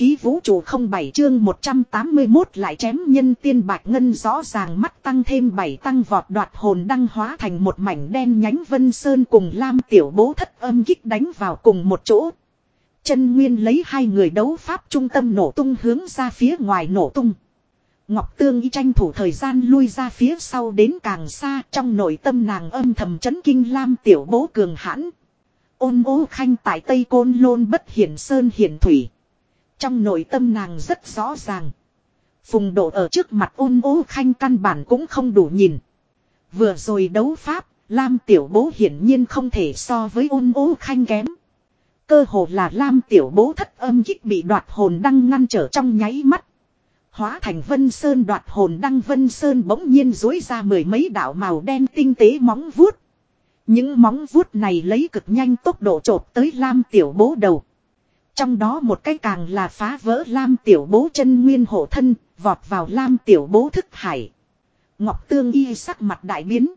khí vũ trụ không bảy chương 181 lại chém nhân tiên bạch ngân rõ ràng mắt tăng thêm bảy tăng vọt đoạt hồn đăng hóa thành một mảnh đen nhánh vân sơn cùng lam tiểu bố thất âm kích đánh vào cùng một chỗ. Chân nguyên lấy hai người đấu pháp trung tâm nổ tung hướng ra phía ngoài nổ tung. Ngọc Tương y tranh thủ thời gian lui ra phía sau đến càng xa trong nội tâm nàng âm thầm chấn kinh lam tiểu bố cường hãn. Ôn ô khanh tại Tây Côn Lôn bất hiển sơn hiển thủy. Trong nội tâm nàng rất rõ ràng. Phùng độ ở trước mặt ôn ố khanh căn bản cũng không đủ nhìn. Vừa rồi đấu pháp, Lam tiểu bố hiển nhiên không thể so với ôn ố khanh kém. Cơ hồ là Lam tiểu bố thất âm kích bị đoạt hồn đăng ngăn trở trong nháy mắt. Hóa thành vân sơn đoạt hồn đăng vân sơn bỗng nhiên dối ra mười mấy đạo màu đen tinh tế móng vuốt. Những móng vuốt này lấy cực nhanh tốc độ trộp tới Lam tiểu bố đầu. Trong đó một cái càng là phá vỡ Lam tiểu bố chân nguyên hộ thân, vọt vào Lam tiểu bố thức hải. Ngọc Tương y sắc mặt đại biến.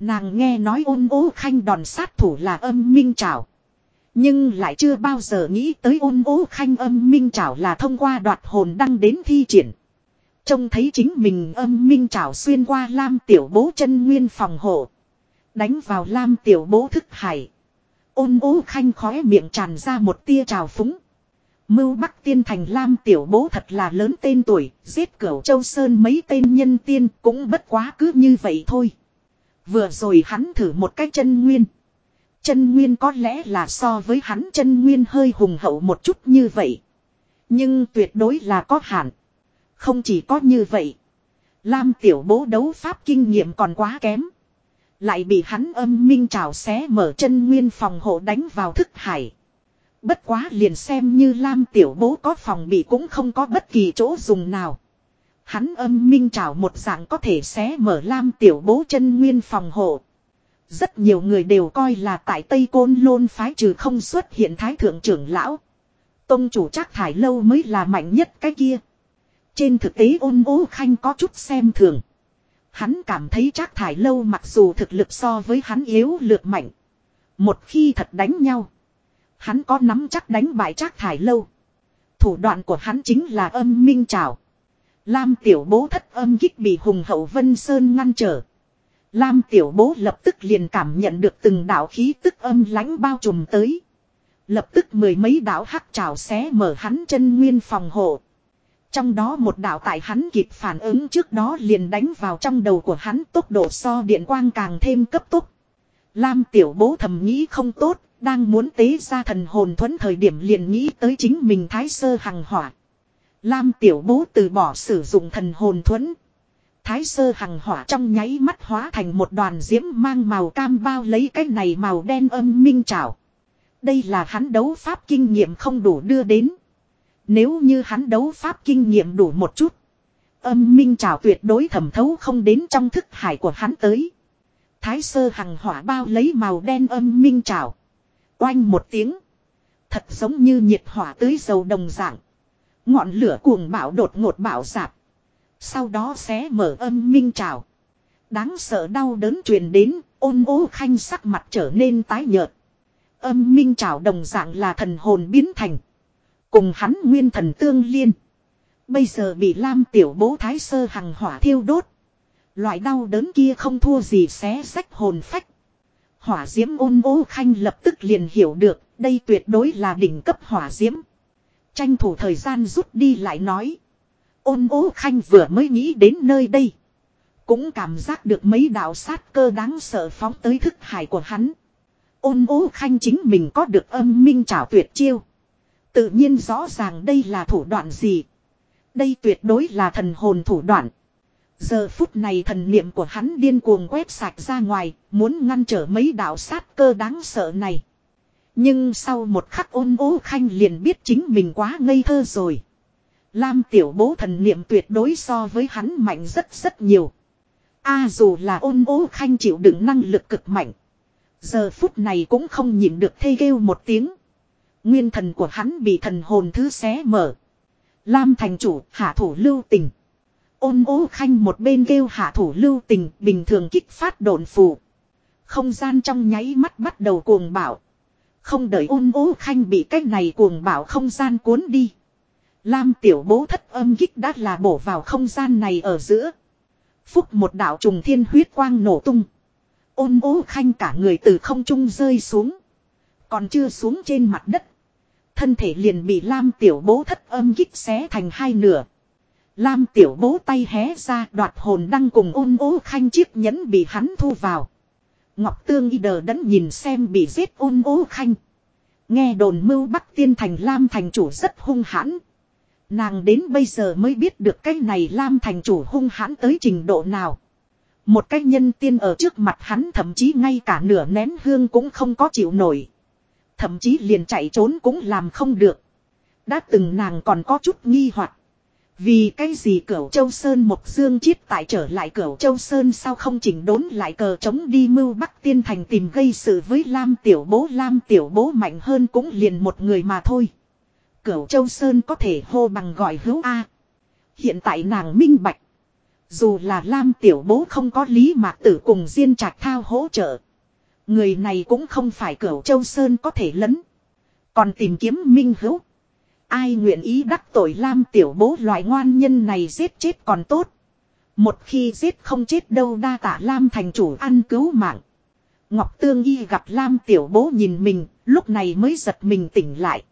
Nàng nghe nói ôn ố khanh đòn sát thủ là âm minh trảo. Nhưng lại chưa bao giờ nghĩ tới ôn ố khanh âm minh trảo là thông qua đoạt hồn đăng đến thi triển. Trông thấy chính mình âm minh trảo xuyên qua lam tiểu bố chân nguyên phòng hộ. Đánh vào lam tiểu bố thức hải. Ôn ố khanh khóe miệng tràn ra một tia trào phúng. Mưu Bắc Tiên Thành Lam tiểu bố thật là lớn tên tuổi, giết cửu Châu Sơn mấy tên nhân tiên cũng bất quá cứ như vậy thôi. Vừa rồi hắn thử một cái chân nguyên. Chân nguyên có lẽ là so với hắn chân nguyên hơi hùng hậu một chút như vậy. Nhưng tuyệt đối là có hạn. Không chỉ có như vậy. Lam tiểu bố đấu pháp kinh nghiệm còn quá kém. Lại bị hắn âm minh trào xé mở chân nguyên phòng hộ đánh vào thức hải. Bất quá liền xem như Lam tiểu bố có phòng bị cũng không có bất kỳ chỗ dùng nào. Hắn âm minh trào một dạng có thể xé mở Lam tiểu bố chân nguyên phòng hộ. Rất nhiều người đều coi là tại Tây Côn Lôn phái trừ không xuất hiện thái thượng trưởng lão. Tông chủ chắc thải lâu mới là mạnh nhất cái kia. Trên thực tế ôn ố khanh có chút xem thường. Hắn cảm thấy chắc thải lâu mặc dù thực lực so với hắn yếu lược mạnh. Một khi thật đánh nhau. Hắn có nắm chắc đánh bại chắc thải lâu. Thủ đoạn của hắn chính là âm minh trào. Lam tiểu bố thất âm kích bị hùng hậu Vân Sơn ngăn trở. Lam tiểu bố lập tức liền cảm nhận được từng đạo khí tức âm lãnh bao trùm tới. Lập tức mười mấy đạo hắc trào xé mở hắn chân nguyên phòng hộ. Trong đó một đạo tại hắn kịp phản ứng trước đó liền đánh vào trong đầu của hắn tốc độ so điện quang càng thêm cấp tốc. Lam tiểu bố thầm nghĩ không tốt, đang muốn tế ra thần hồn thuẫn thời điểm liền nghĩ tới chính mình thái sơ hằng hỏa. Lam tiểu bố từ bỏ sử dụng thần hồn thuẫn. Thái sơ hằng hỏa trong nháy mắt hóa thành một đoàn diễm mang màu cam bao lấy cái này màu đen âm minh trảo. Đây là hắn đấu pháp kinh nghiệm không đủ đưa đến. Nếu như hắn đấu pháp kinh nghiệm đủ một chút. Âm minh trào tuyệt đối thẩm thấu không đến trong thức hải của hắn tới. Thái sơ hằng hỏa bao lấy màu đen âm minh trào. Oanh một tiếng. Thật giống như nhiệt hỏa tưới dầu đồng dạng. Ngọn lửa cuồng bạo đột ngột bạo sạp, Sau đó xé mở âm minh trào. Đáng sợ đau đớn truyền đến, ôn ố khanh sắc mặt trở nên tái nhợt. Âm minh trào đồng dạng là thần hồn biến thành. Cùng hắn nguyên thần tương liên. Bây giờ bị Lam tiểu bố thái sơ hằng hỏa thiêu đốt. Loại đau đớn kia không thua gì xé sách hồn phách. Hỏa diễm ôn ố khanh lập tức liền hiểu được, đây tuyệt đối là đỉnh cấp hỏa diễm. Tranh thủ thời gian rút đi lại nói. Ôn ố khanh vừa mới nghĩ đến nơi đây. Cũng cảm giác được mấy đạo sát cơ đáng sợ phóng tới thức hải của hắn. Ôn ố khanh chính mình có được âm minh trảo tuyệt chiêu. Tự nhiên rõ ràng đây là thủ đoạn gì. Đây tuyệt đối là thần hồn thủ đoạn. Giờ phút này thần niệm của hắn điên cuồng quét sạch ra ngoài, muốn ngăn trở mấy đạo sát cơ đáng sợ này. Nhưng sau một khắc ôn ố khanh liền biết chính mình quá ngây thơ rồi. Lam tiểu bố thần niệm tuyệt đối so với hắn mạnh rất rất nhiều. A dù là ôn ố khanh chịu đựng năng lực cực mạnh. Giờ phút này cũng không nhịn được thê kêu một tiếng. Nguyên thần của hắn bị thần hồn thứ xé mở. Lam thành chủ, hạ thủ lưu tình. Ôn ố khanh một bên kêu hạ thủ lưu tình, bình thường kích phát đồn phù. Không gian trong nháy mắt bắt đầu cuồng bạo. Không đợi ôn ố khanh bị cái này cuồng bạo không gian cuốn đi. Lam tiểu bố thất âm kích đã là bổ vào không gian này ở giữa. Phúc một đạo trùng thiên huyết quang nổ tung. Ôn ố khanh cả người từ không trung rơi xuống. Còn chưa xuống trên mặt đất. Thân thể liền bị Lam tiểu bố thất âm kích xé thành hai nửa. Lam tiểu bố tay hé ra, đoạt hồn đăng cùng ôn ố khanh chiếc nhẫn bị hắn thu vào. Ngọc Tương y đờ đẫn nhìn xem bị giết ôn ố khanh. Nghe đồn mưu Bắc Tiên Thành Lam thành chủ rất hung hãn. Nàng đến bây giờ mới biết được cái này Lam thành chủ hung hãn tới trình độ nào. Một cái nhân tiên ở trước mặt hắn thậm chí ngay cả nửa nén hương cũng không có chịu nổi. Thậm chí liền chạy trốn cũng làm không được. Đã từng nàng còn có chút nghi hoặc Vì cái gì cửu châu Sơn một dương chiết tại trở lại cửu châu Sơn sao không chỉnh đốn lại cờ chống đi mưu Bắc Tiên Thành tìm gây sự với Lam Tiểu Bố, Lam Tiểu Bố mạnh hơn cũng liền một người mà thôi. Cửu châu Sơn có thể hô bằng gọi hữu A. Hiện tại nàng minh bạch. Dù là Lam Tiểu Bố không có lý mạc tử cùng Diên Trạch Thao hỗ trợ. Người này cũng không phải cửu châu Sơn có thể lấn. Còn tìm kiếm minh hữu. Ai nguyện ý đắc tội Lam Tiểu Bố loại ngoan nhân này giết chết còn tốt. Một khi giết không chết đâu đa tả Lam thành chủ ăn cứu mạng. Ngọc Tương Y gặp Lam Tiểu Bố nhìn mình, lúc này mới giật mình tỉnh lại.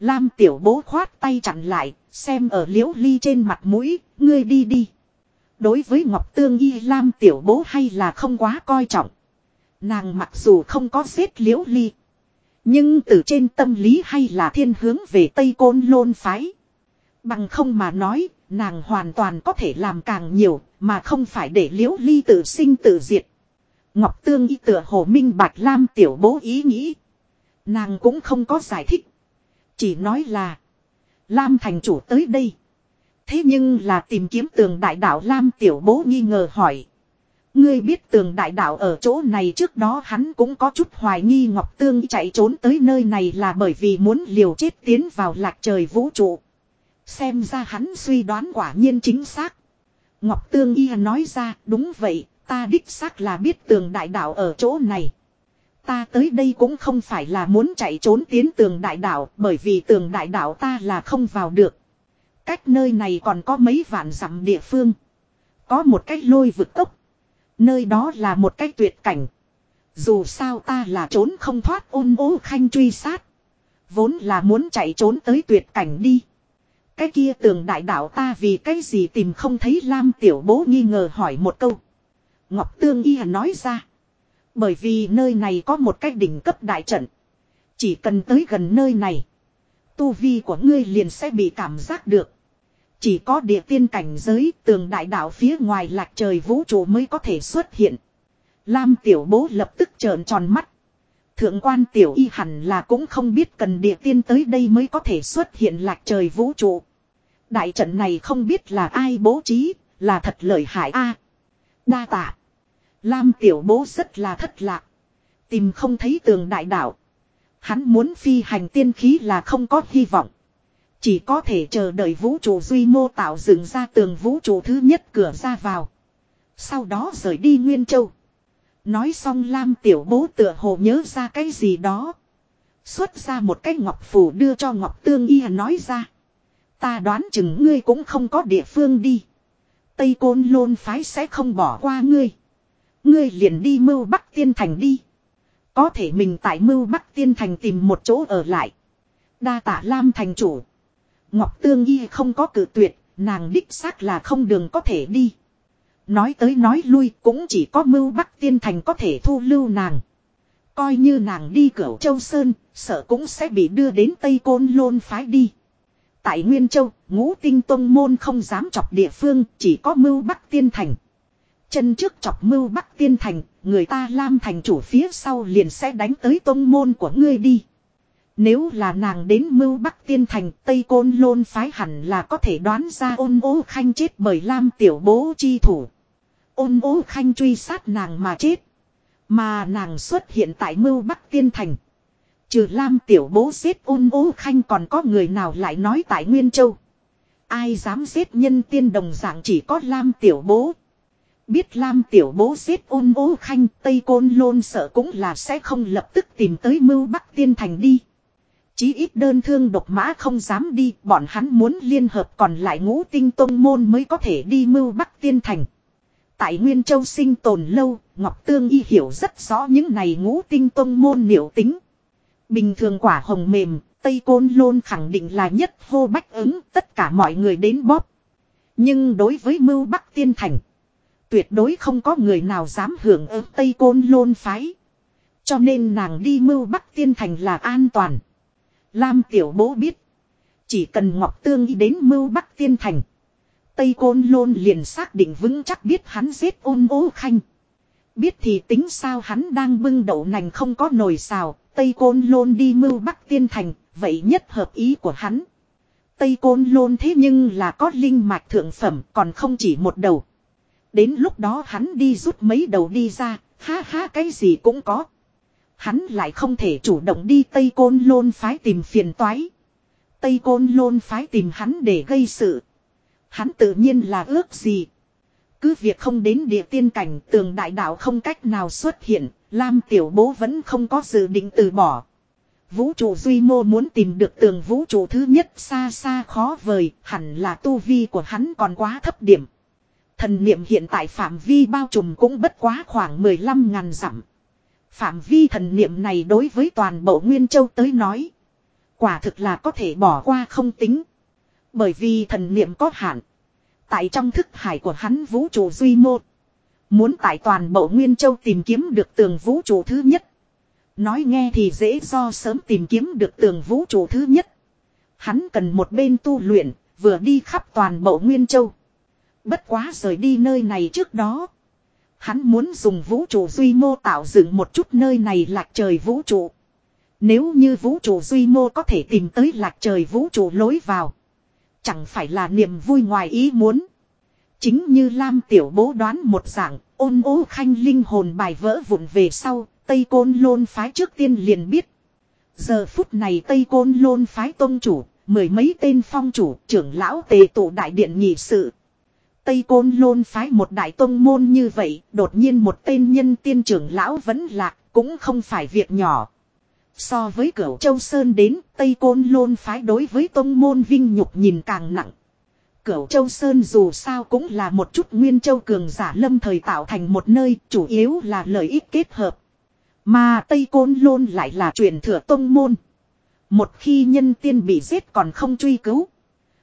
Lam Tiểu Bố khoát tay chặn lại, xem ở liễu ly trên mặt mũi, ngươi đi đi. Đối với Ngọc Tương Y Lam Tiểu Bố hay là không quá coi trọng. Nàng mặc dù không có giết liễu ly. Nhưng từ trên tâm lý hay là thiên hướng về Tây Côn Lôn Phái. Bằng không mà nói, nàng hoàn toàn có thể làm càng nhiều, mà không phải để liễu ly tự sinh tự diệt. Ngọc Tương y tựa hồ minh bạch lam tiểu bố ý nghĩ. Nàng cũng không có giải thích. Chỉ nói là, Lam thành chủ tới đây. Thế nhưng là tìm kiếm tường đại đạo Lam tiểu bố nghi ngờ hỏi. Ngươi biết tường đại đạo ở chỗ này trước đó hắn cũng có chút hoài nghi Ngọc Tương chạy trốn tới nơi này là bởi vì muốn liều chết tiến vào lạc trời vũ trụ. Xem ra hắn suy đoán quả nhiên chính xác. Ngọc Tương Y nói ra đúng vậy, ta đích xác là biết tường đại đạo ở chỗ này. Ta tới đây cũng không phải là muốn chạy trốn tiến tường đại đạo bởi vì tường đại đạo ta là không vào được. Cách nơi này còn có mấy vạn dặm địa phương. Có một cái lôi vực tốc. Nơi đó là một cái tuyệt cảnh. Dù sao ta là trốn không thoát ôn ố khanh truy sát. Vốn là muốn chạy trốn tới tuyệt cảnh đi. Cái kia tường đại đạo ta vì cái gì tìm không thấy Lam tiểu bố nghi ngờ hỏi một câu. Ngọc Tương Y nói ra. Bởi vì nơi này có một cái đỉnh cấp đại trận. Chỉ cần tới gần nơi này. Tu vi của ngươi liền sẽ bị cảm giác được. Chỉ có địa tiên cảnh giới tường đại đạo phía ngoài lạc trời vũ trụ mới có thể xuất hiện. Lam tiểu bố lập tức trợn tròn mắt. Thượng quan tiểu y hẳn là cũng không biết cần địa tiên tới đây mới có thể xuất hiện lạc trời vũ trụ. Đại trận này không biết là ai bố trí, là thật lợi hại a. đa tạ. Lam tiểu bố rất là thất lạc. Tìm không thấy tường đại đạo. Hắn muốn phi hành tiên khí là không có hy vọng. Chỉ có thể chờ đợi vũ trụ duy mô tạo dựng ra tường vũ trụ thứ nhất cửa ra vào. Sau đó rời đi Nguyên Châu. Nói xong Lam tiểu bố tựa hồ nhớ ra cái gì đó. Xuất ra một cái ngọc phủ đưa cho Ngọc Tương Y nói ra. Ta đoán chừng ngươi cũng không có địa phương đi. Tây Côn Lôn Phái sẽ không bỏ qua ngươi. Ngươi liền đi mưu Bắc Tiên Thành đi. Có thể mình tại mưu Bắc Tiên Thành tìm một chỗ ở lại. Đa tạ Lam thành chủ. Ngọc Tương Y không có cử tuyệt, nàng đích xác là không đường có thể đi. Nói tới nói lui cũng chỉ có mưu Bắc Tiên Thành có thể thu lưu nàng. Coi như nàng đi cửa Châu Sơn, sợ cũng sẽ bị đưa đến Tây Côn Lôn phái đi. Tại Nguyên Châu, ngũ tinh tông môn không dám chọc địa phương, chỉ có mưu Bắc Tiên Thành. Chân trước chọc mưu Bắc Tiên Thành, người ta Lam Thành chủ phía sau liền sẽ đánh tới tông môn của ngươi đi. Nếu là nàng đến mưu Bắc Tiên Thành, Tây Côn Lôn phái hẳn là có thể đoán ra ôn ố khanh chết bởi Lam tiểu bố chi thủ. Ôn ố khanh truy sát nàng mà chết. Mà nàng xuất hiện tại mưu Bắc Tiên Thành. Trừ Lam tiểu bố giết ôn ố khanh còn có người nào lại nói tại Nguyên Châu. Ai dám giết nhân tiên đồng dạng chỉ có Lam tiểu bố. Biết Lam tiểu bố giết ôn ố khanh, Tây Côn Lôn sợ cũng là sẽ không lập tức tìm tới mưu Bắc Tiên Thành đi. Chí ít đơn thương độc mã không dám đi, bọn hắn muốn liên hợp còn lại ngũ tinh tông môn mới có thể đi mưu Bắc Tiên Thành. Tại Nguyên Châu sinh tồn lâu, Ngọc Tương Y hiểu rất rõ những này ngũ tinh tông môn liệu tính. Bình thường quả hồng mềm, Tây Côn Lôn khẳng định là nhất hô bách ứng, tất cả mọi người đến bóp. Nhưng đối với mưu Bắc Tiên Thành, tuyệt đối không có người nào dám hưởng ứng Tây Côn Lôn phái. Cho nên nàng đi mưu Bắc Tiên Thành là an toàn. Lam Tiểu Bố biết, chỉ cần Ngọc Tương đi đến mưu Bắc Tiên Thành. Tây Côn Lôn liền xác định vững chắc biết hắn giết ôn ố khanh. Biết thì tính sao hắn đang bưng đậu nành không có nồi xào, Tây Côn Lôn đi mưu Bắc Tiên Thành, vậy nhất hợp ý của hắn. Tây Côn Lôn thế nhưng là có linh mạch thượng phẩm còn không chỉ một đầu. Đến lúc đó hắn đi rút mấy đầu đi ra, ha ha cái gì cũng có. Hắn lại không thể chủ động đi Tây Côn Lôn phái tìm phiền toái. Tây Côn Lôn phái tìm hắn để gây sự. Hắn tự nhiên là ước gì. Cứ việc không đến địa tiên cảnh tường đại đạo không cách nào xuất hiện, Lam tiểu bố vẫn không có dự định từ bỏ. Vũ trụ Duy Mô muốn tìm được tường vũ trụ thứ nhất xa xa khó vời, hẳn là tu vi của hắn còn quá thấp điểm. Thần niệm hiện tại phạm vi bao trùm cũng bất quá khoảng 15 ngàn dặm. Phạm vi thần niệm này đối với toàn bộ Nguyên Châu tới nói. Quả thực là có thể bỏ qua không tính. Bởi vì thần niệm có hạn. Tại trong thức hải của hắn vũ trụ duy mô. Muốn tại toàn bộ Nguyên Châu tìm kiếm được tường vũ trụ thứ nhất. Nói nghe thì dễ do sớm tìm kiếm được tường vũ trụ thứ nhất. Hắn cần một bên tu luyện, vừa đi khắp toàn bộ Nguyên Châu. Bất quá rời đi nơi này trước đó. Hắn muốn dùng vũ trụ duy mô tạo dựng một chút nơi này lạc trời vũ trụ. Nếu như vũ trụ duy mô có thể tìm tới lạc trời vũ trụ lối vào. Chẳng phải là niềm vui ngoài ý muốn. Chính như Lam Tiểu Bố đoán một dạng, ôn ố khanh linh hồn bài vỡ vụn về sau, Tây Côn Lôn phái trước tiên liền biết. Giờ phút này Tây Côn Lôn phái tôn chủ, mười mấy tên phong chủ, trưởng lão tề tụ đại điện nhị sự. Tây Côn Lôn phái một đại tông môn như vậy, đột nhiên một tên nhân tiên trưởng lão vẫn lạc, cũng không phải việc nhỏ. So với cửu Châu Sơn đến, Tây Côn Lôn phái đối với tông môn vinh nhục nhìn càng nặng. Cửu Châu Sơn dù sao cũng là một chút nguyên châu cường giả lâm thời tạo thành một nơi, chủ yếu là lợi ích kết hợp. Mà Tây Côn Lôn lại là truyền thừa tông môn. Một khi nhân tiên bị giết còn không truy cứu.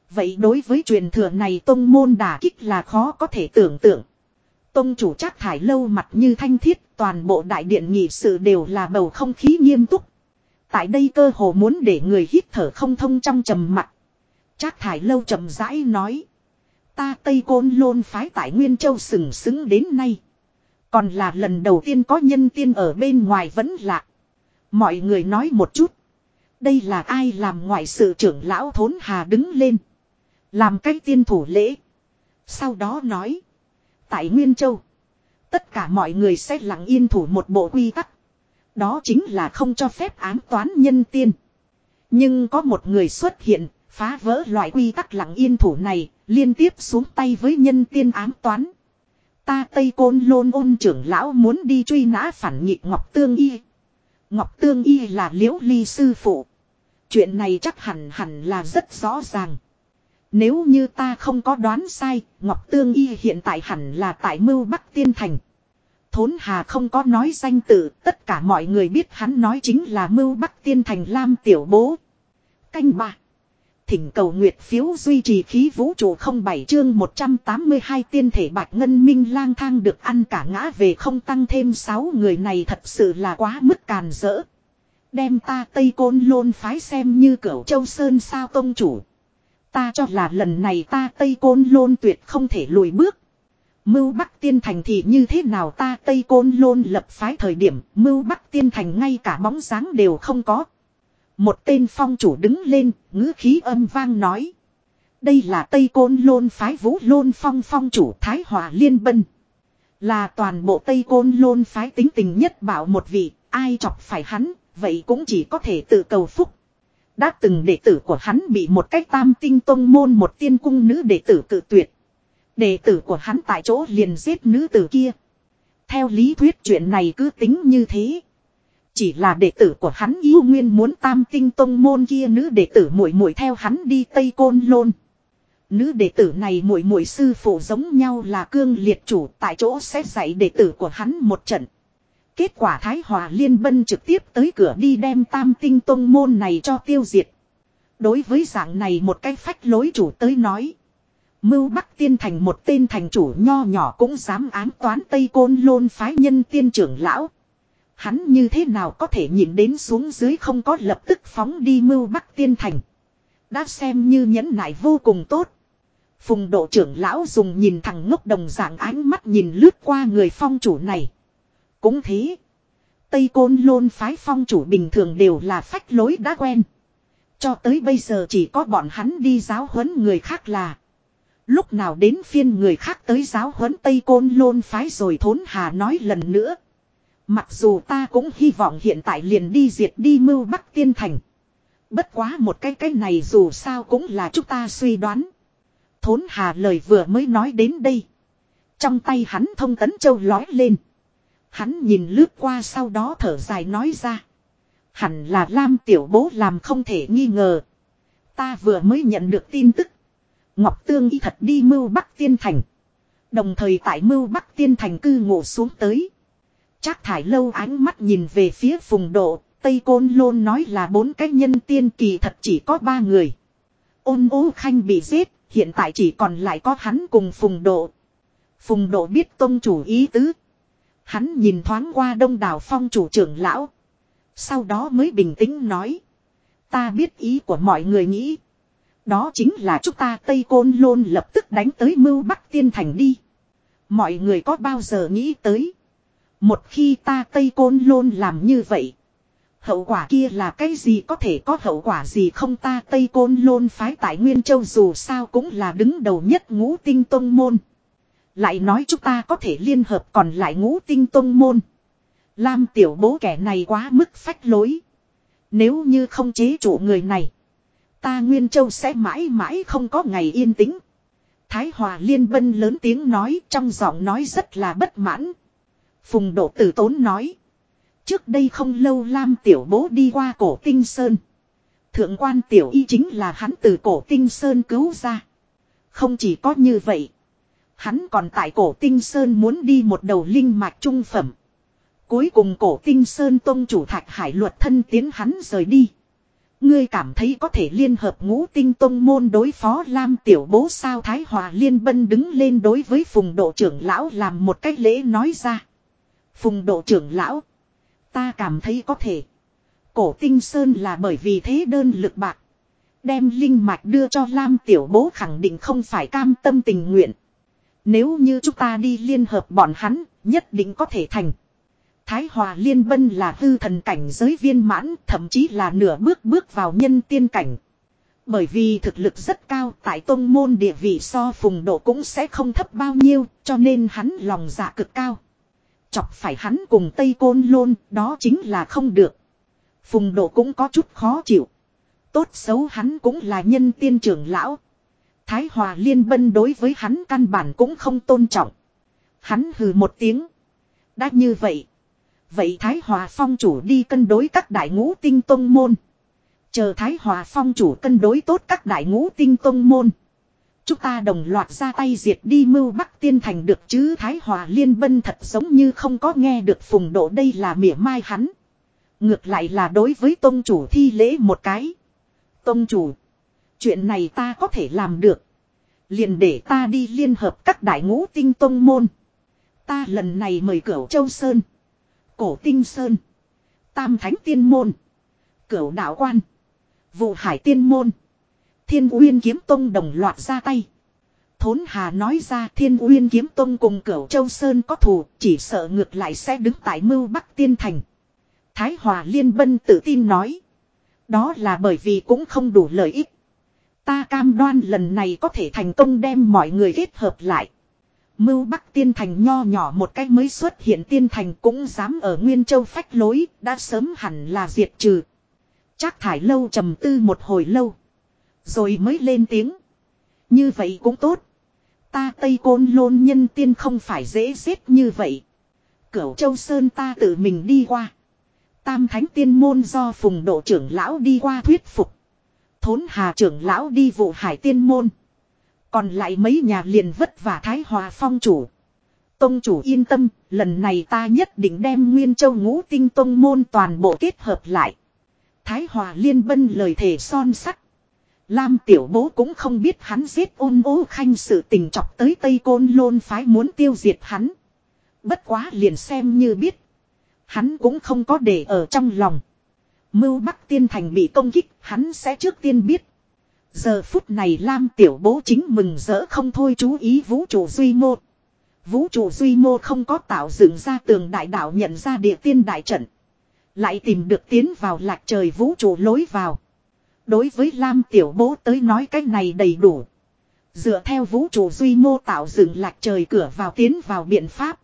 Vậy đối với truyền thừa này tông môn đả kích là khó có thể tưởng tượng. Tông chủ chắc thải lâu mặt như thanh thiết, toàn bộ đại điện nghị sự đều là bầu không khí nghiêm túc. Tại đây cơ hồ muốn để người hít thở không thông trong trầm mặt. Trác thải lâu chậm rãi nói. Ta Tây Côn Lôn phái tại Nguyên Châu sừng sững đến nay. Còn là lần đầu tiên có nhân tiên ở bên ngoài vẫn lạ. Mọi người nói một chút. Đây là ai làm ngoại sự trưởng lão thốn hà đứng lên. Làm cách tiên thủ lễ. Sau đó nói. Tại Nguyên Châu. Tất cả mọi người sẽ lặng yên thủ một bộ quy tắc. Đó chính là không cho phép ám toán nhân tiên. Nhưng có một người xuất hiện, phá vỡ loại quy tắc lặng yên thủ này, liên tiếp xuống tay với nhân tiên ám toán. Ta Tây Côn Lôn ôn trưởng lão muốn đi truy nã phản nghịch Ngọc Tương Y. Ngọc Tương Y là liễu ly sư phụ. Chuyện này chắc hẳn hẳn là rất rõ ràng. Nếu như ta không có đoán sai, Ngọc Tương Y hiện tại hẳn là tại Mưu Bắc Tiên Thành. Thốn Hà không có nói danh tự, tất cả mọi người biết hắn nói chính là Mưu Bắc Tiên Thành Lam Tiểu Bố. Canh bạc thỉnh cầu nguyệt phiếu duy trì khí vũ trụ không bảy chương 182 tiên thể bạch ngân minh lang thang được ăn cả ngã về không tăng thêm 6 người này thật sự là quá mức càn rỡ. Đem ta Tây Côn Lôn phái xem như cửu châu sơn sao tông chủ. Ta cho là lần này ta Tây Côn Lôn tuyệt không thể lùi bước. Mưu Bắc Tiên Thành thì như thế nào ta Tây Côn Lôn lập phái thời điểm Mưu Bắc Tiên Thành ngay cả bóng dáng đều không có. Một tên phong chủ đứng lên, ngữ khí âm vang nói. Đây là Tây Côn Lôn phái vũ lôn phong phong chủ Thái Hòa Liên Bân. Là toàn bộ Tây Côn Lôn phái tính tình nhất bảo một vị, ai chọc phải hắn, vậy cũng chỉ có thể tự cầu phúc. Đã từng đệ tử của hắn bị một cách tam tinh tông môn một tiên cung nữ đệ tử cự tuyệt. Đệ tử của hắn tại chỗ liền giết nữ tử kia. Theo lý thuyết chuyện này cứ tính như thế. Chỉ là đệ tử của hắn yêu nguyên muốn tam tinh tông môn kia nữ đệ tử muội muội theo hắn đi Tây Côn Lôn. Nữ đệ tử này muội muội sư phụ giống nhau là cương liệt chủ, tại chỗ sẽ dạy đệ tử của hắn một trận. Kết quả Thái Hòa Liên Bân trực tiếp tới cửa đi đem tam tinh tông môn này cho tiêu diệt. Đối với dạng này một cái phách lối chủ tới nói. Mưu Bắc Tiên Thành một tên thành chủ nho nhỏ cũng dám ám toán Tây Côn Lôn phái nhân tiên trưởng lão. Hắn như thế nào có thể nhìn đến xuống dưới không có lập tức phóng đi Mưu Bắc Tiên Thành. Đã xem như nhẫn nại vô cùng tốt. Phùng độ trưởng lão dùng nhìn thằng ngốc đồng dạng ánh mắt nhìn lướt qua người phong chủ này. Cũng thế. Tây Côn Lôn phái phong chủ bình thường đều là phách lối đã quen. Cho tới bây giờ chỉ có bọn hắn đi giáo huấn người khác là. Lúc nào đến phiên người khác tới giáo huấn Tây Côn Lôn phái rồi thốn hà nói lần nữa. Mặc dù ta cũng hy vọng hiện tại liền đi diệt đi mưu Bắc Tiên Thành. Bất quá một cái cái này dù sao cũng là chúng ta suy đoán. Thốn hà lời vừa mới nói đến đây. Trong tay hắn thông tấn châu lói lên. Hắn nhìn lướt qua sau đó thở dài nói ra. Hẳn là Lam tiểu bố làm không thể nghi ngờ. Ta vừa mới nhận được tin tức. Ngọc Tương y thật đi mưu Bắc Tiên Thành. Đồng thời tại mưu Bắc Tiên Thành cư ngộ xuống tới. Trác thải lâu ánh mắt nhìn về phía phùng độ. Tây Côn Lôn nói là bốn cái nhân tiên kỳ thật chỉ có ba người. Ôn ố khanh bị giết. Hiện tại chỉ còn lại có hắn cùng phùng độ. Phùng độ biết tôn chủ ý tứ. Hắn nhìn thoáng qua đông đảo phong chủ trưởng lão. Sau đó mới bình tĩnh nói. Ta biết ý của mọi người nghĩ. Đó chính là chúng ta Tây Côn Lôn lập tức đánh tới mưu Bắc Tiên Thành đi. Mọi người có bao giờ nghĩ tới. Một khi ta Tây Côn Lôn làm như vậy. Hậu quả kia là cái gì có thể có hậu quả gì không ta Tây Côn Lôn phái tại Nguyên Châu dù sao cũng là đứng đầu nhất ngũ tinh tông môn. Lại nói chúng ta có thể liên hợp còn lại ngũ tinh tông môn. Lam tiểu bố kẻ này quá mức phách lối. Nếu như không chế chủ người này. Ta Nguyên Châu sẽ mãi mãi không có ngày yên tĩnh. Thái Hòa Liên Bân lớn tiếng nói, trong giọng nói rất là bất mãn. Phùng Độ Tử Tốn nói. Trước đây không lâu Lam Tiểu Bố đi qua cổ Tinh Sơn. Thượng quan Tiểu Y chính là hắn từ cổ Tinh Sơn cứu ra. Không chỉ có như vậy. Hắn còn tại cổ Tinh Sơn muốn đi một đầu linh mạch trung phẩm. Cuối cùng cổ Tinh Sơn Tông chủ Thạch Hải luật thân tiến hắn rời đi. Ngươi cảm thấy có thể liên hợp ngũ tinh tông môn đối phó Lam tiểu bố sao Thái Hòa Liên Bân đứng lên đối với phùng độ trưởng lão làm một cách lễ nói ra. Phùng độ trưởng lão. Ta cảm thấy có thể. Cổ tinh sơn là bởi vì thế đơn lực bạc. Đem linh mạch đưa cho Lam tiểu bố khẳng định không phải cam tâm tình nguyện. Nếu như chúng ta đi liên hợp bọn hắn, nhất định có thể thành. Thái Hòa Liên Bân là hư thần cảnh giới viên mãn, thậm chí là nửa bước bước vào nhân tiên cảnh. Bởi vì thực lực rất cao, tại tôn môn địa vị so phùng độ cũng sẽ không thấp bao nhiêu, cho nên hắn lòng dạ cực cao. Chọc phải hắn cùng Tây Côn Lôn, đó chính là không được. Phùng độ cũng có chút khó chịu. Tốt xấu hắn cũng là nhân tiên trưởng lão. Thái Hòa Liên Bân đối với hắn căn bản cũng không tôn trọng. Hắn hừ một tiếng. Đã như vậy. Vậy Thái Hòa Phong chủ đi cân đối các đại ngũ tinh tông môn. Chờ Thái Hòa Phong chủ cân đối tốt các đại ngũ tinh tông môn. Chúng ta đồng loạt ra tay diệt đi mưu Bắc Tiên Thành được chứ Thái Hòa Liên Bân thật giống như không có nghe được phùng độ đây là mỉa mai hắn. Ngược lại là đối với tôn chủ thi lễ một cái. Tông chủ. Chuyện này ta có thể làm được. Liền để ta đi liên hợp các đại ngũ tinh tông môn. Ta lần này mời cửu Châu Sơn. Cổ Tinh Sơn. Tam Thánh Tiên Môn. Cửu Đạo Quan. Vụ Hải Tiên Môn. Thiên Uyên Kiếm Tông đồng loạt ra tay. Thốn Hà nói ra Thiên Uyên Kiếm Tông cùng Cửu Châu Sơn có thù, chỉ sợ ngược lại sẽ đứng tại mưu Bắc Tiên Thành. Thái Hòa Liên Bân tự tin nói. Đó là bởi vì cũng không đủ lợi ích. Ta cam đoan lần này có thể thành công đem mọi người kết hợp lại. Mưu Bắc Tiên Thành nho nhỏ một cách mới xuất hiện Tiên Thành cũng dám ở Nguyên Châu phách lối, đã sớm hẳn là diệt trừ. Chắc thải lâu trầm tư một hồi lâu. Rồi mới lên tiếng. Như vậy cũng tốt. Ta Tây Côn Lôn nhân tiên không phải dễ giết như vậy. Cửu Châu Sơn ta tự mình đi qua. Tam thánh tiên môn do phùng độ trưởng lão đi qua thuyết phục. Thốn hà trưởng lão đi vụ hải tiên môn. Còn lại mấy nhà liền vất vả thái hòa phong chủ. Tông chủ yên tâm, lần này ta nhất định đem Nguyên Châu ngũ tinh tông môn toàn bộ kết hợp lại. Thái Hòa liên bân lời thề son sắt. Lam tiểu bố cũng không biết hắn giết ôn ố khanh sự tình chọc tới Tây Côn Lôn phái muốn tiêu diệt hắn. Bất quá liền xem như biết. Hắn cũng không có để ở trong lòng. Mưu Bắc Tiên Thành bị công kích, hắn sẽ trước tiên biết. Giờ phút này Lam Tiểu Bố chính mừng rỡ không thôi chú ý vũ trụ duy mô. Vũ trụ duy mô không có tạo dựng ra tường đại đạo nhận ra địa tiên đại trận. Lại tìm được tiến vào lạc trời vũ trụ lối vào. Đối với Lam Tiểu Bố tới nói cái này đầy đủ. Dựa theo vũ trụ duy mô tạo dựng lạc trời cửa vào tiến vào biện pháp.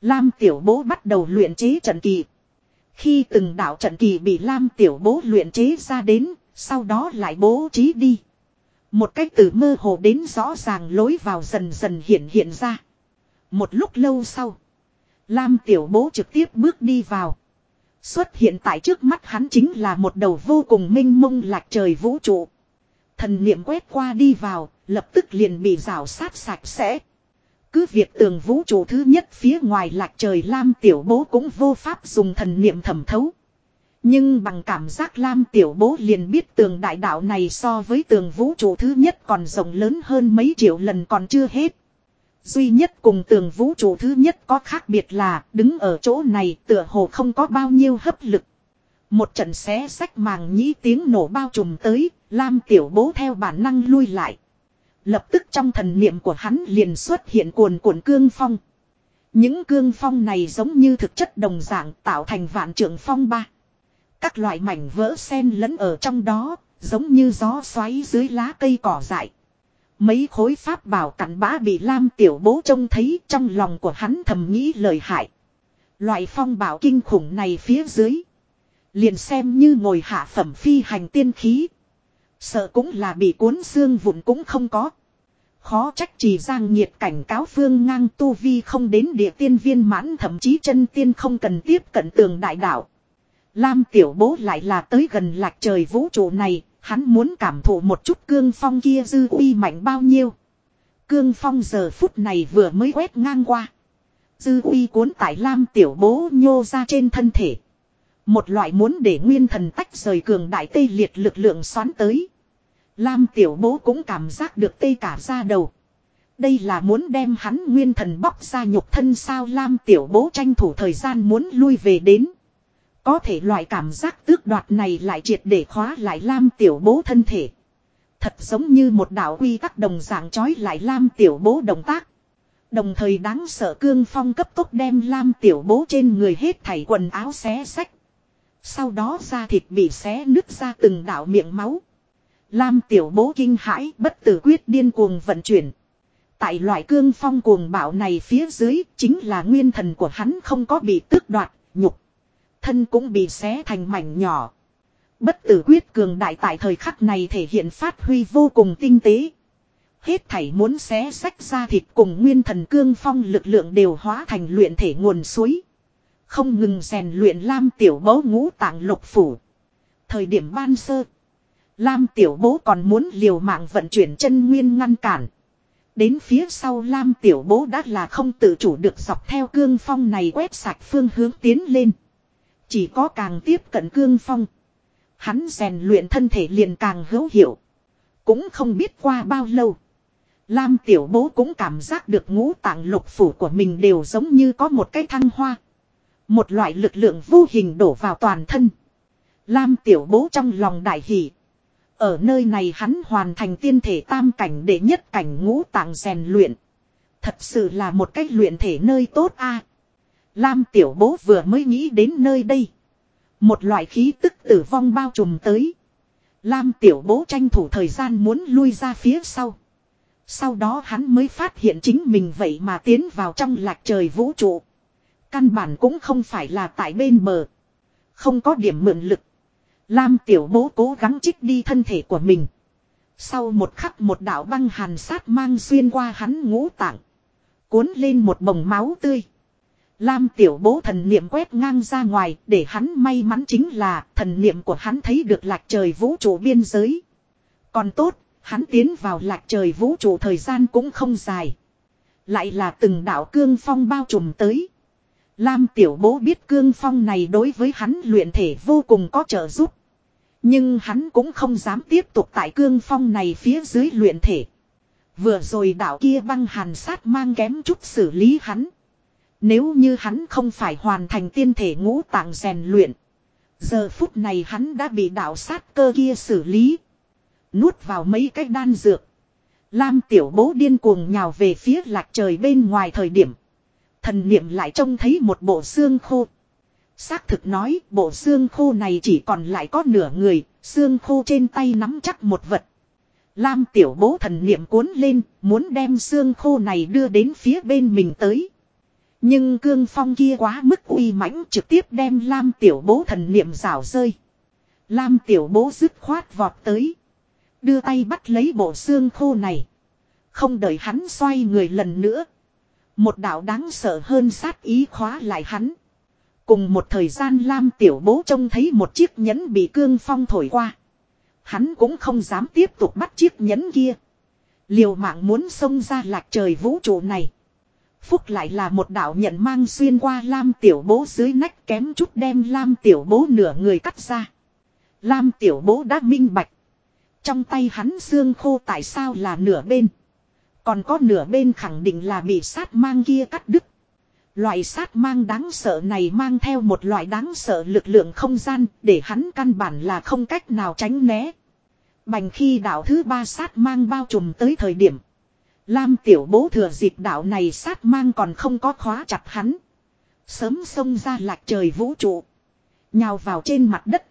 Lam Tiểu Bố bắt đầu luyện chế trận kỳ. Khi từng đạo trận kỳ bị Lam Tiểu Bố luyện chế ra đến, sau đó lại bố trí đi. Một cách từ mơ hồ đến rõ ràng lối vào dần dần hiện hiện ra. Một lúc lâu sau, Lam Tiểu Bố trực tiếp bước đi vào. Xuất hiện tại trước mắt hắn chính là một đầu vô cùng minh mông lạc trời vũ trụ. Thần niệm quét qua đi vào, lập tức liền bị rào sát sạch sẽ. Cứ việc tường vũ trụ thứ nhất phía ngoài lạc trời Lam Tiểu Bố cũng vô pháp dùng thần niệm thẩm thấu. Nhưng bằng cảm giác Lam Tiểu Bố liền biết tường đại đạo này so với tường vũ trụ thứ nhất còn rộng lớn hơn mấy triệu lần còn chưa hết. Duy nhất cùng tường vũ trụ thứ nhất có khác biệt là đứng ở chỗ này tựa hồ không có bao nhiêu hấp lực. Một trận xé sách màng nhĩ tiếng nổ bao trùm tới, Lam Tiểu Bố theo bản năng lui lại. Lập tức trong thần niệm của hắn liền xuất hiện cuồn cuộn cương phong. Những cương phong này giống như thực chất đồng dạng tạo thành vạn trưởng phong ba. Các loại mảnh vỡ sen lẫn ở trong đó, giống như gió xoáy dưới lá cây cỏ dại. Mấy khối pháp bảo cắn bã bị Lam tiểu bố trông thấy trong lòng của hắn thầm nghĩ lời hại. Loại phong bảo kinh khủng này phía dưới. Liền xem như ngồi hạ phẩm phi hành tiên khí. Sợ cũng là bị cuốn xương vụn cũng không có. Khó trách chỉ giang nhiệt cảnh cáo phương ngang tu vi không đến địa tiên viên mãn thậm chí chân tiên không cần tiếp cận tường đại đạo. Lam tiểu bố lại là tới gần lạc trời vũ trụ này, hắn muốn cảm thụ một chút cương phong kia dư uy mạnh bao nhiêu. Cương phong giờ phút này vừa mới quét ngang qua. Dư uy cuốn tại lam tiểu bố nhô ra trên thân thể. Một loại muốn để nguyên thần tách rời cường đại tê liệt lực lượng xoắn tới. Lam tiểu bố cũng cảm giác được tê cả ra đầu. Đây là muốn đem hắn nguyên thần bóc ra nhục thân sao Lam tiểu bố tranh thủ thời gian muốn lui về đến. Có thể loại cảm giác tước đoạt này lại triệt để khóa lại Lam tiểu bố thân thể. Thật giống như một đạo quy các đồng dạng chói lại Lam tiểu bố động tác. Đồng thời đáng sợ cương phong cấp tốc đem Lam tiểu bố trên người hết thảy quần áo xé sách. Sau đó da thịt bị xé nứt ra từng đạo miệng máu. Lam tiểu bố kinh hãi bất tử quyết điên cuồng vận chuyển. Tại loại cương phong cuồng bạo này phía dưới chính là nguyên thần của hắn không có bị tước đoạt, nhục. Thân cũng bị xé thành mảnh nhỏ. Bất tử quyết cường đại tại thời khắc này thể hiện phát huy vô cùng tinh tế. Hết thảy muốn xé sách ra thịt cùng nguyên thần cương phong lực lượng đều hóa thành luyện thể nguồn suối. Không ngừng rèn luyện lam tiểu bố ngũ tạng lục phủ. Thời điểm ban sơ. Lam tiểu bố còn muốn liều mạng vận chuyển chân nguyên ngăn cản. Đến phía sau Lam tiểu bố đã là không tự chủ được dọc theo cương phong này quét sạch phương hướng tiến lên. Chỉ có càng tiếp cận cương phong. Hắn rèn luyện thân thể liền càng hữu hiệu. Cũng không biết qua bao lâu. Lam tiểu bố cũng cảm giác được ngũ tạng lục phủ của mình đều giống như có một cái thăng hoa. Một loại lực lượng vô hình đổ vào toàn thân. Lam tiểu bố trong lòng đại hỷ. Ở nơi này hắn hoàn thành tiên thể tam cảnh để nhất cảnh ngũ tạng rèn luyện. Thật sự là một cách luyện thể nơi tốt a. Lam tiểu bố vừa mới nghĩ đến nơi đây. Một loại khí tức tử vong bao trùm tới. Lam tiểu bố tranh thủ thời gian muốn lui ra phía sau. Sau đó hắn mới phát hiện chính mình vậy mà tiến vào trong lạc trời vũ trụ. Căn bản cũng không phải là tại bên bờ. Không có điểm mượn lực. Lam tiểu bố cố gắng trích đi thân thể của mình. Sau một khắc một đạo băng hàn sát mang xuyên qua hắn ngũ tạng. Cuốn lên một bồng máu tươi. Lam tiểu bố thần niệm quét ngang ra ngoài để hắn may mắn chính là thần niệm của hắn thấy được lạc trời vũ trụ biên giới. Còn tốt, hắn tiến vào lạc trời vũ trụ thời gian cũng không dài. Lại là từng đạo cương phong bao trùm tới. Lam tiểu bố biết cương phong này đối với hắn luyện thể vô cùng có trợ giúp. Nhưng hắn cũng không dám tiếp tục tại cương phong này phía dưới luyện thể. Vừa rồi đạo kia băng hàn sát mang kém chút xử lý hắn. Nếu như hắn không phải hoàn thành tiên thể ngũ tạng rèn luyện. Giờ phút này hắn đã bị đạo sát cơ kia xử lý. Nuốt vào mấy cái đan dược. Lam tiểu bố điên cuồng nhào về phía lạc trời bên ngoài thời điểm. Thần niệm lại trông thấy một bộ xương khô. Xác thực nói bộ xương khô này chỉ còn lại có nửa người, xương khô trên tay nắm chắc một vật. Lam tiểu bố thần niệm cuốn lên, muốn đem xương khô này đưa đến phía bên mình tới. Nhưng cương phong kia quá mức uy mãnh trực tiếp đem Lam tiểu bố thần niệm rào rơi. Lam tiểu bố dứt khoát vọt tới. Đưa tay bắt lấy bộ xương khô này. Không đợi hắn xoay người lần nữa. Một đạo đáng sợ hơn sát ý khóa lại hắn. Cùng một thời gian Lam tiểu bố trông thấy một chiếc nhẫn bị cương phong thổi qua. Hắn cũng không dám tiếp tục bắt chiếc nhẫn kia. Liều mạng muốn xông ra lạc trời vũ trụ này. Phúc lại là một đạo nhận mang xuyên qua Lam tiểu bố dưới nách kém chút đem Lam tiểu bố nửa người cắt ra. Lam tiểu bố đã minh bạch. Trong tay hắn xương khô tại sao là nửa bên. Còn có nửa bên khẳng định là bị sát mang kia cắt đứt. Loại sát mang đáng sợ này mang theo một loại đáng sợ lực lượng không gian để hắn căn bản là không cách nào tránh né. Bành khi đạo thứ ba sát mang bao trùm tới thời điểm. Lam tiểu bố thừa dịp đạo này sát mang còn không có khóa chặt hắn. Sớm xông ra lạc trời vũ trụ. Nhào vào trên mặt đất.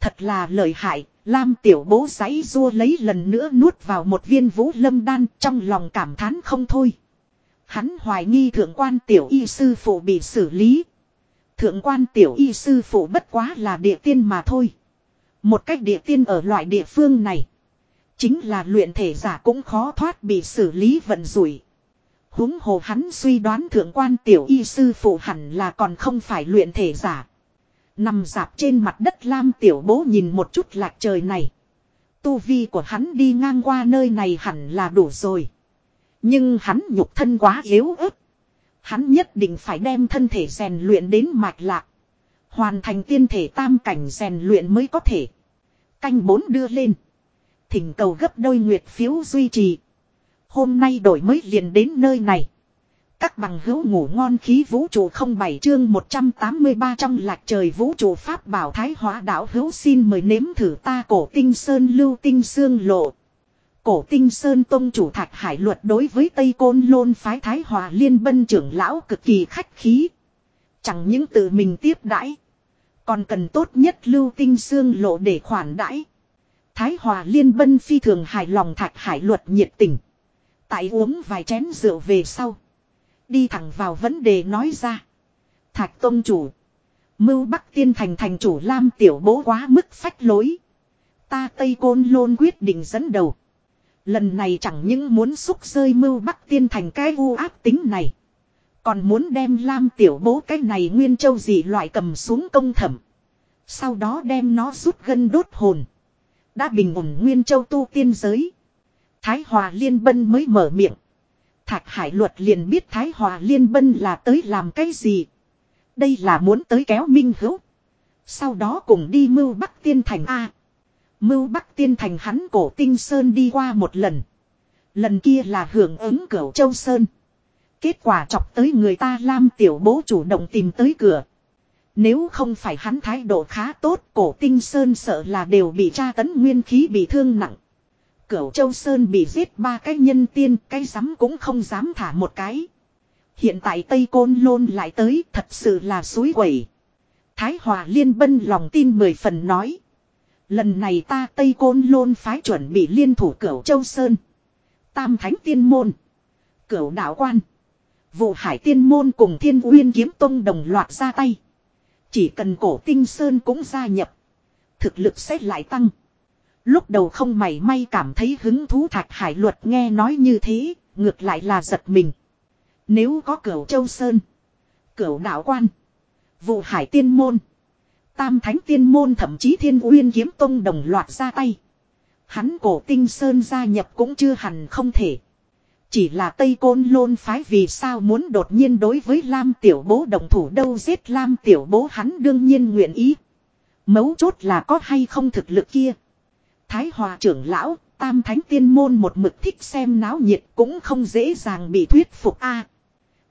Thật là lợi hại, Lam tiểu bố giấy rua lấy lần nữa nuốt vào một viên vũ lâm đan trong lòng cảm thán không thôi. Hắn hoài nghi thượng quan tiểu y sư phụ bị xử lý. Thượng quan tiểu y sư phụ bất quá là địa tiên mà thôi. Một cách địa tiên ở loại địa phương này. Chính là luyện thể giả cũng khó thoát bị xử lý vận rủi. húng hồ hắn suy đoán thượng quan tiểu y sư phụ hẳn là còn không phải luyện thể giả. Nằm dạp trên mặt đất lam tiểu bố nhìn một chút lạc trời này. Tu vi của hắn đi ngang qua nơi này hẳn là đủ rồi. Nhưng hắn nhục thân quá yếu ớt. Hắn nhất định phải đem thân thể rèn luyện đến mạch lạc. Hoàn thành tiên thể tam cảnh rèn luyện mới có thể. Canh bốn đưa lên. Thỉnh cầu gấp đôi nguyệt phiếu duy trì. Hôm nay đổi mới liền đến nơi này. Các bằng hữu ngủ ngon khí vũ trụ không bảy chương 183 trong lạc trời vũ trụ pháp bảo thái hóa đạo hữu xin mời nếm thử ta cổ tinh sơn lưu tinh xương lộ. Cổ tinh sơn tông chủ thạch hải luật đối với Tây Côn Lôn phái thái hòa liên bân trưởng lão cực kỳ khách khí. Chẳng những tự mình tiếp đãi, Còn cần tốt nhất lưu tinh xương lộ để khoản đãi. Thái hòa liên bân phi thường hài lòng thạch hải luật nhiệt tình. Tại uống vài chén rượu về sau. Đi thẳng vào vấn đề nói ra. Thạch Tông Chủ. Mưu Bắc Tiên Thành thành chủ Lam Tiểu Bố quá mức phách lối. Ta Tây Côn Lôn quyết định dẫn đầu. Lần này chẳng những muốn xúc rơi Mưu Bắc Tiên Thành cái u áp tính này. Còn muốn đem Lam Tiểu Bố cái này nguyên châu gì loại cầm xuống công thẩm. Sau đó đem nó rút gân đốt hồn. Đã bình ổn nguyên châu tu tiên giới. Thái Hòa Liên Bân mới mở miệng. Thạch Hải Luật liền biết Thái Hòa Liên Bân là tới làm cái gì. Đây là muốn tới kéo Minh Hữu. Sau đó cùng đi mưu Bắc Tiên Thành A. Mưu Bắc Tiên Thành hắn cổ tinh Sơn đi qua một lần. Lần kia là hưởng ứng cửu Châu Sơn. Kết quả chọc tới người ta Lam Tiểu Bố chủ động tìm tới cửa. Nếu không phải hắn thái độ khá tốt cổ tinh Sơn sợ là đều bị tra tấn nguyên khí bị thương nặng. Cửu Châu Sơn bị giết ba cái nhân tiên, cái rắm cũng không dám thả một cái. Hiện tại Tây Côn Lôn lại tới, thật sự là suối quẩy. Thái Hòa Liên Bân lòng tin mười phần nói. Lần này ta Tây Côn Lôn phái chuẩn bị liên thủ Cửu Châu Sơn. Tam Thánh Tiên Môn. Cửu Đạo Quan. Vụ Hải Tiên Môn cùng Thiên Uyên Kiếm Tông đồng loạt ra tay. Chỉ cần cổ tinh Sơn cũng gia nhập. Thực lực sẽ lại tăng. Lúc đầu không mảy may cảm thấy hứng thú thạch hải luật nghe nói như thế, ngược lại là giật mình. Nếu có cửu châu sơn, Cửu đạo quan. Vụ hải tiên môn. Tam thánh tiên môn thậm chí thiên uyên kiếm tông đồng loạt ra tay. Hắn cổ tinh sơn gia nhập cũng chưa hẳn không thể. Chỉ là Tây Côn Lôn phái vì sao muốn đột nhiên đối với Lam Tiểu Bố đồng thủ đâu giết Lam Tiểu Bố hắn đương nhiên nguyện ý. Mấu chốt là có hay không thực lực kia. Thái Hòa trưởng lão, Tam Thánh Tiên Môn một mực thích xem náo nhiệt cũng không dễ dàng bị thuyết phục a.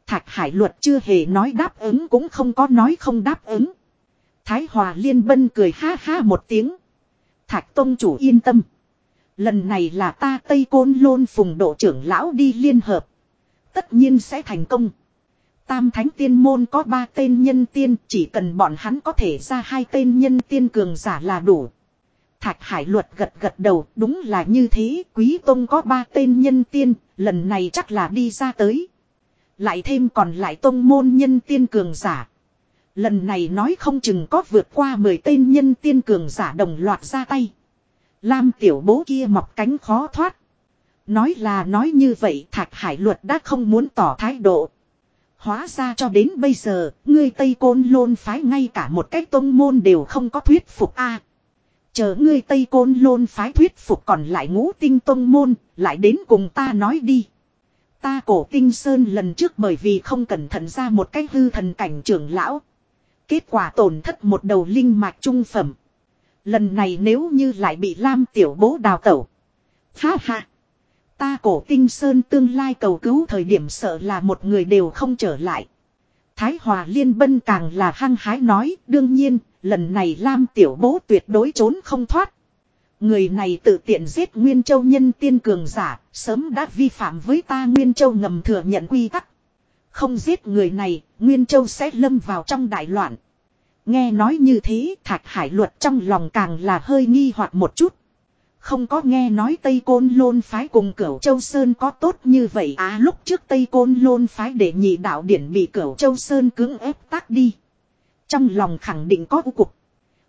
Thạch Hải Luật chưa hề nói đáp ứng cũng không có nói không đáp ứng. Thái Hòa Liên Bân cười ha ha một tiếng. Thạch Tông chủ yên tâm. Lần này là ta Tây Côn Lôn phùng độ trưởng lão đi liên hợp. Tất nhiên sẽ thành công. Tam Thánh Tiên Môn có ba tên nhân tiên, chỉ cần bọn hắn có thể ra hai tên nhân tiên cường giả là đủ. Thạch Hải Luật gật gật đầu, đúng là như thế, Quý Tông có ba tên nhân tiên, lần này chắc là đi ra tới. Lại thêm còn lại Tông môn nhân tiên cường giả. Lần này nói không chừng có vượt qua 10 tên nhân tiên cường giả đồng loạt ra tay. Lam tiểu bố kia mọc cánh khó thoát. Nói là nói như vậy Thạch Hải Luật đã không muốn tỏ thái độ. Hóa ra cho đến bây giờ, ngươi Tây Côn Lôn phái ngay cả một cái tông môn đều không có thuyết phục a. chờ ngươi Tây Côn Lôn phái thuyết phục còn lại ngũ tinh tông môn, lại đến cùng ta nói đi. Ta cổ tinh sơn lần trước bởi vì không cẩn thận ra một cái hư thần cảnh trưởng lão. Kết quả tổn thất một đầu linh mạch trung phẩm. Lần này nếu như lại bị Lam tiểu bố đào tẩu. Ha ha. Ta cổ tinh sơn tương lai cầu cứu thời điểm sợ là một người đều không trở lại. Thái Hòa Liên Bân càng là hăng hái nói, đương nhiên, lần này Lam Tiểu Bố tuyệt đối trốn không thoát. Người này tự tiện giết Nguyên Châu nhân tiên cường giả, sớm đã vi phạm với ta Nguyên Châu ngầm thừa nhận quy tắc. Không giết người này, Nguyên Châu sẽ lâm vào trong đại loạn. Nghe nói như thế, Thạch Hải Luật trong lòng càng là hơi nghi hoặc một chút. Không có nghe nói Tây Côn Lôn phái cùng Cửu Châu Sơn có tốt như vậy à lúc trước Tây Côn Lôn phái để nhị đạo điển bị Cửu Châu Sơn cứng ép tác đi. Trong lòng khẳng định có u cục.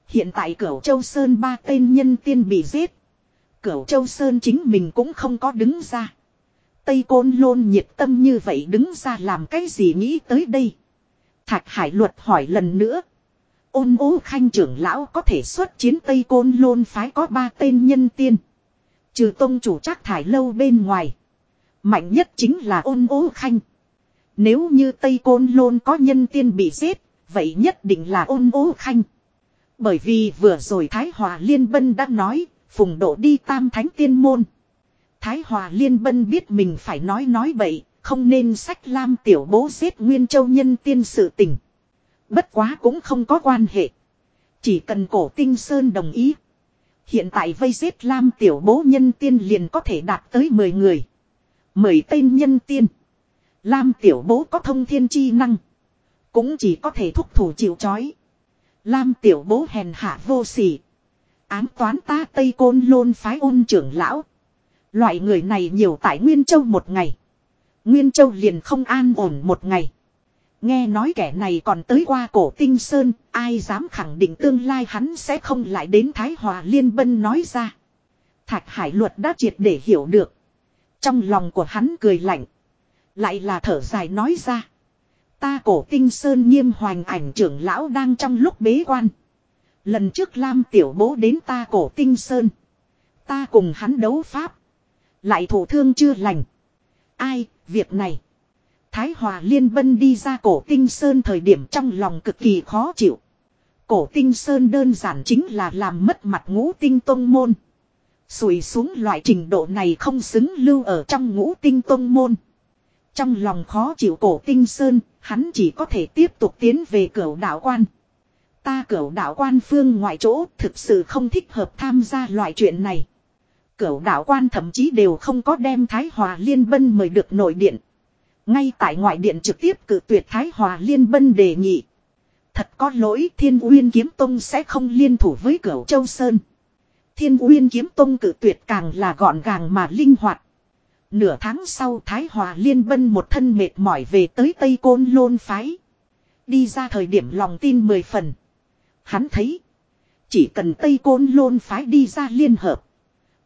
Hiện tại Cửu Châu Sơn ba tên nhân tiên bị giết. Cửu Châu Sơn chính mình cũng không có đứng ra. Tây Côn Lôn nhiệt tâm như vậy đứng ra làm cái gì nghĩ tới đây. Thạch Hải Luật hỏi lần nữa. Ôn ố khanh trưởng lão có thể xuất chiến Tây Côn Lôn phái có ba tên nhân tiên. Trừ tông chủ chắc thải lâu bên ngoài. Mạnh nhất chính là ôn ố khanh. Nếu như Tây Côn Lôn có nhân tiên bị giết, vậy nhất định là ôn ố khanh. Bởi vì vừa rồi Thái Hòa Liên Bân đã nói, phùng độ đi tam thánh tiên môn. Thái Hòa Liên Bân biết mình phải nói nói bậy, không nên sách lam tiểu bố giết Nguyên Châu nhân tiên sự tình. Bất quá cũng không có quan hệ. Chỉ cần cổ tinh sơn đồng ý. Hiện tại vây giết Lam tiểu bố nhân tiên liền có thể đạt tới 10 người. 10 tên nhân tiên. Lam tiểu bố có thông thiên chi năng. Cũng chỉ có thể thúc thủ chịu chói. Lam tiểu bố hèn hạ vô sỉ. án toán ta Tây Côn Lôn phái ôn trưởng lão. Loại người này nhiều tại Nguyên Châu một ngày. Nguyên Châu liền không an ổn một ngày. Nghe nói kẻ này còn tới qua cổ tinh sơn, ai dám khẳng định tương lai hắn sẽ không lại đến Thái Hòa Liên Bân nói ra. Thạch Hải Luật đã triệt để hiểu được. Trong lòng của hắn cười lạnh. Lại là thở dài nói ra. Ta cổ tinh sơn nghiêm hoành ảnh trưởng lão đang trong lúc bế quan. Lần trước Lam tiểu bố đến ta cổ tinh sơn. Ta cùng hắn đấu pháp. Lại thổ thương chưa lành. Ai, việc này. Thái Hòa Liên Bân đi ra cổ tinh sơn thời điểm trong lòng cực kỳ khó chịu. Cổ tinh sơn đơn giản chính là làm mất mặt ngũ tinh tông môn. Sùi xuống loại trình độ này không xứng lưu ở trong ngũ tinh tông môn. Trong lòng khó chịu cổ tinh sơn, hắn chỉ có thể tiếp tục tiến về cửa đạo quan. Ta cửa đạo quan phương ngoại chỗ thực sự không thích hợp tham gia loại chuyện này. Cửu đạo quan thậm chí đều không có đem Thái Hòa Liên Bân mời được nội điện. Ngay tại ngoại điện trực tiếp cử tuyệt Thái Hòa Liên Bân đề nghị. Thật có lỗi, Thiên Uyên Kiếm Tông sẽ không liên thủ với Cửu Châu Sơn. Thiên Uyên Kiếm Tông cử tuyệt càng là gọn gàng mà linh hoạt. Nửa tháng sau, Thái Hòa Liên Bân một thân mệt mỏi về tới Tây Côn Lôn Phái. Đi ra thời điểm lòng tin mười phần. Hắn thấy. Chỉ cần Tây Côn Lôn Phái đi ra liên hợp.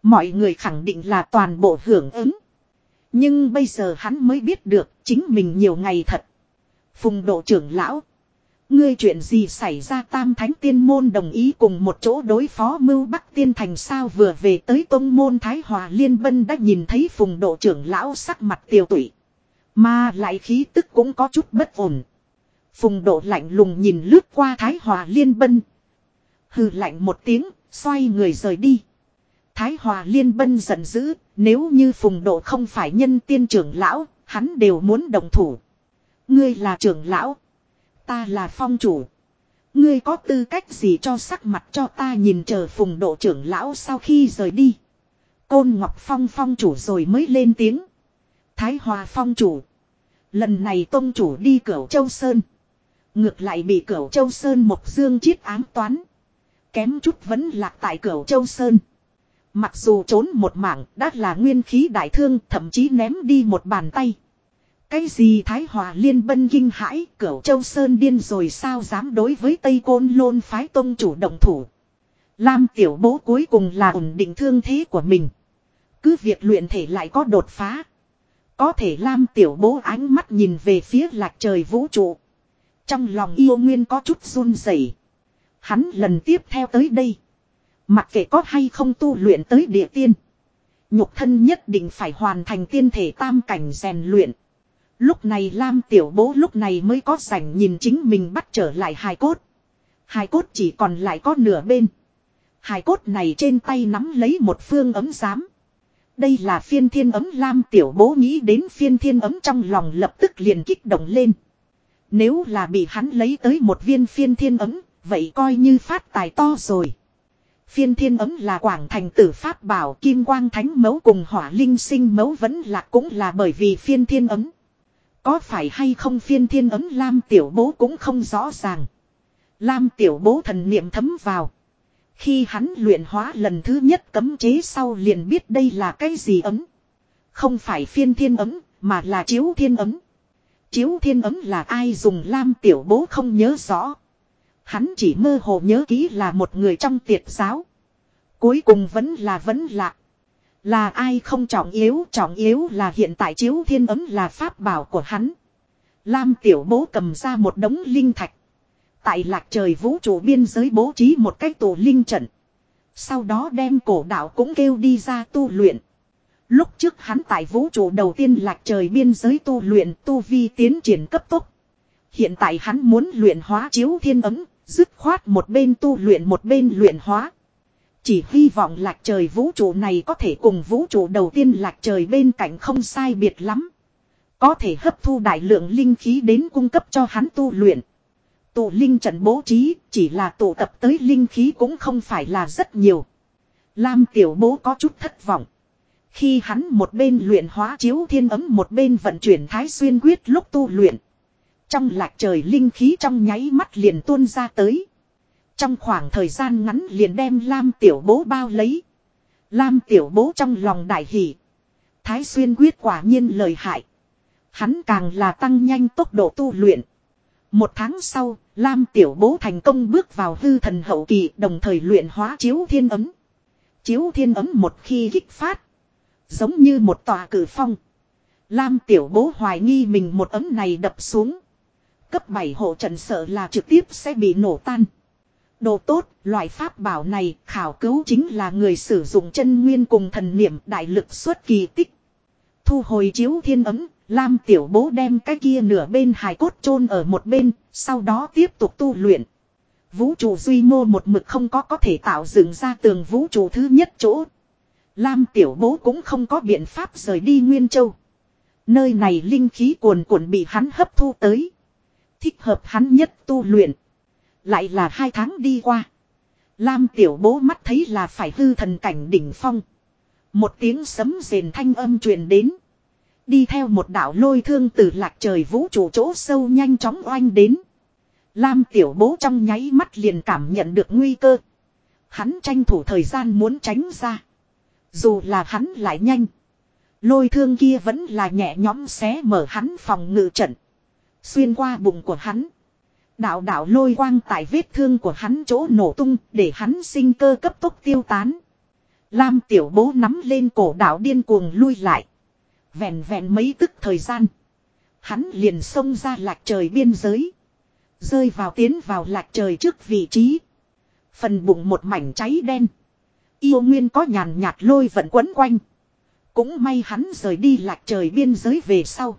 Mọi người khẳng định là toàn bộ hưởng ứng. Nhưng bây giờ hắn mới biết được chính mình nhiều ngày thật. Phùng độ trưởng lão. Ngươi chuyện gì xảy ra tam thánh tiên môn đồng ý cùng một chỗ đối phó mưu bắc tiên thành sao vừa về tới tông môn Thái Hòa Liên Bân đã nhìn thấy phùng độ trưởng lão sắc mặt tiêu tụy. Mà lại khí tức cũng có chút bất ổn. Phùng độ lạnh lùng nhìn lướt qua Thái Hòa Liên Bân. Hừ lạnh một tiếng, xoay người rời đi. Thái Hòa Liên Bân giận dữ, nếu như phùng độ không phải nhân tiên trưởng lão, hắn đều muốn đồng thủ. Ngươi là trưởng lão. Ta là phong chủ. Ngươi có tư cách gì cho sắc mặt cho ta nhìn chờ phùng độ trưởng lão sau khi rời đi. Côn Ngọc Phong phong chủ rồi mới lên tiếng. Thái Hòa phong chủ. Lần này tôn chủ đi cửu Châu Sơn. Ngược lại bị cửu Châu Sơn một dương chiết ám toán. Kém chút vẫn lạc tại cửu Châu Sơn. Mặc dù trốn một mảng đã là nguyên khí đại thương, thậm chí ném đi một bàn tay. Cái gì Thái Hòa liên bân kinh hãi, cửu Châu Sơn điên rồi sao dám đối với Tây Côn Lôn phái tông chủ động thủ. Lam tiểu bố cuối cùng là ổn định thương thế của mình. Cứ việc luyện thể lại có đột phá. Có thể Lam tiểu bố ánh mắt nhìn về phía lạc trời vũ trụ. Trong lòng yêu nguyên có chút run rẩy. Hắn lần tiếp theo tới đây. Mặc kệ có hay không tu luyện tới địa tiên. Nhục thân nhất định phải hoàn thành tiên thể tam cảnh rèn luyện. Lúc này Lam tiểu bố lúc này mới có sảnh nhìn chính mình bắt trở lại hài cốt. Hài cốt chỉ còn lại có nửa bên. Hài cốt này trên tay nắm lấy một phương ấm giám. Đây là phiên thiên ấm Lam tiểu bố nghĩ đến phiên thiên ấm trong lòng lập tức liền kích động lên. Nếu là bị hắn lấy tới một viên phiên thiên ấm, vậy coi như phát tài to rồi. Phiên thiên ấm là quảng thành tử pháp bảo kim quang thánh mẫu cùng hỏa linh sinh mẫu vẫn là cũng là bởi vì phiên thiên ấm. Có phải hay không phiên thiên ấm Lam tiểu bố cũng không rõ ràng. Lam tiểu bố thần niệm thấm vào. Khi hắn luyện hóa lần thứ nhất cấm chế sau liền biết đây là cái gì ấm. Không phải phiên thiên ấm, mà là chiếu thiên ấm. Chiếu thiên ấm là ai dùng lam tiểu bố không nhớ rõ. Hắn chỉ mơ hồ nhớ kỹ là một người trong tiệt giáo. Cuối cùng vẫn là vẫn lạ. Là ai không trọng yếu trọng yếu là hiện tại chiếu thiên ấm là pháp bảo của hắn. Lam tiểu bố cầm ra một đống linh thạch. Tại lạc trời vũ trụ biên giới bố trí một cái tổ linh trận. Sau đó đem cổ đạo cũng kêu đi ra tu luyện. Lúc trước hắn tại vũ trụ đầu tiên lạc trời biên giới tu luyện tu vi tiến triển cấp tốc. Hiện tại hắn muốn luyện hóa chiếu thiên ấm, dứt khoát một bên tu luyện một bên luyện hóa. Chỉ hy vọng lạc trời vũ trụ này có thể cùng vũ trụ đầu tiên lạc trời bên cạnh không sai biệt lắm. Có thể hấp thu đại lượng linh khí đến cung cấp cho hắn tu luyện. Tụ linh trận bố trí chỉ là tụ tập tới linh khí cũng không phải là rất nhiều. Lam tiểu bố có chút thất vọng. Khi hắn một bên luyện hóa chiếu thiên ấm một bên vận chuyển thái xuyên quyết lúc tu luyện. Trong lạc trời linh khí trong nháy mắt liền tuôn ra tới. Trong khoảng thời gian ngắn liền đem Lam tiểu bố bao lấy. Lam tiểu bố trong lòng đại hỷ. Thái xuyên quyết quả nhiên lời hại. Hắn càng là tăng nhanh tốc độ tu luyện. Một tháng sau, Lam tiểu bố thành công bước vào hư thần hậu kỳ đồng thời luyện hóa chiếu thiên ấm. Chiếu thiên ấm một khi kích phát. Giống như một tòa cử phong. Lam tiểu bố hoài nghi mình một ấm này đập xuống. Cấp 7 hộ trận sợ là trực tiếp sẽ bị nổ tan. Đồ tốt, loại pháp bảo này khảo cứu chính là người sử dụng chân nguyên cùng thần niệm đại lực xuất kỳ tích. Thu hồi chiếu thiên ấm, Lam tiểu bố đem cái kia nửa bên hài cốt chôn ở một bên, sau đó tiếp tục tu luyện. Vũ trụ duy mô một mực không có có thể tạo dựng ra tường vũ trụ thứ nhất chỗ. Lam tiểu bố cũng không có biện pháp rời đi Nguyên Châu. Nơi này linh khí cuồn cuộn bị hắn hấp thu tới. Thích hợp hắn nhất tu luyện. Lại là hai tháng đi qua. Lam tiểu bố mắt thấy là phải hư thần cảnh đỉnh phong. Một tiếng sấm rền thanh âm truyền đến. Đi theo một đạo lôi thương từ lạc trời vũ trụ chỗ sâu nhanh chóng oanh đến. Lam tiểu bố trong nháy mắt liền cảm nhận được nguy cơ. Hắn tranh thủ thời gian muốn tránh ra. Dù là hắn lại nhanh. Lôi thương kia vẫn là nhẹ nhõm xé mở hắn phòng ngự trận. Xuyên qua bụng của hắn. Đạo đạo lôi quang tại vết thương của hắn chỗ nổ tung để hắn sinh cơ cấp tốc tiêu tán. Lam tiểu bố nắm lên cổ đạo điên cuồng lui lại. Vẹn vẹn mấy tức thời gian. Hắn liền xông ra lạc trời biên giới. Rơi vào tiến vào lạc trời trước vị trí. Phần bụng một mảnh cháy đen. Yêu nguyên có nhàn nhạt lôi vận quấn quanh. Cũng may hắn rời đi lạc trời biên giới về sau.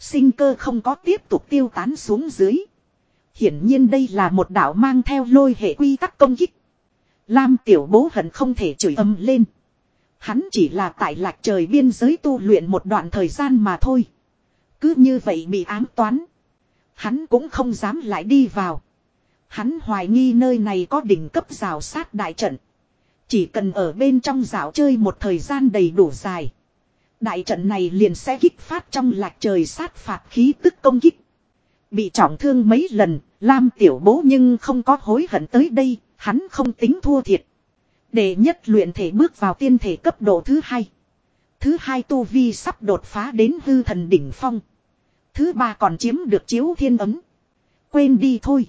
Sinh cơ không có tiếp tục tiêu tán xuống dưới. Hiển nhiên đây là một đạo mang theo lôi hệ quy tắc công kích. Lam tiểu bố hận không thể chửi âm lên. Hắn chỉ là tại lạc trời biên giới tu luyện một đoạn thời gian mà thôi. Cứ như vậy bị ám toán. Hắn cũng không dám lại đi vào. Hắn hoài nghi nơi này có đỉnh cấp rào sát đại trận. Chỉ cần ở bên trong rào chơi một thời gian đầy đủ dài. Đại trận này liền sẽ kích phát trong lạc trời sát phạt khí tức công kích. Bị trọng thương mấy lần, Lam tiểu bố nhưng không có hối hận tới đây, hắn không tính thua thiệt. Để nhất luyện thể bước vào tiên thể cấp độ thứ hai. Thứ hai tu vi sắp đột phá đến hư thần đỉnh phong. Thứ ba còn chiếm được chiếu thiên ấm. Quên đi thôi.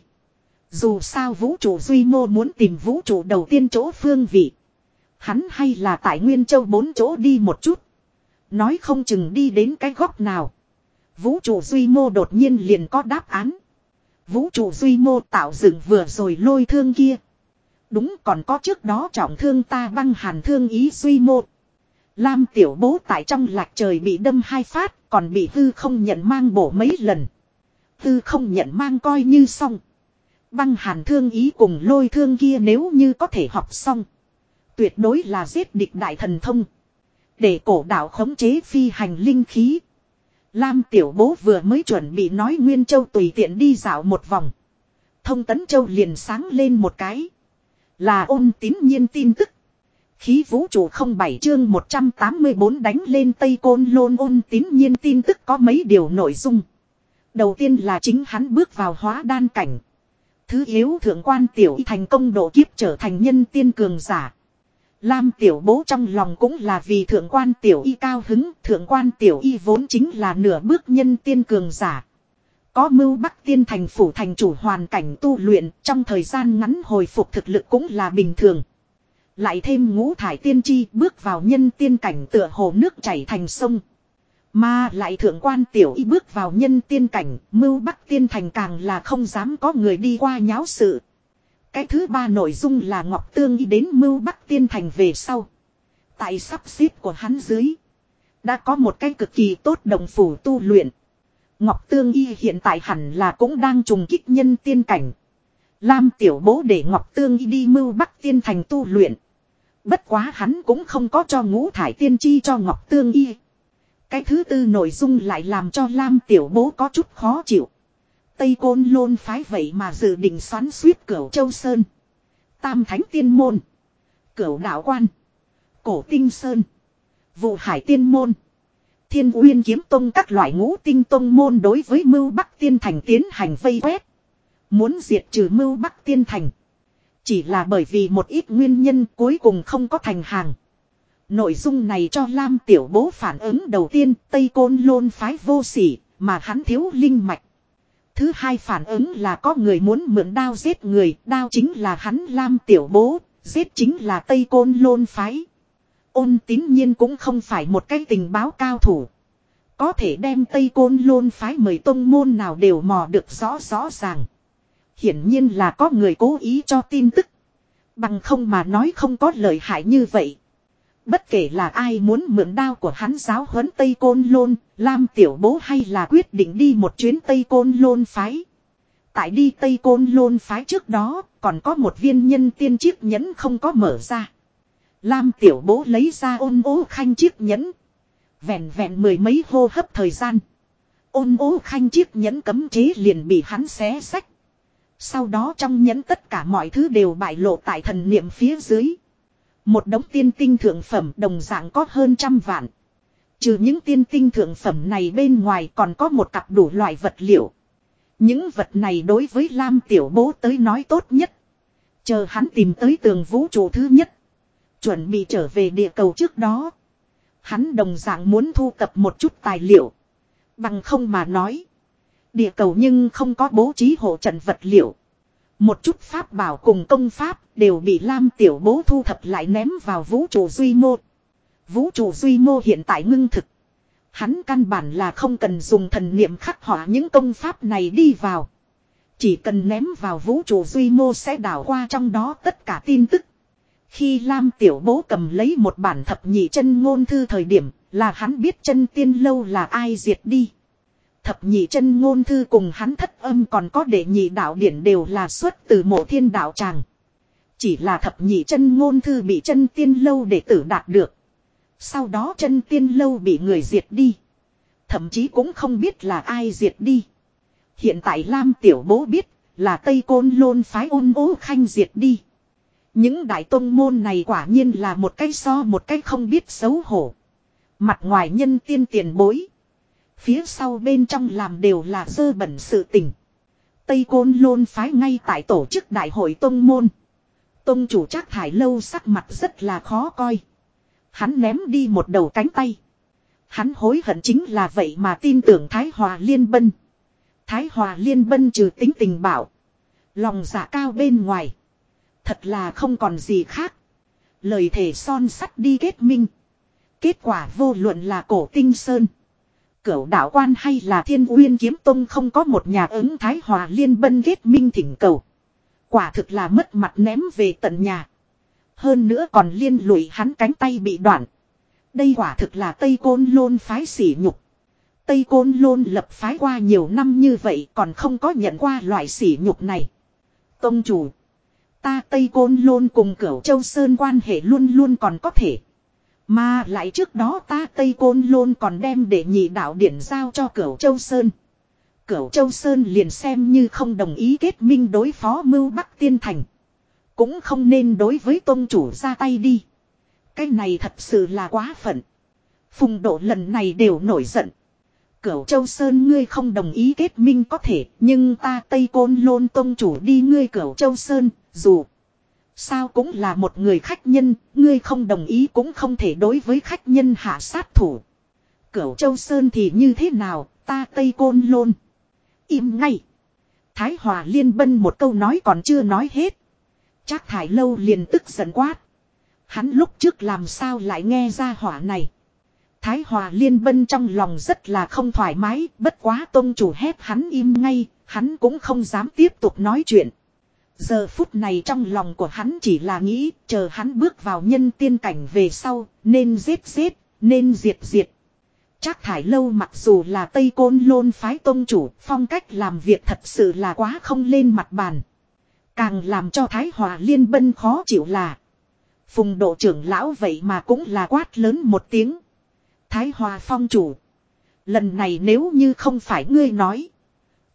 Dù sao vũ trụ Duy Mô muốn tìm vũ trụ đầu tiên chỗ phương vị. Hắn hay là tại Nguyên Châu bốn chỗ đi một chút. Nói không chừng đi đến cái góc nào. Vũ trụ Duy Mô đột nhiên liền có đáp án. Vũ trụ Duy Mô tạo dựng vừa rồi lôi thương kia. Đúng còn có trước đó trọng thương ta băng hàn thương ý Duy Mô. Lam tiểu bố tại trong lạc trời bị đâm hai phát, còn bị hư không nhận mang bổ mấy lần. Hư không nhận mang coi như xong. Băng hàn thương ý cùng lôi thương kia nếu như có thể học xong. Tuyệt đối là giết địch đại thần thông. Để cổ đạo khống chế phi hành linh khí. Lam tiểu bố vừa mới chuẩn bị nói Nguyên Châu tùy tiện đi dạo một vòng. Thông tấn Châu liền sáng lên một cái. Là ôn tín nhiên tin tức. Khí vũ trụ không bảy chương 184 đánh lên Tây Côn Lôn ôn tín nhiên tin tức có mấy điều nội dung. Đầu tiên là chính hắn bước vào hóa đan cảnh. Thứ yếu thượng quan tiểu y thành công độ kiếp trở thành nhân tiên cường giả. Lam tiểu bố trong lòng cũng là vì thượng quan tiểu y cao hứng, thượng quan tiểu y vốn chính là nửa bước nhân tiên cường giả. Có mưu bắc tiên thành phủ thành chủ hoàn cảnh tu luyện trong thời gian ngắn hồi phục thực lực cũng là bình thường. Lại thêm ngũ thải tiên chi bước vào nhân tiên cảnh tựa hồ nước chảy thành sông. Mà lại thượng quan tiểu y bước vào nhân tiên cảnh, mưu bắc tiên thành càng là không dám có người đi qua nháo sự. Cái thứ ba nội dung là Ngọc Tương y đến mưu bắc tiên thành về sau. Tại sắp xếp của hắn dưới. Đã có một cái cực kỳ tốt đồng phủ tu luyện. Ngọc Tương y hiện tại hẳn là cũng đang trùng kích nhân tiên cảnh. Lam tiểu bố để Ngọc Tương y đi mưu bắc tiên thành tu luyện. Bất quá hắn cũng không có cho ngũ thải tiên chi cho Ngọc Tương y. Cái thứ tư nội dung lại làm cho Lam tiểu bố có chút khó chịu. Tây Côn Lôn phái vậy mà dự định xoắn suýt cửu Châu Sơn. Tam Thánh Tiên Môn. Cửu Đạo Quan. Cổ Tinh Sơn. Vụ Hải Tiên Môn. Thiên Uyên Kiếm Tông các loại ngũ tinh tông môn đối với Mưu Bắc Tiên Thành tiến hành vây quét. Muốn diệt trừ Mưu Bắc Tiên Thành. Chỉ là bởi vì một ít nguyên nhân cuối cùng không có thành hàng. Nội dung này cho Lam Tiểu Bố phản ứng đầu tiên, Tây Côn Lôn phái vô sỉ, mà hắn thiếu linh mạch. Thứ hai phản ứng là có người muốn mượn đao giết người, đao chính là hắn Lam Tiểu Bố, giết chính là Tây Côn Lôn phái. Ôn tín nhiên cũng không phải một cái tình báo cao thủ. Có thể đem Tây Côn Lôn phái mời tông môn nào đều mò được rõ rõ ràng. Hiển nhiên là có người cố ý cho tin tức. Bằng không mà nói không có lợi hại như vậy. Bất kể là ai muốn mượn đao của hắn giáo huấn Tây Côn Lôn, Lam Tiểu Bố hay là quyết định đi một chuyến Tây Côn Lôn phái. Tại đi Tây Côn Lôn phái trước đó, còn có một viên nhân tiên chiếc nhẫn không có mở ra. Lam Tiểu Bố lấy ra ôn ố khanh chiếc nhẫn. Vẹn vẹn mười mấy hô hấp thời gian. Ôn ố khanh chiếc nhẫn cấm chế liền bị hắn xé sách. Sau đó trong nhẫn tất cả mọi thứ đều bại lộ tại thần niệm phía dưới. Một đống tiên tinh thượng phẩm đồng dạng có hơn trăm vạn. Trừ những tiên tinh thượng phẩm này bên ngoài còn có một cặp đủ loại vật liệu. Những vật này đối với Lam Tiểu Bố tới nói tốt nhất. Chờ hắn tìm tới tường vũ trụ thứ nhất. Chuẩn bị trở về địa cầu trước đó. Hắn đồng dạng muốn thu tập một chút tài liệu. Bằng không mà nói. Địa cầu nhưng không có bố trí hộ trận vật liệu. Một chút pháp bảo cùng công pháp đều bị Lam Tiểu Bố thu thập lại ném vào vũ trụ Duy Mô. Vũ trụ Duy Mô hiện tại ngưng thực. Hắn căn bản là không cần dùng thần niệm khắc họa những công pháp này đi vào. Chỉ cần ném vào vũ trụ duy mô sẽ đảo qua trong đó tất cả tin tức. Khi Lam Tiểu Bố cầm lấy một bản thập nhị chân ngôn thư thời điểm là hắn biết chân tiên lâu là ai diệt đi. Thập nhị chân ngôn thư cùng hắn thất âm còn có đệ nhị đạo điển đều là xuất từ mộ thiên đạo tràng. Chỉ là thập nhị chân ngôn thư bị chân tiên lâu để tử đạt được. Sau đó chân tiên lâu bị người diệt đi. Thậm chí cũng không biết là ai diệt đi. Hiện tại Lam Tiểu Bố biết là Tây Côn Lôn phái ôn ố khanh diệt đi. Những đại tông môn này quả nhiên là một cái so một cái không biết xấu hổ. Mặt ngoài nhân tiên tiền bối. Phía sau bên trong làm đều là dơ bẩn sự tình. Tây Côn Lôn phái ngay tại tổ chức đại hội tông môn. Tông chủ chắc thải lâu sắc mặt rất là khó coi. Hắn ném đi một đầu cánh tay. Hắn hối hận chính là vậy mà tin tưởng Thái Hòa Liên Bân. Thái Hòa Liên Bân trừ tính tình bảo. Lòng giả cao bên ngoài. Thật là không còn gì khác. Lời thể son sắt đi kết minh. Kết quả vô luận là cổ tinh sơn. Cửu đạo quan hay là thiên uyên kiếm tông không có một nhà ứng thái hòa liên bân kết minh thỉnh cầu. Quả thực là mất mặt ném về tận nhà. Hơn nữa còn liên lụy hắn cánh tay bị đoạn. Đây quả thực là Tây Côn Lôn phái sỉ nhục. Tây Côn Lôn lập phái qua nhiều năm như vậy còn không có nhận qua loại sỉ nhục này. Tông chủ. Ta Tây Côn Lôn cùng Cửu Châu Sơn quan hệ luôn luôn còn có thể. Mà lại trước đó ta Tây Côn Lôn còn đem để nhị đạo điển giao cho Cửu Châu Sơn. Cửu Châu Sơn liền xem như không đồng ý kết minh đối phó mưu Bắc Tiên Thành. Cũng không nên đối với tôn chủ ra tay đi. Cái này thật sự là quá phận. Phùng độ lần này đều nổi giận. Cửu Châu Sơn ngươi không đồng ý kết minh có thể, nhưng ta Tây Côn Lôn tôn chủ đi ngươi Cửu Châu Sơn, dù sao cũng là một người khách nhân, ngươi không đồng ý cũng không thể đối với khách nhân hạ sát thủ. Cửu Châu Sơn thì như thế nào, ta Tây Côn Lôn. Im ngay. Thái Hòa Liên Bân một câu nói còn chưa nói hết. Chắc thải lâu liền tức giận quát. Hắn lúc trước làm sao lại nghe ra hỏa này. Thái Hòa Liên Bân trong lòng rất là không thoải mái, bất quá tôn chủ hét hắn im ngay, hắn cũng không dám tiếp tục nói chuyện. Giờ phút này trong lòng của hắn chỉ là nghĩ, chờ hắn bước vào nhân tiên cảnh về sau, nên giết giết, nên diệt diệt. Chắc thải lâu mặc dù là Tây Côn Lôn phái tôn chủ, phong cách làm việc thật sự là quá không lên mặt bàn. Càng làm cho Thái Hòa Liên Bân khó chịu là. Phùng độ trưởng lão vậy mà cũng là quát lớn một tiếng. Thái Hòa phong chủ. Lần này nếu như không phải ngươi nói.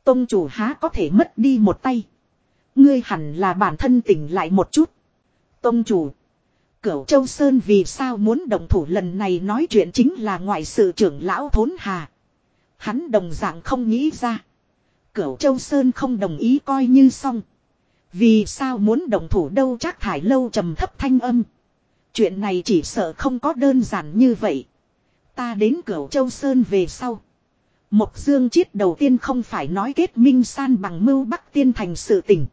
Tông chủ há có thể mất đi một tay. Ngươi hẳn là bản thân tỉnh lại một chút. Tông chủ. Cửu Châu Sơn vì sao muốn đồng thủ lần này nói chuyện chính là ngoại sự trưởng lão thốn hà. Hắn đồng dạng không nghĩ ra. Cửu Châu Sơn không đồng ý coi như xong. Vì sao muốn đồng thủ đâu chắc thải lâu trầm thấp thanh âm. Chuyện này chỉ sợ không có đơn giản như vậy. Ta đến Cửu Châu Sơn về sau. Mộc Dương Chiết đầu tiên không phải nói kết minh san bằng mưu Bắc Tiên thành sự tình.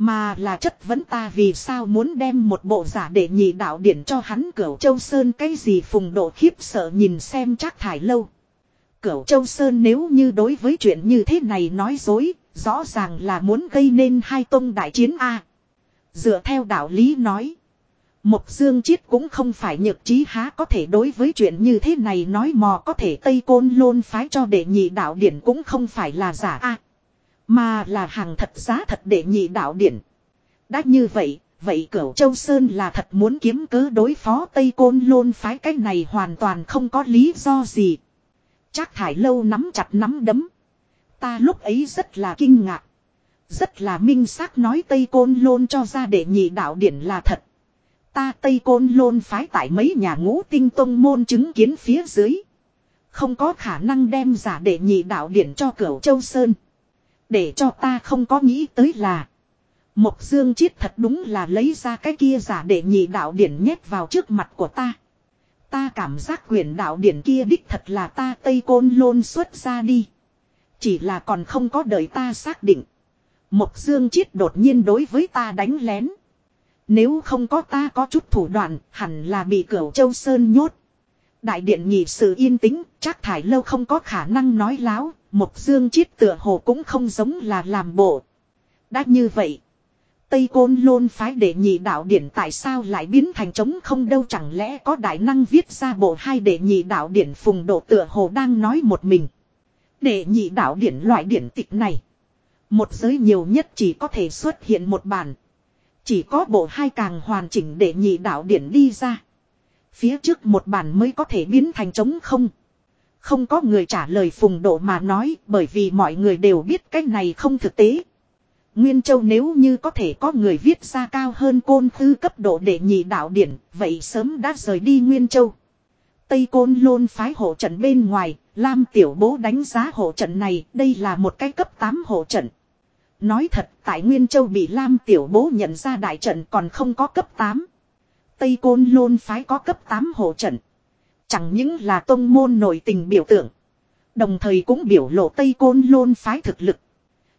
Mà là chất vấn ta vì sao muốn đem một bộ giả để nhị đạo điển cho hắn Cửu Châu Sơn cái gì phùng độ khiếp sợ nhìn xem chắc thải lâu. Cửu Châu Sơn nếu như đối với chuyện như thế này nói dối, rõ ràng là muốn gây nên hai tông đại chiến A. Dựa theo đạo lý nói. Mộc Dương Chiết cũng không phải nhược trí há có thể đối với chuyện như thế này nói mò có thể Tây Côn Lôn phái cho đệ nhị đạo điển cũng không phải là giả A. Mà là hàng thật giá thật để nhị đạo điển. Đã như vậy, vậy cửu Châu Sơn là thật muốn kiếm cớ đối phó Tây Côn Lôn phái cái này hoàn toàn không có lý do gì. Chắc thải lâu nắm chặt nắm đấm. Ta lúc ấy rất là kinh ngạc. Rất là minh xác nói Tây Côn Lôn cho ra để nhị đạo điển là thật. Ta Tây Côn Lôn phái tại mấy nhà ngũ tinh tông môn chứng kiến phía dưới. Không có khả năng đem giả để nhị đạo điển cho cửu Châu Sơn. Để cho ta không có nghĩ tới là. Mộc Dương Chiết thật đúng là lấy ra cái kia giả để nhị đạo điển nhét vào trước mặt của ta. Ta cảm giác quyền đạo điển kia đích thật là ta Tây Côn Lôn xuất ra đi. Chỉ là còn không có đợi ta xác định. Mộc Dương Chiết đột nhiên đối với ta đánh lén. Nếu không có ta có chút thủ đoạn, hẳn là bị cửu Châu Sơn nhốt. Đại điện nhị sự yên tĩnh, chắc thải lâu không có khả năng nói láo, một dương chiết tựa hồ cũng không giống là làm bộ. Đã như vậy. Tây Côn Lôn phái đệ nhị đạo điển tại sao lại biến thành trống không đâu chẳng lẽ có đại năng viết ra bộ hai đệ nhị đạo điển phùng độ tựa hồ đang nói một mình. Đệ nhị đạo điển loại điển tịch này. Một giới nhiều nhất chỉ có thể xuất hiện một bản. Chỉ có bộ hai càng hoàn chỉnh đệ nhị đạo điển đi ra. Phía trước một bản mới có thể biến thành trống không. Không có người trả lời phùng độ mà nói bởi vì mọi người đều biết cái này không thực tế. Nguyên Châu nếu như có thể có người viết ra cao hơn côn tư cấp độ để nhị đạo điển, vậy sớm đã rời đi Nguyên Châu. Tây Côn Lôn phái hộ trận bên ngoài, Lam Tiểu Bố đánh giá hộ trận này, đây là một cái cấp 8 hộ trận. Nói thật, tại Nguyên Châu bị Lam Tiểu Bố nhận ra đại trận còn không có cấp 8. Tây Côn Lôn phái có cấp 8 hộ trận. Chẳng những là tông môn nổi tình biểu tượng. Đồng thời cũng biểu lộ Tây Côn Lôn phái thực lực.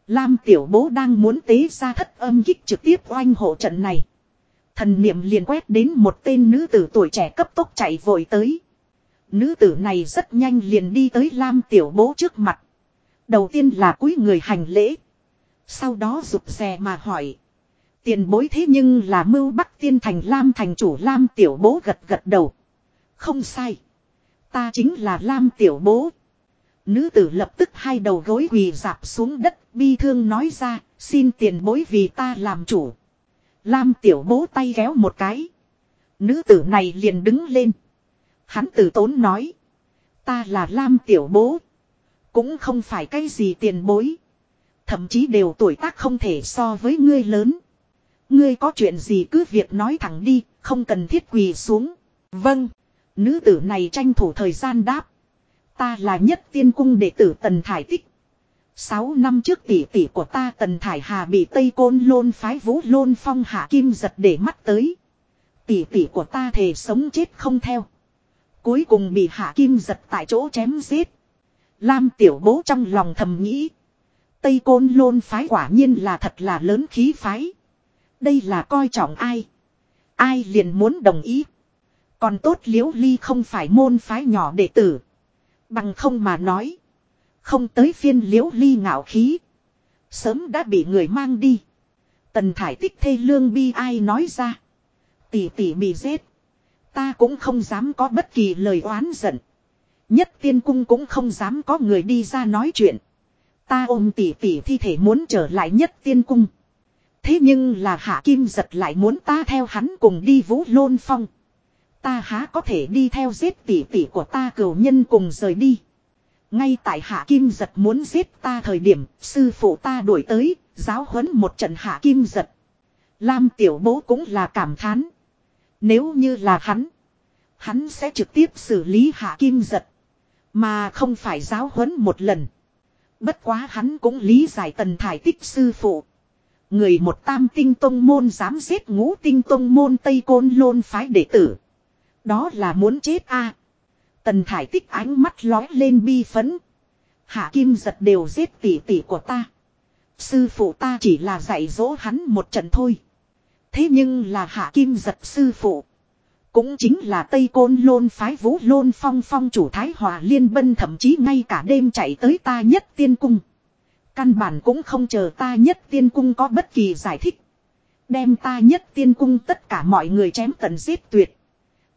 Lam tiểu bố đang muốn tế ra thất âm kích trực tiếp oanh hộ trận này. Thần niệm liền quét đến một tên nữ tử tuổi trẻ cấp tốc chạy vội tới. Nữ tử này rất nhanh liền đi tới Lam tiểu bố trước mặt. Đầu tiên là cúi người hành lễ. Sau đó rụt xe mà hỏi. Tiền bối thế nhưng là mưu bắc tiên thành Lam thành chủ Lam tiểu bố gật gật đầu. Không sai. Ta chính là Lam tiểu bố. Nữ tử lập tức hai đầu gối quỳ dạp xuống đất bi thương nói ra, xin tiền bối vì ta làm chủ. Lam tiểu bố tay kéo một cái. Nữ tử này liền đứng lên. Hắn tử tốn nói. Ta là Lam tiểu bố. Cũng không phải cái gì tiền bối. Thậm chí đều tuổi tác không thể so với ngươi lớn. Ngươi có chuyện gì cứ việc nói thẳng đi, không cần thiết quỳ xuống. Vâng. Nữ tử này tranh thủ thời gian đáp. Ta là nhất tiên cung đệ tử Tần Thải Tích. Sáu năm trước tỷ tỷ của ta Tần Thải Hà bị Tây Côn Lôn phái vũ Lôn Phong hạ kim giật để mắt tới. Tỷ tỷ của ta thề sống chết không theo. Cuối cùng bị hạ kim giật tại chỗ chém giết. Lam tiểu bố trong lòng thầm nghĩ. Tây Côn Lôn phái quả nhiên là thật là lớn khí phái. Đây là coi trọng ai. Ai liền muốn đồng ý. Còn tốt liễu ly không phải môn phái nhỏ đệ tử. Bằng không mà nói. Không tới phiên liễu ly ngạo khí. Sớm đã bị người mang đi. Tần thải tích thê lương bi ai nói ra. Tỷ tỷ bị giết. Ta cũng không dám có bất kỳ lời oán giận. Nhất tiên cung cũng không dám có người đi ra nói chuyện. Ta ôm tỷ tỷ thi thể muốn trở lại nhất tiên cung. Thế nhưng là hạ kim giật lại muốn ta theo hắn cùng đi vũ lôn phong. Ta há có thể đi theo giết tỷ tỷ của ta cửu nhân cùng rời đi. Ngay tại hạ kim giật muốn giết ta thời điểm, sư phụ ta đuổi tới, giáo huấn một trận hạ kim giật. Lam tiểu bố cũng là cảm thán. Nếu như là hắn, hắn sẽ trực tiếp xử lý hạ kim giật. Mà không phải giáo huấn một lần. Bất quá hắn cũng lý giải tần thải tích sư phụ. Người một tam tinh tông môn dám giết ngũ tinh tông môn Tây Côn Lôn phái đệ tử. Đó là muốn chết a. Tần thải tích ánh mắt lói lên bi phấn. Hạ kim giật đều giết tỷ tỷ của ta. Sư phụ ta chỉ là dạy dỗ hắn một trận thôi. Thế nhưng là hạ kim giật sư phụ. Cũng chính là Tây Côn Lôn phái vũ Lôn phong phong chủ Thái Hòa Liên Bân thậm chí ngay cả đêm chạy tới ta nhất tiên cung. Căn bản cũng không chờ ta nhất tiên cung có bất kỳ giải thích. Đem ta nhất tiên cung tất cả mọi người chém tận giết tuyệt.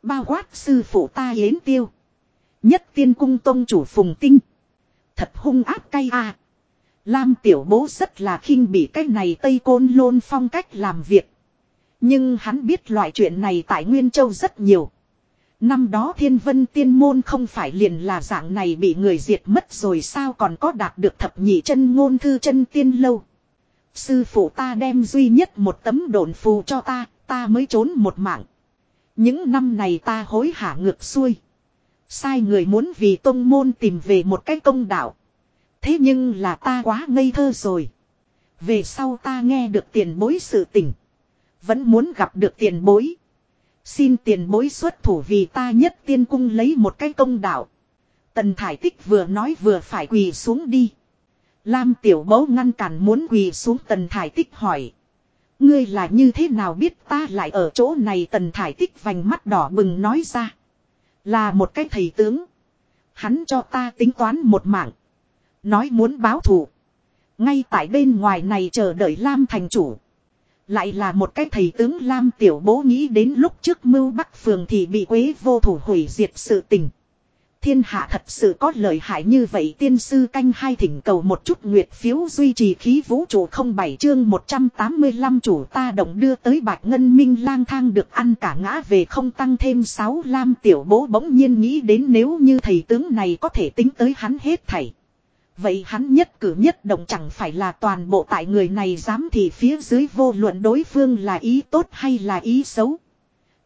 Bao quát sư phụ ta yến tiêu. Nhất tiên cung tông chủ phùng tinh. Thật hung áp cay à. Lam tiểu bố rất là khinh bị cái này Tây Côn Lôn phong cách làm việc. Nhưng hắn biết loại chuyện này tại Nguyên Châu rất nhiều. Năm đó thiên vân tiên môn không phải liền là dạng này bị người diệt mất rồi sao còn có đạt được thập nhị chân ngôn thư chân tiên lâu. Sư phụ ta đem duy nhất một tấm đồn phù cho ta, ta mới trốn một mạng. Những năm này ta hối hả ngược xuôi. Sai người muốn vì tông môn tìm về một cái công đạo. Thế nhưng là ta quá ngây thơ rồi. Về sau ta nghe được tiền bối sự tình. Vẫn muốn gặp được tiền bối. Xin tiền bối xuất thủ vì ta nhất tiên cung lấy một cái công đạo. Tần Thải Tích vừa nói vừa phải quỳ xuống đi. Lam Tiểu Bố ngăn cản muốn quỳ xuống Tần Thải Tích hỏi. Ngươi là như thế nào biết ta lại ở chỗ này Tần Thải Tích vành mắt đỏ bừng nói ra. Là một cái thầy tướng. Hắn cho ta tính toán một mạng. Nói muốn báo thù. Ngay tại bên ngoài này chờ đợi Lam thành chủ. Lại là một cái thầy tướng Lam tiểu bố nghĩ đến lúc trước mưu bắc phường thì bị quế vô thủ hủy diệt sự tình. Thiên hạ thật sự có lợi hại như vậy tiên sư canh hai thỉnh cầu một chút nguyệt phiếu duy trì khí vũ trụ không bảy chương 185 chủ ta động đưa tới bạch ngân minh lang thang được ăn cả ngã về không tăng thêm 6 lam tiểu bố bỗng nhiên nghĩ đến nếu như thầy tướng này có thể tính tới hắn hết thảy. Vậy hắn nhất cử nhất động chẳng phải là toàn bộ tại người này dám thì phía dưới vô luận đối phương là ý tốt hay là ý xấu.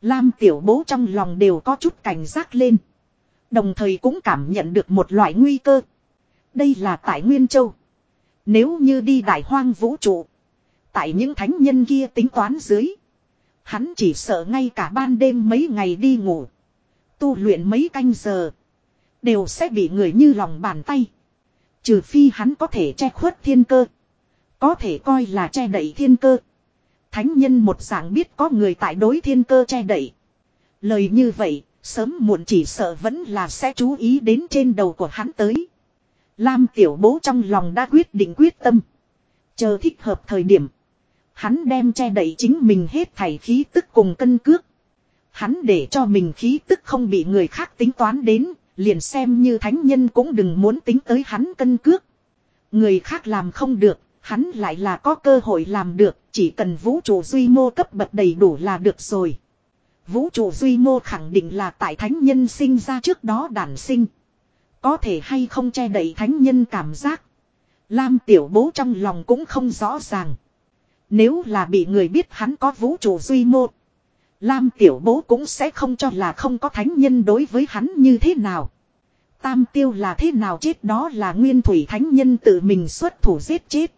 Lam tiểu bố trong lòng đều có chút cảnh giác lên. Đồng thời cũng cảm nhận được một loại nguy cơ. Đây là tại Nguyên Châu. Nếu như đi đại hoang vũ trụ. Tại những thánh nhân kia tính toán dưới. Hắn chỉ sợ ngay cả ban đêm mấy ngày đi ngủ. Tu luyện mấy canh giờ. Đều sẽ bị người như lòng bàn tay. Trừ phi hắn có thể che khuất thiên cơ. Có thể coi là che đậy thiên cơ. Thánh nhân một dạng biết có người tại đối thiên cơ che đậy. Lời như vậy, Sớm muộn chỉ sợ vẫn là sẽ chú ý đến trên đầu của hắn tới. Lam tiểu bố trong lòng đã quyết định quyết tâm. Chờ thích hợp thời điểm. Hắn đem che đậy chính mình hết thảy khí tức cùng cân cước. Hắn để cho mình khí tức không bị người khác tính toán đến, liền xem như thánh nhân cũng đừng muốn tính tới hắn cân cước. Người khác làm không được, hắn lại là có cơ hội làm được, chỉ cần vũ trụ duy mô cấp bậc đầy đủ là được rồi. Vũ trụ duy mô khẳng định là tại thánh nhân sinh ra trước đó đản sinh. Có thể hay không che đậy thánh nhân cảm giác. Lam tiểu bố trong lòng cũng không rõ ràng. Nếu là bị người biết hắn có vũ trụ duy mô. Lam tiểu bố cũng sẽ không cho là không có thánh nhân đối với hắn như thế nào. Tam tiêu là thế nào chết đó là nguyên thủy thánh nhân tự mình xuất thủ giết chết.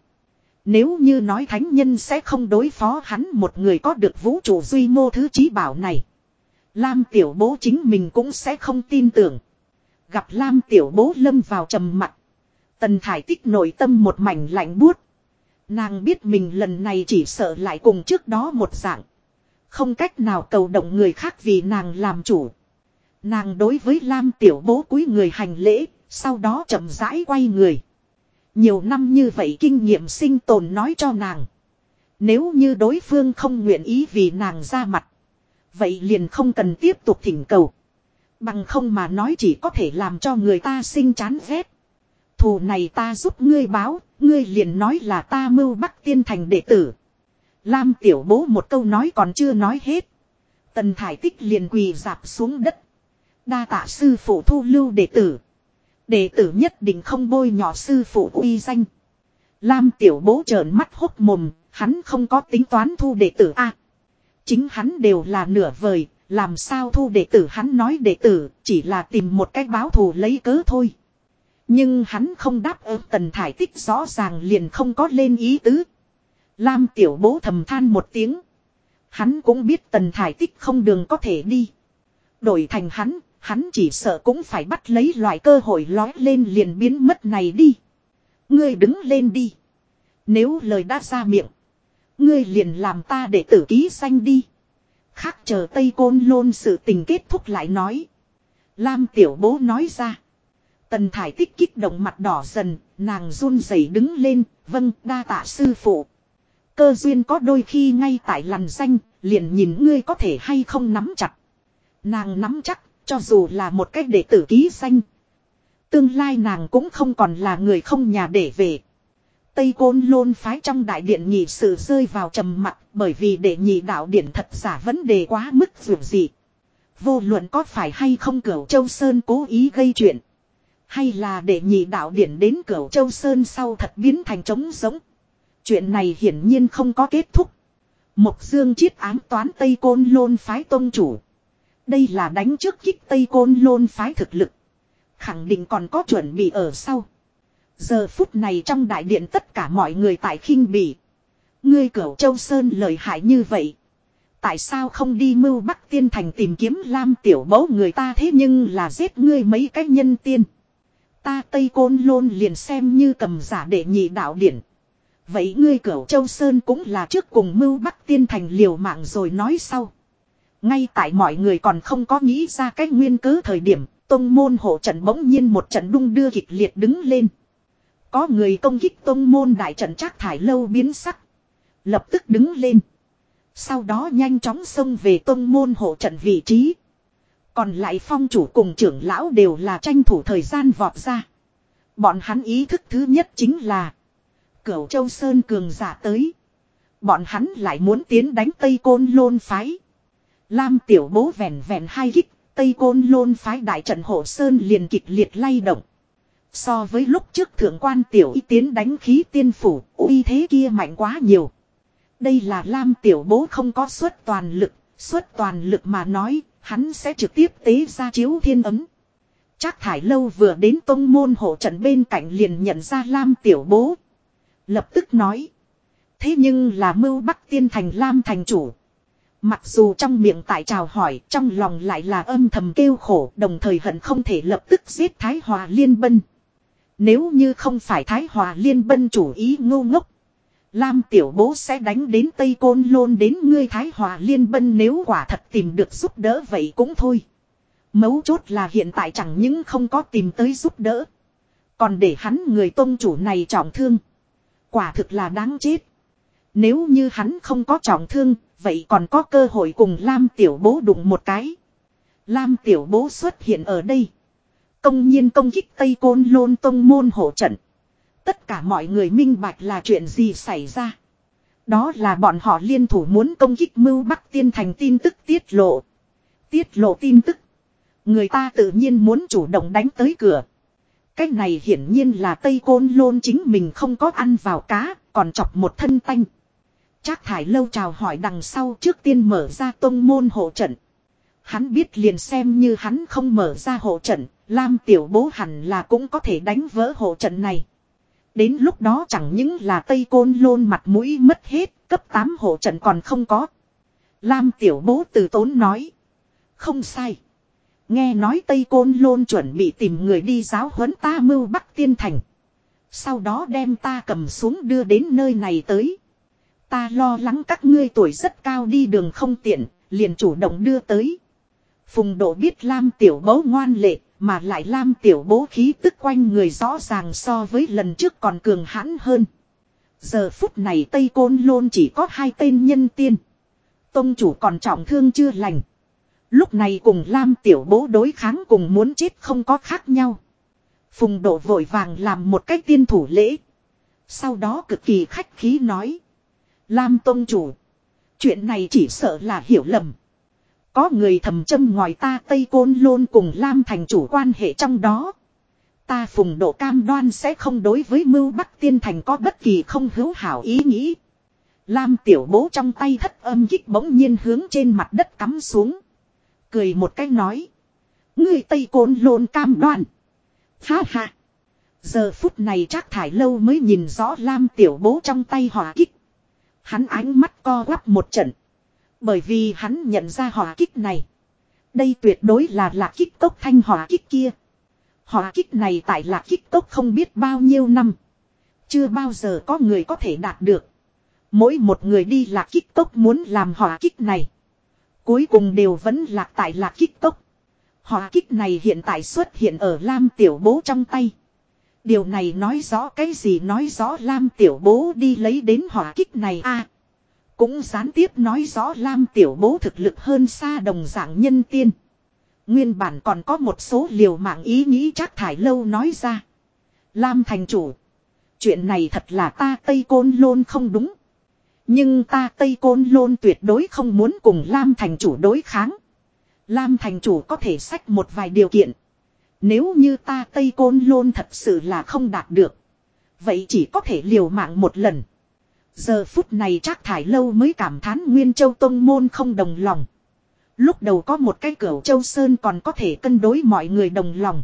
Nếu như nói thánh nhân sẽ không đối phó hắn một người có được vũ trụ duy mô thứ trí bảo này. Lam tiểu bố chính mình cũng sẽ không tin tưởng. Gặp Lam tiểu bố lâm vào trầm mặt. Tần thải tích nội tâm một mảnh lạnh buốt. Nàng biết mình lần này chỉ sợ lại cùng trước đó một dạng. Không cách nào cầu động người khác vì nàng làm chủ. Nàng đối với Lam tiểu bố cúi người hành lễ, sau đó chậm rãi quay người. Nhiều năm như vậy kinh nghiệm sinh tồn nói cho nàng. Nếu như đối phương không nguyện ý vì nàng ra mặt. Vậy liền không cần tiếp tục thỉnh cầu. Bằng không mà nói chỉ có thể làm cho người ta sinh chán ghét. Thù này ta giúp ngươi báo, ngươi liền nói là ta mưu bắc tiên thành đệ tử. Lam tiểu bố một câu nói còn chưa nói hết. Tần thải tích liền quỳ dạp xuống đất. Đa tạ sư phụ thu lưu đệ tử. Đệ tử nhất định không bôi nhỏ sư phụ uy danh. Lam tiểu bố trợn mắt hốc mồm, hắn không có tính toán thu đệ tử a. chính hắn đều là nửa vời, làm sao thu đệ tử hắn nói đệ tử, chỉ là tìm một cách báo thù lấy cớ thôi. Nhưng hắn không đáp ứng tần thải tích rõ ràng liền không có lên ý tứ. Lam tiểu bố thầm than một tiếng. Hắn cũng biết tần thải tích không đường có thể đi. Đổi thành hắn, Hắn chỉ sợ cũng phải bắt lấy loại cơ hội lói lên liền biến mất này đi. Ngươi đứng lên đi. Nếu lời đã ra miệng. Ngươi liền làm ta để tử ký xanh đi. Khác chờ Tây Côn Lôn sự tình kết thúc lại nói. Lam tiểu bố nói ra. Tần thải tích kích động mặt đỏ dần, nàng run rẩy đứng lên, vâng, đa tạ sư phụ. Cơ duyên có đôi khi ngay tại lằn danh, liền nhìn ngươi có thể hay không nắm chặt. Nàng nắm chắc, cho dù là một cách đệ tử ký xanh. Tương lai nàng cũng không còn là người không nhà để về. Tây Côn Lôn phái trong đại điện nhị sự rơi vào trầm mặc bởi vì đệ nhị đạo điện thật giả vấn đề quá mức dù gì. Vô luận có phải hay không cửu Châu Sơn cố ý gây chuyện. Hay là đệ nhị đạo điện đến cửu Châu Sơn sau thật biến thành trống giống. Chuyện này hiển nhiên không có kết thúc. Mộc Dương chiết ám toán Tây Côn Lôn phái tôn chủ. Đây là đánh trước kích Tây Côn Lôn phái thực lực. Khẳng định còn có chuẩn bị ở sau. Giờ phút này trong đại điện tất cả mọi người tại khinh bỉ. Ngươi cửu Châu Sơn lời hại như vậy. Tại sao không đi mưu Bắc Tiên Thành tìm kiếm Lam tiểu mẫu người ta thế nhưng là giết ngươi mấy cái nhân tiên. Ta Tây Côn Lôn liền xem như cầm giả để nhị đạo điển. Vậy ngươi cửu Châu Sơn cũng là trước cùng mưu Bắc Tiên Thành liều mạng rồi nói sau. Ngay tại mọi người còn không có nghĩ ra cách nguyên cớ thời điểm, tông môn hộ trận bỗng nhiên một trận đung đưa kịch liệt đứng lên. Có người công kích tông môn đại trận chắc thải lâu biến sắc. Lập tức đứng lên. Sau đó nhanh chóng xông về tông môn hộ trận vị trí. Còn lại phong chủ cùng trưởng lão đều là tranh thủ thời gian vọt ra. Bọn hắn ý thức thứ nhất chính là. Cửu Châu Sơn cường giả tới. Bọn hắn lại muốn tiến đánh Tây Côn Lôn Phái. Lam tiểu bố vẹn vẹn hai kích. Tây Côn Lôn Phái đại trận hộ Sơn liền kịch liệt lay động. So với lúc trước thượng quan tiểu y tiến đánh khí tiên phủ, uy thế kia mạnh quá nhiều. Đây là Lam tiểu bố không có suất toàn lực, suất toàn lực mà nói, hắn sẽ trực tiếp tế ra chiếu thiên ấm. Chắc thải lâu vừa đến tông môn hộ trận bên cạnh liền nhận ra Lam tiểu bố. Lập tức nói. Thế nhưng là mưu bắc tiên thành Lam thành chủ. Mặc dù trong miệng tại chào hỏi, trong lòng lại là âm thầm kêu khổ, đồng thời hận không thể lập tức giết Thái Hòa Liên Bân. Nếu như không phải Thái Hòa Liên Bân chủ ý ngu ngốc. Lam tiểu bố sẽ đánh đến Tây Côn Lôn đến ngươi Thái Hòa Liên Bân nếu quả thật tìm được giúp đỡ vậy cũng thôi. Mấu chốt là hiện tại chẳng những không có tìm tới giúp đỡ. Còn để hắn người tôn chủ này trọng thương. Quả thực là đáng chết. Nếu như hắn không có trọng thương, vậy còn có cơ hội cùng Lam tiểu bố đụng một cái. Lam tiểu bố xuất hiện ở đây. Công nhiên công kích Tây Côn Lôn Tông môn hộ trận. Tất cả mọi người minh bạch là chuyện gì xảy ra. Đó là bọn họ liên thủ muốn công kích mưu Bắc Tiên Thành tin tức tiết lộ. Tiết lộ tin tức. Người ta tự nhiên muốn chủ động đánh tới cửa. Cách này hiển nhiên là Tây Côn Lôn chính mình không có ăn vào cá, còn chọc một thân tanh. Trác Thải Lâu chào hỏi đằng sau trước tiên mở ra tông môn hộ trận. Hắn biết liền xem như hắn không mở ra hộ trận, Lam Tiểu Bố hẳn là cũng có thể đánh vỡ hộ trận này. Đến lúc đó chẳng những là Tây Côn Lôn mặt mũi mất hết, cấp 8 hộ trận còn không có. Lam Tiểu Bố từ tốn nói. Không sai. Nghe nói Tây Côn Lôn chuẩn bị tìm người đi giáo huấn ta mưu Bắc Tiên Thành. Sau đó đem ta cầm xuống đưa đến nơi này tới. Ta lo lắng các ngươi tuổi rất cao đi đường không tiện, liền chủ động đưa tới. Phùng độ biết Lam Tiểu Bố ngoan lệ, mà lại Lam Tiểu Bố khí tức quanh người rõ ràng so với lần trước còn cường hãn hơn. Giờ phút này Tây Côn Lôn chỉ có hai tên nhân tiên. Tông chủ còn trọng thương chưa lành. Lúc này cùng Lam Tiểu Bố đối kháng cùng muốn chết không có khác nhau. Phùng độ vội vàng làm một cách tiên thủ lễ. Sau đó cực kỳ khách khí nói. Lam Tông Chủ. Chuyện này chỉ sợ là hiểu lầm. Có người thầm châm ngoài ta Tây Côn Lôn cùng Lam thành chủ quan hệ trong đó. Ta phùng độ cam đoan sẽ không đối với mưu Bắc Tiên Thành có bất kỳ không hữu hảo ý nghĩ. Lam tiểu bố trong tay thất âm kích bỗng nhiên hướng trên mặt đất cắm xuống. Cười một cách nói. Người Tây Côn Lôn cam đoan. Ha ha. Giờ phút này chắc thải lâu mới nhìn rõ Lam tiểu bố trong tay hỏa kích. Hắn ánh mắt co quắp một trận. Bởi vì hắn nhận ra hỏa kích này. Đây tuyệt đối là lạc kích tốc thanh hỏa kích kia. Hỏa kích này tại lạc kích tốc không biết bao nhiêu năm. Chưa bao giờ có người có thể đạt được. Mỗi một người đi lạc kích tốc muốn làm hỏa kích này. Cuối cùng đều vẫn lạc tại lạc kích tốc. Hỏa kích này hiện tại xuất hiện ở Lam Tiểu Bố trong tay. Điều này nói rõ cái gì nói rõ Lam Tiểu Bố đi lấy đến hỏa kích này a cũng gián tiếp nói rõ Lam tiểu bố thực lực hơn xa đồng dạng nhân tiên. Nguyên bản còn có một số liều mạng ý nghĩ chắc thải lâu nói ra. Lam thành chủ. Chuyện này thật là ta Tây Côn Lôn không đúng. Nhưng ta Tây Côn Lôn tuyệt đối không muốn cùng Lam thành chủ đối kháng. Lam thành chủ có thể sách một vài điều kiện. Nếu như ta Tây Côn Lôn thật sự là không đạt được. Vậy chỉ có thể liều mạng một lần. Giờ phút này chắc thải lâu mới cảm thán Nguyên Châu Tông Môn không đồng lòng. Lúc đầu có một cái cửa Châu Sơn còn có thể cân đối mọi người đồng lòng.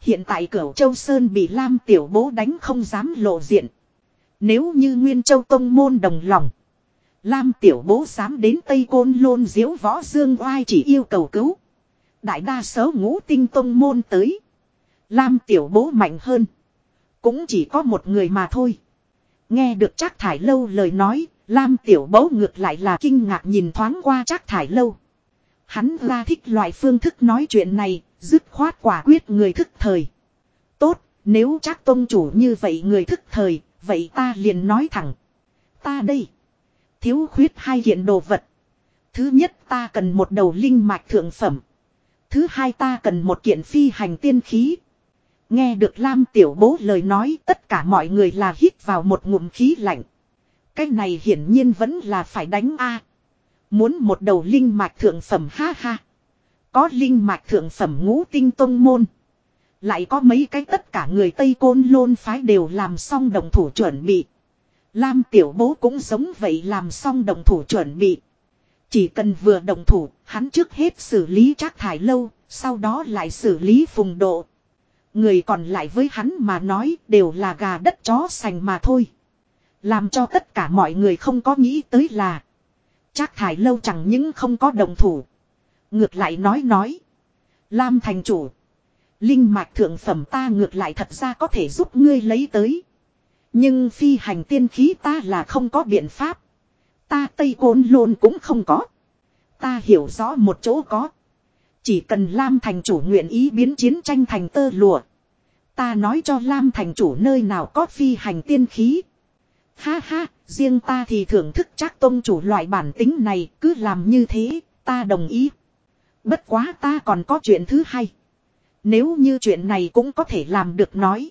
Hiện tại cửa Châu Sơn bị Lam Tiểu Bố đánh không dám lộ diện. Nếu như Nguyên Châu Tông Môn đồng lòng. Lam Tiểu Bố dám đến Tây Côn Lôn diễu võ dương oai chỉ yêu cầu cứu. Đại đa số ngũ tinh Tông Môn tới. Lam Tiểu Bố mạnh hơn. Cũng chỉ có một người mà thôi. Nghe được Trác Thải Lâu lời nói, Lam Tiểu bố ngược lại là kinh ngạc nhìn thoáng qua Trác Thải Lâu. Hắn ra thích loại phương thức nói chuyện này, dứt khoát quả quyết người thức thời. Tốt, nếu trác tôn chủ như vậy người thức thời, vậy ta liền nói thẳng. Ta đây, thiếu khuyết hai hiện đồ vật. Thứ nhất ta cần một đầu linh mạch thượng phẩm. Thứ hai ta cần một kiện phi hành tiên khí. Nghe được Lam tiểu bố lời nói, tất cả mọi người là hít vào một ngụm khí lạnh. Cái này hiển nhiên vẫn là phải đánh A. Muốn một đầu linh mạch thượng phẩm, ha ha. Có linh mạch thượng phẩm ngũ tinh tông môn. Lại có mấy cái tất cả người Tây Côn Lôn phái đều làm xong đồng thủ chuẩn bị. Lam tiểu bố cũng giống vậy làm xong đồng thủ chuẩn bị. Chỉ cần vừa đồng thủ, hắn trước hết xử lý trác thải lâu, sau đó lại xử lý phùng độ. Người còn lại với hắn mà nói đều là gà đất chó sành mà thôi. Làm cho tất cả mọi người không có nghĩ tới là. Trác thải lâu chẳng những không có đồng thủ. Ngược lại nói nói. Lam thành chủ. Linh mạch thượng phẩm ta ngược lại thật ra có thể giúp ngươi lấy tới. Nhưng phi hành tiên khí ta là không có biện pháp. Ta Tây Côn Lôn cũng không có. Ta hiểu rõ một chỗ có. Chỉ cần Lam thành chủ nguyện ý biến chiến tranh thành tơ lụa. Ta nói cho Lam thành chủ nơi nào có phi hành tiên khí. Ha ha, riêng ta thì thưởng thức chắc tôn chủ loại bản tính này cứ làm như thế, ta đồng ý. Bất quá ta còn có chuyện thứ hai. Nếu như chuyện này cũng có thể làm được nói.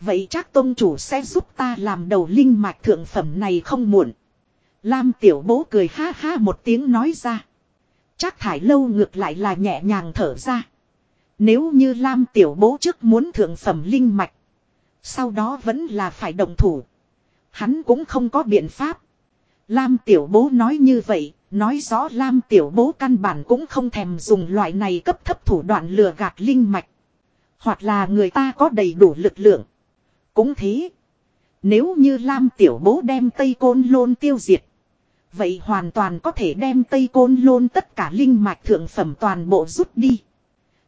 Vậy chắc tôn chủ sẽ giúp ta làm đầu linh mạch thượng phẩm này không muộn. Lam tiểu bố cười ha ha một tiếng nói ra. Chắc thải lâu ngược lại là nhẹ nhàng thở ra. Nếu như Lam tiểu bố trước muốn thượng phẩm linh mạch. Sau đó vẫn là phải đồng thủ. Hắn cũng không có biện pháp. Lam tiểu bố nói như vậy, nói rõ Lam tiểu bố căn bản cũng không thèm dùng loại này cấp thấp thủ đoạn lừa gạt linh mạch. Hoặc là người ta có đầy đủ lực lượng. Cũng thế. Nếu như Lam tiểu bố đem Tây Côn Lôn tiêu diệt. Vậy hoàn toàn có thể đem Tây Côn Lôn tất cả linh mạch thượng phẩm toàn bộ rút đi.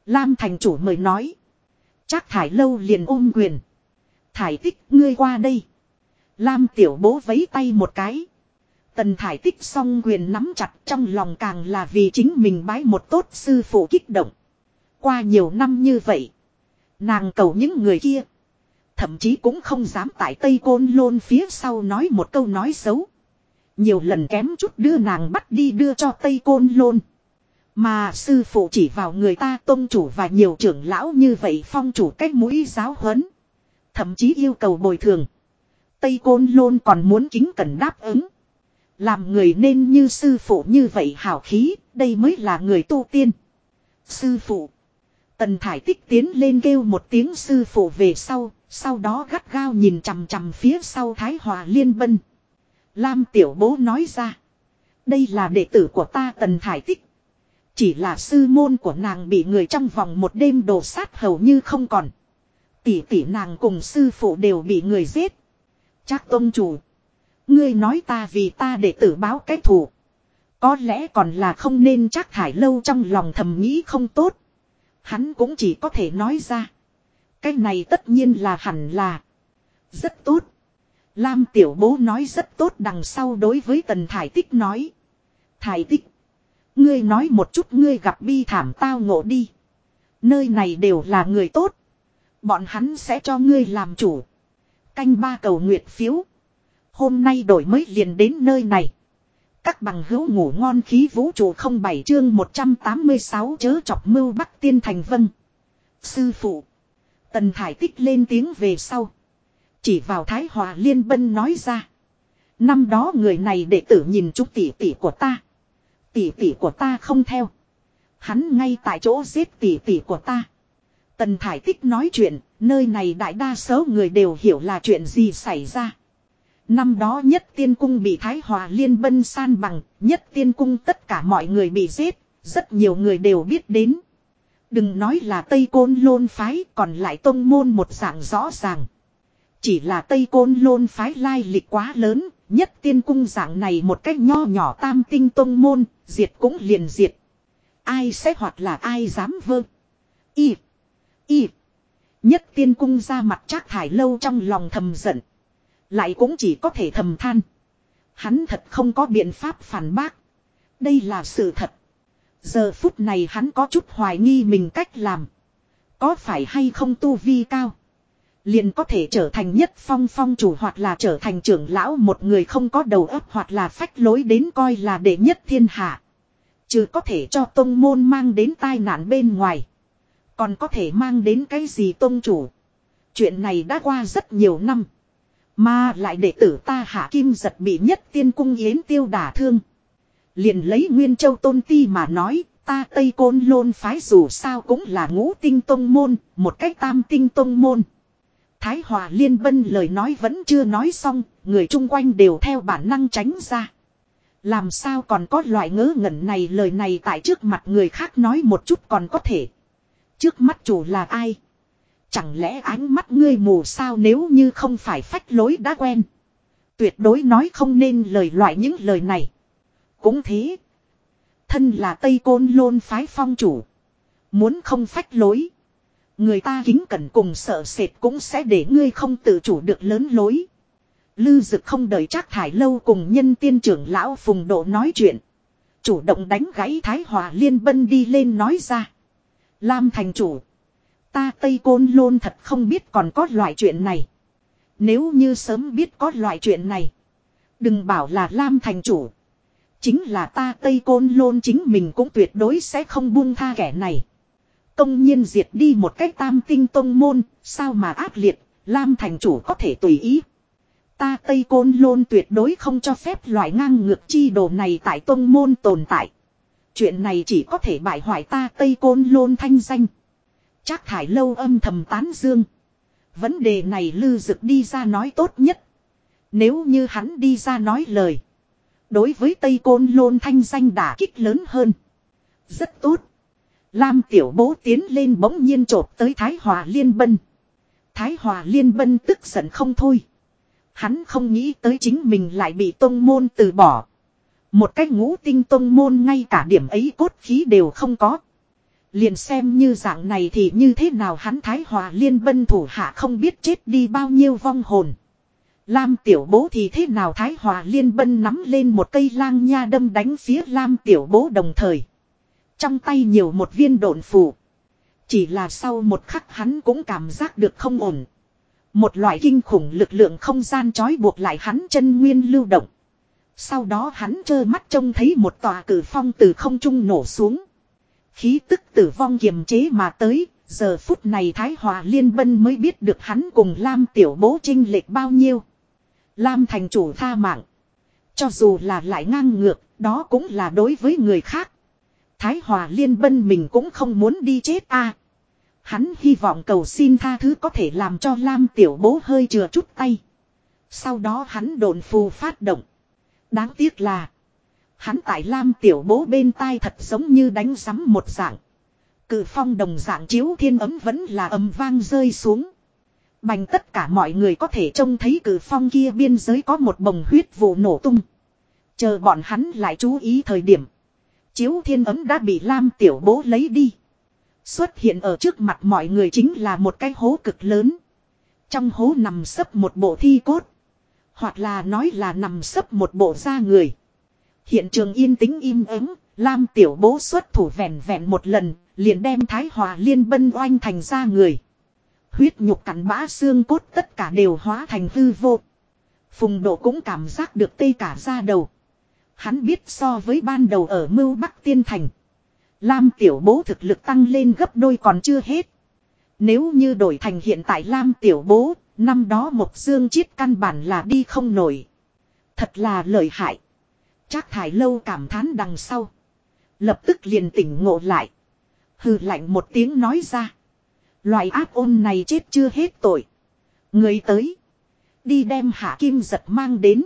Lam thành chủ mời nói. Chắc thải lâu liền ôm quyền. Thải tích, ngươi qua đây. Lam tiểu bố vấy tay một cái. Tần thải tích song quyền nắm chặt trong lòng càng là vì chính mình bái một tốt sư phụ kích động. Qua nhiều năm như vậy. Nàng cầu những người kia. Thậm chí cũng không dám tại Tây Côn Lôn phía sau nói một câu nói xấu. Nhiều lần kém chút đưa nàng bắt đi đưa cho Tây Côn Lôn. Mà sư phụ chỉ vào người ta tôn chủ và nhiều trưởng lão như vậy phong chủ cách mũi giáo huấn. Thậm chí yêu cầu bồi thường. Tây Côn Lôn còn muốn kính cần đáp ứng. Làm người nên như sư phụ như vậy hào khí, đây mới là người tu tiên. Sư phụ. Tần Thải Tích tiến lên kêu một tiếng sư phụ về sau, sau đó gắt gao nhìn chằm chằm phía sau Thái Hòa Liên Bân. Lam Tiểu Bố nói ra. Đây là đệ tử của ta Tần Thải Tích. Chỉ là sư môn của nàng bị người trong vòng một đêm đổ sát hầu như không còn. Tỷ tỷ nàng cùng sư phụ đều bị người giết. Chắc tôn chủ. Ngươi nói ta vì ta đệ tử báo cái thù. Có lẽ còn là không nên chắc thải lâu trong lòng thầm nghĩ không tốt. Hắn cũng chỉ có thể nói ra. Cái này tất nhiên là hẳn là. Rất tốt. Lam tiểu bố nói rất tốt đằng sau đối với tần thải tích nói. Thải tích. Ngươi nói một chút ngươi gặp bi thảm tao ngộ đi. Nơi này đều là người tốt. Bọn hắn sẽ cho ngươi làm chủ. Canh ba cầu nguyệt phiếu. Hôm nay đổi mới liền đến nơi này. Các bằng hữu ngủ ngon khí vũ trụ không bảy chương 186 chớ chọc mưu bắc tiên thành vân. Sư phụ. Tần Thải Tích lên tiếng về sau. Chỉ vào Thái Hòa Liên Bân nói ra. Năm đó người này đệ tử nhìn chúc tỷ tỷ của ta. Tỷ tỷ của ta không theo. Hắn ngay tại chỗ giết tỷ tỷ của ta. Tần Thải Tích nói chuyện, nơi này đại đa số người đều hiểu là chuyện gì xảy ra. Năm đó nhất tiên cung bị Thái Hòa Liên Bân san bằng, nhất tiên cung tất cả mọi người bị giết, rất nhiều người đều biết đến. Đừng nói là Tây Côn Lôn Phái còn lại tông môn một dạng rõ ràng. Chỉ là Tây Côn Lôn Phái lai lịch quá lớn, nhất tiên cung dạng này một cách nho nhỏ tam tinh tông môn, diệt cũng liền diệt. Ai sẽ hoặc là ai dám vơ. Y. Y. Nhất tiên cung ra mặt chắc thải lâu trong lòng thầm giận. Lại cũng chỉ có thể thầm than. Hắn thật không có biện pháp phản bác. Đây là sự thật. Giờ phút này hắn có chút hoài nghi mình cách làm. Có phải hay không tu vi cao. Liền có thể trở thành nhất phong phong chủ hoặc là trở thành trưởng lão một người không có đầu óc hoặc là phách lối đến coi là đệ nhất thiên hạ. Chứ có thể cho tông môn mang đến tai nạn bên ngoài. Còn có thể mang đến cái gì tông chủ. Chuyện này đã qua rất nhiều năm. Mà lại đệ tử ta hạ kim giật bị nhất tiên cung yến tiêu đả thương. Liền lấy Nguyên Châu Tôn Ti mà nói, ta Tây Côn Lôn phái dù sao cũng là ngũ tinh tông môn, một cách tam tinh tông môn. Thái Hòa Liên Bân lời nói vẫn chưa nói xong, người chung quanh đều theo bản năng tránh ra. Làm sao còn có loại ngớ ngẩn này lời này tại trước mặt người khác nói một chút còn có thể. Trước mắt chủ là ai? Chẳng lẽ ánh mắt ngươi mù sao nếu như không phải phách lối đã quen. Tuyệt đối nói không nên lời loại những lời này. Cũng thế. Thân là Tây Côn Lôn phái phong chủ. Muốn không phách lối. Người ta kính cẩn cùng sợ sệt cũng sẽ để ngươi không tự chủ được lớn lối. Lư dực không đợi chắc thải lâu cùng nhân tiên trưởng lão phùng độ nói chuyện. Chủ động đánh gãy Thái Hòa Liên Bân đi lên nói ra. Lam thành chủ. Ta Tây Côn Lôn thật không biết còn có loại chuyện này. Nếu như sớm biết có loại chuyện này. Đừng bảo là Lam thành chủ. Chính là ta Tây Côn Lôn chính mình cũng tuyệt đối sẽ không buông tha kẻ này. Công nhiên diệt đi một cách tam tinh tông môn, sao mà ác liệt, Lam thành chủ có thể tùy ý. Ta Tây Côn Lôn tuyệt đối không cho phép loại ngang ngược chi đồ này tại tông môn tồn tại. Chuyện này chỉ có thể bại hoại ta Tây Côn Lôn thanh danh. Chắc thải lâu âm thầm tán dương. Vấn đề này lư dực đi ra nói tốt nhất. Nếu như hắn đi ra nói lời. Đối với Tây Côn Lôn thanh danh đả kích lớn hơn. Rất tốt. Lam tiểu bố tiến lên bỗng nhiên trột tới Thái Hòa Liên Bân. Thái Hòa Liên Bân tức giận không thôi. Hắn không nghĩ tới chính mình lại bị tông môn từ bỏ. Một cách ngũ tinh tông môn ngay cả điểm ấy cốt khí đều không có. Liền xem như dạng này thì như thế nào hắn Thái Hòa Liên Bân thủ hạ không biết chết đi bao nhiêu vong hồn. Lam tiểu bố thì thế nào Thái Hòa Liên Bân nắm lên một cây lang nha đâm đánh phía Lam tiểu bố đồng thời. Trong tay nhiều một viên độn phù. Chỉ là sau một khắc hắn cũng cảm giác được không ổn. Một loại kinh khủng lực lượng không gian trói buộc lại hắn chân nguyên lưu động. Sau đó hắn trơ mắt trông thấy một tòa cử phong từ không trung nổ xuống. Khí tức tử vong kiềm chế mà tới, giờ phút này Thái Hòa Liên Bân mới biết được hắn cùng Lam Tiểu Bố trinh lệch bao nhiêu. Lam thành chủ tha mạng. Cho dù là lại ngang ngược, đó cũng là đối với người khác. Thái Hòa Liên Bân mình cũng không muốn đi chết a. Hắn hy vọng cầu xin tha thứ có thể làm cho Lam Tiểu Bố hơi chừa chút tay. Sau đó hắn đồn phù phát động. Đáng tiếc là. Hắn tại Lam Tiểu Bố bên tai thật giống như đánh rắm một dạng. Cự phong đồng dạng chiếu thiên ấm vẫn là ấm vang rơi xuống. Bành tất cả mọi người có thể trông thấy cử phong kia biên giới có một bồng huyết vụ nổ tung. Chờ bọn hắn lại chú ý thời điểm. Chiếu thiên ấm đã bị Lam tiểu bố lấy đi. Xuất hiện ở trước mặt mọi người chính là một cái hố cực lớn. Trong hố nằm sấp một bộ thi cốt. Hoặc là nói là nằm sấp một bộ da người. Hiện trường yên tĩnh im ắng, Lam tiểu bố xuất thủ vẹn vẹn một lần, liền đem Thái Hòa Liên Bân oanh thành ra người. Huyết nhục cắn bã xương cốt tất cả đều hóa thành hư vô. Phùng độ cũng cảm giác được tê cả ra đầu. Hắn biết so với ban đầu ở mưu Bắc Tiên Thành. Lam tiểu bố thực lực tăng lên gấp đôi còn chưa hết. Nếu như đổi thành hiện tại Lam tiểu bố, năm đó một dương chiết căn bản là đi không nổi. Thật là lợi hại. Chắc thải lâu cảm thán đằng sau. Lập tức liền tỉnh ngộ lại. Hừ lạnh một tiếng nói ra. Loại áp ôn này chết chưa hết tội. Người tới. Đi đem hạ kim giật mang đến.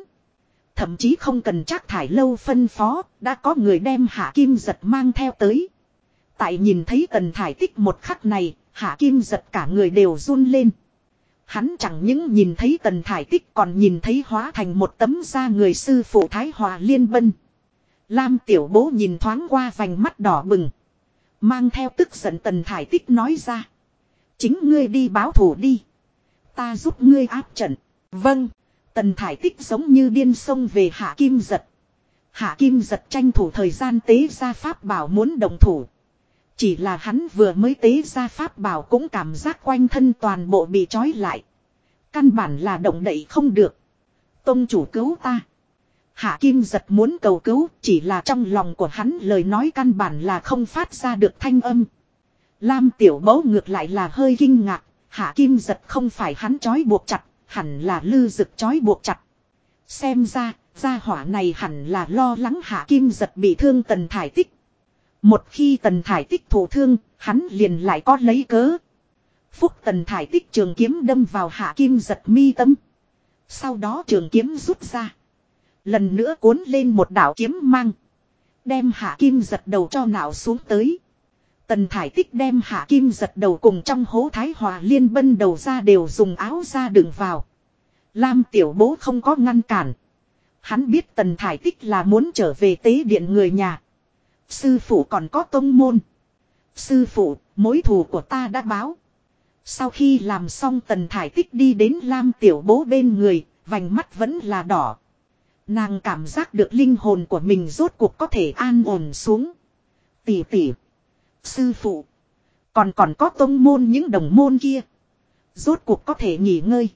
Thậm chí không cần chắc thải lâu phân phó, đã có người đem hạ kim giật mang theo tới. Tại nhìn thấy tần thải tích một khắc này, hạ kim giật cả người đều run lên. Hắn chẳng những nhìn thấy tần thải tích còn nhìn thấy hóa thành một tấm da người sư phụ Thái Hòa Liên Bân. Lam tiểu bố nhìn thoáng qua vành mắt đỏ bừng. Mang theo tức giận tần thải tích nói ra. Chính ngươi đi báo thủ đi. Ta giúp ngươi áp trận. Vâng. Tần thải tích giống như điên sông về hạ kim giật. Hạ Kim giật tranh thủ thời gian tế ra pháp bảo muốn đồng thủ. Chỉ là hắn vừa mới tế ra pháp bảo cũng cảm giác quanh thân toàn bộ bị trói lại. Căn bản là động đậy không được. Tông chủ cứu ta. Hạ Kim giật muốn cầu cứu chỉ là trong lòng của hắn lời nói căn bản là không phát ra được thanh âm. Lam tiểu mẫu ngược lại là hơi kinh ngạc. Hạ Kim giật không phải hắn trói buộc chặt, hẳn là lư rực trói buộc chặt. Xem ra, gia hỏa này hẳn là lo lắng Hạ Kim giật bị thương tần thải tích. Một khi tần thải tích thổ thương, hắn liền lại có lấy cớ. Phúc tần thải tích trường kiếm đâm vào hạ kim giật mi tâm. Sau đó trường kiếm rút ra. Lần nữa cuốn lên một đảo kiếm mang. Đem hạ kim giật đầu cho não xuống tới. Tần thải tích đem hạ kim giật đầu cùng trong hố thái hòa liên bân đầu ra đều dùng áo ra đựng vào. Lam tiểu bố không có ngăn cản. Hắn biết tần thải tích là muốn trở về tế điện người nhà. Sư phụ còn có tông môn. Sư phụ, mối thù của ta đã báo. Sau khi làm xong tần thải tích đi đến Lam tiểu bố bên người, vành mắt vẫn là đỏ. Nàng cảm giác được linh hồn của mình rốt cuộc có thể an ổn xuống. Tỉ tỉ. Sư phụ. Còn còn có tông môn những đồng môn kia. Rốt cuộc có thể nghỉ ngơi.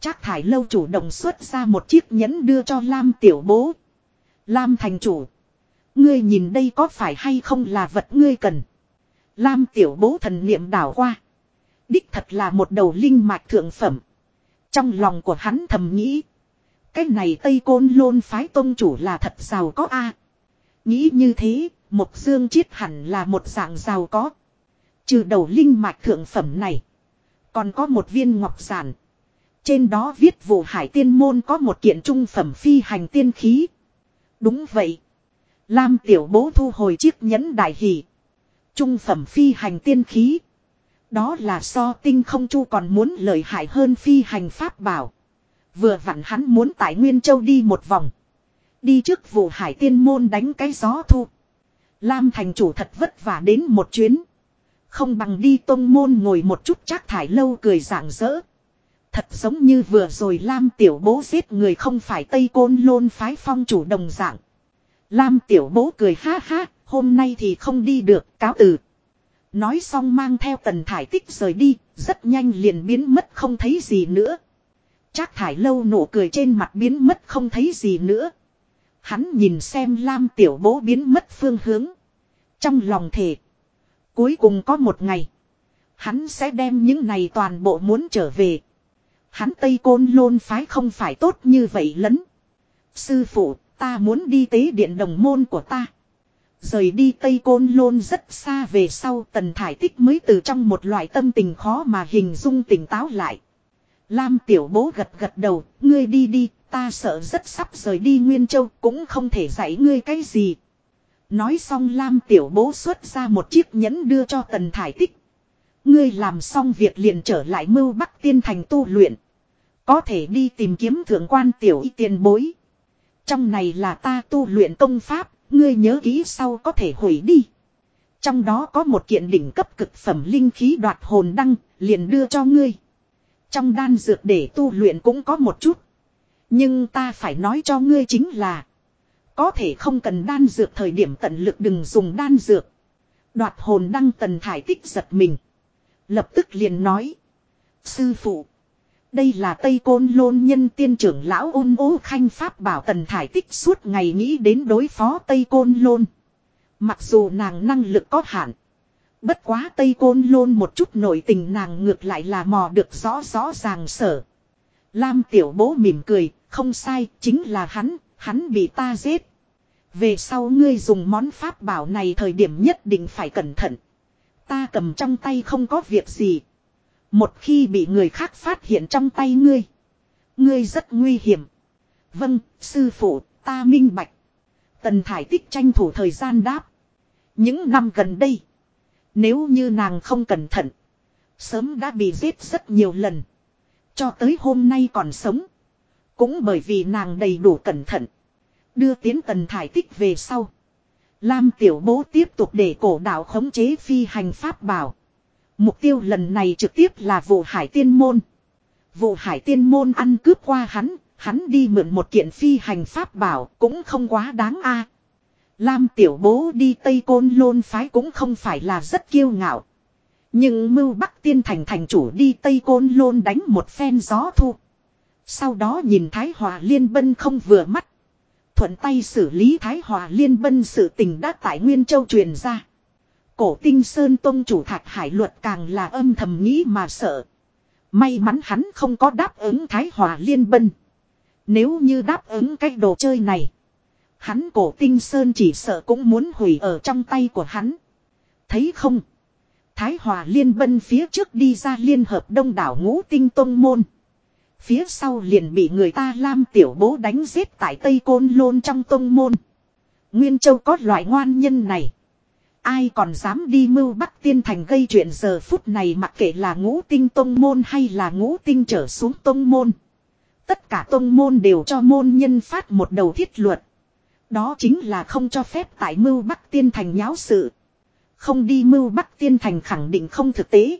Trác thải lâu chủ động xuất ra một chiếc nhẫn đưa cho Lam tiểu bố. Lam thành chủ. Ngươi nhìn đây có phải hay không là vật ngươi cần. Lam tiểu bố thần niệm đảo qua. Đích thật là một đầu linh mạch thượng phẩm. Trong lòng của hắn thầm nghĩ. Cái này Tây Côn Lôn phái tôn chủ là thật giàu có a. Nghĩ như thế, Mộc Dương Chiết hẳn là một dạng giàu có. Trừ đầu linh mạch thượng phẩm này. Còn có một viên ngọc giản. Trên đó viết vụ hải tiên môn có một kiện trung phẩm phi hành tiên khí. Đúng vậy. Lam tiểu bố thu hồi chiếc nhẫn đại hỷ. Trung phẩm phi hành tiên khí. Đó là so tinh không chu còn muốn lợi hại hơn phi hành pháp bảo. Vừa vặn hắn muốn tại Nguyên Châu đi một vòng. Đi trước vụ hải tiên môn đánh cái gió thu. Lam thành chủ thật vất vả đến một chuyến. Không bằng đi tông môn ngồi một chút chắc thải lâu cười rạng rỡ. Thật giống như vừa rồi Lam tiểu bố giết người không phải Tây Côn Lôn phái phong chủ đồng dạng. Lam tiểu bố cười ha ha, hôm nay thì không đi được, cáo từ. Nói xong mang theo tần thải tích rời đi, rất nhanh liền biến mất không thấy gì nữa. Chắc thải lâu nụ cười trên mặt biến mất không thấy gì nữa. Hắn nhìn xem Lam tiểu bố biến mất phương hướng. Trong lòng thề. Cuối cùng có một ngày. Hắn sẽ đem những này toàn bộ muốn trở về. Hắn Tây Côn Lôn phái không phải tốt như vậy lấn. Sư phụ, ta muốn đi tế điện đồng môn của ta. Rời đi Tây Côn Lôn rất xa về sau tần thải tích mới từ trong một loại tâm tình khó mà hình dung tỉnh táo lại. Lam tiểu bố gật gật đầu, ngươi đi đi, ta sợ rất sắp rời đi Nguyên Châu cũng không thể dạy ngươi cái gì. Nói xong Lam tiểu bố xuất ra một chiếc nhẫn đưa cho tần thải tích. Ngươi làm xong việc liền trở lại mưu bắc tiên thành tu luyện. Có thể đi tìm kiếm thượng quan tiểu y tiền bối. Trong này là ta tu luyện công pháp, Ngươi nhớ kỹ sau có thể hủy đi. Trong đó có một kiện đỉnh cấp cực phẩm linh khí đoạt hồn đăng, liền đưa cho ngươi. Trong đan dược để tu luyện cũng có một chút. Nhưng ta phải nói cho ngươi chính là. Có thể không cần đan dược thời điểm tận lực đừng dùng đan dược. Đoạt hồn đăng tần thải tích giật mình. Lập tức liền nói. Sư phụ. Đây là Tây Côn Lôn nhân tiên trưởng lão ôn ố khanh pháp bảo tần thải tích suốt ngày nghĩ đến đối phó Tây Côn Lôn. Mặc dù nàng năng lực có hạn. Bất quá Tây Côn Lôn một chút nổi tình nàng ngược lại là mò được rõ rõ ràng sở. Lam tiểu bố mỉm cười, không sai, chính là hắn, hắn bị ta giết. Về sau ngươi dùng món pháp bảo này thời điểm nhất định phải cẩn thận. Ta cầm trong tay không có việc gì. Một khi bị người khác phát hiện trong tay ngươi. Ngươi rất nguy hiểm. Vâng, sư phụ, ta minh bạch. Tần Thải Tích tranh thủ thời gian đáp. Những năm gần đây. Nếu như nàng không cẩn thận. Sớm đã bị giết rất nhiều lần. Cho tới hôm nay còn sống. Cũng bởi vì nàng đầy đủ cẩn thận. Đưa tiến tần thải tích về sau. Lam tiểu bố tiếp tục để cổ đạo khống chế phi hành pháp bảo. Mục tiêu lần này trực tiếp là vụ hải tiên môn. Vụ hải tiên môn ăn cướp qua hắn, hắn đi mượn một kiện phi hành pháp bảo cũng không quá đáng a. Lam tiểu bố đi Tây Côn Lôn phái cũng không phải là rất kiêu ngạo. Nhưng mưu Bắc Tiên Thành thành chủ đi Tây Côn Lôn đánh một phen gió thu. Sau đó nhìn Thái Hòa Liên Bân không vừa mắt. Thuận tay xử lý Thái Hòa Liên Bân sự tình đã tại Nguyên Châu truyền ra. Cổ tinh Sơn Tông chủ Thạch Hải Luật càng là âm thầm nghĩ mà sợ. May mắn hắn không có đáp ứng Thái Hòa Liên Bân. Nếu như đáp ứng cái đồ chơi này. Hắn cổ tinh Sơn chỉ sợ cũng muốn hủy ở trong tay của hắn. Thấy không? Thái Hòa Liên Bân phía trước đi ra liên hợp đông đảo ngũ tinh tông môn. Phía sau liền bị người ta Lam Tiểu Bố đánh giết tại Tây Côn Lôn trong tông môn. Nguyên Châu có loại ngoan nhân này. Ai còn dám đi mưu Bắc Tiên Thành gây chuyện giờ phút này mặc kệ là ngũ tinh tông môn hay là ngũ tinh trở xuống tông môn. Tất cả tông môn đều cho môn nhân phát một đầu thiết luật. Đó chính là không cho phép tại mưu Bắc Tiên Thành nháo sự. Không đi mưu Bắc Tiên Thành khẳng định không thực tế.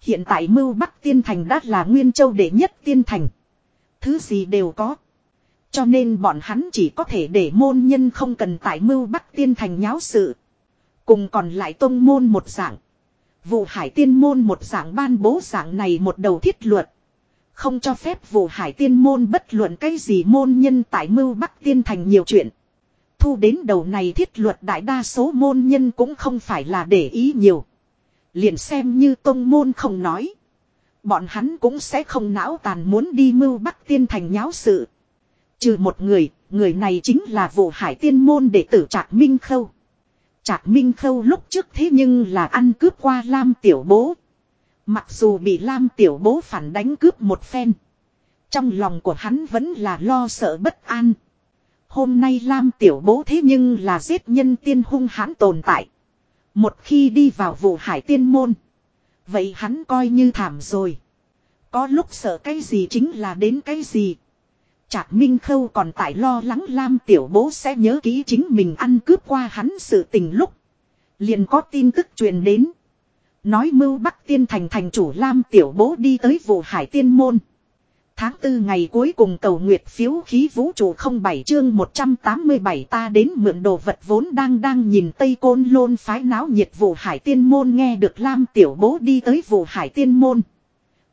Hiện tại mưu Bắc Tiên Thành đã là Nguyên Châu đệ nhất Tiên Thành. Thứ gì đều có. Cho nên bọn hắn chỉ có thể để môn nhân không cần tại mưu Bắc Tiên Thành nháo sự. Cùng còn lại tông môn một dạng. Vụ hải tiên môn một dạng ban bố dạng này một đầu thiết luật. Không cho phép vụ hải tiên môn bất luận cái gì môn nhân tại mưu Bắc Tiên Thành nhiều chuyện. Thu đến đầu này thiết luật đại đa số môn nhân cũng không phải là để ý nhiều. Liền xem như công môn không nói. Bọn hắn cũng sẽ không não tàn muốn đi mưu Bắc Tiên Thành nháo sự. Trừ một người, người này chính là vụ hải tiên môn đệ tử Trạc Minh Khâu. Trạc Minh Khâu lúc trước thế nhưng là ăn cướp qua Lam Tiểu Bố. Mặc dù bị Lam Tiểu Bố phản đánh cướp một phen. Trong lòng của hắn vẫn là lo sợ bất an. Hôm nay Lam Tiểu Bố thế nhưng là giết nhân tiên hung hãn tồn tại. Một khi đi vào vụ hải tiên môn. Vậy hắn coi như thảm rồi. Có lúc sợ cái gì chính là đến cái gì. Trạc Minh Khâu còn tại lo lắng Lam Tiểu Bố sẽ nhớ kỹ chính mình ăn cướp qua hắn sự tình lúc. Liền có tin tức truyền đến. Nói mưu Bắc Tiên Thành thành chủ Lam Tiểu Bố đi tới vụ hải tiên môn. Tháng tư ngày cuối cùng cầu nguyệt phiếu khí vũ trụ không bảy chương 187 ta đến mượn đồ vật vốn đang đang nhìn Tây Côn Lôn phái náo nhiệt vụ hải tiên môn nghe được Lam Tiểu Bố đi tới vụ hải tiên môn.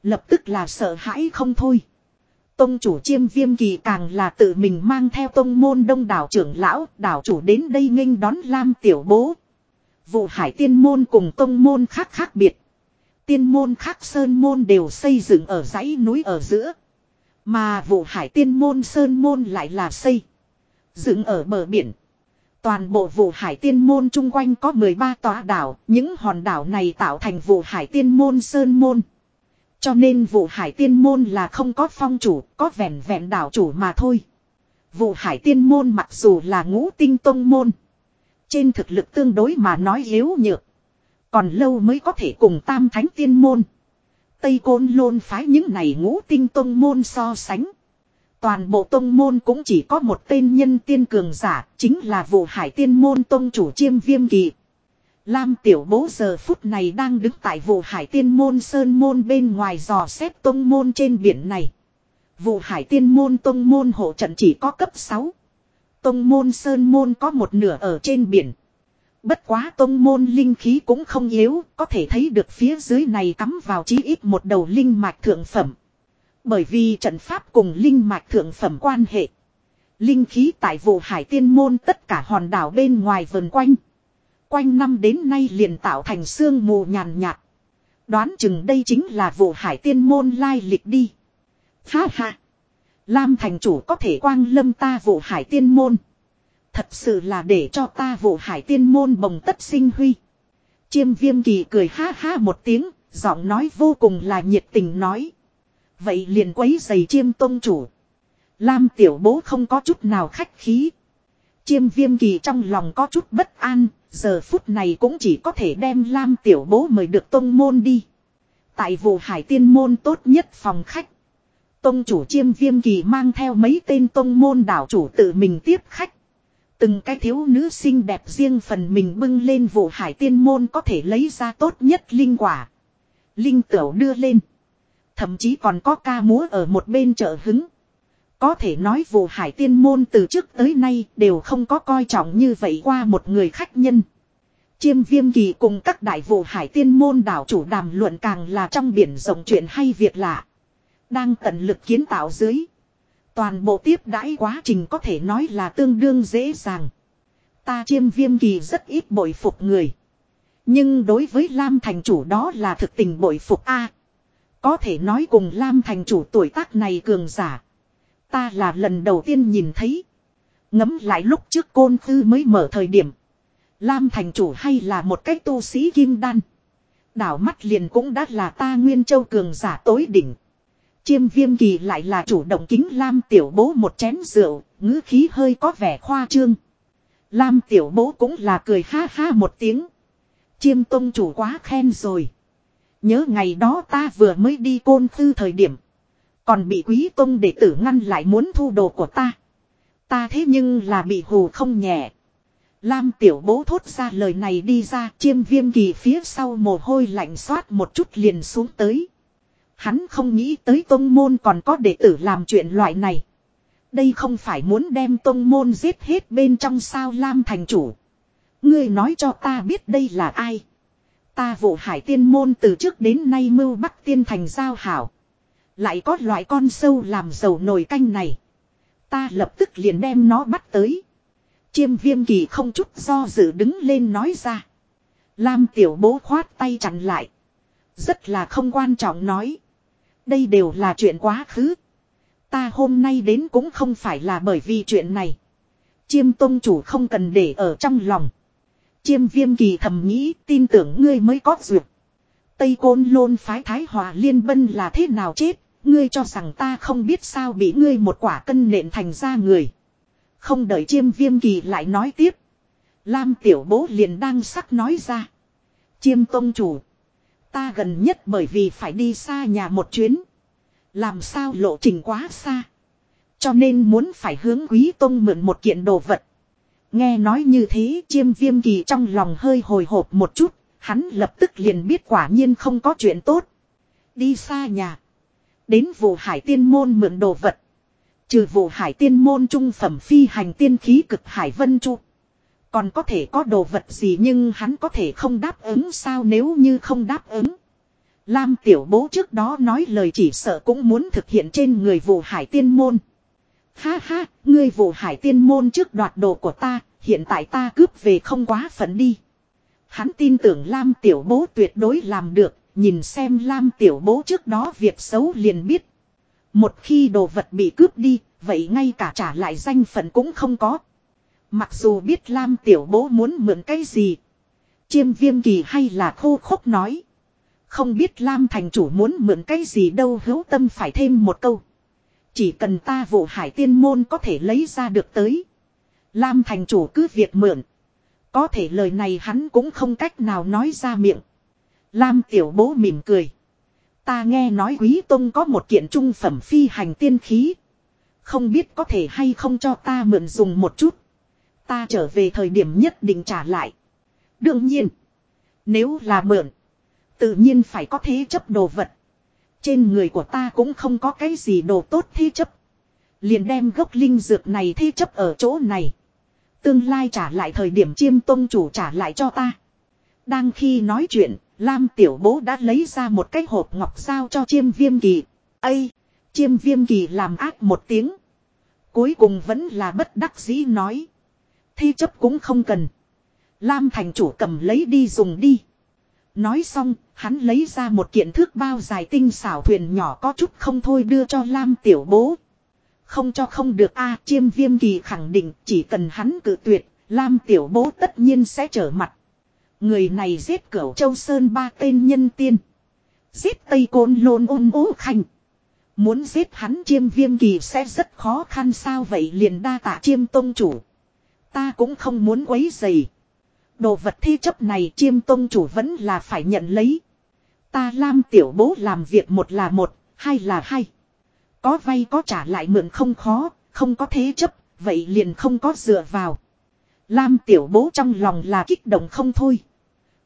Lập tức là sợ hãi không thôi. Tông chủ chiêm viêm kỳ càng là tự mình mang theo tông môn đông đảo trưởng lão, đảo chủ đến đây nghênh đón Lam Tiểu Bố. Vụ hải tiên môn cùng tông môn khác khác biệt. Tiên môn khác sơn môn đều xây dựng ở dãy núi ở giữa. Mà vụ hải tiên môn sơn môn lại là xây. Dựng ở bờ biển. Toàn bộ vụ hải tiên môn chung quanh có 13 tòa đảo, những hòn đảo này tạo thành vụ hải tiên môn sơn môn. Cho nên vụ hải tiên môn là không có phong chủ, có vẹn vẹn đảo chủ mà thôi. Vụ hải tiên môn mặc dù là ngũ tinh tông môn. Trên thực lực tương đối mà nói yếu nhược. Còn lâu mới có thể cùng tam thánh tiên môn. Tây Côn Lôn phái những này ngũ tinh tông môn so sánh. Toàn bộ tông môn cũng chỉ có một tên nhân tiên cường giả, chính là vụ hải tiên môn tông chủ chiêm viêm kỳ. Lam tiểu bố giờ phút này đang đứng tại vụ hải tiên môn sơn môn bên ngoài dò xét tông môn trên biển này. Vụ hải tiên môn tông môn hộ trận chỉ có cấp 6. Tông môn sơn môn có một nửa ở trên biển. Bất quá tông môn linh khí cũng không yếu, có thể thấy được phía dưới này cắm vào chí ít một đầu linh mạch thượng phẩm. Bởi vì trận pháp cùng linh mạch thượng phẩm quan hệ. Linh khí tại vụ hải tiên môn tất cả hòn đảo bên ngoài vần quanh. Quanh năm đến nay liền tạo thành sương mù nhàn nhạt. Đoán chừng đây chính là vụ hải tiên môn lai lịch đi. Ha ha. Lam thành chủ có thể quang lâm ta vụ hải tiên môn. Thật sự là để cho ta vụ hải tiên môn bồng tất sinh huy. Chiêm viêm kỳ cười ha ha một tiếng, giọng nói vô cùng là nhiệt tình nói. Vậy liền quấy giày chiêm tôn chủ. Lam tiểu bố không có chút nào khách khí. Chiêm viêm kỳ trong lòng có chút bất an, giờ phút này cũng chỉ có thể đem Lam tiểu bố mời được tôn môn đi. Tại vụ hải tiên môn tốt nhất phòng khách. Tông chủ chiêm viêm kỳ mang theo mấy tên tông môn đảo chủ tự mình tiếp khách. Từng cái thiếu nữ xinh đẹp riêng phần mình bưng lên vụ hải tiên môn có thể lấy ra tốt nhất linh quả. Linh tửu đưa lên. Thậm chí còn có ca múa ở một bên chợ hứng. Có thể nói vụ hải tiên môn từ trước tới nay đều không có coi trọng như vậy qua một người khách nhân. Chiêm viêm kỳ cùng các đại vụ hải tiên môn đảo chủ đàm luận càng là trong biển rộng chuyện hay việc lạ. Đang tận lực kiến tạo dưới. Toàn bộ tiếp đãi quá trình có thể nói là tương đương dễ dàng. Ta chiêm viêm kỳ rất ít bội phục người. Nhưng đối với Lam thành chủ đó là thực tình bội phục A. có thể nói cùng Lam thành chủ tuổi tác này cường giả. Ta là lần đầu tiên nhìn thấy. Ngấm lại lúc trước côn khư mới mở thời điểm. Lam thành chủ hay là một cách tu sĩ kim đan. Đảo mắt liền cũng đã là ta nguyên châu cường giả tối đỉnh. Chiêm viêm kỳ lại là chủ động kính Lam tiểu bố một chén rượu, ngữ khí hơi có vẻ khoa trương. Lam tiểu bố cũng là cười ha ha một tiếng. Chiêm tông chủ quá khen rồi. Nhớ ngày đó ta vừa mới đi côn tư thời điểm. Còn bị quý tông đệ tử ngăn lại muốn thu đồ của ta. Ta thế nhưng là bị hù không nhẹ. Lam tiểu bố thốt ra lời này đi ra chiêm viêm kỳ phía sau mồ hôi lạnh xoát một chút liền xuống tới. Hắn không nghĩ tới tông môn còn có đệ tử làm chuyện loại này. Đây không phải muốn đem tông môn giết hết bên trong sao Lam thành chủ. Ngươi nói cho ta biết đây là ai. Ta vụ hải tiên môn từ trước đến nay mưu bắc tiên thành giao hảo. Lại có loại con sâu làm dầu nồi canh này. Ta lập tức liền đem nó bắt tới. Chiêm viêm kỳ không chút do dự đứng lên nói ra. Lam tiểu bố khoát tay chặn lại. Rất là không quan trọng nói. Đây đều là chuyện quá khứ. Ta hôm nay đến cũng không phải là bởi vì chuyện này. Chiêm tôn chủ không cần để ở trong lòng. Chiêm viêm kỳ thầm nghĩ, tin tưởng ngươi mới có duyệt. Tây côn lôn phái thái hòa liên bân là thế nào chết. Ngươi cho rằng ta không biết sao bị ngươi một quả cân nện thành ra người. Không đợi chiêm viêm kỳ lại nói tiếp. Lam tiểu bố liền đang sắc nói ra. Chiêm tông chủ. Ta gần nhất bởi vì phải đi xa nhà một chuyến. Làm sao lộ trình quá xa. Cho nên muốn phải hướng quý tông mượn một kiện đồ vật. Nghe nói như thế, chiêm viêm kỳ trong lòng hơi hồi hộp một chút. Hắn lập tức liền biết quả nhiên không có chuyện tốt. Đi xa nhà. Đến vụ hải tiên môn mượn đồ vật. Trừ vụ hải tiên môn trung phẩm phi hành tiên khí cực hải vân chu. Còn có thể có đồ vật gì nhưng hắn có thể không đáp ứng sao nếu như không đáp ứng. Lam tiểu bố trước đó nói lời chỉ sợ cũng muốn thực hiện trên người vụ hải tiên môn. Ha ha, ngươi vụ hải tiên môn trước đoạt đồ của ta, hiện tại ta cướp về không quá phận đi. Hắn tin tưởng Lam tiểu bố tuyệt đối làm được, nhìn xem Lam tiểu bố trước đó việc xấu liền biết. Một khi đồ vật bị cướp đi, vậy ngay cả trả lại danh phận cũng không có. Mặc dù biết Lam tiểu bố muốn mượn cái gì. Chiêm viêm kỳ hay là khô khốc nói. Không biết Lam thành chủ muốn mượn cái gì đâu, hữu tâm phải thêm một câu. Chỉ cần ta vụ hải tiên môn có thể lấy ra được tới. Lam thành chủ cứ việc mượn. Có thể lời này hắn cũng không cách nào nói ra miệng. Lam tiểu bố mỉm cười. Ta nghe nói quý tông có một kiện trung phẩm phi hành tiên khí. Không biết có thể hay không cho ta mượn dùng một chút. Ta trở về thời điểm nhất định trả lại. Đương nhiên. Nếu là mượn. Tự nhiên phải có thế chấp đồ vật. Trên người của ta cũng không có cái gì đồ tốt thế chấp. Liền đem gốc linh dược này thế chấp ở chỗ này. Tương lai trả lại thời điểm chiêm tông chủ trả lại cho ta. Đang khi nói chuyện, Lam tiểu bố đã lấy ra một cái hộp ngọc sao cho chiêm viêm kỳ. Ây! Chiêm viêm kỳ làm ác một tiếng. Cuối cùng vẫn là bất đắc dĩ nói. Thi chấp cũng không cần. Lam thành chủ cầm lấy đi dùng đi. Nói xong, hắn lấy ra một kiện thước bao dài tinh xảo thuyền nhỏ có chút không thôi đưa cho Lam tiểu bố. Không cho không được a chiêm viêm kỳ khẳng định chỉ cần hắn cự tuyệt, Lam tiểu bố tất nhiên sẽ trở mặt. Người này giết cửu châu sơn ba tên nhân tiên. Giết tây côn lôn ôn ố khanh. Muốn giết hắn chiêm viêm kỳ sẽ rất khó khăn sao vậy liền đa tạ chiêm tông chủ. Ta cũng không muốn quấy dày. Đồ vật thi chấp này chiêm tôn chủ vẫn là phải nhận lấy. Ta lam tiểu bố làm việc một là một, hai là hai. Có vay có trả lại mượn không khó, không có thế chấp, vậy liền không có dựa vào. Lam tiểu bố trong lòng là kích động không thôi.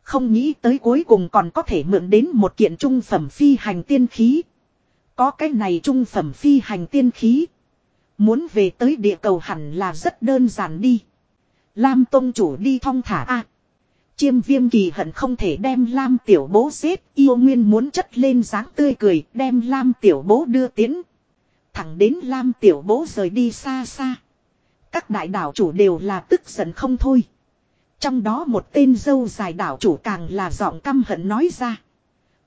Không nghĩ tới cuối cùng còn có thể mượn đến một kiện trung phẩm phi hành tiên khí. Có cái này trung phẩm phi hành tiên khí. Muốn về tới địa cầu hẳn là rất đơn giản đi. Lam Tông chủ đi thong thả a Chiêm viêm kỳ hận không thể đem Lam tiểu bố xếp. yêu nguyên muốn chất lên dáng tươi cười, đem Lam tiểu bố đưa tiến. Thẳng đến Lam tiểu bố rời đi xa xa. Các đại đảo chủ đều là tức giận không thôi. Trong đó một tên dâu dài đảo chủ càng là giọng căm hận nói ra.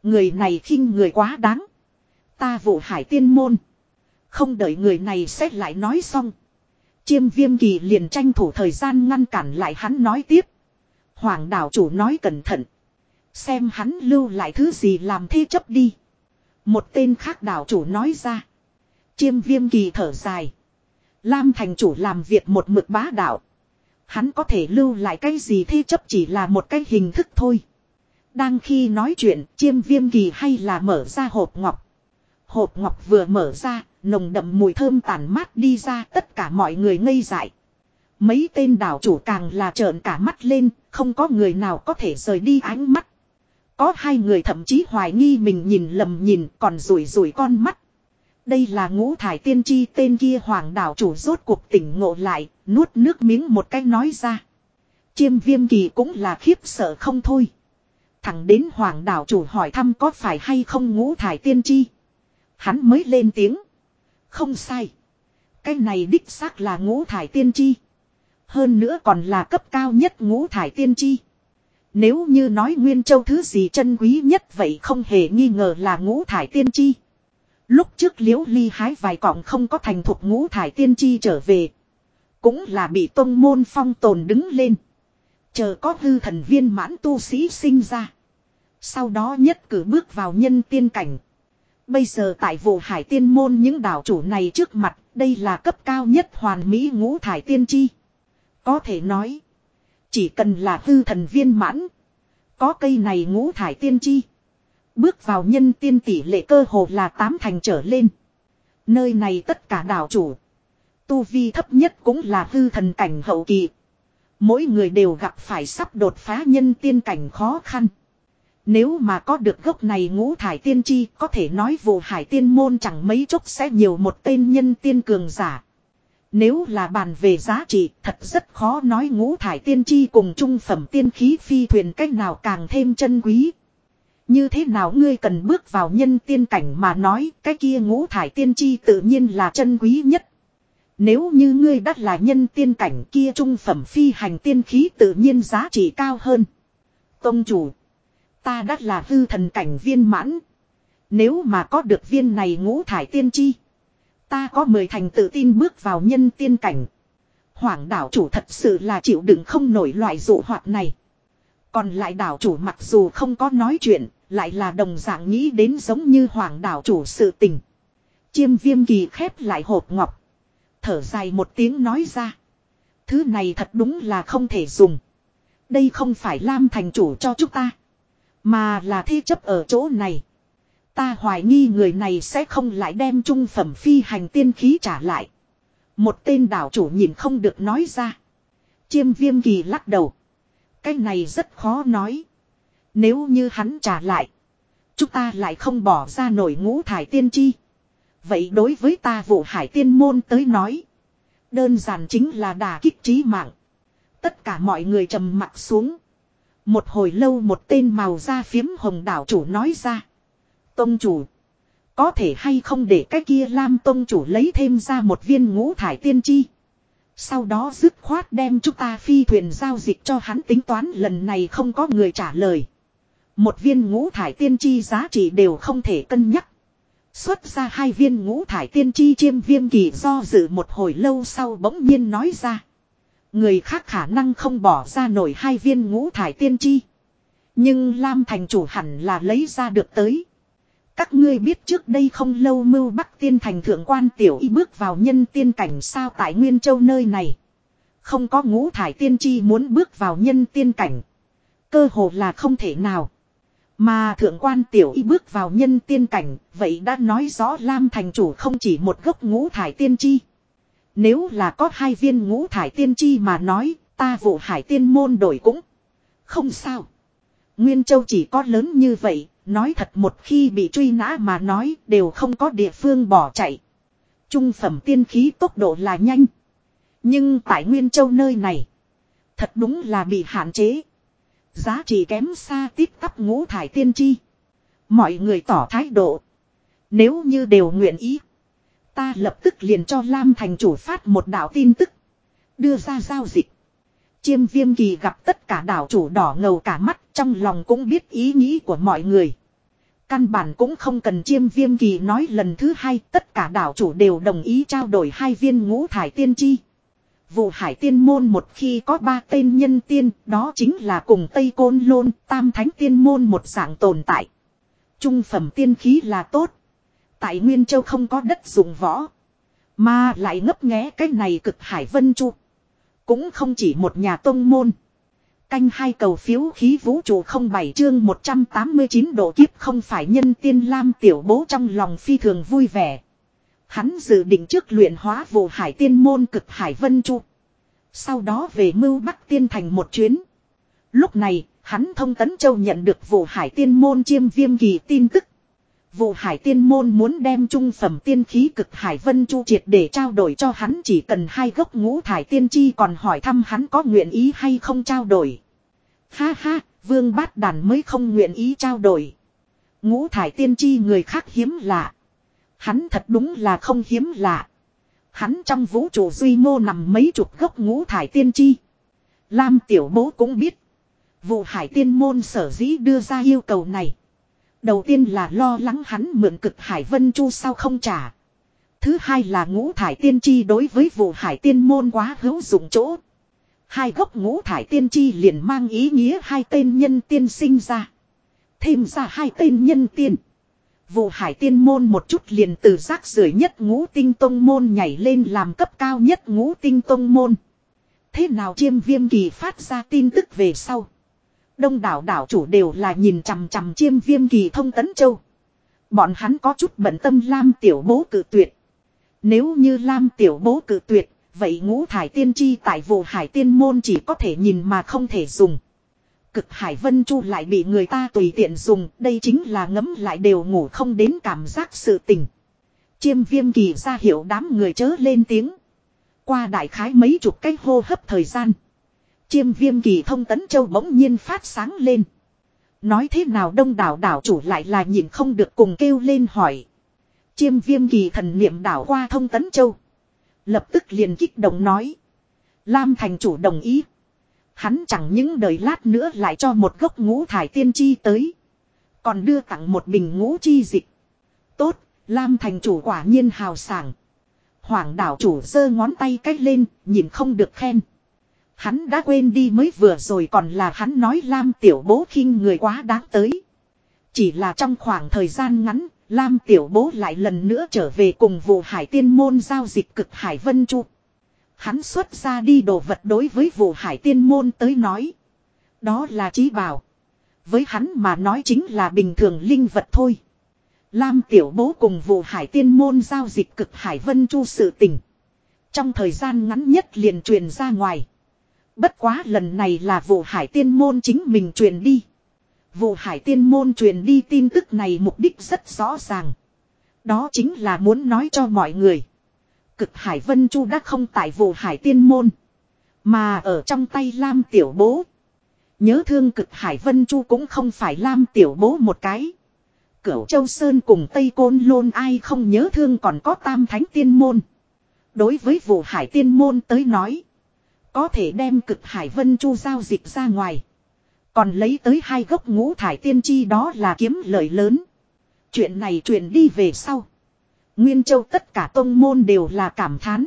Người này khinh người quá đáng. Ta vụ hải tiên môn. Không đợi người này xét lại nói xong. Chiêm viêm kỳ liền tranh thủ thời gian ngăn cản lại hắn nói tiếp. Hoàng đảo chủ nói cẩn thận. Xem hắn lưu lại thứ gì làm thế chấp đi. Một tên khác đảo chủ nói ra. Chiêm viêm kỳ thở dài. Lam thành chủ làm việc một mực bá đạo. Hắn có thể lưu lại cái gì thế chấp chỉ là một cái hình thức thôi. Đang khi nói chuyện, chiêm viêm kỳ hay là mở ra hộp ngọc. Hộp ngọc vừa mở ra, nồng đậm mùi thơm tàn mát đi ra tất cả mọi người ngây dại. Mấy tên đảo chủ càng là trợn cả mắt lên, không có người nào có thể rời đi ánh mắt. Có hai người thậm chí hoài nghi mình nhìn lầm nhìn còn rủi rủi con mắt. Đây là ngũ thải tiên tri tên kia hoàng đảo chủ rốt cuộc tỉnh ngộ lại, nuốt nước miếng một cách nói ra. Chiêm viêm kỳ cũng là khiếp sợ không thôi. Thẳng đến hoàng đảo chủ hỏi thăm có phải hay không ngũ thải tiên tri. Hắn mới lên tiếng. Không sai. Cái này đích xác là ngũ thải tiên tri. Hơn nữa còn là cấp cao nhất ngũ thải tiên tri. Nếu như nói Nguyên Châu thứ gì chân quý nhất vậy không hề nghi ngờ là ngũ thải tiên tri. Lúc trước liễu ly hái vài cọng không có thành thục ngũ thải tiên tri trở về. Cũng là bị tông môn phong tồn đứng lên. Chờ có hư thần viên mãn tu sĩ sinh ra. Sau đó nhất cử bước vào nhân tiên cảnh. Bây giờ tại vụ hải tiên môn những đảo chủ này trước mặt, đây là cấp cao nhất hoàn mỹ ngũ thải tiên tri. Có thể nói, chỉ cần là hư thần viên mãn, có cây này ngũ thải tiên tri. Bước vào nhân tiên tỷ lệ cơ hồ là tám thành trở lên. Nơi này tất cả đảo chủ. Tu vi thấp nhất cũng là hư thần cảnh hậu kỳ. Mỗi người đều gặp phải sắp đột phá nhân tiên cảnh khó khăn. Nếu mà có được gốc này ngũ thải tiên tri, có thể nói vụ hải tiên môn chẳng mấy chốc sẽ nhiều một tên nhân tiên cường giả. Nếu là bàn về giá trị, thật rất khó nói ngũ thải tiên tri cùng trung phẩm tiên khí phi thuyền cách nào càng thêm chân quý. Như thế nào ngươi cần bước vào nhân tiên cảnh mà nói, cái kia ngũ thải tiên tri tự nhiên là chân quý nhất. Nếu như ngươi đắt là nhân tiên cảnh kia trung phẩm phi hành tiên khí tự nhiên giá trị cao hơn. Tông chủ. Ta đắt là hư thần cảnh viên mãn. Nếu mà có được viên này ngũ thải tiên tri. Ta có mười thành tự tin bước vào nhân tiên cảnh. Hoàng đảo chủ thật sự là chịu đựng không nổi loại dụ hoạt này. Còn lại đảo chủ mặc dù không có nói chuyện, lại là đồng dạng nghĩ đến giống như hoàng đảo chủ sự tình. Chiêm viêm kỳ khép lại hộp ngọc. Thở dài một tiếng nói ra. Thứ này thật đúng là không thể dùng. Đây không phải Lam thành chủ cho chúng ta. Mà là thi chấp ở chỗ này. Ta hoài nghi người này sẽ không lại đem trung phẩm phi hành tiên khí trả lại. Một tên đảo chủ nhìn không được nói ra. Chiêm viêm kỳ lắc đầu. Cái này rất khó nói. Nếu như hắn trả lại. Chúng ta lại không bỏ ra nổi ngũ thải tiên chi. Vậy đối với ta vụ hải tiên môn tới nói. Đơn giản chính là đà kích trí mạng. Tất cả mọi người trầm mặt xuống. Một hồi lâu một tên màu da phiếm hồng đảo chủ nói ra. Tông chủ. Có thể hay không để cái kia Lam Tông chủ lấy thêm ra một viên ngũ thải tiên chi. Sau đó dứt khoát đem chúng ta phi thuyền giao dịch cho hắn tính toán, lần này không có người trả lời. Một viên ngũ thải tiên chi giá trị đều không thể cân nhắc. Xuất ra hai viên ngũ thải tiên chi chiêm viêm kỳ do dự một hồi lâu sau bỗng nhiên nói ra. Người khác khả năng không bỏ ra nổi hai viên ngũ thải tiên chi. Nhưng Lam thành chủ hẳn là lấy ra được tới. Các ngươi biết trước đây không lâu mưu bắc tiên thành thượng quan tiểu y bước vào nhân tiên cảnh sao tại Nguyên Châu nơi này. Không có ngũ thải tiên chi muốn bước vào nhân tiên cảnh. Cơ hồ là không thể nào. Mà thượng quan tiểu y bước vào nhân tiên cảnh, vậy đã nói rõ Lam thành chủ không chỉ một gốc ngũ thải tiên chi. Nếu là có hai viên ngũ thải tiên chi mà nói, ta vụ hải tiên môn đổi cũng không sao. Nguyên Châu chỉ có lớn như vậy, nói thật một khi bị truy nã mà nói đều không có địa phương bỏ chạy. Trung phẩm tiên khí tốc độ là nhanh. Nhưng tại Nguyên Châu nơi này. Thật đúng là bị hạn chế. Giá trị kém xa tiếp tắp ngũ thải tiên chi. Mọi người tỏ thái độ. Nếu như đều nguyện ý. Ta lập tức liền cho Lam thành chủ phát một đạo tin tức. Đưa ra giao dịch. Chiêm viêm kỳ gặp tất cả đảo chủ đỏ ngầu cả mắt, trong lòng cũng biết ý nghĩ của mọi người. Căn bản cũng không cần chiêm viêm kỳ nói lần thứ hai, tất cả đảo chủ đều đồng ý trao đổi hai viên ngũ thải tiên chi. Vụ hải tiên môn một khi có ba tên nhân tiên, đó chính là cùng Tây Côn Lôn, tam thánh tiên môn một dạng tồn tại. Trung phẩm tiên khí là tốt. Tại Nguyên Châu không có đất dùng võ. Mà lại ngấp nghé cái này cực hải vân chu. Cũng không chỉ một nhà tông môn. Canh hai cầu phiếu khí vũ trụ không bảy chương 189 độ kiếp không phải nhân tiên lam tiểu bố trong lòng phi thường vui vẻ. Hắn dự định trước luyện hóa vụ hải tiên môn cực hải vân chu. Sau đó về mưu bắc tiên thành một chuyến. Lúc này, hắn thông tấn châu nhận được vụ hải tiên môn chiêm viêm kỳ tin tức. Vụ hải tiên môn muốn đem trung phẩm tiên khí cực hải vân chu triệt để trao đổi cho hắn chỉ cần hai gốc ngũ thải tiên chi còn hỏi thăm hắn có nguyện ý hay không trao đổi. Ha ha, vương bát đàn mới không nguyện ý trao đổi. Ngũ thải tiên chi người khác hiếm lạ. Hắn thật đúng là không hiếm lạ. Hắn trong vũ trụ duy mô nằm mấy chục gốc ngũ thải tiên chi. Lam tiểu bố cũng biết. Vụ hải tiên môn sở dĩ đưa ra yêu cầu này. Đầu tiên là lo lắng hắn mượn cực hải vân chu sao không trả. Thứ hai là ngũ thải tiên chi đối với vụ hải tiên môn quá hữu dụng chỗ. Hai gốc ngũ thải tiên chi liền mang ý nghĩa hai tên nhân tiên sinh ra. Thêm ra hai tên nhân tiên. Vụ hải tiên môn một chút liền từ rác rưởi nhất ngũ tinh tông môn nhảy lên làm cấp cao nhất ngũ tinh tông môn. Thế nào chiêm viêm kỳ phát ra tin tức về sau. Đông đảo đảo chủ đều là nhìn chằm chằm chiêm viêm kỳ thông tấn châu. Bọn hắn có chút bận tâm Lam tiểu bố cử tuyệt. Nếu như Lam tiểu bố cử tuyệt, vậy ngũ thải tiên chi tại vụ hải tiên môn chỉ có thể nhìn mà không thể dùng. Cực hải vân chu lại bị người ta tùy tiện dùng, đây chính là ngấm lại đều ngủ không đến cảm giác sự tình. Chiêm viêm kỳ ra hiệu đám người chớ lên tiếng. Qua đại khái mấy chục cái hô hấp thời gian. Chiêm viêm kỳ thông tấn châu bỗng nhiên phát sáng lên. Nói thế nào đông đảo đảo chủ lại là nhìn không được cùng kêu lên hỏi. Chiêm viêm kỳ thần niệm đảo qua thông tấn châu. Lập tức liền kích động nói. Lam thành chủ đồng ý. Hắn chẳng những đời lát nữa lại cho một gốc ngũ thải tiên chi tới. Còn đưa tặng một bình ngũ chi dịch. Tốt, Lam thành chủ quả nhiên hào sảng. Hoàng đảo chủ giơ ngón tay cách lên, nhìn không được khen. Hắn đã quên đi mới vừa rồi còn là hắn nói Lam tiểu bố khinh người quá đáng tới. Chỉ là trong khoảng thời gian ngắn, Lam tiểu bố lại lần nữa trở về cùng vụ hải tiên môn giao dịch cực hải vân chu. Hắn xuất ra đi đồ vật đối với vụ hải tiên môn tới nói. Đó là trí bảo. Với hắn mà nói chính là bình thường linh vật thôi. Lam tiểu bố cùng vụ hải tiên môn giao dịch cực hải vân chu sự tình. Trong thời gian ngắn nhất liền truyền ra ngoài. Bất quá lần này là vụ hải tiên môn chính mình truyền đi. Vụ hải tiên môn truyền đi tin tức này mục đích rất rõ ràng. Đó chính là muốn nói cho mọi người. Cực hải vân chu đã không tại vụ hải tiên môn. Mà ở trong tay Lam tiểu bố. Nhớ thương cực hải vân chu cũng không phải Lam tiểu bố một cái. Cửu Châu Sơn cùng Tây Côn Lôn ai không nhớ thương còn có tam thánh tiên môn. Đối với vụ hải tiên môn tới nói. Có thể đem cực hải vân chu giao dịch ra ngoài. Còn lấy tới hai gốc ngũ thải tiên chi đó là kiếm lợi lớn. Chuyện này truyền đi về sau. Nguyên Châu tất cả tông môn đều là cảm thán.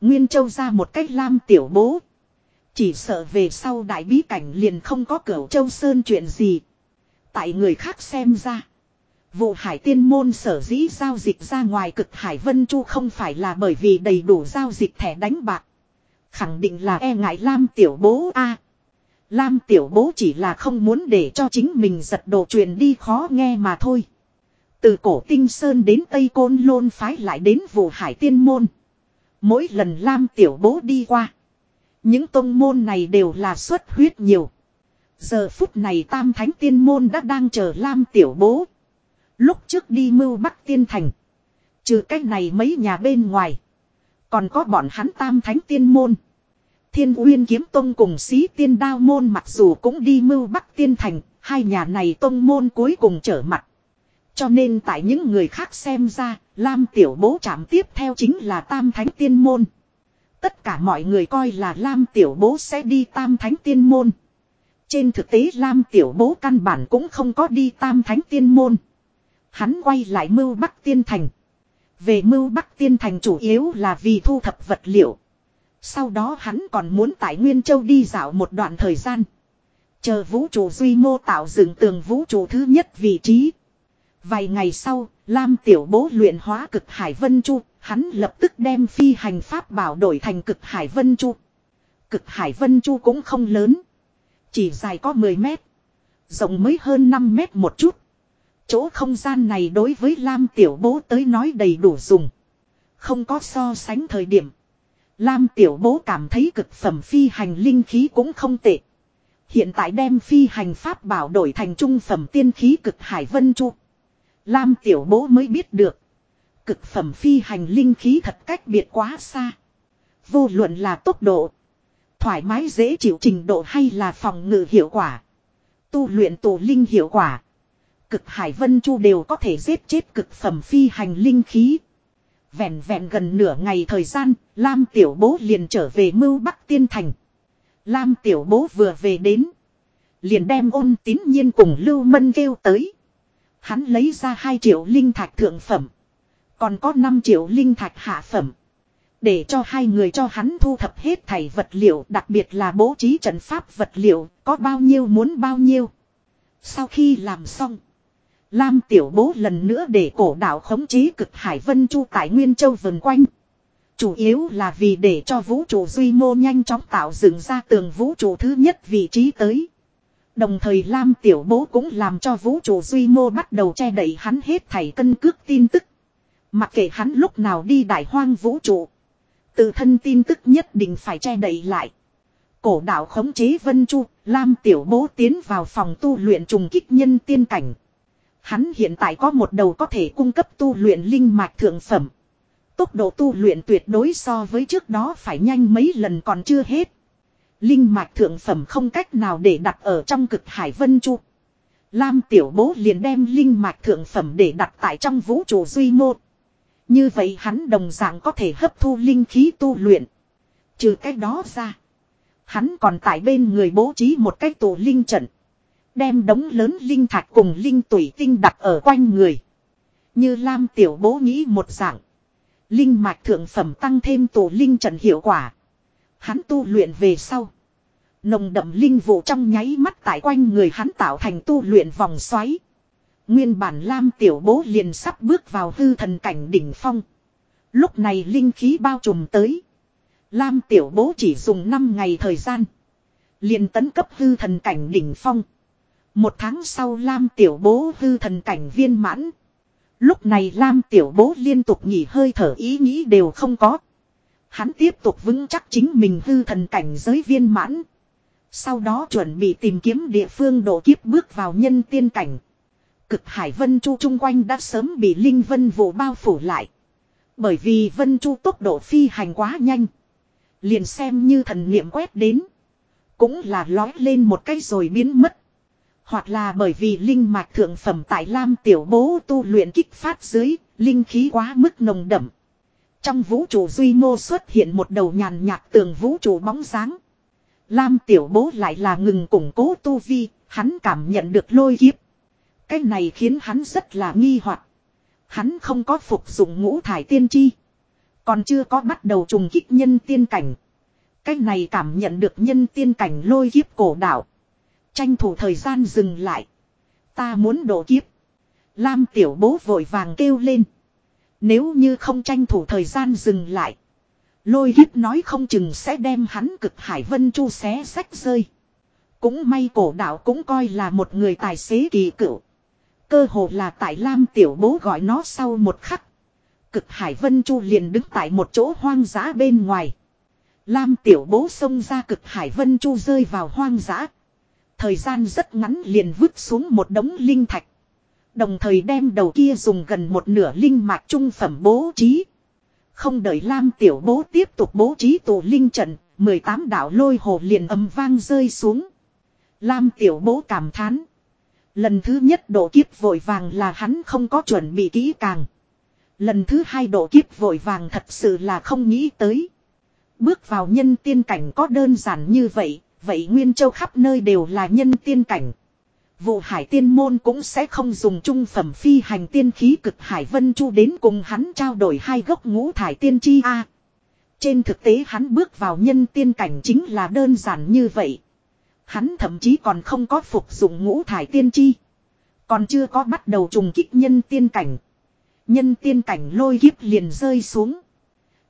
Nguyên Châu ra một cách lam tiểu bố. Chỉ sợ về sau đại bí cảnh liền không có cửu Châu Sơn chuyện gì. Tại người khác xem ra. Vụ hải tiên môn sở dĩ giao dịch ra ngoài cực hải vân chu không phải là bởi vì đầy đủ giao dịch thẻ đánh bạc. Khẳng định là e ngại Lam tiểu bố a. Lam tiểu bố chỉ là không muốn để cho chính mình giật đồ truyền đi khó nghe mà thôi. Từ cổ tinh sơn đến Tây Côn Lôn phái lại đến vụ hải tiên môn. Mỗi lần Lam tiểu bố đi qua. Những tông môn này đều là xuất huyết nhiều. Giờ phút này tam thánh tiên môn đã đang chờ Lam tiểu bố. Lúc trước đi mưu bắc tiên thành. Trừ cách này mấy nhà bên ngoài. Còn có bọn hắn tam thánh tiên môn. Thiên Uyên Kiếm Tông cùng Xí Tiên Đao Môn mặc dù cũng đi mưu Bắc Tiên Thành, hai nhà này tông môn cuối cùng trở mặt. Cho nên tại những người khác xem ra, Lam Tiểu Bố chạm tiếp theo chính là Tam Thánh Tiên Môn. Tất cả mọi người coi là Lam Tiểu Bố sẽ đi Tam Thánh Tiên Môn. Trên thực tế Lam Tiểu Bố căn bản cũng không có đi Tam Thánh Tiên Môn. Hắn quay lại mưu Bắc Tiên Thành. Về mưu Bắc Tiên Thành chủ yếu là vì thu thập vật liệu. Sau đó hắn còn muốn tại Nguyên Châu đi dạo một đoạn thời gian. Chờ vũ trụ duy mô tạo dựng tường vũ trụ thứ nhất vị trí. Vài ngày sau, Lam Tiểu Bố luyện hóa cực Hải Vân Chu, hắn lập tức đem phi hành pháp bảo đổi thành cực Hải Vân Chu. Cực Hải Vân Chu cũng không lớn. Chỉ dài có 10 mét. Rộng mới hơn 5 mét một chút. Chỗ không gian này đối với Lam Tiểu Bố tới nói đầy đủ dùng. Không có so sánh thời điểm. Lam Tiểu Bố cảm thấy cực phẩm phi hành linh khí cũng không tệ. Hiện tại đem phi hành pháp bảo đổi thành trung phẩm tiên khí cực Hải Vân Chu. Lam Tiểu Bố mới biết được. Cực phẩm phi hành linh khí thật cách biệt quá xa. Vô luận là tốc độ. Thoải mái dễ chịu trình độ hay là phòng ngự hiệu quả. Tu luyện tổ linh hiệu quả. Cực Hải Vân Chu đều có thể giết chết cực phẩm phi hành linh khí. Vẹn vẹn gần nửa ngày thời gian, Lam Tiểu Bố liền trở về mưu Bắc Tiên Thành. Lam Tiểu Bố vừa về đến. Liền đem ôn tín nhiên cùng Lưu Mân kêu tới. Hắn lấy ra 2 triệu linh thạch thượng phẩm. Còn có 5 triệu linh thạch hạ phẩm. Để cho hai người cho hắn thu thập hết thảy vật liệu đặc biệt là bố trí trận pháp vật liệu có bao nhiêu muốn bao nhiêu. Sau khi làm xong. Lam tiểu bố lần nữa để cổ đạo khống chế cực hải vân chu tại Nguyên Châu vần quanh. Chủ yếu là vì để cho vũ trụ duy mô nhanh chóng tạo dựng ra tường vũ trụ thứ nhất vị trí tới. Đồng thời Lam Tiểu Bố cũng làm cho vũ trụ duy mô bắt đầu che đậy hắn hết thảy cân cước tin tức. Mặc kệ hắn lúc nào đi đại hoang vũ trụ. Tự thân tin tức nhất định phải che đậy lại. Cổ đạo khống chế Vân Chu, Lam Tiểu Bố tiến vào phòng tu luyện trùng kích nhân tiên cảnh. Hắn hiện tại có một đầu có thể cung cấp tu luyện linh mạch thượng phẩm. Tốc độ tu luyện tuyệt đối so với trước đó phải nhanh mấy lần còn chưa hết. Linh mạch thượng phẩm không cách nào để đặt ở trong cực hải vân chu. Lam tiểu bố liền đem linh mạch thượng phẩm để đặt tại trong vũ trụ duy mô. Như vậy hắn đồng dạng có thể hấp thu linh khí tu luyện. Trừ cách đó ra. Hắn còn tại bên người bố trí một cái tổ linh trận. Đem đống lớn linh thạch cùng linh tủy tinh đặt ở quanh người. Như Lam tiểu bố nghĩ một dạng. Linh mạch thượng phẩm tăng thêm tổ linh trận hiệu quả. Hắn tu luyện về sau. Nồng đậm linh vụ trong nháy mắt tại quanh người hắn tạo thành tu luyện vòng xoáy. Nguyên bản Lam tiểu bố liền sắp bước vào hư thần cảnh đỉnh phong. Lúc này linh khí bao trùm tới. Lam tiểu bố chỉ dùng 5 ngày thời gian. Liền tấn cấp hư thần cảnh đỉnh phong. Một tháng sau Lam tiểu bố hư thần cảnh viên mãn. Lúc này Lam tiểu bố liên tục nghỉ hơi thở ý nghĩ đều không có. Hắn tiếp tục vững chắc chính mình hư thần cảnh giới viên mãn. Sau đó chuẩn bị tìm kiếm địa phương độ kiếp bước vào nhân tiên cảnh. Cực hải vân chu chung quanh đã sớm bị linh vân vụ bao phủ lại. Bởi vì vân chu tốc độ phi hành quá nhanh. Liền xem như thần niệm quét đến. Cũng là lói lên một cái rồi biến mất. Hoặc là bởi vì linh mạch thượng phẩm tại Lam tiểu bố tu luyện kích phát dưới, linh khí quá mức nồng đậm. Trong vũ trụ duy mô xuất hiện một đầu nhàn nhạt tường vũ trụ bóng dáng. Lam tiểu bố lại là ngừng củng cố tu vi, hắn cảm nhận được lôi kiếp. Cái này khiến hắn rất là nghi hoặc. Hắn không có phục dụng ngũ thải tiên tri. Còn chưa có bắt đầu trùng kích nhân tiên cảnh. Cái này cảm nhận được nhân tiên cảnh lôi kiếp cổ đạo. Tranh thủ thời gian dừng lại. Ta muốn độ kiếp. Lam tiểu bố vội vàng kêu lên. Nếu như không tranh thủ thời gian dừng lại. Lôi kiếp nói không chừng sẽ đem hắn cực hải vân chu xé sách rơi. Cũng may cổ đạo cũng coi là một người tài xế kỳ cựu. Cơ hồ là tại Lam tiểu bố gọi nó sau một khắc. Cực hải vân chu liền đứng tại một chỗ hoang dã bên ngoài. Lam tiểu bố xông ra cực hải vân chu rơi vào hoang dã. Thời gian rất ngắn liền vứt xuống một đống linh thạch. Đồng thời đem đầu kia dùng gần một nửa linh mạch trung phẩm bố trí. Không đợi Lam tiểu bố tiếp tục bố trí tụ linh trận, 18 đạo lôi hồ liền âm vang rơi xuống. Lam tiểu bố cảm thán. Lần thứ nhất độ kiếp vội vàng là hắn không có chuẩn bị kỹ càng. Lần thứ hai độ kiếp vội vàng thật sự là không nghĩ tới. Bước vào nhân tiên cảnh có đơn giản như vậy, vậy Nguyên Châu khắp nơi đều là nhân tiên cảnh. Vụ hải tiên môn cũng sẽ không dùng trung phẩm phi hành tiên khí cực hải vân chu đến cùng hắn trao đổi hai gốc ngũ thải tiên chi A. Trên thực tế hắn bước vào nhân tiên cảnh chính là đơn giản như vậy. Hắn thậm chí còn không có phục dụng ngũ thải tiên chi. Còn chưa có bắt đầu trùng kích nhân tiên cảnh. Nhân tiên cảnh lôi kiếp liền rơi xuống.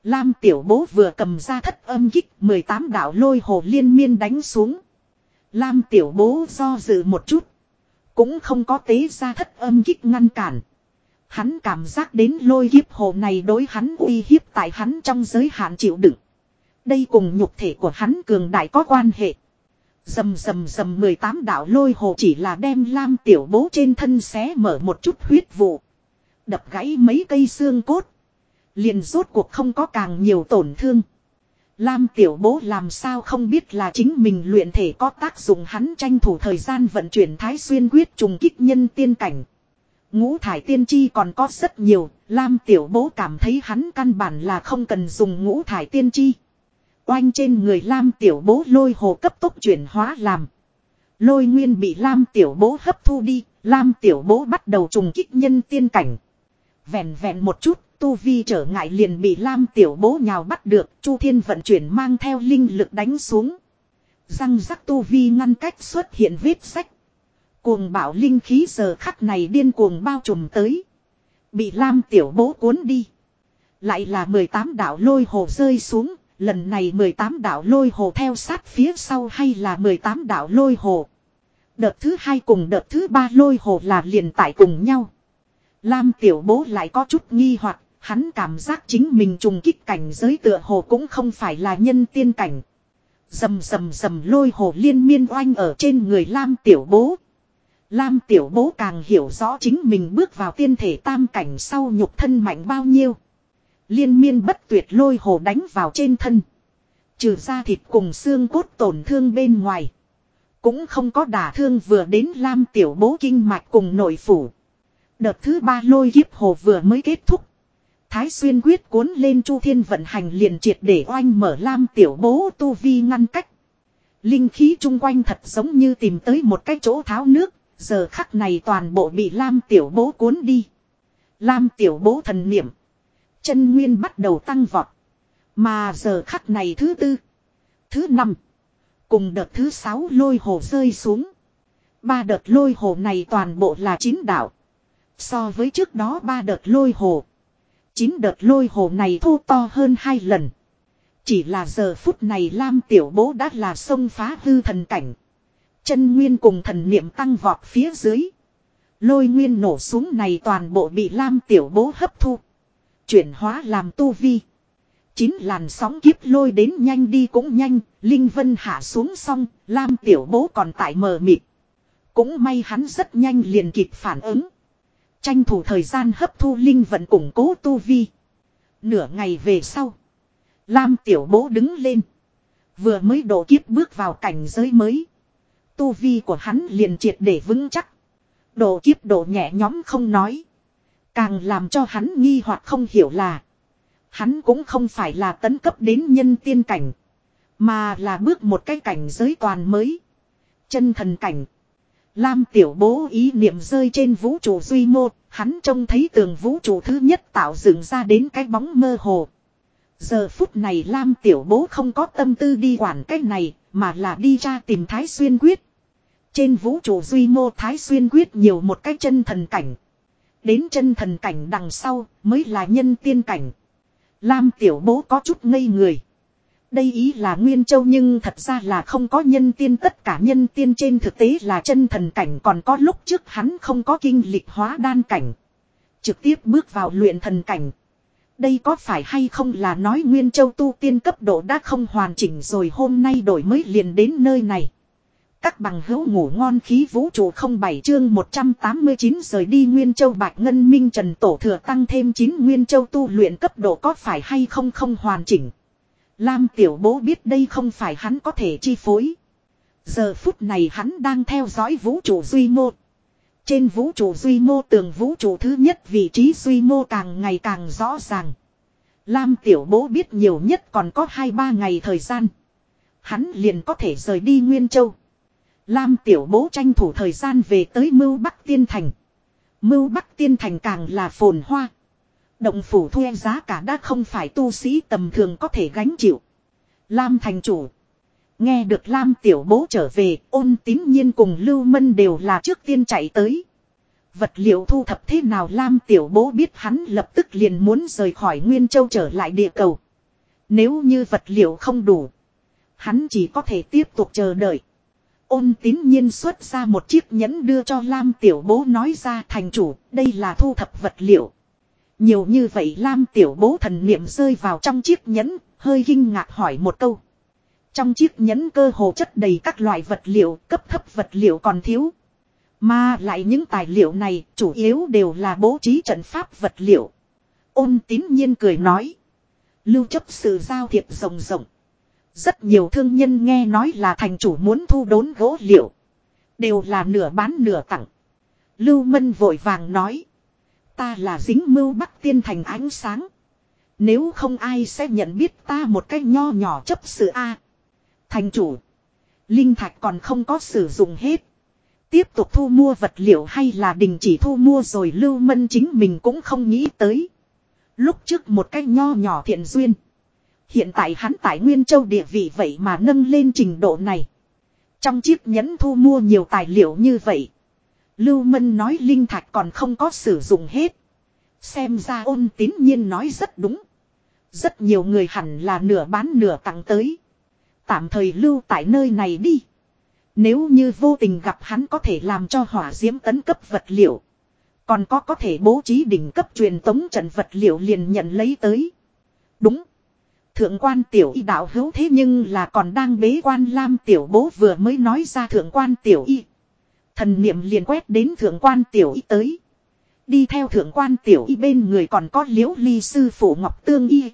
Lam tiểu bố vừa cầm ra thất âm kích 18 đạo lôi hồ liên miên đánh xuống. Lam tiểu bố do dự một chút. Cũng không có tế ra thất âm kích ngăn cản. Hắn cảm giác đến lôi kiếp hồ này đối hắn uy hiếp tại hắn trong giới hạn chịu đựng. Đây cùng nhục thể của hắn cường đại có quan hệ. Dầm dầm dầm 18 đạo lôi hồ chỉ là đem lam tiểu bố trên thân xé mở một chút huyết vụ. Đập gãy mấy cây xương cốt. Liền rốt cuộc không có càng nhiều tổn thương. Lam tiểu bố làm sao không biết là chính mình luyện thể có tác dụng hắn tranh thủ thời gian vận chuyển thái xuyên quyết trùng kích nhân tiên cảnh. Ngũ thải tiên chi còn có rất nhiều, Lam tiểu bố cảm thấy hắn căn bản là không cần dùng ngũ thải tiên chi. Oanh trên người Lam tiểu bố lôi hồ cấp tốc chuyển hóa làm. Lôi nguyên bị Lam tiểu bố hấp thu đi, Lam tiểu bố bắt đầu trùng kích nhân tiên cảnh. Vẹn vẹn một chút, tu vi trở ngại liền bị Lam tiểu bố nhào bắt được, Chu Thiên vận chuyển mang theo linh lực đánh xuống. Răng rắc tu vi ngăn cách xuất hiện vết sách. Cuồng bảo linh khí giờ khắc này điên cuồng bao trùm tới. Bị Lam tiểu bố cuốn đi. Lại là 18 đạo lôi hồ rơi xuống, lần này 18 đạo lôi hồ theo sát phía sau hay là 18 đạo lôi hồ. Đợt thứ hai cùng đợt thứ ba lôi hồ là liền tại cùng nhau. Lam tiểu bố lại có chút nghi hoặc hắn cảm giác chính mình trùng kích cảnh giới tựa hồ cũng không phải là nhân tiên cảnh. Dầm dầm dầm lôi hồ liên miên oanh ở trên người Lam tiểu bố. Lam tiểu bố càng hiểu rõ chính mình bước vào tiên thể tam cảnh sau nhục thân mạnh bao nhiêu. Liên miên bất tuyệt lôi hồ đánh vào trên thân. Trừ ra thịt cùng xương cốt tổn thương bên ngoài. Cũng không có đả thương vừa đến Lam tiểu bố kinh mạch cùng nội phủ. Đợt thứ ba lôi kiếp hồ vừa mới kết thúc. Thái xuyên quyết cuốn lên chu thiên vận hành liền triệt để oanh mở lam tiểu bố tu vi ngăn cách. Linh khí chung quanh thật giống như tìm tới một cái chỗ tháo nước, giờ khắc này toàn bộ bị lam tiểu bố cuốn đi. Lam tiểu bố thần niệm. Chân nguyên bắt đầu tăng vọt. Mà giờ khắc này thứ tư. Thứ năm. Cùng đợt thứ sáu lôi hồ rơi xuống. Ba đợt lôi hồ này toàn bộ là chín đạo. So với trước đó ba đợt lôi hồ. Chín đợt lôi hồ này thu to hơn hai lần. Chỉ là giờ phút này Lam Tiểu Bố đã là sông phá hư thần cảnh. Chân nguyên cùng thần niệm tăng vọt phía dưới. Lôi nguyên nổ xuống này toàn bộ bị Lam Tiểu Bố hấp thu. Chuyển hóa làm tu vi. Chín làn sóng kiếp lôi đến nhanh đi cũng nhanh, Linh Vân hạ xuống xong, Lam Tiểu Bố còn tại mờ mịt. Cũng may hắn rất nhanh liền kịp phản ứng. Tranh thủ thời gian hấp thu linh vận củng cố tu vi. Nửa ngày về sau. Lam tiểu bố đứng lên. Vừa mới độ kiếp bước vào cảnh giới mới. Tu vi của hắn liền triệt để vững chắc. Độ kiếp độ nhẹ nhóm không nói. Càng làm cho hắn nghi hoặc không hiểu là. Hắn cũng không phải là tấn cấp đến nhân tiên cảnh. Mà là bước một cái cảnh giới toàn mới. Chân thần cảnh. Lam tiểu bố ý niệm rơi trên vũ trụ duy một hắn trông thấy tường vũ trụ thứ nhất tạo dựng ra đến cái bóng mơ hồ. Giờ phút này Lam tiểu bố không có tâm tư đi quản cái này, mà là đi ra tìm Thái Xuyên Quyết. Trên vũ trụ duy mô Thái Xuyên Quyết nhiều một cái chân thần cảnh. Đến chân thần cảnh đằng sau mới là nhân tiên cảnh. Lam tiểu bố có chút ngây người. Đây ý là Nguyên Châu nhưng thật ra là không có nhân tiên, tất cả nhân tiên trên thực tế là chân thần cảnh, còn có lúc trước hắn không có kinh lịch hóa đan cảnh. Trực tiếp bước vào luyện thần cảnh. Đây có phải hay không là nói Nguyên Châu tu tiên cấp độ đã không hoàn chỉnh rồi, hôm nay đổi mới liền đến nơi này. Các bằng hữu ngủ ngon, khí vũ trụ không bảy chương 189 rời đi Nguyên Châu, Bạch Ngân Minh Trần Tổ Thừa tăng thêm 9 Nguyên Châu tu luyện cấp độ có phải hay không không hoàn chỉnh. Lam Tiểu Bố biết đây không phải hắn có thể chi phối. Giờ phút này hắn đang theo dõi vũ trụ Duy Mô. Trên vũ trụ Duy Mô tường vũ trụ thứ nhất vị trí Duy Mô càng ngày càng rõ ràng. Lam Tiểu Bố biết nhiều nhất còn có 2-3 ngày thời gian. Hắn liền có thể rời đi Nguyên Châu. Lam Tiểu Bố tranh thủ thời gian về tới Mưu Bắc Tiên Thành. Mưu Bắc Tiên Thành càng là phồn hoa. Động phủ thuê giá cả đã không phải tu sĩ tầm thường có thể gánh chịu. Lam thành chủ. Nghe được Lam tiểu bố trở về, ôn tín nhiên cùng Lưu Mân đều là trước tiên chạy tới. Vật liệu thu thập thế nào Lam tiểu bố biết hắn lập tức liền muốn rời khỏi Nguyên Châu trở lại địa cầu. Nếu như vật liệu không đủ, hắn chỉ có thể tiếp tục chờ đợi. Ôn tín nhiên xuất ra một chiếc nhẫn đưa cho Lam tiểu bố nói ra thành chủ, đây là thu thập vật liệu. Nhiều như vậy Lam tiểu bố thần niệm rơi vào trong chiếc nhẫn, hơi kinh ngạc hỏi một câu. Trong chiếc nhẫn cơ hồ chất đầy các loại vật liệu, cấp thấp vật liệu còn thiếu. Mà lại những tài liệu này chủ yếu đều là bố trí trận pháp vật liệu. Ôn tín nhiên cười nói. Lưu chấp sự giao thiệp rộng rộng. Rất nhiều thương nhân nghe nói là thành chủ muốn thu đốn gỗ liệu. Đều là nửa bán nửa tặng. Lưu Mân vội vàng nói. Ta là dính mưu bắc tiên thành ánh sáng. Nếu không ai sẽ nhận biết ta một cái nho nhỏ chấp sự A. Thành chủ. Linh thạch còn không có sử dụng hết. Tiếp tục thu mua vật liệu hay là đình chỉ thu mua rồi lưu mân chính mình cũng không nghĩ tới. Lúc trước một cái nho nhỏ thiện duyên. Hiện tại hắn tại Nguyên Châu địa vị vậy mà nâng lên trình độ này. Trong chiếc nhẫn thu mua nhiều tài liệu như vậy. Lưu Mân nói linh thạch còn không có sử dụng hết. Xem ra ôn tín nhiên nói rất đúng. Rất nhiều người hẳn là nửa bán nửa tặng tới. Tạm thời lưu tại nơi này đi. Nếu như vô tình gặp hắn có thể làm cho hỏa diễm tấn cấp vật liệu. Còn có có thể bố trí đỉnh cấp truyền tống trận vật liệu liền nhận lấy tới. Đúng. Thượng quan tiểu y đạo hữu thế nhưng là còn đang bế quan lam tiểu bố vừa mới nói ra thượng quan tiểu y. Thần niệm liền quét đến thượng quan tiểu y tới. Đi theo thượng quan tiểu y bên người còn có liễu ly sư phụ ngọc tương y.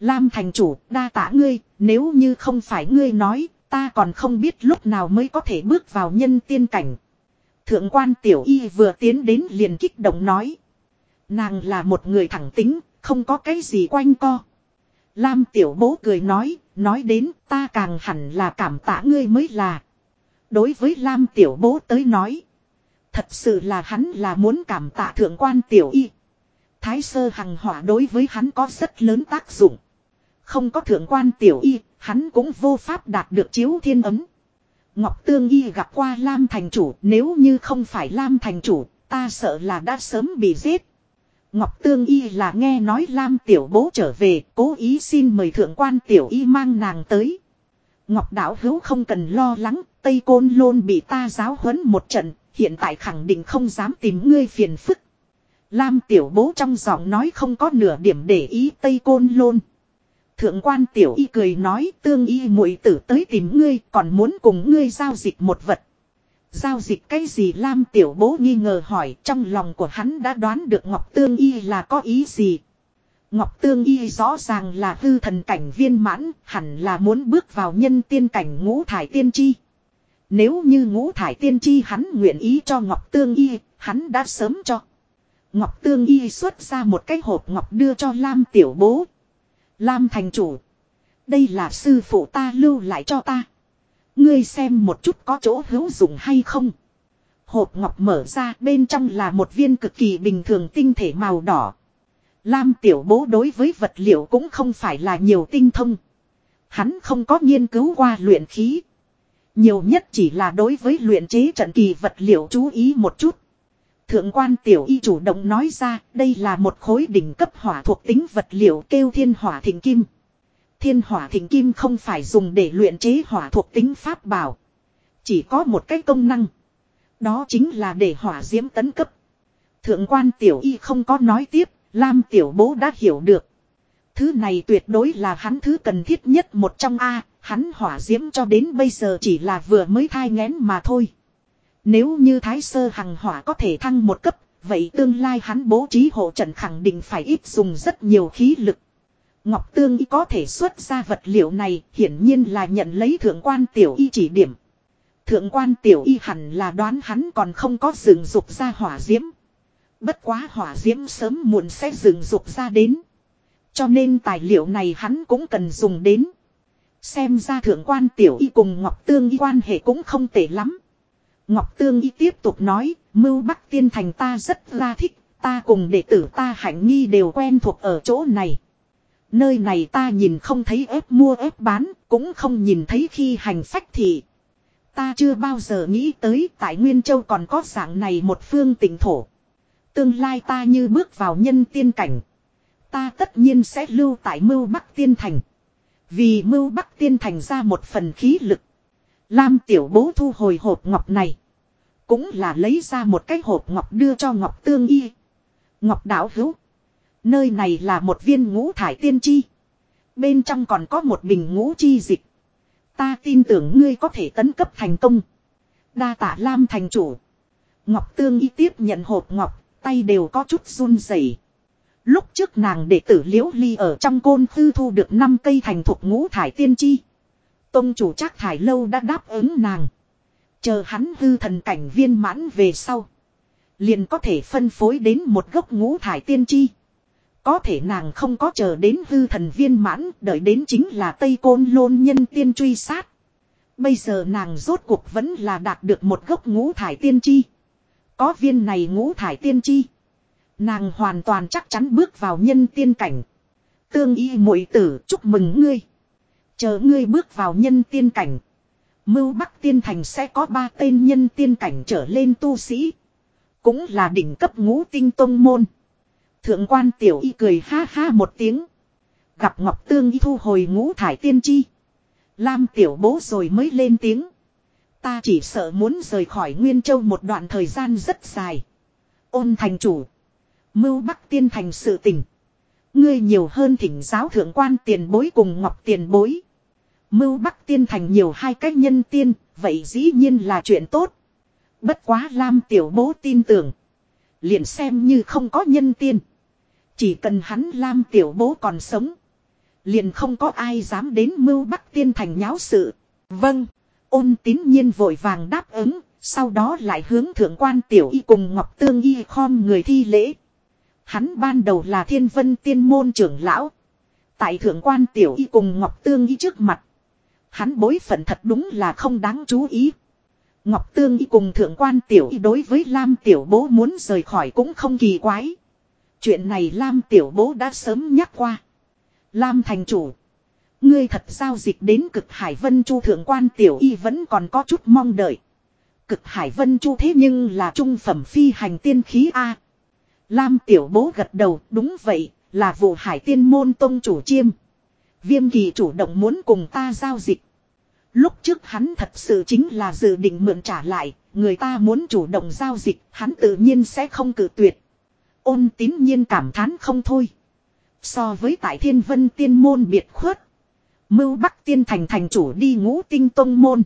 Lam thành chủ đa tả ngươi, nếu như không phải ngươi nói, ta còn không biết lúc nào mới có thể bước vào nhân tiên cảnh. Thượng quan tiểu y vừa tiến đến liền kích động nói. Nàng là một người thẳng tính, không có cái gì quanh co. Lam tiểu bố cười nói, nói đến ta càng hẳn là cảm tạ ngươi mới là. Đối với Lam tiểu bố tới nói. Thật sự là hắn là muốn cảm tạ thượng quan tiểu y. Thái sơ hằng hỏa đối với hắn có rất lớn tác dụng. Không có thượng quan tiểu y, hắn cũng vô pháp đạt được chiếu thiên ấm. Ngọc Tương Y gặp qua Lam thành chủ, nếu như không phải Lam thành chủ, ta sợ là đã sớm bị giết. Ngọc Tương Y là nghe nói Lam tiểu bố trở về, cố ý xin mời thượng quan tiểu y mang nàng tới. Ngọc Đảo Hữu không cần lo lắng, Tây Côn Lôn bị ta giáo huấn một trận, hiện tại khẳng định không dám tìm ngươi phiền phức. Lam tiểu bố trong giọng nói không có nửa điểm để ý Tây Côn Lôn. Thượng quan tiểu y cười nói tương y muội tử tới tìm ngươi còn muốn cùng ngươi giao dịch một vật. Giao dịch cái gì Lam tiểu bố nghi ngờ hỏi trong lòng của hắn đã đoán được Ngọc Tương y là có ý gì. Ngọc Tương y rõ ràng là hư thần cảnh viên mãn hẳn là muốn bước vào nhân tiên cảnh ngũ thải tiên chi. Nếu như ngũ thải tiên chi hắn nguyện ý cho Ngọc Tương y, hắn đã sớm cho. Ngọc Tương y xuất ra một cái hộp ngọc đưa cho Lam tiểu bố Lam thành chủ. Đây là sư phụ ta lưu lại cho ta. Ngươi xem một chút có chỗ hữu dụng hay không. Hộp ngọc mở ra, bên trong là một viên cực kỳ bình thường tinh thể màu đỏ. Lam tiểu bố đối với vật liệu cũng không phải là nhiều tinh thông. Hắn không có nghiên cứu qua luyện khí. Nhiều nhất chỉ là đối với luyện chế trận kỳ vật liệu chú ý một chút. Thượng quan tiểu y chủ động nói ra đây là một khối đỉnh cấp hỏa thuộc tính vật liệu kêu thiên hỏa thịnh kim. Thiên hỏa thịnh kim không phải dùng để luyện chế hỏa thuộc tính pháp bảo. Chỉ có một cái công năng. Đó chính là để hỏa diễm tấn cấp. Thượng quan tiểu y không có nói tiếp, Lam tiểu bố đã hiểu được. Thứ này tuyệt đối là hắn thứ cần thiết nhất một trong A, Hắn hỏa diễm cho đến bây giờ chỉ là vừa mới thai ngén mà thôi. Nếu như thái sơ hằng hỏa có thể thăng một cấp, vậy tương lai hắn bố trí hộ trận khẳng định phải ít dùng rất nhiều khí lực. Ngọc Tương y có thể xuất ra vật liệu này hiển nhiên là nhận lấy thượng quan tiểu y chỉ điểm. Thượng quan tiểu y hẳn là đoán hắn còn không có rừng dục ra hỏa diễm. Bất quá hỏa diễm sớm muộn sẽ rừng dục ra đến. Cho nên tài liệu này hắn cũng cần dùng đến. Xem ra thượng quan tiểu y cùng Ngọc Tương y quan hệ cũng không tệ lắm. Ngọc Tương y tiếp tục nói, mưu bắc tiên thành ta rất ra thích, ta cùng đệ tử ta hạnh nghi đều quen thuộc ở chỗ này. Nơi này ta nhìn không thấy ép mua ép bán, cũng không nhìn thấy khi hành phách thị. Ta chưa bao giờ nghĩ tới tại Nguyên Châu còn có dạng này một phương tỉnh thổ. Tương lai ta như bước vào nhân tiên cảnh. Ta tất nhiên sẽ lưu tại mưu Bắc Tiên Thành. Vì mưu Bắc Tiên Thành ra một phần khí lực. Lam tiểu bố thu hồi hộp ngọc này. Cũng là lấy ra một cái hộp ngọc đưa cho ngọc tương y. Ngọc đảo hữu. Nơi này là một viên ngũ thải tiên chi. Bên trong còn có một bình ngũ chi dịch. Ta tin tưởng ngươi có thể tấn cấp thành công. Đa tạ Lam thành chủ. Ngọc Tương y tiếp nhận hộp ngọc, tay đều có chút run rẩy. Lúc trước nàng đệ tử liễu ly ở trong côn thư thu được 5 cây thành thuộc ngũ thải tiên chi. Tông chủ chắc thải lâu đã đáp ứng nàng. Chờ hắn hư thần cảnh viên mãn về sau. Liền có thể phân phối đến một gốc ngũ thải tiên chi. Có thể nàng không có chờ đến hư thần viên mãn, đợi đến chính là Tây Côn Lôn nhân tiên truy sát. Bây giờ nàng rốt cuộc vẫn là đạt được một gốc ngũ thải tiên chi. Có viên này ngũ thải tiên chi. Nàng hoàn toàn chắc chắn bước vào nhân tiên cảnh. Tương y muội tử, chúc mừng ngươi. Chờ ngươi bước vào nhân tiên cảnh. Mưu Bắc Tiên Thành sẽ có ba tên nhân tiên cảnh trở lên tu sĩ. Cũng là đỉnh cấp ngũ tinh tông môn. Thượng quan tiểu y cười ha ha một tiếng. Gặp Ngọc Tương y thu hồi ngũ thải tiên chi. Lam tiểu bố rồi mới lên tiếng. Ta chỉ sợ muốn rời khỏi Nguyên Châu một đoạn thời gian rất dài. Ôn thành chủ. Mưu Bắc Tiên Thành sự tình. Ngươi nhiều hơn thỉnh giáo thượng quan tiền bối cùng Ngọc tiền bối. Mưu Bắc Tiên Thành nhiều hai cách nhân tiên, vậy dĩ nhiên là chuyện tốt. Bất quá Lam tiểu bố tin tưởng. Liền xem như không có nhân tiên. Chỉ cần hắn Lam tiểu bố còn sống. Liền không có ai dám đến mưu Bắc Tiên Thành nháo sự. Vâng. Ôn tín nhiên vội vàng đáp ứng. Sau đó lại hướng thượng quan tiểu y cùng Ngọc Tương y khom người thi lễ. Hắn ban đầu là thiên vân tiên môn trưởng lão. Tại thượng quan tiểu y cùng Ngọc Tương y trước mặt. Hắn bối phận thật đúng là không đáng chú ý. Ngọc Tương y cùng thượng quan tiểu y đối với Lam tiểu bố muốn rời khỏi cũng không kỳ quái. Chuyện này Lam tiểu bố đã sớm nhắc qua. Lam thành chủ. Ngươi thật giao dịch đến cực hải vân chu thượng quan tiểu y vẫn còn có chút mong đợi. Cực hải vân chu thế nhưng là trung phẩm phi hành tiên khí A. Lam tiểu bố gật đầu đúng vậy là vụ hải tiên môn tông chủ chiêm. Viêm kỳ chủ động muốn cùng ta giao dịch. Lúc trước hắn thật sự chính là dự định mượn trả lại, người ta muốn chủ động giao dịch, hắn tự nhiên sẽ không cử tuyệt. Ôn tín nhiên cảm thán không thôi. So với tại thiên vân tiên môn biệt khuất. Mưu Bắc tiên thành thành chủ đi ngũ tinh tông môn.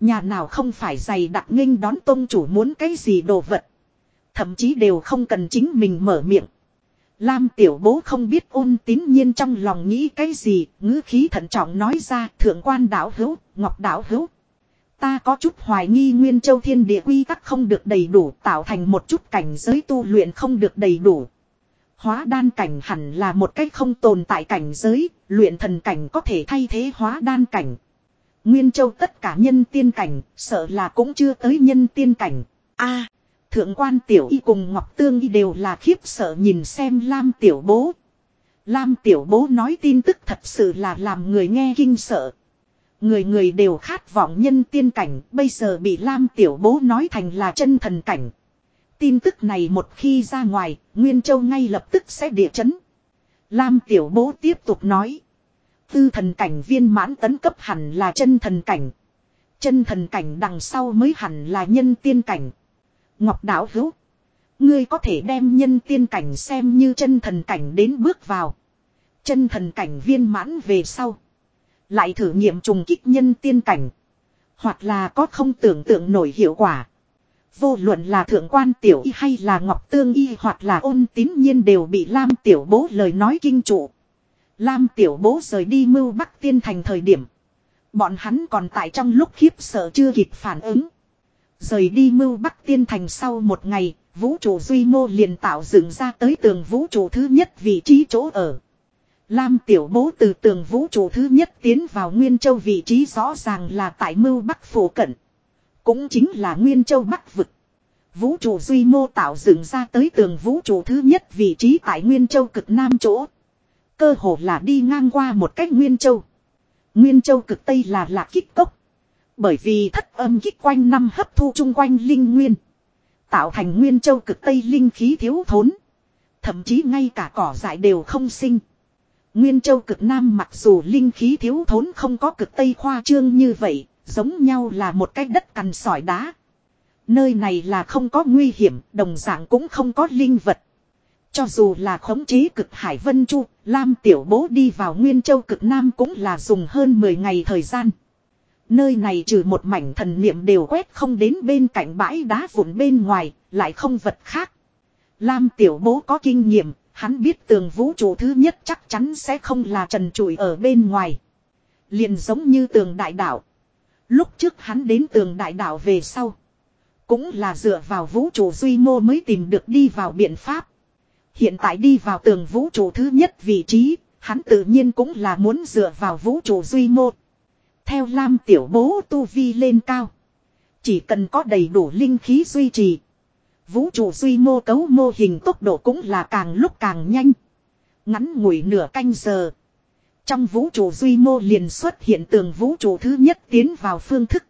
Nhà nào không phải dày đặc nghênh đón tông chủ muốn cái gì đồ vật. Thậm chí đều không cần chính mình mở miệng. Lam tiểu bố không biết ôn tín nhiên trong lòng nghĩ cái gì, ngữ khí thận trọng nói ra thượng quan đảo hữu, ngọc đảo hữu. Ta có chút hoài nghi nguyên châu thiên địa quy tắc không được đầy đủ tạo thành một chút cảnh giới tu luyện không được đầy đủ. Hóa đan cảnh hẳn là một cách không tồn tại cảnh giới, luyện thần cảnh có thể thay thế hóa đan cảnh. Nguyên châu tất cả nhân tiên cảnh, sợ là cũng chưa tới nhân tiên cảnh. a Thượng quan tiểu y cùng Ngọc Tương y đều là khiếp sợ nhìn xem Lam tiểu bố. Lam tiểu bố nói tin tức thật sự là làm người nghe kinh sợ. Người người đều khát vọng nhân tiên cảnh, bây giờ bị Lam tiểu bố nói thành là chân thần cảnh. Tin tức này một khi ra ngoài, Nguyên Châu ngay lập tức sẽ địa chấn. Lam tiểu bố tiếp tục nói. Tư thần cảnh viên mãn tấn cấp hẳn là chân thần cảnh. Chân thần cảnh đằng sau mới hẳn là nhân tiên cảnh. Ngọc Đạo hữu. Ngươi có thể đem nhân tiên cảnh xem như chân thần cảnh đến bước vào. Chân thần cảnh viên mãn về sau. Lại thử nghiệm trùng kích nhân tiên cảnh. Hoặc là có không tưởng tượng nổi hiệu quả. Vô luận là thượng quan tiểu y hay là ngọc tương y hoặc là ôn tín nhiên đều bị Lam tiểu bố lời nói kinh trụ. Lam tiểu bố rời đi mưu bắc tiên thành thời điểm. Bọn hắn còn tại trong lúc khiếp sợ chưa kịp phản ứng. Rời đi mưu bắc tiên thành sau một ngày, vũ trụ duy mô liền tạo dựng ra tới tường vũ trụ thứ nhất vị trí chỗ ở. Lam tiểu bố từ tường vũ trụ thứ nhất tiến vào Nguyên Châu vị trí rõ ràng là tại mưu bắc phổ cận. Cũng chính là Nguyên Châu Bắc vực. Vũ trụ duy mô tạo dựng ra tới tường vũ trụ thứ nhất vị trí tại Nguyên Châu cực Nam chỗ. Cơ hồ là đi ngang qua một cách Nguyên Châu. Nguyên Châu cực Tây là lạc kích cốc. Bởi vì thất âm kích quanh năm hấp thu chung quanh linh nguyên. Tạo thành Nguyên Châu cực Tây linh khí thiếu thốn. Thậm chí ngay cả cỏ dại đều không sinh. Nguyên Châu cực Nam mặc dù linh khí thiếu thốn không có cực Tây khoa trương như vậy, giống nhau là một cái đất cằn sỏi đá. Nơi này là không có nguy hiểm, đồng dạng cũng không có linh vật. Cho dù là khống chế cực Hải Vân Chu, Lam Tiểu Bố đi vào Nguyên Châu cực Nam cũng là dùng hơn 10 ngày thời gian. Nơi này trừ một mảnh thần niệm đều quét không đến bên cạnh bãi đá vụn bên ngoài, lại không vật khác. Lam Tiểu Bố có kinh nghiệm, hắn biết tường vũ trụ thứ nhất chắc chắn sẽ không là trần trụi ở bên ngoài. liền giống như tường đại đạo. Lúc trước hắn đến tường đại đạo về sau. Cũng là dựa vào vũ trụ duy mô mới tìm được đi vào biện pháp. Hiện tại đi vào tường vũ trụ thứ nhất vị trí, hắn tự nhiên cũng là muốn dựa vào vũ trụ duy mô. Theo Lam tiểu bố tu vi lên cao. Chỉ cần có đầy đủ linh khí duy trì. Vũ trụ duy mô cấu mô hình tốc độ cũng là càng lúc càng nhanh. Ngắn ngủi nửa canh giờ. Trong vũ trụ duy mô liền xuất hiện tường vũ trụ thứ nhất tiến vào phương thức.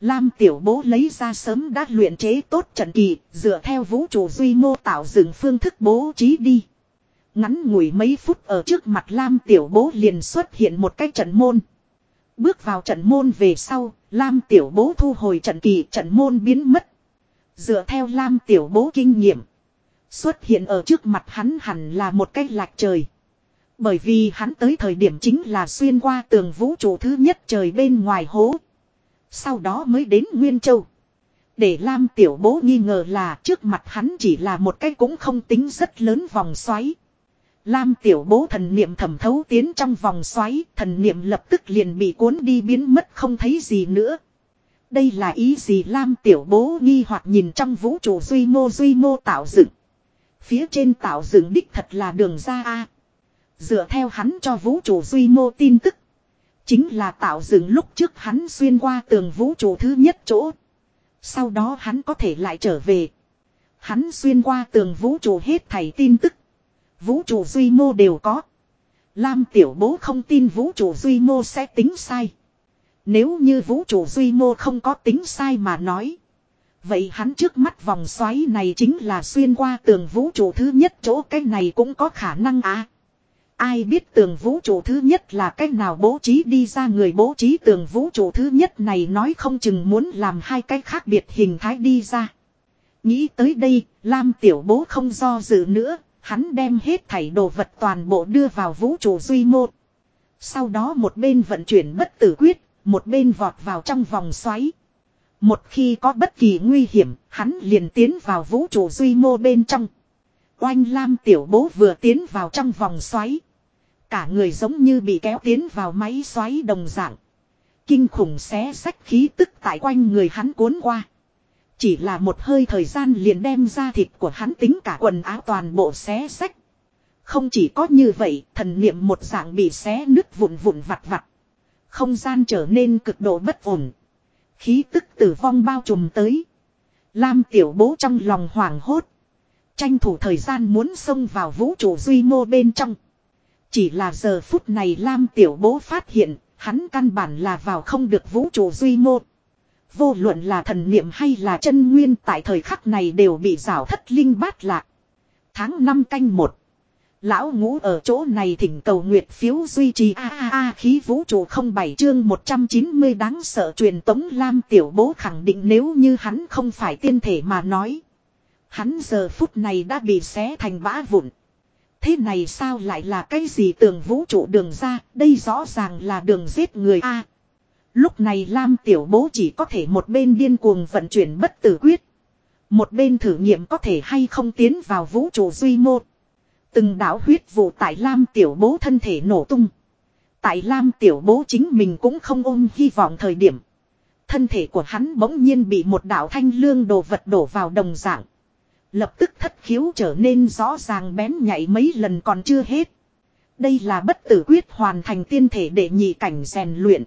Lam tiểu bố lấy ra sớm đã luyện chế tốt trận kỳ, dựa theo vũ trụ duy mô tạo dựng phương thức bố trí đi. Ngắn ngủi mấy phút ở trước mặt Lam tiểu bố liền xuất hiện một cái trận môn. Bước vào trận môn về sau, Lam tiểu bố thu hồi trận kỳ trận môn biến mất. Dựa theo Lam tiểu bố kinh nghiệm. Xuất hiện ở trước mặt hắn hẳn là một cái lạc trời. Bởi vì hắn tới thời điểm chính là xuyên qua tường vũ trụ thứ nhất trời bên ngoài hố. Sau đó mới đến Nguyên Châu. Để Lam tiểu bố nghi ngờ là trước mặt hắn chỉ là một cái cũng không tính rất lớn vòng xoáy. Lam tiểu bố thần niệm thẩm thấu tiến trong vòng xoáy, thần niệm lập tức liền bị cuốn đi biến mất không thấy gì nữa. Đây là ý gì Lam tiểu bố nghi hoặc nhìn trong vũ trụ duy mô duy mô tạo dựng. Phía trên tạo dựng đích thật là đường ra A. Dựa theo hắn cho vũ trụ duy mô tin tức. Chính là tạo dựng lúc trước hắn xuyên qua tường vũ trụ thứ nhất chỗ. Sau đó hắn có thể lại trở về. Hắn xuyên qua tường vũ trụ hết thảy tin tức. Vũ trụ duy mô đều có. Lam tiểu bố không tin vũ trụ duy mô sẽ tính sai. Nếu như vũ trụ duy mô không có tính sai mà nói. Vậy hắn trước mắt vòng xoáy này chính là xuyên qua tường vũ trụ thứ nhất chỗ cái này cũng có khả năng à. Ai biết tường vũ trụ thứ nhất là cách nào bố trí đi ra người bố trí tường vũ trụ thứ nhất này nói không chừng muốn làm hai cái khác biệt hình thái đi ra. Nghĩ tới đây, Lam tiểu bố không do dự nữa, hắn đem hết thảy đồ vật toàn bộ đưa vào vũ trụ duy mô. Sau đó một bên vận chuyển bất tử quyết, một bên vọt vào trong vòng xoáy. Một khi có bất kỳ nguy hiểm, hắn liền tiến vào vũ trụ duy mô bên trong. Oanh Lam tiểu bố vừa tiến vào trong vòng xoáy. Cả người giống như bị kéo tiến vào máy xoáy đồng dạng. Kinh khủng xé sách khí tức tại quanh người hắn cuốn qua. Chỉ là một hơi thời gian liền đem ra thịt của hắn tính cả quần áo toàn bộ xé sách. Không chỉ có như vậy, thần niệm một dạng bị xé nứt vụn vụn vặt vặt. Không gian trở nên cực độ bất ổn. Khí tức tử vong bao trùm tới. Lam tiểu bố trong lòng hoảng hốt. Tranh thủ thời gian muốn xông vào vũ trụ duy mô bên trong. Chỉ là giờ phút này Lam tiểu bố phát hiện, hắn căn bản là vào không được vũ trụ duy mô. Vô luận là thần niệm hay là chân nguyên tại thời khắc này đều bị rào thất linh bát lạc. Tháng 5 canh 1. Lão ngũ ở chỗ này thỉnh cầu nguyệt phiếu duy trì a a a khí vũ trụ không bảy chương 190 đáng sợ truyền tống Lam tiểu bố khẳng định nếu như hắn không phải tiên thể mà nói. Hắn giờ phút này đã bị xé thành bã vụn. Thế này sao lại là cái gì tường vũ trụ đường ra, đây rõ ràng là đường giết người a lúc này Lam tiểu bố chỉ có thể một bên điên cuồng vận chuyển bất tử quyết. Một bên thử nghiệm có thể hay không tiến vào vũ trụ duy một. Từng đảo huyết vụ tại Lam tiểu bố thân thể nổ tung. Tại Lam tiểu bố chính mình cũng không ôm hy vọng thời điểm. Thân thể của hắn bỗng nhiên bị một đạo thanh lương đồ vật đổ vào đồng dạng. Lập tức thất khiếu trở nên rõ ràng bén nhạy mấy lần còn chưa hết. Đây là bất tử quyết hoàn thành tiên thể để nhị cảnh rèn luyện.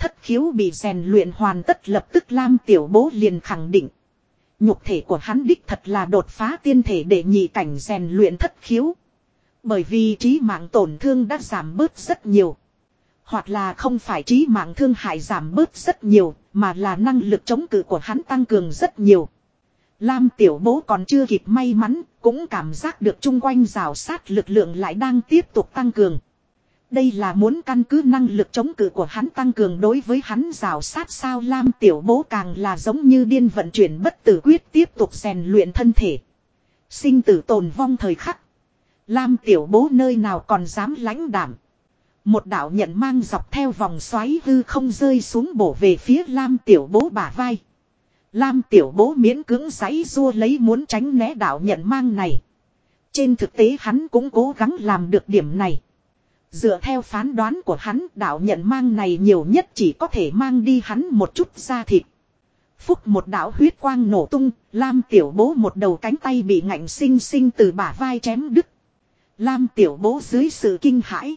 Thất khiếu bị rèn luyện hoàn tất lập tức Lam tiểu bố liền khẳng định. Nhục thể của hắn đích thật là đột phá tiên thể để nhị cảnh rèn luyện thất khiếu. Bởi vì trí mạng tổn thương đã giảm bớt rất nhiều. Hoặc là không phải trí mạng thương hại giảm bớt rất nhiều, mà là năng lực chống cự của hắn tăng cường rất nhiều. Lam tiểu bố còn chưa kịp may mắn, cũng cảm giác được chung quanh rào sát lực lượng lại đang tiếp tục tăng cường. Đây là muốn căn cứ năng lực chống cự của hắn tăng cường đối với hắn rào sát sao Lam tiểu bố càng là giống như điên vận chuyển bất tử quyết tiếp tục rèn luyện thân thể. Sinh tử tồn vong thời khắc. Lam tiểu bố nơi nào còn dám lãnh đảm. Một đạo nhận mang dọc theo vòng xoáy hư không rơi xuống bổ về phía Lam tiểu bố bả vai. Lam tiểu bố miễn cưỡng giấy rua lấy muốn tránh né đạo nhận mang này. Trên thực tế hắn cũng cố gắng làm được điểm này. Dựa theo phán đoán của hắn đạo nhận mang này nhiều nhất chỉ có thể mang đi hắn một chút da thịt. Phúc một đạo huyết quang nổ tung, Lam tiểu bố một đầu cánh tay bị ngạnh sinh sinh từ bả vai chém đứt. Lam tiểu bố dưới sự kinh hãi.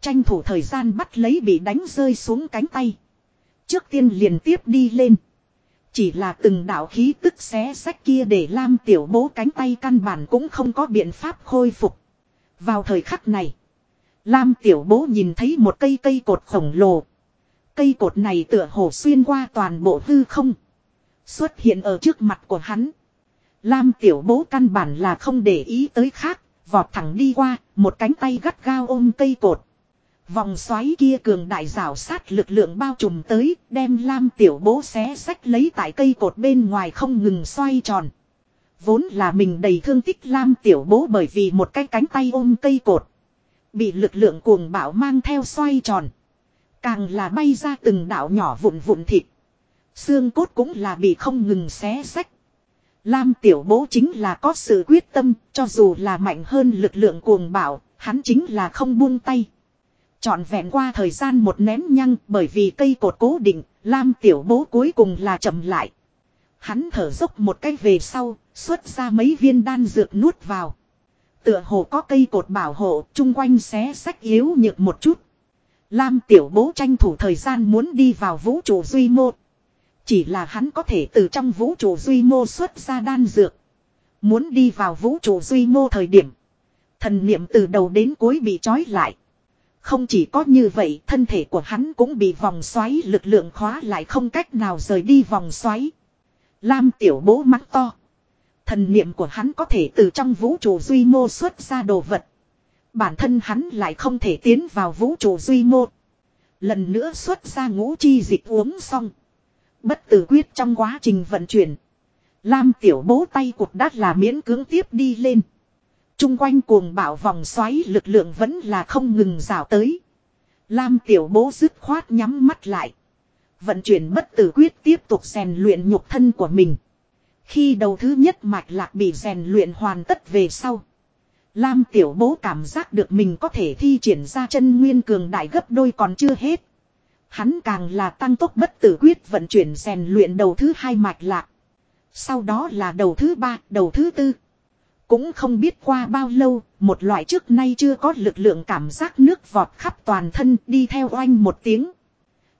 Tranh thủ thời gian bắt lấy bị đánh rơi xuống cánh tay. Trước tiên liền tiếp đi lên. Chỉ là từng đạo khí tức xé sách kia để Lam tiểu bố cánh tay căn bản cũng không có biện pháp khôi phục. Vào thời khắc này. Lam tiểu bố nhìn thấy một cây cây cột khổng lồ. Cây cột này tựa hồ xuyên qua toàn bộ hư không. Xuất hiện ở trước mặt của hắn. Lam tiểu bố căn bản là không để ý tới khác. Vọt thẳng đi qua, một cánh tay gắt gao ôm cây cột. Vòng xoáy kia cường đại rào sát lực lượng bao trùm tới, đem lam tiểu bố xé sách lấy tại cây cột bên ngoài không ngừng xoay tròn. Vốn là mình đầy thương tích lam tiểu bố bởi vì một cái cánh tay ôm cây cột. Bị lực lượng cuồng bạo mang theo xoay tròn. Càng là bay ra từng đảo nhỏ vụn vụn thịt. Xương cốt cũng là bị không ngừng xé sách. Lam tiểu bố chính là có sự quyết tâm, cho dù là mạnh hơn lực lượng cuồng bạo, hắn chính là không buông tay. Chọn vẹn qua thời gian một nén nhăng bởi vì cây cột cố định, Lam tiểu bố cuối cùng là chậm lại. Hắn thở dốc một cái về sau, xuất ra mấy viên đan dược nuốt vào. Tựa hồ có cây cột bảo hộ, chung quanh xé sách yếu nhược một chút. Lam tiểu bố tranh thủ thời gian muốn đi vào vũ trụ duy mô. Chỉ là hắn có thể từ trong vũ trụ duy mô xuất ra đan dược. Muốn đi vào vũ trụ duy mô thời điểm. Thần niệm từ đầu đến cuối bị trói lại. Không chỉ có như vậy, thân thể của hắn cũng bị vòng xoáy lực lượng khóa lại không cách nào rời đi vòng xoáy. Lam tiểu bố mắng to. Thần niệm của hắn có thể từ trong vũ trụ duy mô xuất ra đồ vật. Bản thân hắn lại không thể tiến vào vũ trụ duy mô. Lần nữa xuất ra ngũ chi dịch uống xong. Bất tử quyết trong quá trình vận chuyển. Lam tiểu bố tay cụt đát là miễn cưỡng tiếp đi lên. Trung quanh cuồng bảo vòng xoáy lực lượng vẫn là không ngừng rào tới. Lam tiểu bố dứt khoát nhắm mắt lại. Vận chuyển bất tử quyết tiếp tục rèn luyện nhục thân của mình. Khi đầu thứ nhất mạch lạc bị rèn luyện hoàn tất về sau. Lam tiểu bố cảm giác được mình có thể thi triển ra chân nguyên cường đại gấp đôi còn chưa hết. Hắn càng là tăng tốc bất tử quyết vận chuyển rèn luyện đầu thứ hai mạch lạc. Sau đó là đầu thứ ba, đầu thứ tư. Cũng không biết qua bao lâu, một loại trước nay chưa có lực lượng cảm giác nước vọt khắp toàn thân đi theo oanh một tiếng.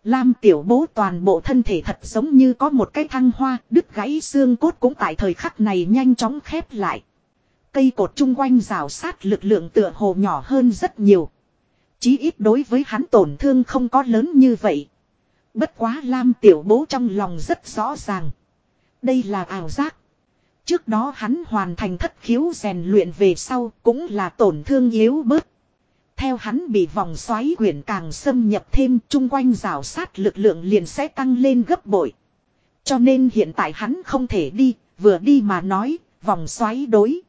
Lam tiểu bố toàn bộ thân thể thật giống như có một cái thăng hoa, đứt gãy xương cốt cũng tại thời khắc này nhanh chóng khép lại. Cây cột chung quanh rào sát lực lượng tựa hồ nhỏ hơn rất nhiều. Chí ít đối với hắn tổn thương không có lớn như vậy. Bất quá Lam tiểu bố trong lòng rất rõ ràng. Đây là ảo giác. Trước đó hắn hoàn thành thất khiếu rèn luyện về sau cũng là tổn thương yếu bớt. Theo hắn bị vòng xoáy quyển càng xâm nhập thêm chung quanh rào sát lực lượng liền sẽ tăng lên gấp bội. Cho nên hiện tại hắn không thể đi, vừa đi mà nói, vòng xoáy đối.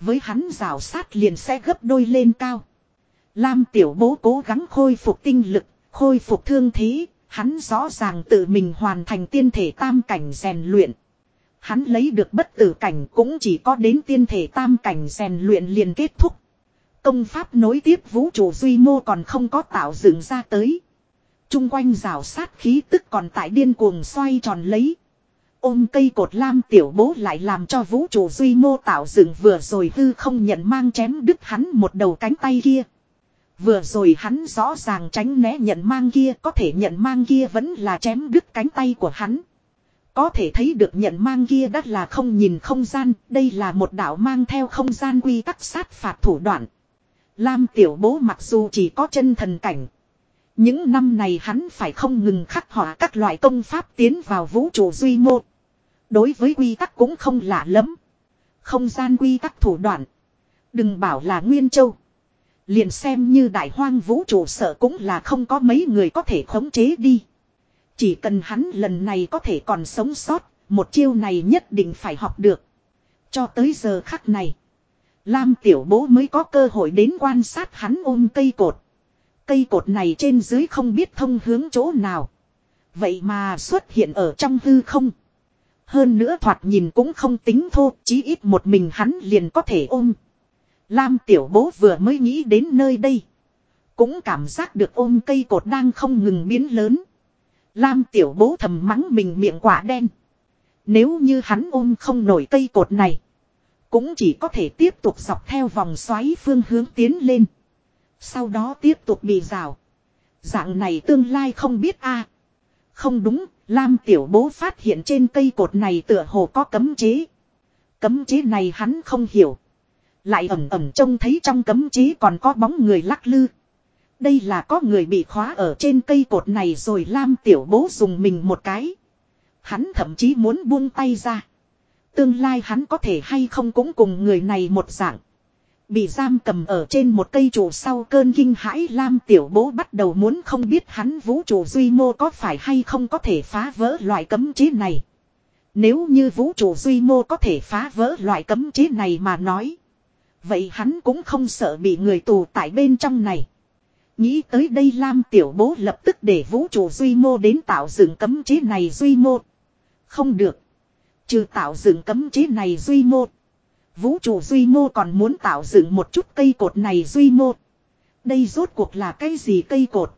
Với hắn rào sát liền sẽ gấp đôi lên cao. Lam tiểu bố cố gắng khôi phục tinh lực, khôi phục thương thế, hắn rõ ràng tự mình hoàn thành tiên thể tam cảnh rèn luyện. Hắn lấy được bất tử cảnh cũng chỉ có đến tiên thể tam cảnh rèn luyện liền kết thúc. Công pháp nối tiếp vũ trụ duy mô còn không có tạo dựng ra tới. Trung quanh rào sát khí tức còn tại điên cuồng xoay tròn lấy. Ôm cây cột lam tiểu bố lại làm cho vũ trụ duy mô tạo dựng vừa rồi hư không nhận mang chém đứt hắn một đầu cánh tay kia. Vừa rồi hắn rõ ràng tránh né nhận mang kia có thể nhận mang kia vẫn là chém đứt cánh tay của hắn. Có thể thấy được nhận mang kia đắt là không nhìn không gian, đây là một đạo mang theo không gian quy tắc sát phạt thủ đoạn. Lam tiểu bố mặc dù chỉ có chân thần cảnh. Những năm này hắn phải không ngừng khắc họa các loại công pháp tiến vào vũ trụ duy mô. Đối với quy tắc cũng không lạ lắm. Không gian quy tắc thủ đoạn. Đừng bảo là Nguyên Châu. Liền xem như đại hoang vũ trụ sợ cũng là không có mấy người có thể khống chế đi. Chỉ cần hắn lần này có thể còn sống sót, một chiêu này nhất định phải học được. Cho tới giờ khắc này. Lam tiểu bố mới có cơ hội đến quan sát hắn ôm cây cột. Cây cột này trên dưới không biết thông hướng chỗ nào. Vậy mà xuất hiện ở trong hư không. Hơn nữa thoạt nhìn cũng không tính thô, chí ít một mình hắn liền có thể ôm. Lam tiểu bố vừa mới nghĩ đến nơi đây. Cũng cảm giác được ôm cây cột đang không ngừng biến lớn. Lam tiểu bố thầm mắng mình miệng quả đen. Nếu như hắn ôm không nổi cây cột này. Cũng chỉ có thể tiếp tục dọc theo vòng xoáy phương hướng tiến lên. Sau đó tiếp tục bị rào. Dạng này tương lai không biết a Không đúng, Lam tiểu bố phát hiện trên cây cột này tựa hồ có cấm chế. Cấm chế này hắn không hiểu. Lại ẩm ẩm trông thấy trong cấm chế còn có bóng người lắc lư. Đây là có người bị khóa ở trên cây cột này rồi Lam tiểu bố dùng mình một cái. Hắn thậm chí muốn buông tay ra. Tương lai hắn có thể hay không cũng cùng người này một dạng. Bị giam cầm ở trên một cây trụ sau cơn kinh hãi, Lam tiểu bố bắt đầu muốn không biết hắn vũ trụ duy mô có phải hay không có thể phá vỡ loại cấm chế này. Nếu như vũ trụ duy mô có thể phá vỡ loại cấm chế này mà nói. Vậy hắn cũng không sợ bị người tù tại bên trong này. Nghĩ tới đây Lam tiểu bố lập tức để vũ trụ duy mô đến tạo dựng cấm chế này duy mô. Không được. Trừ tạo dựng cấm chế này duy mô. Vũ trụ duy mô còn muốn tạo dựng một chút cây cột này duy mô. Đây rốt cuộc là cái gì cây cột?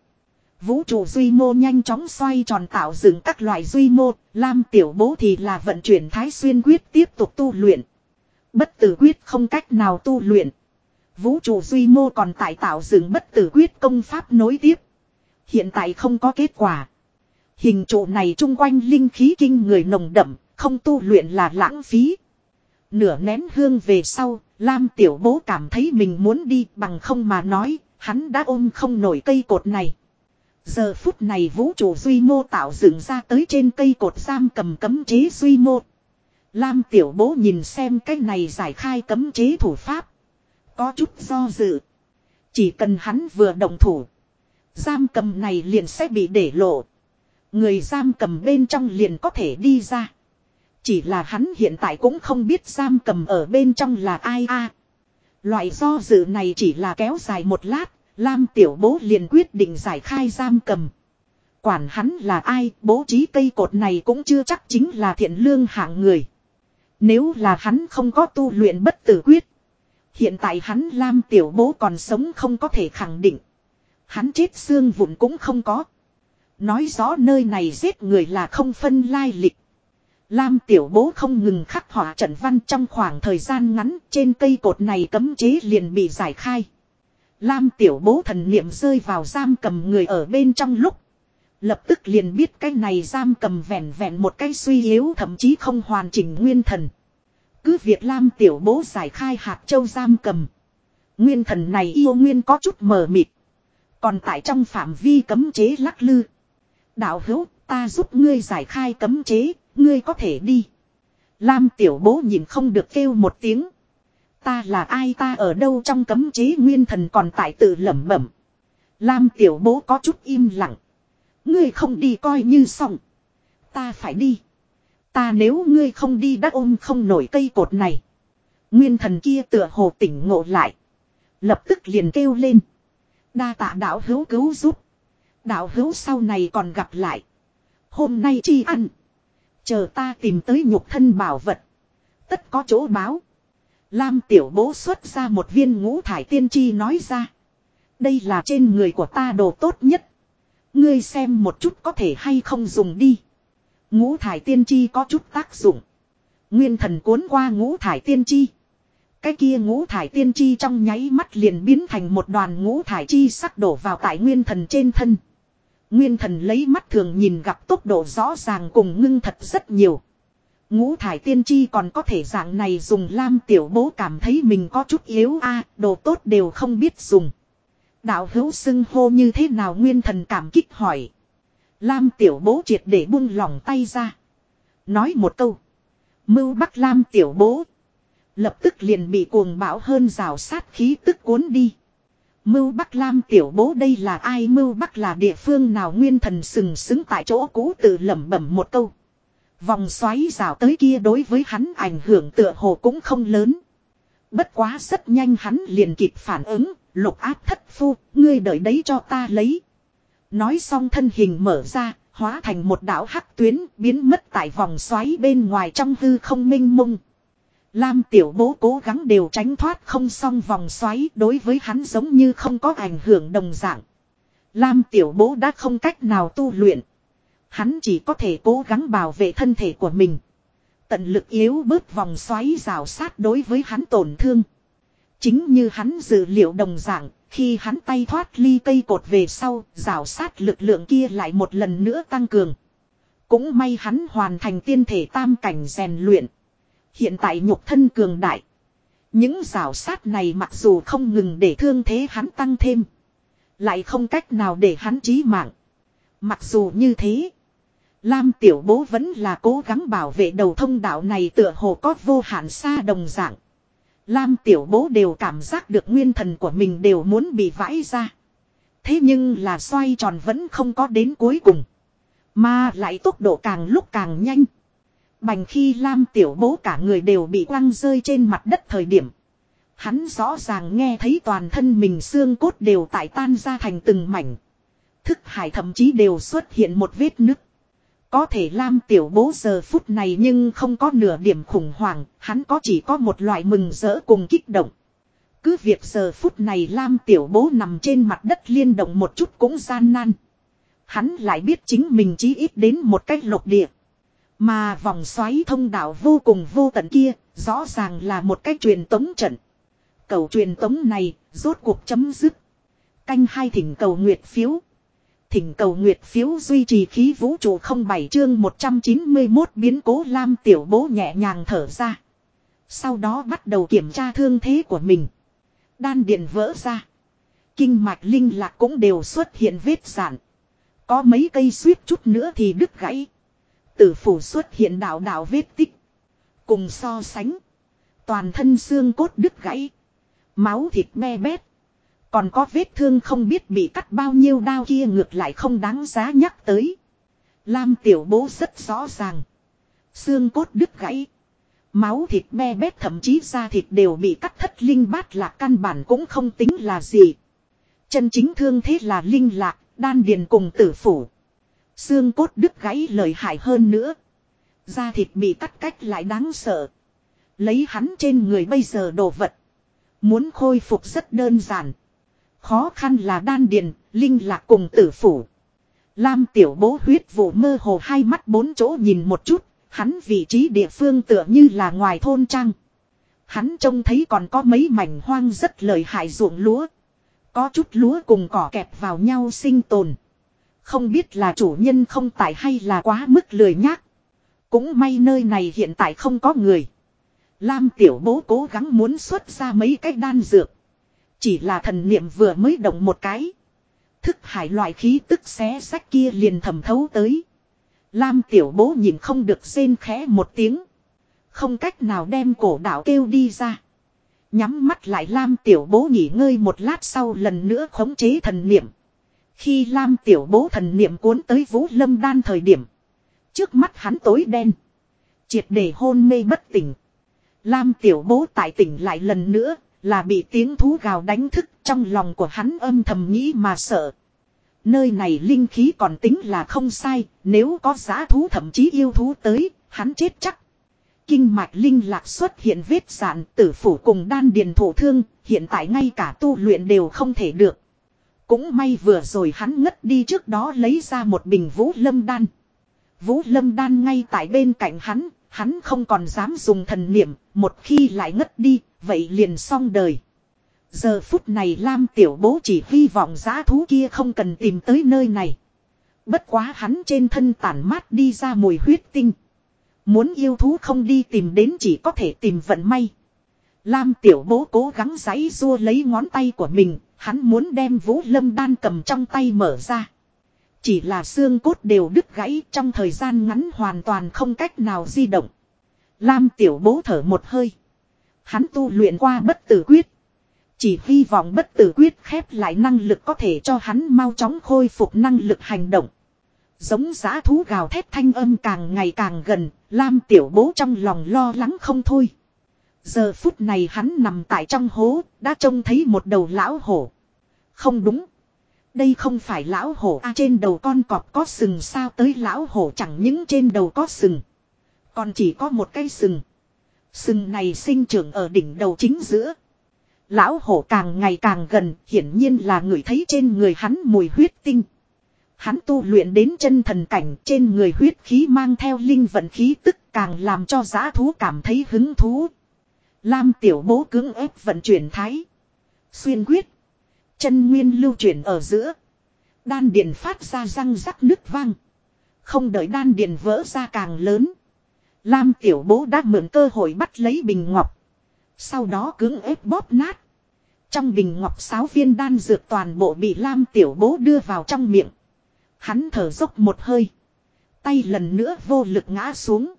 Vũ trụ duy mô nhanh chóng xoay tròn tạo dựng các loại duy mô, Lam tiểu bố thì là vận chuyển thái xuyên quyết tiếp tục tu luyện. Bất tử quyết không cách nào tu luyện. Vũ trụ duy mô còn tại tạo dựng bất tử quyết công pháp nối tiếp. Hiện tại không có kết quả. Hình trụ này chung quanh linh khí kinh người nồng đậm, không tu luyện là lãng phí. Nửa nén hương về sau, Lam tiểu bố cảm thấy mình muốn đi bằng không mà nói, hắn đã ôm không nổi cây cột này. Giờ phút này vũ trụ duy mô tạo dựng ra tới trên cây cột giam cầm cấm chế duy mô. Lam tiểu bố nhìn xem cái này giải khai cấm chế thủ pháp. Có chút do dự. Chỉ cần hắn vừa động thủ. Giam cầm này liền sẽ bị để lộ. Người giam cầm bên trong liền có thể đi ra. Chỉ là hắn hiện tại cũng không biết giam cầm ở bên trong là ai a. Loại do dự này chỉ là kéo dài một lát, Lam tiểu bố liền quyết định giải khai giam cầm. Quản hắn là ai, bố trí cây cột này cũng chưa chắc chính là thiện lương hạng người. Nếu là hắn không có tu luyện bất tử quyết. Hiện tại hắn Lam tiểu bố còn sống không có thể khẳng định. Hắn chết xương vụn cũng không có. Nói rõ nơi này giết người là không phân lai lịch. Lam tiểu bố không ngừng khắc họa trận văn trong khoảng thời gian ngắn trên cây cột này cấm chế liền bị giải khai. Lam tiểu bố thần niệm rơi vào giam cầm người ở bên trong lúc. Lập tức liền biết cái này giam cầm vẹn vẹn một cái suy yếu thậm chí không hoàn chỉnh nguyên thần. Cứ việc Lam tiểu bố giải khai hạt châu giam cầm. Nguyên thần này yêu nguyên có chút mờ mịt. Còn tại trong phạm vi cấm chế lắc lư. Đạo hữu ta giúp ngươi giải khai cấm chế, ngươi có thể đi. Lam tiểu bố nhìn không được kêu một tiếng. Ta là ai ta ở đâu trong cấm chế nguyên thần còn tại tự lẩm bẩm. Lam tiểu bố có chút im lặng. Ngươi không đi coi như xong. Ta phải đi. Ta nếu ngươi không đi đã ôm không nổi cây cột này. Nguyên thần kia tựa hồ tỉnh ngộ lại. Lập tức liền kêu lên. Đa tạ đạo hữu cứu giúp. Đạo hữu sau này còn gặp lại. Hôm nay chi ăn. Chờ ta tìm tới nhục thân bảo vật. Tất có chỗ báo. Lam tiểu bố xuất ra một viên ngũ thải tiên chi nói ra. Đây là trên người của ta đồ tốt nhất. Ngươi xem một chút có thể hay không dùng đi. Ngũ thải tiên chi có chút tác dụng. Nguyên thần cuốn qua ngũ thải tiên chi. Cái kia ngũ thải tiên chi trong nháy mắt liền biến thành một đoàn ngũ thải chi sắc đổ vào tại nguyên thần trên thân. Nguyên thần lấy mắt thường nhìn gặp tốc độ rõ ràng cùng ngưng thật rất nhiều. Ngũ thải tiên chi còn có thể dạng này dùng lam tiểu bố cảm thấy mình có chút yếu a, đồ tốt đều không biết dùng. Đạo hữu xưng hô như thế nào nguyên thần cảm kích hỏi. Lam tiểu bố triệt để buông lỏng tay ra. Nói một câu. Mưu bắc lam tiểu bố. Lập tức liền bị cuồng bão hơn rào sát khí tức cuốn đi. Mưu Bắc Lam tiểu bố đây là ai Mưu Bắc là địa phương nào nguyên thần sừng sững tại chỗ cũ tự lẩm bẩm một câu. Vòng xoáy rào tới kia đối với hắn ảnh hưởng tựa hồ cũng không lớn. Bất quá rất nhanh hắn liền kịp phản ứng, lục áp thất phu, ngươi đợi đấy cho ta lấy. Nói xong thân hình mở ra, hóa thành một đảo hắc tuyến, biến mất tại vòng xoáy bên ngoài trong hư không minh mông. Lam tiểu bố cố gắng đều tránh thoát không xong vòng xoáy đối với hắn giống như không có ảnh hưởng đồng dạng. Lam tiểu bố đã không cách nào tu luyện. Hắn chỉ có thể cố gắng bảo vệ thân thể của mình. Tận lực yếu bớt vòng xoáy rào sát đối với hắn tổn thương. Chính như hắn dự liệu đồng dạng, khi hắn tay thoát ly cây cột về sau, rào sát lực lượng kia lại một lần nữa tăng cường. Cũng may hắn hoàn thành tiên thể tam cảnh rèn luyện. Hiện tại nhục thân cường đại. Những rào sát này mặc dù không ngừng để thương thế hắn tăng thêm. Lại không cách nào để hắn chí mạng. Mặc dù như thế. Lam tiểu bố vẫn là cố gắng bảo vệ đầu thông đạo này tựa hồ có vô hạn xa đồng dạng. Lam tiểu bố đều cảm giác được nguyên thần của mình đều muốn bị vãi ra. Thế nhưng là xoay tròn vẫn không có đến cuối cùng. Mà lại tốc độ càng lúc càng nhanh. Bành khi Lam tiểu bố cả người đều bị quăng rơi trên mặt đất thời điểm. Hắn rõ ràng nghe thấy toàn thân mình xương cốt đều tại tan ra thành từng mảnh. Thức hải thậm chí đều xuất hiện một vết nứt. Có thể Lam tiểu bố giờ phút này nhưng không có nửa điểm khủng hoảng, hắn có chỉ có một loại mừng rỡ cùng kích động. Cứ việc giờ phút này Lam tiểu bố nằm trên mặt đất liên động một chút cũng gian nan. Hắn lại biết chính mình chí ít đến một cách lục địa. Mà vòng xoáy thông đạo vô cùng vô tận kia, rõ ràng là một cách truyền tống trận. Cầu truyền tống này, rốt cuộc chấm dứt. Canh hai thỉnh cầu nguyệt phiếu. Thỉnh cầu nguyệt phiếu duy trì khí vũ trụ không bảy chương 191 biến cố Lam tiểu bố nhẹ nhàng thở ra. Sau đó bắt đầu kiểm tra thương thế của mình. Đan điện vỡ ra. Kinh mạch linh lạc cũng đều xuất hiện vết giản. Có mấy cây suýt chút nữa thì đứt gãy. Tử phủ xuất hiện đạo đạo vết tích. Cùng so sánh. Toàn thân xương cốt đứt gãy. Máu thịt me bét. Còn có vết thương không biết bị cắt bao nhiêu đao kia ngược lại không đáng giá nhắc tới. Lam tiểu bố rất rõ ràng. Xương cốt đứt gãy. Máu thịt me bét thậm chí da thịt đều bị cắt thất linh bát lạc căn bản cũng không tính là gì. Chân chính thương thế là linh lạc, đan điền cùng tử phủ. Xương cốt đứt gãy lời hại hơn nữa. Da thịt bị cắt cách lại đáng sợ. Lấy hắn trên người bây giờ đồ vật. Muốn khôi phục rất đơn giản. Khó khăn là đan điền, linh lạc cùng tử phủ. Lam tiểu bố huyết vụ mơ hồ hai mắt bốn chỗ nhìn một chút, hắn vị trí địa phương tựa như là ngoài thôn trang. Hắn trông thấy còn có mấy mảnh hoang rất lời hại ruộng lúa. Có chút lúa cùng cỏ kẹp vào nhau sinh tồn. Không biết là chủ nhân không tại hay là quá mức lười nhác. Cũng may nơi này hiện tại không có người. Lam tiểu bố cố gắng muốn xuất ra mấy cái đan dược. Chỉ là thần niệm vừa mới động một cái. Thức hải loại khí tức xé sách kia liền thẩm thấu tới. Lam tiểu bố nhìn không được rên khẽ một tiếng. Không cách nào đem cổ đạo kêu đi ra. Nhắm mắt lại Lam tiểu bố nghỉ ngơi một lát sau lần nữa khống chế thần niệm. Khi Lam tiểu bố thần niệm cuốn tới vũ lâm đan thời điểm. Trước mắt hắn tối đen. Triệt để hôn mê bất tỉnh. Lam tiểu bố tại tỉnh lại lần nữa, là bị tiếng thú gào đánh thức trong lòng của hắn âm thầm nghĩ mà sợ. Nơi này linh khí còn tính là không sai, nếu có giá thú thậm chí yêu thú tới, hắn chết chắc. Kinh mạch linh lạc xuất hiện vết giản tử phủ cùng đan điền thổ thương, hiện tại ngay cả tu luyện đều không thể được. Cũng may vừa rồi hắn ngất đi trước đó lấy ra một bình vũ lâm đan. Vũ lâm đan ngay tại bên cạnh hắn, hắn không còn dám dùng thần niệm, một khi lại ngất đi, vậy liền xong đời. Giờ phút này Lam tiểu bố chỉ hy vọng giá thú kia không cần tìm tới nơi này. Bất quá hắn trên thân tản mát đi ra mùi huyết tinh. Muốn yêu thú không đi tìm đến chỉ có thể tìm vận may. Lam tiểu bố cố gắng giãy rua lấy ngón tay của mình, hắn muốn đem vũ lâm đan cầm trong tay mở ra. Chỉ là xương cốt đều đứt gãy trong thời gian ngắn hoàn toàn không cách nào di động. Lam tiểu bố thở một hơi. Hắn tu luyện qua bất tử quyết. Chỉ hy vọng bất tử quyết khép lại năng lực có thể cho hắn mau chóng khôi phục năng lực hành động. Giống giã thú gào thét thanh âm càng ngày càng gần, Lam tiểu bố trong lòng lo lắng không thôi. Giờ phút này hắn nằm tại trong hố, đã trông thấy một đầu lão hổ. Không đúng. Đây không phải lão hổ a trên đầu con cọp có sừng sao tới lão hổ chẳng những trên đầu có sừng. Còn chỉ có một cây sừng. Sừng này sinh trưởng ở đỉnh đầu chính giữa. Lão hổ càng ngày càng gần, hiển nhiên là người thấy trên người hắn mùi huyết tinh. Hắn tu luyện đến chân thần cảnh trên người huyết khí mang theo linh vận khí tức càng làm cho giã thú cảm thấy hứng thú. Lam tiểu bố cứng ép vận chuyển thái. Xuyên quyết. Chân nguyên lưu chuyển ở giữa. Đan điện phát ra răng rắc nứt vang. Không đợi đan điện vỡ ra càng lớn. Lam tiểu bố đã mượn cơ hội bắt lấy bình ngọc. Sau đó cứng ép bóp nát. Trong bình ngọc sáu viên đan dược toàn bộ bị Lam tiểu bố đưa vào trong miệng. Hắn thở dốc một hơi. Tay lần nữa vô lực ngã xuống.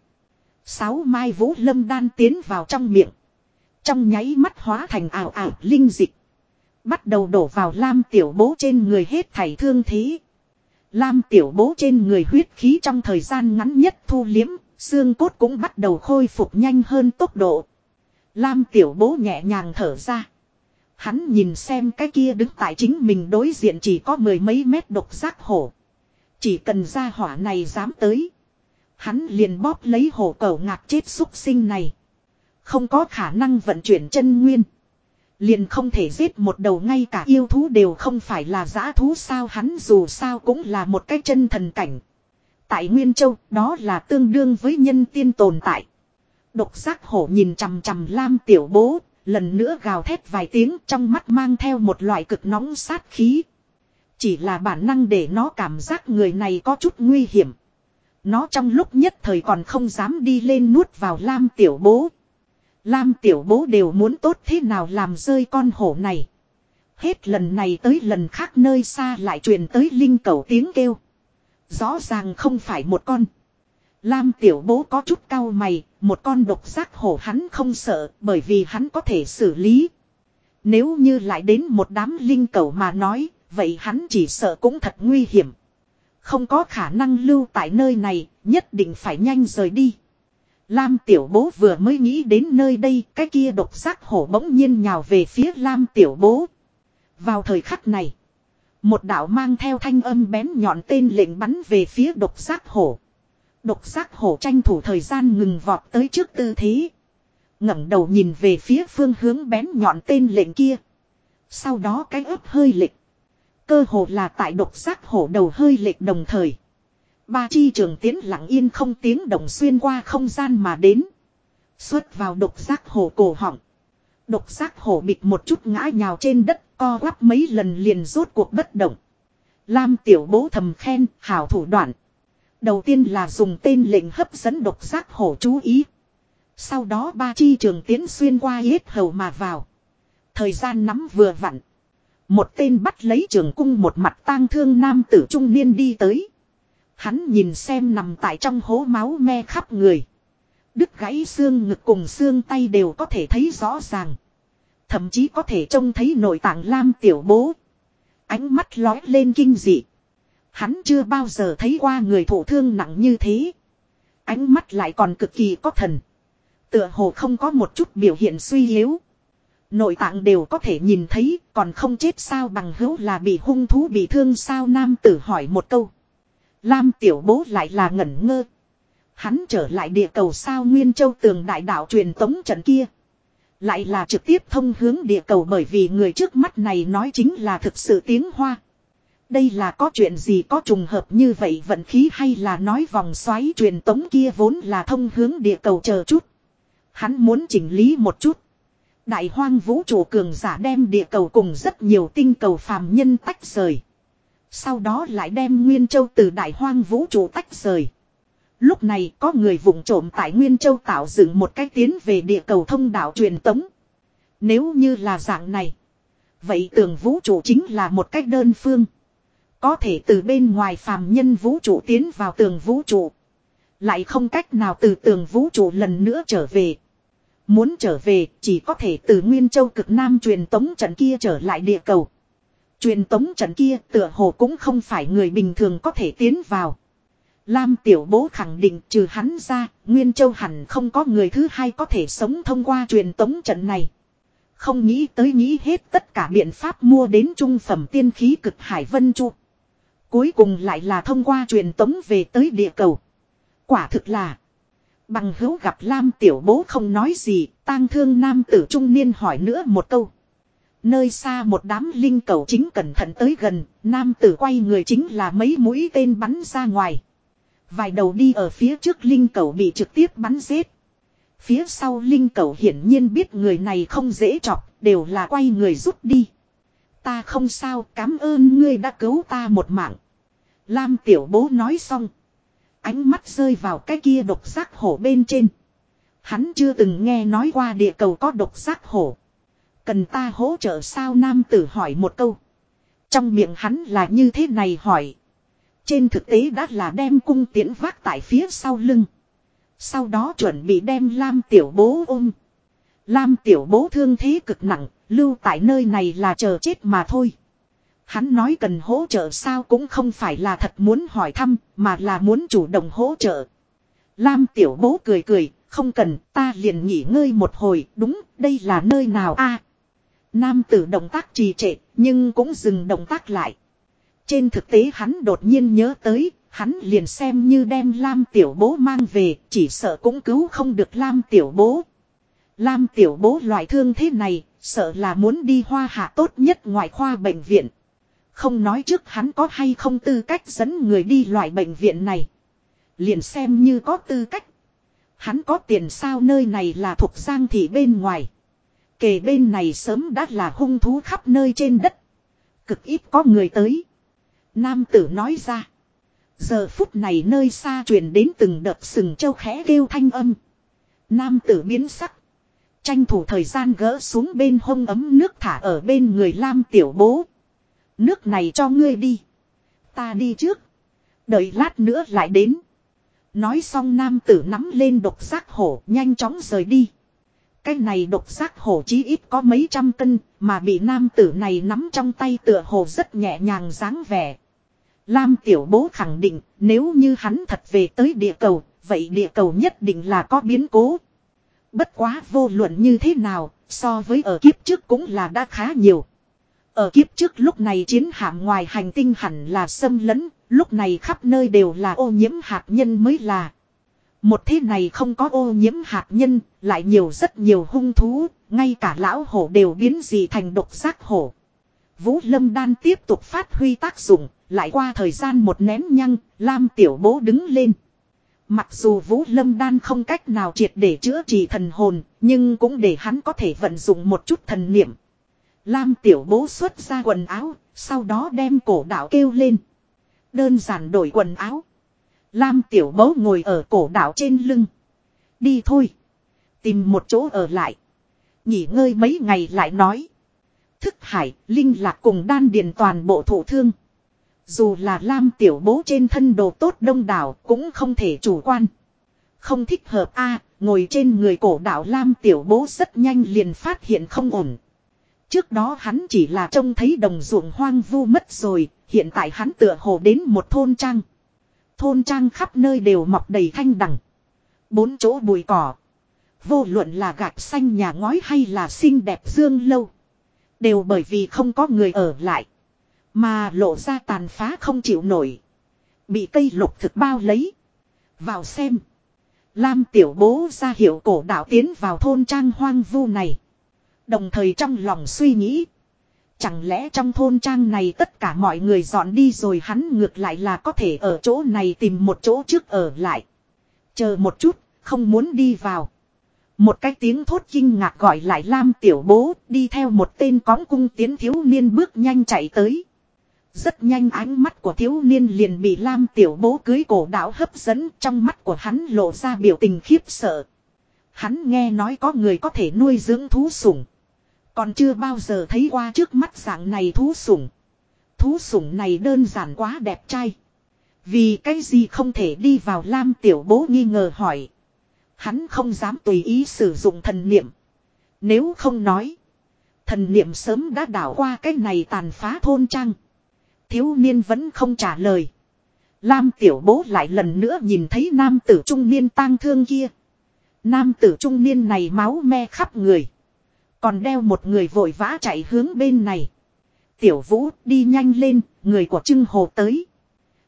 Sáu mai vũ lâm đan tiến vào trong miệng. Trong nháy mắt hóa thành ảo ảo linh dịch. Bắt đầu đổ vào lam tiểu bố trên người hết thảy thương thế. Lam tiểu bố trên người huyết khí trong thời gian ngắn nhất thu liếm, xương cốt cũng bắt đầu khôi phục nhanh hơn tốc độ. Lam tiểu bố nhẹ nhàng thở ra. Hắn nhìn xem cái kia đứng tại chính mình đối diện chỉ có mười mấy mét độc giác hổ. Chỉ cần ra hỏa này dám tới. Hắn liền bóp lấy hổ cầu ngạc chết xúc sinh này. Không có khả năng vận chuyển chân nguyên. Liền không thể giết một đầu ngay cả yêu thú đều không phải là giã thú sao hắn dù sao cũng là một cái chân thần cảnh. Tại Nguyên Châu đó là tương đương với nhân tiên tồn tại. Độc giác hổ nhìn chằm chằm lam tiểu bố, lần nữa gào thét vài tiếng trong mắt mang theo một loại cực nóng sát khí. Chỉ là bản năng để nó cảm giác người này có chút nguy hiểm. Nó trong lúc nhất thời còn không dám đi lên nuốt vào lam tiểu bố. Lam tiểu bố đều muốn tốt thế nào làm rơi con hổ này. Hết lần này tới lần khác nơi xa lại truyền tới linh cầu tiếng kêu. Rõ ràng không phải một con. Lam tiểu bố có chút cao mày, một con độc giác hổ hắn không sợ bởi vì hắn có thể xử lý. Nếu như lại đến một đám linh cầu mà nói, vậy hắn chỉ sợ cũng thật nguy hiểm. Không có khả năng lưu tại nơi này, nhất định phải nhanh rời đi. Lam tiểu bố vừa mới nghĩ đến nơi đây, cái kia độc giác hổ bỗng nhiên nhào về phía Lam tiểu bố. Vào thời khắc này, một đạo mang theo thanh âm bén nhọn tên lệnh bắn về phía độc giác hổ. Độc giác hổ tranh thủ thời gian ngừng vọt tới trước tư thế. ngẩng đầu nhìn về phía phương hướng bén nhọn tên lệnh kia. Sau đó cái ớt hơi lệch. Cơ hồ là tại độc giác hổ đầu hơi lệch đồng thời. Ba chi trường tiến lặng yên không tiếng động xuyên qua không gian mà đến. Xuất vào độc giác hổ cổ họng. Độc giác hổ bịt một chút ngã nhào trên đất, co quắp mấy lần liền rốt cuộc bất động. Lam tiểu bố thầm khen, hảo thủ đoạn. Đầu tiên là dùng tên lệnh hấp dẫn độc giác hổ chú ý. Sau đó ba chi trường tiến xuyên qua hết hầu mà vào. Thời gian nắm vừa vặn. Một tên bắt lấy trường cung một mặt tang thương nam tử trung niên đi tới. Hắn nhìn xem nằm tại trong hố máu me khắp người. Đứt gãy xương ngực cùng xương tay đều có thể thấy rõ ràng. Thậm chí có thể trông thấy nội tạng lam tiểu bố. Ánh mắt lói lên kinh dị. Hắn chưa bao giờ thấy qua người thổ thương nặng như thế. Ánh mắt lại còn cực kỳ có thần. Tựa hồ không có một chút biểu hiện suy yếu. Nội tạng đều có thể nhìn thấy, còn không chết sao bằng hữu là bị hung thú bị thương sao nam tử hỏi một câu. Lam tiểu bố lại là ngẩn ngơ. Hắn trở lại địa cầu sao Nguyên Châu tường đại đạo truyền tống trận kia. Lại là trực tiếp thông hướng địa cầu bởi vì người trước mắt này nói chính là thực sự tiếng hoa. Đây là có chuyện gì có trùng hợp như vậy vận khí hay là nói vòng xoáy truyền tống kia vốn là thông hướng địa cầu chờ chút. Hắn muốn chỉnh lý một chút. Đại hoang vũ trụ cường giả đem địa cầu cùng rất nhiều tinh cầu phàm nhân tách rời. Sau đó lại đem Nguyên Châu từ đại hoang vũ trụ tách rời. Lúc này có người vụng trộm tại Nguyên Châu tạo dựng một cái tiến về địa cầu thông đạo truyền tống. Nếu như là dạng này. Vậy tường vũ trụ chính là một cách đơn phương. Có thể từ bên ngoài phàm nhân vũ trụ tiến vào tường vũ trụ. Lại không cách nào từ tường vũ trụ lần nữa trở về. Muốn trở về, chỉ có thể từ Nguyên Châu cực Nam truyền tống trận kia trở lại địa cầu. Truyền tống trận kia tựa hồ cũng không phải người bình thường có thể tiến vào. Lam Tiểu Bố khẳng định trừ hắn ra, Nguyên Châu hẳn không có người thứ hai có thể sống thông qua truyền tống trận này. Không nghĩ tới nghĩ hết tất cả biện pháp mua đến trung phẩm tiên khí cực Hải Vân Chu. Cuối cùng lại là thông qua truyền tống về tới địa cầu. Quả thực là Bằng hữu gặp Lam tiểu bố không nói gì, tang thương nam tử trung niên hỏi nữa một câu. Nơi xa một đám linh cầu chính cẩn thận tới gần, nam tử quay người chính là mấy mũi tên bắn ra ngoài. Vài đầu đi ở phía trước linh cầu bị trực tiếp bắn giết. Phía sau linh cầu hiển nhiên biết người này không dễ chọc, đều là quay người rút đi. Ta không sao, cảm ơn ngươi đã cứu ta một mạng. Lam tiểu bố nói xong. Ánh mắt rơi vào cái kia độc giác hổ bên trên. Hắn chưa từng nghe nói qua địa cầu có độc giác hổ. Cần ta hỗ trợ sao nam tử hỏi một câu. Trong miệng hắn là như thế này hỏi. Trên thực tế đã là đem cung tiễn vác tại phía sau lưng. Sau đó chuẩn bị đem Lam tiểu bố ôm. Lam tiểu bố thương thế cực nặng, lưu tại nơi này là chờ chết mà thôi. Hắn nói cần hỗ trợ sao cũng không phải là thật muốn hỏi thăm, mà là muốn chủ động hỗ trợ. Lam tiểu bố cười cười, không cần, ta liền nghỉ ngơi một hồi, đúng, đây là nơi nào a? Nam tử động tác trì trệ, nhưng cũng dừng động tác lại. Trên thực tế hắn đột nhiên nhớ tới, hắn liền xem như đem Lam tiểu bố mang về, chỉ sợ cũng cứu không được Lam tiểu bố. Lam tiểu bố loại thương thế này, sợ là muốn đi hoa hạ tốt nhất ngoài khoa bệnh viện. Không nói trước hắn có hay không tư cách dẫn người đi loại bệnh viện này. Liền xem như có tư cách. Hắn có tiền sao nơi này là thuộc giang thị bên ngoài. Kề bên này sớm đã là hung thú khắp nơi trên đất. Cực ít có người tới. Nam tử nói ra. Giờ phút này nơi xa truyền đến từng đợt sừng châu khẽ kêu thanh âm. Nam tử biến sắc. Tranh thủ thời gian gỡ xuống bên hông ấm nước thả ở bên người Lam tiểu bố. Nước này cho ngươi đi. Ta đi trước. Đợi lát nữa lại đến. Nói xong nam tử nắm lên độc giác hổ, nhanh chóng rời đi. Cái này độc giác hổ chí ít có mấy trăm cân mà bị nam tử này nắm trong tay tựa hồ rất nhẹ nhàng dáng vẻ. Lam tiểu bố khẳng định nếu như hắn thật về tới địa cầu, vậy địa cầu nhất định là có biến cố. Bất quá vô luận như thế nào, so với ở kiếp trước cũng là đã khá nhiều. Ở kiếp trước lúc này chiến hạm ngoài hành tinh hẳn là xâm lấn, lúc này khắp nơi đều là ô nhiễm hạt nhân mới là. Một thế này không có ô nhiễm hạt nhân, lại nhiều rất nhiều hung thú, ngay cả lão hổ đều biến gì thành độc giác hổ. Vũ lâm đan tiếp tục phát huy tác dụng, lại qua thời gian một nén nhăng, Lam tiểu bố đứng lên. Mặc dù Vũ Lâm Đan không cách nào triệt để chữa trị thần hồn, nhưng cũng để hắn có thể vận dụng một chút thần niệm. Lam tiểu bố xuất ra quần áo, sau đó đem cổ đạo kêu lên. Đơn giản đổi quần áo. Lam tiểu bố ngồi ở cổ đảo trên lưng. Đi thôi. Tìm một chỗ ở lại. Nghỉ ngơi mấy ngày lại nói. Thức hải, linh lạc cùng đan điền toàn bộ thủ thương. Dù là Lam tiểu bố trên thân đồ tốt đông đảo cũng không thể chủ quan. Không thích hợp a ngồi trên người cổ đảo Lam tiểu bố rất nhanh liền phát hiện không ổn. Trước đó hắn chỉ là trông thấy đồng ruộng hoang vu mất rồi, hiện tại hắn tựa hồ đến một thôn trang. Thôn trang khắp nơi đều mọc đầy thanh đằng. Bốn chỗ bụi cỏ. Vô luận là gạch xanh nhà ngói hay là xinh đẹp dương lâu. Đều bởi vì không có người ở lại. Mà lộ ra tàn phá không chịu nổi. Bị cây lục thực bao lấy. Vào xem. Lam tiểu bố ra hiệu cổ đạo tiến vào thôn trang hoang vu này. Đồng thời trong lòng suy nghĩ. Chẳng lẽ trong thôn trang này tất cả mọi người dọn đi rồi hắn ngược lại là có thể ở chỗ này tìm một chỗ trước ở lại. Chờ một chút, không muốn đi vào. Một cái tiếng thốt kinh ngạc gọi lại Lam tiểu bố đi theo một tên cóng cung tiến thiếu niên bước nhanh chạy tới. Rất nhanh ánh mắt của thiếu niên liền bị Lam tiểu bố cưới cổ đảo hấp dẫn trong mắt của hắn lộ ra biểu tình khiếp sợ. Hắn nghe nói có người có thể nuôi dưỡng thú sủng. Còn chưa bao giờ thấy qua trước mắt dạng này thú sủng. Thú sủng này đơn giản quá đẹp trai. Vì cái gì không thể đi vào Lam tiểu bố nghi ngờ hỏi. Hắn không dám tùy ý sử dụng thần niệm. Nếu không nói. Thần niệm sớm đã đảo qua cái này tàn phá thôn trang. Thiếu niên vẫn không trả lời. Lam tiểu bố lại lần nữa nhìn thấy nam tử trung niên tang thương kia. Nam tử trung niên này máu me khắp người. Còn đeo một người vội vã chạy hướng bên này. Tiểu vũ đi nhanh lên, người của trưng hồ tới.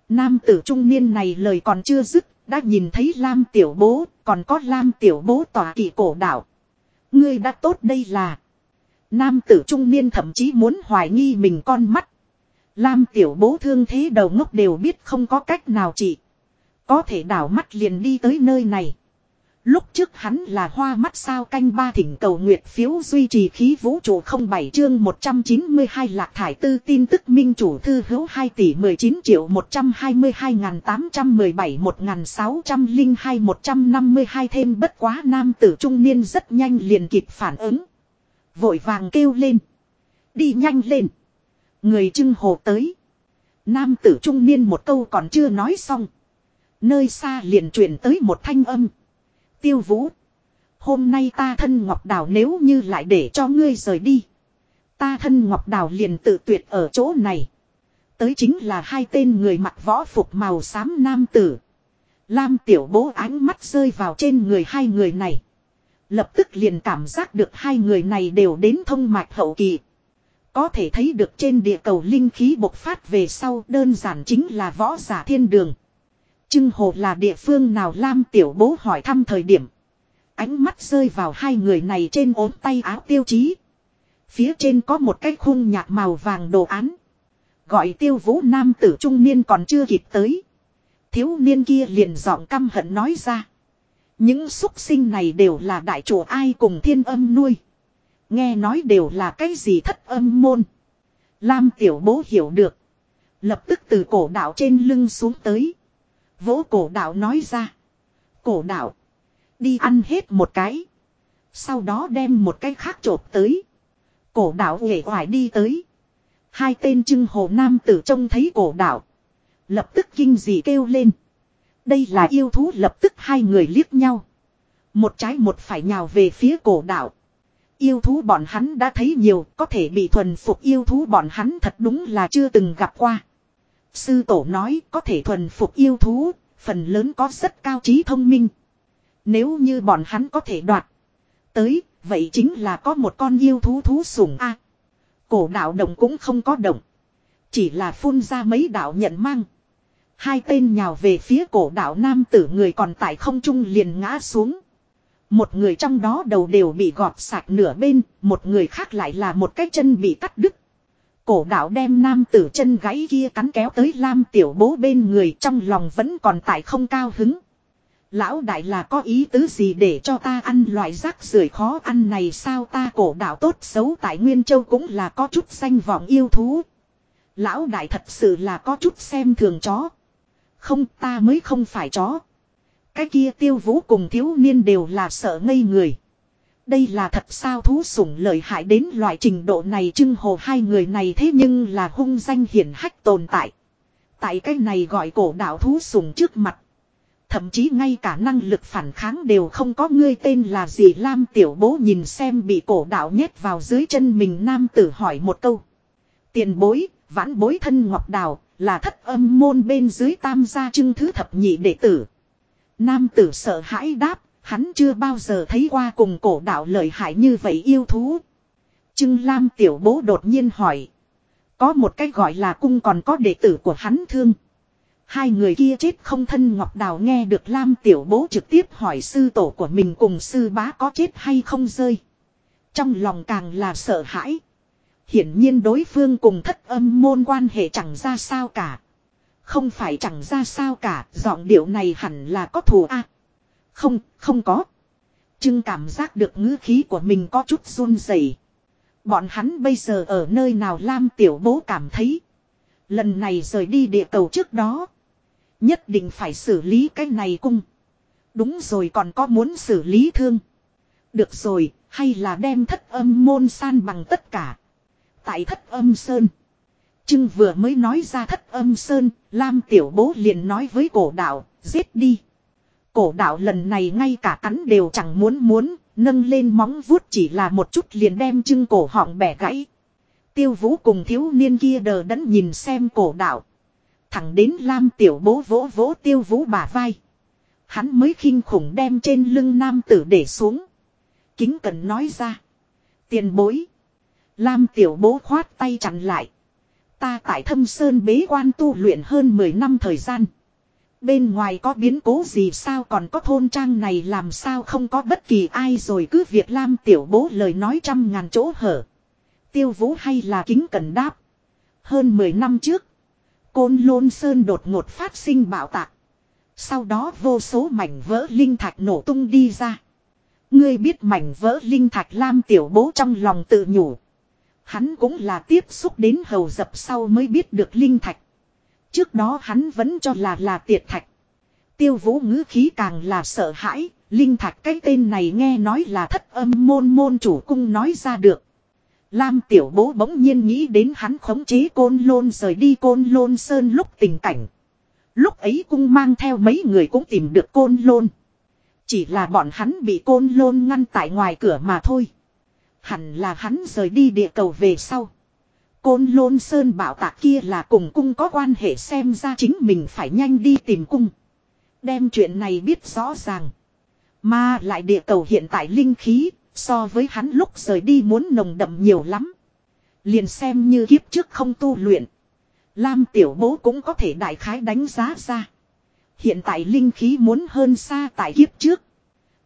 Nam tử trung niên này lời còn chưa dứt, đã nhìn thấy Lam tiểu bố, còn có Lam tiểu bố tỏa kỵ cổ đạo. Ngươi đã tốt đây là. Nam tử trung niên thậm chí muốn hoài nghi mình con mắt. Lam tiểu bố thương thế đầu ngốc đều biết không có cách nào chị. Có thể đảo mắt liền đi tới nơi này. Lúc trước hắn là hoa mắt sao canh ba thỉnh cầu nguyệt phiếu duy trì khí vũ trụ không bảy chương 192 lạc thải tư tin tức minh chủ thư hữu 2 tỷ 19 triệu 122.817 1602 152 thêm bất quá nam tử trung niên rất nhanh liền kịp phản ứng. Vội vàng kêu lên. Đi nhanh lên. Người trưng hồ tới. Nam tử trung niên một câu còn chưa nói xong. Nơi xa liền truyền tới một thanh âm. Tiêu vũ. Hôm nay ta thân Ngọc Đào nếu như lại để cho ngươi rời đi. Ta thân Ngọc Đào liền tự tuyệt ở chỗ này. Tới chính là hai tên người mặc võ phục màu xám nam tử. Lam tiểu bố ánh mắt rơi vào trên người hai người này. Lập tức liền cảm giác được hai người này đều đến thông mạch hậu kỳ. Có thể thấy được trên địa cầu linh khí bộc phát về sau, đơn giản chính là võ giả thiên đường. Trưng hồ là địa phương nào Lam tiểu bố hỏi thăm thời điểm. Ánh mắt rơi vào hai người này trên ốm tay áo tiêu chí. Phía trên có một cái khung nhạc màu vàng đồ án. Gọi tiêu vũ nam tử trung niên còn chưa kịp tới. Thiếu niên kia liền giọng căm hận nói ra. Những xuất sinh này đều là đại chủ ai cùng thiên âm nuôi. Nghe nói đều là cái gì thất âm môn. Lam tiểu bố hiểu được. Lập tức từ cổ đạo trên lưng xuống tới. Vỗ cổ đạo nói ra. Cổ đạo. Đi ăn hết một cái. Sau đó đem một cái khác trộp tới. Cổ đạo nghệ hoài đi tới. Hai tên trưng hồ nam tử trông thấy cổ đạo. Lập tức kinh dị kêu lên. Đây là yêu thú lập tức hai người liếc nhau. Một trái một phải nhào về phía cổ đạo. Yêu thú bọn hắn đã thấy nhiều, có thể bị thuần phục yêu thú bọn hắn thật đúng là chưa từng gặp qua. Sư tổ nói có thể thuần phục yêu thú, phần lớn có rất cao trí thông minh. Nếu như bọn hắn có thể đoạt tới, vậy chính là có một con yêu thú thú sủng a. cổ đạo động cũng không có động, chỉ là phun ra mấy đạo nhận mang. Hai tên nhào về phía cổ đạo nam tử người còn tại không trung liền ngã xuống. Một người trong đó đầu đều bị gọt sạch nửa bên, một người khác lại là một cái chân bị cắt đứt. Cổ đạo đem nam tử chân gáy kia cắn kéo tới Lam tiểu bố bên người trong lòng vẫn còn tại không cao hứng. Lão đại là có ý tứ gì để cho ta ăn loại rác rưởi khó ăn này sao ta cổ đạo tốt xấu tại Nguyên Châu cũng là có chút danh vọng yêu thú. Lão đại thật sự là có chút xem thường chó. Không, ta mới không phải chó. Cái kia tiêu vũ cùng thiếu niên đều là sợ ngây người. Đây là thật sao thú sủng lợi hại đến loại trình độ này trưng hồ hai người này thế nhưng là hung danh hiển hách tồn tại. Tại cái này gọi cổ đạo thú sủng trước mặt. Thậm chí ngay cả năng lực phản kháng đều không có ngươi tên là gì Lam tiểu bố nhìn xem bị cổ đạo nhét vào dưới chân mình nam tử hỏi một câu. Tiền bối, vãn bối thân ngọc đào, là thất âm môn bên dưới tam gia trưng thứ thập nhị đệ tử. Nam tử sợ hãi đáp, Hắn chưa bao giờ thấy qua cùng cổ đạo lợi hại như vậy yêu thú. Trưng Lam tiểu bố đột nhiên hỏi. Có một cái gọi là cung còn có đệ tử của hắn thương. Hai người kia chết không thân Ngọc Đào nghe được Lam tiểu bố trực tiếp hỏi sư tổ của mình cùng sư bá có chết hay không rơi. Trong lòng càng là sợ hãi. Hiển nhiên đối phương cùng thất âm môn quan hệ chẳng ra sao cả. Không phải chẳng ra sao cả, giọng điệu này hẳn là có thù a không, không có. Trưng cảm giác được ngữ khí của mình có chút run rẩy. Bọn hắn bây giờ ở nơi nào Lam tiểu bố cảm thấy. Lần này rời đi địa cầu trước đó. Nhất định phải xử lý cái này cung. Đúng rồi còn có muốn xử lý thương. Được rồi, hay là đem thất âm môn san bằng tất cả. Tại thất âm sơn. Trưng vừa mới nói ra thất âm sơn, Lam tiểu bố liền nói với cổ đạo, giết đi. Cổ đạo lần này ngay cả cắn đều chẳng muốn muốn, nâng lên móng vuốt chỉ là một chút liền đem trưng cổ họng bẻ gãy. Tiêu vũ cùng thiếu niên kia đờ đẫn nhìn xem cổ đạo. Thẳng đến Lam tiểu bố vỗ vỗ tiêu vũ bả vai. Hắn mới khinh khủng đem trên lưng nam tử để xuống. Kính cần nói ra. Tiền bối. Lam tiểu bố khoát tay chặn lại. Ta tại thâm sơn bế quan tu luyện hơn 10 năm thời gian. Bên ngoài có biến cố gì sao còn có thôn trang này làm sao không có bất kỳ ai rồi cứ việc Lam tiểu bố lời nói trăm ngàn chỗ hở. Tiêu vũ hay là kính cần đáp. Hơn 10 năm trước. Côn lôn sơn đột ngột phát sinh bạo tạc. Sau đó vô số mảnh vỡ linh thạch nổ tung đi ra. Ngươi biết mảnh vỡ linh thạch lam tiểu bố trong lòng tự nhủ. Hắn cũng là tiếp xúc đến hầu dập sau mới biết được linh thạch. Trước đó hắn vẫn cho là là tiệt thạch. Tiêu vũ ngữ khí càng là sợ hãi, linh thạch cái tên này nghe nói là thất âm môn môn chủ cung nói ra được. Lam tiểu bố bỗng nhiên nghĩ đến hắn khống chế côn lôn rời đi côn lôn sơn lúc tình cảnh. Lúc ấy cung mang theo mấy người cũng tìm được côn lôn. Chỉ là bọn hắn bị côn lôn ngăn tại ngoài cửa mà thôi. Hẳn là hắn rời đi địa cầu về sau. Côn lôn sơn bảo tạc kia là cùng cung có quan hệ xem ra chính mình phải nhanh đi tìm cung. Đem chuyện này biết rõ ràng. Mà lại địa cầu hiện tại linh khí, So với hắn lúc rời đi muốn nồng đậm nhiều lắm. Liền xem như kiếp trước không tu luyện. Lam tiểu bố cũng có thể đại khái đánh giá ra. Hiện tại linh khí muốn hơn xa tại kiếp trước.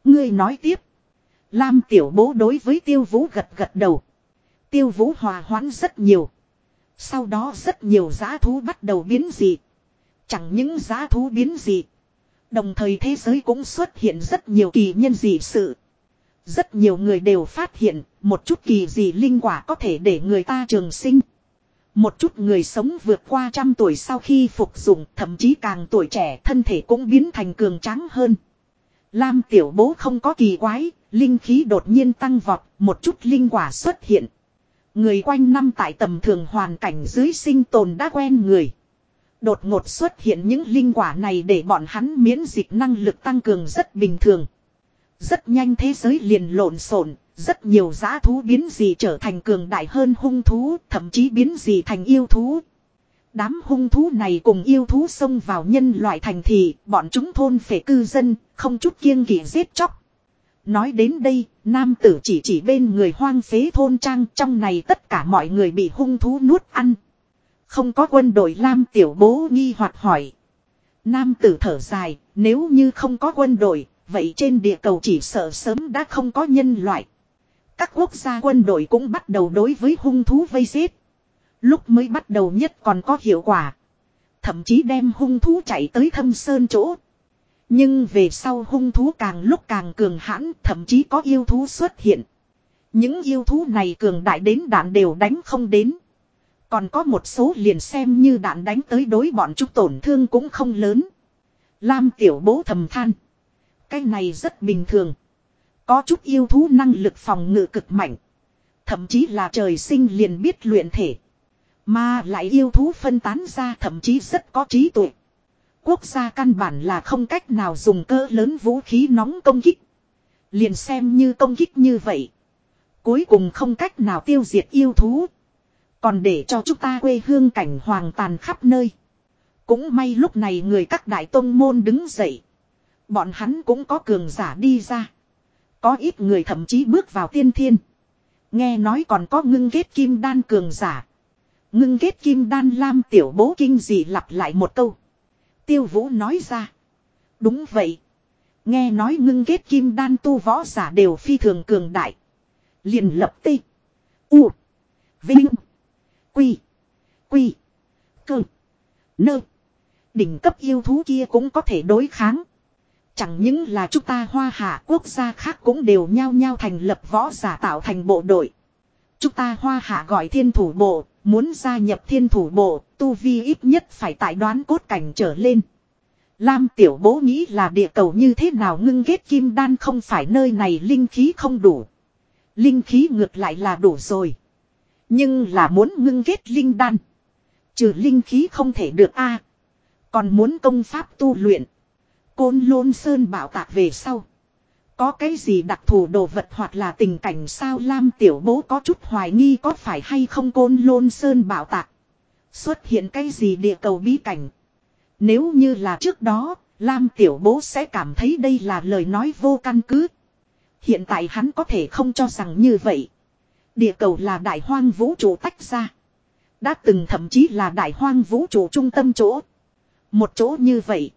Ngươi nói tiếp. Lam tiểu bố đối với tiêu vũ gật gật đầu. Tiêu vũ hòa hoãn rất nhiều. Sau đó rất nhiều giá thú bắt đầu biến dị. Chẳng những giá thú biến dị. Đồng thời thế giới cũng xuất hiện rất nhiều kỳ nhân dị sự. Rất nhiều người đều phát hiện một chút kỳ gì linh quả có thể để người ta trường sinh. Một chút người sống vượt qua trăm tuổi sau khi phục dụng thậm chí càng tuổi trẻ thân thể cũng biến thành cường tráng hơn. Lam tiểu bố không có kỳ quái, linh khí đột nhiên tăng vọt, một chút linh quả xuất hiện. Người quanh năm tại tầm thường hoàn cảnh dưới sinh tồn đã quen người. Đột ngột xuất hiện những linh quả này để bọn hắn miễn dịch năng lực tăng cường rất bình thường. Rất nhanh thế giới liền lộn xộn, rất nhiều giá thú biến gì trở thành cường đại hơn hung thú, thậm chí biến gì thành yêu thú. Đám hung thú này cùng yêu thú xông vào nhân loại thành thị, bọn chúng thôn phệ cư dân, không chút kiêng kỵ giết chóc. Nói đến đây, nam tử chỉ chỉ bên người hoang phế thôn trang trong này tất cả mọi người bị hung thú nuốt ăn. Không có quân đội Lam tiểu bố nghi hoặc hỏi. Nam tử thở dài, nếu như không có quân đội, vậy trên địa cầu chỉ sợ sớm đã không có nhân loại. Các quốc gia quân đội cũng bắt đầu đối với hung thú vây giết. Lúc mới bắt đầu nhất còn có hiệu quả. Thậm chí đem hung thú chạy tới thâm sơn chỗ. Nhưng về sau hung thú càng lúc càng cường hãn, thậm chí có yêu thú xuất hiện. Những yêu thú này cường đại đến đạn đều đánh không đến. Còn có một số liền xem như đạn đánh tới đối bọn chúng tổn thương cũng không lớn. Lam tiểu bố thầm than. Cái này rất bình thường. Có chút yêu thú năng lực phòng ngự cực mạnh. Thậm chí là trời sinh liền biết luyện thể. Mà lại yêu thú phân tán ra thậm chí rất có trí tuệ. Quốc gia căn bản là không cách nào dùng cơ lớn vũ khí nóng công kích. Liền xem như công kích như vậy. Cuối cùng không cách nào tiêu diệt yêu thú. Còn để cho chúng ta quê hương cảnh hoàng tàn khắp nơi. Cũng may lúc này người các đại tôn môn đứng dậy. Bọn hắn cũng có cường giả đi ra. Có ít người thậm chí bước vào tiên thiên. Nghe nói còn có ngưng kết kim đan cường giả. Ngưng kết kim đan lam tiểu bố kinh dị lặp lại một câu. Tiêu vũ nói ra. Đúng vậy. Nghe nói ngưng kết kim đan tu võ giả đều phi thường cường đại. Liền lập tê. U. Vinh. Quy. Quy. Cơ. Nơ. Đỉnh cấp yêu thú kia cũng có thể đối kháng. Chẳng những là chúng ta hoa hạ quốc gia khác cũng đều nhao nhao thành lập võ giả tạo thành bộ đội. Chúng ta hoa hạ gọi thiên thủ bộ, muốn gia nhập thiên thủ bộ, tu vi ít nhất phải tại đoán cốt cảnh trở lên. Lam tiểu bố nghĩ là địa cầu như thế nào ngưng ghét kim đan không phải nơi này linh khí không đủ. Linh khí ngược lại là đủ rồi. Nhưng là muốn ngưng ghét linh đan. Trừ linh khí không thể được a Còn muốn công pháp tu luyện. Côn lôn sơn bảo tạc về sau. Có cái gì đặc thù đồ vật hoặc là tình cảnh sao Lam tiểu bố có chút hoài nghi có phải hay không côn lôn sơn bảo tạc. Xuất hiện cái gì địa cầu bí cảnh. Nếu như là trước đó, Lam tiểu bố sẽ cảm thấy đây là lời nói vô căn cứ. Hiện tại hắn có thể không cho rằng như vậy. Địa cầu là đại hoang vũ trụ tách ra. Đã từng thậm chí là đại hoang vũ trụ trung tâm chỗ. Một chỗ như vậy.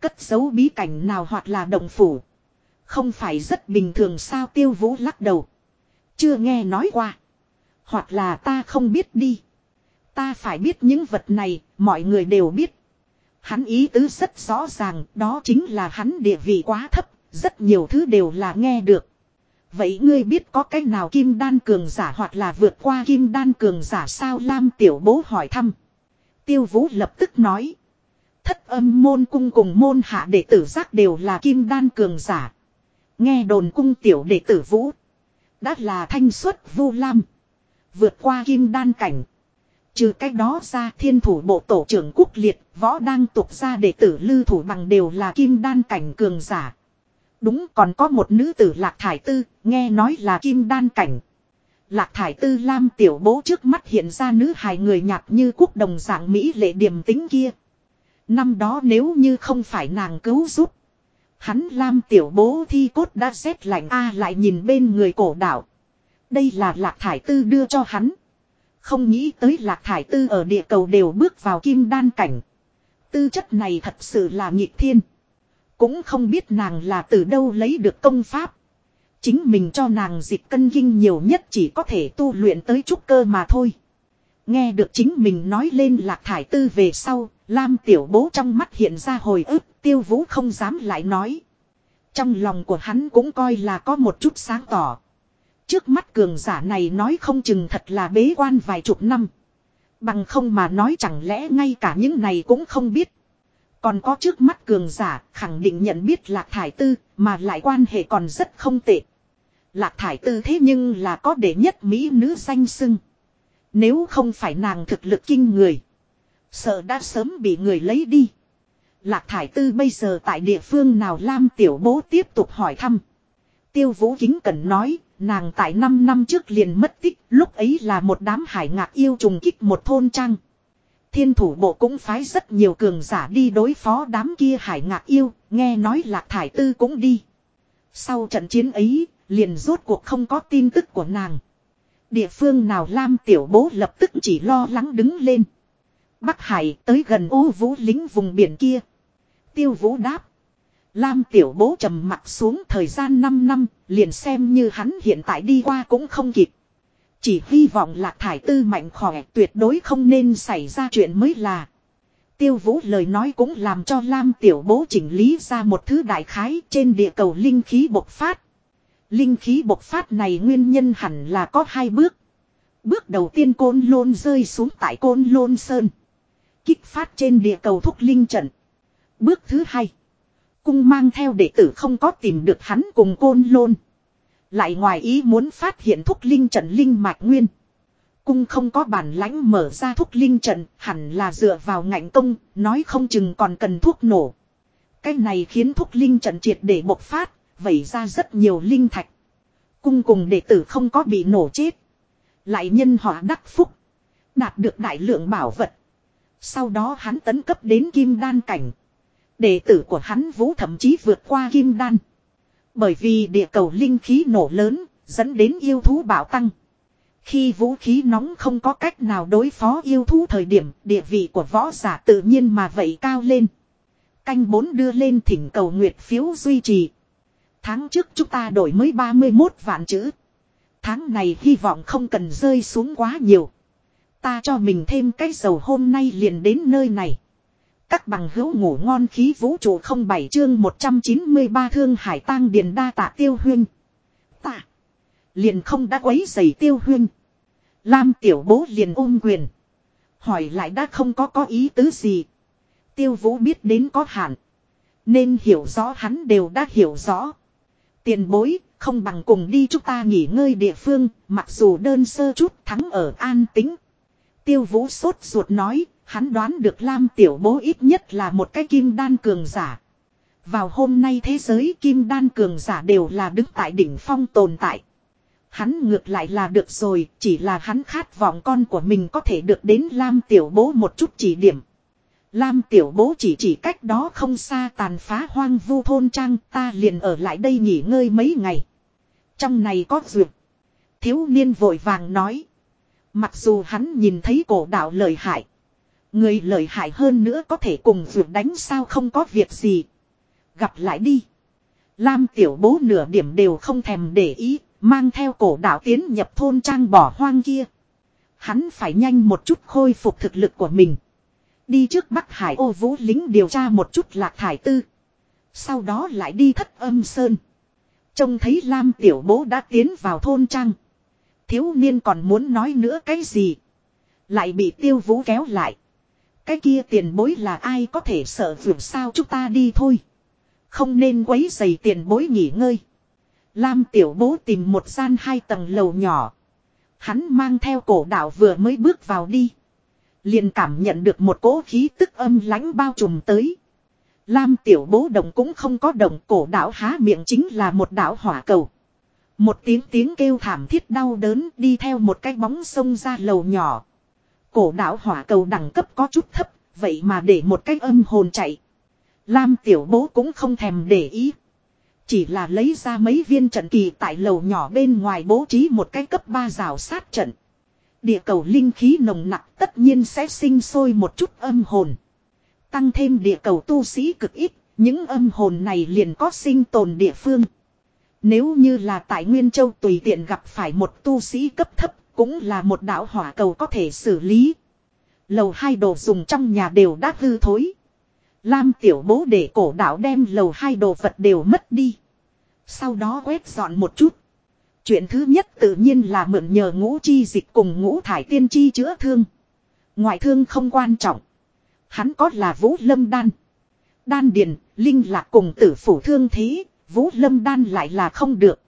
Cất dấu bí cảnh nào hoặc là động phủ. Không phải rất bình thường sao tiêu vũ lắc đầu. Chưa nghe nói qua. Hoặc là ta không biết đi. Ta phải biết những vật này, mọi người đều biết. Hắn ý tứ rất rõ ràng, đó chính là hắn địa vị quá thấp, rất nhiều thứ đều là nghe được. Vậy ngươi biết có cách nào kim đan cường giả hoặc là vượt qua kim đan cường giả sao Lam tiểu bố hỏi thăm. Tiêu vũ lập tức nói. Thất âm môn cung cùng môn hạ đệ tử giác đều là kim đan cường giả. Nghe đồn cung tiểu đệ tử vũ. Đã là thanh xuất vu lam. Vượt qua kim đan cảnh. Trừ cách đó ra thiên thủ bộ tổ trưởng quốc liệt, võ đang tục ra đệ tử lưu thủ bằng đều là kim đan cảnh cường giả. Đúng còn có một nữ tử lạc thải tư, nghe nói là kim đan cảnh. Lạc thải tư lam tiểu bố trước mắt hiện ra nữ hài người nhạt như quốc đồng dạng Mỹ lệ điềm tính kia. Năm đó nếu như không phải nàng cứu giúp. Hắn lam tiểu bố thi cốt đã rét lạnh a lại nhìn bên người cổ đạo. Đây là lạc thải tư đưa cho hắn. Không nghĩ tới lạc thải tư ở địa cầu đều bước vào kim đan cảnh. Tư chất này thật sự là nghịch thiên. Cũng không biết nàng là từ đâu lấy được công pháp. Chính mình cho nàng dịch cân kinh nhiều nhất chỉ có thể tu luyện tới trúc cơ mà thôi. Nghe được chính mình nói lên lạc thải tư về sau, Lam tiểu bố trong mắt hiện ra hồi ức, tiêu vũ không dám lại nói. Trong lòng của hắn cũng coi là có một chút sáng tỏ. Trước mắt cường giả này nói không chừng thật là bế quan vài chục năm. Bằng không mà nói chẳng lẽ ngay cả những này cũng không biết. Còn có trước mắt cường giả, khẳng định nhận biết lạc thải tư, mà lại quan hệ còn rất không tệ. Lạc thải tư thế nhưng là có đệ nhất mỹ nữ danh sưng. Nếu không phải nàng thực lực kinh người. Sợ đã sớm bị người lấy đi. Lạc thải tư bây giờ tại địa phương nào Lam tiểu bố tiếp tục hỏi thăm. Tiêu vũ kính cần nói, nàng tại 5 năm trước liền mất tích, lúc ấy là một đám hải ngạc yêu trùng kích một thôn trang. Thiên thủ bộ cũng phái rất nhiều cường giả đi đối phó đám kia hải ngạc yêu, nghe nói lạc thải tư cũng đi. Sau trận chiến ấy, liền rốt cuộc không có tin tức của nàng. Địa phương nào Lam tiểu bố lập tức chỉ lo lắng đứng lên. Bắc Hải tới gần ô vũ lính vùng biển kia. Tiêu vũ đáp. Lam tiểu bố trầm mặt xuống thời gian 5 năm, liền xem như hắn hiện tại đi qua cũng không kịp. Chỉ hy vọng lạc thải tư mạnh khỏe tuyệt đối không nên xảy ra chuyện mới là. Tiêu vũ lời nói cũng làm cho Lam tiểu bố chỉnh lý ra một thứ đại khái trên địa cầu linh khí bộc phát. Linh khí bộc phát này nguyên nhân hẳn là có hai bước. Bước đầu tiên côn lôn rơi xuống tại côn lôn sơn. Kích phát trên địa cầu thúc linh trận. Bước thứ hai. Cung mang theo đệ tử không có tìm được hắn cùng côn lôn. Lại ngoài ý muốn phát hiện thúc linh trận linh mạch nguyên. Cung không có bản lãnh mở ra thúc linh trận, hẳn là dựa vào ngạnh công, nói không chừng còn cần thuốc nổ. Cái này khiến thúc linh trận triệt để bộc phát, vẩy ra rất nhiều linh thạch. Cung cùng đệ tử không có bị nổ chết. Lại nhân họa đắc phúc. Đạt được đại lượng bảo vật. Sau đó hắn tấn cấp đến kim đan cảnh. Đệ tử của hắn vũ thậm chí vượt qua kim đan. Bởi vì địa cầu linh khí nổ lớn, dẫn đến yêu thú bạo tăng. Khi vũ khí nóng không có cách nào đối phó yêu thú thời điểm, địa vị của võ giả tự nhiên mà vậy cao lên. Canh bốn đưa lên thỉnh cầu nguyệt phiếu duy trì. Tháng trước chúng ta đổi mới 31 vạn chữ. Tháng này hy vọng không cần rơi xuống quá nhiều. Ta cho mình thêm cái dầu hôm nay liền đến nơi này. Các bằng hữu ngủ ngon khí vũ trụ không bảy chương 193 thương hải tang điền đa tạ tiêu huyên. Tạ. Liền không đã quấy giày tiêu huyên. Lam tiểu bố liền ôm quyền. Hỏi lại đã không có có ý tứ gì. Tiêu vũ biết đến có hạn. Nên hiểu rõ hắn đều đã hiểu rõ. Tiền bối, không bằng cùng đi chúng ta nghỉ ngơi địa phương, mặc dù đơn sơ chút thắng ở an tính. Tiêu vũ sốt ruột nói, hắn đoán được Lam tiểu bố ít nhất là một cái kim đan cường giả. Vào hôm nay thế giới kim đan cường giả đều là đứng tại đỉnh phong tồn tại. Hắn ngược lại là được rồi, chỉ là hắn khát vọng con của mình có thể được đến Lam tiểu bố một chút chỉ điểm. Lam tiểu bố chỉ chỉ cách đó không xa tàn phá hoang vu thôn trang ta liền ở lại đây nghỉ ngơi mấy ngày. Trong này có duyệt. Thiếu niên vội vàng nói. Mặc dù hắn nhìn thấy cổ đạo lời hại. Người lợi hại hơn nữa có thể cùng vượt đánh sao không có việc gì. Gặp lại đi. Lam tiểu bố nửa điểm đều không thèm để ý. Mang theo cổ đạo tiến nhập thôn trang bỏ hoang kia. Hắn phải nhanh một chút khôi phục thực lực của mình. Đi trước Bắc Hải ô vũ lính điều tra một chút lạc thải tư. Sau đó lại đi thất âm sơn. Trông thấy Lam tiểu bố đã tiến vào thôn trang. Thiếu niên còn muốn nói nữa cái gì. Lại bị tiêu vũ kéo lại. Cái kia tiền bối là ai có thể sợ vượt sao chúng ta đi thôi. Không nên quấy dày tiền bối nghỉ ngơi. Lam tiểu bố tìm một gian hai tầng lầu nhỏ. Hắn mang theo cổ đạo vừa mới bước vào đi. Liền cảm nhận được một cỗ khí tức âm lãnh bao trùm tới. Lam tiểu bố đồng cũng không có đồng, cổ đạo há miệng chính là một đạo hỏa cầu. Một tiếng tiếng kêu thảm thiết đau đớn đi theo một cái bóng sông ra lầu nhỏ. Cổ đạo hỏa cầu đẳng cấp có chút thấp, vậy mà để một cái âm hồn chạy. Lam tiểu bố cũng không thèm để ý. Chỉ là lấy ra mấy viên trận kỳ tại lầu nhỏ bên ngoài bố trí một cái cấp 3 rào sát trận. Địa cầu linh khí nồng nặng tất nhiên sẽ sinh sôi một chút âm hồn. Tăng thêm địa cầu tu sĩ cực ít, những âm hồn này liền có sinh tồn địa phương. Nếu như là tại Nguyên Châu tùy tiện gặp phải một tu sĩ cấp thấp, cũng là một đạo hỏa cầu có thể xử lý. Lầu hai đồ dùng trong nhà đều đã hư thối. Lam tiểu bố để cổ đạo đem lầu hai đồ vật đều mất đi. Sau đó quét dọn một chút. Chuyện thứ nhất tự nhiên là mượn nhờ ngũ chi dịch cùng ngũ thải tiên chi chữa thương. Ngoại thương không quan trọng. Hắn có là vũ lâm đan. Đan điền, linh lạc cùng tử phủ thương thế, vũ lâm đan lại là không được.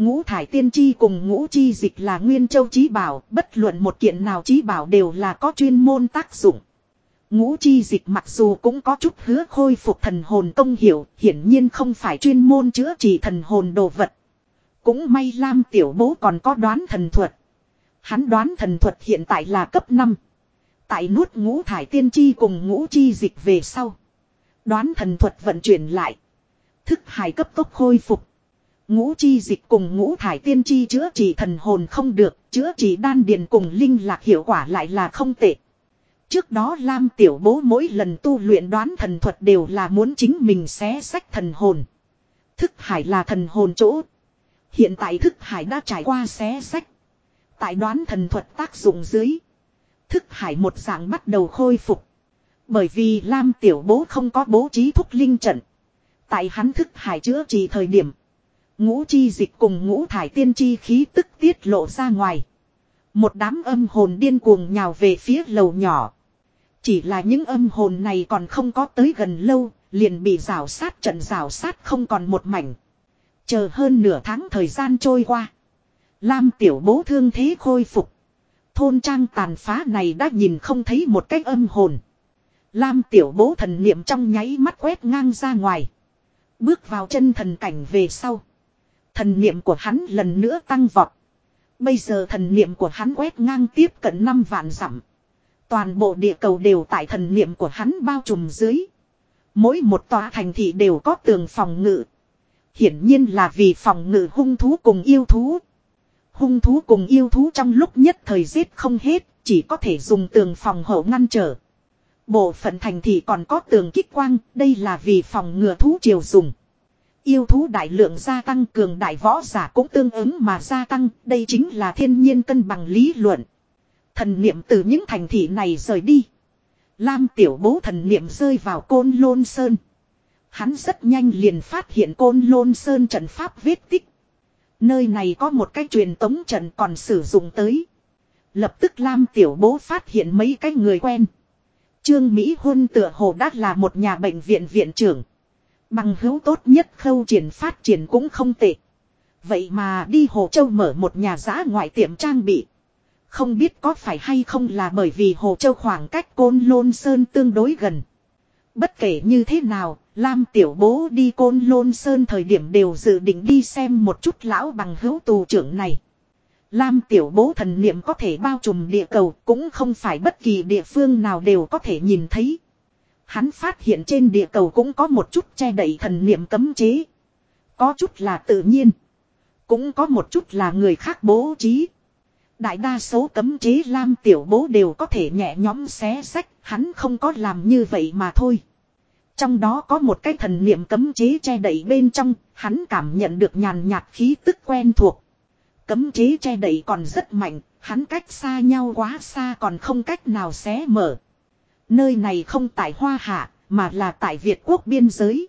Ngũ thải tiên chi cùng ngũ chi dịch là nguyên châu trí bảo, bất luận một kiện nào trí bảo đều là có chuyên môn tác dụng. Ngũ chi dịch mặc dù cũng có chút hứa khôi phục thần hồn công hiệu, hiển nhiên không phải chuyên môn chữa trị thần hồn đồ vật. Cũng may Lam tiểu bố còn có đoán thần thuật. Hắn đoán thần thuật hiện tại là cấp 5. Tại nuốt ngũ thải tiên chi cùng ngũ chi dịch về sau. Đoán thần thuật vận chuyển lại. Thức hài cấp tốc khôi phục. Ngũ chi dịch cùng ngũ thải tiên chi chữa trị thần hồn không được, chữa trị đan điền cùng linh lạc hiệu quả lại là không tệ. Trước đó Lam Tiểu Bố mỗi lần tu luyện đoán thần thuật đều là muốn chính mình xé sách thần hồn. Thức hải là thần hồn chỗ. Hiện tại thức hải đã trải qua xé sách. Tại đoán thần thuật tác dụng dưới. Thức hải một dạng bắt đầu khôi phục. Bởi vì Lam Tiểu Bố không có bố trí thúc linh trận. Tại hắn thức hải chữa trị thời điểm. Ngũ chi dịch cùng ngũ thải tiên chi khí tức tiết lộ ra ngoài. Một đám âm hồn điên cuồng nhào về phía lầu nhỏ. Chỉ là những âm hồn này còn không có tới gần lâu, liền bị rào sát trận rào sát không còn một mảnh. Chờ hơn nửa tháng thời gian trôi qua. Lam tiểu bố thương thế khôi phục. Thôn trang tàn phá này đã nhìn không thấy một cái âm hồn. Lam tiểu bố thần niệm trong nháy mắt quét ngang ra ngoài. Bước vào chân thần cảnh về sau. Thần niệm của hắn lần nữa tăng vọt. Bây giờ thần niệm của hắn quét ngang tiếp cận 5 vạn dặm. Toàn bộ địa cầu đều tại thần niệm của hắn bao trùm dưới. Mỗi một tòa thành thị đều có tường phòng ngự. Hiển nhiên là vì phòng ngự hung thú cùng yêu thú. Hung thú cùng yêu thú trong lúc nhất thời giết không hết, chỉ có thể dùng tường phòng hộ ngăn trở. Bộ phận thành thị còn có tường kích quang, đây là vì phòng ngừa thú triều dùng. Yêu thú đại lượng gia tăng cường đại võ giả cũng tương ứng mà gia tăng, đây chính là thiên nhiên cân bằng lý luận. Thần niệm từ những thành thị này rời đi. Lam tiểu bố thần niệm rơi vào côn lôn sơn. Hắn rất nhanh liền phát hiện côn lôn sơn trận pháp vết tích. Nơi này có một cái truyền tống trận còn sử dụng tới. Lập tức Lam tiểu bố phát hiện mấy cái người quen. Trương Mỹ Huân tựa hồ đã là một nhà bệnh viện viện trưởng. Bằng hữu tốt nhất khâu triển phát triển cũng không tệ. Vậy mà đi Hồ Châu mở một nhà giã ngoại tiệm trang bị. Không biết có phải hay không là bởi vì Hồ Châu khoảng cách Côn Lôn Sơn tương đối gần. Bất kể như thế nào, Lam Tiểu Bố đi Côn Lôn Sơn thời điểm đều dự định đi xem một chút lão bằng hữu tù trưởng này. Lam Tiểu Bố thần niệm có thể bao trùm địa cầu cũng không phải bất kỳ địa phương nào đều có thể nhìn thấy. Hắn phát hiện trên địa cầu cũng có một chút che đậy thần niệm cấm chế. Có chút là tự nhiên. Cũng có một chút là người khác bố trí. Đại đa số cấm chế Lam Tiểu Bố đều có thể nhẹ nhõm xé sách, hắn không có làm như vậy mà thôi. Trong đó có một cái thần niệm cấm chế che đậy bên trong, hắn cảm nhận được nhàn nhạt khí tức quen thuộc. Cấm chế che đậy còn rất mạnh, hắn cách xa nhau quá xa còn không cách nào xé mở. Nơi này không tại Hoa Hạ, mà là tại Việt quốc biên giới.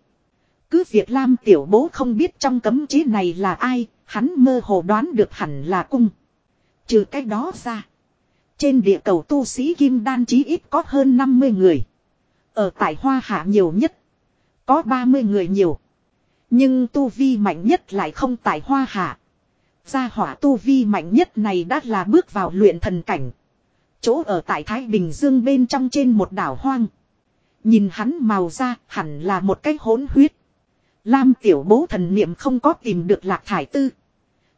Cứ Việt Lam tiểu bố không biết trong cấm chế này là ai, hắn mơ hồ đoán được hẳn là cung. Trừ cách đó ra. Trên địa cầu tu sĩ Kim Đan chí ít có hơn 50 người. Ở tại Hoa Hạ nhiều nhất. Có 30 người nhiều. Nhưng tu vi mạnh nhất lại không tại Hoa Hạ. Gia hỏa tu vi mạnh nhất này đã là bước vào luyện thần cảnh. Chỗ ở tại Thái Bình Dương bên trong trên một đảo hoang. Nhìn hắn màu ra hẳn là một cái hỗn huyết. Lam tiểu bố thần niệm không có tìm được lạc thải tư.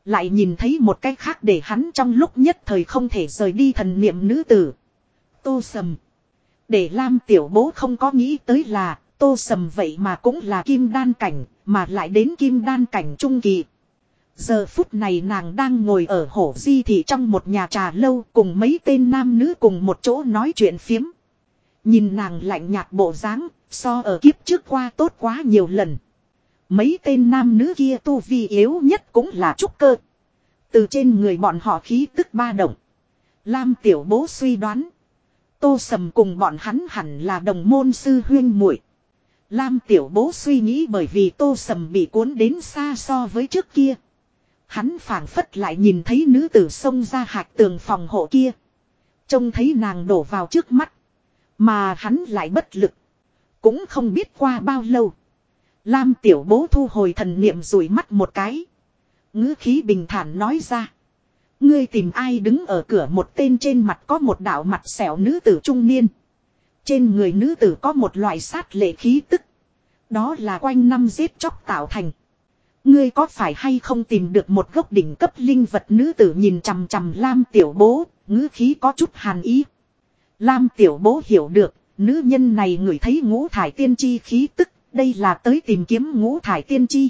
Lại nhìn thấy một cái khác để hắn trong lúc nhất thời không thể rời đi thần niệm nữ tử. Tô sầm. Để Lam tiểu bố không có nghĩ tới là, tô sầm vậy mà cũng là kim đan cảnh, mà lại đến kim đan cảnh trung kỳ. Giờ phút này nàng đang ngồi ở hổ di thị trong một nhà trà lâu cùng mấy tên nam nữ cùng một chỗ nói chuyện phiếm. Nhìn nàng lạnh nhạt bộ dáng, so ở kiếp trước qua tốt quá nhiều lần. Mấy tên nam nữ kia tu vi yếu nhất cũng là trúc cơ. Từ trên người bọn họ khí tức ba động. Lam tiểu bố suy đoán. Tô sầm cùng bọn hắn hẳn là đồng môn sư huyên muội Lam tiểu bố suy nghĩ bởi vì tô sầm bị cuốn đến xa so với trước kia. Hắn phảng phất lại nhìn thấy nữ tử xông ra hạc tường phòng hộ kia. Trông thấy nàng đổ vào trước mắt. Mà hắn lại bất lực. Cũng không biết qua bao lâu. Lam tiểu bố thu hồi thần niệm rủi mắt một cái. ngữ khí bình thản nói ra. Ngươi tìm ai đứng ở cửa một tên trên mặt có một đạo mặt xẻo nữ tử trung niên. Trên người nữ tử có một loại sát lệ khí tức. Đó là quanh năm giết chóc tạo thành. Ngươi có phải hay không tìm được một gốc đỉnh cấp linh vật nữ tử nhìn chằm chằm Lam tiểu bố, ngữ khí có chút hàn ý. Lam tiểu bố hiểu được, nữ nhân này ngửi thấy ngũ thải tiên chi khí tức, đây là tới tìm kiếm ngũ thải tiên chi.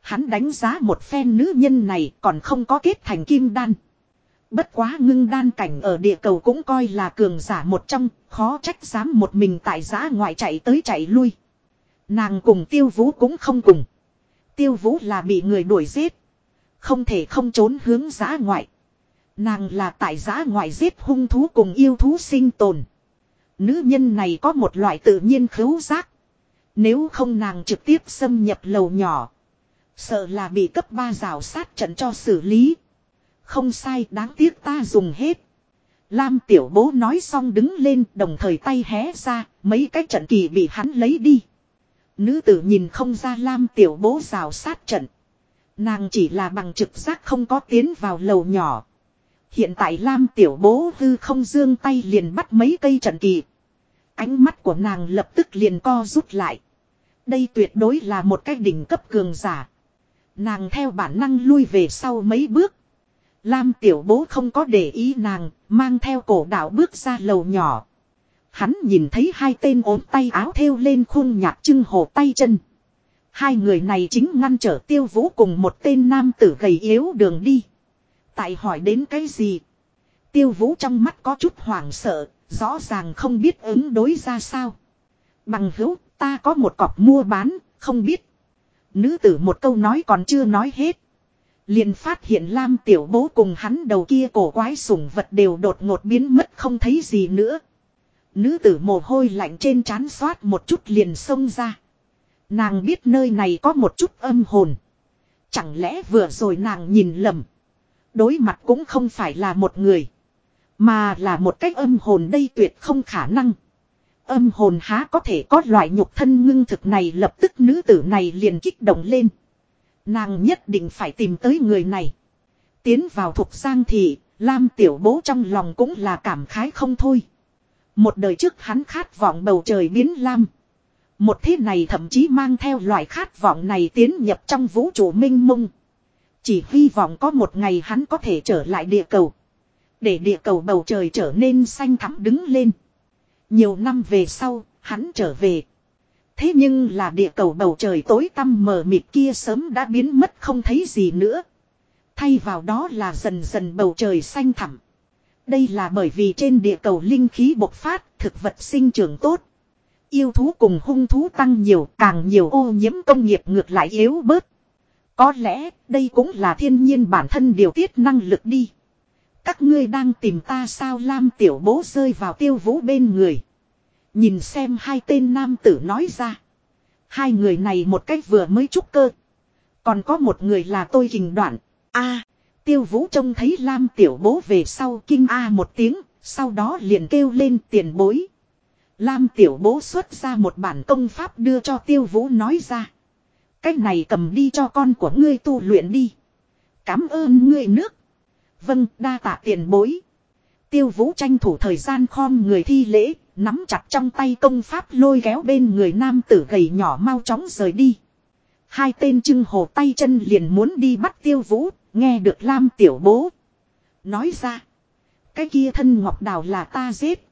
Hắn đánh giá một phen nữ nhân này còn không có kết thành kim đan. Bất quá ngưng đan cảnh ở địa cầu cũng coi là cường giả một trong, khó trách dám một mình tại giã ngoại chạy tới chạy lui. Nàng cùng tiêu vũ cũng không cùng. Tiêu vũ là bị người đuổi giết. Không thể không trốn hướng giã ngoại. Nàng là tại giã ngoại giết hung thú cùng yêu thú sinh tồn. Nữ nhân này có một loại tự nhiên khứu giác. Nếu không nàng trực tiếp xâm nhập lầu nhỏ. Sợ là bị cấp 3 rào sát trận cho xử lý. Không sai, đáng tiếc ta dùng hết. Lam tiểu bố nói xong đứng lên, đồng thời tay hé ra. Mấy cái trận kỳ bị hắn lấy đi. Nữ tử nhìn không ra Lam tiểu bố rào sát trận. Nàng chỉ là bằng trực giác không có tiến vào lầu nhỏ. Hiện tại Lam tiểu bố hư không dương tay liền bắt mấy cây trận kỳ. Ánh mắt của nàng lập tức liền co rút lại. Đây tuyệt đối là một cái đỉnh cấp cường giả. Nàng theo bản năng lui về sau mấy bước. Lam tiểu bố không có để ý nàng, mang theo cổ đạo bước ra lầu nhỏ. Hắn nhìn thấy hai tên ốm tay áo thêu lên khung nhạc trưng hồ tay chân. Hai người này chính ngăn trở tiêu vũ cùng một tên nam tử gầy yếu đường đi. Tại hỏi đến cái gì? Tiêu vũ trong mắt có chút hoảng sợ, rõ ràng không biết ứng đối ra sao. Bằng hữu, ta có một cọc mua bán, không biết. Nữ tử một câu nói còn chưa nói hết. liền phát hiện Lam tiểu bố cùng hắn đầu kia cổ quái sủng vật đều đột ngột biến mất không thấy gì nữa. Nữ tử mồ hôi lạnh trên trán xoát một chút liền xông ra. Nàng biết nơi này có một chút âm hồn. Chẳng lẽ vừa rồi nàng nhìn lầm. Đối mặt cũng không phải là một người. Mà là một cách âm hồn đây tuyệt không khả năng. Âm hồn há có thể có loại nhục thân ngưng thực này lập tức nữ tử này liền kích động lên. Nàng nhất định phải tìm tới người này. Tiến vào thuộc giang thị, Lam tiểu bố trong lòng cũng là cảm khái không thôi. Một đời trước hắn khát vọng bầu trời biến lam. Một thế này thậm chí mang theo loại khát vọng này tiến nhập trong vũ trụ minh mông. Chỉ hy vọng có một ngày hắn có thể trở lại địa cầu. Để địa cầu bầu trời trở nên xanh thắm đứng lên. Nhiều năm về sau, hắn trở về. Thế nhưng là địa cầu bầu trời tối tăm mờ mịt kia sớm đã biến mất không thấy gì nữa. Thay vào đó là dần dần bầu trời xanh thẳm. Đây là bởi vì trên địa cầu linh khí bộc phát, thực vật sinh trưởng tốt. Yêu thú cùng hung thú tăng nhiều, càng nhiều ô nhiễm công nghiệp ngược lại yếu bớt. Có lẽ, đây cũng là thiên nhiên bản thân điều tiết năng lực đi. Các ngươi đang tìm ta sao Lam tiểu bố rơi vào tiêu vũ bên người. Nhìn xem hai tên nam tử nói ra. Hai người này một cách vừa mới trúc cơ. Còn có một người là tôi hình đoạn. a tiêu vũ trông thấy Lam tiểu bố về sau kinh a một tiếng. Sau đó liền kêu lên tiền bối. Lam tiểu bố xuất ra một bản công pháp đưa cho tiêu vũ nói ra. Cách này cầm đi cho con của ngươi tu luyện đi. Cảm ơn ngươi nước. Vâng, đa tạ tiền bối. Tiêu vũ tranh thủ thời gian khom người thi lễ, nắm chặt trong tay công pháp lôi kéo bên người nam tử gầy nhỏ mau chóng rời đi. Hai tên trưng hồ tay chân liền muốn đi bắt tiêu vũ, nghe được Lam tiểu bố. Nói ra, cái kia thân ngọc đào là ta giết.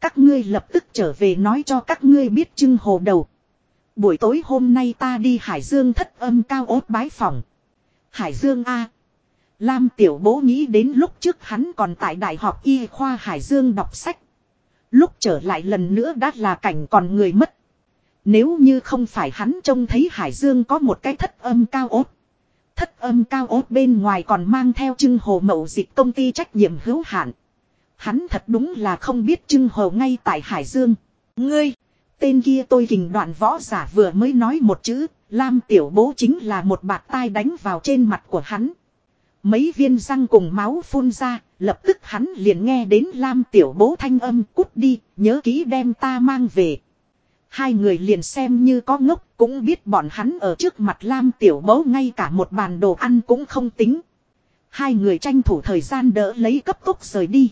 Các ngươi lập tức trở về nói cho các ngươi biết trưng hồ đầu. Buổi tối hôm nay ta đi Hải Dương thất âm cao ốt bái phòng. Hải Dương A. Lam tiểu bố nghĩ đến lúc trước hắn còn tại Đại học Y khoa Hải Dương đọc sách. Lúc trở lại lần nữa đã là cảnh còn người mất. Nếu như không phải hắn trông thấy Hải Dương có một cái thất âm cao ốt. Thất âm cao ốt bên ngoài còn mang theo trưng hồ mậu dịch công ty trách nhiệm hữu hạn. Hắn thật đúng là không biết trưng hồ ngay tại Hải Dương. Ngươi, tên kia tôi hình đoạn võ giả vừa mới nói một chữ, Lam tiểu bố chính là một bạt tai đánh vào trên mặt của hắn. Mấy viên răng cùng máu phun ra, lập tức hắn liền nghe đến Lam tiểu bố thanh âm cút đi, nhớ ký đem ta mang về. Hai người liền xem như có ngốc cũng biết bọn hắn ở trước mặt Lam tiểu bố ngay cả một bàn đồ ăn cũng không tính. Hai người tranh thủ thời gian đỡ lấy cấp tốc rời đi.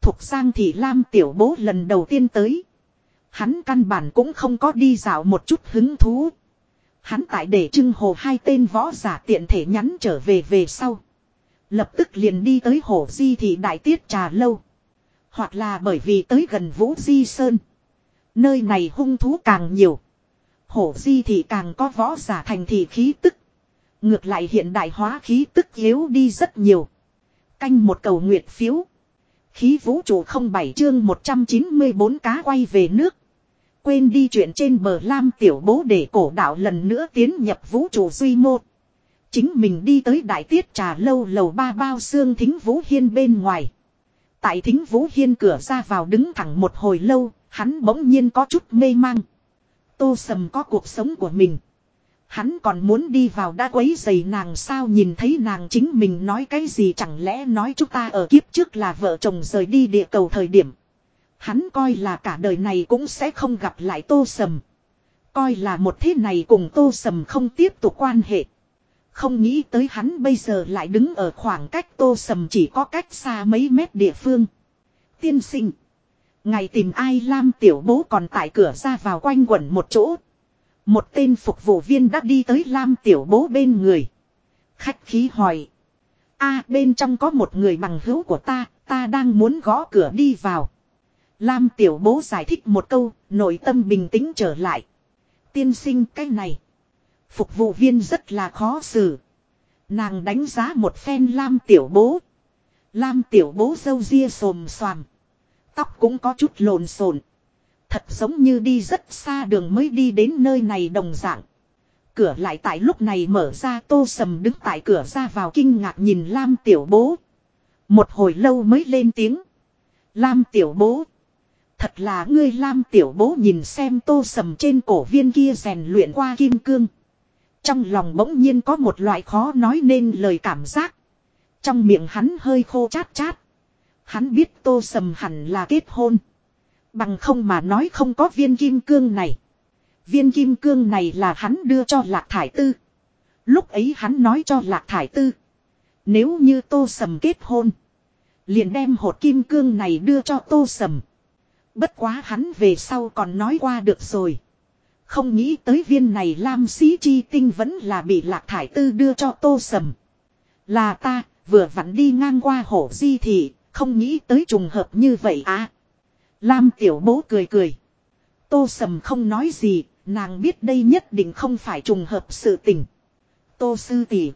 Thục Giang thì Lam tiểu bố lần đầu tiên tới. Hắn căn bản cũng không có đi dạo một chút hứng thú. Hắn tại để trưng hồ hai tên võ giả tiện thể nhắn trở về về sau. Lập tức liền đi tới hồ di thị đại tiết trà lâu. Hoặc là bởi vì tới gần vũ di sơn. Nơi này hung thú càng nhiều. Hổ di thì càng có võ giả thành thị khí tức. Ngược lại hiện đại hóa khí tức yếu đi rất nhiều. Canh một cầu nguyệt phiếu. Khí vũ trụ không bảy chương 194 cá quay về nước. Quên đi chuyện trên bờ Lam tiểu bố để cổ đạo lần nữa tiến nhập vũ trụ duy mô. Chính mình đi tới đại tiết trà lâu lầu ba bao xương thính vũ hiên bên ngoài. Tại thính vũ hiên cửa ra vào đứng thẳng một hồi lâu, hắn bỗng nhiên có chút mê mang. Tô sầm có cuộc sống của mình. Hắn còn muốn đi vào đã quấy giày nàng sao nhìn thấy nàng chính mình nói cái gì chẳng lẽ nói chúng ta ở kiếp trước là vợ chồng rời đi địa cầu thời điểm. Hắn coi là cả đời này cũng sẽ không gặp lại tô sầm. Coi là một thế này cùng tô sầm không tiếp tục quan hệ. Không nghĩ tới hắn bây giờ lại đứng ở khoảng cách tô sầm chỉ có cách xa mấy mét địa phương. Tiên sinh. Ngày tìm ai Lam tiểu bố còn tại cửa ra vào quanh quẩn một chỗ. Một tên phục vụ viên đã đi tới Lam tiểu bố bên người. Khách khí hỏi. a bên trong có một người bằng hữu của ta, ta đang muốn gõ cửa đi vào. Lam tiểu bố giải thích một câu, nội tâm bình tĩnh trở lại. Tiên sinh cái này. Phục vụ viên rất là khó xử. Nàng đánh giá một phen Lam tiểu bố. Lam tiểu bố dâu ria xồm xoàm. Tóc cũng có chút lộn xộn. Thật giống như đi rất xa đường mới đi đến nơi này đồng dạng. Cửa lại tại lúc này mở ra, tô sầm đứng tại cửa ra vào kinh ngạc nhìn Lam tiểu bố. Một hồi lâu mới lên tiếng. Lam tiểu bố. Thật là ngươi Lam tiểu bố nhìn xem tô sầm trên cổ viên kia rèn luyện qua kim cương. Trong lòng bỗng nhiên có một loại khó nói nên lời cảm giác. Trong miệng hắn hơi khô chát chát. Hắn biết tô sầm hẳn là kết hôn. Bằng không mà nói không có viên kim cương này. Viên kim cương này là hắn đưa cho lạc thải tư. Lúc ấy hắn nói cho lạc thải tư. Nếu như tô sầm kết hôn. Liền đem hột kim cương này đưa cho tô sầm. Bất quá hắn về sau còn nói qua được rồi. Không nghĩ tới viên này lam sĩ chi tinh vẫn là bị lạc thải tư đưa cho tô sầm. Là ta, vừa vặn đi ngang qua hổ di thị, không nghĩ tới trùng hợp như vậy à. Lam tiểu bố cười cười. Tô sầm không nói gì, nàng biết đây nhất định không phải trùng hợp sự tình. Tô sư tỷ,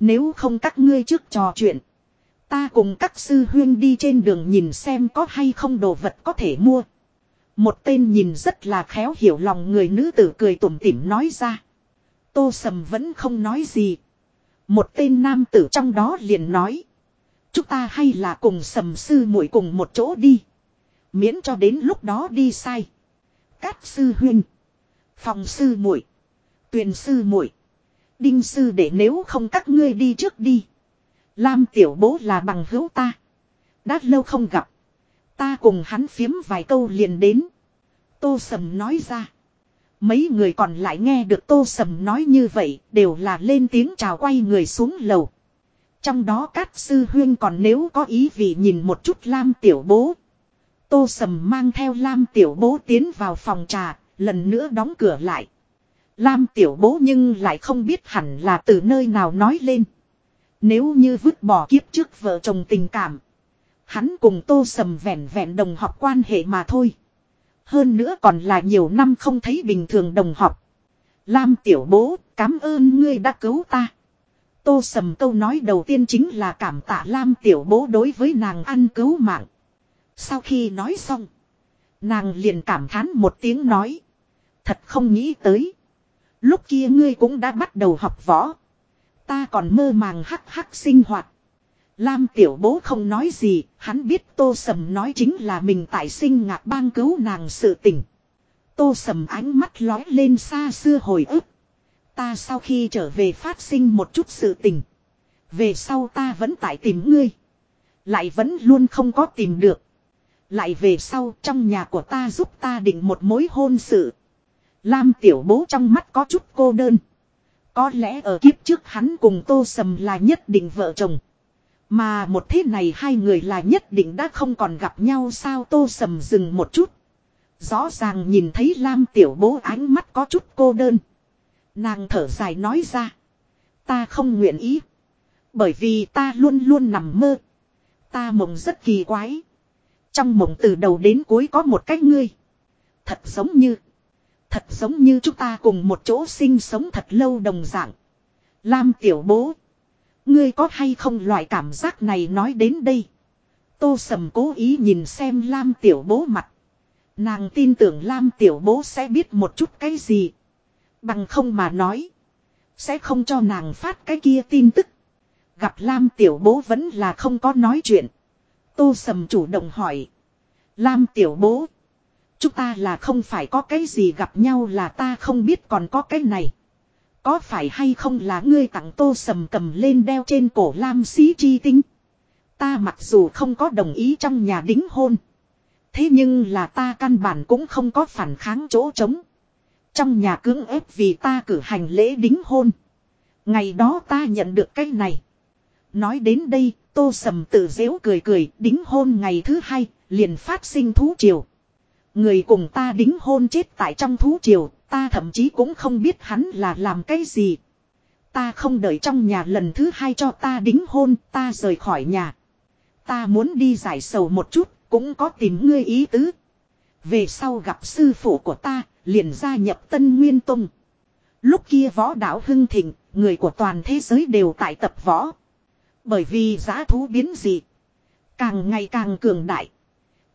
Nếu không các ngươi trước trò chuyện. Ta cùng các sư huyên đi trên đường nhìn xem có hay không đồ vật có thể mua. Một tên nhìn rất là khéo hiểu lòng người nữ tử cười tủm tỉm nói ra. Tô Sầm vẫn không nói gì. Một tên nam tử trong đó liền nói. Chúng ta hay là cùng Sầm sư muội cùng một chỗ đi. Miễn cho đến lúc đó đi sai. Cát sư huyên. Phòng sư muội Tuyền sư muội Đinh sư để nếu không các ngươi đi trước đi. Lam tiểu bố là bằng hữu ta. Đã lâu không gặp. Ta cùng hắn phiếm vài câu liền đến. Tô Sầm nói ra. Mấy người còn lại nghe được Tô Sầm nói như vậy đều là lên tiếng chào quay người xuống lầu. Trong đó cát sư huyên còn nếu có ý vì nhìn một chút Lam tiểu bố. Tô Sầm mang theo Lam tiểu bố tiến vào phòng trà, lần nữa đóng cửa lại. Lam tiểu bố nhưng lại không biết hẳn là từ nơi nào nói lên. Nếu như vứt bỏ kiếp trước vợ chồng tình cảm. Hắn cùng tô sầm vẹn vẹn đồng học quan hệ mà thôi. Hơn nữa còn là nhiều năm không thấy bình thường đồng học. Lam tiểu bố, cảm ơn ngươi đã cứu ta. Tô sầm câu nói đầu tiên chính là cảm tạ Lam tiểu bố đối với nàng ăn cứu mạng. Sau khi nói xong. Nàng liền cảm thán một tiếng nói. Thật không nghĩ tới. Lúc kia ngươi cũng đã bắt đầu học võ. Ta còn mơ màng hắc hắc sinh hoạt. Lam tiểu bố không nói gì, hắn biết tô sầm nói chính là mình tại sinh ngạc bang cứu nàng sự tình. Tô sầm ánh mắt lói lên xa xưa hồi ức. Ta sau khi trở về phát sinh một chút sự tình. Về sau ta vẫn tại tìm ngươi. Lại vẫn luôn không có tìm được. Lại về sau trong nhà của ta giúp ta định một mối hôn sự. Lam tiểu bố trong mắt có chút cô đơn. Có lẽ ở kiếp trước hắn cùng tô sầm là nhất định vợ chồng. Mà một thế này hai người là nhất định đã không còn gặp nhau sao tô sầm dừng một chút. Rõ ràng nhìn thấy Lam tiểu bố ánh mắt có chút cô đơn. Nàng thở dài nói ra. Ta không nguyện ý. Bởi vì ta luôn luôn nằm mơ. Ta mộng rất kỳ quái. Trong mộng từ đầu đến cuối có một cái ngươi. Thật giống như. Thật giống như chúng ta cùng một chỗ sinh sống thật lâu đồng dạng. Lam tiểu bố. Ngươi có hay không loại cảm giác này nói đến đây. Tô sầm cố ý nhìn xem Lam tiểu bố mặt. Nàng tin tưởng Lam tiểu bố sẽ biết một chút cái gì. Bằng không mà nói. Sẽ không cho nàng phát cái kia tin tức. Gặp Lam tiểu bố vẫn là không có nói chuyện. Tô sầm chủ động hỏi. Lam tiểu bố. Chúng ta là không phải có cái gì gặp nhau là ta không biết còn có cái này. Có phải hay không là ngươi tặng tô sầm cầm lên đeo trên cổ lam sĩ chi tinh. Ta mặc dù không có đồng ý trong nhà đính hôn. Thế nhưng là ta căn bản cũng không có phản kháng chỗ trống. Trong nhà cưỡng ép vì ta cử hành lễ đính hôn. Ngày đó ta nhận được cái này. Nói đến đây, tô sầm tự dễu cười cười, đính hôn ngày thứ hai, liền phát sinh thú triều. Người cùng ta đính hôn chết tại trong thú triều, ta thậm chí cũng không biết hắn là làm cái gì. Ta không đợi trong nhà lần thứ hai cho ta đính hôn, ta rời khỏi nhà. Ta muốn đi giải sầu một chút, cũng có tìm ngươi ý tứ. Về sau gặp sư phụ của ta, liền gia nhập Tân Nguyên Tông. Lúc kia võ đạo hưng thịnh, người của toàn thế giới đều tại tập võ. Bởi vì giá thú biến dị. Càng ngày càng cường đại.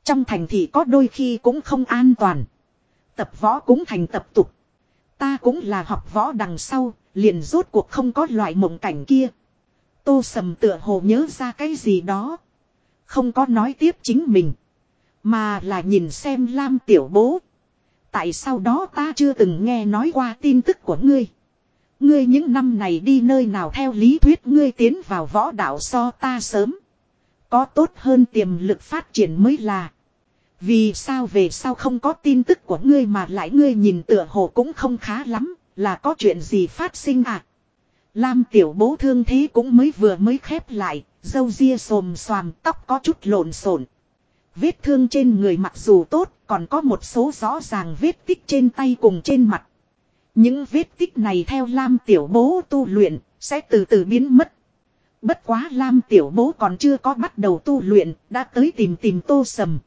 Trong thành thị có đôi khi cũng không an toàn. Tập võ cũng thành tập tục. Ta cũng là học võ đằng sau, liền rốt cuộc không có loại mộng cảnh kia. Tô sầm tựa hồ nhớ ra cái gì đó. Không có nói tiếp chính mình. Mà là nhìn xem Lam tiểu bố. Tại sao đó ta chưa từng nghe nói qua tin tức của ngươi. Ngươi những năm này đi nơi nào theo lý thuyết ngươi tiến vào võ đạo so ta sớm. Có tốt hơn tiềm lực phát triển mới là. Vì sao về sao không có tin tức của ngươi mà lại ngươi nhìn tựa hồ cũng không khá lắm, là có chuyện gì phát sinh à? Lam tiểu bố thương thế cũng mới vừa mới khép lại, dâu ria xồm xoàm tóc có chút lộn xộn. Vết thương trên người mặc dù tốt, còn có một số rõ ràng vết tích trên tay cùng trên mặt. Những vết tích này theo Lam tiểu bố tu luyện, sẽ từ từ biến mất. Bất quá Lam tiểu bố còn chưa có bắt đầu tu luyện, đã tới tìm tìm tô sầm.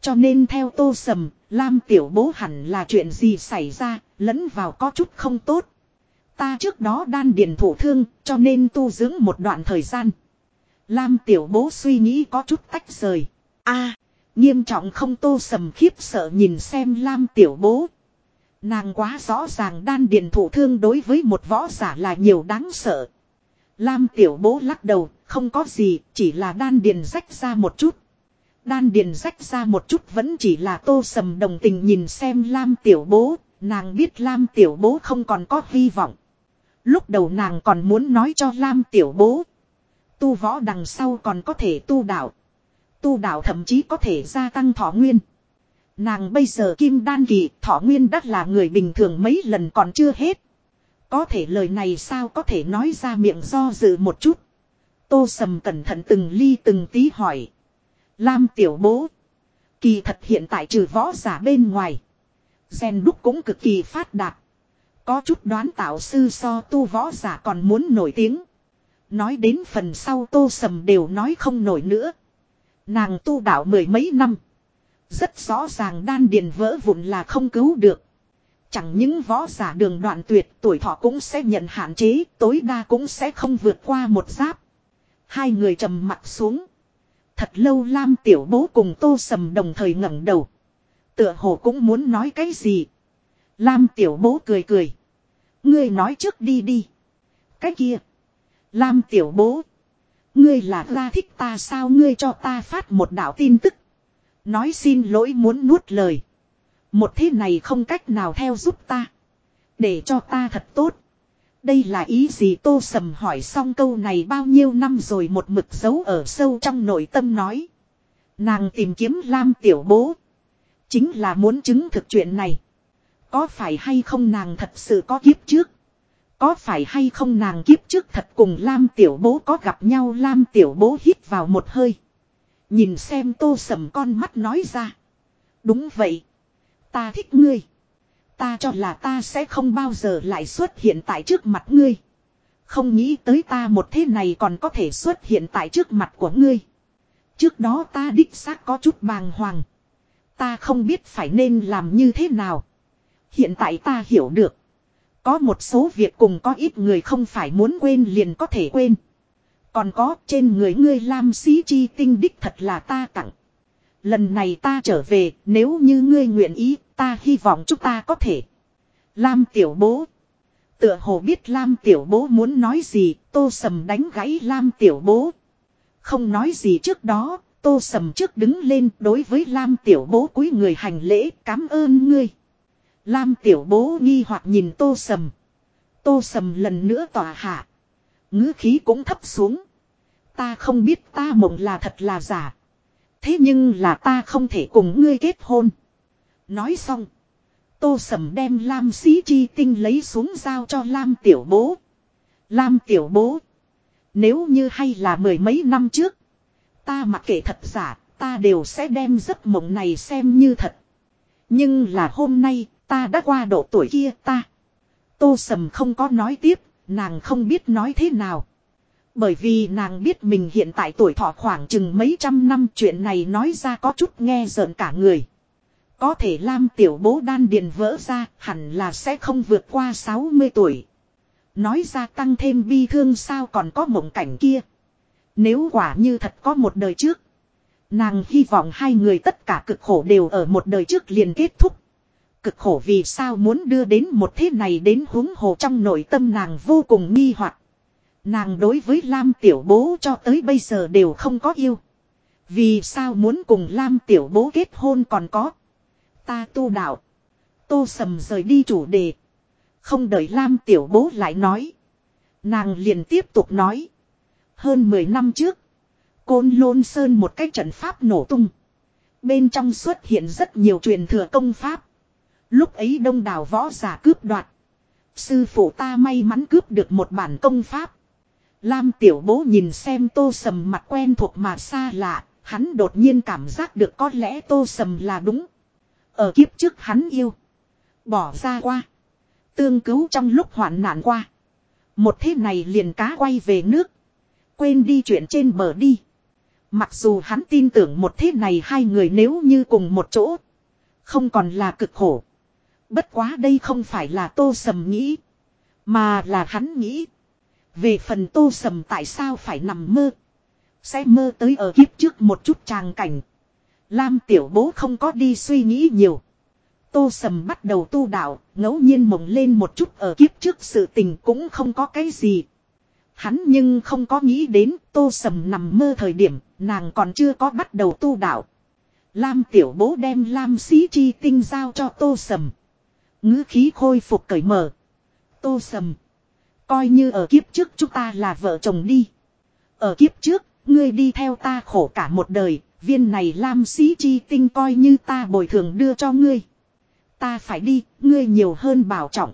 Cho nên theo tô sầm, Lam tiểu bố hẳn là chuyện gì xảy ra, lẫn vào có chút không tốt. Ta trước đó đan điền thủ thương, cho nên tu dưỡng một đoạn thời gian. Lam tiểu bố suy nghĩ có chút tách rời a nghiêm trọng không tô sầm khiếp sợ nhìn xem Lam tiểu bố. Nàng quá rõ ràng đan điền thủ thương đối với một võ giả là nhiều đáng sợ. Lam tiểu bố lắc đầu, không có gì, chỉ là đan điền rách ra một chút. Đan điền rách ra một chút vẫn chỉ là tô sầm đồng tình nhìn xem Lam tiểu bố, nàng biết Lam tiểu bố không còn có hy vọng. Lúc đầu nàng còn muốn nói cho Lam tiểu bố. Tu võ đằng sau còn có thể tu đạo. Tu đạo thậm chí có thể gia tăng thọ nguyên. Nàng bây giờ kim đan kỳ, thọ nguyên đắt là người bình thường mấy lần còn chưa hết. Có thể lời này sao có thể nói ra miệng do dự một chút. Tô sầm cẩn thận từng ly từng tí hỏi. Lam tiểu bố. Kỳ thật hiện tại trừ võ giả bên ngoài. Gen đúc cũng cực kỳ phát đạt. Có chút đoán tạo sư so tu võ giả còn muốn nổi tiếng. Nói đến phần sau tô sầm đều nói không nổi nữa. Nàng tu đạo mười mấy năm. Rất rõ ràng đan điền vỡ vụn là không cứu được. Chẳng những võ giả đường đoạn tuyệt tuổi thọ cũng sẽ nhận hạn chế, tối đa cũng sẽ không vượt qua một giáp. Hai người trầm mặt xuống. Thật lâu Lam tiểu bố cùng tô sầm đồng thời ngẩng đầu. Tựa hồ cũng muốn nói cái gì. Lam tiểu bố cười cười. Ngươi nói trước đi đi. Cái kia. Lam tiểu bố. Ngươi là ra thích ta sao ngươi cho ta phát một đạo tin tức. Nói xin lỗi muốn nuốt lời. Một thế này không cách nào theo giúp ta. Để cho ta thật tốt. Đây là ý gì tô sầm hỏi xong câu này bao nhiêu năm rồi một mực dấu ở sâu trong nội tâm nói. Nàng tìm kiếm Lam tiểu bố. Chính là muốn chứng thực chuyện này. Có phải hay không nàng thật sự có kiếp trước. Có phải hay không nàng kiếp trước thật cùng Lam tiểu bố có gặp nhau Lam tiểu bố hít vào một hơi. Nhìn xem tô sầm con mắt nói ra. Đúng vậy. Ta thích ngươi. Ta cho là ta sẽ không bao giờ lại xuất hiện tại trước mặt ngươi. Không nghĩ tới ta một thế này còn có thể xuất hiện tại trước mặt của ngươi. Trước đó ta đích xác có chút bàng hoàng. Ta không biết phải nên làm như thế nào. Hiện tại ta hiểu được. Có một số việc cùng có ít người không phải muốn quên liền có thể quên. Còn có, trên người ngươi lam sĩ chi tinh đích thật là ta tặng. Lần này ta trở về, nếu như ngươi nguyện ý, ta hy vọng chúng ta có thể. Lam tiểu bố. Tựa hồ biết Lam tiểu bố muốn nói gì, tô sầm đánh gãy Lam tiểu bố. Không nói gì trước đó, tô sầm trước đứng lên đối với Lam tiểu bố cúi người hành lễ, cảm ơn ngươi. Lam tiểu bố nghi hoặc nhìn tô sầm. Tô sầm lần nữa tỏa hạ ngữ khí cũng thấp xuống. Ta không biết ta mộng là thật là giả. Thế nhưng là ta không thể cùng ngươi kết hôn. Nói xong. Tô sầm đem Lam sĩ chi tinh lấy xuống giao cho Lam tiểu bố. Lam tiểu bố. Nếu như hay là mười mấy năm trước. Ta mặc kệ thật giả. Ta đều sẽ đem giấc mộng này xem như thật. Nhưng là hôm nay ta đã qua độ tuổi kia ta. Tô sầm không có nói tiếp, Nàng không biết nói thế nào. Bởi vì nàng biết mình hiện tại tuổi thọ khoảng chừng mấy trăm năm, chuyện này nói ra có chút nghe rợn cả người. Có thể Lam tiểu bố đan điền vỡ ra, hẳn là sẽ không vượt qua 60 tuổi. Nói ra tăng thêm bi thương sao còn có mộng cảnh kia. Nếu quả như thật có một đời trước. Nàng hy vọng hai người tất cả cực khổ đều ở một đời trước liền kết thúc. Cực khổ vì sao muốn đưa đến một thế này đến huống hồ trong nội tâm nàng vô cùng nghi hoặc. Nàng đối với Lam tiểu bố cho tới bây giờ đều không có yêu. Vì sao muốn cùng Lam tiểu bố kết hôn còn có. Ta tu đạo. Tô sầm rời đi chủ đề. Không đợi Lam tiểu bố lại nói. Nàng liền tiếp tục nói. Hơn 10 năm trước. Côn lôn sơn một cái trận pháp nổ tung. Bên trong xuất hiện rất nhiều truyền thừa công pháp. Lúc ấy đông đảo võ giả cướp đoạt. Sư phụ ta may mắn cướp được một bản công pháp. Lam tiểu bố nhìn xem tô sầm mặt quen thuộc mà xa lạ. Hắn đột nhiên cảm giác được có lẽ tô sầm là đúng. Ở kiếp trước hắn yêu. Bỏ ra qua. Tương cứu trong lúc hoạn nạn qua. Một thế này liền cá quay về nước. Quên đi chuyện trên bờ đi. Mặc dù hắn tin tưởng một thế này hai người nếu như cùng một chỗ. Không còn là cực khổ. Bất quá đây không phải là tô sầm nghĩ. Mà là hắn nghĩ. Về phần tô sầm tại sao phải nằm mơ. Sẽ mơ tới ở kiếp trước một chút tràng cảnh. Lam tiểu bố không có đi suy nghĩ nhiều. Tô sầm bắt đầu tu đạo, ngẫu nhiên mộng lên một chút ở kiếp trước sự tình cũng không có cái gì. Hắn nhưng không có nghĩ đến tô sầm nằm mơ thời điểm, nàng còn chưa có bắt đầu tu đạo. Lam tiểu bố đem Lam sĩ chi tinh giao cho tô sầm ngữ khí khôi phục cởi mở. Tô sầm. Coi như ở kiếp trước chúng ta là vợ chồng đi. Ở kiếp trước, ngươi đi theo ta khổ cả một đời, viên này Lam sĩ chi tinh coi như ta bồi thường đưa cho ngươi. Ta phải đi, ngươi nhiều hơn bảo trọng.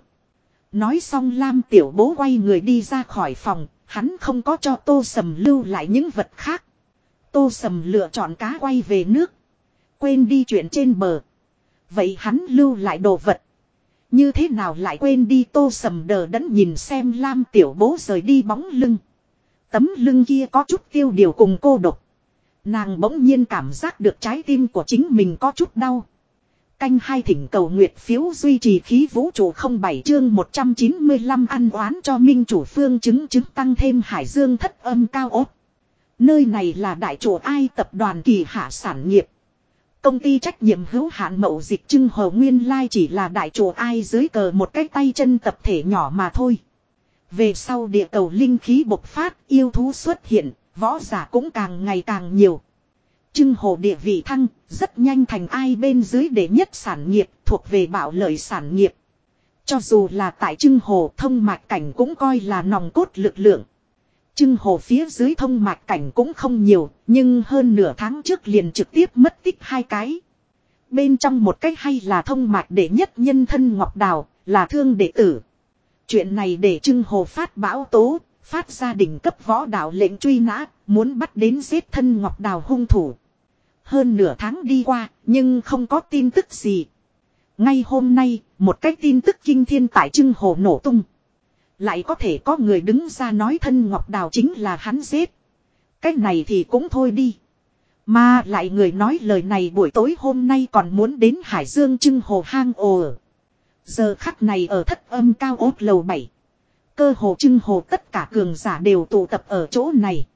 Nói xong Lam tiểu bố quay người đi ra khỏi phòng, hắn không có cho tô sầm lưu lại những vật khác. Tô sầm lựa chọn cá quay về nước. Quên đi chuyện trên bờ. Vậy hắn lưu lại đồ vật. Như thế nào lại quên đi tô sầm đờ đẫn nhìn xem Lam tiểu bố rời đi bóng lưng. Tấm lưng kia có chút tiêu điều cùng cô độc. Nàng bỗng nhiên cảm giác được trái tim của chính mình có chút đau. Canh hai thỉnh cầu nguyệt phiếu duy trì khí vũ trụ không bảy chương 195 ăn oán cho minh chủ phương chứng chứng tăng thêm hải dương thất âm cao ốt. Nơi này là đại chủ ai tập đoàn kỳ hạ sản nghiệp. Công ty trách nhiệm hữu hạn mậu dịch trưng hồ nguyên lai chỉ là đại chủ ai dưới cờ một cái tay chân tập thể nhỏ mà thôi. Về sau địa cầu linh khí bộc phát yêu thú xuất hiện, võ giả cũng càng ngày càng nhiều. Trưng hồ địa vị thăng, rất nhanh thành ai bên dưới đệ nhất sản nghiệp thuộc về bảo lợi sản nghiệp. Cho dù là tại trưng hồ thông mạch cảnh cũng coi là nòng cốt lực lượng. Trưng hồ phía dưới thông mạch cảnh cũng không nhiều, nhưng hơn nửa tháng trước liền trực tiếp mất tích hai cái. Bên trong một cách hay là thông mạch đệ nhất nhân thân Ngọc Đào, là thương đệ tử. Chuyện này để trưng hồ phát bão tố, phát ra đỉnh cấp võ đạo lệnh truy nã, muốn bắt đến giết thân Ngọc Đào hung thủ. Hơn nửa tháng đi qua, nhưng không có tin tức gì. Ngay hôm nay, một cái tin tức kinh thiên tại trưng hồ nổ tung. Lại có thể có người đứng ra nói thân Ngọc Đào chính là hắn giết. Cái này thì cũng thôi đi. Mà lại người nói lời này buổi tối hôm nay còn muốn đến Hải Dương trưng hồ hang ồ. Giờ khắc này ở thất âm cao ốt lầu 7. Cơ hồ trưng hồ tất cả cường giả đều tụ tập ở chỗ này.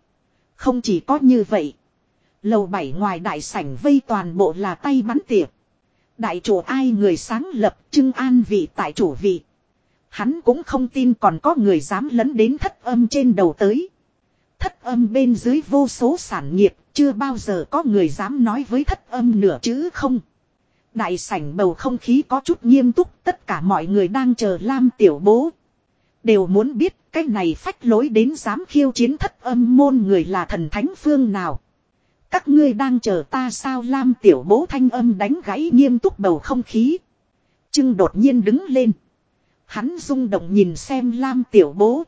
Không chỉ có như vậy. Lầu 7 ngoài đại sảnh vây toàn bộ là tay bắn tiệp. Đại chủ ai người sáng lập trưng an vị tại chủ vị. Hắn cũng không tin còn có người dám lấn đến thất âm trên đầu tới. Thất âm bên dưới vô số sản nghiệp, chưa bao giờ có người dám nói với thất âm nửa chữ không. Đại sảnh bầu không khí có chút nghiêm túc, tất cả mọi người đang chờ Lam tiểu bố. Đều muốn biết cái này phách lối đến dám khiêu chiến thất âm môn người là thần thánh phương nào. Các ngươi đang chờ ta sao Lam tiểu bố thanh âm đánh gãy nghiêm túc bầu không khí. Trưng đột nhiên đứng lên. Hắn rung động nhìn xem Lam tiểu bố.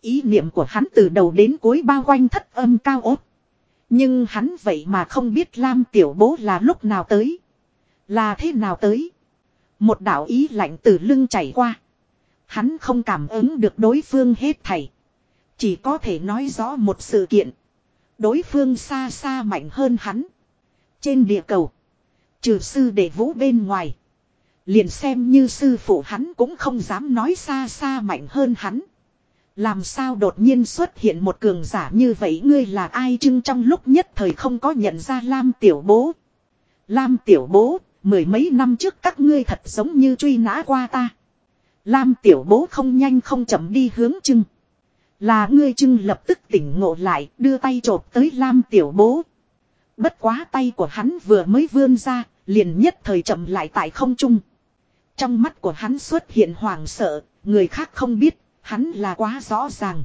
Ý niệm của hắn từ đầu đến cuối bao quanh thất âm cao ốt. Nhưng hắn vậy mà không biết Lam tiểu bố là lúc nào tới. Là thế nào tới. Một đạo ý lạnh từ lưng chảy qua. Hắn không cảm ứng được đối phương hết thảy. Chỉ có thể nói rõ một sự kiện. Đối phương xa xa mạnh hơn hắn. Trên địa cầu. Trừ sư để vũ bên ngoài. Liền xem như sư phụ hắn cũng không dám nói xa xa mạnh hơn hắn. Làm sao đột nhiên xuất hiện một cường giả như vậy ngươi là ai chưng trong lúc nhất thời không có nhận ra Lam tiểu bố. Lam tiểu bố, mười mấy năm trước các ngươi thật giống như truy nã qua ta. Lam tiểu bố không nhanh không chậm đi hướng chưng. Là ngươi chưng lập tức tỉnh ngộ lại đưa tay chộp tới Lam tiểu bố. Bất quá tay của hắn vừa mới vươn ra, liền nhất thời chậm lại tại không trung. Trong mắt của hắn xuất hiện hoàng sợ, người khác không biết, hắn là quá rõ ràng.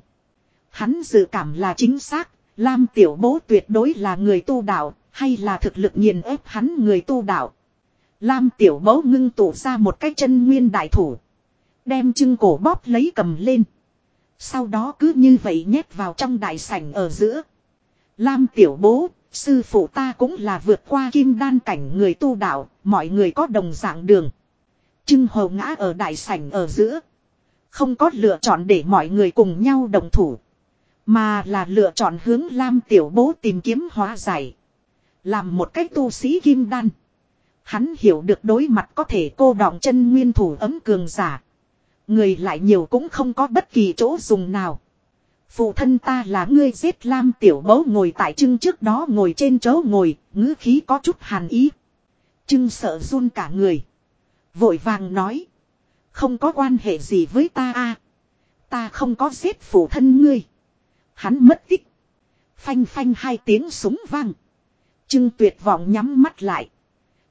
Hắn dự cảm là chính xác, Lam tiểu bố tuyệt đối là người tu đạo, hay là thực lực nghiền ép hắn người tu đạo. Lam tiểu bố ngưng tụ ra một cái chân nguyên đại thủ. Đem chưng cổ bóp lấy cầm lên. Sau đó cứ như vậy nhét vào trong đại sảnh ở giữa. Lam tiểu bố, sư phụ ta cũng là vượt qua kim đan cảnh người tu đạo, mọi người có đồng dạng đường. Trưng hầu ngã ở đại sảnh ở giữa. Không có lựa chọn để mọi người cùng nhau đồng thủ. Mà là lựa chọn hướng Lam tiểu bố tìm kiếm hóa giải. Làm một cách tu sĩ kim đan. Hắn hiểu được đối mặt có thể cô đọng chân nguyên thủ ấm cường giả. Người lại nhiều cũng không có bất kỳ chỗ dùng nào. Phụ thân ta là ngươi giết Lam tiểu bố ngồi tại trưng trước đó ngồi trên chỗ ngồi, ngữ khí có chút hàn ý. Trưng sợ run cả người. Vội vàng nói. Không có quan hệ gì với ta a Ta không có giết phụ thân ngươi. Hắn mất tích. Phanh phanh hai tiếng súng vang. Trưng tuyệt vọng nhắm mắt lại.